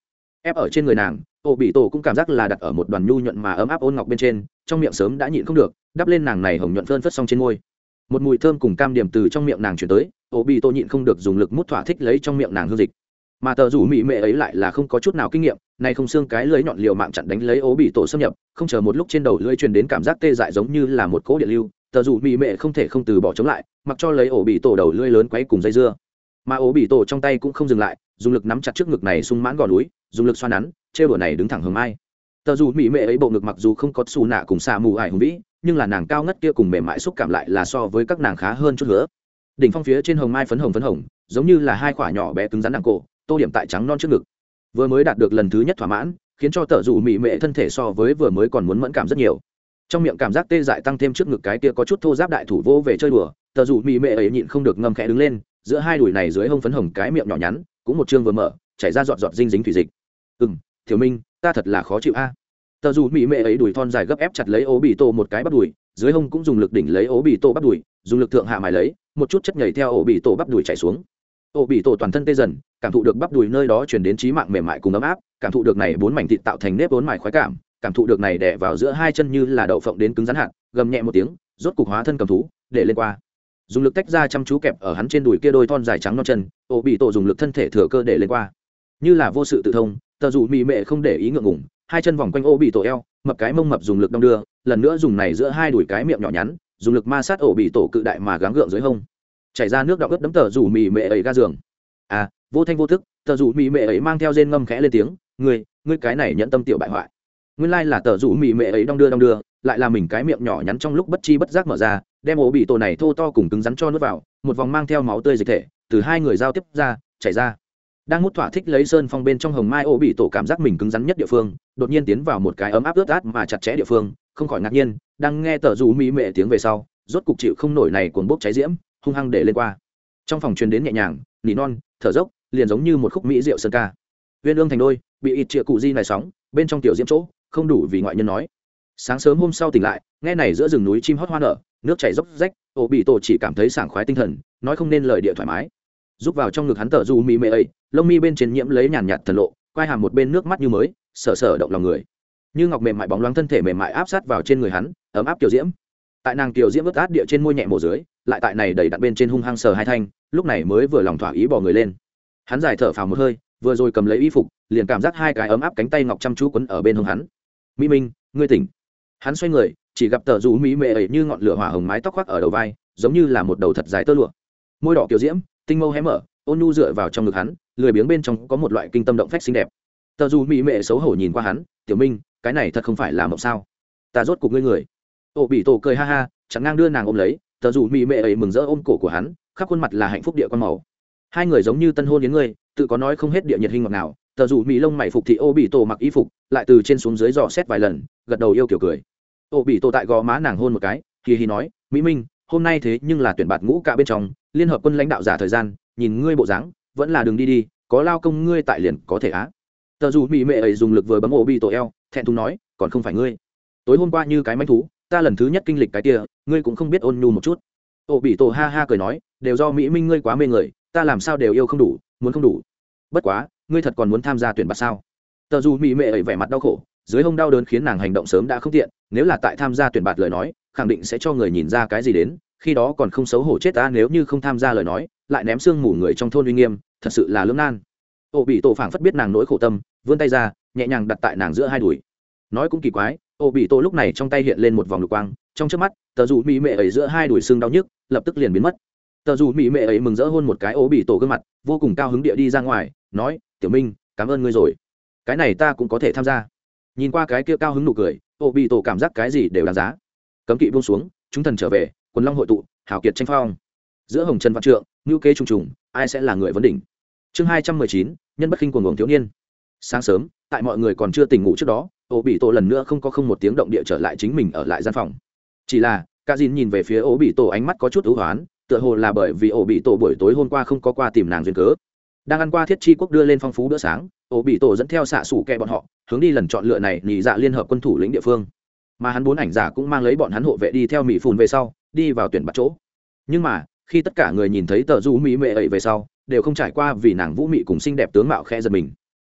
Speaker 1: Ép ở trên người nàng ô bị tổ cũng cảm giác là đặt ở một đoàn nhu nhuận mà ấm áp ôn ngọc bên trên, trong miệng sớm đã nhịn không được, đắp lên nàng này hồng nhuận phơn phất xong trên môi. Một mùi thơm cùng cam điểm từ trong miệng nàng chuyển tới ô bị tổ nhịn không được dùng lực mút thỏa thích lấy trong miệng nàng hương dịch. Mà tờ rủ mỹ mệ ấy lại là không có chút nào kinh nghiệm, nay không xương cái lưới nhọn liều mạng chặn đánh lấy ố bị tổ xâm nhập, không chờ một lúc trên đầu lưới truyền đến cảm giác tê dại giống như là một cỗ điện lưu, tờ rủ mỹ mệ không thể không từ bỏ chống lại, mặc cho lấy ổ bị tổ đầu lưới lớn quấy cùng dây dưa. Mà ố bị tổ trong tay cũng không dừng lại, dùng lực nắm chặt trước ngực này sung mãn gò núi, dùng lực xoa nắn trêu đùa này đứng thẳng hầm mai. Tờ dù mỹ mệ ấy bộ ngực mặc dù không có xù nạ cùng xà mù ải hùng vĩ, nhưng là nàng cao ngất kia cùng mềm mại xúc cảm lại là so với các nàng khá hơn chút nữa. Đỉnh phong phía trên hồng mai phấn hồng phấn hồng, giống như là hai quả nhỏ bé cứng rắn nặng cổ, tô điểm tại trắng non trước ngực. Vừa mới đạt được lần thứ nhất thỏa mãn, khiến cho tờ dù mỹ mệ thân thể so với vừa mới còn muốn mẫn cảm rất nhiều. Trong miệng cảm giác tê dại tăng thêm trước ngực cái kia có chút thô giáp đại thủ vô về chơi đùa, tờ dù mỹ mệ ấy nhịn không được ngâm khẽ đứng lên, giữa hai đùi này dưới hông phấn hồng cái miệng nhỏ nhắn, cũng một chương vừa mở, chảy ra giọt giọt dinh dính thủy dịch. Ừ m thiếu minh, ta thật là khó chịu a. Tờ dù mỹ mệ ấy đùi thon dài gấp ép chặt lấy ố bị tô một cái bắt đùi dưới hông cũng dùng lực đỉnh lấy ố bị tô bắt đùi dùng lực thượng hạ mài lấy, một chút chất nhảy theo ổ bị tổ bắp đùi chạy xuống. Ổ bị tổ toàn thân tê dần, cảm thụ được bắp đùi nơi đó chuyển đến trí mạng mềm mại cùng ấm áp, cảm thụ được này bốn mảnh thịt tạo thành nếp bốn mải khoái cảm cảm thụ được này đè vào giữa hai chân như là đậu phộng đến cứng rắn hạt, gầm nhẹ một tiếng, rốt cục hóa thân cầm thú, để lên qua. Dùng lực tách ra chăm chú kẹp ở hắn trên đùi kia đôi thon dài trắng non chân ổ bị tổ dùng lực thân thể thừa cơ để lên qua. Như là vô sự tự thông tờ dù mị mệ không để ý ngượng ngủng hai chân vòng quanh ô bị tổ eo, mập cái mông mập dùng lực đong đưa, lần nữa dùng này giữa hai đùi cái miệng nhỏ nhắn, dùng lực ma sát ổ bị tổ cự đại mà gắng gượng dưới hông. Chảy ra nước đọng ướt đấm tờ rủ mì mệ ấy ga giường. À vô thanh vô thức, tờ rủ mì mệ ấy mang theo rên ngâm khẽ lên tiếng, ngươi ngươi cái này nhận tâm tiểu bại hoại. Nguyên lai là tờ rủ mì mệ ấy đong đưa đong đưa, lại là mình cái miệng nhỏ nhắn trong lúc bất chi bất giác mở ra, đem ổ bị tổ này thô to cùng cứng rắn cho nước vào, một vòng mang theo máu tươi dịch thể, từ hai người giao tiếp ra, chảy ra đang mút thỏa thích lấy sơn phong bên trong hồng mai ô bị tổ cảm giác mình cứng rắn nhất địa phương, đột nhiên tiến vào một cái ấm áp ướt át mà chặt chẽ địa phương, không khỏi ngạc nhiên, đang nghe tờ rủ mỹ mệ tiếng về sau, rốt cục chịu không nổi này cuồng bốc cháy diễm, hung hăng để lên qua. Trong phòng truyền đến nhẹ nhàng, nỉ non, thở dốc, liền giống như một khúc mỹ rượu sơn ca. Viên ương thành đôi, bị ít triệu cụ di này sóng, bên trong tiểu diễm chỗ, không đủ vì ngoại nhân nói. Sáng sớm hôm sau tỉnh lại, nghe này giữa rừng núi chim hót hoa nở, nước chảy dốc rách ổ bị tổ chỉ cảm thấy sảng khoái tinh thần, nói không nên lời địa thoải mái giúp vào trong ngực hắn tờ du mỹ mê ấy, lông mi bên trên nhiễm lấy nhàn nhạt thần lộ, quai hàm một bên nước mắt như mới sở sở động lòng người. Như ngọc mềm mại bóng loáng thân thể mềm mại áp sát vào trên người hắn, ấm áp kiểu diễm. Tại nàng kiểu diễm ướt át địa trên môi nhẹ mổ dưới, lại tại này đầy đặt bên trên hung hăng sờ hai thanh, lúc này mới vừa lòng thỏa ý bỏ người lên. Hắn giải thở phào một hơi, vừa rồi cầm lấy y phục, liền cảm giác hai cái ấm áp cánh tay ngọc chăm chú quấn ở bên hông hắn. Mỹ minh, ngươi tỉnh. Hắn xoay người, chỉ gặp tờ rũ mỹ mệ ấy như ngọn lửa hỏa hồng mái tóc khoác ở đầu vai, giống như là một đầu thật dài tơ lụa. Môi đỏ kiểu diễm tinh mâu hé mở, ôn nhu dựa vào trong ngực hắn, lười biếng bên trong có một loại kinh tâm động phách xinh đẹp. Tờ dù mỹ mệ xấu hổ nhìn qua hắn, tiểu minh, cái này thật không phải là mộng sao? Ta rốt cục ngươi người. Ô bị tổ cười ha ha, chẳng ngang đưa nàng ôm lấy, tờ dù mỹ mệ ấy mừng rỡ ôm cổ của hắn, khắp khuôn mặt là hạnh phúc địa con màu. Hai người giống như tân hôn đến ngươi, tự có nói không hết địa nhiệt hình ngọt nào tờ dù mỹ lông mày phục thì ô bị tổ mặc y phục, lại từ trên xuống dưới dò xét vài lần, gật đầu yêu kiểu cười. Ô bị tổ tại gò má nàng hôn một cái kỳ hì nói, mỹ minh hôm nay thế nhưng là tuyển bạt ngũ cả bên trong, liên hợp quân lãnh đạo giả thời gian, nhìn ngươi bộ dáng, vẫn là đường đi đi, có lao công ngươi tại liền có thể á. Tờ dù mỹ mệ ấy dùng lực vừa bấm ổ bị tổ eo, thẹn thùng nói, còn không phải ngươi. Tối hôm qua như cái manh thú, ta lần thứ nhất kinh lịch cái kia, ngươi cũng không biết ôn nhu một chút. Ổ bị tổ ha ha cười nói, đều do mỹ minh ngươi quá mê người, ta làm sao đều yêu không đủ, muốn không đủ. Bất quá, ngươi thật còn muốn tham gia tuyển bạt sao? Tờ dù mỹ mệ ấy vẻ mặt đau khổ dưới hông đau đớn khiến nàng hành động sớm đã không tiện, nếu là tại tham gia tuyển bạt lời nói, khẳng định sẽ cho người nhìn ra cái gì đến, khi đó còn không xấu hổ chết ta nếu như không tham gia lời nói, lại ném xương mù người trong thôn uy nghiêm, thật sự là lưỡng nan. Ô bị tổ phảng phất biết nàng nỗi khổ tâm, vươn tay ra, nhẹ nhàng đặt tại nàng giữa hai đùi. Nói cũng kỳ quái ô bị tổ lúc này trong tay hiện lên một vòng lục quang, trong trước mắt, tờ dù mỹ mệ ấy giữa hai đùi xương đau nhức, lập tức liền biến mất. Tờ dù mỹ mệ ấy mừng rỡ hôn một cái ô bị tổ gương mặt, vô cùng cao hứng địa đi ra ngoài, nói, tiểu minh, cảm ơn ngươi rồi. Cái này ta cũng có thể tham gia nhìn qua cái kia cao hứng nụ cười Ô bị tổ cảm giác cái gì đều đáng giá. Cấm kỵ buông xuống, chúng thần trở về, quần long hội tụ, hảo kiệt tranh phong. Giữa hồng trần văn trượng ngữ kế trùng trùng, ai sẽ là người vấn đỉnh? Chương hai trăm mười chín, nhân bất khinh của ngưỡng thiếu niên. Sáng sớm, tại mọi người còn chưa tỉnh ngủ trước đó Ô bị tổ lần nữa không có không một tiếng động địa trở lại chính mình ở lại gian phòng. Chỉ là ca dìn nhìn về phía Ô bị tổ ánh mắt có chút ưu hoán, tựa hồ là bởi vì Ô bị tổ buổi tối hôm qua không có qua tìm nàng duyên cớ đang ăn qua thiết chi quốc đưa lên phong phú bữa sáng, ổ bị tổ dẫn theo xạ xủ kẹ bọn họ, hướng đi lần chọn lựa này nhị dạ liên hợp quân thủ lĩnh địa phương. Mà hắn bốn ảnh giả cũng mang lấy bọn hắn hộ vệ đi theo mỹ phùn về sau, đi vào tuyển bắt chỗ. Nhưng mà, khi tất cả người nhìn thấy tờ du mỹ mệ ấy về sau, đều không trải qua vì nàng vũ mị cùng xinh đẹp tướng mạo khe giật mình.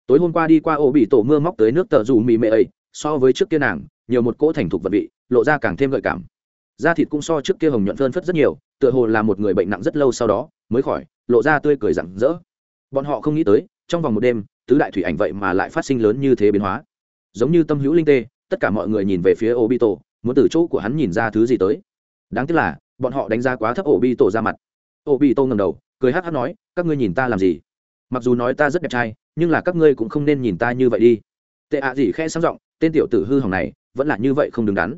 Speaker 1: Tối hôm qua đi qua ổ bị tổ mưa móc tới nước tờ du mỹ mệ ấy, so với trước kia nàng, nhiều một cỗ thành thục vật vị, lộ ra càng thêm gợi cảm. Da thịt cũng so trước kia hồng nhuận phơn phất rất nhiều, tựa hồ là một người bệnh nặng rất lâu sau đó, mới khỏi, lộ ra tươi cười rặng rỡ bọn họ không nghĩ tới, trong vòng một đêm, tứ đại thủy ảnh vậy mà lại phát sinh lớn như thế biến hóa. Giống như tâm hữu linh tê, tất cả mọi người nhìn về phía obito, muốn từ chỗ của hắn nhìn ra thứ gì tới. Đáng tiếc là, bọn họ đánh giá quá thấp obito ra mặt. Obito ngầm đầu, cười hát hát nói, các ngươi nhìn ta làm gì? Mặc dù nói ta rất đẹp trai, nhưng là các ngươi cũng không nên nhìn ta như vậy đi. Tệ ạ gì khe sáng giọng, tên tiểu tử hư hỏng này, vẫn là như vậy không đứng đắn.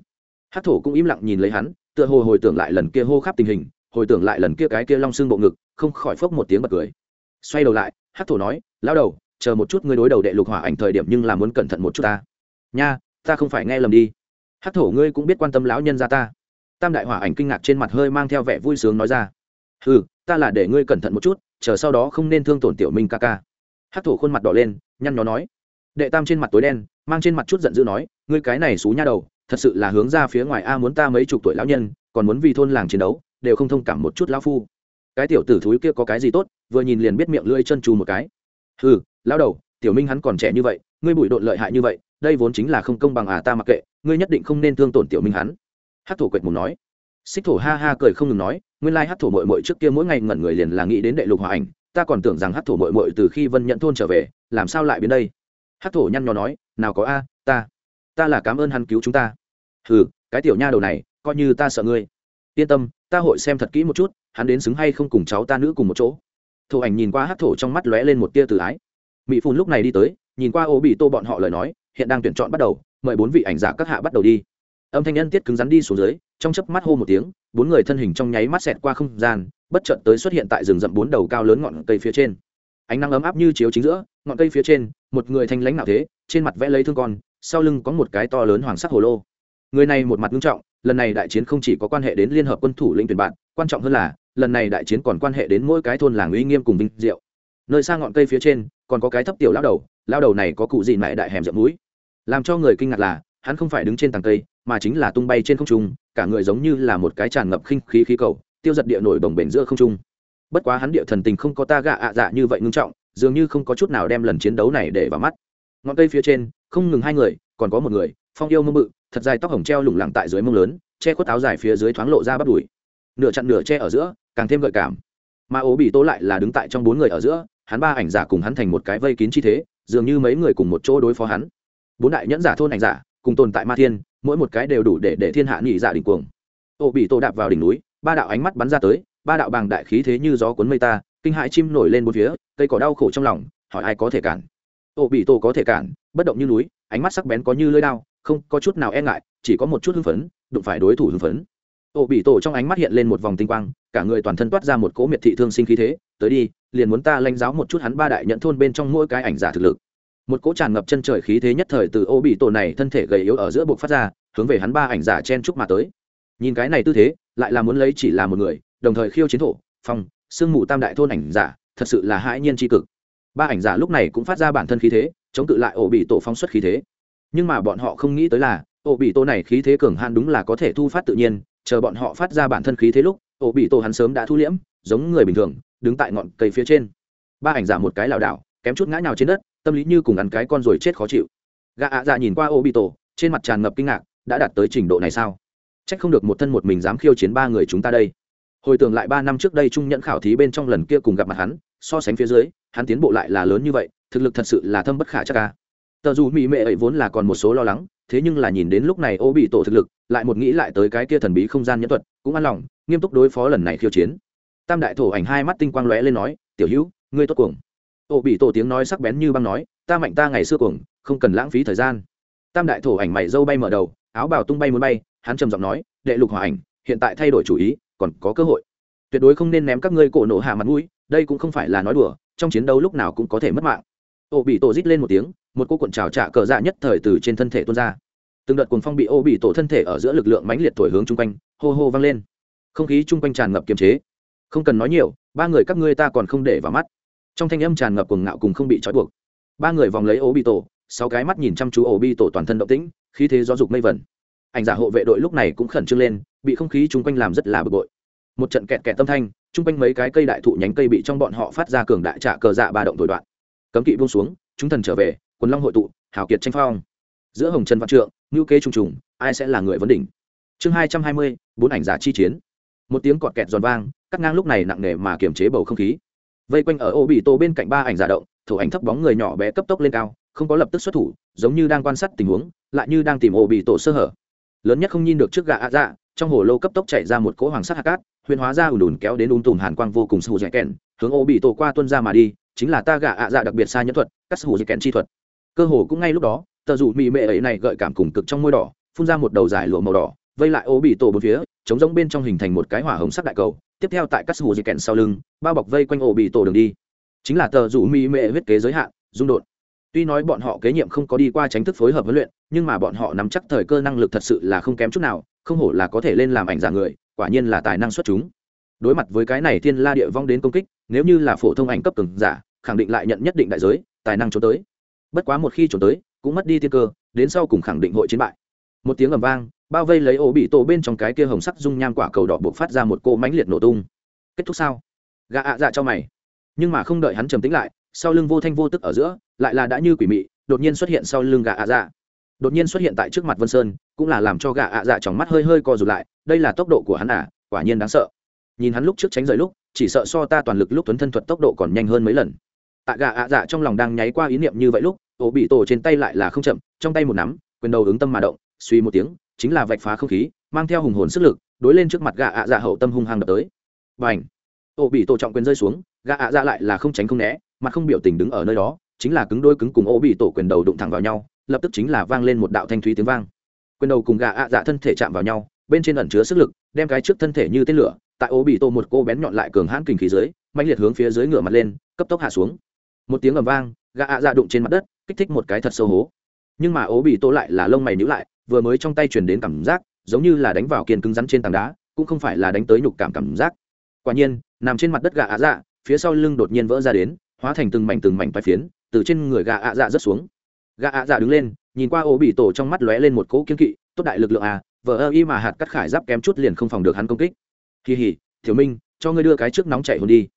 Speaker 1: Hát thổ cũng im lặng nhìn lấy hắn, tựa hồ hồi tưởng lại lần kia hô khắp tình hình, hồi tưởng lại lần kia cái kia long xương bộ ngực, không khỏi phốc một tiếng bật cười xoay đầu lại hát thổ nói lao đầu, chờ một chút ngươi đối đầu đệ lục hỏa ảnh thời điểm nhưng là muốn cẩn thận một chút ta. Nha, ta không phải nghe lầm đi. Hát thổ ngươi cũng biết quan tâm lão nhân ra ta. Tam đại hỏa ảnh kinh ngạc trên mặt hơi mang theo vẻ vui sướng nói ra. Ừ ta là để ngươi cẩn thận một chút, chờ sau đó không nên thương tổn tiểu minh ca ca. Hát thổ khuôn mặt đỏ lên, nhăn nhó nói. Đệ tam trên mặt tối đen, mang trên mặt chút giận dữ nói, ngươi cái này xú nha đầu, thật sự là hướng ra phía ngoài a muốn ta mấy chục tuổi lão nhân, còn muốn vì thôn làng chiến đấu, đều không thông cảm một chút lão phu cái tiểu tử thúi kia có cái gì tốt, vừa nhìn liền biết miệng lưỡi chân trù một cái. Ừ lão đầu, tiểu minh hắn còn trẻ như vậy, ngươi bụi độn lợi hại như vậy, đây vốn chính là không công bằng à ta mặc kệ, ngươi nhất định không nên thương tổn tiểu minh hắn. Hát thổ quệt mùng nói. Xích thổ ha ha cười không ngừng nói, nguyên lai hát thổ mội mội trước kia mỗi ngày ngẩn người liền là nghĩ đến đệ lục hòa ảnh, ta còn tưởng rằng hát thổ mội mội từ khi vân nhận thôn trở về, làm sao lại biến đây? Hát thổ nhăn nhò nói, nào có a, ta ta là cảm ơn hắn cứu chúng ta. Ừ cái tiểu nha đầu này, coi như ta sợ ngươi. Yên tâm, ta hội xem thật kỹ một chút hắn đến xứng hay không cùng cháu ta nữ cùng một chỗ. Thổ ảnh nhìn qua hát thổ trong mắt lóe lên một tia từ ái. Mỹ phun lúc này đi tới, nhìn qua ô bị tô bọn họ lời nói, hiện đang tuyển chọn bắt đầu, mời bốn vị ảnh giả các hạ bắt đầu đi. Âm thanh nhân tiết cứng rắn đi xuống dưới, trong chớp mắt hô một tiếng, bốn người thân hình trong nháy mắt xẹt qua không gian, bất chợt tới xuất hiện tại rừng rậm bốn đầu cao lớn ngọn cây phía trên. Ánh nắng ấm áp như chiếu chính giữa, ngọn cây phía trên, một người thanh lãnh nào thế, trên mặt vẽ lấy thương con, sau lưng có một cái to lớn hoàng sắc hồ lô. Người này một mặt nghiêm trọng, lần này đại chiến không chỉ có quan hệ đến liên hợp quân thủ lĩnh tuyển bạn, quan trọng hơn là lần này đại chiến còn quan hệ đến mỗi cái thôn làng uy nghiêm cùng vinh diệu. Nơi xa ngọn cây phía trên, còn có cái thấp tiểu lao đầu lao đầu này có cụ gì mẹ đại hẻm rậm mũi làm cho người kinh ngạc là, hắn không phải đứng trên tầng cây, mà chính là tung bay trên không trung, cả người giống như là một cái tràn ngập khinh khí khí cầu, tiêu giật địa nổi bồng bềnh giữa không trung. Bất quá hắn địa thần tình không có ta gạ ạ dạ như vậy ngưng trọng, dường như không có chút nào đem lần chiến đấu này để vào mắt. Ngọn cây phía trên, không ngừng hai người, còn có một người, phong yêu mông bự, thật dài tóc hồng treo lủng lẳng tại dưới mông lớn, che khuất áo dài phía dưới thoáng lộ ra bắt đùi. Nửa chặn nửa che ở giữa càng thêm gợi cảm. Mà ố bị tố lại là đứng tại trong bốn người ở giữa, hắn ba ảnh giả cùng hắn thành một cái vây kín chi thế, dường như mấy người cùng một chỗ đối phó hắn. Bốn đại nhẫn giả thôn ảnh giả, cùng tồn tại ma thiên, mỗi một cái đều đủ để để thiên hạ nghỉ giả đỉnh cuồng. Ố bị tô đạp vào đỉnh núi, ba đạo ánh mắt bắn ra tới, ba đạo bàng đại khí thế như gió cuốn mây ta, kinh hại chim nổi lên bốn phía, cây cỏ đau khổ trong lòng, hỏi ai có thể cản? Ố bị tô có thể cản, bất động như núi, ánh mắt sắc bén có như lưỡi đao, không có chút nào e ngại, chỉ có một chút hưng phấn, đụng phải đối thủ hưng phấn ổ bị tổ trong ánh mắt hiện lên một vòng tinh quang, cả người toàn thân toát ra một cỗ miệt thị thương sinh khí thế, tới đi, liền muốn ta lãnh giáo một chút hắn ba đại nhận thôn bên trong mỗi cái ảnh giả thực lực. Một cỗ tràn ngập chân trời khí thế nhất thời từ ô bị tổ này thân thể gầy yếu ở giữa buộc phát ra, hướng về hắn ba ảnh giả chen chúc mà tới. Nhìn cái này tư thế, lại là muốn lấy chỉ là một người, đồng thời khiêu chiến thổ, phong, sương mù tam đại thôn ảnh giả, thật sự là hãi nhiên tri cực. Ba ảnh giả lúc này cũng phát ra bản thân khí thế, chống cự lại ổ bị tổ phong xuất khí thế. Nhưng mà bọn họ không nghĩ tới là ổ bị tổ này khí thế cường hạn đúng là có thể thu phát tự nhiên chờ bọn họ phát ra bản thân khí thế lúc, ổ bị tổ hắn sớm đã thu liễm, giống người bình thường, đứng tại ngọn cây phía trên. Ba ảnh giả một cái lảo đảo, kém chút ngã nhào trên đất, tâm lý như cùng ăn cái con rồi chết khó chịu. Gã ạ dạ nhìn qua ổ bị tổ, trên mặt tràn ngập kinh ngạc, đã đạt tới trình độ này sao? C h ắ c không được một thân một mình dám khiêu chiến ba người chúng ta đây. Hồi tưởng lại ba năm trước đây trung nhận khảo thí bên trong lần kia cùng gặp mặt hắn, so sánh phía dưới, hắn tiến bộ lại là lớn như vậy, thực lực thật sự là thâm bất khả chắc ca. Tờ dù mỹ mệ ấy vốn là còn một số lo lắng thế nhưng là nhìn đến lúc này ô bị tổ thực lực, lại một nghĩ lại tới cái kia thần bí không gian nhẫn thuật, cũng an lòng, nghiêm túc đối phó lần này khiêu chiến. Tam đại thổ ảnh hai mắt tinh quang lóe lên nói, tiểu hữu, ngươi tốt cuồng. Ô bị tổ tiếng nói sắc bén như băng nói, ta mạnh ta ngày xưa cuồng, không cần lãng phí thời gian. Tam đại thổ ảnh mày dâu bay mở đầu, áo bào tung bay muốn bay, hắn trầm giọng nói, đệ lục hòa ảnh, hiện tại thay đổi chủ ý, còn có cơ hội. Tuyệt đối không nên ném các ngươi cổ nổ hạ mặt mũi, đây cũng không phải là nói đùa, trong chiến đấu lúc nào cũng có thể mất mạng. Ô bị tổ rít lên một tiếng một cô cuộn trào trạ cờ dạ nhất thời từ trên thân thể tuôn ra. Từng đợt cuồng phong bị ô bị tổ thân thể ở giữa lực lượng mãnh liệt thổi hướng chung quanh, hô hô vang lên. Không khí chung quanh tràn ngập kiềm chế. Không cần nói nhiều, ba người các ngươi ta còn không để vào mắt. Trong thanh âm tràn ngập cuồng ngạo cùng không bị trói buộc. Ba người vòng lấy ô bị tổ, sáu cái mắt nhìn chăm chú ô bị tổ toàn thân động tĩnh, khí thế gió dục mây vẩn. Ảnh giả hộ vệ đội lúc này cũng khẩn trương lên, bị không khí chung quanh làm rất là bực bội. Một trận kẹt kẹt tâm thanh, chung quanh mấy cái cây đại thụ nhánh cây bị trong bọn họ phát ra cường đại trả cờ dạ ba động thổi đoạn. Cấm kỵ buông xuống, chúng thần trở về quần long hội tụ hảo kiệt tranh phong. Giữa hồng trần văn trượng ngữ kế trùng trùng, ai sẽ là người vấn đỉnh? Chương hai trăm hai mươi, bốn ảnh giả chi chiến. Một tiếng cọt kẹt giòn vang, cắt ngang lúc này nặng nề mà kiềm chế bầu không khí. Vây quanh ở ô bị tô bên cạnh ba ảnh giả động, thủ ảnh thấp bóng người nhỏ bé cấp tốc lên cao, không có lập tức xuất thủ, giống như đang quan sát tình huống, lại như đang tìm ô bị tổ sơ hở. Lớn nhất không nhìn được trước gã ạ dạ trong hồ lô cấp tốc chạy ra một cỗ hoàng sắt hạt cát, huyền hóa ra ùn ùn kéo đến ùn tùm hàn quang vô cùng sâu dẻ kèn hướng ô bị tổ qua tuân ra mà đi, chính là ta gã ạ dạ đặc biệt xa nhẫn thuật, cắt hù dẻ kèn chi thuật cơ hồ cũng ngay lúc đó, tờ rủ mị mệ ấy này gợi cảm cùng cực trong môi đỏ, phun ra một đầu giải lụa màu đỏ, vây lại ô bị tổ bốn phía, chống giống bên trong hình thành một cái hỏa hồng sắc đại cầu, tiếp theo tại các sù di kèn sau lưng, bao bọc vây quanh ô bị tổ đường đi. Chính là tờ rủ mị mệ huyết kế giới hạn dung đột tuy nói bọn họ kế nhiệm không có đi qua tránh thức phối hợp huấn luyện, nhưng mà bọn họ nắm chắc thời cơ năng lực thật sự là không kém chút nào, không hổ là có thể lên làm ảnh giả người, quả nhiên là tài năng xuất chúng. Đối mặt với cái này thiên la địa vong đến công kích, nếu như là phổ thông ảnh cấp cường giả, khẳng định lại nhận nhất định đại giới, tài năng trốn tới bất quá một khi trốn tới, cũng mất đi tiên cơ, đến sau cùng khẳng định hội chiến bại. Một tiếng ầm vang, bao vây lấy ổ bị tổ bên trong cái kia hồng sắc dung nham quả cầu đỏ buộc phát ra một cỗ mánh liệt nổ tung. Kết thúc sao? Gà ạ dạ cho mày. Nhưng mà không đợi hắn trầm tĩnh lại, sau lưng vô thanh vô tức ở giữa, lại là đã như quỷ mị, đột nhiên xuất hiện sau lưng gà ạ dạ. Đột nhiên xuất hiện tại trước mặt vân sơn, cũng là làm cho gà ạ dạ trong mắt hơi hơi co rụt lại, đây là tốc độ của hắn à quả nhiên đáng sợ. Nhìn hắn lúc trước tránh rời lúc, chỉ sợ so ta toàn lực lúc tuấn thân thuật tốc độ còn nhanh hơn mấy lần tạ gà ạ dạ trong lòng đang nháy qua ý niệm như vậy lúc, ổ bị tổ trên tay lại là không chậm, trong tay một nắm, quyền đầu ứng tâm mà động, suy một tiếng, chính là vạch phá không khí, mang theo hùng hồn sức lực, đối lên trước mặt gà ạ dạ hậu tâm hung hăng đập tới. Và ảnh ổ bị tổ trọng quyền rơi xuống, gà ạ dạ lại là không tránh không né, mặt không biểu tình đứng ở nơi đó, chính là cứng đôi cứng cùng ổ bị tổ quyền đầu đụng thẳng vào nhau, lập tức chính là vang lên một đạo thanh thúy tiếng vang. Quyền đầu cùng gà ạ dạ thân thể chạm vào nhau, bên trên ẩn chứa sức lực, đem cái trước thân thể như tên lửa, tại ổ bị tổ một cô bén nhọn lại cường hãn kình khí dưới mạnh liệt hướng phía dưới ngửa mặt lên, cấp tốc hạ xuống một tiếng ầm vang gà ạ dạ đụng trên mặt đất, kích thích một cái thật sâu hố. Nhưng mà ố bị tô lại là lông mày nhữ lại, vừa mới trong tay truyền đến cảm giác, giống như là đánh vào kiên cứng rắn trên tảng đá, cũng không phải là đánh tới nhục cảm cảm giác. Quả nhiên, nằm trên mặt đất gà ạ dạ phía sau lưng đột nhiên vỡ ra đến, hóa thành từng mảnh từng mảnh vai phiến, từ trên người gà ạ dạ rớt xuống. Gà ạ dạ đứng lên, nhìn qua ố bị tổ trong mắt lóe lên một cỗ kiên kỵ, tốt đại lực lượng à vờ ơ y mà hạt cắt khải giáp kém chút liền không phòng được hắn công kích. Kỳ hỉ thiểu minh, cho ngươi đưa cái trước nóng chạy hồn đi.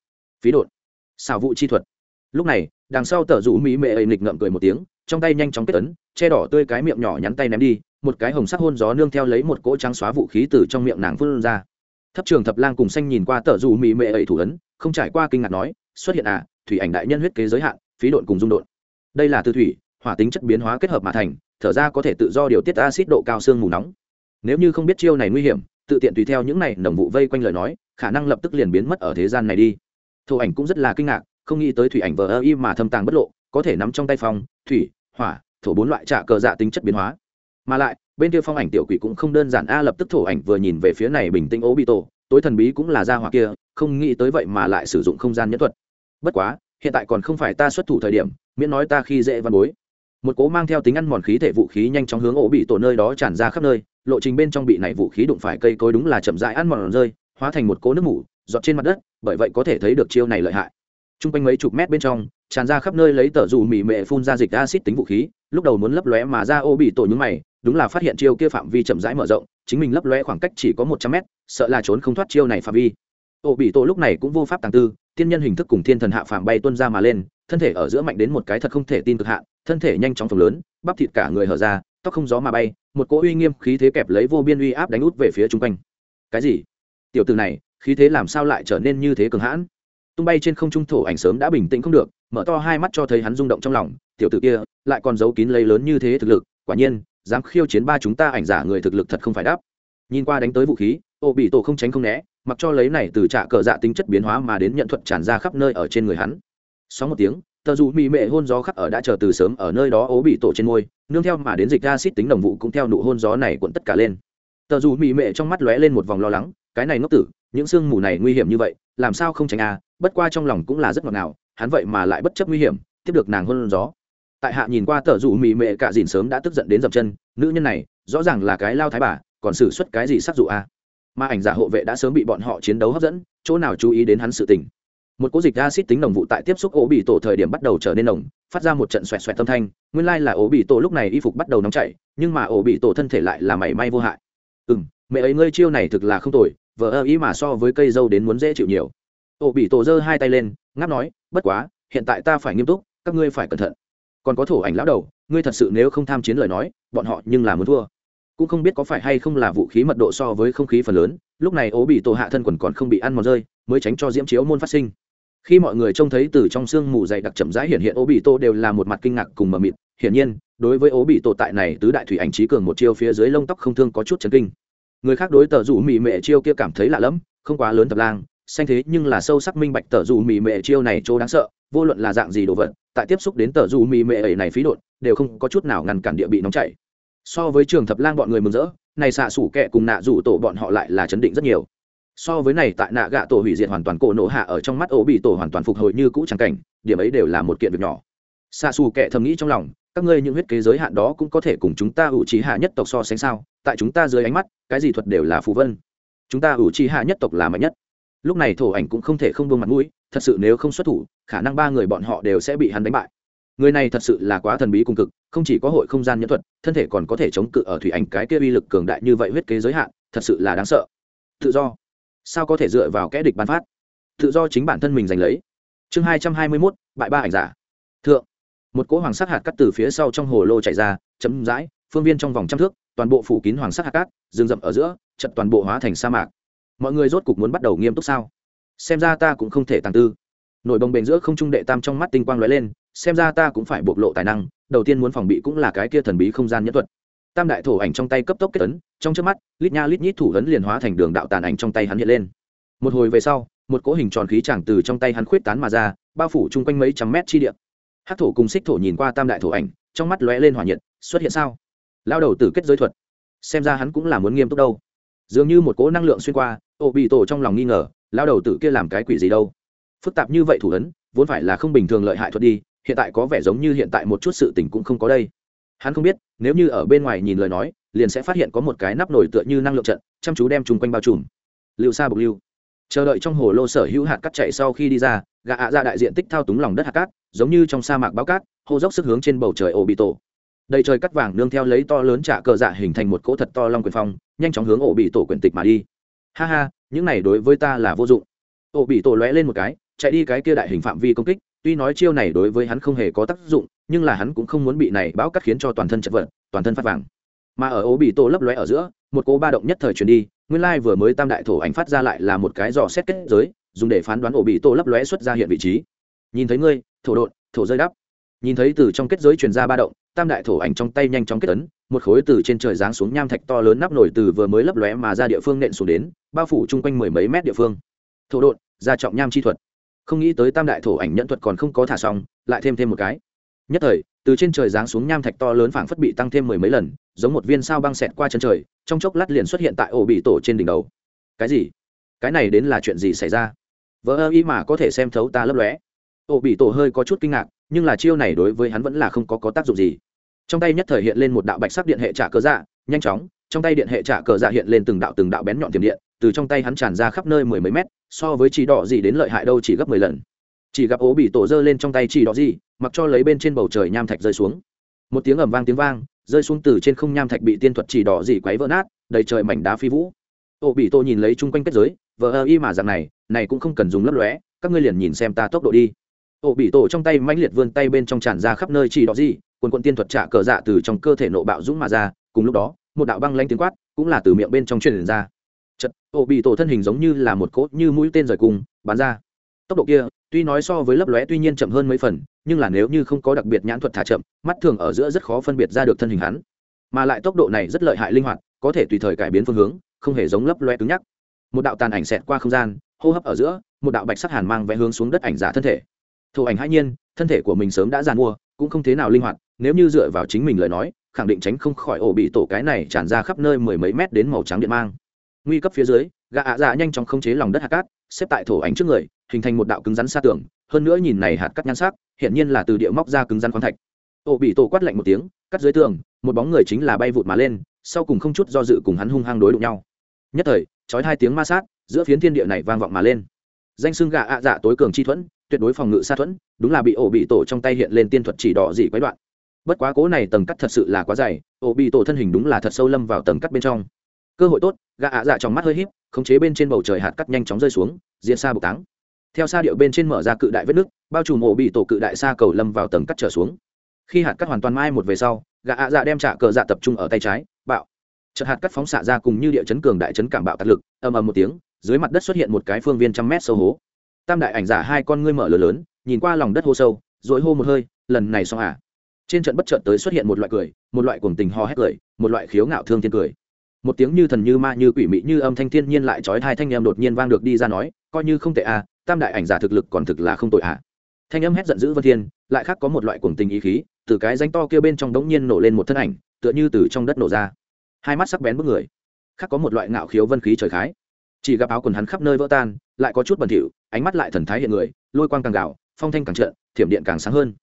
Speaker 1: Phí đột xảo vụ chi thuật lúc này, đằng sau tờ rủ mỹ mệ ấy nghịch ngậm cười một tiếng, trong tay nhanh chóng kết ấn, che đỏ tươi cái miệng nhỏ nhắn tay ném đi, một cái hồng sắc hôn gió nương theo lấy một cỗ trắng xóa vũ khí từ trong miệng nàng phun ra. Thấp trường thập lang cùng xanh nhìn qua tờ rủ mỹ mệ ấy thủ ấn, không trải qua kinh ngạc nói, xuất hiện à thủy ảnh đại nhân huyết kế giới hạn, phí độn cùng dung độn. Đây là tư thủy, hỏa tính chất biến hóa kết hợp mà thành, thở ra có thể tự do điều tiết acid độ cao xương mù nóng. Nếu như không biết chiêu này nguy hiểm, tự tiện tùy theo những này nồng vụ vây quanh lời nói, khả năng lập tức liền biến mất ở thế gian này đi. Thổ ảnh cũng rất là kinh ngạc không nghĩ tới thủy ảnh vờ ơ y mà thâm tàng bất lộ, có thể nắm trong tay phong, thủy, hỏa, thổ bốn loại trả cờ dạ tính chất biến hóa. Mà lại, bên kia phong ảnh tiểu quỷ cũng không đơn giản, a, lập tức thổ ảnh vừa nhìn về phía này bình tĩnh ố bị tổ tối thần bí cũng là gia hỏa kia, không nghĩ tới vậy mà lại sử dụng không gian nhẫn thuật. Bất quá, hiện tại còn không phải ta xuất thủ thời điểm, miễn nói ta khi dễ văn bối. Một cố mang theo tính ăn mòn khí thể vũ khí nhanh chóng hướng ổ bị tổ nơi đó tràn ra khắp nơi, lộ trình bên trong bị này vũ khí đụng phải cây cối đúng là chậm rãi ăn mòn rơi, hóa thành một cố nước mủ dọt trên mặt đất, bởi vậy có thể thấy được chiêu này lợi hại t r u n g quanh mấy chục mét bên trong, tràn ra khắp nơi lấy tờ dù mỉ mệ phun ra dịch acid tính vũ khí, lúc đầu muốn lấp lóe mà ra ô bị tổ nhúng mày, đúng là phát hiện chiêu kia phạm vi chậm rãi mở rộng, chính mình lấp lóe khoảng cách chỉ có một trăm mét, sợ là trốn không thoát chiêu này phạm vi. Ô bị tổ lúc này cũng vô pháp tàng tư, tiên nhân hình thức cùng thiên thần hạ phạm bay tuân ra mà lên, thân thể ở giữa mạnh đến một cái thật không thể tin cực hạn, thân thể nhanh chóng phồng lớn, bắp thịt cả người hở ra, tóc không gió mà bay, một cỗ uy nghiêm khí thế kẹp lấy vô biên uy áp đánh út về phía chung quanh. Cái gì? Tiểu từ này, khí thế làm sao lại trở nên như thế cường hãn? Tung bay trên không trung thổ ảnh sớm đã bình tĩnh không được, mở to hai mắt cho thấy hắn rung động trong lòng, tiểu tử kia, lại còn giấu kín lấy lớn như thế thực lực, quả nhiên, dám khiêu chiến ba chúng ta ảnh giả người thực lực thật không phải đáp nhìn qua đánh tới vũ khí, ô bị tổ không tránh không né, mặc cho lấy này từ trạ cờ dạ tính chất biến hóa mà đến nhận thuật tràn ra khắp nơi ở trên người hắn sau một tiếng, tờ dù mị mệ hôn gió khắc ở đã chờ từ sớm ở nơi đó ố bị tổ trên môi, nương theo mà đến dịch acid tính đồng vụ cũng theo nụ hôn gió này cuộn tất cả lên tờ dù mị mệ trong mắt lóe lên một vòng lo lắng, cái này ngốc tử, những sương mù này nguy hiểm như vậy, làm sao không tránh à? Bất qua trong lòng cũng là rất ngọt ngào, hắn vậy mà lại bất chấp nguy hiểm, tiếp được nàng hôn gió. Tại hạ nhìn qua tờ rủ mị mệ cả dìn sớm đã tức giận đến dập chân, nữ nhân này, rõ ràng là cái lao thái bà, còn xử suất cái gì sắc dụ a? Mà ảnh giả hộ vệ đã sớm bị bọn họ chiến đấu hấp dẫn, chỗ nào chú ý đến hắn sự tình. Một cố dịch acid tính nồng vụ tại tiếp xúc ố bị tổ thời điểm bắt đầu trở nên nồng, phát ra một trận xoẹt xoẹt tâm thanh, nguyên lai là ố bị tổ lúc này y phục bắt đầu nóng chảy, nhưng mà ố bị tổ thân thể lại là mảy may vô hại. Ừ m mẹ ấy ngươi chiêu này thực là không tồi vợ ơ ý mà so với cây dâu đến muốn dễ chịu nhiều. Ô bị tổ giơ hai tay lên, ngáp nói, bất quá, hiện tại ta phải nghiêm túc, các ngươi phải cẩn thận. Còn có thổ ảnh lão đầu, ngươi thật sự nếu không tham chiến lời nói, bọn họ nhưng là muốn thua. Cũng không biết có phải hay không là vũ khí mật độ so với không khí phần lớn, lúc này ố bị tổ hạ thân quần còn không bị ăn mòn rơi, mới tránh cho diễm chiếu môn phát sinh. Khi mọi người trông thấy từ trong sương mù dày đặc chậm rãi hiện hiện, ố bị tổ đều là một mặt kinh ngạc cùng mờ mịt. Hiển nhiên, đối với ố bị tổ tại này tứ đại thủy ảnh trí cường một chiêu phía dưới lông tóc không thương có chút chấn kinh. Người khác đối tờ rủ mị mệ chiêu kia cảm thấy lạ lẫm, không quá lớn tập lang xanh thế nhưng là sâu sắc minh bạch tờ dù mì mệ chiêu này chỗ đáng sợ, vô luận là dạng gì đồ vật, tại tiếp xúc đến tờ dù mì mệ ấy này phí đột đều không có chút nào ngăn cản địa bị nóng chảy. So với trường thập lang bọn người mừng rỡ, này xạ sủ kẹ cùng nạ rủ tổ bọn họ lại là chấn định rất nhiều. So với này tại nạ gạ tổ hủy diệt hoàn toàn cổ nổ hạ ở trong mắt ổ bị tổ hoàn toàn phục hồi như cũ trắng cảnh, điểm ấy đều là một kiện việc nhỏ. Xạ xù kệ thầm nghĩ trong lòng, các ngươi những huyết kế giới hạn đó cũng có thể cùng chúng ta ủ trí hạ nhất tộc so sánh sao? Tại chúng ta dưới ánh mắt, cái gì thuật đều là phù vân. Chúng ta ủ trí hạ nhất tộc là mạnh nhất lúc này thổ ảnh cũng không thể không buông mặt mũi, thật sự nếu không xuất thủ, khả năng ba người bọn họ đều sẽ bị hắn đánh bại. Người này thật sự là quá thần bí cùng cực, không chỉ có hội không gian nhẫn thuật, thân thể còn có thể chống cự ở thủy ảnh cái kia uy lực cường đại như vậy huyết kế giới hạn, thật sự là đáng sợ. Tự do. Sao có thể dựa vào kẽ địch ban phát? Tự do chính bản thân mình giành lấy. Chương hai trăm hai mươi mốt, bại ba ảnh giả. Thượng. Một cỗ hoàng sắc hạt cắt từ phía sau trong hồ lô chạy ra chấm dãi phương viên trong vòng trăm thước, toàn bộ phủ kín hoàng sắc hạt cát, rừng rậm ở giữa, chật toàn bộ hóa thành sa mạc mọi người rốt cục muốn bắt đầu nghiêm túc sao? Xem ra ta cũng không thể tàng tư. Nổi bồng bềnh giữa không trung đệ tam trong mắt tinh quang lóe lên, xem ra ta cũng phải bộc lộ tài năng, đầu tiên muốn phòng bị cũng là cái kia thần bí không gian nhẫn thuật. Tam đại thổ ảnh trong tay cấp tốc kết ấn, trong trước mắt, lít nha lít nhít thủ ấn liền hóa thành đường đạo tàn ảnh trong tay hắn hiện lên. Một hồi về sau, một cỗ hình tròn khí chẳng từ trong tay hắn khuyết tán mà ra, bao phủ chung quanh mấy trăm mét chi điện hát thổ cùng xích thổ nhìn qua tam đại thổ ảnh, trong mắt lóe lên hỏa nhiệt, xuất hiện sao? Lao đầu tử kết giới thuật. Xem ra hắn cũng là muốn nghiêm túc đâu dường như một cỗ năng lượng xuyên qua ô bị tổ trong lòng nghi ngờ, lao đầu tử kia làm cái quỷ gì đâu? Phức tạp như vậy thủ ấn, vốn phải là không bình thường lợi hại thuật đi, hiện tại có vẻ giống như hiện tại một chút sự tình cũng không có đây. Hắn không biết, nếu như ở bên ngoài nhìn lời nói, liền sẽ phát hiện có một cái nắp nổi tựa như năng lượng trận, chăm chú đem chung quanh bao trùm. Lưu xa bục lưu. Chờ đợi trong hồ lô sở hữu hạt cắt chạy sau khi đi ra gà ạ ra đại diện tích thao túng lòng đất hạt cát, giống như trong sa mạc báo cát, hô dốc sức hướng trên bầu trời ổ bị tổ đầy trời cắt vàng nương theo lấy to lớn trả cờ dạ hình thành một cỗ thật to long quyền phong, nhanh chóng hướng ổ bị tổ quyền tịch mà đi. Ha ha, những này đối với ta là vô dụng. Ổ bị tổ lóe lên một cái, chạy đi cái kia đại hình phạm vi công kích, tuy nói chiêu này đối với hắn không hề có tác dụng, nhưng là hắn cũng không muốn bị này báo cắt khiến cho toàn thân chật vật, toàn thân phát vàng. Mà ở ổ bị tổ lấp lóe ở giữa, một cỗ ba động nhất thời truyền đi, nguyên lai vừa mới tam đại thổ ảnh phát ra lại là một cái dò xét kết giới, dùng để phán đoán ổ bị tổ lấp lóe xuất ra hiện vị trí. Nhìn thấy ngươi, thổ đột thổ rơi đắp. Nhìn thấy từ trong kết giới truyền ra ba động tam đại thổ ảnh trong tay nhanh chóng kết ấn một khối từ trên trời giáng xuống nham thạch to lớn nắp nổi từ vừa mới lấp lóe mà ra địa phương nện xuống đến, bao phủ chung quanh mười mấy mét địa phương. Thổ đột ra trọng nham chi thuật. Không nghĩ tới tam đại thổ ảnh nhẫn thuật còn không có thả xong, lại thêm thêm một cái. Nhất thời, từ trên trời giáng xuống nham thạch to lớn phảng phất bị tăng thêm mười mấy lần, giống một viên sao băng xẹt qua chân trời, trong chốc lát liền xuất hiện tại ổ bị tổ trên đỉnh đầu. Cái gì? Cái này đến là chuyện gì xảy ra? Vỡ ơ ý mà có thể xem thấu ta lấp lóe. Ổ bị tổ hơi có chút kinh ngạc nhưng là chiêu này đối với hắn vẫn là không có, có tác dụng gì. Trong tay nhất thời hiện lên một đạo bạch sắc điện hệ trả cờ dạ nhanh chóng trong tay điện hệ trả cờ dạ hiện lên từng đạo từng đạo bén nhọn tiềm điện từ trong tay hắn tràn ra khắp nơi mười mấy mét so với chỉ đỏ gì đến lợi hại đâu chỉ gấp mười lần. Chỉ gặp ố bị tổ dơ lên trong tay chỉ đỏ gì mặc cho lấy bên trên bầu trời nham thạch rơi xuống. Một tiếng ầm vang tiếng vang rơi xuống từ trên không nham thạch bị tiên thuật chỉ đỏ gì quấy vỡ nát đầy trời mảnh đá phi vũ. Ố bị tổ nhìn lấy chung quanh kết giới vờ ơ y mà dạng này này cũng không cần dùng lấp lóe các ngươi liền nhìn xem ta tốc độ đi ổ bị tổ trong tay mãnh liệt vươn tay bên trong tràn ra khắp nơi chỉ đỏ gì, quần quận tiên thuật trả cờ dạ từ trong cơ thể nộ bạo dũng mà ra, cùng lúc đó, một đạo băng lanh tiếng quát cũng là từ miệng bên trong truyền ra. Chật ổ bị tổ thân hình giống như là một cốt như mũi tên rời cung bắn ra. Tốc độ kia, tuy nói so với lấp lóe tuy nhiên chậm hơn mấy phần, nhưng là nếu như không có đặc biệt nhãn thuật thả chậm, mắt thường ở giữa rất khó phân biệt ra được thân hình hắn. Mà lại tốc độ này rất lợi hại linh hoạt, có thể tùy thời cải biến phương hướng, không hề giống lấp loe cứng nhắc. Một đạo tàn ảnh xẹt qua không gian, hô hấp ở giữa, một đạo bạch sắc hàn mang vẽ hướng xuống đất ảnh giả thân thể thổ ảnh hãi nhiên, thân thể của mình sớm đã giàn mua, cũng không thế nào linh hoạt, nếu như dựa vào chính mình lời nói, khẳng định tránh không khỏi ổ bị tổ cái này tràn ra khắp nơi mười mấy mét đến màu trắng điện mang. Nguy cấp phía dưới, gã ạ dạ nhanh chóng khống chế lòng đất hạt cát, xếp tại thổ ảnh trước người, hình thành một đạo cứng rắn xa tường, hơn nữa nhìn này hạt cát nhan sắc hiện nhiên là từ địa móc ra cứng rắn khoáng thạch. Ổ bị tổ quát lạnh một tiếng, cắt dưới tường, một bóng người chính là bay vụt mà lên, sau cùng không chút do dự cùng hắn hung hăng đối đụng nhau. Nhất thời, chói hai tiếng ma sát, giữa phiến thiên địa này vang vọng mà lên. Danh xưng gã ạ dạ tối cường chi thuẫn tuyệt đối phòng ngự xa thuẫn, đúng là bị ổ bị tổ trong tay hiện lên tiên thuật chỉ đỏ dị quái đoạn. Bất quá cố này tầng cắt thật sự là quá dày, ổ bị tổ thân hình đúng là thật sâu lâm vào tầng cắt bên trong. Cơ hội tốt, gã ạ dạ trong mắt hơi híp, khống chế bên trên bầu trời hạt cắt nhanh chóng rơi xuống diễn xa bục táng. Theo xa điệu bên trên mở ra cự đại vết nước bao trùm ổ bị tổ cự đại xa cầu lâm vào tầng cắt trở xuống. Khi hạt cắt hoàn toàn mai một về sau, gã ạ dạ đem trả cờ dạ tập trung ở tay trái, bạo. Chợt hạt cắt phóng xạ ra cùng như địa chấn cường đại chấn cảm bạo tạc lực, ầm ầm một tiếng, dưới mặt đất xuất hiện một cái phương viên trăm mét sâu hố tam đại ảnh giả hai con ngươi mở lớn lớn, nhìn qua lòng đất hô sâu dội hô một hơi, lần này xong à? Trên trận bất chợt tới xuất hiện một loại cười, một loại cuồng tình ho hét cười, một loại khiếu ngạo thương thiên cười. Một tiếng như thần như ma như quỷ mị như âm thanh thiên nhiên lại trói hai thanh em đột nhiên vang được đi ra nói, coi như không tệ à tam đại ảnh giả thực lực còn thực là không tội à. Thanh âm hét giận dữ vân thiên, lại khác có một loại cuồng tình ý khí, từ cái danh to kia bên trong đống nhiên nổ lên một thân ảnh, tựa như từ trong đất nổ ra. Hai mắt sắc bén bức người, khác có một loại ngạo khiếu vân khí trời khái. Chỉ gặp áo quần hắn khắp nơi vỡ tan lại có chút bẩn thỉu, ánh mắt lại thần thái hiện người, lôi quang càng gạo phong thanh càng trợn, thiểm điện càng sáng hơn.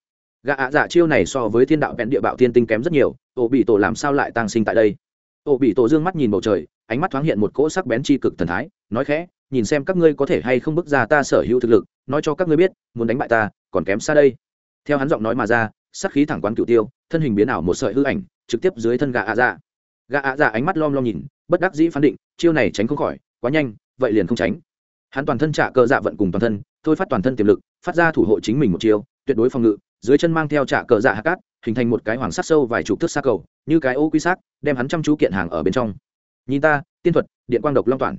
Speaker 1: Gã ạ dạ chiêu này so với thiên đạo vẹn địa bạo thiên tinh kém rất nhiều ổ bị tổ làm sao lại tăng sinh tại đây? Ổ bị tổ dương mắt nhìn bầu trời, ánh mắt thoáng hiện một cỗ sắc bén chi cực thần thái, nói khẽ, nhìn xem các ngươi có thể hay không bước ra ta sở hữu thực lực, nói cho các ngươi biết, muốn đánh bại ta, còn kém xa đây. Theo hắn giọng nói mà ra, sắc khí thẳng quán cựu tiêu, thân hình biến ảo một sợi hư ảnh, trực tiếp dưới thân gã ạ dạ. Gã ạ dạ ánh mắt lom lom nhìn, bất đắc dĩ phán định, chiêu này tránh không khỏi, quá nhanh, vậy liền không tránh hắn toàn thân trả cờ dạ vận cùng toàn thân, thôi phát toàn thân tiềm lực, phát ra thủ hộ chính mình một chiều tuyệt đối phòng ngự, dưới chân mang theo trả cờ dạ hạ cát, hình thành một cái hoàng sắt sâu vài chục thước xa cầu, như cái ô quy sát đem hắn chăm chú kiện hàng ở bên trong. Nhìn ta, tiên thuật, điện quang độc long toàn.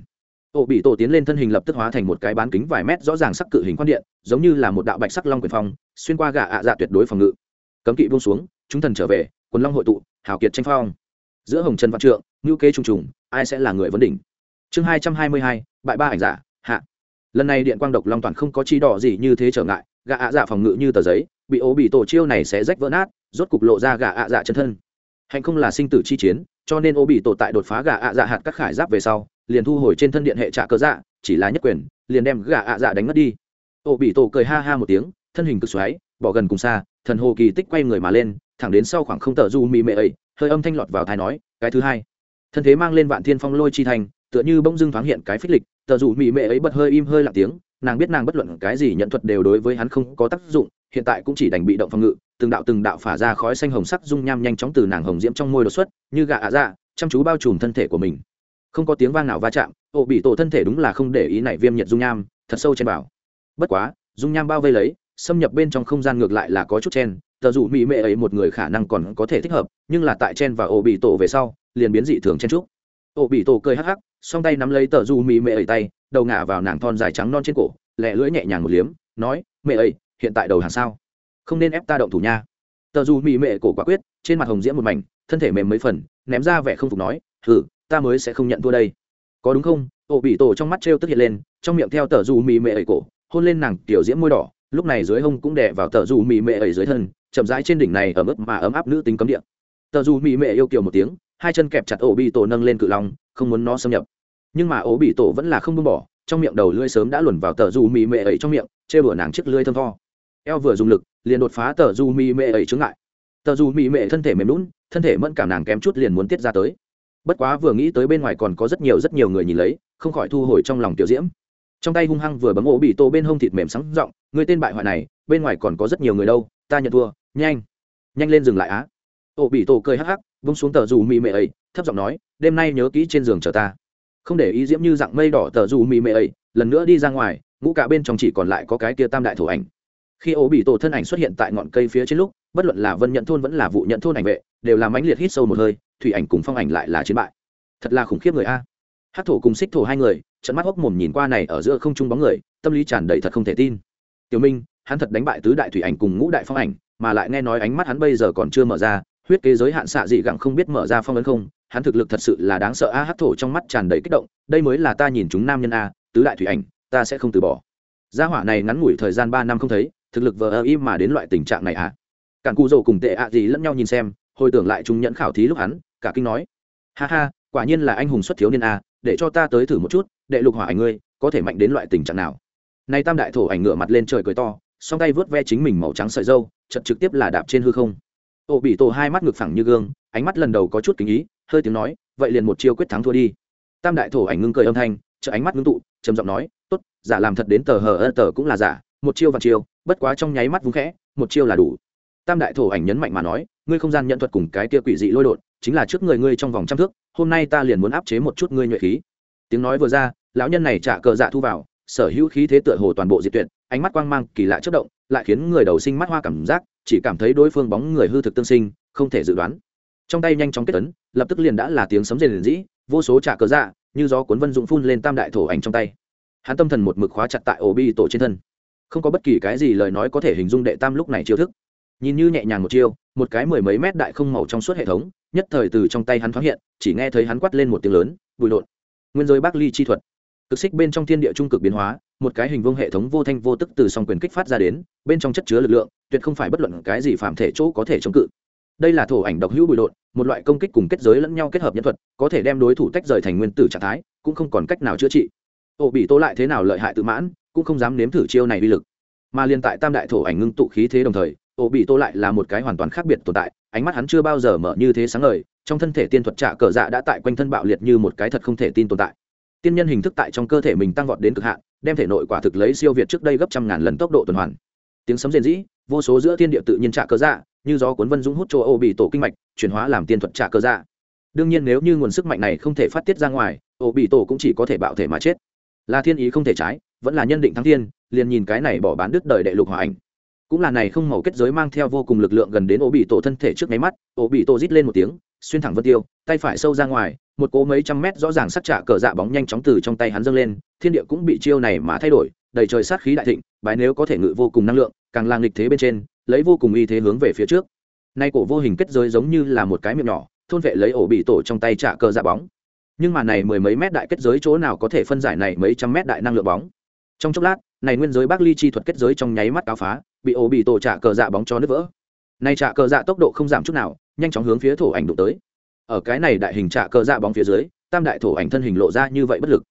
Speaker 1: Ổ bị tổ tiến lên thân hình lập tức hóa thành một cái bán kính vài mét rõ ràng sắc cự hình quan điện, giống như là một đạo bạch sắc long quyền phong, xuyên qua gà ạ dạ tuyệt đối phòng ngự. Cấm kỵ buông xuống, chúng thần trở về, quần long hội tụ, hào kiệt tranh phong. Giữa hồng trần văn trượng ngữ kế trùng trùng, ai sẽ là người vấn đỉnh? Chương hai trăm hai mươi hai, bại ba ảnh giả hạ. Lần này điện quang độc long toàn không có chi đỏ gì như thế trở ngại gà ạ dạ phòng ngự như tờ giấy, bị ố bị tổ chiêu này sẽ rách vỡ nát, rốt cục lộ ra gà ạ dạ chân thân. Hạnh không là sinh tử chi chiến, cho nên ố bị tổ tại đột phá gà ạ dạ hạt các khải giáp về sau, liền thu hồi trên thân điện hệ trạ cơ dạ chỉ là nhất quyền, liền đem gà ạ dạ đánh mất đi. Ố bị tổ cười ha ha một tiếng, thân hình cực xoáy, bỏ gần cùng xa, thần hồ kỳ tích quay người mà lên, thẳng đến sau khoảng không tờ du mì mệ ấy, hơi âm thanh lọt vào thai nói, cái thứ hai. Thân thế mang lên vạn thiên phong lôi chi thành tựa như bỗng dưng thoáng hiện cái phích lịch, tờ dù mỹ mệ ấy bật hơi im hơi lặng tiếng, nàng biết nàng bất luận cái gì nhận thuật đều đối với hắn không có tác dụng, hiện tại cũng chỉ đành bị động phòng ngự, từng đạo từng đạo phả ra khói xanh hồng sắc dung nham nhanh chóng từ nàng hồng diễm trong môi đột xuất, như gà ạ dạ chăm chú bao trùm thân thể của mình. Không có tiếng vang nào va chạm ổ bị tổ thân thể đúng là không để ý này viêm nhiệt dung nham, thật sâu trên bảo. Bất quá, dung nham bao vây lấy, xâm nhập bên trong không gian ngược lại là có chút chen, tờ dù mỹ mệ ấy một người khả năng còn có thể thích hợp, nhưng là tại chen và ổ bị tổ về sau, liền biến dị thường chen trúc ổ bị tổ cười hắc hắc song tay nắm lấy tờ du mì mẹ ấy tay đầu ngả vào nàng thon dài trắng non trên cổ lẹ lưỡi nhẹ nhàng một liếm nói mẹ ấy hiện tại đầu hàng sao? Không nên ép ta động thủ nha. Tờ du mì mẹ cổ quả quyết trên mặt hồng diễm một mảnh thân thể mềm mấy phần ném ra vẻ không phục nói thử, ta mới sẽ không nhận thua đây. Có đúng không? Ổ bị tổ trong mắt trêu tức hiện lên trong miệng theo tờ du mì mẹ ấy cổ hôn lên nàng tiểu diễm môi đỏ lúc này dưới hông cũng đè vào tờ du mì mẹ ấy dưới thân chậm rãi trên đỉnh này ở mức mà ấm áp nữ tính cấm địa. Tờ du mì mẹ yêu kiều một tiếng hai chân kẹp chặt ổ bị tổ nâng lên cự long, không muốn nó xâm nhập. Nhưng mà ổ bị tổ vẫn là không buông bỏ, trong miệng đầu lưỡi sớm đã luồn vào tờ du mì mệ ấy trong miệng, chê bửa nàng chiếc lưỡi thơm tho. Eo vừa dùng lực, liền đột phá tờ du mì mệ ấy chướng lại tờ du mì mệ thân thể mềm lún, thân thể mẫn cảm nàng kém chút liền muốn tiết ra tới. Bất quá vừa nghĩ tới bên ngoài còn có rất nhiều rất nhiều người nhìn lấy, không khỏi thu hồi trong lòng tiểu diễm. Trong tay hung hăng vừa bấm ổ bị tổ bên hông thịt mềm sáng r người tên bại hoại này, bên ngoài còn có rất nhiều người đâu, ta nhận thua, nhanh. Nhanh lên dừng lại á. Ổ bị tổ cười hắc hắc vung xuống tờ dù mị mệ ấy, thấp giọng nói, đêm nay nhớ kỹ trên giường chờ ta. Không để ý diễm như dạng mây đỏ tờ dù mị mệ ấy, lần nữa đi ra ngoài, ngũ cả bên trong chỉ còn lại có cái kia tam đại thủ ảnh. Khi ố bị tổ thân ảnh xuất hiện tại ngọn cây phía trên lúc, bất luận là vân nhận thôn vẫn là vụ nhận thôn ảnh vệ, đều làm mãnh liệt hít sâu một hơi, thủy ảnh cùng phong ảnh lại là chiến bại. Thật là khủng khiếp người a. Hát thổ cùng xích thổ hai người trận mắt hốc mồm nhìn qua này ở giữa không trung bóng người, tâm lý tràn đầy thật không thể tin. Tiểu minh, hắn thật đánh bại tứ đại thủy ảnh cùng ngũ đại phong ảnh, mà lại nghe nói ánh mắt hắn bây giờ còn chưa mở ra huyết kế giới hạn xạ dị gặng không biết mở ra phong ấn không, hắn thực lực thật sự là đáng sợ. A hát thổ trong mắt tràn đầy kích động, đây mới là ta nhìn chúng nam nhân a, tứ đại thủy ảnh, ta sẽ không từ bỏ. Gia hỏa này ngắn ngủi thời gian ba năm không thấy, thực lực vờ ơ im mà đến loại tình trạng này à cản cụ rồ cùng tệ ạ gì lẫn nhau nhìn xem, hồi tưởng lại chúng nhẫn khảo thí lúc hắn, cả kinh nói, ha ha, quả nhiên là anh hùng xuất thiếu niên a, để cho ta tới thử một chút, đệ lục hỏa ảnh ngươi, có thể mạnh đến loại tình trạng nào? Nay tam đại thổ ảnh ngửa mặt lên trời cười to, song tay vớt ve chính mình màu trắng sợi dâu chật trực tiếp là đạp trên hư không ô bị tổ hai mắt ngực phẳng như gương, ánh mắt lần đầu có chút kính ý, hơi tiếng nói, vậy liền một chiêu quyết thắng thua đi. Tam đại thổ ảnh ngưng cười âm thanh, chợ ánh mắt ngưng tụ, trầm giọng nói, tốt, giả làm thật đến tờ hờ ơ tờ cũng là giả, một chiêu và chiêu, bất quá trong nháy mắt vung khẽ, một chiêu là đủ. Tam đại thổ ảnh nhấn mạnh mà nói, ngươi không gian nhận thuật cùng cái kia quỷ dị lôi đột, chính là trước người ngươi trong vòng trăm thước, hôm nay ta liền muốn áp chế một chút ngươi nhuệ khí. Tiếng nói vừa ra, lão nhân này trả cờ dạ thu vào, sở hữu khí thế tựa hồ toàn bộ diệt tuyệt, ánh mắt quang mang kỳ lạ chất động, lại khiến người đầu sinh mắt hoa cảm giác chỉ cảm thấy đối phương bóng người hư thực tương sinh, không thể dự đoán. Trong tay nhanh chóng kết tấn lập tức liền đã là tiếng sấm rền dĩ vô số trả cờ dạ như gió cuốn vân dụng phun lên tam đại thổ ảnh trong tay. Hắn tâm thần một mực khóa chặt tại ổ bi tổ trên thân. Không có bất kỳ cái gì lời nói có thể hình dung đệ tam lúc này chiêu thức. Nhìn như nhẹ nhàng một chiêu, một cái mười mấy mét đại không màu trong suốt hệ thống, nhất thời từ trong tay hắn thoáng hiện, chỉ nghe thấy hắn quát lên một tiếng lớn, bụi lộn. Nguyên giới bác ly chi thuật. Cực xích bên trong thiên địa trung cực biến hóa một cái hình vuông hệ thống vô thanh vô tức từ song quyền kích phát ra đến, bên trong chất chứa lực lượng, tuyệt không phải bất luận cái gì phạm thể chỗ có thể chống cự. Đây là thổ ảnh độc hữu bụi lộn một loại công kích cùng kết giới lẫn nhau kết hợp nhân thuật, có thể đem đối thủ tách rời thành nguyên tử trạng thái, cũng không còn cách nào chữa trị. Ổ bị tô lại thế nào lợi hại tự mãn, cũng không dám nếm thử chiêu này uy lực. Mà liên tại tam đại thổ ảnh ngưng tụ khí thế đồng thời ổ bị tô lại là một cái hoàn toàn khác biệt tồn tại, ánh mắt hắn chưa bao giờ mở như thế sáng ngời, trong thân thể tiên thuật trạ cờ dạ đã tại quanh thân bạo liệt như một cái thật không thể tin tồn tại tiên nhân hình thức tại trong cơ thể mình tăng vọt đến cực hạn, đem thể nội quả thực lấy siêu việt trước đây gấp trăm ngàn lần tốc độ tuần hoàn. Tiếng sấm rền rĩ, vô số giữa thiên địa tự nhiên trạ cơ dạ như gió cuốn vân dũng hút châu Âu bị tổ kinh mạch, chuyển hóa làm tiên thuật trạ cơ dạ. Đương nhiên nếu như nguồn sức mạnh này không thể phát tiết ra ngoài, ô bị tổ cũng chỉ có thể bạo thể mà chết. Là thiên ý không thể trái, vẫn là nhân định thắng thiên, liền nhìn cái này bỏ bán đứt đời đệ lục hòa ảnh. Cũng là này không màu kết giới mang theo vô cùng lực lượng gần đến ô bị tổ thân thể trước máy mắt, ô bị tổ rít lên một tiếng xuyên thẳng vân tiêu, tay phải sâu ra ngoài, một cỗ mấy trăm mét rõ ràng sắc trả cờ dạ bóng nhanh chóng từ trong tay hắn dâng lên, thiên địa cũng bị chiêu này mà thay đổi, đầy trời sát khí đại thịnh bài nếu có thể ngự vô cùng năng lượng, càng lang nghịch thế bên trên, lấy vô cùng uy thế hướng về phía trước. Nay cổ vô hình kết giới giống như là một cái miệng nhỏ, thôn vệ lấy ổ bị tổ trong tay trả cờ dạ bóng. Nhưng mà này mười mấy mét đại kết giới chỗ nào có thể phân giải này mấy trăm mét đại năng lượng bóng? Trong chốc lát, này nguyên giới bác ly chi thuật kết giới trong nháy mắt cáo phá, bị ổ bị tổ trả cờ dạ bóng cho nứt vỡ nay trạ cờ dạ tốc độ không giảm chút nào, nhanh chóng hướng phía thổ ảnh đụng tới. Ở cái này đại hình trạ cờ dạ bóng phía dưới, tam đại thổ ảnh thân hình lộ ra như vậy bất lực.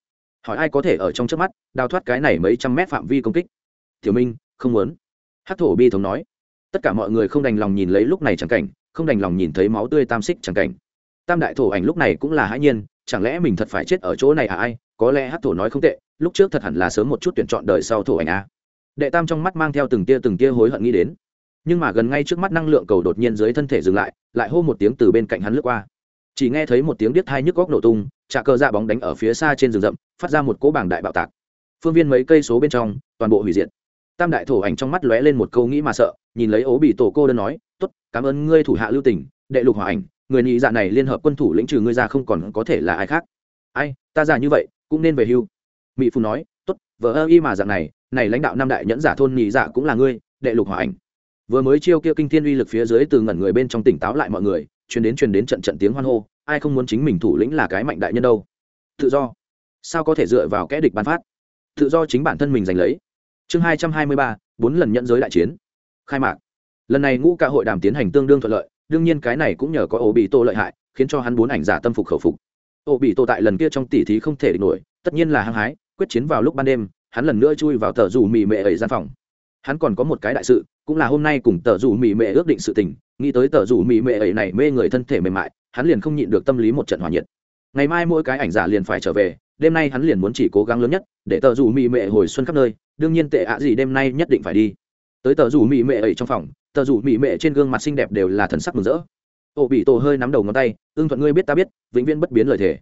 Speaker 1: Hỏi ai có thể ở trong trước mắt, đào thoát cái này mấy trăm mét phạm vi công kích? Tiểu minh, không muốn. Hát thổ bi thống nói. Tất cả mọi người không đành lòng nhìn lấy lúc này chẳng cảnh, không đành lòng nhìn thấy máu tươi tam xích chẳng cảnh. Tam đại thổ ảnh lúc này cũng là hãi nhiên, chẳng lẽ mình thật phải chết ở chỗ này à ai? Có lẽ hát thổ nói không tệ, lúc trước thật hẳn là sớm một chút tuyển chọn đời sau thổ ảnh a. Đệ tam trong mắt mang theo từng tia từng tia hối hận nghĩ đến nhưng mà gần ngay trước mắt năng lượng cầu đột nhiên dưới thân thể dừng lại lại hô một tiếng từ bên cạnh hắn lướt qua. Chỉ nghe thấy một tiếng điếc thai nhức góc nổ tung trà cờ dạ bóng đánh ở phía xa trên rừng rậm, phát ra một cỗ bảng đại bạo tạc. Phương viên mấy cây số bên trong, toàn bộ hủy diệt. Tam đại thổ ảnh trong mắt lóe lên một câu nghĩ mà sợ, nhìn lấy ố bị tổ cô đơn nói t ố t cảm ơn ngươi thủ hạ lưu tỉnh đệ lục hòa ảnh, người nhị dạ này liên hợp quân thủ lĩnh trừ ngươi ra không còn có thể là ai khác. Ai, ta già như vậy, cũng nên về hưu. Mỹ phù nói t ố t vợ ơ y mà dạng này này lãnh đạo năm đại nhẫn giả thôn nhị dạ cũng là ngươi, đệ lục hòa ảnh vừa mới chiêu kia kinh thiên uy lực phía dưới từ ngẩn người bên trong tỉnh táo lại mọi người, truyền đến truyền đến trận trận tiếng hoan hô, ai không muốn chính mình thủ lĩnh là cái mạnh đại nhân đâu. Tự do. Sao có thể dựa vào kẽ địch bán phát? Tự do chính bản thân mình giành lấy. Chương hai trăm hai mươi ba, bốn lần nhận giới đại chiến. Khai mạc. Lần này ngũ ca hội đàm tiến hành tương đương thuận lợi, đương nhiên cái này cũng nhờ có ổ bị tô lợi hại, khiến cho hắn bốn ảnh giả tâm phục khẩu phục. Ổ bị tô tại lần kia trong tỉ thí không thể địch nổi, tất nhiên là hăng hái, quyết chiến vào lúc ban đêm, hắn lần nữa chui vào tờ dù mì mệ ấy gian phòng hắn còn có một cái đại sự, cũng là hôm nay cùng tờ rủ mỹ mệ ước định sự tình, nghĩ tới tờ rủ mỹ mệ ấy này mê người thân thể mềm mại, hắn liền không nhịn được tâm lý một trận hòa nhiệt. Ngày mai mỗi cái ảnh giả liền phải trở về, đêm nay hắn liền muốn chỉ cố gắng lớn nhất, để tờ rủ mỹ mệ hồi xuân khắp nơi, đương nhiên tệ ạ gì đêm nay nhất định phải đi. Tới tờ rủ mỹ mệ ấy trong phòng, tờ rủ mỹ mệ trên gương mặt xinh đẹp đều là thần sắc mừng rỡ. Ô bị tổ hơi nắm đầu ngón tay, ưng thuận ngươi biết ta biết, vĩnh viễn bất biến lời thề.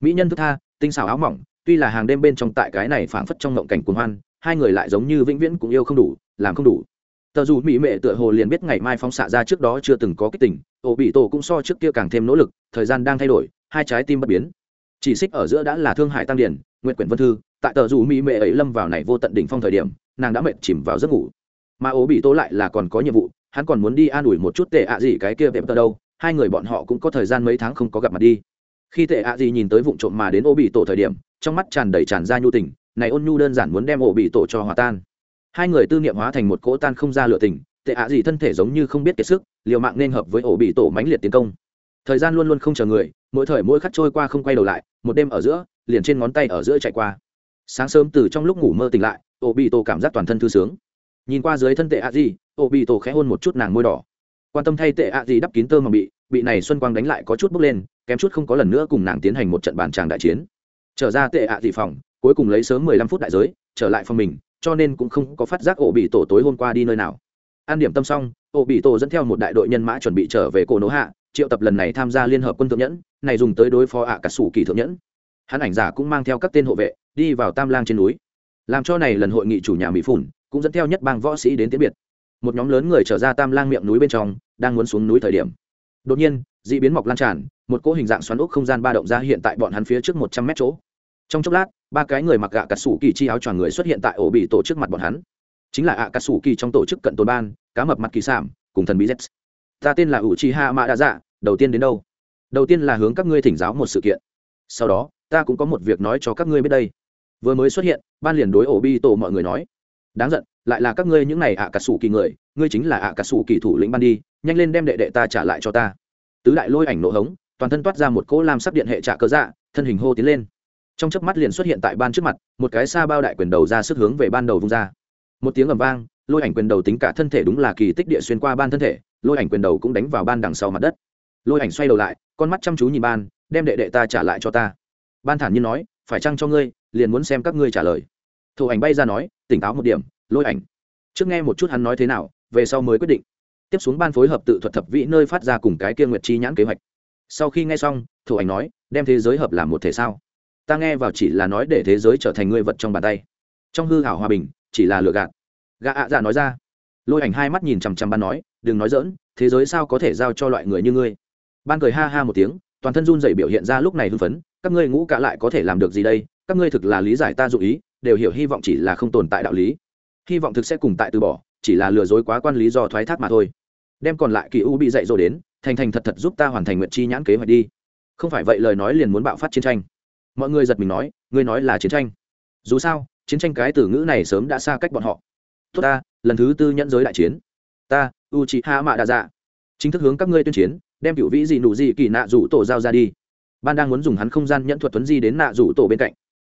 Speaker 1: Mỹ nhân thức tha, tinh xảo áo mỏng, tuy là hàng đêm bên trong tại cái này phảng phất trong ngộng cảnh cuồng hoan hai người lại giống như vĩnh viễn cũng yêu không đủ, làm không đủ. Tờ dù mỹ mệ tựa hồ liền biết ngày mai phóng xạ ra trước đó chưa từng có kích tình, ổ bị tổ cũng so trước kia càng thêm nỗ lực, thời gian đang thay đổi, hai trái tim bất biến. Chỉ xích ở giữa đã là thương hải tăng điển nguyện quyển vân thư, tại tờ dù mỹ mệ ấy lâm vào này vô tận đỉnh phong thời điểm, nàng đã mệt chìm vào giấc ngủ. Mà ố bị Tô lại là còn có nhiệm vụ, hắn còn muốn đi an ủi một chút tệ ạ gì cái kia vẹp tờ đâu, hai người bọn họ cũng có thời gian mấy tháng không có gặp mặt đi. Khi tệ ạ gì nhìn tới vụ trộm mà đến Ố bị tổ thời điểm, trong mắt tràn đầy tràn ra nhu tình này ôn nhu đơn giản muốn đem ổ bị tổ cho hòa tan. Hai người tư niệm hóa thành một cỗ tan không ra lựa tình, tệ ạ gì thân thể giống như không biết kiệt sức, liều mạng nên hợp với ổ bị tổ mãnh liệt tiến công. Thời gian luôn luôn không chờ người, mỗi thời mỗi khắc trôi qua không quay đầu lại, một đêm ở giữa, liền trên ngón tay ở giữa chạy qua. Sáng sớm từ trong lúc ngủ mơ tỉnh lại, ổ bị tổ cảm giác toàn thân thư sướng. Nhìn qua dưới thân tệ ạ gì, ổ bị tổ khẽ hôn một chút nàng môi đỏ. Quan tâm thay tệ ạ gì đắp kín tơ mà bị bị này xuân quang đánh lại có chút bốc lên, kém chút không có lần nữa cùng nàng tiến hành một trận bàn tràng đại chiến. Trở ra tệ ạ gì phòng cuối cùng lấy sớm mười lăm phút đại giới, trở lại phòng mình, cho nên cũng không có phát giác ổ bị tổ tối hôm qua đi nơi nào. An điểm tâm xong, ổ bị tổ dẫn theo một đại đội nhân mã chuẩn bị trở về cổ nỗ hạ, triệu tập lần này tham gia liên hợp quân thượng nhẫn, này dùng tới đối phó ạ cả sủ kỳ thượng nhẫn. Hắn ảnh giả cũng mang theo các tên hộ vệ, đi vào tam lang trên núi. Làm cho này lần hội nghị chủ nhà mỹ phủn, cũng dẫn theo nhất bang võ sĩ đến tiễn biệt. Một nhóm lớn người trở ra tam lang miệng núi bên trong, đang muốn xuống núi thời điểm. Đột nhiên d ị biến mọc lan tràn, một cỗ hình dạng xoắn ốc không gian ba động ra hiện tại bọn hắn phía trước một trăm mét chỗ trong chốc lát, ba cái người mặc gạ cà sủ kỳ chi áo choàng người xuất hiện tại ổ bị tổ trước mặt bọn hắn. Chính là ạ cà sủ kỳ trong tổ chức cận tồn ban, cá mập mặt kỳ sảm, cùng thần bí z ta tên là ủ chi ha mã đa dạ đầu tiên đến đâu? Đầu tiên là hướng các ngươi thỉnh giáo một sự kiện. Sau đó, ta cũng có một việc nói cho các ngươi biết đây. Vừa mới xuất hiện, ban liền đối ổ bi tổ mọi người nói. Đáng giận, lại là các ngươi những này ạ cà sủ kỳ người, ngươi chính là ạ cà sủ kỳ thủ lĩnh ban đi, nhanh lên đem đệ đệ ta trả lại cho ta. Tứ đại lôi ảnh nổ hống, toàn thân toát ra một cỗ lam sắp điện hệ trả cơ dạ thân hình hô tiến lên trong chớp mắt liền xuất hiện tại ban trước mặt, một cái xa bao đại quyền đầu ra sức hướng về ban đầu vung ra. Một tiếng ầm vang, lôi ảnh quyền đầu tính cả thân thể đúng là kỳ tích địa xuyên qua ban thân thể, lôi ảnh quyền đầu cũng đánh vào ban đằng sau mặt đất. Lôi ảnh xoay đầu lại, con mắt chăm chú nhìn ban, đem đệ đệ ta trả lại cho ta. Ban thản nhiên nói, phải chăng cho ngươi, liền muốn xem các ngươi trả lời. Thủ ảnh bay ra nói, tỉnh táo một điểm, lôi ảnh. Trước nghe một chút hắn nói thế nào, về sau mới quyết định. Tiếp xuống ban phối hợp tự thuật thập vị nơi phát ra cùng cái kia nguyệt chi nhãn kế hoạch. Sau khi nghe xong thủ ảnh nói, đem thế giới hợp làm một thể sao? Ta nghe vào chỉ là nói để thế giới trở thành ngươi vật trong bàn tay. Trong hư hảo hòa bình, chỉ là lừa gạt. Gạ ạ dạ nói ra. Lôi ảnh hai mắt nhìn chằm chằm ban nói, đừng nói dỡn thế giới sao có thể giao cho loại người như ngươi? Ban cười ha ha một tiếng, toàn thân run dậy biểu hiện ra lúc này hưng phấn, các ngươi ngũ cả lại có thể làm được gì đây? Các ngươi thực là lý giải ta dụ ý, đều hiểu hy vọng chỉ là không tồn tại đạo lý. Hy vọng thực sẽ cùng tại từ bỏ, chỉ là lừa dối quá quan lý do thoái thác mà thôi. Đem còn lại kỳ u bị dạy dỗ đến, thành thành thật thật giúp ta hoàn thành nguyện chi nhãn kế hoạch đi. Không phải vậy lời nói liền muốn bạo phát chiến tranh mọi người giật mình nói, ngươi nói là chiến tranh. Dù sao, chiến tranh cái từ ngữ này sớm đã xa cách bọn họ. Tốt ta, lần thứ tư nhẫn giới đại chiến. Ta u chị hạ mạ đa dạ chính thức hướng các ngươi tuyên chiến, đem cựu vĩ gì nụ gì kỳ nạ rủ tổ giao ra đi. Ban đang muốn dùng hắn không gian nhẫn thuật tuấn di đến nạ rủ tổ bên cạnh.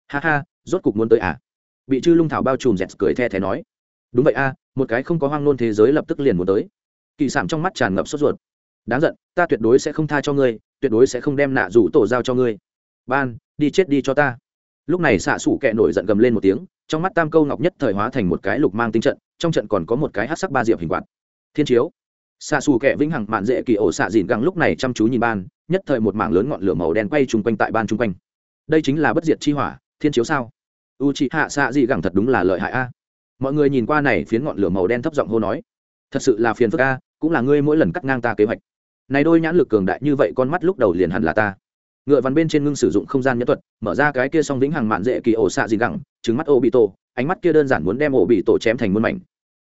Speaker 1: Ha ha, rốt cục muốn tới à? Bị chư lung thảo bao trùm dẹt cười the thé nói. Đúng vậy a, một cái không có hoang nôn thế giới lập tức liền muốn tới. Kỳ sản trong mắt tràn ngập sốt ruột. Đáng giận, ta tuyệt đối sẽ không tha cho ngươi, tuyệt đối sẽ không đem nạ rủ tổ giao cho ngươi. Ban đi chết đi cho ta. Lúc này xạ xủ kẹ nổi giận gầm lên một tiếng, trong mắt tam câu ngọc nhất thời hóa thành một cái lục mang tinh trận, trong trận còn có một cái hát sắc ba diệp hình quạt. Thiên chiếu. Xạ xù kẹ vĩnh hằng mạn dễ kỳ ổ xạ dìn găng lúc này chăm chú nhìn ban, nhất thời một mảng lớn ngọn lửa màu đen quay chung quanh tại ban chung quanh. Đây chính là bất diệt chi hỏa, thiên chiếu sao? U chị hạ xạ dị gẳng thật đúng là lợi hại a. Mọi người nhìn qua này phiến ngọn lửa màu đen thấp giọng hô nói, thật sự là phiền phức a, cũng là ngươi mỗi lần cắt ngang ta kế hoạch. Này đôi nhãn lực cường đại như vậy con mắt lúc đầu liền hẳn là ta ngựa vằn bên trên ngưng sử dụng không gian nhẫn thuật, mở ra cái kia song vĩnh hằng mạn dễ kỳ ổ xạ gì gẳng, trứng mắt ô bị tổ ánh mắt kia đơn giản muốn đem ổ bị tổ chém thành muôn mảnh.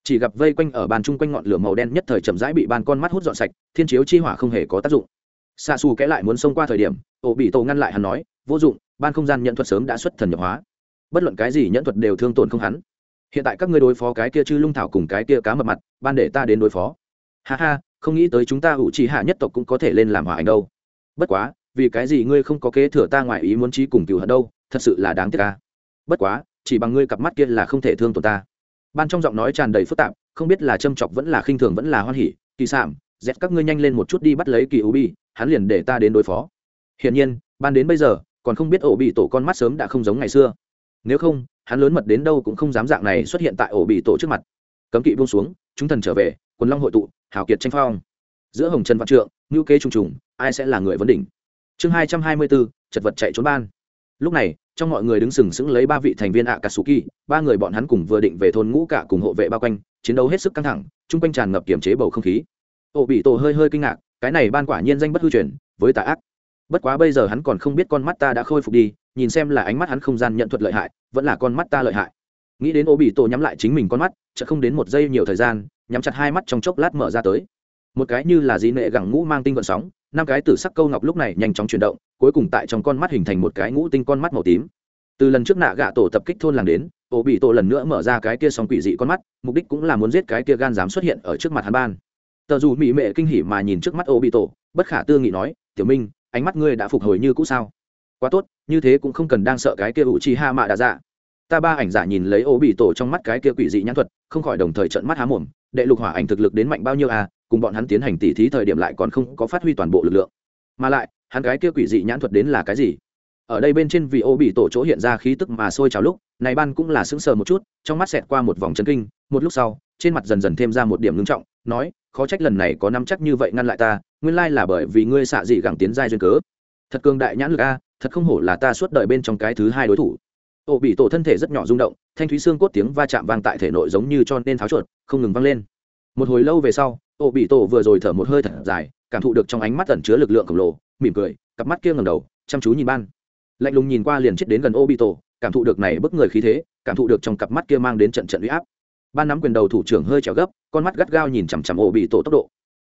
Speaker 1: Chỉ gặp vây quanh ở bàn chung quanh ngọn lửa màu đen nhất thời chậm rãi bị bàn con mắt hút dọn sạch, thiên chiếu chi hỏa không hề có tác dụng. Xạ xù kẽ lại muốn xông qua thời điểm ổ bị tổ ngăn lại hắn nói, vô dụng, ban không gian nhận thuật sớm đã xuất thần nhập hóa. Bất luận cái gì nhận thuật đều thương tổn không hắn. Hiện tại các ngươi đối phó cái kia chư lung thảo cùng cái kia cá mập mặt, ban để ta đến đối phó. Ha ha, không nghĩ tới chúng ta ủ trì hạ nhất tộc cũng có thể lên làm hòa ảnh đâu. Bất quá vì cái gì ngươi không có kế thừa ta ngoài ý muốn trí cùng cựu hận đâu, thật sự là đáng tiếc ca bất quá, chỉ bằng ngươi cặp mắt kia là không thể thương tổn ta. Ban trong giọng nói tràn đầy phức tạp, không biết là châm chọc vẫn là khinh thường vẫn là hoan hỉ, kỳ sảm dẹp các ngươi nhanh lên một chút đi bắt lấy kỳ ủ bi, hắn liền để ta đến đối phó. Hiển nhiên, ban đến bây giờ, còn không biết ổ bị tổ con mắt sớm đã không giống ngày xưa. Nếu không, hắn lớn mật đến đâu cũng không dám dạng này xuất hiện tại ổ bị tổ trước mặt. Cấm kỵ buông xuống, chúng thần trở về, quần long hội tụ, hào kiệt tranh phong. Giữa hồng trần văn trượng ngữ kế trùng trùng, ai sẽ là người vấn đỉnh? Chương hai trăm hai mươi bốn chật vật chạy trốn ban. Lúc này, trong mọi người đứng sừng sững lấy ba vị thành viên ạ katsuki ba người bọn hắn cùng vừa định về thôn ngũ cả cùng hộ vệ bao quanh, chiến đấu hết sức căng thẳng, chung quanh tràn ngập kiểm chế bầu không khí. Ô bị tổ hơi hơi kinh ngạc, cái này ban quả nhiên danh bất hư truyền, với tà ác. Bất quá bây giờ hắn còn không biết con mắt ta đã khôi phục đi, nhìn xem là ánh mắt hắn không gian nhận thuật lợi hại, vẫn là con mắt ta lợi hại. Nghĩ đến Ô bị tổ nhắm lại chính mình con mắt chợ không đến một giây nhiều thời gian, nhắm chặt hai mắt trong chốc lát mở ra tới. Một cái như là dí nệ gẳng ngũ mang tinh vận sóng năm cái tử sắc câu ngọc lúc này nhanh chóng chuyển động, cuối cùng tại trong con mắt hình thành một cái ngũ tinh con mắt màu tím. Từ lần trước nạ gạ tổ tập kích thôn làng đến, ổ bị tổ lần nữa mở ra cái kia xong quỷ dị con mắt, mục đích cũng là muốn giết cái kia gan dám xuất hiện ở trước mặt hắn ban. Tờ dù mỹ mệ kinh hỉ mà nhìn trước mắt ổ bị tổ, bất khả tư nghị nói, tiểu minh, ánh mắt ngươi đã phục hồi như cũ sao? Quá tốt, như thế cũng không cần đang sợ cái kia ủ chi ha mạ đã dạ. Ta ba ảnh giả nhìn lấy ổ bị tổ trong mắt cái kia quỷ dị nhãn thuật, không khỏi đồng thời trận mắt há mồm, đệ lục hỏa ảnh thực lực đến mạnh bao nhiêu à? Cùng bọn hắn tiến hành tỉ thí thời điểm lại còn không có phát huy toàn bộ lực lượng. Mà lại, hắn gái kia quỷ dị nhãn thuật đến là cái gì? Ở đây bên trên vì ô bị tổ chỗ hiện ra khí tức mà sôi trào lúc, này ban cũng là sững sờ một chút, trong mắt xẹt qua một vòng chân kinh, một lúc sau, trên mặt dần dần thêm ra một điểm ngưng trọng, nói, khó trách lần này có năm chắc như vậy ngăn lại ta, nguyên lai là bởi vì ngươi xạ dị gẳng tiến giai duyên cớ. Thật cường đại nhãn lực a, thật không hổ là ta suốt đời bên trong cái thứ hai đối thủ. Ô bị tổ thân thể rất nhỏ rung động, thanh thúy xương cốt tiếng va chạm vang tại thể nội giống như cho nên tháo chuột, không ngừng vang lên một hồi lâu về sau, ô bị tổ vừa rồi thở một hơi thật dài, cảm thụ được trong ánh mắt tẩn chứa lực lượng khổng lồ, mỉm cười, cặp mắt kia ngầm đầu, chăm chú nhìn ban. Lạnh lùng nhìn qua liền chết đến gần ô bị tổ, cảm thụ được này bức người khí thế, cảm thụ được trong cặp mắt kia mang đến trận trận uy áp. Ban nắm quyền đầu thủ trưởng hơi trèo gấp, con mắt gắt gao nhìn chằm chằm ô bị tổ tốc độ.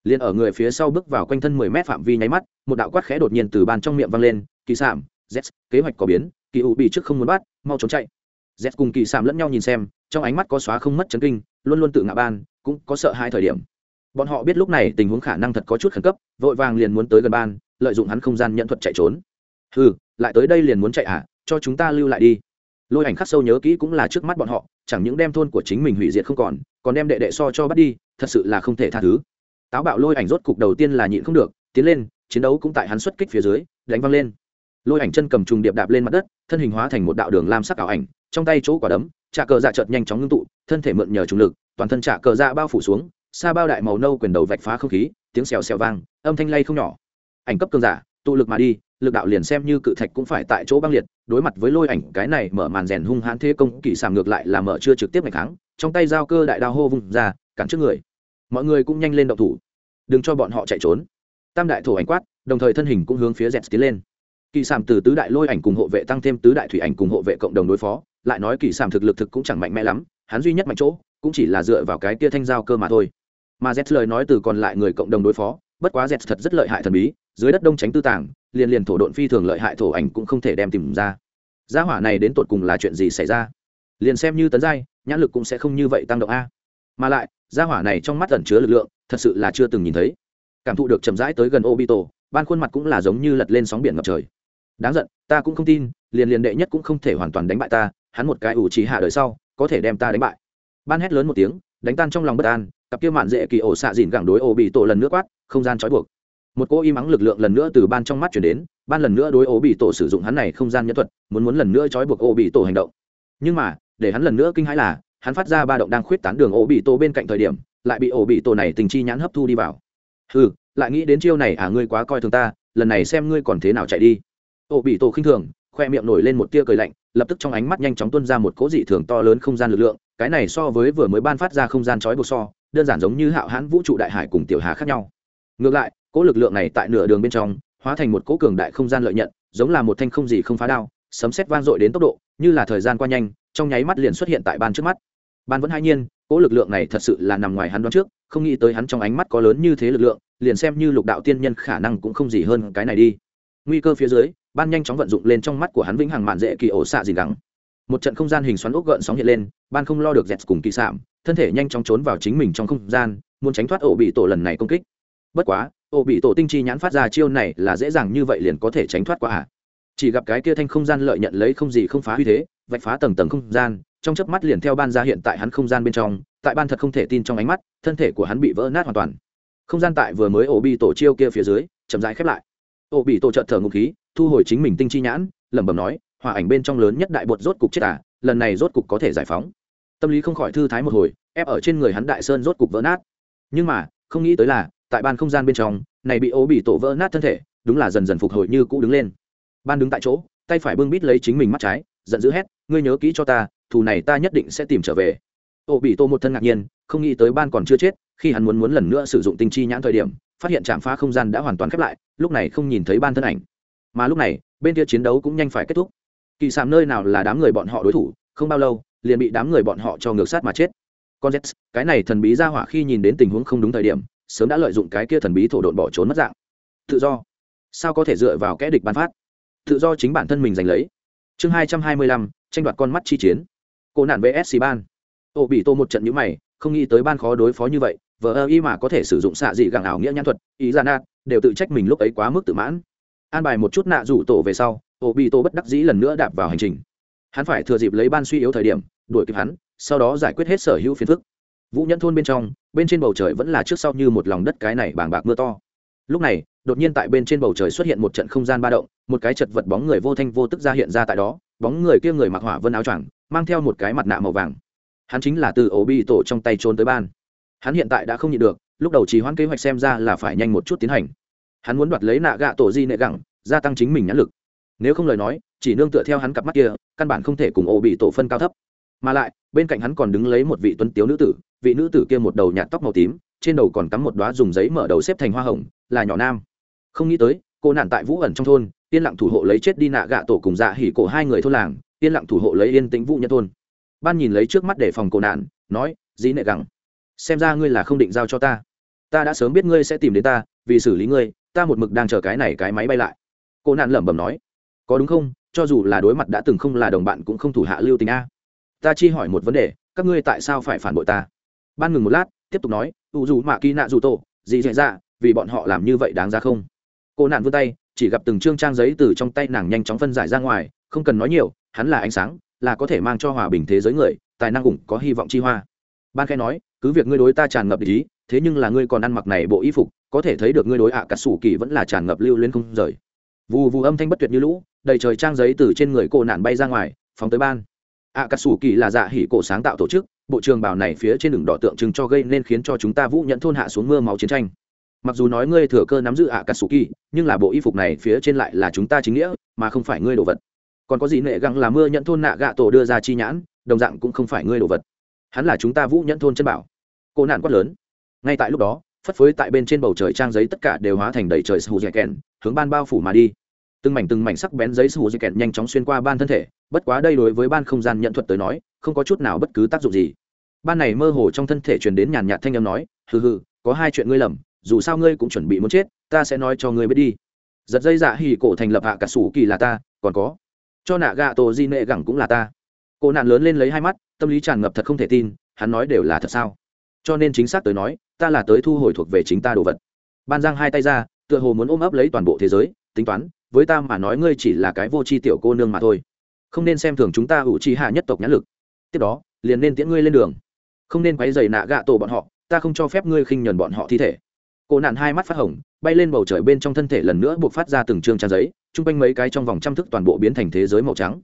Speaker 1: Liền ở người phía sau bước vào quanh thân mười mét phạm vi nháy mắt, một đạo quát khẽ đột nhiên từ ban trong miệng vang lên, kỳ sảm z, kế hoạch có biến, kỳ ủ bị trước không muốn bắt, mau trốn chạy. Z cùng kỳ sảm lẫn nhau nhìn xem, trong ánh mắt có xóa không mất chấn kinh, luôn luôn tự ngã ban cũng có sợ hai thời điểm. Bọn họ biết lúc này tình huống khả năng thật có chút khẩn cấp, vội vàng liền muốn tới gần ban, lợi dụng hắn không gian nhận thuật chạy trốn. Ừ lại tới đây liền muốn chạy à cho chúng ta lưu lại đi. Lôi ảnh khắc sâu nhớ kỹ cũng là trước mắt bọn họ, chẳng những đem thôn của chính mình hủy diệt không còn còn đem đệ đệ so cho bắt đi, thật sự là không thể tha thứ. Táo bạo lôi ảnh rốt cục đầu tiên là nhịn không được, tiến lên, chiến đấu cũng tại hắn xuất kích phía dưới, đánh văng lên. Lôi ảnh chân cầm trùng điệp đạp lên mặt đất, thân hình hóa thành một đạo đường lam sắc ảo ảnh, trong tay chỗ quả đấm, trà cờ dạ chợt nhanh chóng ngưng tụ, thân thể mượn nhờ trùng lực toàn thân trả cờ dạ bao phủ xuống xa bao đại màu nâu quyền đầu vạch phá không khí, tiếng xèo xèo vang, âm thanh lay không nhỏ. Ảnh cấp cường giả, tụ lực mà đi, lực đạo liền xem như cự thạch cũng phải tại chỗ băng liệt, đối mặt với lôi ảnh, cái này mở màn rèn hung hãn thế công, kỳ sàm ngược lại là mở chưa trực tiếp ngày kháng, trong tay giao cơ đại đao hô vung ra, cản trước người. Mọi người cũng nhanh lên động thủ. Đừng cho bọn họ chạy trốn. Tam đại thổ ảnh quát, đồng thời thân hình cũng hướng phía dẹt tiến lên. Kỳ sàm từ tứ đại lôi ảnh cùng hộ vệ tăng thêm tứ đại thủy ảnh cùng hộ vệ cộng đồng đối phó, lại nói kỳ sàm thực lực thực cũng chẳng mạnh mẽ lắm, hắn duy nhất mạnh chỗ cũng chỉ là dựa vào cái kia thanh giao cơ mà thôi. Mà z lời nói từ còn lại người cộng đồng đối phó, bất quá z thật rất lợi hại thần bí, dưới đất đông tránh tư tàng, liền liền thổ độn phi thường lợi hại thổ ảnh cũng không thể đem tìm ra. Gia hỏa này đến tột cùng là chuyện gì xảy ra? Liền xem như tấn giai, nhãn lực cũng sẽ không như vậy tăng động a. Mà lại, gia hỏa này trong mắt ẩn chứa lực lượng, thật sự là chưa từng nhìn thấy. Cảm thụ được chậm rãi tới gần obito, ban khuôn mặt cũng là giống như lật lên sóng biển ngập trời. Đáng giận, ta cũng không tin, liền liền đệ nhất cũng không thể hoàn toàn đánh bại ta, hắn một cái ủ trí hạ đời sau, có thể đem ta đánh bại ban hét lớn một tiếng đánh tan trong lòng bất an cặp kia mạn dễ kỳ ổ xạ dìn gẳng đối ổ bị tổ lần nữa quát, không gian trói buộc. một cỗ im ắng lực lượng lần nữa từ ban trong mắt chuyển đến, ban lần nữa đối ổ bị tổ sử dụng hắn này không gian nhân thuật, muốn muốn lần nữa trói buộc ổ bị tổ hành động. nhưng mà, để hắn lần nữa kinh hãi là, hắn phát ra ba động đang khuyết tán đường ổ bị tổ bên cạnh thời điểm, lại bị ổ bị tổ này tình chi nhãn hấp thu đi vào. ừ lại nghĩ đến chiêu này à ngươi quá coi thường ta, lần này xem ngươi còn thế nào chạy đi. ổ bị tổ khinh thường, khoe miệng nổi lên một tia cười lạnh, lập tức trong ánh mắt nhanh chóng tuôn ra một cỗ dị thường to lớn không gian lực lượng cái này so với vừa mới ban phát ra không gian trói buộc so, đơn giản giống như hạo hãn vũ trụ đại hải cùng tiểu hà khác nhau. Ngược lại, cỗ lực lượng này tại nửa đường bên trong, hóa thành một cỗ cường đại không gian lợi nhận, giống là một thanh không gì không phá đao, sấm xét vang dội đến tốc độ, như là thời gian qua nhanh, trong nháy mắt liền xuất hiện tại ban trước mắt. Ban vẫn hai nhiên, cỗ lực lượng này thật sự là nằm ngoài hắn đoán trước, không nghĩ tới hắn trong ánh mắt có lớn như thế lực lượng, liền xem như lục đạo tiên nhân khả năng cũng không gì hơn cái này đi. Nguy cơ phía dưới, ban nhanh chóng vận dụng lên trong mắt của hắn vĩnh hằng mạn dễ kỳ ổ xạ gì gắng một trận không gian hình xoắn ốc gợn sóng hiện lên, ban không lo được dẹt cùng kỳ sạm, thân thể nhanh chóng trốn vào chính mình trong không gian, muốn tránh thoát ổ bị tổ lần này công kích. Bất quá, ổ bị tổ tinh chi nhãn phát ra chiêu này là dễ dàng như vậy liền có thể tránh thoát qua à? Chỉ gặp cái kia thanh không gian lợi nhận lấy không gì không phá uy thế, vạch phá tầng tầng không gian, trong chớp mắt liền theo ban ra hiện tại hắn không gian bên trong, tại ban thật không thể tin trong ánh mắt, thân thể của hắn bị vỡ nát hoàn toàn. Không gian tại vừa mới ổ bị tổ chiêu kia phía dưới, chậm rãi khép lại. Ổ bị tổ trợt thở ngục khí, thu hồi chính mình tinh chi nhãn, lẩm bẩm nói hòa ảnh bên trong lớn nhất đại bột rốt cục chết à lần này rốt cục có thể giải phóng. Tâm lý không khỏi thư thái một hồi, ép ở trên người hắn đại sơn rốt cục vỡ nát. Nhưng mà, không nghĩ tới là, tại ban không gian bên trong, này bị ố bị tổ vỡ nát thân thể, đúng là dần dần phục hồi như cũ đứng lên. Ban đứng tại chỗ, tay phải bưng bít lấy chính mình mắt trái, giận dữ hét, ngươi nhớ kỹ cho ta, thù này ta nhất định sẽ tìm trở về. Ổ bị tổ một thân ngạc nhiên, không nghĩ tới ban còn chưa chết, khi hắn muốn muốn lần nữa sử dụng tinh chi nhãn thời điểm, phát hiện trạm phá không gian đã hoàn toàn khép lại, lúc này không nhìn thấy ban thân ảnh. Mà lúc này, bên kia chiến đấu cũng nhanh phải kết thúc kỳ sạm nơi nào là đám người bọn họ đối thủ, không bao lâu, liền bị đám người bọn họ cho ngược sát mà chết. Con z cái này thần bí ra hỏa khi nhìn đến tình huống không đúng thời điểm, sớm đã lợi dụng cái kia thần bí thổ độn bỏ trốn mất dạng. Tự do. Sao có thể dựa vào kẽ địch ban phát? Tự do chính bản thân mình giành lấy. Chương hai trăm hai mươi lăm, tranh đoạt con mắt chi chiến. Cô nạn vs ban. Ô, bị tô một trận nhữ mày, không nghĩ tới ban khó đối phó như vậy vợ ơ y mà có thể sử dụng xạ dị gặng ảo nghĩa nhãn thuật, ý ra nạt đều tự trách mình lúc ấy quá mức tự mãn. An bài một chút nạ rủ tổ về sau ô bị tổ bất đắc dĩ lần nữa đạp vào hành trình. Hắn phải thừa dịp lấy ban suy yếu thời điểm, đuổi kịp hắn, sau đó giải quyết hết sở hữu phiền phức. Vũ nhẫn thôn bên trong, bên trên bầu trời vẫn là trước sau như một lòng đất cái này bàng bạc mưa to. Lúc này, đột nhiên tại bên trên bầu trời xuất hiện một trận không gian ba động, một cái chật vật bóng người vô thanh vô tức ra hiện ra tại đó, bóng người kia người mặc hỏa vân áo choàng, mang theo một cái mặt nạ màu vàng. Hắn chính là từ ổ bị tổ trong tay trốn tới ban. Hắn hiện tại đã không nhịn được, lúc đầu trì hoãn kế hoạch xem ra là phải nhanh một chút tiến hành. Hắn muốn đoạt lấy nạ gạ tổ di nệ gẳng, gia tăng chính mình nhãn lực nếu không lời nói, chỉ nương tựa theo hắn cặp mắt kia, căn bản không thể cùng ô bị tổ phân cao thấp. Mà lại, bên cạnh hắn còn đứng lấy một vị tuấn tiếu nữ tử, vị nữ tử kia một đầu nhạt tóc màu tím, trên đầu còn cắm một đoá dùng giấy mở đầu xếp thành hoa hồng, là nhỏ nam. Không nghĩ tới, cô nạn tại vũ ẩn trong thôn, yên lặng thủ hộ lấy chết đi nạ gạ tổ cùng dạ hỉ cổ hai người thôn làng, yên lặng thủ hộ lấy yên tĩnh vũ nhân thôn. Ban nhìn lấy trước mắt để phòng cô nạn, nói, dĩ nệ gẳng, xem ra ngươi là không định giao cho ta. Ta đã sớm biết ngươi sẽ tìm đến ta, vì xử lý ngươi, ta một mực đang chờ cái này cái máy bay lại. Cô nạn lẩm bẩm nói có đúng không? Cho dù là đối mặt đã từng không là đồng bạn cũng không thủ hạ lưu tình a. Ta chi hỏi một vấn đề, các ngươi tại sao phải phản bội ta? Ban ngừng một lát, tiếp tục nói u dù mạ kỳ nạ dù tổ gì dạy ra vì bọn họ làm như vậy đáng ra không? Cô nạn vươn tay, chỉ gặp từng chương trang giấy từ trong tay nàng nhanh chóng phân giải ra ngoài, không cần nói nhiều, hắn là ánh sáng, là có thể mang cho hòa bình thế giới người, tài năng cũng có hy vọng chi hoa. Ban khai nói, cứ việc ngươi đối ta tràn ngập ý, thế nhưng là ngươi còn ăn mặc này bộ y phục, có thể thấy được ngươi đối ạ à cả sủ kỳ vẫn là tràn ngập lưu lên không rời. Vù vù âm thanh bất tuyệt như lũ đầy trời trang giấy từ trên người cô nạn bay ra ngoài, phóng tới ban. Ạ cà sủ kỳ là dạ hỉ cổ sáng tạo tổ chức, bộ trường bảo này phía trên đường đỏ tượng trưng cho gây nên khiến cho chúng ta vũ nhận thôn hạ xuống mưa máu chiến tranh. Mặc dù nói ngươi thừa cơ nắm giữ ạ cà sủ kỳ nhưng là bộ y phục này phía trên lại là chúng ta chính nghĩa, mà không phải ngươi đồ vật. Còn có gì nệ găng là mưa nhận thôn nạ gạ tổ đưa ra chi nhãn, đồng dạng cũng không phải ngươi đồ vật. Hắn là chúng ta vũ nhận thôn chân bảo. Cô nạn quát lớn. Ngay tại lúc đó, phất phới tại bên trên bầu trời trang giấy tất cả đều hóa thành đầy trời sù dẻ kèn hướng ban bao phủ mà đi từng mảnh từng mảnh sắc bén giấy sù dây kẹt nhanh chóng xuyên qua ban thân thể, bất quá đây đối với ban không gian nhận thuật tới nói, không có chút nào bất cứ tác dụng gì. Ban này mơ hồ trong thân thể truyền đến nhàn nhạt thanh âm nói, hừ hừ, có hai chuyện ngươi lầm, dù sao ngươi cũng chuẩn bị muốn chết, ta sẽ nói cho ngươi biết đi. Giật dây dạ hì cổ thành lập hạ cả sủ kỳ là ta, còn có. Cho nạ gạ tổ di nệ gẳng cũng là ta. Cô nạn lớn lên lấy hai mắt, tâm lý tràn ngập thật không thể tin, hắn nói đều là thật sao? Cho nên chính xác tới nói, ta là tới thu hồi thuộc về chính ta đồ vật. Ban giang hai tay ra, tựa hồ muốn ôm ấp lấy toàn bộ thế giới, tính toán với ta mà nói ngươi chỉ là cái vô tri tiểu cô nương mà thôi. Không nên xem thường chúng ta ủ trì hạ nhất tộc nhãn lực. Tiếp đó, liền nên tiễn ngươi lên đường. Không nên quấy dày nạ gạ tổ bọn họ, ta không cho phép ngươi khinh nhuần bọn họ thi thể. Cô nạn hai mắt phát hồng, bay lên bầu trời bên trong thân thể lần nữa buộc phát ra từng chương trang giấy, chung quanh mấy cái trong vòng trăm thức toàn bộ biến thành thế giới màu trắng.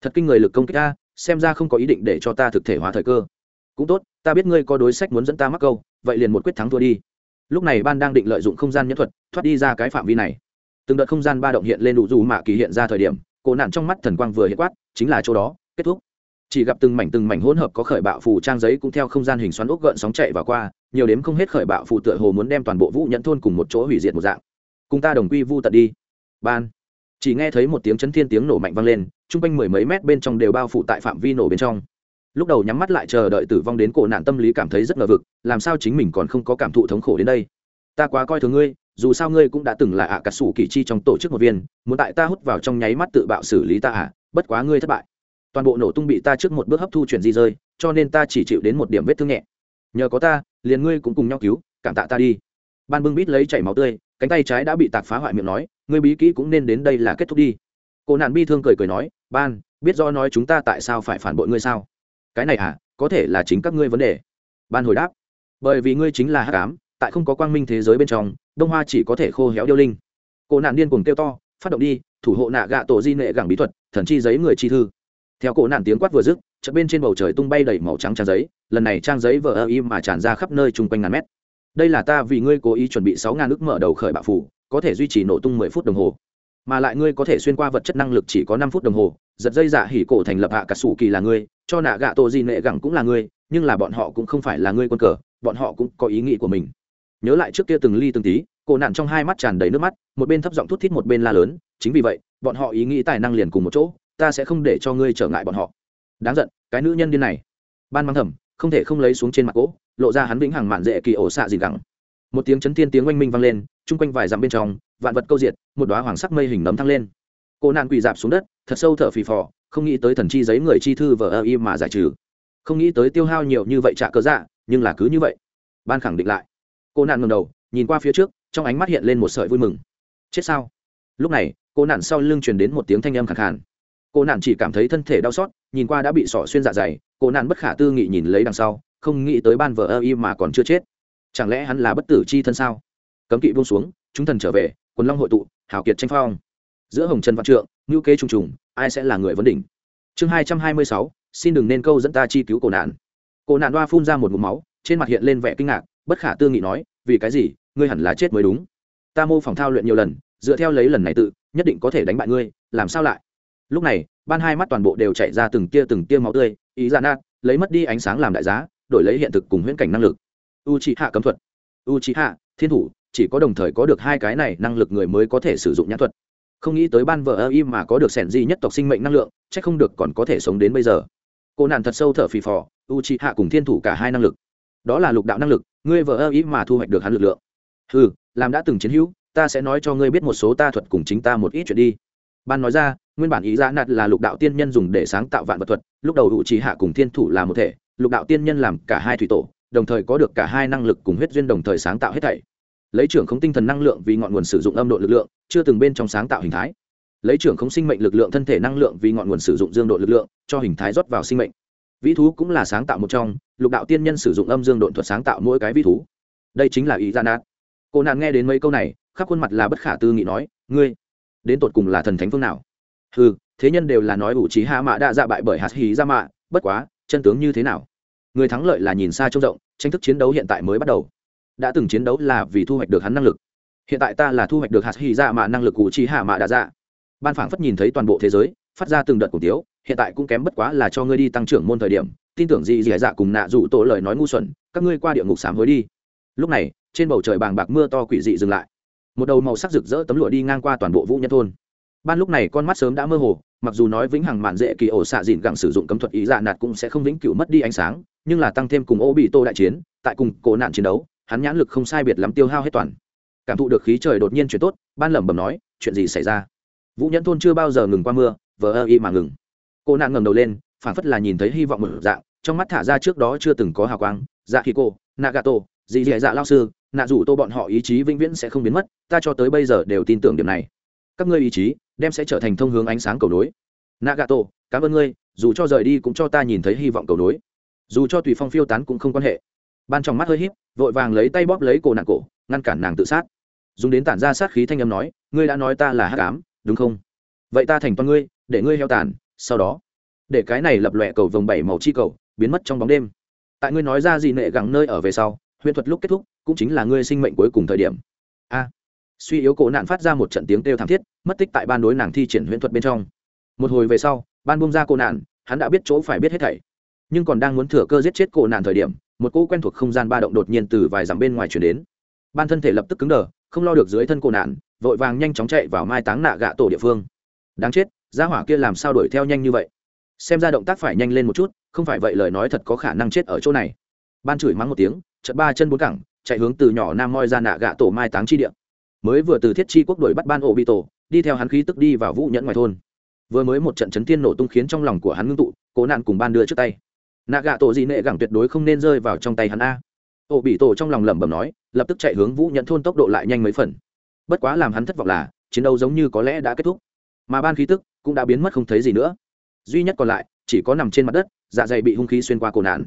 Speaker 1: Thật kinh người lực công kích ta, xem ra không có ý định để cho ta thực thể hóa thời cơ. Cũng tốt, ta biết ngươi có đối sách muốn dẫn ta mắc câu, vậy liền một quyết thắng thua đi. Lúc này ban đang định lợi dụng không gian nhẫn thuật, thoát đi ra cái phạm vi này từng đợt không gian ba động hiện lên đủ dù mạ kỳ hiện ra thời điểm, cổ nạn trong mắt thần quang vừa hiện quát, chính là chỗ đó, kết thúc. Chỉ gặp từng mảnh từng mảnh hỗn hợp có khởi bạo phù trang giấy cũng theo không gian hình xoắn ốc gợn sóng chạy và qua, nhiều đếm không hết khởi bạo phù tựa hồ muốn đem toàn bộ vũ nhẫn thôn cùng một chỗ hủy diệt một dạng. Cùng ta đồng quy vu tận đi. Ban. Chỉ nghe thấy một tiếng chấn thiên tiếng nổ mạnh vang lên, chung quanh mười mấy mét bên trong đều bao phủ tại phạm vi nổ bên trong. Lúc đầu nhắm mắt lại chờ đợi tử vong đến cổ nạn tâm lý cảm thấy rất ngờ vực, làm sao chính mình còn không có cảm thụ thống khổ đến đây? Ta quá coi thường ngươi dù sao ngươi cũng đã từng là ạ à cà sủ kỳ chi trong tổ chức một viên muốn tại ta hút vào trong nháy mắt tự bạo xử lý ta ạ à, bất quá ngươi thất bại. Toàn bộ nổ tung bị ta trước một bước hấp thu chuyển di rơi cho nên ta chỉ chịu đến một điểm vết thương nhẹ. Nhờ có ta liền ngươi cũng cùng nhau cứu cảm tạ ta đi. Ban bưng bít lấy chảy máu tươi cánh tay trái đã bị tạc phá hoại miệng nói ngươi bí kỹ cũng nên đến đây là kết thúc đi. Cô nạn bi thương cười cười nói ban biết do nói chúng ta tại sao phải phản bội ngươi sao? Cái này à có thể là chính các ngươi vấn đề. Ban hồi đáp bởi vì ngươi chính là hắc ám tại không có quang minh thế giới bên trong đông hoa chỉ có thể khô héo điêu linh. Cô nạn điên cuồng kêu to, phát động đi, thủ hộ nạ gạ tổ di nệ gẳng bí thuật, thần chi giấy người chi thư. Theo cổ nạn tiếng quát vừa dứt, chợt bên trên bầu trời tung bay đầy màu trắng trang giấy, lần này trang giấy vỡ ơ im mà tràn ra khắp nơi chung quanh ngàn mét. Đây là ta vì ngươi cố ý chuẩn bị sáu ngàn ước mở đầu khởi bạo phủ, có thể duy trì nổ tung mười phút đồng hồ. Mà lại ngươi có thể xuyên qua vật chất năng lực chỉ có năm phút đồng hồ, giật dây dạ hỉ cổ thành lập hạ cả sủ kỳ là ngươi, cho nạ gạ tổ di nệ gẳng cũng là ngươi, nhưng là bọn họ cũng không phải là ngươi quân cờ, bọn họ cũng có ý nghĩ của mình nhớ lại trước kia từng ly từng tí cổ nạn trong hai mắt tràn đầy nước mắt, một bên thấp giọng thút thít một bên la lớn, chính vì vậy, bọn họ ý nghĩ tài năng liền cùng một chỗ, ta sẽ không để cho ngươi trở ngại bọn họ. Đáng giận, cái nữ nhân điên này. Ban mang thầm, không thể không lấy xuống trên mặt gỗ, lộ ra hắn vĩnh hằng mạn dễ kỳ ổ xạ gì gắng một tiếng chấn thiên tiếng oanh minh vang lên, chung quanh vài dặm bên trong, vạn vật câu diệt, một đoá hoàng sắc mây hình nấm thăng lên. Cô nạn quỳ dạp xuống đất, thật sâu thở phì phò, không nghĩ tới thần chi giấy người chi thư vờ ơ y mà giải trừ. Không nghĩ tới tiêu hao nhiều như vậy trả cớ dạ nhưng là cứ như vậy. Ban khẳng định lại cô nạn ngầm đầu, nhìn qua phía trước, trong ánh mắt hiện lên một sợi vui mừng. Chết sao? Lúc này, cô nạn sau lưng truyền đến một tiếng thanh âm khẳng khàn. Cô nạn chỉ cảm thấy thân thể đau xót, nhìn qua đã bị sỏ xuyên dạ dày, cô nạn bất khả tư nghị nhìn lấy đằng sau, không nghĩ tới ban vợ ơ y mà còn chưa chết. Chẳng lẽ hắn là bất tử c h i thân sao? Cấm kỵ buông xuống, chúng thần trở về, quần long hội tụ, hào kiệt tranh phong. Giữa hồng trần văn trượng ngữ kế trùng trùng, ai sẽ là người vấn đỉnh? Chương hai trăm hai mươi sáu, xin đừng nên câu dẫn ta chi cứu cổ nạn. Cổ nạn đoa phun ra một mụ máu, trên mặt hiện lên vẻ kinh ngạc bất khả tư nghị nói, vì cái gì? Ngươi hẳn là chết mới đúng. Ta mô phỏng thao luyện nhiều lần, dựa theo lấy lần này tự, nhất định có thể đánh bại ngươi, làm sao lại? Lúc này, ban hai mắt toàn bộ đều chạy ra từng tia từng tia máu tươi, ý ra nát, lấy mất đi ánh sáng làm đại giá, đổi lấy hiện thực cùng huyễn cảnh năng lực. U c hạ cấm thuật. U c hạ thiên thủ, chỉ có đồng thời có được hai cái này năng lực người mới có thể sử dụng nhãn thuật. Không nghĩ tới ban vợ ơ im mà có được sẻn di nhất tộc sinh mệnh năng lượng c h ắ c không được còn có thể sống đến bây giờ. Cô nàng thật sâu thở phì phò u c hạ cùng thiên thủ cả hai năng lực. Đó là lục đạo năng lực ngươi vợ ơ ý mà thu hoạch được hắn lực lượng. Ừ làm đã từng chiến hữu, ta sẽ nói cho ngươi biết một số ta thuật cùng chính ta một ít chuyện đi. Ban nói ra, nguyên bản ý ra nạt là lục đạo tiên nhân dùng để sáng tạo vạn vật thuật, lúc đầu hữu trí hạ cùng thiên thủ là một thể, lục đạo tiên nhân làm cả hai thủy tổ, đồng thời có được cả hai năng lực cùng huyết duyên đồng thời sáng tạo hết thảy. Lấy trưởng không tinh thần năng lượng vì ngọn nguồn sử dụng âm độ lực lượng, chưa từng bên trong sáng tạo hình thái. Lấy trưởng không sinh mệnh lực lượng thân thể năng lượng vì ngọn nguồn sử dụng dương độ lực lượng, cho hình thái rót vào sinh mệnh vĩ thú cũng là sáng tạo một trong, lục đạo tiên nhân sử dụng âm dương độn thuật sáng tạo mỗi cái vĩ thú. Đây chính là ý gian nát. Cô nạn nghe đến mấy câu này, khắp khuôn mặt là bất khả tư nghị nói, ngươi, đến tột cùng là thần thánh phương nào? Ừ thế nhân đều là nói ủ trí hạ mạ đã dạ bại bởi hạt hí ra mạ, bất quá, chân tướng như thế nào? Người thắng lợi là nhìn xa trông rộng, tranh thức chiến đấu hiện tại mới bắt đầu. Đã từng chiến đấu là vì thu hoạch được hắn năng lực. Hiện tại ta là thu hoạch được hạt hy dạ mạ năng lực cụ trí hạ mạ đã dạ. Ban phảng phất nhìn thấy toàn bộ thế giới, phát ra từng đợt cổ tiếu hiện tại cũng kém bất quá là cho ngươi đi tăng trưởng môn thời điểm, tin tưởng gì dì dạ cùng nạ dụ tổ lời nói ngu xuẩn, các ngươi qua địa ngục sám hối đi. Lúc này, trên bầu trời bàng bạc mưa to quỷ dị dừng lại. Một đầu màu sắc rực rỡ tấm lụa đi ngang qua toàn bộ vũ nhân thôn. Ban lúc này con mắt sớm đã mơ hồ, mặc dù nói vĩnh hằng mạn dễ kỳ ổ xạ dìn gặng sử dụng cấm thuật ý dạ nạt cũng sẽ không vĩnh cửu mất đi ánh sáng, nhưng là tăng thêm cùng ô bị tô đại chiến, tại cùng cổ nạn chiến đấu, hắn nhãn lực không sai biệt lắm tiêu hao hết toàn. Cảm thụ được khí trời đột nhiên chuyển tốt, ban lẩm bẩm nói, chuyện gì xảy ra? Vũ nhẫn thôn chưa bao giờ ngừng qua mưa, vờ ơ y mà ngừng cô nạn ngẩng đầu lên phản phất là nhìn thấy hy vọng một dạng, trong mắt thả ra trước đó chưa từng có hào quang. Dạ khi cô, nagato, dì dì dạ lao sư, nạ rủ tô bọn họ ý chí vĩnh viễn sẽ không biến mất, ta cho tới bây giờ đều tin tưởng điểm này. Các ngươi ý chí đem sẽ trở thành thông hướng ánh sáng cầu nối. Nagato, cảm ơn ngươi, dù cho rời đi cũng cho ta nhìn thấy hy vọng cầu nối. Dù cho tùy phong phiêu tán cũng không quan hệ. Ban trong mắt hơi híp, vội vàng lấy tay bóp lấy cổ nạn cổ, ngăn cản nàng tự sát. Dùng đến tản ra sát khí thanh âm nói, ngươi đã nói ta là hắc ám, đúng không? Vậy ta thành toàn ngươi, để ngươi heo tàn sau đó, để cái này lập lòe cầu vồng bảy màu chi cầu, biến mất trong bóng đêm. Tại ngươi nói ra gì nệ gẳng nơi ở về sau huyễn thuật lúc kết thúc, cũng chính là ngươi sinh mệnh cuối cùng thời điểm. A. Suy yếu cổ nạn phát ra một trận tiếng kêu thảm thiết, mất tích tại ban đối nàng thi triển huyễn thuật bên trong. Một hồi về sau, ban bung ra cổ nạn, hắn đã biết chỗ phải biết hết thảy. Nhưng còn đang muốn thừa cơ giết chết cổ nạn thời điểm, một cỗ quen thuộc không gian ba động đột nhiên từ vài dặm bên ngoài chuyển đến. Ban thân thể lập tức cứng đờ, không lo được dưới thân cổ nạn, vội vàng nhanh chóng chạy vào mai táng nạ gạ tổ địa phương. Đáng chết gia hỏa kia làm sao đuổi theo nhanh như vậy? Xem ra động tác phải nhanh lên một chút, không phải vậy lời nói thật có khả năng chết ở chỗ này. Ban chửi mắng một tiếng chợt ba chân bốn cẳng, chạy hướng từ nhỏ nam moi ra nạ gạ tổ mai táng chi địa. Mới vừa từ thiết chi quốc đuổi bắt ban ổ bị tổ đi theo hắn khí tức đi vào vũ nhẫn ngoài thôn. Vừa mới một trận chấn thiên nổ tung khiến trong lòng của hắn ngưng tụ, cố nạn cùng ban đưa trước tay. Nạ gạ tổ gì nệ gẳng tuyệt đối không nên rơi vào trong tay hắn a. Ổ bị tổ trong lòng lẩm bẩm nói, lập tức chạy hướng vũ nhẫn thôn tốc độ lại nhanh mấy phần. Bất quá làm hắn thất vọng là, chiến đấu giống như có lẽ đã kết thúc. Mà ban khí tức cũng đã biến mất không thấy gì nữa. Duy nhất còn lại, chỉ có nằm trên mặt đất dạ dày bị hung khí xuyên qua cổ nạn.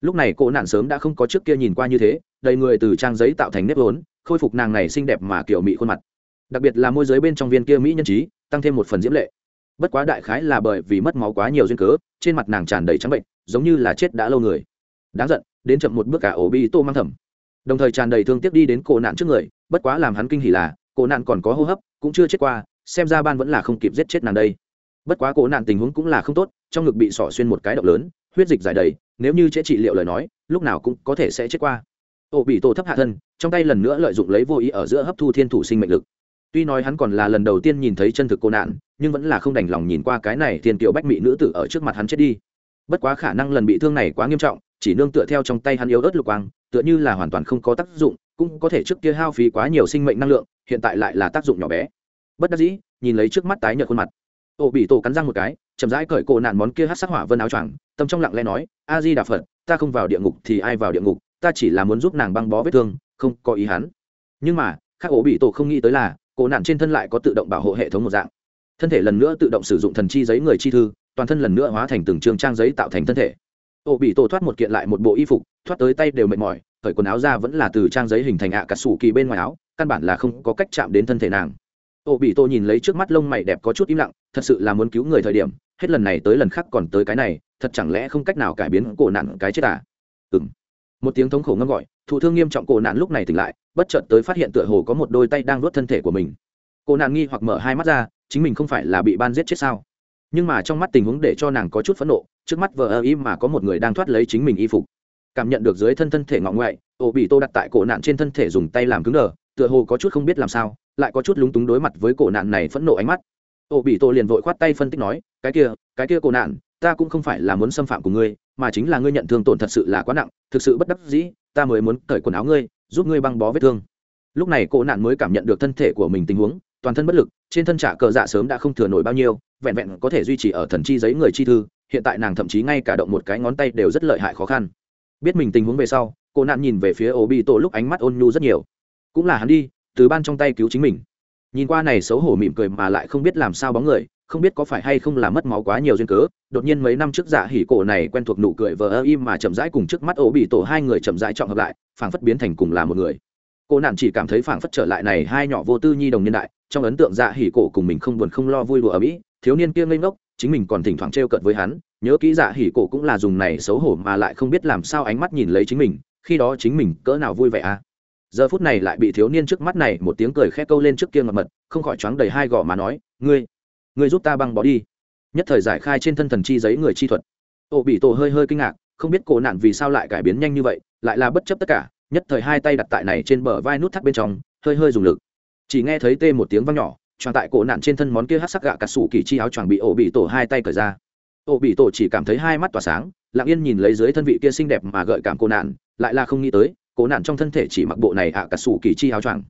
Speaker 1: Lúc này cổ nạn sớm đã không có trước kia nhìn qua như thế, đầy người từ trang giấy tạo thành nếp vốn, khôi phục nàng này xinh đẹp mà kiểu mỹ khuôn mặt. Đặc biệt là môi giới bên trong viên kia mỹ nhân trí, tăng thêm một phần diễm lệ. Bất quá đại khái là bởi vì mất máu quá nhiều duyên cớ, trên mặt nàng tràn đầy trắng bệnh, giống như là chết đã lâu người. Đáng giận, đến chậm một bước cả ổ bi tô mang thầm đồng thời tràn đầy thương tiếc đi đến cổ nạn trước người, bất quá làm hắn kinh hỉ là, cổ nạn còn có hô hấp, cũng chưa chết qua xem ra ban vẫn là không kịp giết chết nàng đây. Bất quá cổ nạn tình huống cũng là không tốt, trong ngực bị sỏ xuyên một cái động lớn, huyết dịch dài đầy, nếu như chế trị liệu lời nói, lúc nào cũng có thể sẽ chết qua. Ổ bị tổ thấp hạ thân, trong tay lần nữa lợi dụng lấy vô ý ở giữa hấp thu thiên thủ sinh mệnh lực. Tuy nói hắn còn là lần đầu tiên nhìn thấy chân thực cô nạn, nhưng vẫn là không đành lòng nhìn qua cái này thiên kiều bách mỹ nữ tử ở trước mặt hắn chết đi. Bất quá khả năng lần bị thương này quá nghiêm trọng, chỉ nương tựa theo trong tay hắn yếu ớt lục quang, tựa như là hoàn toàn không có tác dụng, cũng có thể trước kia hao phí quá nhiều sinh mệnh năng lượng, hiện tại lại là tác dụng nhỏ bé bất đắc dĩ, nhìn lấy trước mắt tái nhợt khuôn mặt. Ô bị tổ cắn răng một cái, chậm rãi cởi cổ nạn món kia hát sắc hỏa vân áo choàng, tâm trong lặng lẽ nói, a di đà phật, ta không vào địa ngục thì ai vào địa ngục, ta chỉ là muốn giúp nàng băng bó vết thương, không có ý hắn. Nhưng mà, khác ổ bị tổ không nghĩ tới là, cổ nạn trên thân lại có tự động bảo hộ hệ thống một dạng. Thân thể lần nữa tự động sử dụng thần chi giấy người chi thư, toàn thân lần nữa hóa thành từng trường trang giấy tạo thành thân thể. Ổ bị tổ thoát một kiện lại một bộ y phục, thoát tới tay đều mệt mỏi, cởi quần áo ra vẫn là từ trang giấy hình thành ạ à cà sủ kỳ bên ngoài áo, căn bản là không có cách chạm đến thân thể nàng ô bị tôi nhìn lấy trước mắt lông mày đẹp có chút im lặng, thật sự là muốn cứu người thời điểm, hết lần này tới lần khác còn tới cái này, thật chẳng lẽ không cách nào cải biến cổ nạn cái chết à? Ừng một tiếng thống khổ ngâm gọi, thụ thương nghiêm trọng cổ nạn lúc này tỉnh lại, bất chợt tới phát hiện tựa hồ có một đôi tay đang nuốt thân thể của mình. Cổ nạn nghi hoặc mở hai mắt ra, chính mình không phải là bị ban giết chết sao? Nhưng mà trong mắt tình huống để cho nàng có chút phẫn nộ, trước mắt vờ ơ im mà có một người đang thoát lấy chính mình y phục cảm nhận được dưới thân thân thể ngọng ngoại, ổ bị tô đặt tại cổ nạn trên thân thể dùng tay làm cứng đờ, tựa hồ có chút không biết làm sao, lại có chút lúng túng đối mặt với cổ nạn này phẫn nộ ánh mắt. Ổ bị tô liền vội khoát tay phân tích nói, cái kia cái kia cổ nạn, ta cũng không phải là muốn xâm phạm của ngươi, mà chính là ngươi nhận thương tổn thật sự là quá nặng, thực sự bất đắc dĩ, ta mới muốn cởi quần áo ngươi, giúp ngươi băng bó vết thương. Lúc này cổ nạn mới cảm nhận được thân thể của mình tình huống, toàn thân bất lực, trên thân trả cờ dạ sớm đã không thừa nổi bao nhiêu, vẹn vẹn có thể duy trì ở thần chi giấy người chi thư, hiện tại nàng thậm chí ngay cả động một cái ngón tay đều rất lợi hại khó khăn biết mình tình huống về sau, cô nạn nhìn về phía ổ bị tổ lúc ánh mắt ôn nhu rất nhiều. Cũng là hắn đi, từ ban trong tay cứu chính mình. Nhìn qua này xấu hổ mỉm cười mà lại không biết làm sao bóng người, không biết có phải hay không là mất máu quá nhiều duyên cớ, đột nhiên mấy năm trước dạ hỉ cổ này quen thuộc nụ cười vờ ơ im mà chậm rãi cùng trước mắt ổ bị tổ hai người chậm rãi trọng hợp lại, phảng phất biến thành cùng là một người. Cô nạn chỉ cảm thấy phảng phất trở lại này hai nhỏ vô tư nhi đồng niên đại, trong ấn tượng dạ hỉ cổ cùng mình không buồn không lo vui đùa ở mỹ, thiếu niên kia ngây ngốc, chính mình còn thỉnh thoảng trêu cận cợt với hắn nhớ kỹ dạ hỉ cổ cũng là dùng này xấu hổ mà lại không biết làm sao ánh mắt nhìn lấy chính mình, khi đó chính mình cỡ nào vui vẻ à? Giờ phút này lại bị thiếu niên trước mắt này một tiếng cười khẽ câu lên trước kia ngập mật, không khỏi choáng đầy hai gò mà nói, ngươi ngươi giúp ta băng bỏ đi. Nhất thời giải khai trên thân thần chi giấy người chi thuật. Ô bị tổ hơi hơi kinh ngạc, không biết cổ nạn vì sao lại cải biến nhanh như vậy, lại là bất chấp tất cả, nhất thời hai tay đặt tại này trên bờ vai nút thắt bên trong, hơi hơi dùng lực. Chỉ nghe thấy tê một tiếng vang nhỏ choàng tại cổ nạn trên thân món kia hát sắc gạ cà sủ kỳ chi áo choàng bị ổ bị tổ hai tay cởi ra ổ bị tổ chỉ cảm thấy hai mắt tỏa sáng, lặng yên nhìn lấy dưới thân vị kia xinh đẹp mà gợi cảm cô nạn, lại là không nghĩ tới, cô nạn trong thân thể chỉ mặc bộ này ạ cà sủ kỳ chi áo choàng.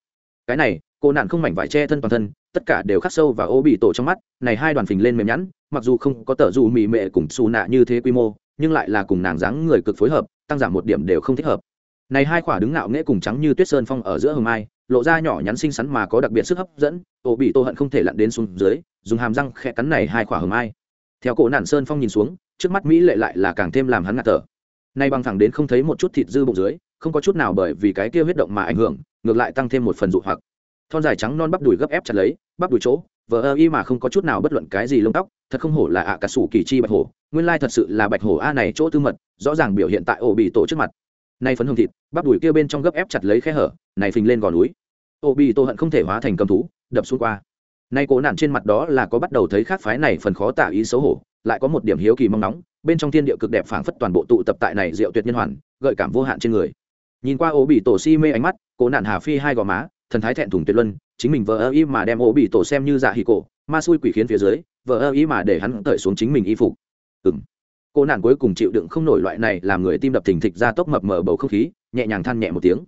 Speaker 1: Cái này, cô nạn không mảnh vải che thân toàn thân, tất cả đều khắc sâu và Ô bị tổ trong mắt, này hai đoàn phình lên mềm nhẵn, mặc dù không có tờ dù mị mệ cùng xù nạ như thế quy mô, nhưng lại là cùng nàng dáng người cực phối hợp, tăng giảm một điểm đều không thích hợp. Này hai khỏa đứng ngạo nghễ cùng trắng như tuyết sơn phong ở giữa hồng mai, lộ ra nhỏ nhắn xinh xắn mà có đặc biệt sức hấp dẫn, Ô bị tô hận không thể lặn đến xuống dưới, dùng hàm răng khẽ cắn này hai khỏa hồng mai theo cổ nạn sơn phong nhìn xuống, trước mắt mỹ lệ lại là càng thêm làm hắn ngạt thở. Nay bằng thẳng đến không thấy một chút thịt dư bụng dưới, không có chút nào bởi vì cái kia huyết động mà ảnh hưởng, ngược lại tăng thêm một phần dụ hoặc. Thon dài trắng non bắp đùi gấp ép chặt lấy, bắp đùi chỗ, vờ ơ y mà không có chút nào bất luận cái gì lông tóc, thật không hổ là ạ cả sủ kỳ chi bạch hổ, nguyên lai thật sự là bạch hổ a này chỗ tư mật, rõ ràng biểu hiện tại ổ bị tổ trước mặt. Nay phấn hương thịt, bắp đùi kia bên trong gấp ép chặt lấy khe hở, này phình lên gò núi. Ổ bị tổ hận không thể hóa thành cầm thú, đập xuống qua nay cố nạn trên mặt đó là có bắt đầu thấy khác phái này phần khó tả ý xấu hổ, lại có một điểm hiếu kỳ mong nóng bên trong thiên địa cực đẹp phảng phất toàn bộ tụ tập tại này diệu tuyệt nhân hoàn, gợi cảm vô hạn trên người. Nhìn qua ố bị tổ si mê ánh mắt, cố nạn hà phi hai gò má, thần thái thẹn thùng tuyệt luân, chính mình vợ ơ y mà đem ố bị tổ xem như dạ hì cổ, ma xui quỷ khiến phía dưới vợ ơ y mà để hắn cởi xuống chính mình y phục. Ừng cô nạn cuối cùng chịu đựng không nổi loại này làm người tim đập thình thịch ra tốc mập mờ bầu không khí, nhẹ nhàng than nhẹ một tiếng.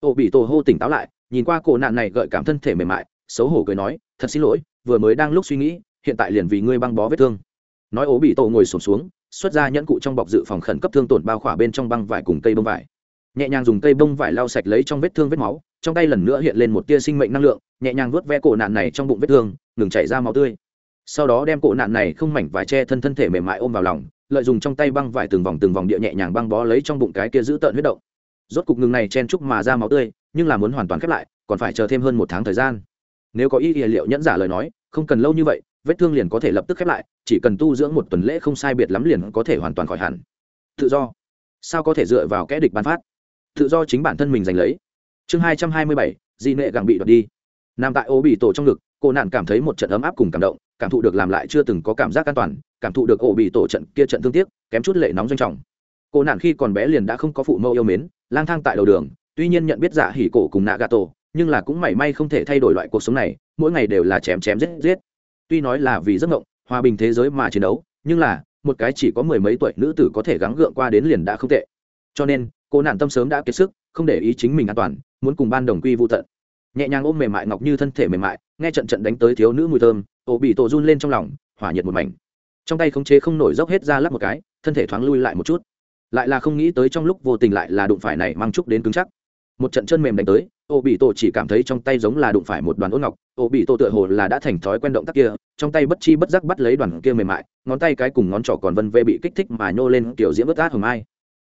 Speaker 1: Ô bị tổ hô tỉnh táo lại, nhìn qua cô nạn này gợi cảm thân thể mềm mại, xấu hổ cười nói thật xin lỗi vừa mới đang lúc suy nghĩ hiện tại liền vì ngươi băng bó vết thương. Nói ố bị tổ ngồi sổm xuống, xuống xuất ra nhẫn cụ trong bọc dự phòng khẩn cấp thương tổn bao khỏa bên trong băng vải cùng cây bông vải. Nhẹ nhàng dùng cây bông vải lau sạch lấy trong vết thương vết máu trong tay lần nữa hiện lên một tia sinh mệnh năng lượng nhẹ nhàng vớt ve cổ nạn này trong bụng vết thương ngừng chảy ra máu tươi. Sau đó đem cổ nạn này không mảnh vải che thân thân thể mềm mại ôm vào lòng lợi dùng trong tay băng vải từng vòng từng vòng địa nhẹ nhàng băng bó lấy trong bụng cái kia giữ tợn huyết động. Rốt cục ngừng này chen chúc mà ra máu tươi nhưng là muốn hoàn toàn khép lại còn phải chờ thêm hơn một tháng thời gian nếu có ý nghĩa liệu nhẫn giả lời nói, không cần lâu như vậy, vết thương liền có thể lập tức khép lại, chỉ cần tu dưỡng một tuần lễ không sai biệt lắm liền có thể hoàn toàn khỏi hẳn. Tự do. Sao có thể dựa vào kẽ địch ban phát? Tự do chính bản thân mình giành lấy. Chương hai trăm hai mươi bảy, di nệ gặng bị đoạt đi. Nằm tại ô bị tổ trong ngực, cô nạn cảm thấy một trận ấm áp cùng cảm động, cảm thụ được làm lại chưa từng có cảm giác an toàn, cảm thụ được ổ bị tổ trận kia trận thương tiếc, kém chút lệ nóng doanh trọng. Cô nạn khi còn bé liền đã không có phụ mẫu yêu mến, lang thang tại đầu đường, tuy nhiên nhận biết giả hỉ cổ cùng nạ gà tổ nhưng là cũng mảy may không thể thay đổi loại cuộc sống này, mỗi ngày đều là chém chém giết giết. Tuy nói là vì giấc ngộng hòa bình thế giới mà chiến đấu, nhưng là, một cái chỉ có mười mấy tuổi nữ tử có thể gắng gượng qua đến liền đã không tệ. Cho nên, cô nạn tâm sớm đã kiệt sức, không để ý chính mình an toàn, muốn cùng ban đồng quy vô tận. Nhẹ nhàng ôm mềm mại ngọc như thân thể mềm mại, nghe trận trận đánh tới thiếu nữ mùi thơm ổ bị tổ run lên trong lòng, hỏa nhiệt một mảnh. Trong tay khống chế không nổi dốc hết ra lắp một cái, thân thể thoáng lui lại một chút. Lại là không nghĩ tới trong lúc vô tình lại là đụng phải này mang trúc đến cứng chắc. Một trận chân mềm đánh tới ô bị tổ chỉ cảm thấy trong tay giống là đụng phải một đoàn ôn ngọc. Ô bị tổ tựa hồ là đã thành thói quen động tác kia, trong tay bất chi bất giác bắt lấy đoàn kia mềm mại, ngón tay cái cùng ngón trỏ còn vân vê bị kích thích mà nhô lên kiểu diễm ướt át hồng ai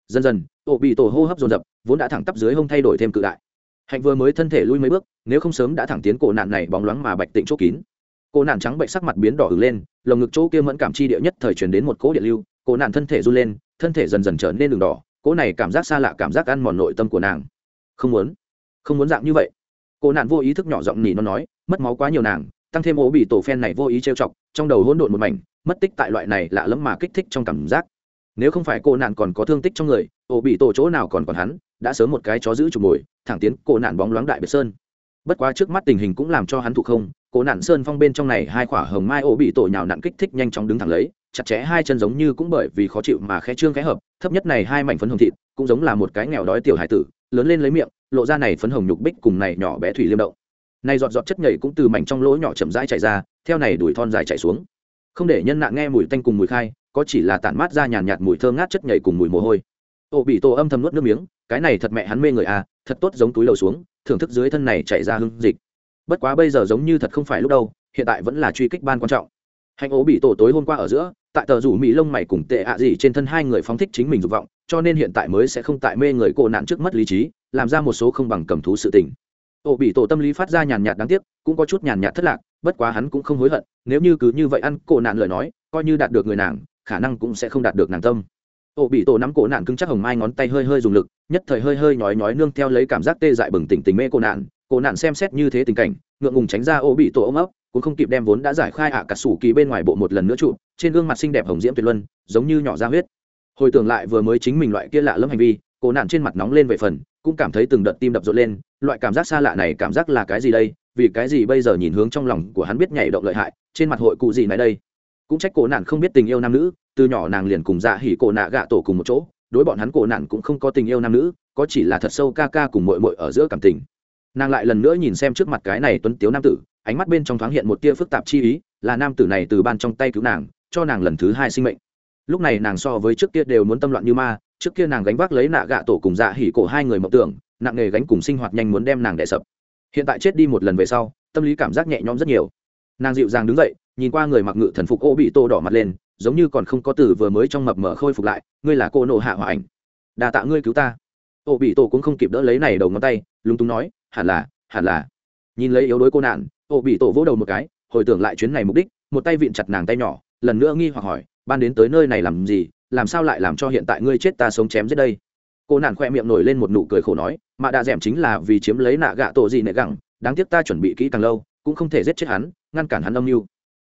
Speaker 1: dần dần ô bị tổ hô hấp dồn dập, vốn đã thẳng tắp dưới hông thay đổi thêm cự đại. Hạnh vừa mới thân thể lui mấy bước, nếu không sớm đã thẳng tiến cổ nạn này bóng loáng mà bạch tịnh chốt kín. Cổ nạn trắng bệnh sắc mặt biến đỏ ửng lên, lồng ngực chỗ kia mẫn cảm chi địa nhất thời truyền đến một cỗ điện lưu, cổ nạn thân thể run lên, thân thể dần dần trở nên đường đỏ, cỗ này cảm giác xa lạ cảm giác ăn mòn nội tâm của nàng. Không muốn không muốn dạng như vậy. Cô nạn vô ý thức nhỏ giọng nỉ nó nói, mất máu quá nhiều nàng, tăng thêm ố bị tổ phen này vô ý trêu chọc, trong đầu hỗn độn một mảnh, mất tích tại loại này lạ lẫm mà kích thích trong cảm giác. Nếu không phải cô nạn còn có thương tích trong người, ổ bị tổ chỗ nào còn còn hắn, đã sớm một cái chó giữ chụp mồi, thẳng tiến cô nạn bóng loáng đại biệt sơn. Bất quá trước mắt tình hình cũng làm cho hắn thụ không, cô nạn sơn phong bên trong này hai khỏa hồng mai ổ bị tổ nhào nặn kích thích nhanh chóng đứng thẳng lấy, chặt chẽ hai chân giống như cũng bởi vì khó chịu mà khẽ trương khẽ hợp, thấp nhất này hai mảnh phấn hồng thịt, cũng giống là một cái nghèo đói tiểu hải tử, lớn lên lấy miệng lộ ra này phấn hồng nhục bích cùng này nhỏ bé thủy liêm động. Này giọt giọt chất nhảy cũng từ mảnh trong lỗ nhỏ chậm rãi chảy ra, theo này đuổi thon dài chảy xuống. Không để nhân nạn nghe mùi tanh cùng mùi khai, có chỉ là tản mát ra nhàn nhạt mùi thơm ngát chất nhảy cùng mùi mồ hôi. Ô bị tổ âm thầm nuốt nước miếng, cái này thật mẹ hắn mê người à thật tốt giống túi lầu xuống, thưởng thức dưới thân này chảy ra hương dịch. Bất quá bây giờ giống như thật không phải lúc đâu, hiện tại vẫn là truy kích ban quan trọng. Hành ố bị tổ tối hôm qua ở giữa, tại tờ rủ mỹ lông mày cùng tệ ạ gì trên thân hai người phóng thích chính mình dục vọng, cho nên hiện tại mới sẽ không tại mê người cổ nạn trước mất lý trí làm ra một số không bằng cầm thú sự tình. Ổ bị tổ tâm lý phát ra nhàn nhạt đáng tiếc, cũng có chút nhàn nhạt thất lạc, bất quá hắn cũng không hối hận, nếu như cứ như vậy ăn cổ nạn lời nói, coi như đạt được người nàng, khả năng cũng sẽ không đạt được nàng tâm. Ổ bị tổ nắm cổ nạn cứng chắc hồng mai ngón tay hơi hơi dùng lực, nhất thời hơi hơi nhói nhói nương theo lấy cảm giác tê dại bừng tỉnh tình mê cổ nạn cổ nạn xem xét như thế tình cảnh, ngượng ngùng tránh ra ổ bị tổ ôm ấp, cũng không kịp đem vốn đã giải khai ạ à cả sủ kỳ bên ngoài bộ một lần nữa trụ, trên gương mặt xinh đẹp hồng diễm tuyệt luân, giống như nhỏ ra huyết. Hồi tưởng lại vừa mới chính mình loại kia lạ lẫm hành vi, cổ nạn trên mặt nóng lên về phần cũng cảm thấy từng đợt tim đập rộn lên, loại cảm giác xa lạ này cảm giác là cái gì đây? Vì cái gì bây giờ nhìn hướng trong lòng của hắn biết nhảy động lợi hại, trên mặt hội cụ gì này đây? Cũng trách cổ nạn không biết tình yêu nam nữ, từ nhỏ nàng liền cùng dạ hỉ cổ nạ gạ tổ cùng một chỗ, đối bọn hắn cổ nạn cũng không có tình yêu nam nữ, có chỉ là thật sâu ca ca cùng mội mội ở giữa cảm tình. Nàng lại lần nữa nhìn xem trước mặt cái này tuấn tiếu nam tử, ánh mắt bên trong thoáng hiện một tia phức tạp chi ý, là nam tử này từ ban trong tay cứu nàng, cho nàng lần thứ hai sinh mệnh. Lúc này nàng so với trước kia đều muốn tâm loạn như ma trước kia nàng gánh vác lấy nạ gạ tổ cùng dạ hỉ cổ hai người mộng tưởng, nặng nghề gánh cùng sinh hoạt nhanh muốn đem nàng đẻ sập. Hiện tại chết đi một lần về sau, tâm lý cảm giác nhẹ nhõm rất nhiều. Nàng dịu dàng đứng dậy, nhìn qua người mặc ngự thần phục ô bị tô đỏ mặt lên, giống như còn không có từ vừa mới trong mập mở khôi phục lại, ngươi là cô nộ hạ hỏa ảnh. Đà tạ ngươi cứu ta. Ô bị tô cũng không kịp đỡ lấy này đầu ngón tay, lúng túng nói, hẳn là hẳn là. Nhìn lấy yếu đuối cô nạn, ô bị tổ vỗ đầu một cái, hồi tưởng lại chuyến này mục đích, một tay vịn chặt nàng tay nhỏ, lần nữa nghi hoặc hỏi, ban đến tới nơi này làm gì? Làm sao lại làm cho hiện tại ngươi chết ta sống chém giết đây? Cô nạn khoe miệng nổi lên một nụ cười khổ nói, mà đạ d chính là vì chiếm lấy nạ gạ tổ gì nệ gẳng, đáng tiếc ta chuẩn bị kỹ càng lâu, cũng không thể giết chết hắn, ngăn cản hắn âm mưu.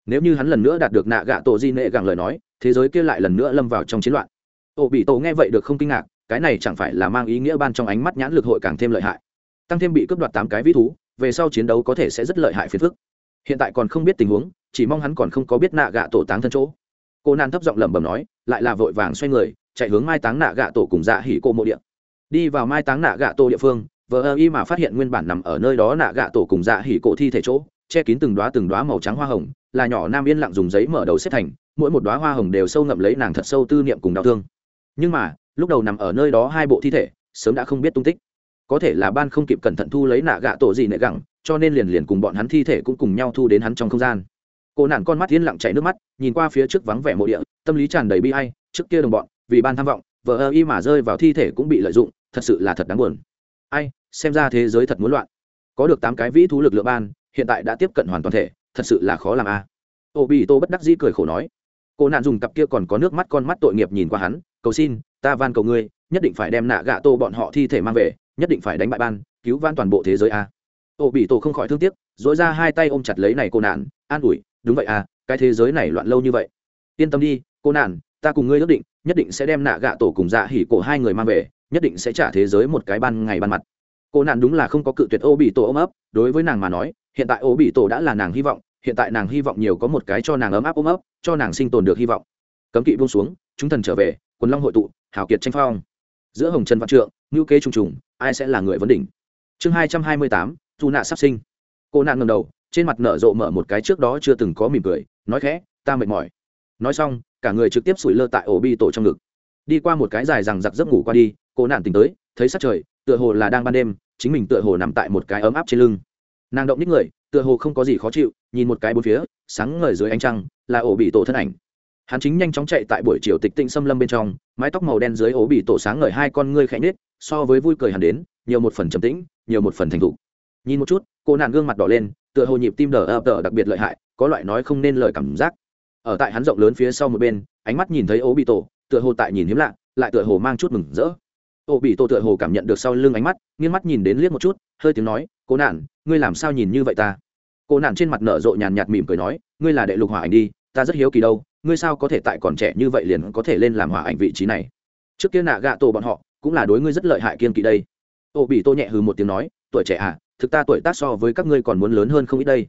Speaker 1: Nếu như hắn lần nữa đạt được nạ gạ tổ di nệ gẳng lời nói, thế giới kia lại lần nữa lâm vào trong chiến loạn. Ô bị tổ nghe vậy được không kinh ngạc, cái này chẳng phải là mang ý nghĩa ban trong ánh mắt nhãn lực hội càng thêm lợi hại. Tăng thêm bị cướp đoạt tám cái vĩ thú, về sau chiến đấu có thể sẽ rất lợi hại phiền phức. Hiện tại còn không biết tình huống, chỉ mong hắn còn không có biết nạ gạ tổ táng thân chỗ. Cô nan thấp giọng lẩm bẩm nói lại là vội vàng xoay người, chạy hướng mai táng nạ gạ tổ cùng dạ hỉ cô mộ địa. Đi vào mai táng nạ gạ tổ địa phương, vờ ơ y mà phát hiện nguyên bản nằm ở nơi đó nạ gạ tổ cùng dạ hỉ cổ thi thể chỗ, che kín từng đoá từng đoá màu trắng hoa hồng, là nhỏ nam yên lặng dùng giấy mở đầu xếp thành, mỗi một đoá hoa hồng đều sâu ngậm lấy nàng thật sâu tư niệm cùng đau thương. Nhưng mà, lúc đầu nằm ở nơi đó hai bộ thi thể, sớm đã không biết tung tích. Có thể là ban không kịp cẩn thận thu lấy nạ gạ tổ gì nệ gẳng, cho nên liền liền cùng bọn hắn thi thể cũng cùng nhau thu đến hắn trong không gian cô nạn con mắt yên lặng chảy nước mắt, nhìn qua phía trước vắng vẻ mộ địa, tâm lý tràn đầy bi hay trước kia đồng bọn, vì ban tham vọng vợ ơ y mà rơi vào thi thể cũng bị lợi dụng, thật sự là thật đáng buồn. Ai, xem ra thế giới thật muốn loạn. Có được tám cái vĩ thú lực lượng ban, hiện tại đã tiếp cận hoàn toàn thể, thật sự là khó làm a. À. ô bị tô bất đắc dĩ cười khổ nói. Cô nạn dùng cặp kia còn có nước mắt con mắt tội nghiệp nhìn qua hắn, cầu xin, ta van cầu ngươi, nhất định phải đem nạ gạ tô bọn họ thi thể mang về, nhất định phải đánh bại ban, cứu van toàn bộ thế giới a. À. ô bị tô không khỏi thương tiếc dối ra hai tay ôm chặt lấy này cô nạn an ủi đúng vậy à cái thế giới này loạn lâu như vậy. Yên tâm đi, cô nạn ta cùng ngươi ước định, nhất định sẽ đem nạ gạ tổ cùng dạ hỉ cổ hai người mang về, nhất định sẽ trả thế giới một cái ban ngày ban mặt. Cô nạn đúng là không có cự tuyệt ô bị tổ ôm ấp, đối với nàng mà nói, hiện tại ô bị tổ đã là nàng hy vọng, hiện tại nàng hy vọng nhiều có một cái cho nàng ấm áp ôm ấp, cho nàng sinh tồn được hy vọng. Cấm kỵ buông xuống, chúng thần trở về, quần long hội tụ, hào kiệt tranh phong. Giữa hồng trần văn trượng ngữ kế trùng trùng, ai sẽ là người vấn đỉnh? Chương hai trăm hai mươi tám, dù nạ sắp sinh. Cô nạn ngầm đầu trên mặt nở rộ mở một cái trước đó chưa từng có mỉm cười, nói khẽ, ta mệt mỏi. Nói xong, cả người trực tiếp sủi lơ tại ổ bi tổ trong ngực. Đi qua một cái dài rằng giặc giấc ngủ qua đi, cô nạn tỉnh tới, thấy sắc trời, tựa hồ là đang ban đêm, chính mình tựa hồ nằm tại một cái ấm áp trên lưng. Nàng động đích người, tựa hồ không có gì khó chịu, nhìn một cái bốn phía, sáng ngời dưới ánh trăng, là ổ bị tổ thân ảnh. Hắn chính nhanh chóng chạy tại buổi chiều tịch tịnh xâm lâm bên trong, mái tóc màu đen dưới ổ bị tổ sáng ngời hai con ngươi khẽ nết so với vui cười hẳn đến, nhiều một phần trầm tĩnh, nhiều một phần thành thục. Nhìn một chút, cô nạn gương mặt đỏ lên tựa hồ nhịp tim đờ ập đờ đặc biệt lợi hại, có loại nói không nên lời cảm giác. Ở tại hắn rộng lớn phía sau một bên, ánh mắt nhìn thấy ố bị tổ tựa hồ tại nhìn hiếm lạ, lại tựa hồ mang chút mừng rỡ. Ố bị tổ tựa hồ cảm nhận được sau lưng ánh mắt, nghiêng mắt nhìn đến liếc một chút, hơi tiếng nói cô nản, ngươi làm sao nhìn như vậy ta? Cô nản trên mặt nở rộ nhàn nhạt mỉm cười nói, ngươi là đệ lục hỏa ảnh đi, ta rất hiếu kỳ đâu, ngươi sao có thể tại còn trẻ như vậy liền có thể lên làm hỏa ảnh vị trí này? Trước kia nạ gạ tổ bọn họ cũng là đối ngươi rất lợi hại kiên kỵ đây. Ô bị tô nhẹ hừ một tiếng nói, tuổi trẻ à thực ta tuổi tác so với các ngươi còn muốn lớn hơn không ít đây.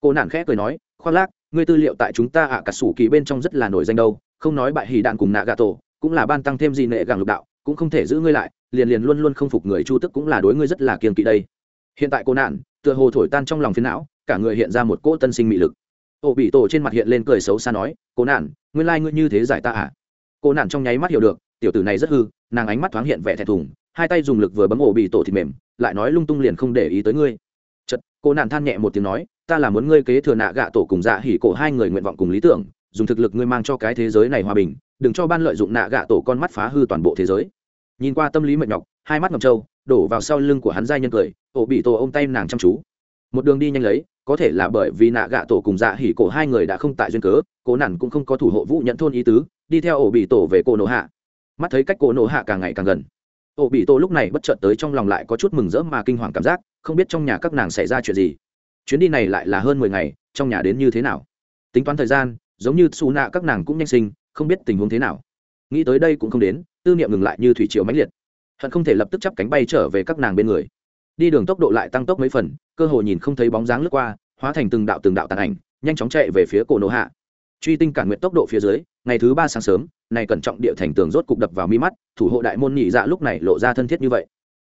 Speaker 1: Cô nản khẽ cười nói, khoác lác, ngươi tư liệu tại chúng ta ạ cả sủ kỳ bên trong rất là nổi danh đâu, không nói bại hỉ đạn cùng nạ gà tổ, cũng là ban tăng thêm gì nệ gàng lục đạo, cũng không thể giữ ngươi lại, liền liền luôn luôn không phục người chu tức cũng là đối ngươi rất là kiên kỵ đây. Hiện tại cô nạn tựa hồ thổi tan trong lòng phiến não, cả người hiện ra một cỗ tân sinh mị lực. Ô bị tổ trên mặt hiện lên cười xấu xa nói, cô nạn nguyên lai、like、ngươi như thế giải ta à cô nạn trong nháy mắt hiểu được, tiểu tử này rất hư, nàng ánh mắt thoáng hiện vẻ thẹn thùng hai tay dùng lực vừa bấm ổ bị tổ thịt mềm, lại nói lung tung liền không để ý tới ngươi. Chật cô nạn than nhẹ một tiếng nói, ta là muốn ngươi kế thừa nạ gạ tổ cùng dạ hỉ cổ hai người nguyện vọng cùng lý tưởng, dùng thực lực ngươi mang cho cái thế giới này hòa bình, đừng cho ban lợi dụng nạ gạ tổ con mắt phá hư toàn bộ thế giới. Nhìn qua tâm lý mệt nhọc, hai mắt ngầm trâu, đổ vào sau lưng của hắn giai nhân cười, ổ bị tổ ôm tay nàng chăm chú. Một đường đi nhanh lấy, có thể là bởi vì nạ gạ tổ cùng dạ hỉ cổ hai người đã không tại duyên cớ cố nản cũng không có thủ hộ vũ nhận thôn ý tứ, đi theo ổ bị tổ về cổ nổ hạ. Mắt thấy cách cổ nổ hạ càng ngày càng gần. Ô bị tổ lúc này bất chợt tới trong lòng lại có chút mừng rỡ mà kinh hoàng cảm giác, không biết trong nhà các nàng xảy ra chuyện gì. Chuyến đi này lại là hơn mười ngày, trong nhà đến như thế nào? Tính toán thời gian, giống như xù nạ các nàng cũng nhanh sinh, không biết tình huống thế nào. Nghĩ tới đây cũng không đến, tư niệm ngừng lại như thủy triều mãnh liệt. Hận không thể lập tức chắp cánh bay trở về các nàng bên người. Đi đường tốc độ lại tăng tốc mấy phần, cơ hội nhìn không thấy bóng dáng lướt qua, hóa thành từng đạo từng đạo tàn ảnh, nhanh chóng chạy về phía cổ nổ hạ. Truy tinh cản nguyện tốc độ phía dưới ngày thứ ba sáng sớm, này cẩn trọng địa thành tường rốt cục đập vào mi mắt, thủ hộ đại môn nhị dạ lúc này lộ ra thân thiết như vậy.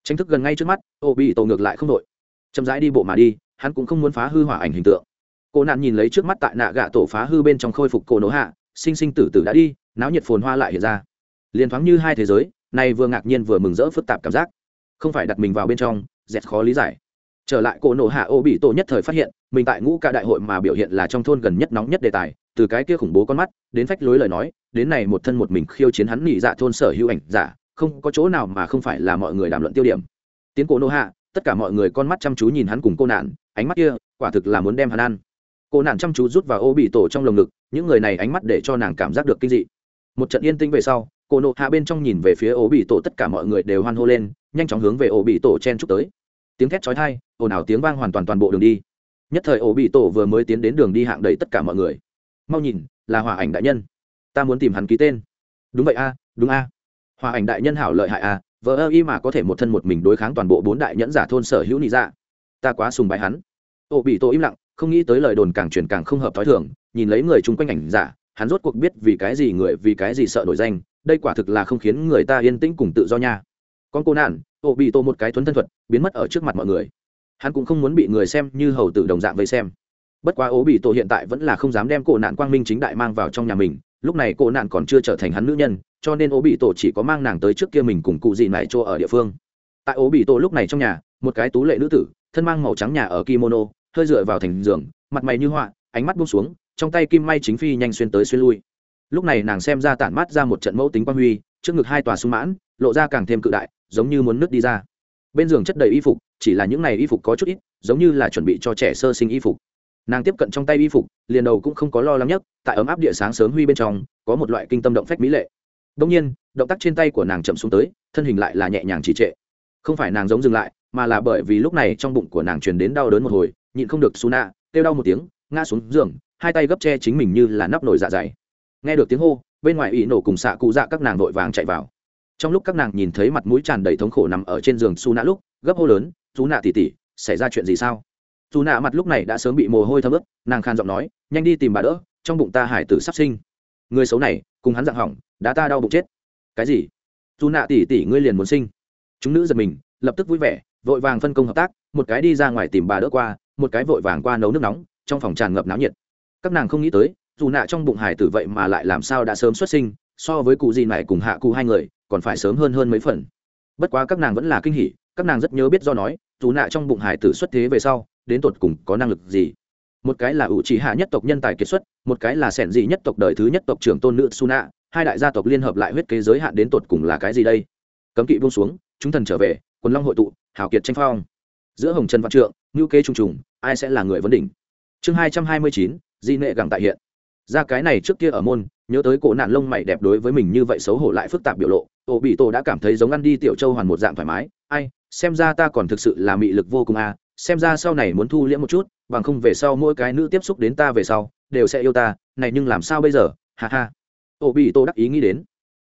Speaker 1: Tranh thức gần ngay trước mắt, ô bị tổ ngược lại không đội chậm rãi đi bộ mà đi, hắn cũng không muốn phá hư hỏa ảnh hình tượng. Cô nạn nhìn lấy trước mắt tại nạ gạ tổ phá hư bên trong khôi phục cổ nổ hạ, sinh sinh tử tử đã đi, náo nhiệt phồn hoa lại hiện ra. Liền thoáng như hai thế giới, này vừa ngạc nhiên vừa mừng rỡ phức tạp cảm giác. Không phải đặt mình vào bên trong, dẹt khó lý giải. Trở lại cổ nổ hạ, ô bị tổ nhất thời phát hiện, mình tại ngũ ca đại hội mà biểu hiện là trong thôn gần nhất nóng nhất đề tài từ cái kia khủng bố con mắt, đến phách lối lời nói, đến này một thân một mình khiêu chiến hắn nhị dạ thôn sở hữu ảnh giả, không có chỗ nào mà không phải là mọi người đàm luận tiêu điểm. Tiến cổ nô hạ, tất cả mọi người con mắt chăm chú nhìn hắn cùng cô nạn, ánh mắt kia, quả thực là muốn đem hắn ăn. Cô nạn chăm chú rút vào ô bị tổ trong lồng ngực, những người này ánh mắt để cho nàng cảm giác được kinh dị. Một trận yên tĩnh về sau cô nộ hạ bên trong nhìn về phía ô bị tổ tất cả mọi người đều hoan hô lên, nhanh chóng hướng về ô bị tổ chen chúc tới. Tiếng thét chói tai, ồn ào tiếng vang hoàn toàn toàn bộ đường đi. Nhất thời ô bị tổ vừa mới tiến đến đường đi hạng đầy tất cả mọi người mau nhìn, là hòa ảnh đại nhân. Ta muốn tìm hắn ký tên. Đúng vậy a, đúng a. Hòa ảnh đại nhân hảo lợi hại a vợ ơ y mà có thể một thân một mình đối kháng toàn bộ bốn đại nhẫn giả thôn sở hữu nị dạ. Ta quá sùng bái hắn. Ô, bị Tô im lặng, không nghĩ tới lời đồn càng truyền càng không hợp t h ó i thường, nhìn lấy người chung quanh ảnh giả, hắn rốt cuộc biết vì cái gì người, vì cái gì sợ nổi danh, đây quả thực là không khiến người ta yên tĩnh cùng tự do nha. Con cô nạn, ô, bị Tô một cái thuấn thân thuật, biến mất ở trước mặt mọi người. Hắn cũng không muốn bị người xem như hầu tử đồng dạng vây xem bất quá ố bị tổ hiện tại vẫn là không dám đem cổ nạn quang minh chính đại mang vào trong nhà mình, lúc này cổ nạn còn chưa trở thành hắn nữ nhân, cho nên ố bị tổ chỉ có mang nàng tới trước kia mình cùng cụ dị mãi chỗ ở địa phương. Tại ố bị tổ lúc này trong nhà, một cái tú lệ nữ tử, thân mang màu trắng nhà ở kimono, hơi dựa vào thành giường, mặt mày như họa ánh mắt buông xuống, trong tay kim may chính phi nhanh xuyên tới xuyên lui. Lúc này nàng xem ra tản mát ra một trận mẫu tính quang huy, trước ngực hai tòa sung mãn, lộ ra càng thêm cự đại, giống như muốn nứt đi ra. Bên giường chất đầy y phục, chỉ là những này y phục có chút ít, giống như là chuẩn bị cho trẻ sơ sinh y phục nàng tiếp cận trong tay y phục, liền đầu cũng không có lo lắng nhất, tại ấm áp địa sáng sớm huy bên trong, có một loại kinh tâm động phách mỹ lệ. Đông nhiên, động tác trên tay của nàng chậm xuống tới, thân hình lại là nhẹ nhàng trì trệ. Không phải nàng giống dừng lại, mà là bởi vì lúc này trong bụng của nàng truyền đến đau đớn một hồi, nhịn không được xù nạ, kêu đau một tiếng, ngã xuống giường, hai tay gấp che chính mình như là nắp nồi dạ dày. Nghe được tiếng hô, bên ngoài ỵ nổ cùng xạ cụ dạ các nàng vội vàng chạy vào. Trong lúc các nàng nhìn thấy mặt mũi tràn đầy thống khổ nằm ở trên giường su nạ lúc, gấp hô lớn chú nạ tỉ tỉ xảy ra chuyện gì sao? Dù nạ mặt lúc này đã sớm bị mồ hôi thấm ướt, nàng khan giọng nói, nhanh đi tìm bà đỡ, trong bụng ta hải tử sắp sinh. Người xấu này, cùng hắn dặn hỏng, đã ta đau bụng chết. Cái gì? Dù nạ tỉ tỉ ngươi liền muốn sinh. Chúng nữ giật mình, lập tức vui vẻ, vội vàng phân công hợp tác, một cái đi ra ngoài tìm bà đỡ qua, một cái vội vàng qua nấu nước nóng, trong phòng tràn ngập náo nhiệt. Các nàng không nghĩ tới, dù nạ trong bụng hải tử vậy mà lại làm sao đã sớm xuất sinh, so với cụ gì này cùng hạ cụ hai người, còn phải sớm hơn hơn mấy phần. Bất quá các nàng vẫn là kinh hỉ các nàng rất nhớ biết do nói, dù nạ trong bụng hải tử xuất thế về sau, đến tột cùng có năng lực gì. Một cái là ủ trì hạ nhất tộc nhân tài kiệt xuất, một cái là sẻn dị nhất tộc đời thứ nhất tộc trưởng tôn nữ suna hai đại gia tộc liên hợp lại huyết kế giới hạn đến tột cùng là cái gì đây? Cấm kỵ buông xuống, chúng thần trở về, quần long hội tụ, hào kiệt tranh phong. Giữa hồng trần văn trượng ngữ kế trùng trùng, ai sẽ là người vấn đỉnh? Chương hai trăm hai mươi chín, di nệ gẳng tại hiện. Ra cái này trước kia ở môn, nhớ tới cổ nạn lông mày đẹp đối với mình như vậy xấu hổ lại phức tạp biểu lộ ô bị tổ đã cảm thấy giống ăn đi tiểu châu hoàn một dạng thoải mái, ai xem ra ta còn thực sự là mị lực vô cùng à xem ra sau này muốn thu liễm một chút, bằng không về sau mỗi cái nữ tiếp xúc đến ta về sau, đều sẽ yêu ta, này nhưng làm sao bây giờ, ha ha. Ổ bị tô đắc ý nghĩ đến.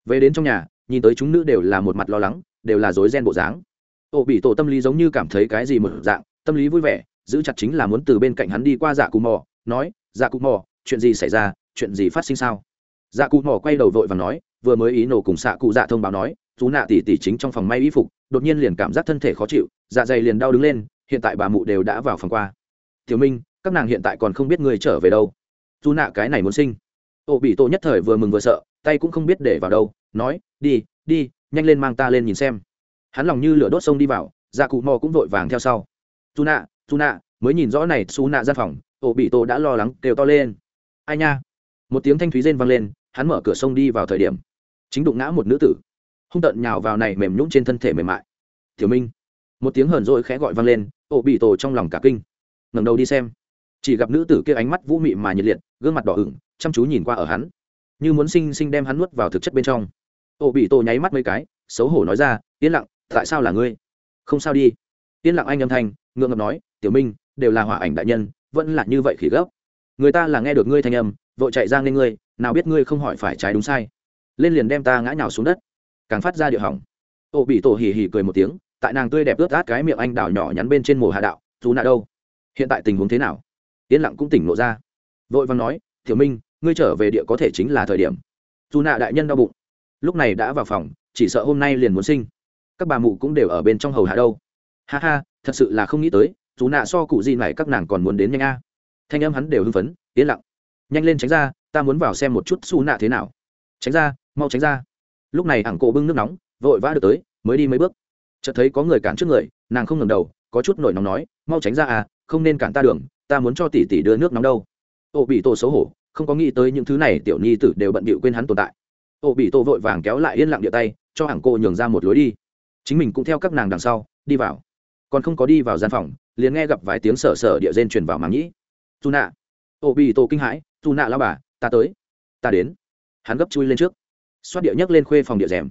Speaker 1: Về đến trong nhà, nhìn tới chúng nữ đều là một mặt lo lắng, đều là dối ren bộ dáng. Ổ bị tổ tâm lý giống như cảm thấy cái gì một dạng, tâm lý vui vẻ, giữ chặt chính là muốn từ bên cạnh hắn đi qua dạ cù mò, nói dạ cù mò, chuyện gì xảy ra, chuyện gì phát sinh sao? Dạ cụ mò quay đầu vội và nói, vừa mới ý nổ cùng xạ cụ dạ thông báo nói chú nạ tỉ tỉ chính trong phòng may y phục, đột nhiên liền cảm giác thân thể khó chịu dạ dày liền đau đứng lên, hiện tại bà mụ đều đã vào phòng qua. Tiểu minh, các nàng hiện tại còn không biết người trở về đâu. Chú nạ cái này muốn sinh. Ô bị tổ nhất thời vừa mừng vừa sợ, tay cũng không biết để vào đâu, nói, đi đi, nhanh lên mang ta lên nhìn xem. Hắn lòng như lửa đốt sông đi vào dạ cụ mò cũng vội vàng theo sau. Chú nạ chú nạ, mới nhìn rõ này Xu nạ ra phòng ô bị tổ đã lo lắng kêu to lên. Ai nha? Một tiếng thanh thúy rên vang lên, hắn mở cửa sông đi vào thời điểm, chính đụng ngã một nữ tử hung tận nhào vào này mềm nhũng trên thân thể mềm mại. Tiểu minh. Một tiếng hờn rỗi khẽ gọi vang lên, ổ bị tổ trong lòng cả kinh. Ngẩng đầu đi xem. Chỉ gặp nữ tử kia ánh mắt vũ mị mà nhiệt liệt, gương mặt đỏ ửng, chăm chú nhìn qua ở hắn. Như muốn sinh sinh đem hắn nuốt vào thực chất bên trong. Ổ bị tổ nháy mắt mấy cái, xấu hổ nói ra, yên lặng, tại sao là ngươi? Không sao đi. Yên lặng anh âm thanh, ngượng ngập nói, tiểu minh, đều là hỏa ảnh đại nhân, vẫn là như vậy khỉ gấp. Người ta là nghe được ngươi thanh âm, vội chạy ra nên ngươi, nào biết ngươi không hỏi phải trái đúng sai. Lên liền đem ta ngã nhào xuống đất càng phát ra địa hỏng. Ô bị tổ hì hì cười một tiếng, tại nàng tươi đẹp ướt át cái miệng anh đào nhỏ nhắn bên trên mồ hạ đạo, dù nạ đâu? Hiện tại tình huống thế nào? Yên lặng cũng tỉnh lộ ra. Vội văn nói thiểu minh, ngươi trở về địa có thể chính là thời điểm. Dù nạ đại nhân đau bụng. Lúc này đã vào phòng, chỉ sợ hôm nay liền muốn sinh. Các bà mụ cũng đều ở bên trong hầu hạ đâu. Ha ha, thật sự là không nghĩ tới, dù nạ so cụ gì này các nàng còn muốn đến nhanh a. Thanh âm hắn đều hưng phấn, yên lặng. Nhanh lên tránh ra, ta muốn vào xem một chút xu nạ thế nào. Tránh ra, mau tránh ra lúc này ảng cổ bưng nước nóng, vội vã được tới, mới đi mấy bước. Chợt thấy có người cản trước người, nàng không ngẩng đầu, có chút nổi nóng nói, mau tránh ra à không nên cản ta đường, ta muốn cho tỷ tỷ đưa nước nóng đâu. Ô bị tổ xấu hổ, không có nghĩ tới những thứ này tiểu nhi tử đều bận bịu quên hắn tồn tại. Ô bị tổ vội vàng kéo lại yên lặng địa tay, cho ảng cô nhường ra một lối đi. Chính mình cũng theo các nàng đằng sau, đi vào. Còn không có đi vào gian phòng, liền nghe gặp vài tiếng sở sở địa rên truyền vào màng nhĩ. Dù nạ ô bị tổ kinh hãi dù nạ lao bà, ta tới. Ta đến. Hắn gấp chui lên trước xoát địa nhấc lên khuê phòng địa rèm.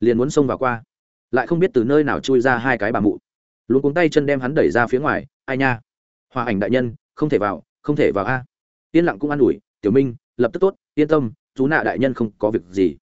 Speaker 1: Liền muốn xông vào qua. Lại không biết từ nơi nào chui ra hai cái bà mụ. Luôn cuống tay chân đem hắn đẩy ra phía ngoài, ai nha? Hòa ảnh đại nhân, không thể vào, không thể vào a. Yên lặng cũng an ủi, tiểu minh, lập tức tốt, yên tâm, chú nạ đại nhân không có việc gì.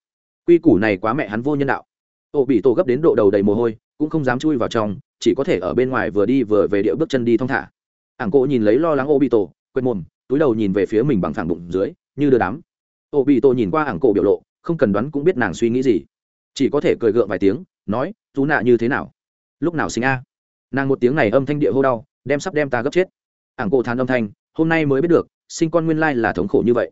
Speaker 1: Quy củ này quá mẹ hắn vô nhân đạo. Ô bị tổ gấp đến độ đầu đầy mồ hôi, cũng không dám chui vào trong, chỉ có thể ở bên ngoài vừa đi vừa về địa bước chân đi thong thả. Ảng cộ nhìn lấy lo lắng ô bị tổ, quên mồm, túi đầu nhìn về phía mình bằng phẳng bụng dưới, như đưa đám. Ô bị tổ nhìn qua ảng cổ biểu lộ không cần đoán cũng biết nàng suy nghĩ gì. Chỉ có thể cười gượng vài tiếng, nói dù nạ như thế nào? Lúc nào sinh a? Nàng một tiếng này âm thanh địa hô đau, đem sắp đem ta gấp chết. Ảng cổ thán âm thanh, hôm nay mới biết được, sinh con nguyên lai là thống khổ như vậy.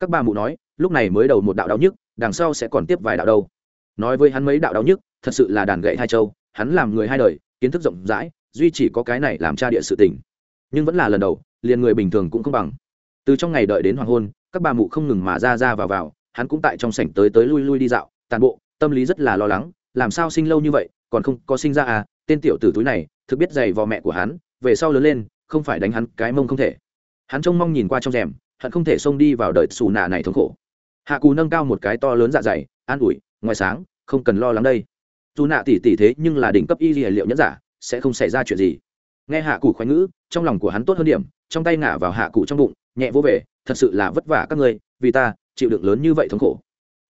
Speaker 1: Các bà mụ nói, lúc này mới đầu một đạo đau nhức, đằng sau sẽ còn tiếp vài đạo đâu. Nói với hắn mấy đạo đau nhức, thật sự là đàn gậy hai châu, hắn làm người hai đời, kiến thức rộng rãi, duy chỉ có cái này làm cha địa sự tình. Nhưng vẫn là lần đầu, liền người bình thường cũng không bằng. Từ trong ngày đợi đến hoàng hôn, các bà mụ không ngừng mà ra ra vào vào hắn cũng tại trong sảnh tới tới lui lui đi dạo, tàn bộ, tâm lý rất là lo lắng, làm sao sinh lâu như vậy, còn không có sinh ra à tên tiểu tử túi này, thực biết giày vò mẹ của hắn, về sau lớn lên, không phải đánh hắn cái mông không thể. Hắn trông mong nhìn qua trong rèm hắn không thể xông đi vào đợi xù nạ này thống khổ. Hạ cù nâng cao một cái to lớn dạ dày, an ủi, ngoài sáng, không cần lo lắng đây. Dù nạ tỉ tỉ thế nhưng là đỉnh cấp y liệu nhẫn giả, sẽ không xảy ra chuyện gì. Nghe hạ cụ khoái ngữ, trong lòng của hắn tốt hơn điểm, trong tay ngả vào hạ cụ trong bụng, nhẹ vô về, thật sự là vất vả các ngươi vì ta, chịu đựng lớn như vậy thống khổ.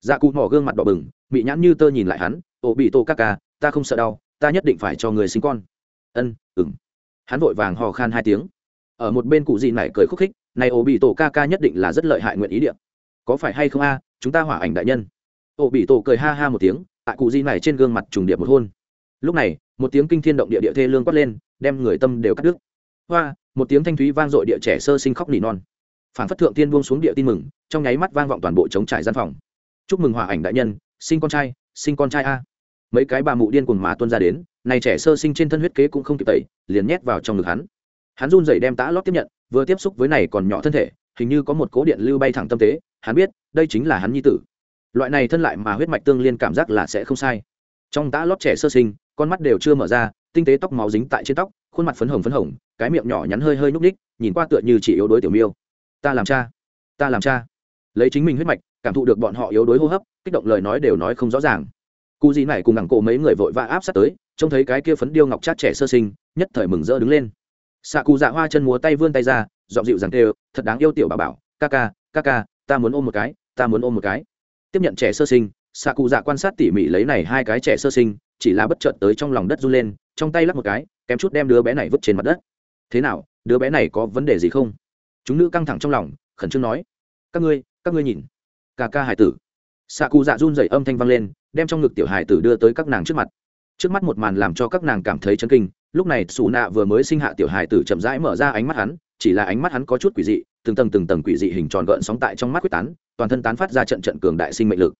Speaker 1: Dạ cụ mỏ gương mặt đỏ bừng bị nhãn như tơ nhìn lại hắn ổ bị tô các ca, ta không sợ đau, ta nhất định phải cho người sinh con. Ân ừng hắn vội vàng hò khan hai tiếng. Ở một bên cụ gì này cười khúc khích, này ổ bị tổ ca ca nhất định là rất lợi hại nguyện ý điện có phải hay không a, chúng ta hỏa ảnh đại nhân? Ổ bị tổ cười ha ha một tiếng, tại cụ gì này trên gương mặt trùng điệp một hôn. Lúc này, một tiếng kinh thiên động địa địa thê lương quát lên, đem người tâm đều cắt đứt. Hoa, một tiếng thanh thúy vang dội địa trẻ sơ sinh khóc nỉ non phản phất thượng tiên buông xuống địa tin mừng, trong nháy mắt vang vọng toàn bộ chống trải gian phòng. Chúc mừng hòa ảnh đại nhân, sinh con trai, sinh con trai a. Mấy cái bà mụ điên cuồng mà tuân ra đến, này trẻ sơ sinh trên thân huyết kế cũng không kịp tẩy, liền nhét vào trong ngực hắn. Hắn run rẩy đem tã lót tiếp nhận, vừa tiếp xúc với này còn nhỏ thân thể, hình như có một cố điện lưu bay thẳng tâm tế, hắn biết, đây chính là hắn nhi tử. Loại này thân lại mà huyết mạch tương liên cảm giác là sẽ không sai. Trong tã lót trẻ sơ sinh, con mắt đều chưa mở ra, tinh tế tóc máu dính tại trên tóc, khuôn mặt phấn hồng phấn hồng, cái miệng nhỏ nhắn hơi hơi nhúc ních nhìn qua tựa như chỉ yếu đuối tiểu miêu ta làm cha, ta làm cha. Lấy chính mình huyết mạch, cảm thụ được bọn họ yếu đuối hô hấp, kích động lời nói đều nói không rõ ràng. Cụ gì này cùng ngẳng cổ mấy người vội vã áp sát tới, trông thấy cái kia phấn điêu ngọc chát trẻ sơ sinh, nhất thời mừng rỡ đứng lên. Xạ cụ dạ hoa chân múa tay vươn tay ra dọn dịu rằng tê thật đáng yêu tiểu bà bảo, ca ca ca ca, ta muốn ôm một cái, ta muốn ôm một cái. Tiếp nhận trẻ sơ sinh, xạ cụ dạ quan sát tỉ mỉ lấy này hai cái trẻ sơ sinh, chỉ là bất chợt tới trong lòng đất run lên, trong tay lắc một cái, kém chút đem đứa bé này vứt trên mặt đất. Thế nào, đứa bé này có vấn đề gì không? Chúng nữ căng thẳng trong lòng, khẩn trương nói, các ngươi các ngươi nhìn. Ca ca hải tử. Xạ cụ dạ run dày âm thanh vang lên, đem trong ngực tiểu hải tử đưa tới các nàng trước mặt. Trước mắt một màn làm cho các nàng cảm thấy chấn kinh, lúc này xù nạ vừa mới sinh hạ tiểu hải tử chậm rãi mở ra ánh mắt hắn, chỉ là ánh mắt hắn có chút quỷ dị, từng tầng từng tầng quỷ dị hình tròn gợn sóng tại trong mắt quyết tán, toàn thân tán phát ra trận trận cường đại sinh mệnh lực.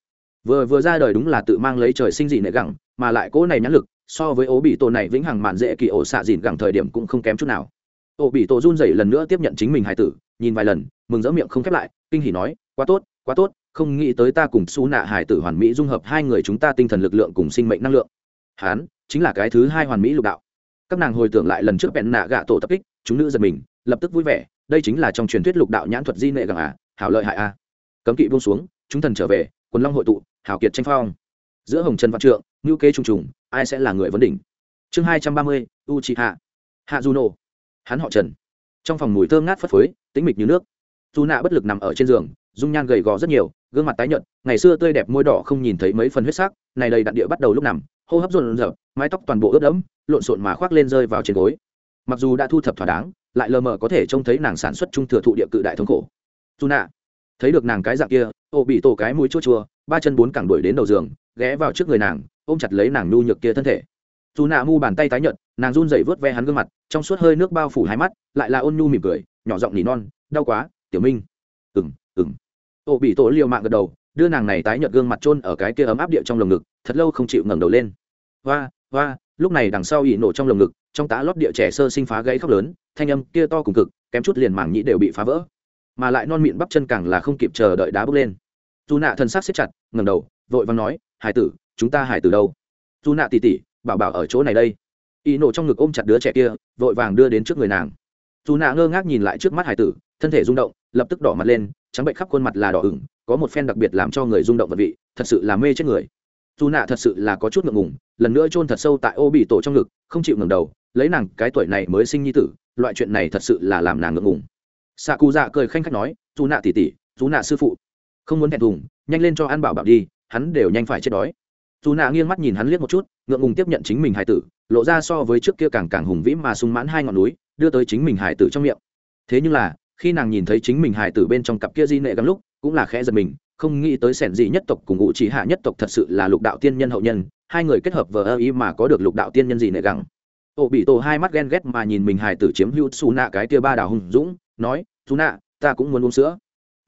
Speaker 1: Vừa vừa ra đời đúng là tự mang lấy trời sinh dị nệ gẳng, mà lại cỗ này nhãn lực, so với ố bị tổ này vĩnh hằng mạn dễ kỳ ổ xạ dịn gẳng thời điểm cũng không kém chút nào ổ bị tổ run dậy lần nữa tiếp nhận chính mình hải tử, nhìn vài lần, mừng rỡ miệng không khép lại, kinh hỉ nói, quá tốt quá tốt, không nghĩ tới ta cùng xú nạ hải tử hoàn mỹ dung hợp hai người chúng ta tinh thần lực lượng cùng sinh mệnh năng lượng. Hán, chính là cái thứ hai hoàn mỹ lục đạo. Các nàng hồi tưởng lại lần trước bẹn nạ gạ tổ tập kích, chúng nữ giật mình, lập tức vui vẻ, đây chính là trong truyền thuyết lục đạo nhãn thuật di nệ gẳng à hảo lợi hại a cấm kỵ buông xuống, chúng thần trở về, quần long hội tụ, hảo kiệt tranh phong. Giữa hồng trần văn trượng ngữ kế trùng trùng, ai sẽ là người vấn đỉnh? Chương hai trăm ba mươi u chị hạ hạ du nổ hắn họ trần. Trong phòng mùi thơm ngát phất phới tính mịch như nước. Dù nạ bất lực nằm ở trên giường, dung nhan gầy gò rất nhiều, gương mặt tái nhợt, ngày xưa tươi đẹp môi đỏ không nhìn thấy mấy phần huyết sắc, này đầy đặn địa bắt đầu lúc nằm, hô hấp rộn rợp mái tóc toàn bộ ướt đẫm, lộn xộn mà khoác lên rơi vào trên gối. Mặc dù đã thu thập thỏa đáng, lại lờ mờ có thể trông thấy nàng sản xuất trung thừa thụ địa cự đại thống khổ. Dù nạ, thấy được nàng cái dạng kia, ô bị tổ cái mũi chua chua, ba chân bốn cẳng đuổi đến đầu giường, ghé vào trước người nàng, ôm chặt lấy nàng nhu nhược kia thân thể. Dù nạ mu bàn tay tái nhợt nàng run rẩy vớt ve hắn gương mặt, trong suốt hơi nước bao phủ hai mắt, lại là ôn nhu mỉm cười, nhỏ giọng nỉ non, đau quá, tiểu minh. Ừng ừng ô bị tổ liều mạng gật đầu, đưa nàng này tái nhợt gương mặt trôn ở cái kia ấm áp địa trong lồng ngực, thật lâu không chịu ngẩng đầu lên. Hoa hoa. Lúc này đằng sau ỉ nổ trong lồng ngực, trong tá lót địa trẻ sơ sinh phá gãy khóc lớn, thanh âm kia to cùng cực, kém chút liền mảng nhĩ đều bị phá vỡ. Mà lại non miệng bắp chân càng là không kịp chờ đợi đá bước lên. Dù nạ thân xác xếp chặt, ngẩng đầu, vội vàng nói, hải tử, chúng ta hải tử đâu? Dù nạ tỉ tỉ, bảo bảo ở chỗ này đây y nổ trong ngực ôm chặt đứa trẻ kia, vội vàng đưa đến trước người nàng. Dù nạ ngơ ngác nhìn lại trước mắt hải tử, thân thể rung động, lập tức đỏ mặt lên, trắng bệnh khắp khuôn mặt là đỏ ửng, có một phen đặc biệt làm cho người rung động vật vị, thật sự là mê chết người. Dù nạ thật sự là có chút ngượng ngùng, lần nữa chôn thật sâu tại ô bị tổ trong ngực, không chịu ngẩng đầu, lấy nàng cái tuổi này mới sinh nhi tử, loại chuyện này thật sự là làm nàng ngượng ngùng. Xạ cụ dạ cười khanh khách nói, dù nạ tỉ tỉ dù nạ sư phụ, không muốn thẹn thùng, nhanh lên cho ăn bảo bảo đi, hắn đều nhanh phải chết đói dù nạ nghiêng mắt nhìn hắn liếc một chút, ngượng ngùng tiếp nhận chính mình hải tử, lộ ra so với trước kia càng càng hùng vĩ mà sung mãn hai ngọn núi, đưa tới chính mình hải tử trong miệng. Thế nhưng là, khi nàng nhìn thấy chính mình hải tử bên trong cặp kia di nệ gắn lúc, cũng là khẽ giật mình, không nghĩ tới sẻn gì nhất tộc cùng ngụ chỉ hạ nhất tộc thật sự là lục đạo tiên nhân hậu nhân, hai người kết hợp vờ ơ ý mà có được lục đạo tiên nhân gì nệ gẳng ô bị tổ hai mắt ghen ghét mà nhìn mình hài tử chiếm hữu xù nạ cái tia ba đào hùng dũng, nói, xù nạ, ta cũng muốn uống sữa.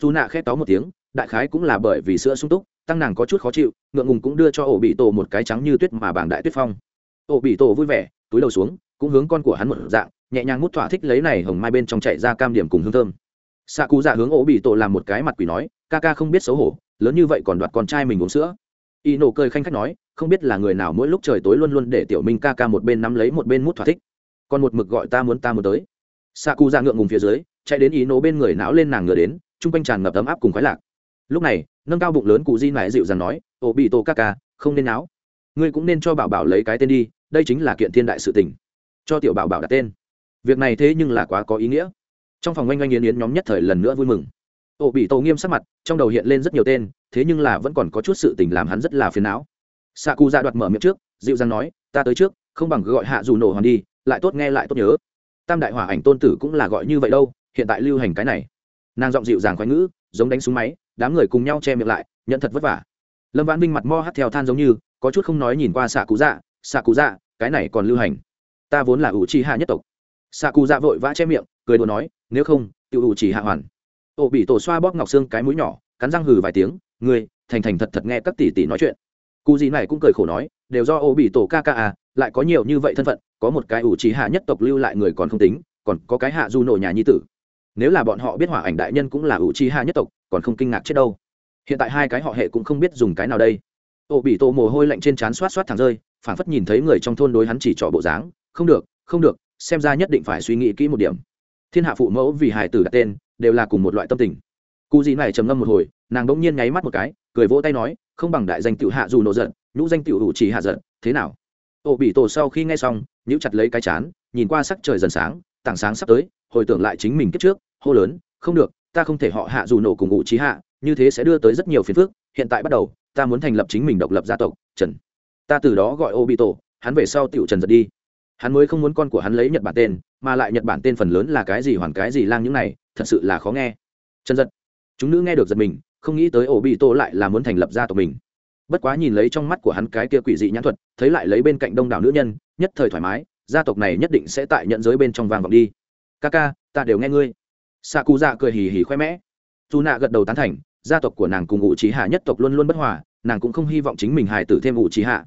Speaker 1: Xù nạ khét tó một tiếng, đại khái cũng là bởi vì sữa sung túc tăng nàng có chút khó chịu, ngượng ngùng cũng đưa cho ổ bị tổ một cái trắng như tuyết mà bảng đại tuyết phong. Ổ bị tổ vui vẻ, túi đầu xuống, cũng hướng con của hắn một dạng, nhẹ nhàng mút thỏa thích lấy này hồng mai bên trong chạy ra cam điểm cùng hương thơm. Xạ cụ dạ hướng ổ bị tổ làm một cái mặt quỷ nói, ca ca không biết xấu hổ, lớn như vậy còn đoạt con trai mình uống sữa. Y nổ cười khanh khách nói, không biết là người nào mỗi lúc trời tối luôn luôn để tiểu minh ca ca một bên nắm lấy một bên mút thỏa thích. Còn một mực gọi ta muốn ta muốn tới. Xạ cụ dạ ngượng ngùng phía dưới, chạy đến Y nổ bên người não lên nàng ngựa đến, chung quanh tràn ngập ấm áp cùng khoái lạc lúc này, nâng cao bụng lớn cụ di mãi dịu dàng nói ổ bị tổ ca ca, không nên não ngươi cũng nên cho bảo bảo lấy cái tên đi, đây chính là kiện thiên đại sự tình. Cho tiểu bảo bảo đặt tên. Việc này thế nhưng là quá có ý nghĩa. Trong phòng oanh oanh yến yến nhóm nhất thời lần nữa vui mừng. Ổ bị tổ nghiêm sắc mặt, trong đầu hiện lên rất nhiều tên, thế nhưng là vẫn còn có chút sự tình làm hắn rất là phiền não. Xạ cụ ra đoạt mở miệng trước, dịu dàng nói, ta tới trước, không bằng gọi hạ dù nổ hoàn đi, lại tốt nghe lại tốt nhớ. Tam đại hỏa ảnh tôn tử cũng là gọi như vậy đâu, hiện tại lưu hành cái này. Nàng giọng dịu dàng khoái ngữ, giống đánh súng máy đám người cùng nhau che miệng lại, nhận thật vất vả. Lâm vãn minh mặt mo hắt theo than giống như, có chút không nói nhìn qua xạ cụ dạ xạ cụ dạ cái này còn lưu hành. Ta vốn là ủ trì hạ nhất tộc. Xạ cụ dạ vội vã che miệng, cười đùa nói, nếu không tự ủ trì hạ hoàn. Ổ bị tổ xoa bóp ngọc xương cái mũi nhỏ, cắn răng hừ vài tiếng người thành thành thật thật nghe các tỷ tỷ nói chuyện. Cụ gì này cũng cười khổ nói, đều do ổ bị tổ ca ca à lại có nhiều như vậy thân phận, có một cái ủ trì hạ nhất tộc lưu lại người còn không tính, còn có cái hạ du nổ nhà nhi tử nếu là bọn họ biết hỏa ảnh đại nhân cũng là ủ chi hạ nhất tộc, còn không kinh ngạc chết đâu. Hiện tại hai cái họ hệ cũng không biết dùng cái nào đây. Ô bị tổ mồ hôi lạnh trên trán xoát xoát thẳng rơi phản phất nhìn thấy người trong thôn đối hắn chỉ trỏ bộ dáng. Không được không được, xem ra nhất định phải suy nghĩ kỹ một điểm. Thiên hạ phụ mẫu vì hải tử đặt tên, đều là cùng một loại tâm tình. Cụ gì này trầm ngâm một hồi, nàng bỗng nhiên nháy mắt một cái, cười vỗ tay nói, không bằng đại danh tiểu hạ dù nộ giận, nhũ danh tiểu đủ chỉ hạ giận, thế nào? Ô bị tổ sau khi nghe xong nhũ chặt lấy cái chán, nhìn qua sắc trời dần sáng, tảng sáng sắp tới, hồi tưởng lại chính mình kết trước hô lớn, không được, ta không thể họ hạ dù nổ cùng ngụ trí hạ, như thế sẽ đưa tới rất nhiều phiền phức, hiện tại bắt đầu, ta muốn thành lập chính mình độc lập gia tộc, trần. Ta từ đó gọi ô bị tổ hắn về sau tiểu trần giật đi. Hắn mới không muốn con của hắn lấy nhật bản tên, mà lại nhật bản tên phần lớn là cái gì hoàn cái gì lang những này, thật sự là khó nghe. Trần giật. Chúng nữ nghe được giật mình, không nghĩ tới ổ bị tổ lại là muốn thành lập gia tộc mình. Bất quá nhìn lấy trong mắt của hắn cái kia quỷ dị nhãn thuật, thấy lại lấy bên cạnh đông đảo nữ nhân, nhất thời thoải mái, gia tộc này nhất định sẽ tại nhận giới bên trong vàng vọng đi. Ca ca, ta đều nghe ngươi xạ cụ dạ cười hì hì khoe mẽ. Dù nạ gật đầu tán thành, gia tộc của nàng cùng ngụ trí hạ nhất tộc luôn luôn bất hòa, nàng cũng không hy vọng chính mình hài tử thêm ngụ trí hạ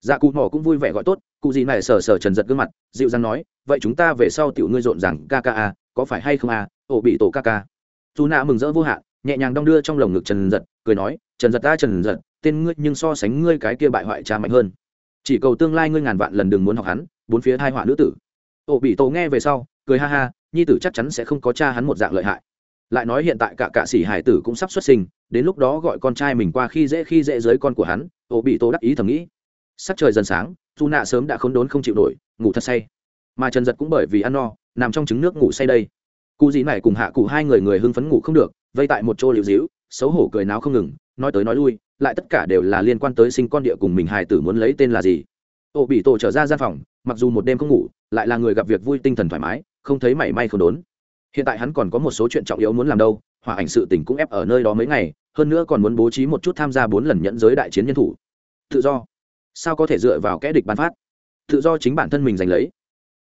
Speaker 1: dạ cụ mỏ cũng vui vẻ gọi tốt cụ gì này sờ sờ trần giật gương mặt, dịu dàng nói, vậy chúng ta về sau tiểu ngươi rộn rằng ca ca à, a có phải hay không a ổ bị tổ ca ca dù nạ mừng rỡ vô hạn, nhẹ nhàng đong đưa trong lồng ngực trần giật, cười nói, trần giật ta, trần giật, tên ngươi nhưng so sánh ngươi cái kia bại hoại cha mạnh hơn. Chỉ cầu tương lai ngươi ngàn vạn lần đừng muốn học hắn, bốn phía hai họa nữ tử. Ổ bị tổ nghe về sau, cười ha ha nhi tử chắc chắn sẽ không có cha hắn một dạng lợi hại. Lại nói hiện tại cả cạ sĩ hải tử cũng sắp xuất sinh, đến lúc đó gọi con trai mình qua khi dễ khi dễ dưới con của hắn ổ bị tổ đắc ý thầm nghĩ. Sắc trời dần sáng, dù nạ sớm đã khốn đốn không chịu nổi, ngủ thật say. Mà trần giật cũng bởi vì ăn no, nằm trong trứng nước ngủ say đây. Cụ dĩ này cùng hạ cụ hai người người hưng phấn ngủ không được, vây tại một chỗ liệu dĩu xấu hổ cười náo không ngừng, nói tới nói lui, lại tất cả đều là liên quan tới sinh con địa cùng mình hài tử muốn lấy tên là gì. Ô bị tổ trở ra gian phòng, mặc dù một đêm không ngủ, lại là người gặp việc vui tinh thần thoải mái không thấy mảy may không đốn. Hiện tại hắn còn có một số chuyện trọng yếu muốn làm đâu hòa ảnh sự tình cũng ép ở nơi đó mấy ngày, hơn nữa còn muốn bố trí một chút tham gia bốn lần nhẫn giới đại chiến nhân thủ. Tự do. Sao có thể dựa vào kẽ địch ban phát? Tự do chính bản thân mình giành lấy.